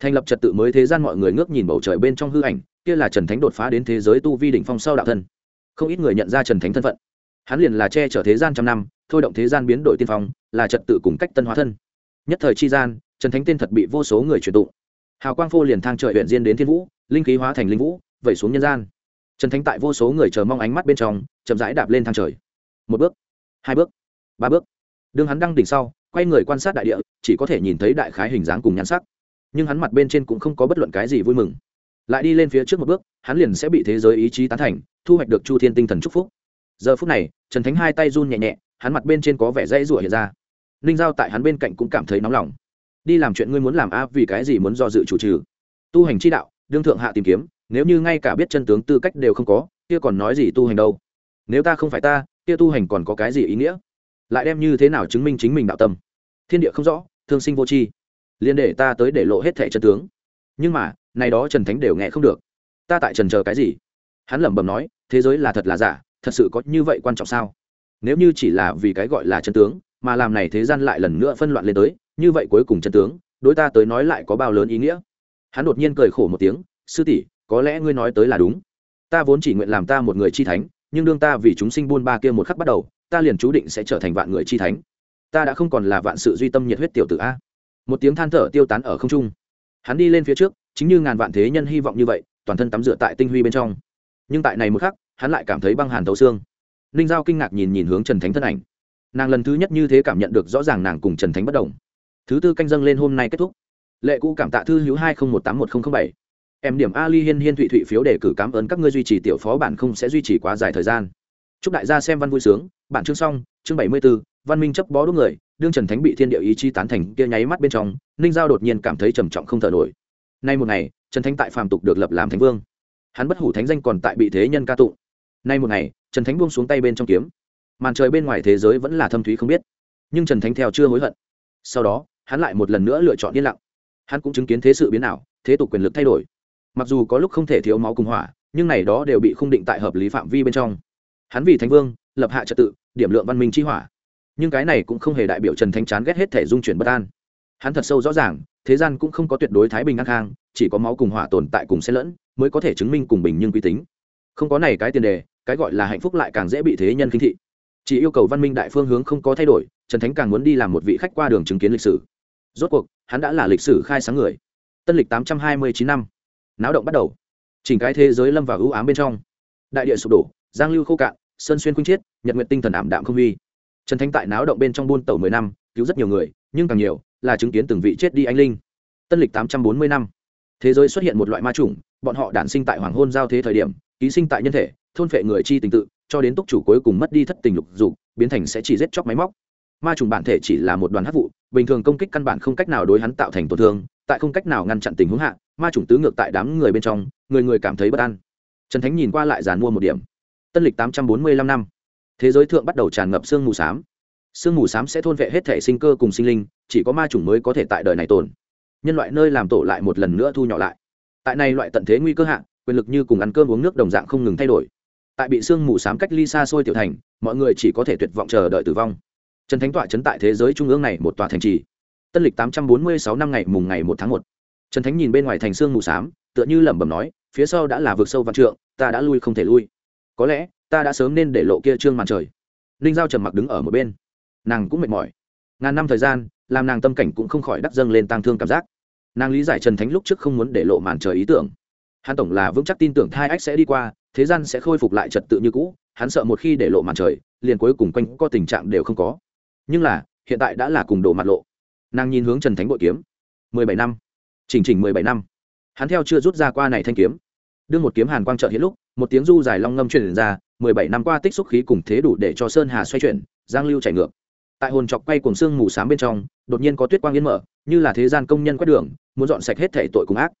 thành lập trật tự mới thế gian mọi người ngước nhìn bầu trời bên trong hư ảnh, kia là trần thánh đột phá đến thế giới tu vi đỉnh phong sau đạo thân. Không ít người nhận ra trần thánh thân phận. Hắn liền là che chở thế gian trăm năm, thôi động thế gian biến đổi tiên phong, là trật tự cùng cách tân hóa thân. Nhất thời chi gian, trần thánh tên thật bị vô số người truyền tụng. Hào quang phô liền thang trời huyện diên đến thiên vũ, linh khí hóa thành linh vũ, vẩy xuống nhân gian. Trần thánh tại vô số người chờ mong ánh mắt bên trong, chậm rãi đạp lên thang trời. Một bước, hai bước, ba bước. Đương hắn đăng đỉnh sau, quay người quan sát đại địa, chỉ có thể nhìn thấy đại khái hình dáng cùng nhãn sắc nhưng hắn mặt bên trên cũng không có bất luận cái gì vui mừng. Lại đi lên phía trước một bước, hắn liền sẽ bị thế giới ý chí tán thành, thu hoạch được chu thiên tinh thần chúc phúc. Giờ phút này, trần thánh hai tay run nhẹ nhẹ, hắn mặt bên trên có vẻ dãy rủa hiện ra. Ninh giao tại hắn bên cạnh cũng cảm thấy nóng lòng. Đi làm chuyện ngươi muốn làm a vì cái gì muốn do dự chủ trừ? Tu hành chi đạo, đương thượng hạ tìm kiếm, nếu như ngay cả biết chân tướng tư cách đều không có, kia còn nói gì tu hành đâu? Nếu ta không phải ta, kia tu hành còn có cái gì ý nghĩa? Lại đem như thế nào chứng minh chính mình đạo tâm? Thiên địa không rõ, thương sinh vô tri liên để ta tới để lộ hết thẻ chân tướng. Nhưng mà, này đó trần thánh đều nghe không được. Ta tại trần chờ cái gì? Hắn lẩm bẩm nói, thế giới là thật là giả, thật sự có như vậy quan trọng sao? Nếu như chỉ là vì cái gọi là chân tướng, mà làm này thế gian lại lần nữa phân loạn lên tới, như vậy cuối cùng chân tướng, đối ta tới nói lại có bao lớn ý nghĩa? Hắn đột nhiên cười khổ một tiếng, sư tỷ, có lẽ ngươi nói tới là đúng. Ta vốn chỉ nguyện làm ta một người chi thánh, nhưng đương ta vì chúng sinh buôn ba kia một khắc bắt đầu, ta liền chú định sẽ trở thành vạn người chi thánh. Ta đã không còn là vạn sự duy tâm nhiệt huyết tiểu tử a một tiếng than thở tiêu tán ở không trung. Hắn đi lên phía trước, chính như ngàn vạn thế nhân hy vọng như vậy, toàn thân tắm rửa tại tinh huy bên trong. Nhưng tại này một khắc, hắn lại cảm thấy băng hàn thấu xương. Ninh giao kinh ngạc nhìn nhìn hướng trần thánh thân ảnh. Nàng lần thứ nhất như thế cảm nhận được rõ ràng nàng cùng trần thánh bất đồng. Thứ tư canh dâng lên hôm nay kết thúc. Lệ cũ cảm tạ thư hữu hai nghìn một tám một nghìn bảy. Em điểm ali hiên hiên thụy thụy phiếu đề cử cảm ơn các ngươi duy trì tiểu phó bản không sẽ duy trì quá dài thời gian. Chúc đại gia xem văn vui sướng. Bản chương xong, chương bảy mươi b ố văn minh chấp bó đốt người đương trần thánh bị thiên địa ý chí tán thành kia nháy mắt bên trong, ninh giao đột nhiên cảm thấy trầm trọng không thở nổi. Nay một ngày, trần thánh tại phàm tục được lập làm thánh vương. Hắn bất hủ thánh danh còn tại bị thế nhân ca tụng. Nay một ngày, trần thánh buông xuống tay bên trong kiếm. Màn trời bên ngoài thế giới vẫn là thâm thúy không biết. Nhưng trần thánh theo chưa hối hận. Sau đó, hắn lại một lần nữa lựa chọn yên lặng. Hắn cũng chứng kiến thế sự biến ảo, thế tục quyền lực thay đổi. Mặc dù có lúc không thể thiếu máu cùng hỏa, nhưng này đó đều bị khung định tại hợp lý phạm vi bên trong. Hắn vì thánh vương, lập hạ trật tự, điểm lượng văn minh chi hỏa nhưng cái này cũng không hề đại biểu trần Thanh chán ghét hết thể dung chuyển bất an. Hắn thật sâu rõ ràng, thế gian cũng không có tuyệt đối thái bình ngang khang, chỉ có máu cùng hỏa tồn tại cùng xen lẫn, mới có thể chứng minh cùng bình nhưng quy tính. Không có này cái tiền đề, cái gọi là hạnh phúc lại càng dễ bị thế nhân khinh thị. Chỉ yêu cầu văn minh đại phương hướng không có thay đổi, trần thánh càng muốn đi làm một vị khách qua đường chứng kiến lịch sử. Rốt cuộc, hắn đã là lịch sử khai sáng người. Tân lịch tám trăm hai mươi chín năm. Náo động bắt đầu. Chỉnh cái thế giới lâm vào ưu ám bên trong. Đại địa sụp đổ, giang lưu khô cạn, sơn xuyên khuynh chiết, nhật nguyện tinh thần ảm đạm không huy trần thánh tại náo động bên trong buôn tàu mười năm, cứu rất nhiều người, nhưng càng nhiều là chứng kiến từng vị chết đi anh linh. Tân lịch tám trăm bốn mươi năm, thế giới xuất hiện một loại ma chủng, bọn họ đản sinh tại hoàng hôn giao thế thời điểm, ký sinh tại nhân thể, thôn phệ người chi tình tự, cho đến túc chủ cuối cùng mất đi thất tình lục dục, biến thành sẽ chỉ giết chóc máy móc. Ma trùng bản thể chỉ là một đoàn hát vụ, bình thường công kích căn bản không cách nào đối hắn tạo thành tổn thương, tại không cách nào ngăn chặn tình huống hạ, ma trùng tứ ngược tại đám người bên trong, người người cảm thấy bất an. Trần thánh nhìn qua lại giàn mua một điểm. Tân lịch tám trăm bốn mươi lăm năm thế giới thượng bắt đầu tràn ngập sương mù s á m sương mù s á m sẽ thôn vệ hết thể sinh cơ cùng sinh linh chỉ có ma trùng mới có thể tại đời này tồn. Nhân loại nơi làm tổ lại một lần nữa thu nhỏ lại. Tại này loại tận thế nguy cơ hạng, quyền lực như cùng ăn cơm uống nước đồng dạng không ngừng thay đổi. Tại bị sương mù s á m cách ly xa xôi tiểu thành mọi người chỉ có thể tuyệt vọng chờ đợi tử vong. Trần thánh tọa chấn tại thế giới trung ương này một tòa thành trì. Tân lịch tám trăm bốn mươi sáu năm ngày mùng ngày một tháng một. Trần thánh nhìn bên ngoài thành sương mù s á m tựa như lẩm bẩm nói phía sau đã là vực sâu văn trượng ta đã lui không thể lui. Có lẽ ta đã sớm nên để lộ kia trương màn trời. Ninh giao trầm mặc đứng ở một bên. Nàng cũng mệt mỏi. Ngàn năm thời gian, làm nàng tâm cảnh cũng không khỏi đắc dâng lên tăng thương cảm giác. Nàng lý giải trần thánh lúc trước không muốn để lộ màn trời ý tưởng. Hắn tổng là vững chắc tin tưởng thai ách sẽ đi qua, thế gian sẽ khôi phục lại trật tự như cũ, hắn sợ một khi để lộ màn trời, liền cuối cùng quanh có tình trạng đều không có. Nhưng là, hiện tại đã là cùng đổ mặt lộ. Nàng nhìn hướng trần thánh bội kiếm. Mười bảy năm. Chỉnh chỉnh mười bảy năm. Hắn theo chưa rút ra qua này thanh kiếm. Đương một kiếm hàn quang trợ hiện lúc, một tiếng du dài long ngâm truyền ra mười bảy năm qua tích xúc khí cùng thế đủ để cho sơn hà xoay chuyển, giang lưu chảy ngược. Tại hồn chọc quay cùng xương mù s bên trong, đột nhiên có tuyết quang yên mở, như là thế gian công nhân quét đường, muốn dọn sạch hết thể tội cùng ác.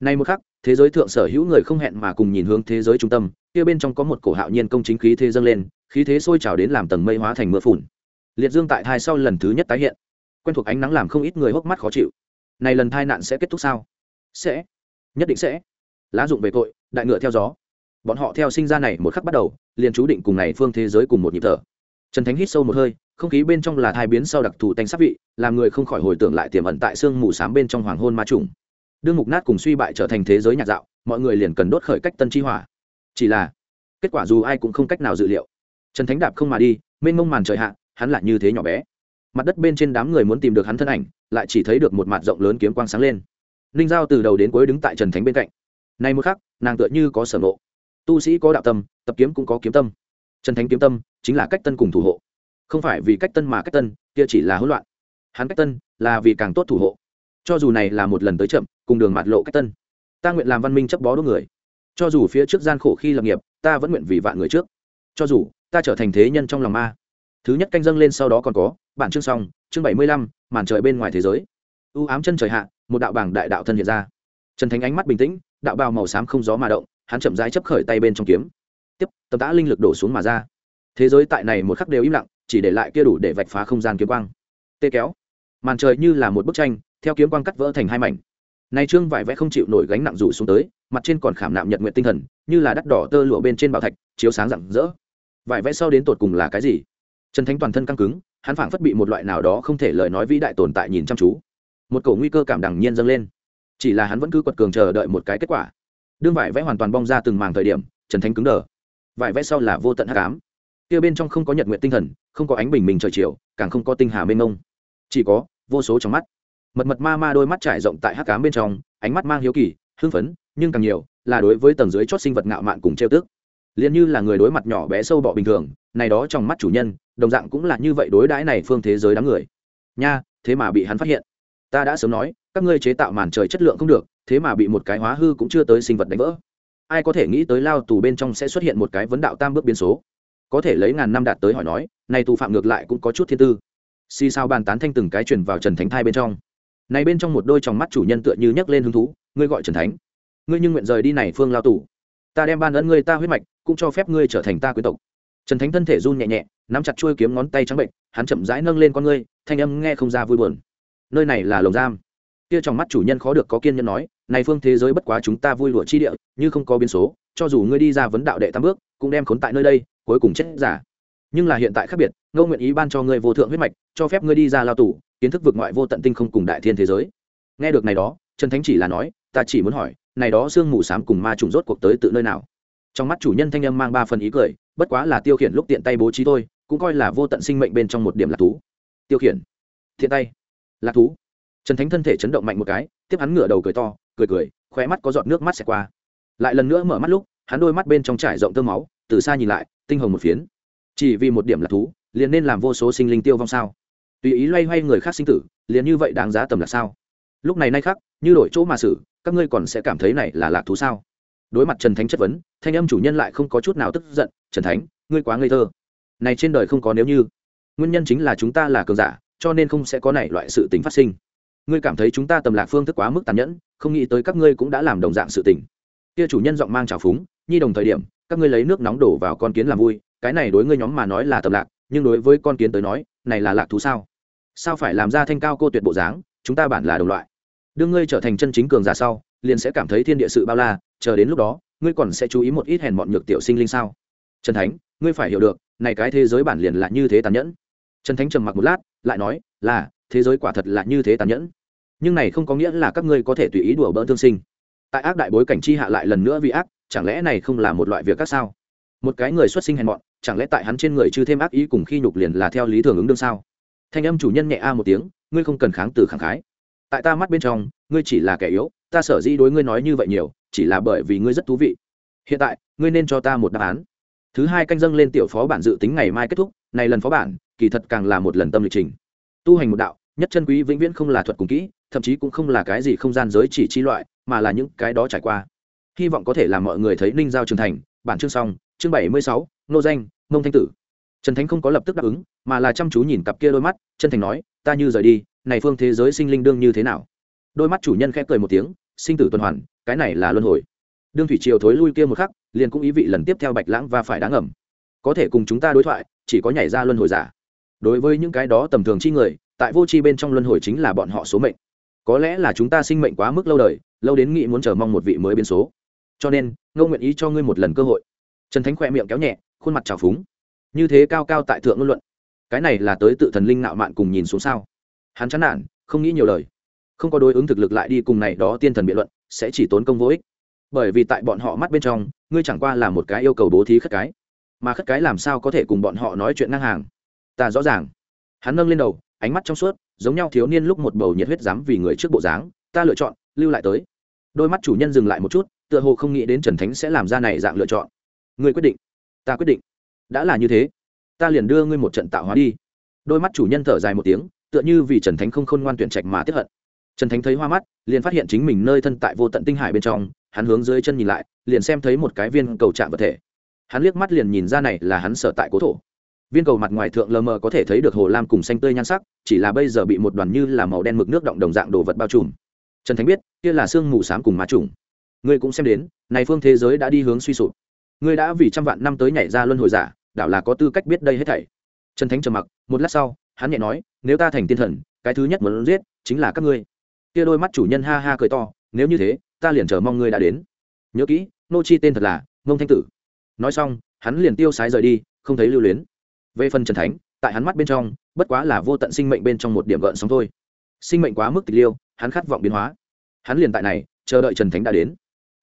Nay một khắc, thế giới thượng sở hữu người không hẹn mà cùng nhìn hướng thế giới trung tâm, kia bên trong có một cổ hạo nhiên công chính khí thế dâng lên, khí thế sôi trào đến làm tầng mây hóa thành mưa phùn. Liệt dương tại thai sau lần thứ nhất tái hiện. Quen thuộc ánh nắng làm không ít người hốc mắt khó chịu. Này lần thai nạn sẽ kết thúc sao? Sẽ. Nhất định sẽ. Lá dụng về tội, đại ngựa theo gió bọn họ theo sinh ra này một khắc bắt đầu, liền chú định cùng này phương thế giới cùng một nhịp thở. Trần thánh hít sâu một hơi, không khí bên trong là thai biến sau đặc thù tanh sắc vị, làm người không khỏi hồi tưởng lại tiềm ẩn tại sương mù s bên trong hoàng hôn ma trùng. Đương mục nát cùng suy bại trở thành thế giới nhạc dạo, mọi người liền cần đốt khởi cách tân chi hỏa. Chỉ là, kết quả dù ai cũng không cách nào dự liệu. Trần thánh đạp không mà đi, mênh mông màn trời hạ, hắn lại như thế nhỏ bé. Mặt đất bên trên đám người muốn tìm được hắn thân ảnh, lại chỉ thấy được một mặt rộng lớn kiếm quang sáng lên. Ninh giao từ đầu đến cuối đứng tại trần thánh bên cạnh. Nay một khắc, nàng tựa như có sở nộ tu sĩ có đạo tâm, tập kiếm cũng có kiếm tâm. Trần thánh kiếm tâm chính là cách tân cùng thủ hộ. Không phải vì cách tân mà cách tân, kia chỉ là hỗn loạn. Hắn cách tân là vì càng tốt thủ hộ. Cho dù này là một lần tới chậm, cùng đường mạt lộ cách tân. Ta nguyện làm văn minh chấp bó đốt người. Cho dù phía trước gian khổ khi lập nghiệp, ta vẫn nguyện vì vạn người trước. Cho dù ta trở thành thế nhân trong lòng ma. Thứ nhất canh dâng lên sau đó còn có, bản chương xong, chương bảy mươi lăm, màn trời bên ngoài thế giới. U ám chân trời hạ, một đạo bảng đại đạo thân hiện ra. Trần thánh ánh mắt bình tĩnh, đạo bào màu xám không gió mà động hắn chậm rãi chấp khởi tay bên trong kiếm. Tiếp tầm tã linh lực đổ xuống mà ra. Thế giới tại này một khắc đều im lặng, chỉ để lại kia đủ để vạch phá không gian kiếm quang. Tê kéo. Màn trời như là một bức tranh, theo kiếm quang cắt vỡ thành hai mảnh. Này trương vải vẽ không chịu nổi gánh nặng rủ xuống tới, mặt trên còn khảm nạm nhật nguyện tinh thần, như là đắt đỏ tơ lụa bên trên bảo thạch, chiếu sáng rạng rỡ. Vải vẽ sau đến tột cùng là cái gì? Trần thánh toàn thân căng cứng, hắn phảng phất bị một loại nào đó không thể lời nói vĩ đại tồn tại nhìn chăm chú. Một cổ nguy cơ cảm đằng nhiên dâng lên. Chỉ là hắn vẫn cứ quật cường chờ đợi một cái kết quả đương vải vẽ hoàn toàn bong ra từng màng thời điểm, trần thánh cứng đờ. Vải vẽ sau là vô tận hắc ám. Kia bên trong không có nhật nguyện tinh thần, không có ánh bình minh trời chiều, càng không có tinh hà mênh mông. Chỉ có vô số trong mắt. Mật mật ma ma đôi mắt trải rộng tại hắc ám bên trong, ánh mắt mang hiếu kỳ, hưng phấn, nhưng càng nhiều là đối với tầng dưới chót sinh vật ngạo mạn cùng trêu tức. Liền như là người đối mặt nhỏ bé sâu bọ bình thường, này đó trong mắt chủ nhân, đồng dạng cũng là như vậy đối đãi này phương thế giới đám người. Nha, thế mà bị hắn phát hiện ta đã sớm nói, các ngươi chế tạo màn trời chất lượng không được, thế mà bị một cái hóa hư cũng chưa tới sinh vật đánh vỡ. Ai có thể nghĩ tới lao tù bên trong sẽ xuất hiện một cái vấn đạo tam bước biến số. Có thể lấy ngàn năm đạt tới hỏi nói, này tù phạm ngược lại cũng có chút thiên tư. Xì sao bàn tán thanh từng cái truyền vào trần thánh thai bên trong. Này bên trong một đôi tròng mắt chủ nhân tựa như nhấc lên hứng thú, ngươi gọi trần thánh. Ngươi nhưng nguyện rời đi này phương lao tù. Ta đem ban ấn ngươi ta huyết mạch, cũng cho phép ngươi trở thành ta quý tộc. Trần thánh thân thể run nhẹ nhẹ, nắm chặt chuôi kiếm ngón tay trắng bệnh, hắn chậm rãi nâng lên con ngươi, thanh âm nghe không ra vui buồn nơi này là lồng giam. Kia trong mắt chủ nhân khó được có kiên nhân nói, này phương thế giới bất quá chúng ta vui lụa chi địa, như không có biến số, cho dù ngươi đi ra vấn đạo đệ tam bước, cũng đem khốn tại nơi đây, cuối cùng chết giả. Nhưng là hiện tại khác biệt, ngô nguyện ý ban cho ngươi vô thượng huyết mạch, cho phép ngươi đi ra lao tù, kiến thức vượt ngoại vô tận tinh không cùng đại thiên thế giới. Nghe được này đó, trần thánh chỉ là nói, ta chỉ muốn hỏi, này đó sương mù s cùng ma trùng rốt cuộc tới tự nơi nào? Trong mắt chủ nhân thanh âm mang ba phần ý cười, bất quá là tiêu khiển lúc tiện tay bố trí thôi, cũng coi là vô tận sinh mệnh bên trong một điểm lạc thú. Tiêu khiển, thiện tay lạc thú. Trần thánh thân thể chấn động mạnh một cái, tiếp hắn ngửa đầu cười to, cười cười, khóe mắt có giọt nước mắt xẹt qua. Lại lần nữa mở mắt lúc, hắn đôi mắt bên trong trải rộng tơ máu, từ xa nhìn lại, tinh hồng một phiến. Chỉ vì một điểm lạc thú, liền nên làm vô số sinh linh tiêu vong sao? Tùy ý loay hoay người khác sinh tử, liền như vậy đáng giá tầm là sao? Lúc này nay khác như đổi chỗ mà xử, các ngươi còn sẽ cảm thấy này là lạc thú sao? Đối mặt trần thánh chất vấn, thanh âm chủ nhân lại không có chút nào tức giận, trần thánh, ngươi quá ngây thơ. Này trên đời không có nếu như. Nguyên nhân chính là chúng ta là cường giả cho nên không sẽ có này loại sự tình phát sinh. Ngươi cảm thấy chúng ta tầm lạc phương thức quá mức tàn nhẫn, không nghĩ tới các ngươi cũng đã làm đồng dạng sự tình. Kia chủ nhân giọng mang trào phúng, nhi đồng thời điểm, các ngươi lấy nước nóng đổ vào con kiến làm vui, cái này đối ngươi nhóm mà nói là tầm lạc, nhưng đối với con kiến tới nói, này là lạc thú sao? Sao phải làm ra thanh cao cô tuyệt bộ dáng, chúng ta bản là đồng loại. Đương ngươi trở thành chân chính cường giả sau, liền sẽ cảm thấy thiên địa sự bao la, chờ đến lúc đó, ngươi còn sẽ chú ý một ít hèn mọn nhược tiểu sinh linh sao? Trần thánh, ngươi phải hiểu được, này cái thế giới bản liền là như thế tàn nhẫn. Trần thánh trầm mặc một lát lại nói, là, thế giới quả thật là như thế tàn nhẫn. Nhưng này không có nghĩa là các ngươi có thể tùy ý đùa bỡn thương sinh. Tại ác đại bối cảnh chi hạ lại lần nữa vì ác, chẳng lẽ này không là một loại việc các sao? Một cái người xuất sinh hèn mọn, chẳng lẽ tại hắn trên người chưa thêm ác ý cùng khi nhục liền là theo lý thường ứng đương sao? Thanh âm chủ nhân nhẹ a một tiếng, ngươi không cần kháng từ kháng khái. Tại ta mắt bên trong, ngươi chỉ là kẻ yếu, ta sở dĩ đối ngươi nói như vậy nhiều, chỉ là bởi vì ngươi rất thú vị. Hiện tại, ngươi nên cho ta một đáp án. Thứ hai canh dâng lên tiểu phó bản dự tính ngày mai kết thúc, này lần phó bản kỳ thật càng là một lần tâm lịch trình. Tu hành một đạo, nhất chân quý vĩnh viễn không là thuật cùng kỹ, thậm chí cũng không là cái gì không gian giới chỉ chi loại, mà là những cái đó trải qua. Hy vọng có thể làm mọi người thấy ninh giao trưởng thành, bản chương xong, chương bảy mươi sáu, nô danh mông thanh tử. Trần thánh không có lập tức đáp ứng, mà là chăm chú nhìn cặp kia đôi mắt, chân thành nói, ta như rời đi, này phương thế giới sinh linh đương như thế nào? Đôi mắt chủ nhân khẽ cười một tiếng, sinh tử tuần hoàn, cái này là luân hồi. Đương thủy triều thối lui kia một khắc, liền cũng ý vị lần tiếp theo bạch lãng và phải đáng ẩm có thể cùng chúng ta đối thoại, chỉ có nhảy ra luân hồi giả đối với những cái đó tầm thường chi người, tại vô tri bên trong luân hồi chính là bọn họ số mệnh. Có lẽ là chúng ta sinh mệnh quá mức lâu đời, lâu đến nghĩ muốn chờ mong một vị mới biến số. Cho nên, ngô nguyện ý cho ngươi một lần cơ hội. Trần thánh khỏe miệng kéo nhẹ, khuôn mặt trào phúng. Như thế cao cao tại thượng ngôn luận, cái này là tới tự thần linh nạo mạn cùng nhìn xuống sao? Hắn chán nản, không nghĩ nhiều lời. Không có đối ứng thực lực lại đi cùng này đó tiên thần biện luận, sẽ chỉ tốn công vô ích. Bởi vì tại bọn họ mắt bên trong, ngươi chẳng qua là một cái yêu cầu bố thí khất cái. Mà khất cái làm sao có thể cùng bọn họ nói chuyện ngang hàng? Ta rõ ràng. Hắn nâng lên đầu, ánh mắt trong suốt, giống nhau thiếu niên lúc một bầu nhiệt huyết dám vì người trước bộ dáng, ta lựa chọn, lưu lại tới. Đôi mắt chủ nhân dừng lại một chút, tựa hồ không nghĩ đến trần thánh sẽ làm ra này dạng lựa chọn. Ngươi quyết định. Ta quyết định. Đã là như thế, ta liền đưa ngươi một trận tạo hóa đi. Đôi mắt chủ nhân thở dài một tiếng, tựa như vì trần thánh không khôn ngoan tuyển trạch mà tiếp hận. Trần thánh thấy hoa mắt, liền phát hiện chính mình nơi thân tại vô tận tinh hải bên trong, hắn hướng dưới chân nhìn lại, liền xem thấy một cái viên cầu chạm vật thể. Hắn liếc mắt liền nhìn ra này là hắn sở tại cố thổ viên cầu mặt ngoài thượng lờ mờ có thể thấy được hồ lam cùng xanh tươi nhan sắc, chỉ là bây giờ bị một đoàn như là màu đen mực nước động đồng dạng đồ vật bao trùm. Trần thánh biết, kia là sương mù s á m cùng má trùng. Ngươi cũng xem đến, này phương thế giới đã đi hướng suy sụp. Ngươi đã vì trăm vạn năm tới nhảy ra luân hồi giả, đảo là có tư cách biết đây hết thảy. Trần thánh trầm mặc, một lát sau, hắn nhẹ nói, nếu ta thành tiên thần, cái thứ nhất muốn giết chính là các ngươi. Kia đôi mắt chủ nhân ha ha cười to, nếu như thế, ta liền chờ mong ngươi đã đến. Nhớ kỹ, nô chi tên thật là mông thanh tử. Nói xong, hắn liền tiêu sái rời đi, không thấy lưu luyến về phần trần thánh, tại hắn mắt bên trong, bất quá là vô tận sinh mệnh bên trong một điểm gợn sóng thôi. Sinh mệnh quá mức tịch liêu, hắn khát vọng biến hóa. Hắn liền tại này, chờ đợi trần thánh đã đến.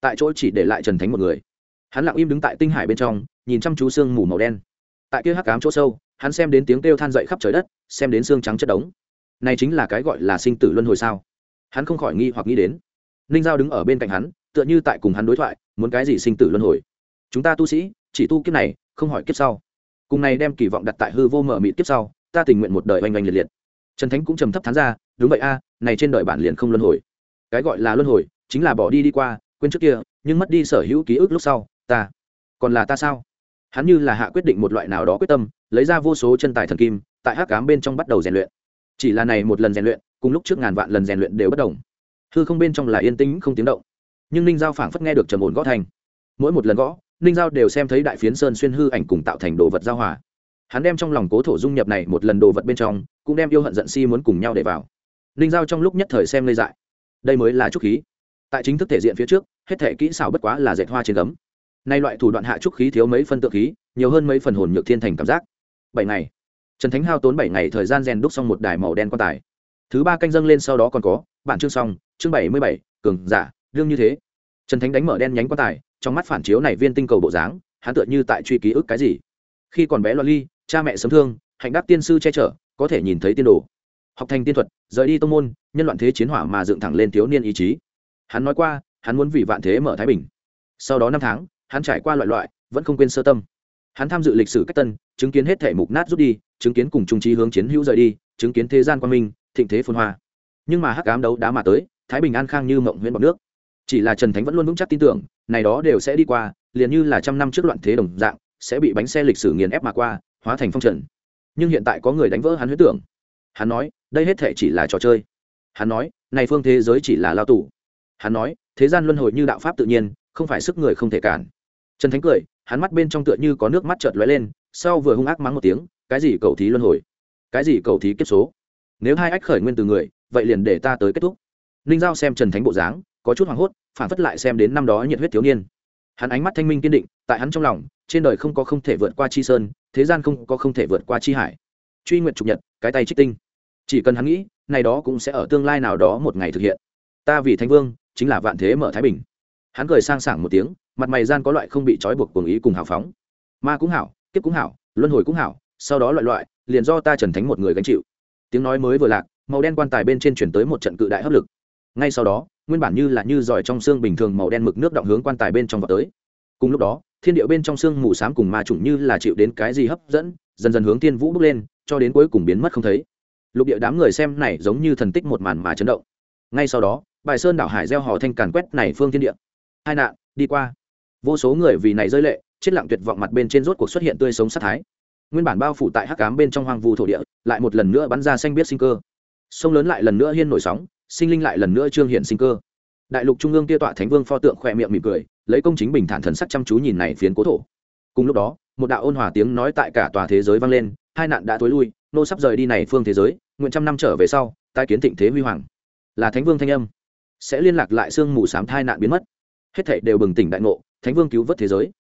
Tại chỗ chỉ để lại trần thánh một người. Hắn lặng im đứng tại tinh hải bên trong, nhìn chăm chú sương mù màu đen. Tại kia hắc cám chỗ sâu, hắn xem đến tiếng kêu than dậy khắp trời đất, xem đến xương trắng chất đống. Này chính là cái gọi là sinh tử luân hồi sao? Hắn không khỏi nghi hoặc nghĩ đến. Ninh giao đứng ở bên cạnh hắn, tựa như tại cùng hắn đối thoại, muốn cái gì sinh tử luân hồi? Chúng ta tu sĩ, chỉ tu kiếp này, không hỏi kiếp sau cùng này đem kỳ vọng đặt tại hư vô mở mịt tiếp sau, ta tình nguyện một đời oanh oanh liệt liệt. Trần thánh cũng trầm thấp thán ra, đúng vậy a, này trên đời bản liền không luân hồi. Cái gọi là luân hồi, chính là bỏ đi đi qua, quên trước kia, nhưng mất đi sở hữu ký ức lúc sau, ta còn là ta sao? Hắn như là hạ quyết định một loại nào đó quyết tâm, lấy ra vô số chân tài thần kim, tại hắc cám bên trong bắt đầu rèn luyện. Chỉ là này một lần rèn luyện, cùng lúc trước ngàn vạn lần rèn luyện đều bất đồng. Hư không bên trong là yên tĩnh không tiếng động. Nhưng ninh giao phảng phất nghe được trầm ổn gõ thành. Mỗi một lần gõ ninh giao đều xem thấy đại phiến sơn xuyên hư ảnh cùng tạo thành đồ vật giao hòa. Hắn đem trong lòng cố thổ dung nhập này một lần đồ vật bên trong, cũng đem yêu hận giận si muốn cùng nhau để vào. Ninh giao trong lúc nhất thời xem lây dại. Đây mới là trúc khí. Tại chính thức thể diện phía trước, hết thể kỹ xảo bất quá là dệt hoa trên gấm. Nay loại thủ đoạn hạ trúc khí thiếu mấy phân tượng khí, nhiều hơn mấy phần hồn nhược thiên thành cảm giác. Bảy ngày. Trần thánh hao tốn bảy ngày thời gian rèn đúc xong một đài màu đen quan tài. Thứ ba canh dâng lên sau đó còn có, bản chương xong, chương bảy mươi bảy, cường giả, đương như thế. Trần thánh đánh mở đen nhánh quan tài trong mắt phản chiếu này viên tinh cầu bộ dáng, hắn tựa như tại truy ký ức cái gì. Khi còn bé loạn ly, cha mẹ sớm thương, hạnh đắc tiên sư che chở, có thể nhìn thấy tiên đồ. Học thành tiên thuật, rời đi tô n g môn, nhân loạn thế chiến hỏa mà dựng thẳng lên thiếu niên ý chí. Hắn nói qua, hắn muốn vì vạn thế mở thái bình. Sau đó năm tháng, hắn trải qua loại loại, vẫn không quên sơ tâm. Hắn tham dự lịch sử cách tân, chứng kiến hết thể mục nát rút đi, chứng kiến cùng trung trí hướng chiến hữu rời đi, chứng kiến thế gian quan minh, thịnh thế phôn hoa. Nhưng mà hắc ám đấu đá mà tới, thái bình an khang như mộng huyện bọc nước chỉ là trần thánh vẫn luôn vững chắc tin tưởng, này đó đều sẽ đi qua, liền như là trăm năm trước loạn thế đồng dạng, sẽ bị bánh xe lịch sử nghiền ép mà qua, hóa thành phong trần. Nhưng hiện tại có người đánh vỡ hắn huyết tưởng. Hắn nói, đây hết thể chỉ là trò chơi. Hắn nói, này phương thế giới chỉ là lao tù. Hắn nói, thế gian luân hồi như đạo pháp tự nhiên, không phải sức người không thể cản. Trần thánh cười, hắn mắt bên trong tựa như có nước mắt chợt lóe lên, sau vừa hung ác mắng một tiếng, cái gì cầu thí luân hồi? Cái gì cầu thí kiếp số? Nếu hai ách khởi nguyên từ người, vậy liền để ta tới kết thúc. Ninh giao xem trần thánh bộ dáng có chút hoảng hốt, phản phất lại xem đến năm đó nhiệt huyết thiếu niên. Hắn ánh mắt thanh minh kiên định, tại hắn trong lòng, trên đời không có không thể vượt qua chi sơn, thế gian không có không thể vượt qua chi hải. Truy nguyện trục nhật, cái tay trích tinh. Chỉ cần hắn nghĩ, này đó cũng sẽ ở tương lai nào đó một ngày thực hiện. Ta vì thánh vương, chính là vạn thế mở thái bình. Hắn cười sang sảng một tiếng, mặt mày gian có loại không bị trói buộc cuồng ý cùng hào phóng. Ma cũng hảo, kiếp cũng hảo, luân hồi cũng hảo, sau đó loại loại, liền do ta trần thánh một người gánh chịu. Tiếng nói mới vừa lạc, màu đen quan tài bên trên chuyển tới một trận cự đại hấp lực. Ngay sau đó nguyên bản như là như giỏi trong xương bình thường màu đen mực nước động hướng quan tài bên trong vào tới. Cùng lúc đó, thiên điệu bên trong xương mù xám cùng ma trùng như là chịu đến cái gì hấp dẫn, dần dần hướng tiên vũ bước lên, cho đến cuối cùng biến mất không thấy. Lục địa đám người xem này giống như thần tích một màn mà chấn động. Ngay sau đó, bài sơn đảo hải gieo hò thanh càn quét này phương thiên địa. Hai nạn, đi qua. Vô số người vì này rơi lệ, chết lặng tuyệt vọng mặt bên trên rốt cuộc xuất hiện tươi sống sát thái. Nguyên bản bao phủ tại hắc cám bên trong hoang vu thổ địa, lại một lần nữa bắn ra xanh biết sinh cơ. Sông lớn lại lần nữa hiên nổi sóng sinh linh lại lần nữa trương hiện sinh cơ. Đại lục trung ương kia tọa thánh vương pho tượng khỏe miệng mỉm cười, lấy công chính bình thản thần sắc chăm chú nhìn này phiến cố thổ. Cùng lúc đó, một đạo ôn hòa tiếng nói tại cả tòa thế giới vang lên, hai nạn đã thối lui, nô sắp rời đi này phương thế giới, nguyện trăm năm trở về sau tai kiến thịnh thế huy hoàng. Là thánh vương thanh âm. Sẽ liên lạc lại sương mù sám thai nạn biến mất. Hết thảy đều bừng tỉnh đại ngộ, thánh vương cứu vớt thế giới.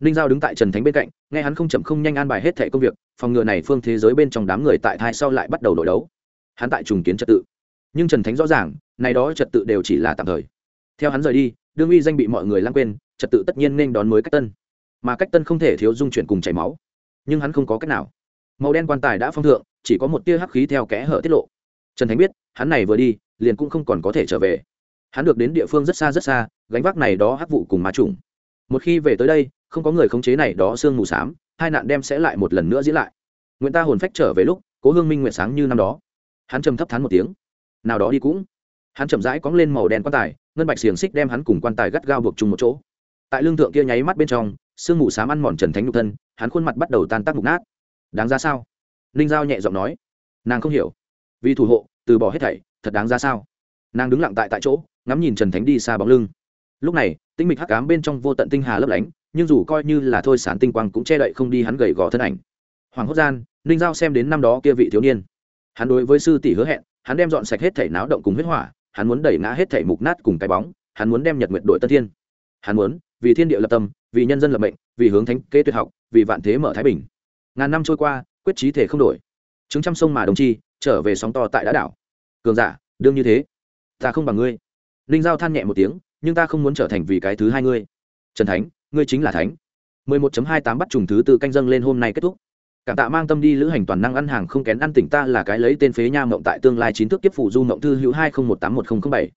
Ninh giao đứng tại trần thánh bên cạnh, nghe hắn không chậm không nhanh an bài hết thảy công việc, phòng ngừa này phương thế giới bên trong đám người tại thai sau lại bắt đầu nội đấu. Hắn tại trùng kiến trật tự nhưng trần thánh rõ ràng, này đó trật tự đều chỉ là tạm thời. Theo hắn rời đi, đương uy danh bị mọi người lãng quên, trật tự tất nhiên nên đón mới cách tân. Mà cách tân không thể thiếu dung chuyển cùng chảy máu. Nhưng hắn không có cách nào. Màu đen quan tài đã phong thượng, chỉ có một tia hắc khí theo kẽ hở tiết lộ. Trần thánh biết, hắn này vừa đi, liền cũng không còn có thể trở về. Hắn được đến địa phương rất xa rất xa, gánh vác này đó hắc vụ cùng ma trùng một khi về tới đây, không có người khống chế này đó sương mù s á m hai nạn đem sẽ lại một lần nữa diễn lại. Nguyện ta hồn phách trở về lúc, cố hương minh nguyện sáng như năm đó. Hắn trầm thấp thán một tiếng nào đó đi cũng. Hắn chậm rãi cóng lên màu đen quan tài, ngân bạch xiềng xích đem hắn cùng quan tài gắt gao buộc chung một chỗ. Tại lương thượng kia nháy mắt bên trong, sương mù xám ăn mòn trần thánh nhục thân, hắn khuôn mặt bắt đầu tan tác mục nát. Đáng ra sao? Ninh giao nhẹ giọng nói. Nàng không hiểu. Vì thủ hộ, từ bỏ hết thảy, thật đáng ra sao? Nàng đứng lặng tại tại chỗ, ngắm nhìn trần thánh đi xa bóng lưng. Lúc này, tinh mịch hắc cám bên trong vô tận tinh hà lấp lánh, nhưng dù coi như là thôi sán tinh quang cũng che đậy không đi hắn gầy gò thân ảnh. Hoàng hốt gian, ninh giao xem đến năm đó kia vị thiếu niên. Hắn đối với sư tỷ hứa hẹn hắn đem dọn sạch hết thể náo động cùng huyết hỏa, hắn muốn đẩy ngã hết thể mục nát cùng cái bóng, hắn muốn đem nhật nguyện đội tân thiên. Hắn muốn, vì thiên địa lập tâm, vì nhân dân lập mệnh, vì hướng thánh kế tuyệt học, vì vạn thế mở thái bình. Ngàn năm trôi qua, quyết trí thể không đổi. Chứng trăm sông mà đồng chi, trở về sóng to tại đã đảo. Cường giả, đương như thế. Ta không bằng ngươi. Ninh giao than nhẹ một tiếng, nhưng ta không muốn trở thành vì cái thứ hai ngươi. Trần thánh, ngươi chính là thánh. 11.28 bắt trùng thứ tự canh dâng lên hôm nay kết thúc cảm tạ mang tâm đi lữ hành toàn năng ăn hàng không kén ăn tỉnh ta là cái lấy tên phế nha mộng tại tương lai chín thước tiếp phủ du mộng thư hữu hai không một tám một không bảy.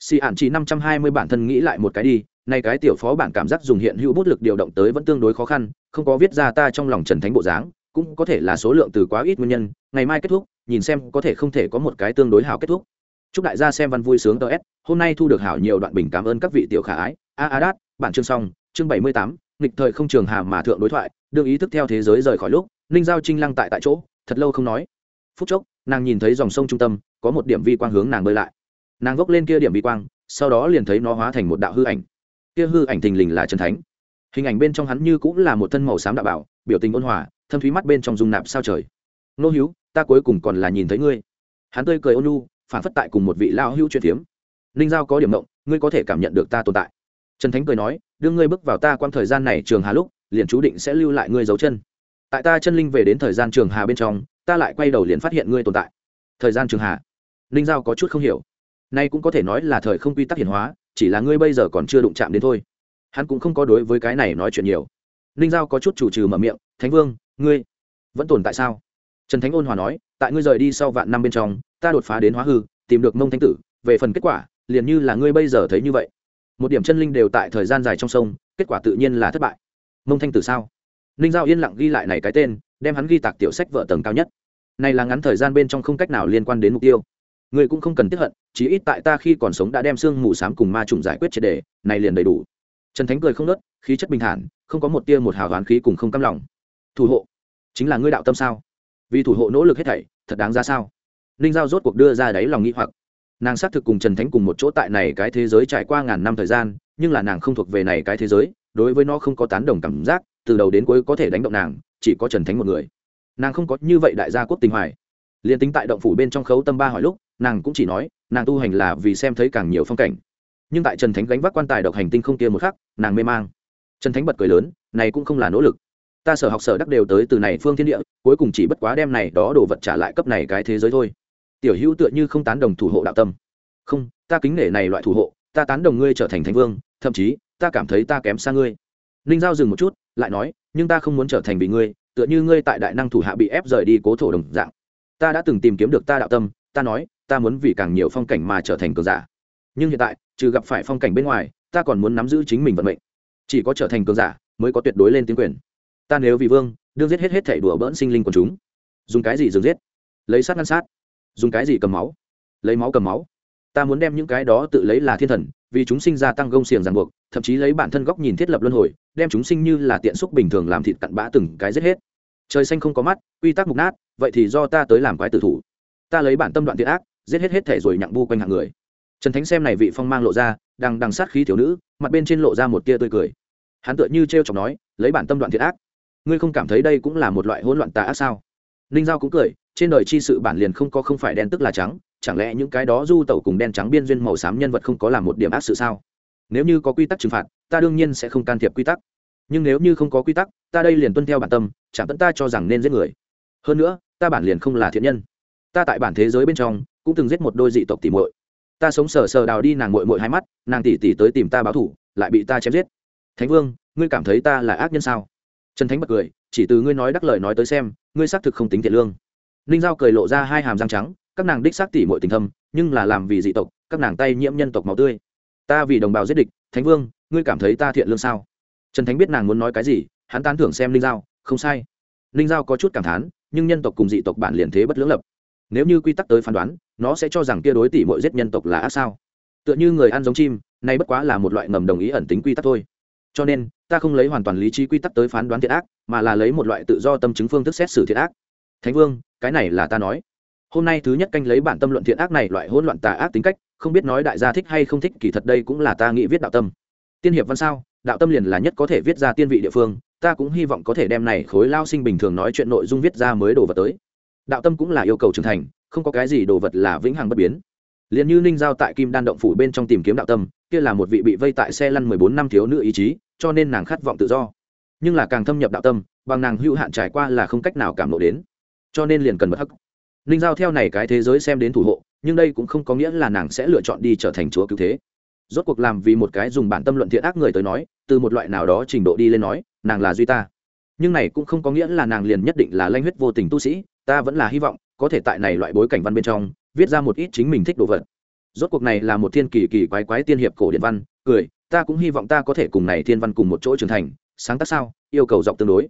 Xì ạn chỉ năm trăm hai mươi bản thân nghĩ lại một cái đi, nay cái tiểu phó bản cảm giác dùng hiện hữu bút lực điều động tới vẫn tương đối khó khăn, không có viết ra ta trong lòng trần thánh bộ dáng, cũng có thể là số lượng từ quá ít nguyên nhân, ngày mai kết thúc, nhìn xem có thể không thể có một cái tương đối hảo kết thúc. Chúc đại gia xem văn vui sướng tờ s hôm nay thu được hảo nhiều đoạn bình cảm ơn các vị tiểu khả ái. A a đát, bản chương xong, chương bảy mươi tám, nghịch thời không trường hà mà thượng đối thoại, đương ý thức theo thế giới rời khỏi lúc ninh giao trinh lăng tại tại chỗ, thật lâu không nói. Phút chốc, nàng nhìn thấy dòng sông trung tâm, có một điểm vi quang hướng nàng bơi lại. Nàng vốc lên kia điểm vi quang, sau đó liền thấy nó hóa thành một đạo hư ảnh. Kia hư ảnh thình lình là trần thánh. Hình ảnh bên trong hắn như cũng là một thân màu xám đạo bảo, biểu tình ôn hòa, thâm thúy mắt bên trong dung nạp sao trời. Nô hữu ta cuối cùng còn là nhìn thấy ngươi. Hắn tươi cười ôn nhu, phản phất tại cùng một vị lao hữu chuyện phiếm ninh giao có điểm mộng ngươi có thể cảm nhận được ta tồn tại. Trần thánh cười nói, đưa ngươi bước vào ta quan thời gian này trường hà lúc, liền chú định sẽ lưu lại ngươi dấu chân tại ta chân linh về đến thời gian trường hà bên trong, ta lại quay đầu liền phát hiện ngươi tồn tại. Thời gian trường hà? Ninh giao có chút không hiểu. Nay cũng có thể nói là thời không quy tắc hiển hóa, chỉ là ngươi bây giờ còn chưa đụng chạm đến thôi. Hắn cũng không có đối với cái này nói chuyện nhiều. Ninh giao có chút chủ trừ mở miệng, thánh vương, ngươi vẫn tồn tại sao? Trần thánh ôn hòa nói, tại ngươi rời đi sau vạn năm bên trong, ta đột phá đến hóa hư, tìm được mông thanh tử, về phần kết quả, liền như là ngươi bây giờ thấy như vậy. Một điểm chân linh đều tại thời gian dài trong sông, kết quả tự nhiên là thất bại. Mông thanh tử sao? Ninh giao yên lặng ghi lại này cái tên, đem hắn ghi tạc tiểu sách vợ tầng cao nhất. Này là ngắn thời gian bên trong không cách nào liên quan đến mục tiêu. Người cũng không cần tiếp hận chỉ ít tại ta khi còn sống đã đem xương mù s á m cùng ma trùng giải quyết triệt đề, này liền đầy đủ. Trần thánh cười không nớt, khí chất bình thản, không có một tia một hào hoán khí cùng không căm lòng. Thủ hộ, chính là ngươi đạo tâm sao? Vì thủ hộ nỗ lực hết thảy, thật đáng ra sao? Ninh giao rốt cuộc đưa ra đáy lòng nghĩ hoặc. Nàng xác thực cùng trần thánh cùng một chỗ tại này cái thế giới trải qua ngàn năm thời gian, nhưng là nàng không thuộc về này cái thế giới, đối với nó không có tán đồng cảm giác từ đầu đến cuối có thể đánh động nàng, chỉ có trần thánh một người. Nàng không có như vậy đại gia quốc tình hoài. Liền tính tại động phủ bên trong khấu tâm ba hỏi lúc, nàng cũng chỉ nói, nàng tu hành là vì xem thấy càng nhiều phong cảnh. Nhưng tại trần thánh gánh vác quan tài độc hành tinh không kia một khắc, nàng mê mang. Trần thánh bật cười lớn, này cũng không là nỗ lực. Ta sở học sở đắc đều tới từ này phương thiên địa, cuối cùng chỉ bất quá đem này đó đồ vật trả lại cấp này cái thế giới thôi. Tiểu hữu tựa như không tán đồng thủ hộ đạo tâm. Không, ta kính nể này loại thủ hộ, ta tán đồng ngươi trở thành thánh vương, thậm chí, ta cảm thấy ta kém xa ngươi ninh giao dừng một chút, lại nói, nhưng ta không muốn trở thành vì ngươi, tựa như ngươi tại đại năng thủ hạ bị ép rời đi cố thổ đồng dạng. Ta đã từng tìm kiếm được ta đạo tâm, ta nói, ta muốn vì càng nhiều phong cảnh mà trở thành cường giả. Nhưng hiện tại, trừ gặp phải phong cảnh bên ngoài, ta còn muốn nắm giữ chính mình vận mệnh. Chỉ có trở thành cường giả, mới có tuyệt đối lên tiếng quyền. Ta nếu vì vương, đương giết hết hết thể đùa bỡn sinh linh quần chúng. Dùng cái gì dừng giết? Lấy sát ngăn sát. Dùng cái gì cầm máu? Lấy máu cầm máu. Ta muốn đem những cái đó tự lấy là thiên thần vì chúng sinh gia tăng gông xiềng ràng buộc, thậm chí lấy bản thân góc nhìn thiết lập luân hồi, đem chúng sinh như là tiện xúc bình thường làm thịt cặn bã từng cái giết hết. Trời xanh không có mắt, quy tắc mục nát, vậy thì do ta tới làm quái tử thủ. Ta lấy bản tâm đoạn thiện ác, giết hết hết thể rồi nhặng bu quanh hạng người. Trần thánh xem này vị phong mang lộ ra đang đằng sát khí thiếu nữ, mặt bên trên lộ ra một tia tươi cười. Hắn tựa như t r chọc nói, lấy bản tâm đoạn thiện ác. Ngươi không cảm thấy đây cũng là một loại hỗn loạn tà ác sao? Ninh giao cũng cười, trên đời chi sự bản liền không có không phải đen tức là trắng chẳng lẽ những cái đó du tẩu cùng đen trắng biên duyên màu xám nhân vật không có làm một điểm ác sự sao? Nếu như có quy tắc trừng phạt, ta đương nhiên sẽ không can thiệp quy tắc. Nhưng nếu như không có quy tắc, ta đây liền tuân theo bản tâm, chẳng tận ta cho rằng nên giết người. Hơn nữa, ta bản liền không là thiện nhân. Ta tại bản thế giới bên trong, cũng từng giết một đôi dị tộc tỉ muội. Ta sống sờ sờ đào đi nàng muội muội hai mắt, nàng tỉ tỉ tới tìm ta báo thủ lại bị ta chém giết. Thánh vương, ngươi cảm thấy ta là ác nhân sao? Trần thánh bật cười, chỉ từ ngươi nói đắc lời nói tới xem, ngươi xác thực không tính thiện lương. Ninh giao cười lộ ra hai hàm răng trắng các nàng đích xác tỉ muội tình thâm, nhưng là làm vì dị tộc, các nàng tay nhiễm nhân tộc máu tươi. Ta vì đồng bào giết địch, thánh vương, ngươi cảm thấy ta thiện lương sao? Trần thánh biết nàng muốn nói cái gì, hắn tán thưởng xem Linh giao, không sai. Linh giao có chút cảm thán, nhưng nhân tộc cùng dị tộc bản liền thế bất lưỡng lập. Nếu như quy tắc tới phán đoán, nó sẽ cho rằng kia đối tỷ mọi giết nhân tộc là ác sao? Tựa như người ăn giống chim, nay bất quá là một loại ngầm đồng ý ẩn tính quy tắc thôi. Cho nên, ta không lấy hoàn toàn lý trí quy tắc tới phán đoán thiệt ác, mà là lấy một loại tự do tâm chứng phương thức xét xử thiệt ác. Thánh vương, cái này là ta nói hôm nay thứ nhất canh lấy bản tâm luận thiện ác này loại hỗn loạn tà ác tính cách, không biết nói đại gia thích hay không thích, kỳ thật đây cũng là ta nghĩ viết đạo tâm. Tiên hiệp văn sao? Đạo tâm liền là nhất có thể viết ra tiên vị địa phương, ta cũng hy vọng có thể đem này khối lao sinh bình thường nói chuyện nội dung viết ra mới đồ vật tới. Đạo tâm cũng là yêu cầu trưởng thành, không có cái gì đồ vật là vĩnh hằng bất biến. Liền như ninh giao tại kim đan động phủ bên trong tìm kiếm đạo tâm, kia là một vị bị vây tại xe lăn mười bốn năm thiếu nữ ý chí, cho nên nàng khát vọng tự do. Nhưng là càng thâm nhập đạo tâm, bằng nàng hữu hạn trải qua là không cách nào cảm lộ đến. Cho nên liền cần bất hắc ninh giao theo này cái thế giới xem đến thủ hộ, nhưng đây cũng không có nghĩa là nàng sẽ lựa chọn đi trở thành chúa cứu thế. Rốt cuộc làm vì một cái dùng bản tâm luận thiện ác người tới nói, từ một loại nào đó trình độ đi lên nói, nàng là duy ta. Nhưng này cũng không có nghĩa là nàng liền nhất định là lanh huyết vô tình tu sĩ, ta vẫn là hy vọng, có thể tại này loại bối cảnh văn bên trong, viết ra một ít chính mình thích đồ vật. Rốt cuộc này là một thiên kỳ kỳ quái quái tiên hiệp cổ điện văn, cười, ta cũng hy vọng ta có thể cùng này thiên văn cùng một chỗ trưởng thành, sáng tác sao, yêu cầu dọc tương đối.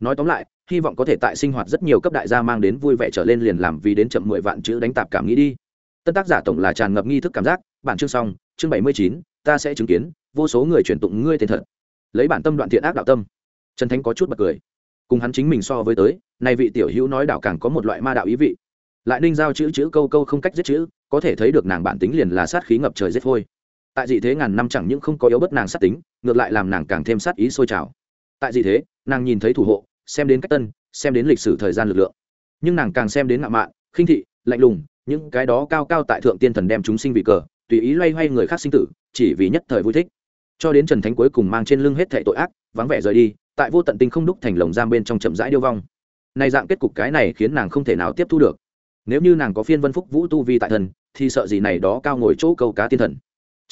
Nói tóm lại hy vọng có thể tại sinh hoạt rất nhiều cấp đại gia mang đến vui vẻ trở lên liền làm vì đến chậm mười vạn chữ đánh tạp cảm nghĩ đi. Tân tác giả tổng là tràn ngập nghi thức cảm giác, bản chương xong, chương bảy mươi chín, ta sẽ chứng kiến, vô số người truyền tụng ngươi tên thật. Lấy bản tâm đoạn thiện ác đạo tâm. Trần thánh có chút bật cười. Cùng hắn chính mình so với tới, nay vị tiểu hữu nói đạo càng có một loại ma đạo ý vị. Lại ninh giao chữ chữ câu câu không cách giết chữ, có thể thấy được nàng bản tính liền là sát khí ngập trời giết phôi tại dị thế ngàn năm chẳng những không có yếu bất nàng sát tính, ngược lại làm nàng càng thêm sát ý sôi trào. Tại dị thế, nàng nhìn thấy thủ hộ xem đến cách tân, xem đến lịch sử thời gian lực lượng. Nhưng nàng càng xem đến ngạo mạn, khinh thị, lạnh lùng, những cái đó cao cao tại thượng tiên thần đem chúng sinh vì cờ, tùy ý loay hoay người khác sinh tử, chỉ vì nhất thời vui thích. Cho đến trần thánh cuối cùng mang trên lưng hết thệ tội ác, vắng vẻ rời đi, tại vô tận tinh không đúc thành lồng giam bên trong chậm rãi điêu vong. Này dạng kết cục cái này khiến nàng không thể nào tiếp thu được. Nếu như nàng có phiên vân phúc vũ tu vi tại thần, thì sợ gì này đó cao ngồi chỗ câu cá tiên thần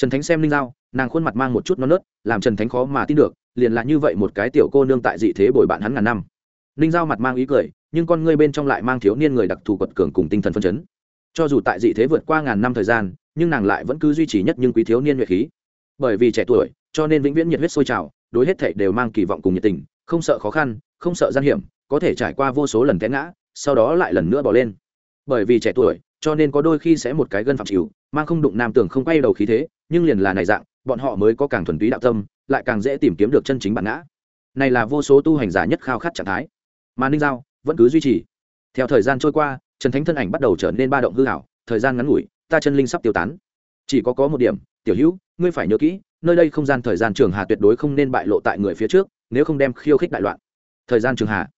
trần thánh xem linh giao nàng khuôn mặt mang một chút non nớt, làm trần thánh khó mà tin được, liền là như vậy một cái tiểu cô nương tại dị thế bồi bạn hắn ngàn năm. Ninh giao mặt mang ý cười, nhưng con ngươi bên trong lại mang thiếu niên người đặc thù quật cường cùng tinh thần phân chấn. Cho dù tại dị thế vượt qua ngàn năm thời gian, nhưng nàng lại vẫn cứ duy trì nhất nhưng quý thiếu niên nhuệ khí. Bởi vì trẻ tuổi, cho nên vĩnh viễn nhiệt huyết sôi trào, đối hết thảy đều mang kỳ vọng cùng nhiệt tình, không sợ khó khăn, không sợ gian hiểm, có thể trải qua vô số lần té ngã, sau đó lại lần nữa bỏ lên bởi vì trẻ tuổi, cho nên có đôi khi sẽ một cái gân phạm chịu, mang không đụng nam tưởng không quay đầu khí thế, nhưng liền là này dạng, bọn họ mới có càng thuần túy đạo tâm, lại càng dễ tìm kiếm được chân chính bản ngã. Này là vô số tu hành giả nhất khao khát trạng thái. Mà ninh giao vẫn cứ duy trì. Theo thời gian trôi qua, trần thánh thân ảnh bắt đầu trở nên ba động hư hảo thời gian ngắn ngủi, ta chân linh sắp tiêu tán. Chỉ có có một điểm, tiểu hữu, ngươi phải nhớ kỹ, nơi đây không gian thời gian trường hà tuyệt đối không nên bại lộ tại người phía trước, nếu không đem khiêu khích đại loạn. Thời gian trường hà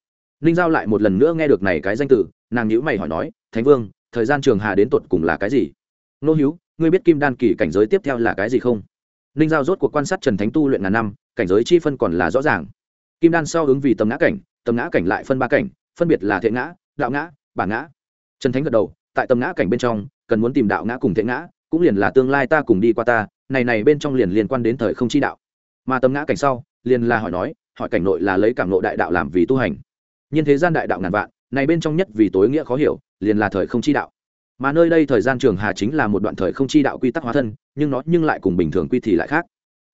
ninh giao lại một lần nữa nghe được này cái danh từ, nàng nhữ mày hỏi nói, thánh vương, thời gian trường hà đến tột cùng là cái gì? Nô hữu ngươi biết kim đan kỳ cảnh giới tiếp theo là cái gì không? Ninh giao rốt cuộc quan sát trần thánh tu luyện ngàn năm, cảnh giới chi phân còn là rõ ràng. Kim đan sau ứng vì tầm ngã cảnh, tầm ngã cảnh lại phân ba cảnh, phân biệt là thiện ngã, đạo ngã, bản ngã. Trần thánh gật đầu, tại tầm ngã cảnh bên trong, cần muốn tìm đạo ngã cùng thiện ngã, cũng liền là tương lai ta cùng đi qua ta, này này bên trong liền liên quan đến thời không chi đạo. Mà tầm ngã cảnh sau, liền là hỏi nói, hỏi cảnh nội là lấy cảm nội đại đạo làm vì tu hành nhưng thế gian đại đạo ngàn vạn, này bên trong nhất vì tối nghĩa khó hiểu, liền là thời không chi đạo. Mà nơi đây thời gian trường hà chính là một đoạn thời không chi đạo quy tắc hóa thân, nhưng nó nhưng lại cùng bình thường quy thì lại khác.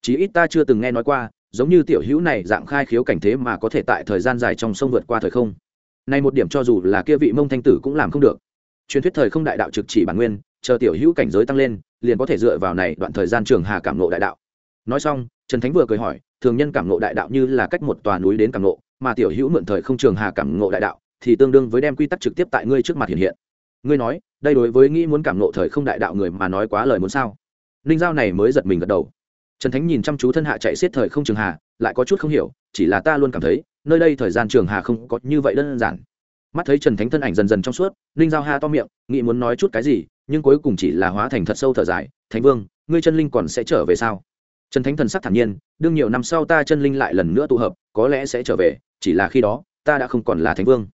Chí ít ta chưa từng nghe nói qua, giống như tiểu hữu này dạng khai khiếu cảnh thế mà có thể tại thời gian dài trong sông vượt qua thời không. Nay một điểm cho dù là kia vị mông thanh tử cũng làm không được. Truyền thuyết thời không đại đạo trực chỉ bản nguyên, chờ tiểu hữu cảnh giới tăng lên, liền có thể dựa vào này đoạn thời gian trường hà cảm nộ đại đạo. Nói xong, trần thánh vừa cười hỏi, thường nhân cảm nộ đại đạo như là cách một tòa núi đến cảm nộ mà tiểu hữu mượn thời không trường hà cảm ngộ đại đạo, thì tương đương với đem quy tắc trực tiếp tại ngươi trước mặt hiện hiện. Ngươi nói, đây đối với nghĩ muốn cảm ngộ thời không đại đạo người mà nói quá lời muốn sao? Ninh giao này mới giật mình gật đầu. Trần thánh nhìn chăm chú thân hạ chạy xiết thời không trường hà, lại có chút không hiểu, chỉ là ta luôn cảm thấy, nơi đây thời gian trường hà không có như vậy đơn giản. Mắt thấy trần thánh thân ảnh dần dần trong suốt ninh giao ha to miệng, nghĩ muốn nói chút cái gì, nhưng cuối cùng chỉ là hóa thành thật sâu thở dài, thánh vương, ngươi chân linh còn sẽ trở về sao? Trần thánh thần sắc thản nhiên, đương nhiều năm sau ta chân linh lại lần nữa tụ hợp, có lẽ sẽ trở về chỉ là khi đó, ta đã không còn là thánh vương.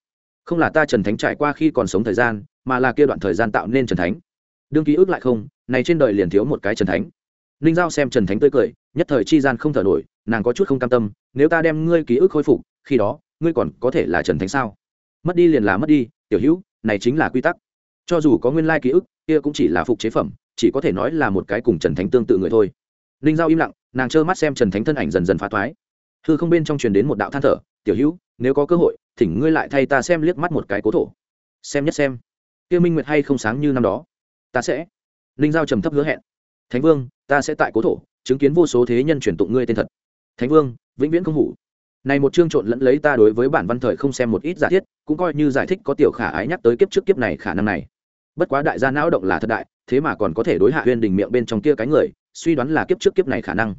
Không là ta trần thánh trải qua khi còn sống thời gian, mà là kia đoạn thời gian tạo nên trần thánh. Đương ký ức lại không, này trên đời liền thiếu một cái trần thánh. Ninh giao xem trần thánh tươi cười, nhất thời chi gian không thở nổi, nàng có chút không cam tâm, nếu ta đem ngươi ký ức khôi phục, khi đó, ngươi còn có thể là trần thánh sao? Mất đi liền là mất đi, tiểu hữu, này chính là quy tắc. Cho dù có nguyên lai ký ức, kia cũng chỉ là phục chế phẩm, chỉ có thể nói là một cái cùng trần thánh tương tự người thôi. Ninh giao im lặng, nàng trơ mắt xem trần thánh thân ảnh dần dần phá thoái. Hư không bên trong truyền đến một đạo than thở tiểu hữu, nếu có cơ hội, thỉnh ngươi lại thay ta xem liếc mắt một cái cố thổ. Xem nhất xem. Kia minh nguyệt hay không sáng như năm đó? Ta sẽ. Ninh giao trầm thấp hứa hẹn. Thánh vương, ta sẽ tại cố thổ, chứng kiến vô số thế nhân truyền tụng ngươi tên thật. Thánh vương, vĩnh viễn không hủ. Này một chương trộn lẫn lấy ta đối với bản văn thời không xem một ít giả thiết, cũng coi như giải thích có tiểu khả ái nhắc tới kiếp trước kiếp này khả năng này. Bất quá đại gia não động là thật đại, thế mà còn có thể đối hạ huyên đình miệng bên trong kia cái người, suy đoán là kiếp trước kiếp này khả năng.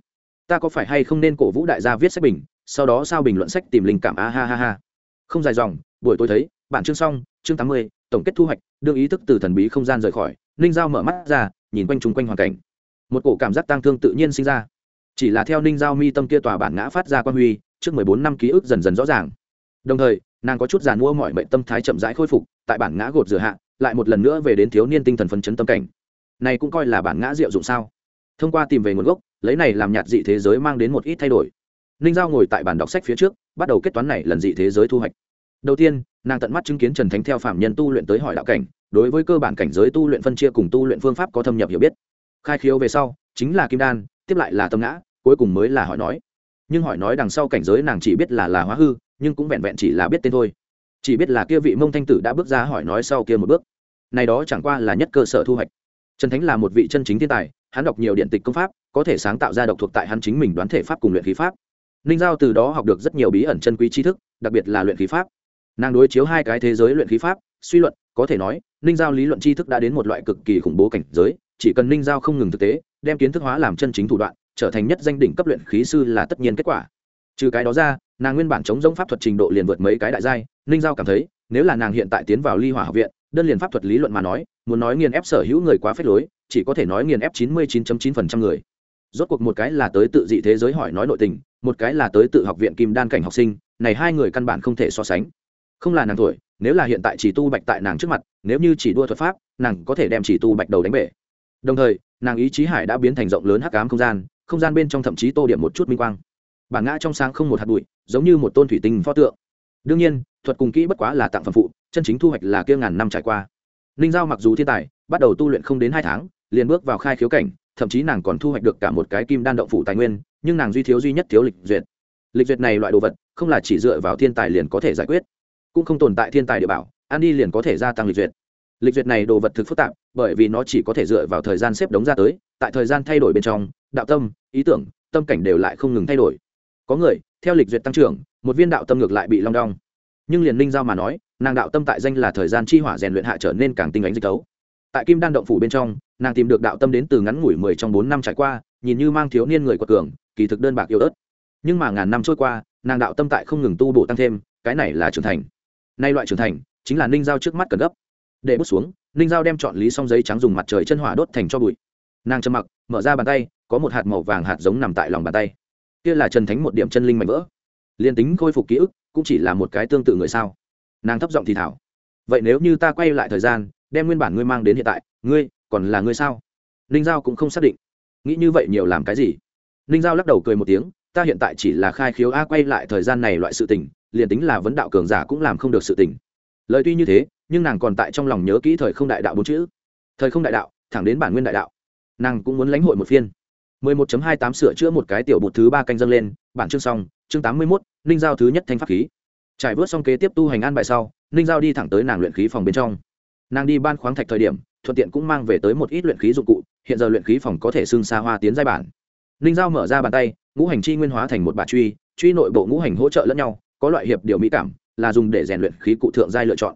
Ta có phải hay không nên cổ vũ đại gia viết sách bình sau đó sao bình luận sách tìm linh cảm, a ha ha ha. Không dài dòng, buổi tối thấy, bản chương xong, chương tám mươi, tổng kết thu hoạch, đương ý thức từ thần bí không gian rời khỏi, ninh giao mở mắt ra, nhìn quanh chung quanh hoàn cảnh. Một cổ cảm giác tang thương tự nhiên sinh ra. Chỉ là theo ninh giao mi tâm kia tòa bản ngã phát ra quan huy, trước mười bốn năm ký ức dần dần rõ ràng. Đồng thời, nàng có chút giàn mua mọi mệnh tâm thái chậm rãi khôi phục, tại bản ngã gột rửa hạ, lại một lần nữa về đến thiếu niên tinh thần phấn chấn tâm cảnh. Này cũng coi là bản ngã diệu dụng sao? Thông qua tìm về nguồn gốc, lấy này làm nhạt dị thế giới mang đến một ít thay đổi ninh giao ngồi tại bàn đọc sách phía trước, bắt đầu kết toán này lần dị thế giới thu hoạch. Đầu tiên, nàng tận mắt chứng kiến trần thánh theo phạm nhân tu luyện tới hỏi đạo cảnh, đối với cơ bản cảnh giới tu luyện phân chia cùng tu luyện phương pháp có thâm nhập hiểu biết. Khai khiếu về sau, chính là kim đan, tiếp lại là tâm ngã, cuối cùng mới là hỏi nói. Nhưng hỏi nói đằng sau cảnh giới nàng chỉ biết là là hóa hư, nhưng cũng vẹn vẹn chỉ là biết tên thôi. Chỉ biết là kia vị mông thanh tử đã bước ra hỏi nói sau kia một bước. Này đó chẳng qua là nhất cơ sở thu hoạch. Trần thánh là một vị chân chính thiên tài, hắn đọc nhiều điện tịch công pháp, có thể sáng tạo ra độc thuộc tại hắn chính mình đoán thể pháp cùng luyện khí pháp ninh giao từ đó học được rất nhiều bí ẩn chân quý tri thức, đặc biệt là luyện khí pháp. Nàng đối chiếu hai cái thế giới luyện khí pháp, suy luận, có thể nói, ninh giao lý luận tri thức đã đến một loại cực kỳ khủng bố cảnh giới, chỉ cần ninh giao không ngừng thực tế, đem kiến thức hóa làm chân chính thủ đoạn, trở thành nhất danh đỉnh cấp luyện khí sư là tất nhiên kết quả. Trừ cái đó ra, nàng nguyên bản chống giống pháp thuật trình độ liền vượt mấy cái đại giai, ninh giao cảm thấy, nếu là nàng hiện tại tiến vào ly hỏa học viện, đơn liền pháp thuật lý luận mà nói, muốn nói nghiền ép sở hữu người quá phép lối, chỉ có thể nói nghiền ép chín mươi chín chín phần trăm người rốt cuộc một cái là tới tự dị thế giới hỏi nói nội tình, một cái là tới tự học viện kim đan cảnh học sinh, này hai người căn bản không thể so sánh. Không là nàng tuổi, nếu là hiện tại chỉ tu bạch tại nàng trước mặt, nếu như chỉ đua thuật pháp, nàng có thể đem chỉ tu bạch đầu đánh bể. Đồng thời, nàng ý chí hải đã biến thành rộng lớn hắc ám không gian không gian bên trong thậm chí tô điểm một chút minh quang. Bản ngã trong sáng không một hạt bụi, giống như một tôn thủy tinh pho tượng. Đương nhiên, thuật cùng kỹ bất quá là tặng phẩm phụ, chân chính thu hoạch là kia ngàn năm trải qua. Ninh giao mặc dù thiên tài, bắt đầu tu luyện không đến hai tháng, liền bước vào khai khiếu cảnh thậm chí nàng còn thu hoạch được cả một cái kim đan động phủ tài nguyên, nhưng nàng duy thiếu duy nhất thiếu lịch duyệt. Lịch duyệt này loại đồ vật, không là chỉ dựa vào thiên tài liền có thể giải quyết, cũng không tồn tại thiên tài địa bảo, ăn đi liền có thể gia tăng lịch duyệt. Lịch duyệt này đồ vật thực phức tạp, bởi vì nó chỉ có thể dựa vào thời gian xếp đống ra tới, tại thời gian thay đổi bên trong, đạo tâm, ý tưởng, tâm cảnh đều lại không ngừng thay đổi. Có người, theo lịch duyệt tăng trưởng, một viên đạo tâm ngược lại bị long đong. Nhưng liền ninh giao mà nói, nàng đạo tâm tại danh là thời gian chi hỏa rèn luyện hạ trở nên càng tinh ánh dịch tấu tại kim đan động phủ bên trong, nàng tìm được đạo tâm đến từ ngắn ngủi mười trong bốn năm trải qua, nhìn như mang thiếu niên người quật cường, kỳ thực đơn bạc yêu ớt. Nhưng mà ngàn năm trôi qua, nàng đạo tâm tại không ngừng tu bổ tăng thêm, cái này là trưởng thành. Nay loại trưởng thành, chính là ninh giao trước mắt cần gấp. Để bút xuống, ninh giao đem chọn lý xong giấy trắng dùng mặt trời chân hỏa đốt thành cho bụi. Nàng trầm mặc, mở ra bàn tay, có một hạt màu vàng hạt giống nằm tại lòng bàn tay. Kia là trần thánh một điểm chân linh mạnh vỡ. Liền tính khôi phục ký ức, cũng chỉ là một cái tương tự người sao. Nàng thấp giọng thì thảo. Vậy nếu như ta quay lại thời gian đem nguyên bản ngươi mang đến hiện tại ngươi còn là ngươi sao? Ninh giao cũng không xác định. Nghĩ như vậy nhiều làm cái gì? Ninh giao lắc đầu cười một tiếng ta hiện tại chỉ là khai khiếu a quay lại thời gian này loại sự tình liền tính là vấn đạo cường giả cũng làm không được sự tình. Lời tuy như thế nhưng nàng còn tại trong lòng nhớ kỹ thời không đại đạo bốn chữ. Thời không đại đạo thẳng đến bản nguyên đại đạo. Nàng cũng muốn lãnh hội một phiên. 11.28 sửa chữa một cái tiểu bột thứ ba canh dâng lên bản chương xong chương 81, ninh giao thứ nhất thanh pháp khí. Trải vớt xong kế tiếp tu hành an bài sau ninh giao đi thẳng tới nàng luyện khí phòng bên trong nàng đi ban khoáng thạch thời điểm, thuận tiện cũng mang về tới một ít luyện khí dụng cụ, hiện giờ luyện khí phòng có thể xưng xa hoa tiến giai bản. Ninh giao mở ra bàn tay, ngũ hành chi nguyên hóa thành một bà truy truy nội bộ ngũ hành hỗ trợ lẫn nhau, có loại hiệp điều mỹ cảm, là dùng để rèn luyện khí cụ thượng giai lựa chọn.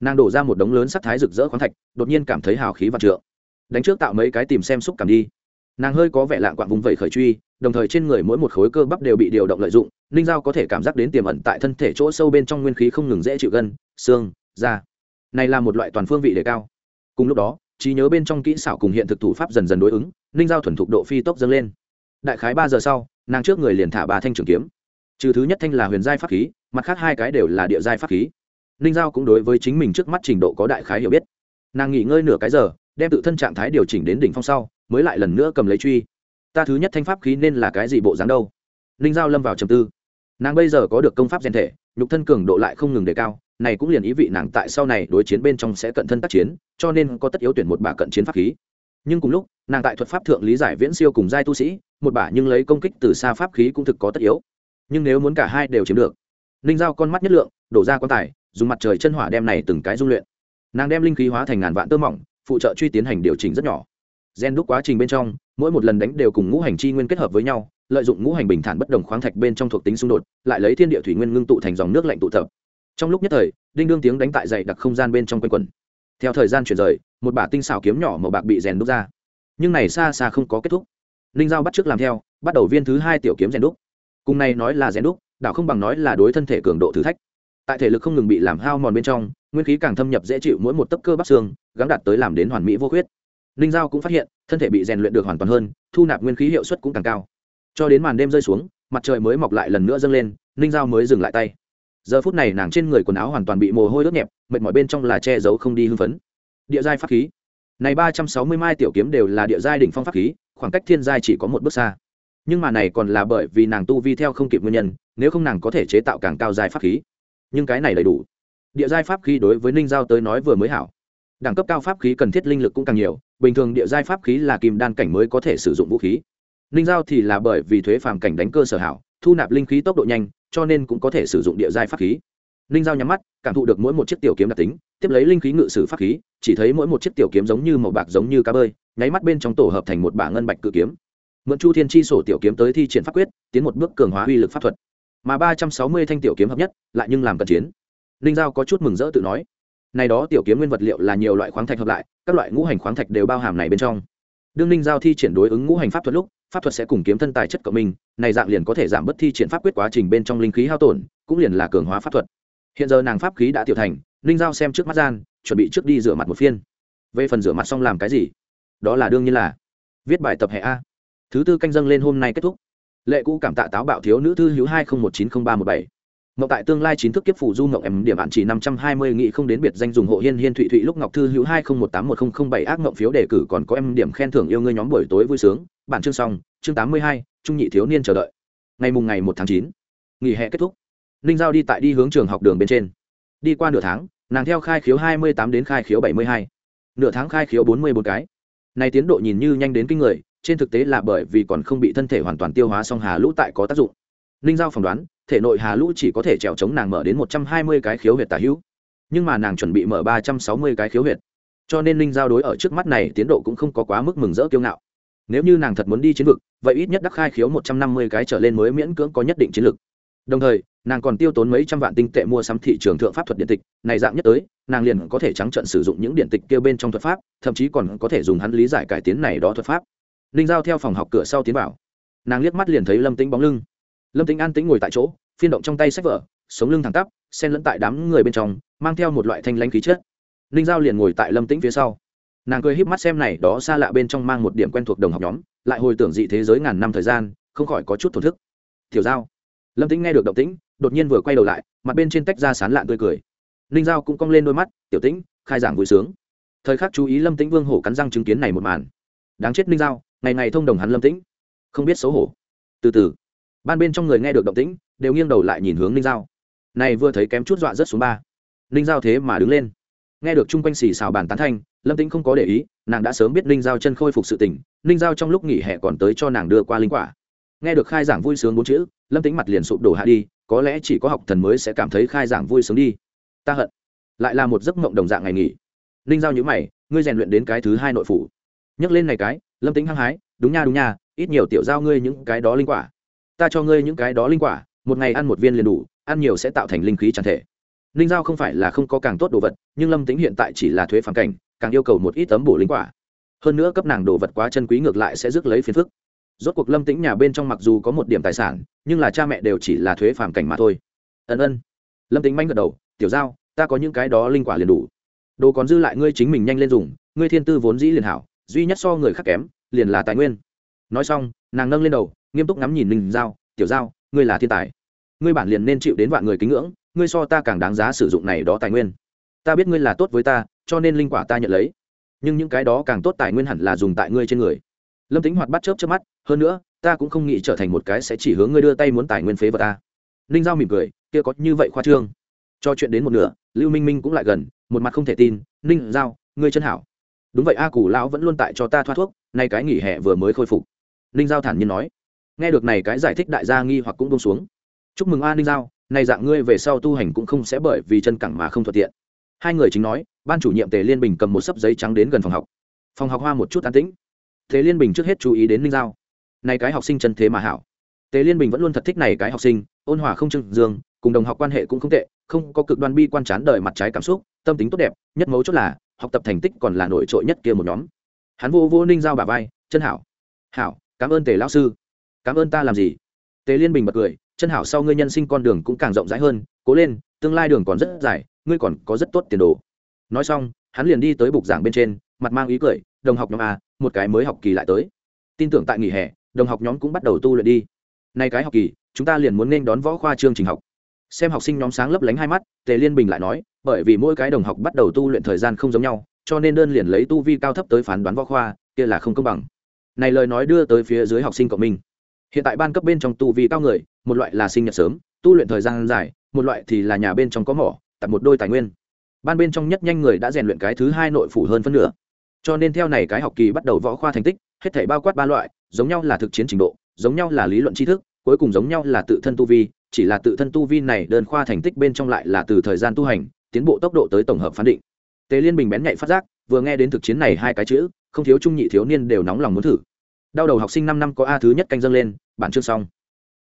Nàng đổ ra một đống lớn sắc thái rực rỡ khoáng thạch, đột nhiên cảm thấy hào khí và trượng. Đánh trước tạo mấy cái tìm xem xúc cảm đi. Nàng hơi có vẻ lạng quạng vùng vẩy khởi truy, đồng thời trên người mỗi một khối cơ bắp đều bị điều động lợi dụng, ninh giao có thể cảm giác đến tiềm ẩn tại thân thể chỗ sâu bên trong nguyên khí không ngừng dễ chịu gân, xương, da này là một loại toàn phương vị đề cao. Cùng lúc đó, trí nhớ bên trong kỹ xảo cùng hiện thực thủ pháp dần dần đối ứng, ninh giao thuần thục độ phi tốc dâng lên. Đại khái ba giờ sau, nàng trước người liền thả ba thanh trường kiếm. Trừ thứ nhất thanh là huyền giai pháp khí, mặt khác hai cái đều là địa giai pháp khí. Ninh giao cũng đối với chính mình trước mắt trình độ có đại khái hiểu biết. Nàng nghỉ ngơi nửa cái giờ, đem tự thân trạng thái điều chỉnh đến đỉnh phong sau, mới lại lần nữa cầm lấy truy. Ta thứ nhất thanh pháp khí nên là cái gì bộ dáng đâu? Ninh giao lâm vào trầm tư. Nàng bây giờ có được công pháp rèn thể, nhục thân cường độ lại không ngừng đề cao này cũng liền ý vị nàng tại sau này đối chiến bên trong sẽ cận thân tác chiến, cho nên có tất yếu tuyển một bả cận chiến pháp khí. Nhưng cùng lúc, nàng tại thuật pháp thượng lý giải viễn siêu cùng giai tu sĩ, một bả nhưng lấy công kích từ xa pháp khí cũng thực có tất yếu. Nhưng nếu muốn cả hai đều chiếm được, ninh giao con mắt nhất lượng, đổ ra quan tài, dùng mặt trời chân hỏa đem này từng cái dung luyện. Nàng đem linh khí hóa thành ngàn vạn tơ mỏng, phụ trợ truy tiến hành điều chỉnh rất nhỏ. Gen đúc quá trình bên trong, mỗi một lần đánh đều cùng ngũ hành chi nguyên kết hợp với nhau, lợi dụng ngũ hành bình thản bất đồng khoáng thạch bên trong thuộc tính xung đột, lại lấy thiên địa thủy nguyên ngưng tụ thành dòng nước lạnh tụ tập trong lúc nhất thời, đinh đương tiếng đánh tại dày đặc không gian bên trong quanh quần theo thời gian chuyển rời, một bả tinh xảo kiếm nhỏ màu bạc bị rèn đúc ra. Nhưng này xa xa không có kết thúc. Ninh giao bắt t làm theo, bắt đầu viên thứ hai tiểu kiếm rèn đúc. Cùng này nói là rèn đúc, đảo không bằng nói là đối thân thể cường độ thử thách. Tại thể lực không ngừng bị làm hao mòn bên trong, nguyên khí càng thâm nhập dễ chịu mỗi một tấc cơ bắp xương gắn đạt tới làm đến hoàn mỹ vô khuyết. Ninh giao cũng phát hiện, thân thể bị rèn luyện được hoàn toàn hơn, thu nạp nguyên khí hiệu suất cũng càng cao. Cho đến màn đêm rơi xuống, mặt trời mới mọc lại lần nữa dâng lên, ninh giao mới dừng lại tay giờ phút này nàng trên người quần áo hoàn toàn bị mồ hôi đốt nhẹp, mệt mỏi bên trong là che giấu không đi hưng phấn. Địa giai pháp khí. Này ba trăm sáu mươi mai tiểu kiếm đều là địa giai đỉnh phong pháp khí, khoảng cách thiên giai chỉ có một bước xa. Nhưng mà này còn là bởi vì nàng tu vi theo không kịp nguyên nhân, nếu không nàng có thể chế tạo càng cao giai pháp khí. Nhưng cái này đầy đủ. Địa giai pháp khí đối với ninh giao tới nói vừa mới hảo. Đẳng cấp cao pháp khí cần thiết linh lực cũng càng nhiều, bình thường địa giai pháp khí là kim đan cảnh mới có thể sử dụng vũ khí. Ninh giao thì là bởi vì thuế phàm cảnh đánh cơ sở hảo, thu nạp linh khí tốc độ nhanh cho nên cũng có thể sử dụng địa giai pháp khí. Ninh giao nhắm mắt, cảm thụ được mỗi một chiếc tiểu kiếm đặc tính, tiếp lấy linh khí ngự sử pháp khí, chỉ thấy mỗi một chiếc tiểu kiếm giống như màu bạc giống như cá bơi, nháy mắt bên trong tổ hợp thành một bả ngân bạch cự kiếm. Mượn chu thiên chi sổ tiểu kiếm tới thi triển pháp quyết, tiến một bước cường hóa uy lực pháp thuật. Mà ba trăm sáu mươi thanh tiểu kiếm hợp nhất, lại nhưng làm cận chiến. Ninh giao có chút mừng rỡ tự nói, này đó tiểu kiếm nguyên vật liệu là nhiều loại khoáng thạch hợp lại, các loại ngũ hành khoáng thạch đều bao hàm này bên trong. Đương ninh giao thi triển đối ứng ngũ hành pháp thuật lúc pháp thuật sẽ cùng kiếm thân tài chất của mình này dạng liền có thể giảm bớt thi triển pháp quyết quá trình bên trong linh khí hao tổn, cũng liền là cường hóa pháp thuật. Hiện giờ nàng pháp khí đã tiểu thành, ninh giao xem trước mắt gian, chuẩn bị trước đi rửa mặt một phiên. Về phần rửa mặt xong làm cái gì? Đó là đương nhiên là viết bài tập hệ a. Thứ tư canh dâng lên hôm nay kết thúc. Lệ cũ cảm tạ táo bạo thiếu nữ thư hữu hai không một chín không ba một bảy. Ngọc tại tương lai chín thức kiếp phủ du ngọc em điểm bạn chỉ năm trăm hai mươi nghị không đến biệt danh dùng hộ hiên hiên thụy thụy lúc ngọc thư hữu hai không một tám một không không bảy ác ngộng phiếu đề cử còn có em điểm khen thưởng yêu ngươi nhóm buổi tối vui sướng. Bản chương xong, chương tám mươi hai, trung nhị thiếu niên chờ đợi. Ngày mùng ngày một tháng chín, nghỉ hè kết thúc. Ninh giao đi tại đi hướng trường học đường bên trên. Đi qua nửa tháng, nàng theo khai khiếu hai mươi tám đến khai khiếu bảy mươi hai. Nửa tháng khai khiếu bốn mươi bốn cái. Này tiến độ nhìn như nhanh đến kinh người, trên thực tế là bởi vì còn không bị thân thể hoàn toàn tiêu hóa xong hà lũ tại có tác dụng. Ninh giao phỏng đoán thể nội hà lũ chỉ có thể trèo chống nàng mở đến một trăm hai mươi cái khiếu huyệt tả hữu. Nhưng mà nàng chuẩn bị mở ba trăm sáu mươi cái khiếu huyệt. Cho nên ninh giao đối ở trước mắt này tiến độ cũng không có quá mức mừng rỡ kiêu ngạo. Nếu như nàng thật muốn đi chiến vực, vậy ít nhất đắc khai khiếu một trăm năm mươi cái trở lên mới miễn cưỡng có nhất định chiến lược. Đồng thời, nàng còn tiêu tốn mấy trăm vạn tinh tệ mua sắm thị trường thượng pháp thuật điện tịch, này dạng nhất tới, nàng liền có thể trắng trận sử dụng những điện tịch kêu bên trong thuật pháp, thậm chí còn có thể dùng hắn lý giải cải tiến này đó thuật pháp. Ninh giao theo phòng học cửa sau tiến vào. Nàng liếc mắt liền thấy lâm tĩnh bóng lưng. Lâm tĩnh an tĩnh ngồi tại chỗ phiên động trong tay sách vở, sống lưng thẳng tắp, xen lẫn tại đám người bên trong, mang theo một loại thanh lãnh khí chất. Ninh giao liền ngồi tại lâm tĩnh phía sau. Nàng cười híp mắt xem này đó xa lạ bên trong mang một điểm quen thuộc đồng học nhóm, lại hồi tưởng dị thế giới ngàn năm thời gian, không khỏi có chút thổn thức. Tiểu giao. Lâm tĩnh nghe được động tĩnh, đột nhiên vừa quay đầu lại, mặt bên trên tách ra sán lạn tươi cười. Ninh giao cũng cong lên đôi mắt, tiểu tĩnh, khai giảng vui sướng. Thời khắc chú ý lâm tĩnh vương hổ cắn răng chứng kiến này một màn. Đáng chết ninh giao, ngày ngày thông đồng hắn lâm tĩnh. Không biết xấu hổ. Từ từ. Ban bên trong người nghe được động tĩnh đều nghiêng đầu lại nhìn hướng ninh giao. Này vừa thấy kém chút dọa rất xuống ba. Ninh giao thế mà đứng lên. Nghe được chung quanh xì xào bàn tán thanh, lâm tĩnh không có để ý, nàng đã sớm biết ninh giao chân khôi phục sự tỉnh ninh giao trong lúc nghỉ hè còn tới cho nàng đưa qua linh quả. Nghe được khai giảng vui sướng bốn chữ, lâm tĩnh mặt liền sụp đổ hạ đi, có lẽ chỉ có học thần mới sẽ cảm thấy khai giảng vui sướng đi. Ta hận. Lại là một giấc mộng đồng dạng ngày nghỉ. Ninh giao nhữ mày, ngươi rèn luyện đến cái thứ hai nội phủ. Nhấc lên này cái, lâm tĩnh hăng hái, đúng nha đúng nha, ít nhiều tiểu giao ngươi những cái đó linh quả. Ta cho ngươi những cái đó linh quả một ngày ăn một viên liền đủ, ăn nhiều sẽ tạo thành linh khí tràn thể. Linh giao không phải là không có càng tốt đồ vật, nhưng lâm tính hiện tại chỉ là thuế phản cảnh, càng yêu cầu một ít tấm bổ linh quả. Hơn nữa cấp nàng đồ vật quá chân quý ngược lại sẽ rước lấy phiền phức. Rốt cuộc lâm tĩnh nhà bên trong mặc dù có một điểm tài sản, nhưng là cha mẹ đều chỉ là thuế phản cảnh mà thôi. Ân ân. Lâm tĩnh manh gật đầu, tiểu giao, ta có những cái đó linh quả liền đủ. Đồ còn dư lại ngươi chính mình nhanh lên dùng, ngươi thiên tư vốn dĩ liền hảo, duy nhất so người khác kém, liền là tài nguyên. Nói xong, nàng nâng lên đầu, nghiêm túc ngắm nhìn linh giao, tiểu giao ngươi là thiên tài. Ngươi bản liền nên chịu đến vạn người kính ngưỡng, ngươi so ta càng đáng giá sử dụng này đó tài nguyên. Ta biết ngươi là tốt với ta, cho nên linh quả ta nhận lấy. Nhưng những cái đó càng tốt tài nguyên hẳn là dùng tại ngươi trên người. Lâm tính hoạt bắt chớp chớp mắt, hơn nữa, ta cũng không nghĩ trở thành một cái sẽ chỉ hướng ngươi đưa tay muốn tài nguyên phế vào ta. Ninh giao mỉm cười, kia có như vậy khoa trương. Cho chuyện đến một nửa, lưu minh minh cũng lại gần, một mặt không thể tin, ninh giao, ngươi chân hảo. Đúng vậy, a cù lão vẫn luôn tại cho ta thoa thuốc, nay cái nghỉ hè vừa mới khôi phục. Ninh giao thản nhiên nói nghe được này cái giải thích đại gia nghi hoặc cũng bông xuống. Chúc mừng a ninh giao, này dạng ngươi về sau tu hành cũng không sẽ bởi vì chân cẳng mà không thuận tiện. Hai người chính nói, ban chủ nhiệm tề liên bình cầm một sấp giấy trắng đến gần phòng học. Phòng học hoa một chút an tĩnh. Tề liên bình trước hết chú ý đến ninh giao. Này cái học sinh chân thế mà hảo. Tề liên bình vẫn luôn thật thích này cái học sinh, ôn hòa không trưng dương, cùng đồng học quan hệ cũng không tệ, không có cực đoan bi quan chán đời mặt trái cảm xúc, tâm tính tốt đẹp, nhất mấu chốt là, học tập thành tích còn là nổi trội nhất kia một nhóm. Hắn vô vô ninh giao bà vai, chân hảo hảo, cảm ơn tề lão sư cảm ơn ta làm gì? Tề liên bình bật cười, chân hảo sau ngươi nhân sinh con đường cũng càng rộng rãi hơn, cố lên, tương lai đường còn rất dài, ngươi còn có rất tốt tiền đồ. Nói xong, hắn liền đi tới bục giảng bên trên, mặt mang ý cười, đồng học nhóm a, một cái mới học kỳ lại tới. Tin tưởng tại nghỉ hè, đồng học nhóm cũng bắt đầu tu luyện đi. Nay cái học kỳ, chúng ta liền muốn nên đón võ khoa chương trình học. Xem học sinh nhóm sáng lấp lánh hai mắt, tề liên bình lại nói, bởi vì mỗi cái đồng học bắt đầu tu luyện thời gian không giống nhau, cho nên đơn liền lấy tu vi cao thấp tới phán đoán võ khoa, kia là không công bằng. Này lời nói đưa tới phía dưới học sinh cộng minh hiện tại ban cấp bên trong tu vi cao người, một loại là sinh nhật sớm, tu luyện thời gian dài, một loại thì là nhà bên trong có mỏ, tập một đôi tài nguyên. Ban bên trong nhất nhanh người đã rèn luyện cái thứ hai nội phủ hơn phân nửa. Cho nên theo này cái học kỳ bắt đầu võ khoa thành tích, hết thảy bao quát ba loại, giống nhau là thực chiến trình độ, giống nhau là lý luận tri thức, cuối cùng giống nhau là tự thân tu vi, chỉ là tự thân tu vi này đơn khoa thành tích bên trong lại là từ thời gian tu hành, tiến bộ tốc độ tới tổng hợp phán định. Tề liên bình bén nhạy phát giác, vừa nghe đến thực chiến này hai cái chữ, không thiếu trung nhị thiếu niên đều nóng lòng muốn thử. Đau đầu học sinh năm năm có a thứ nhất canh dâng lên bản chương xong.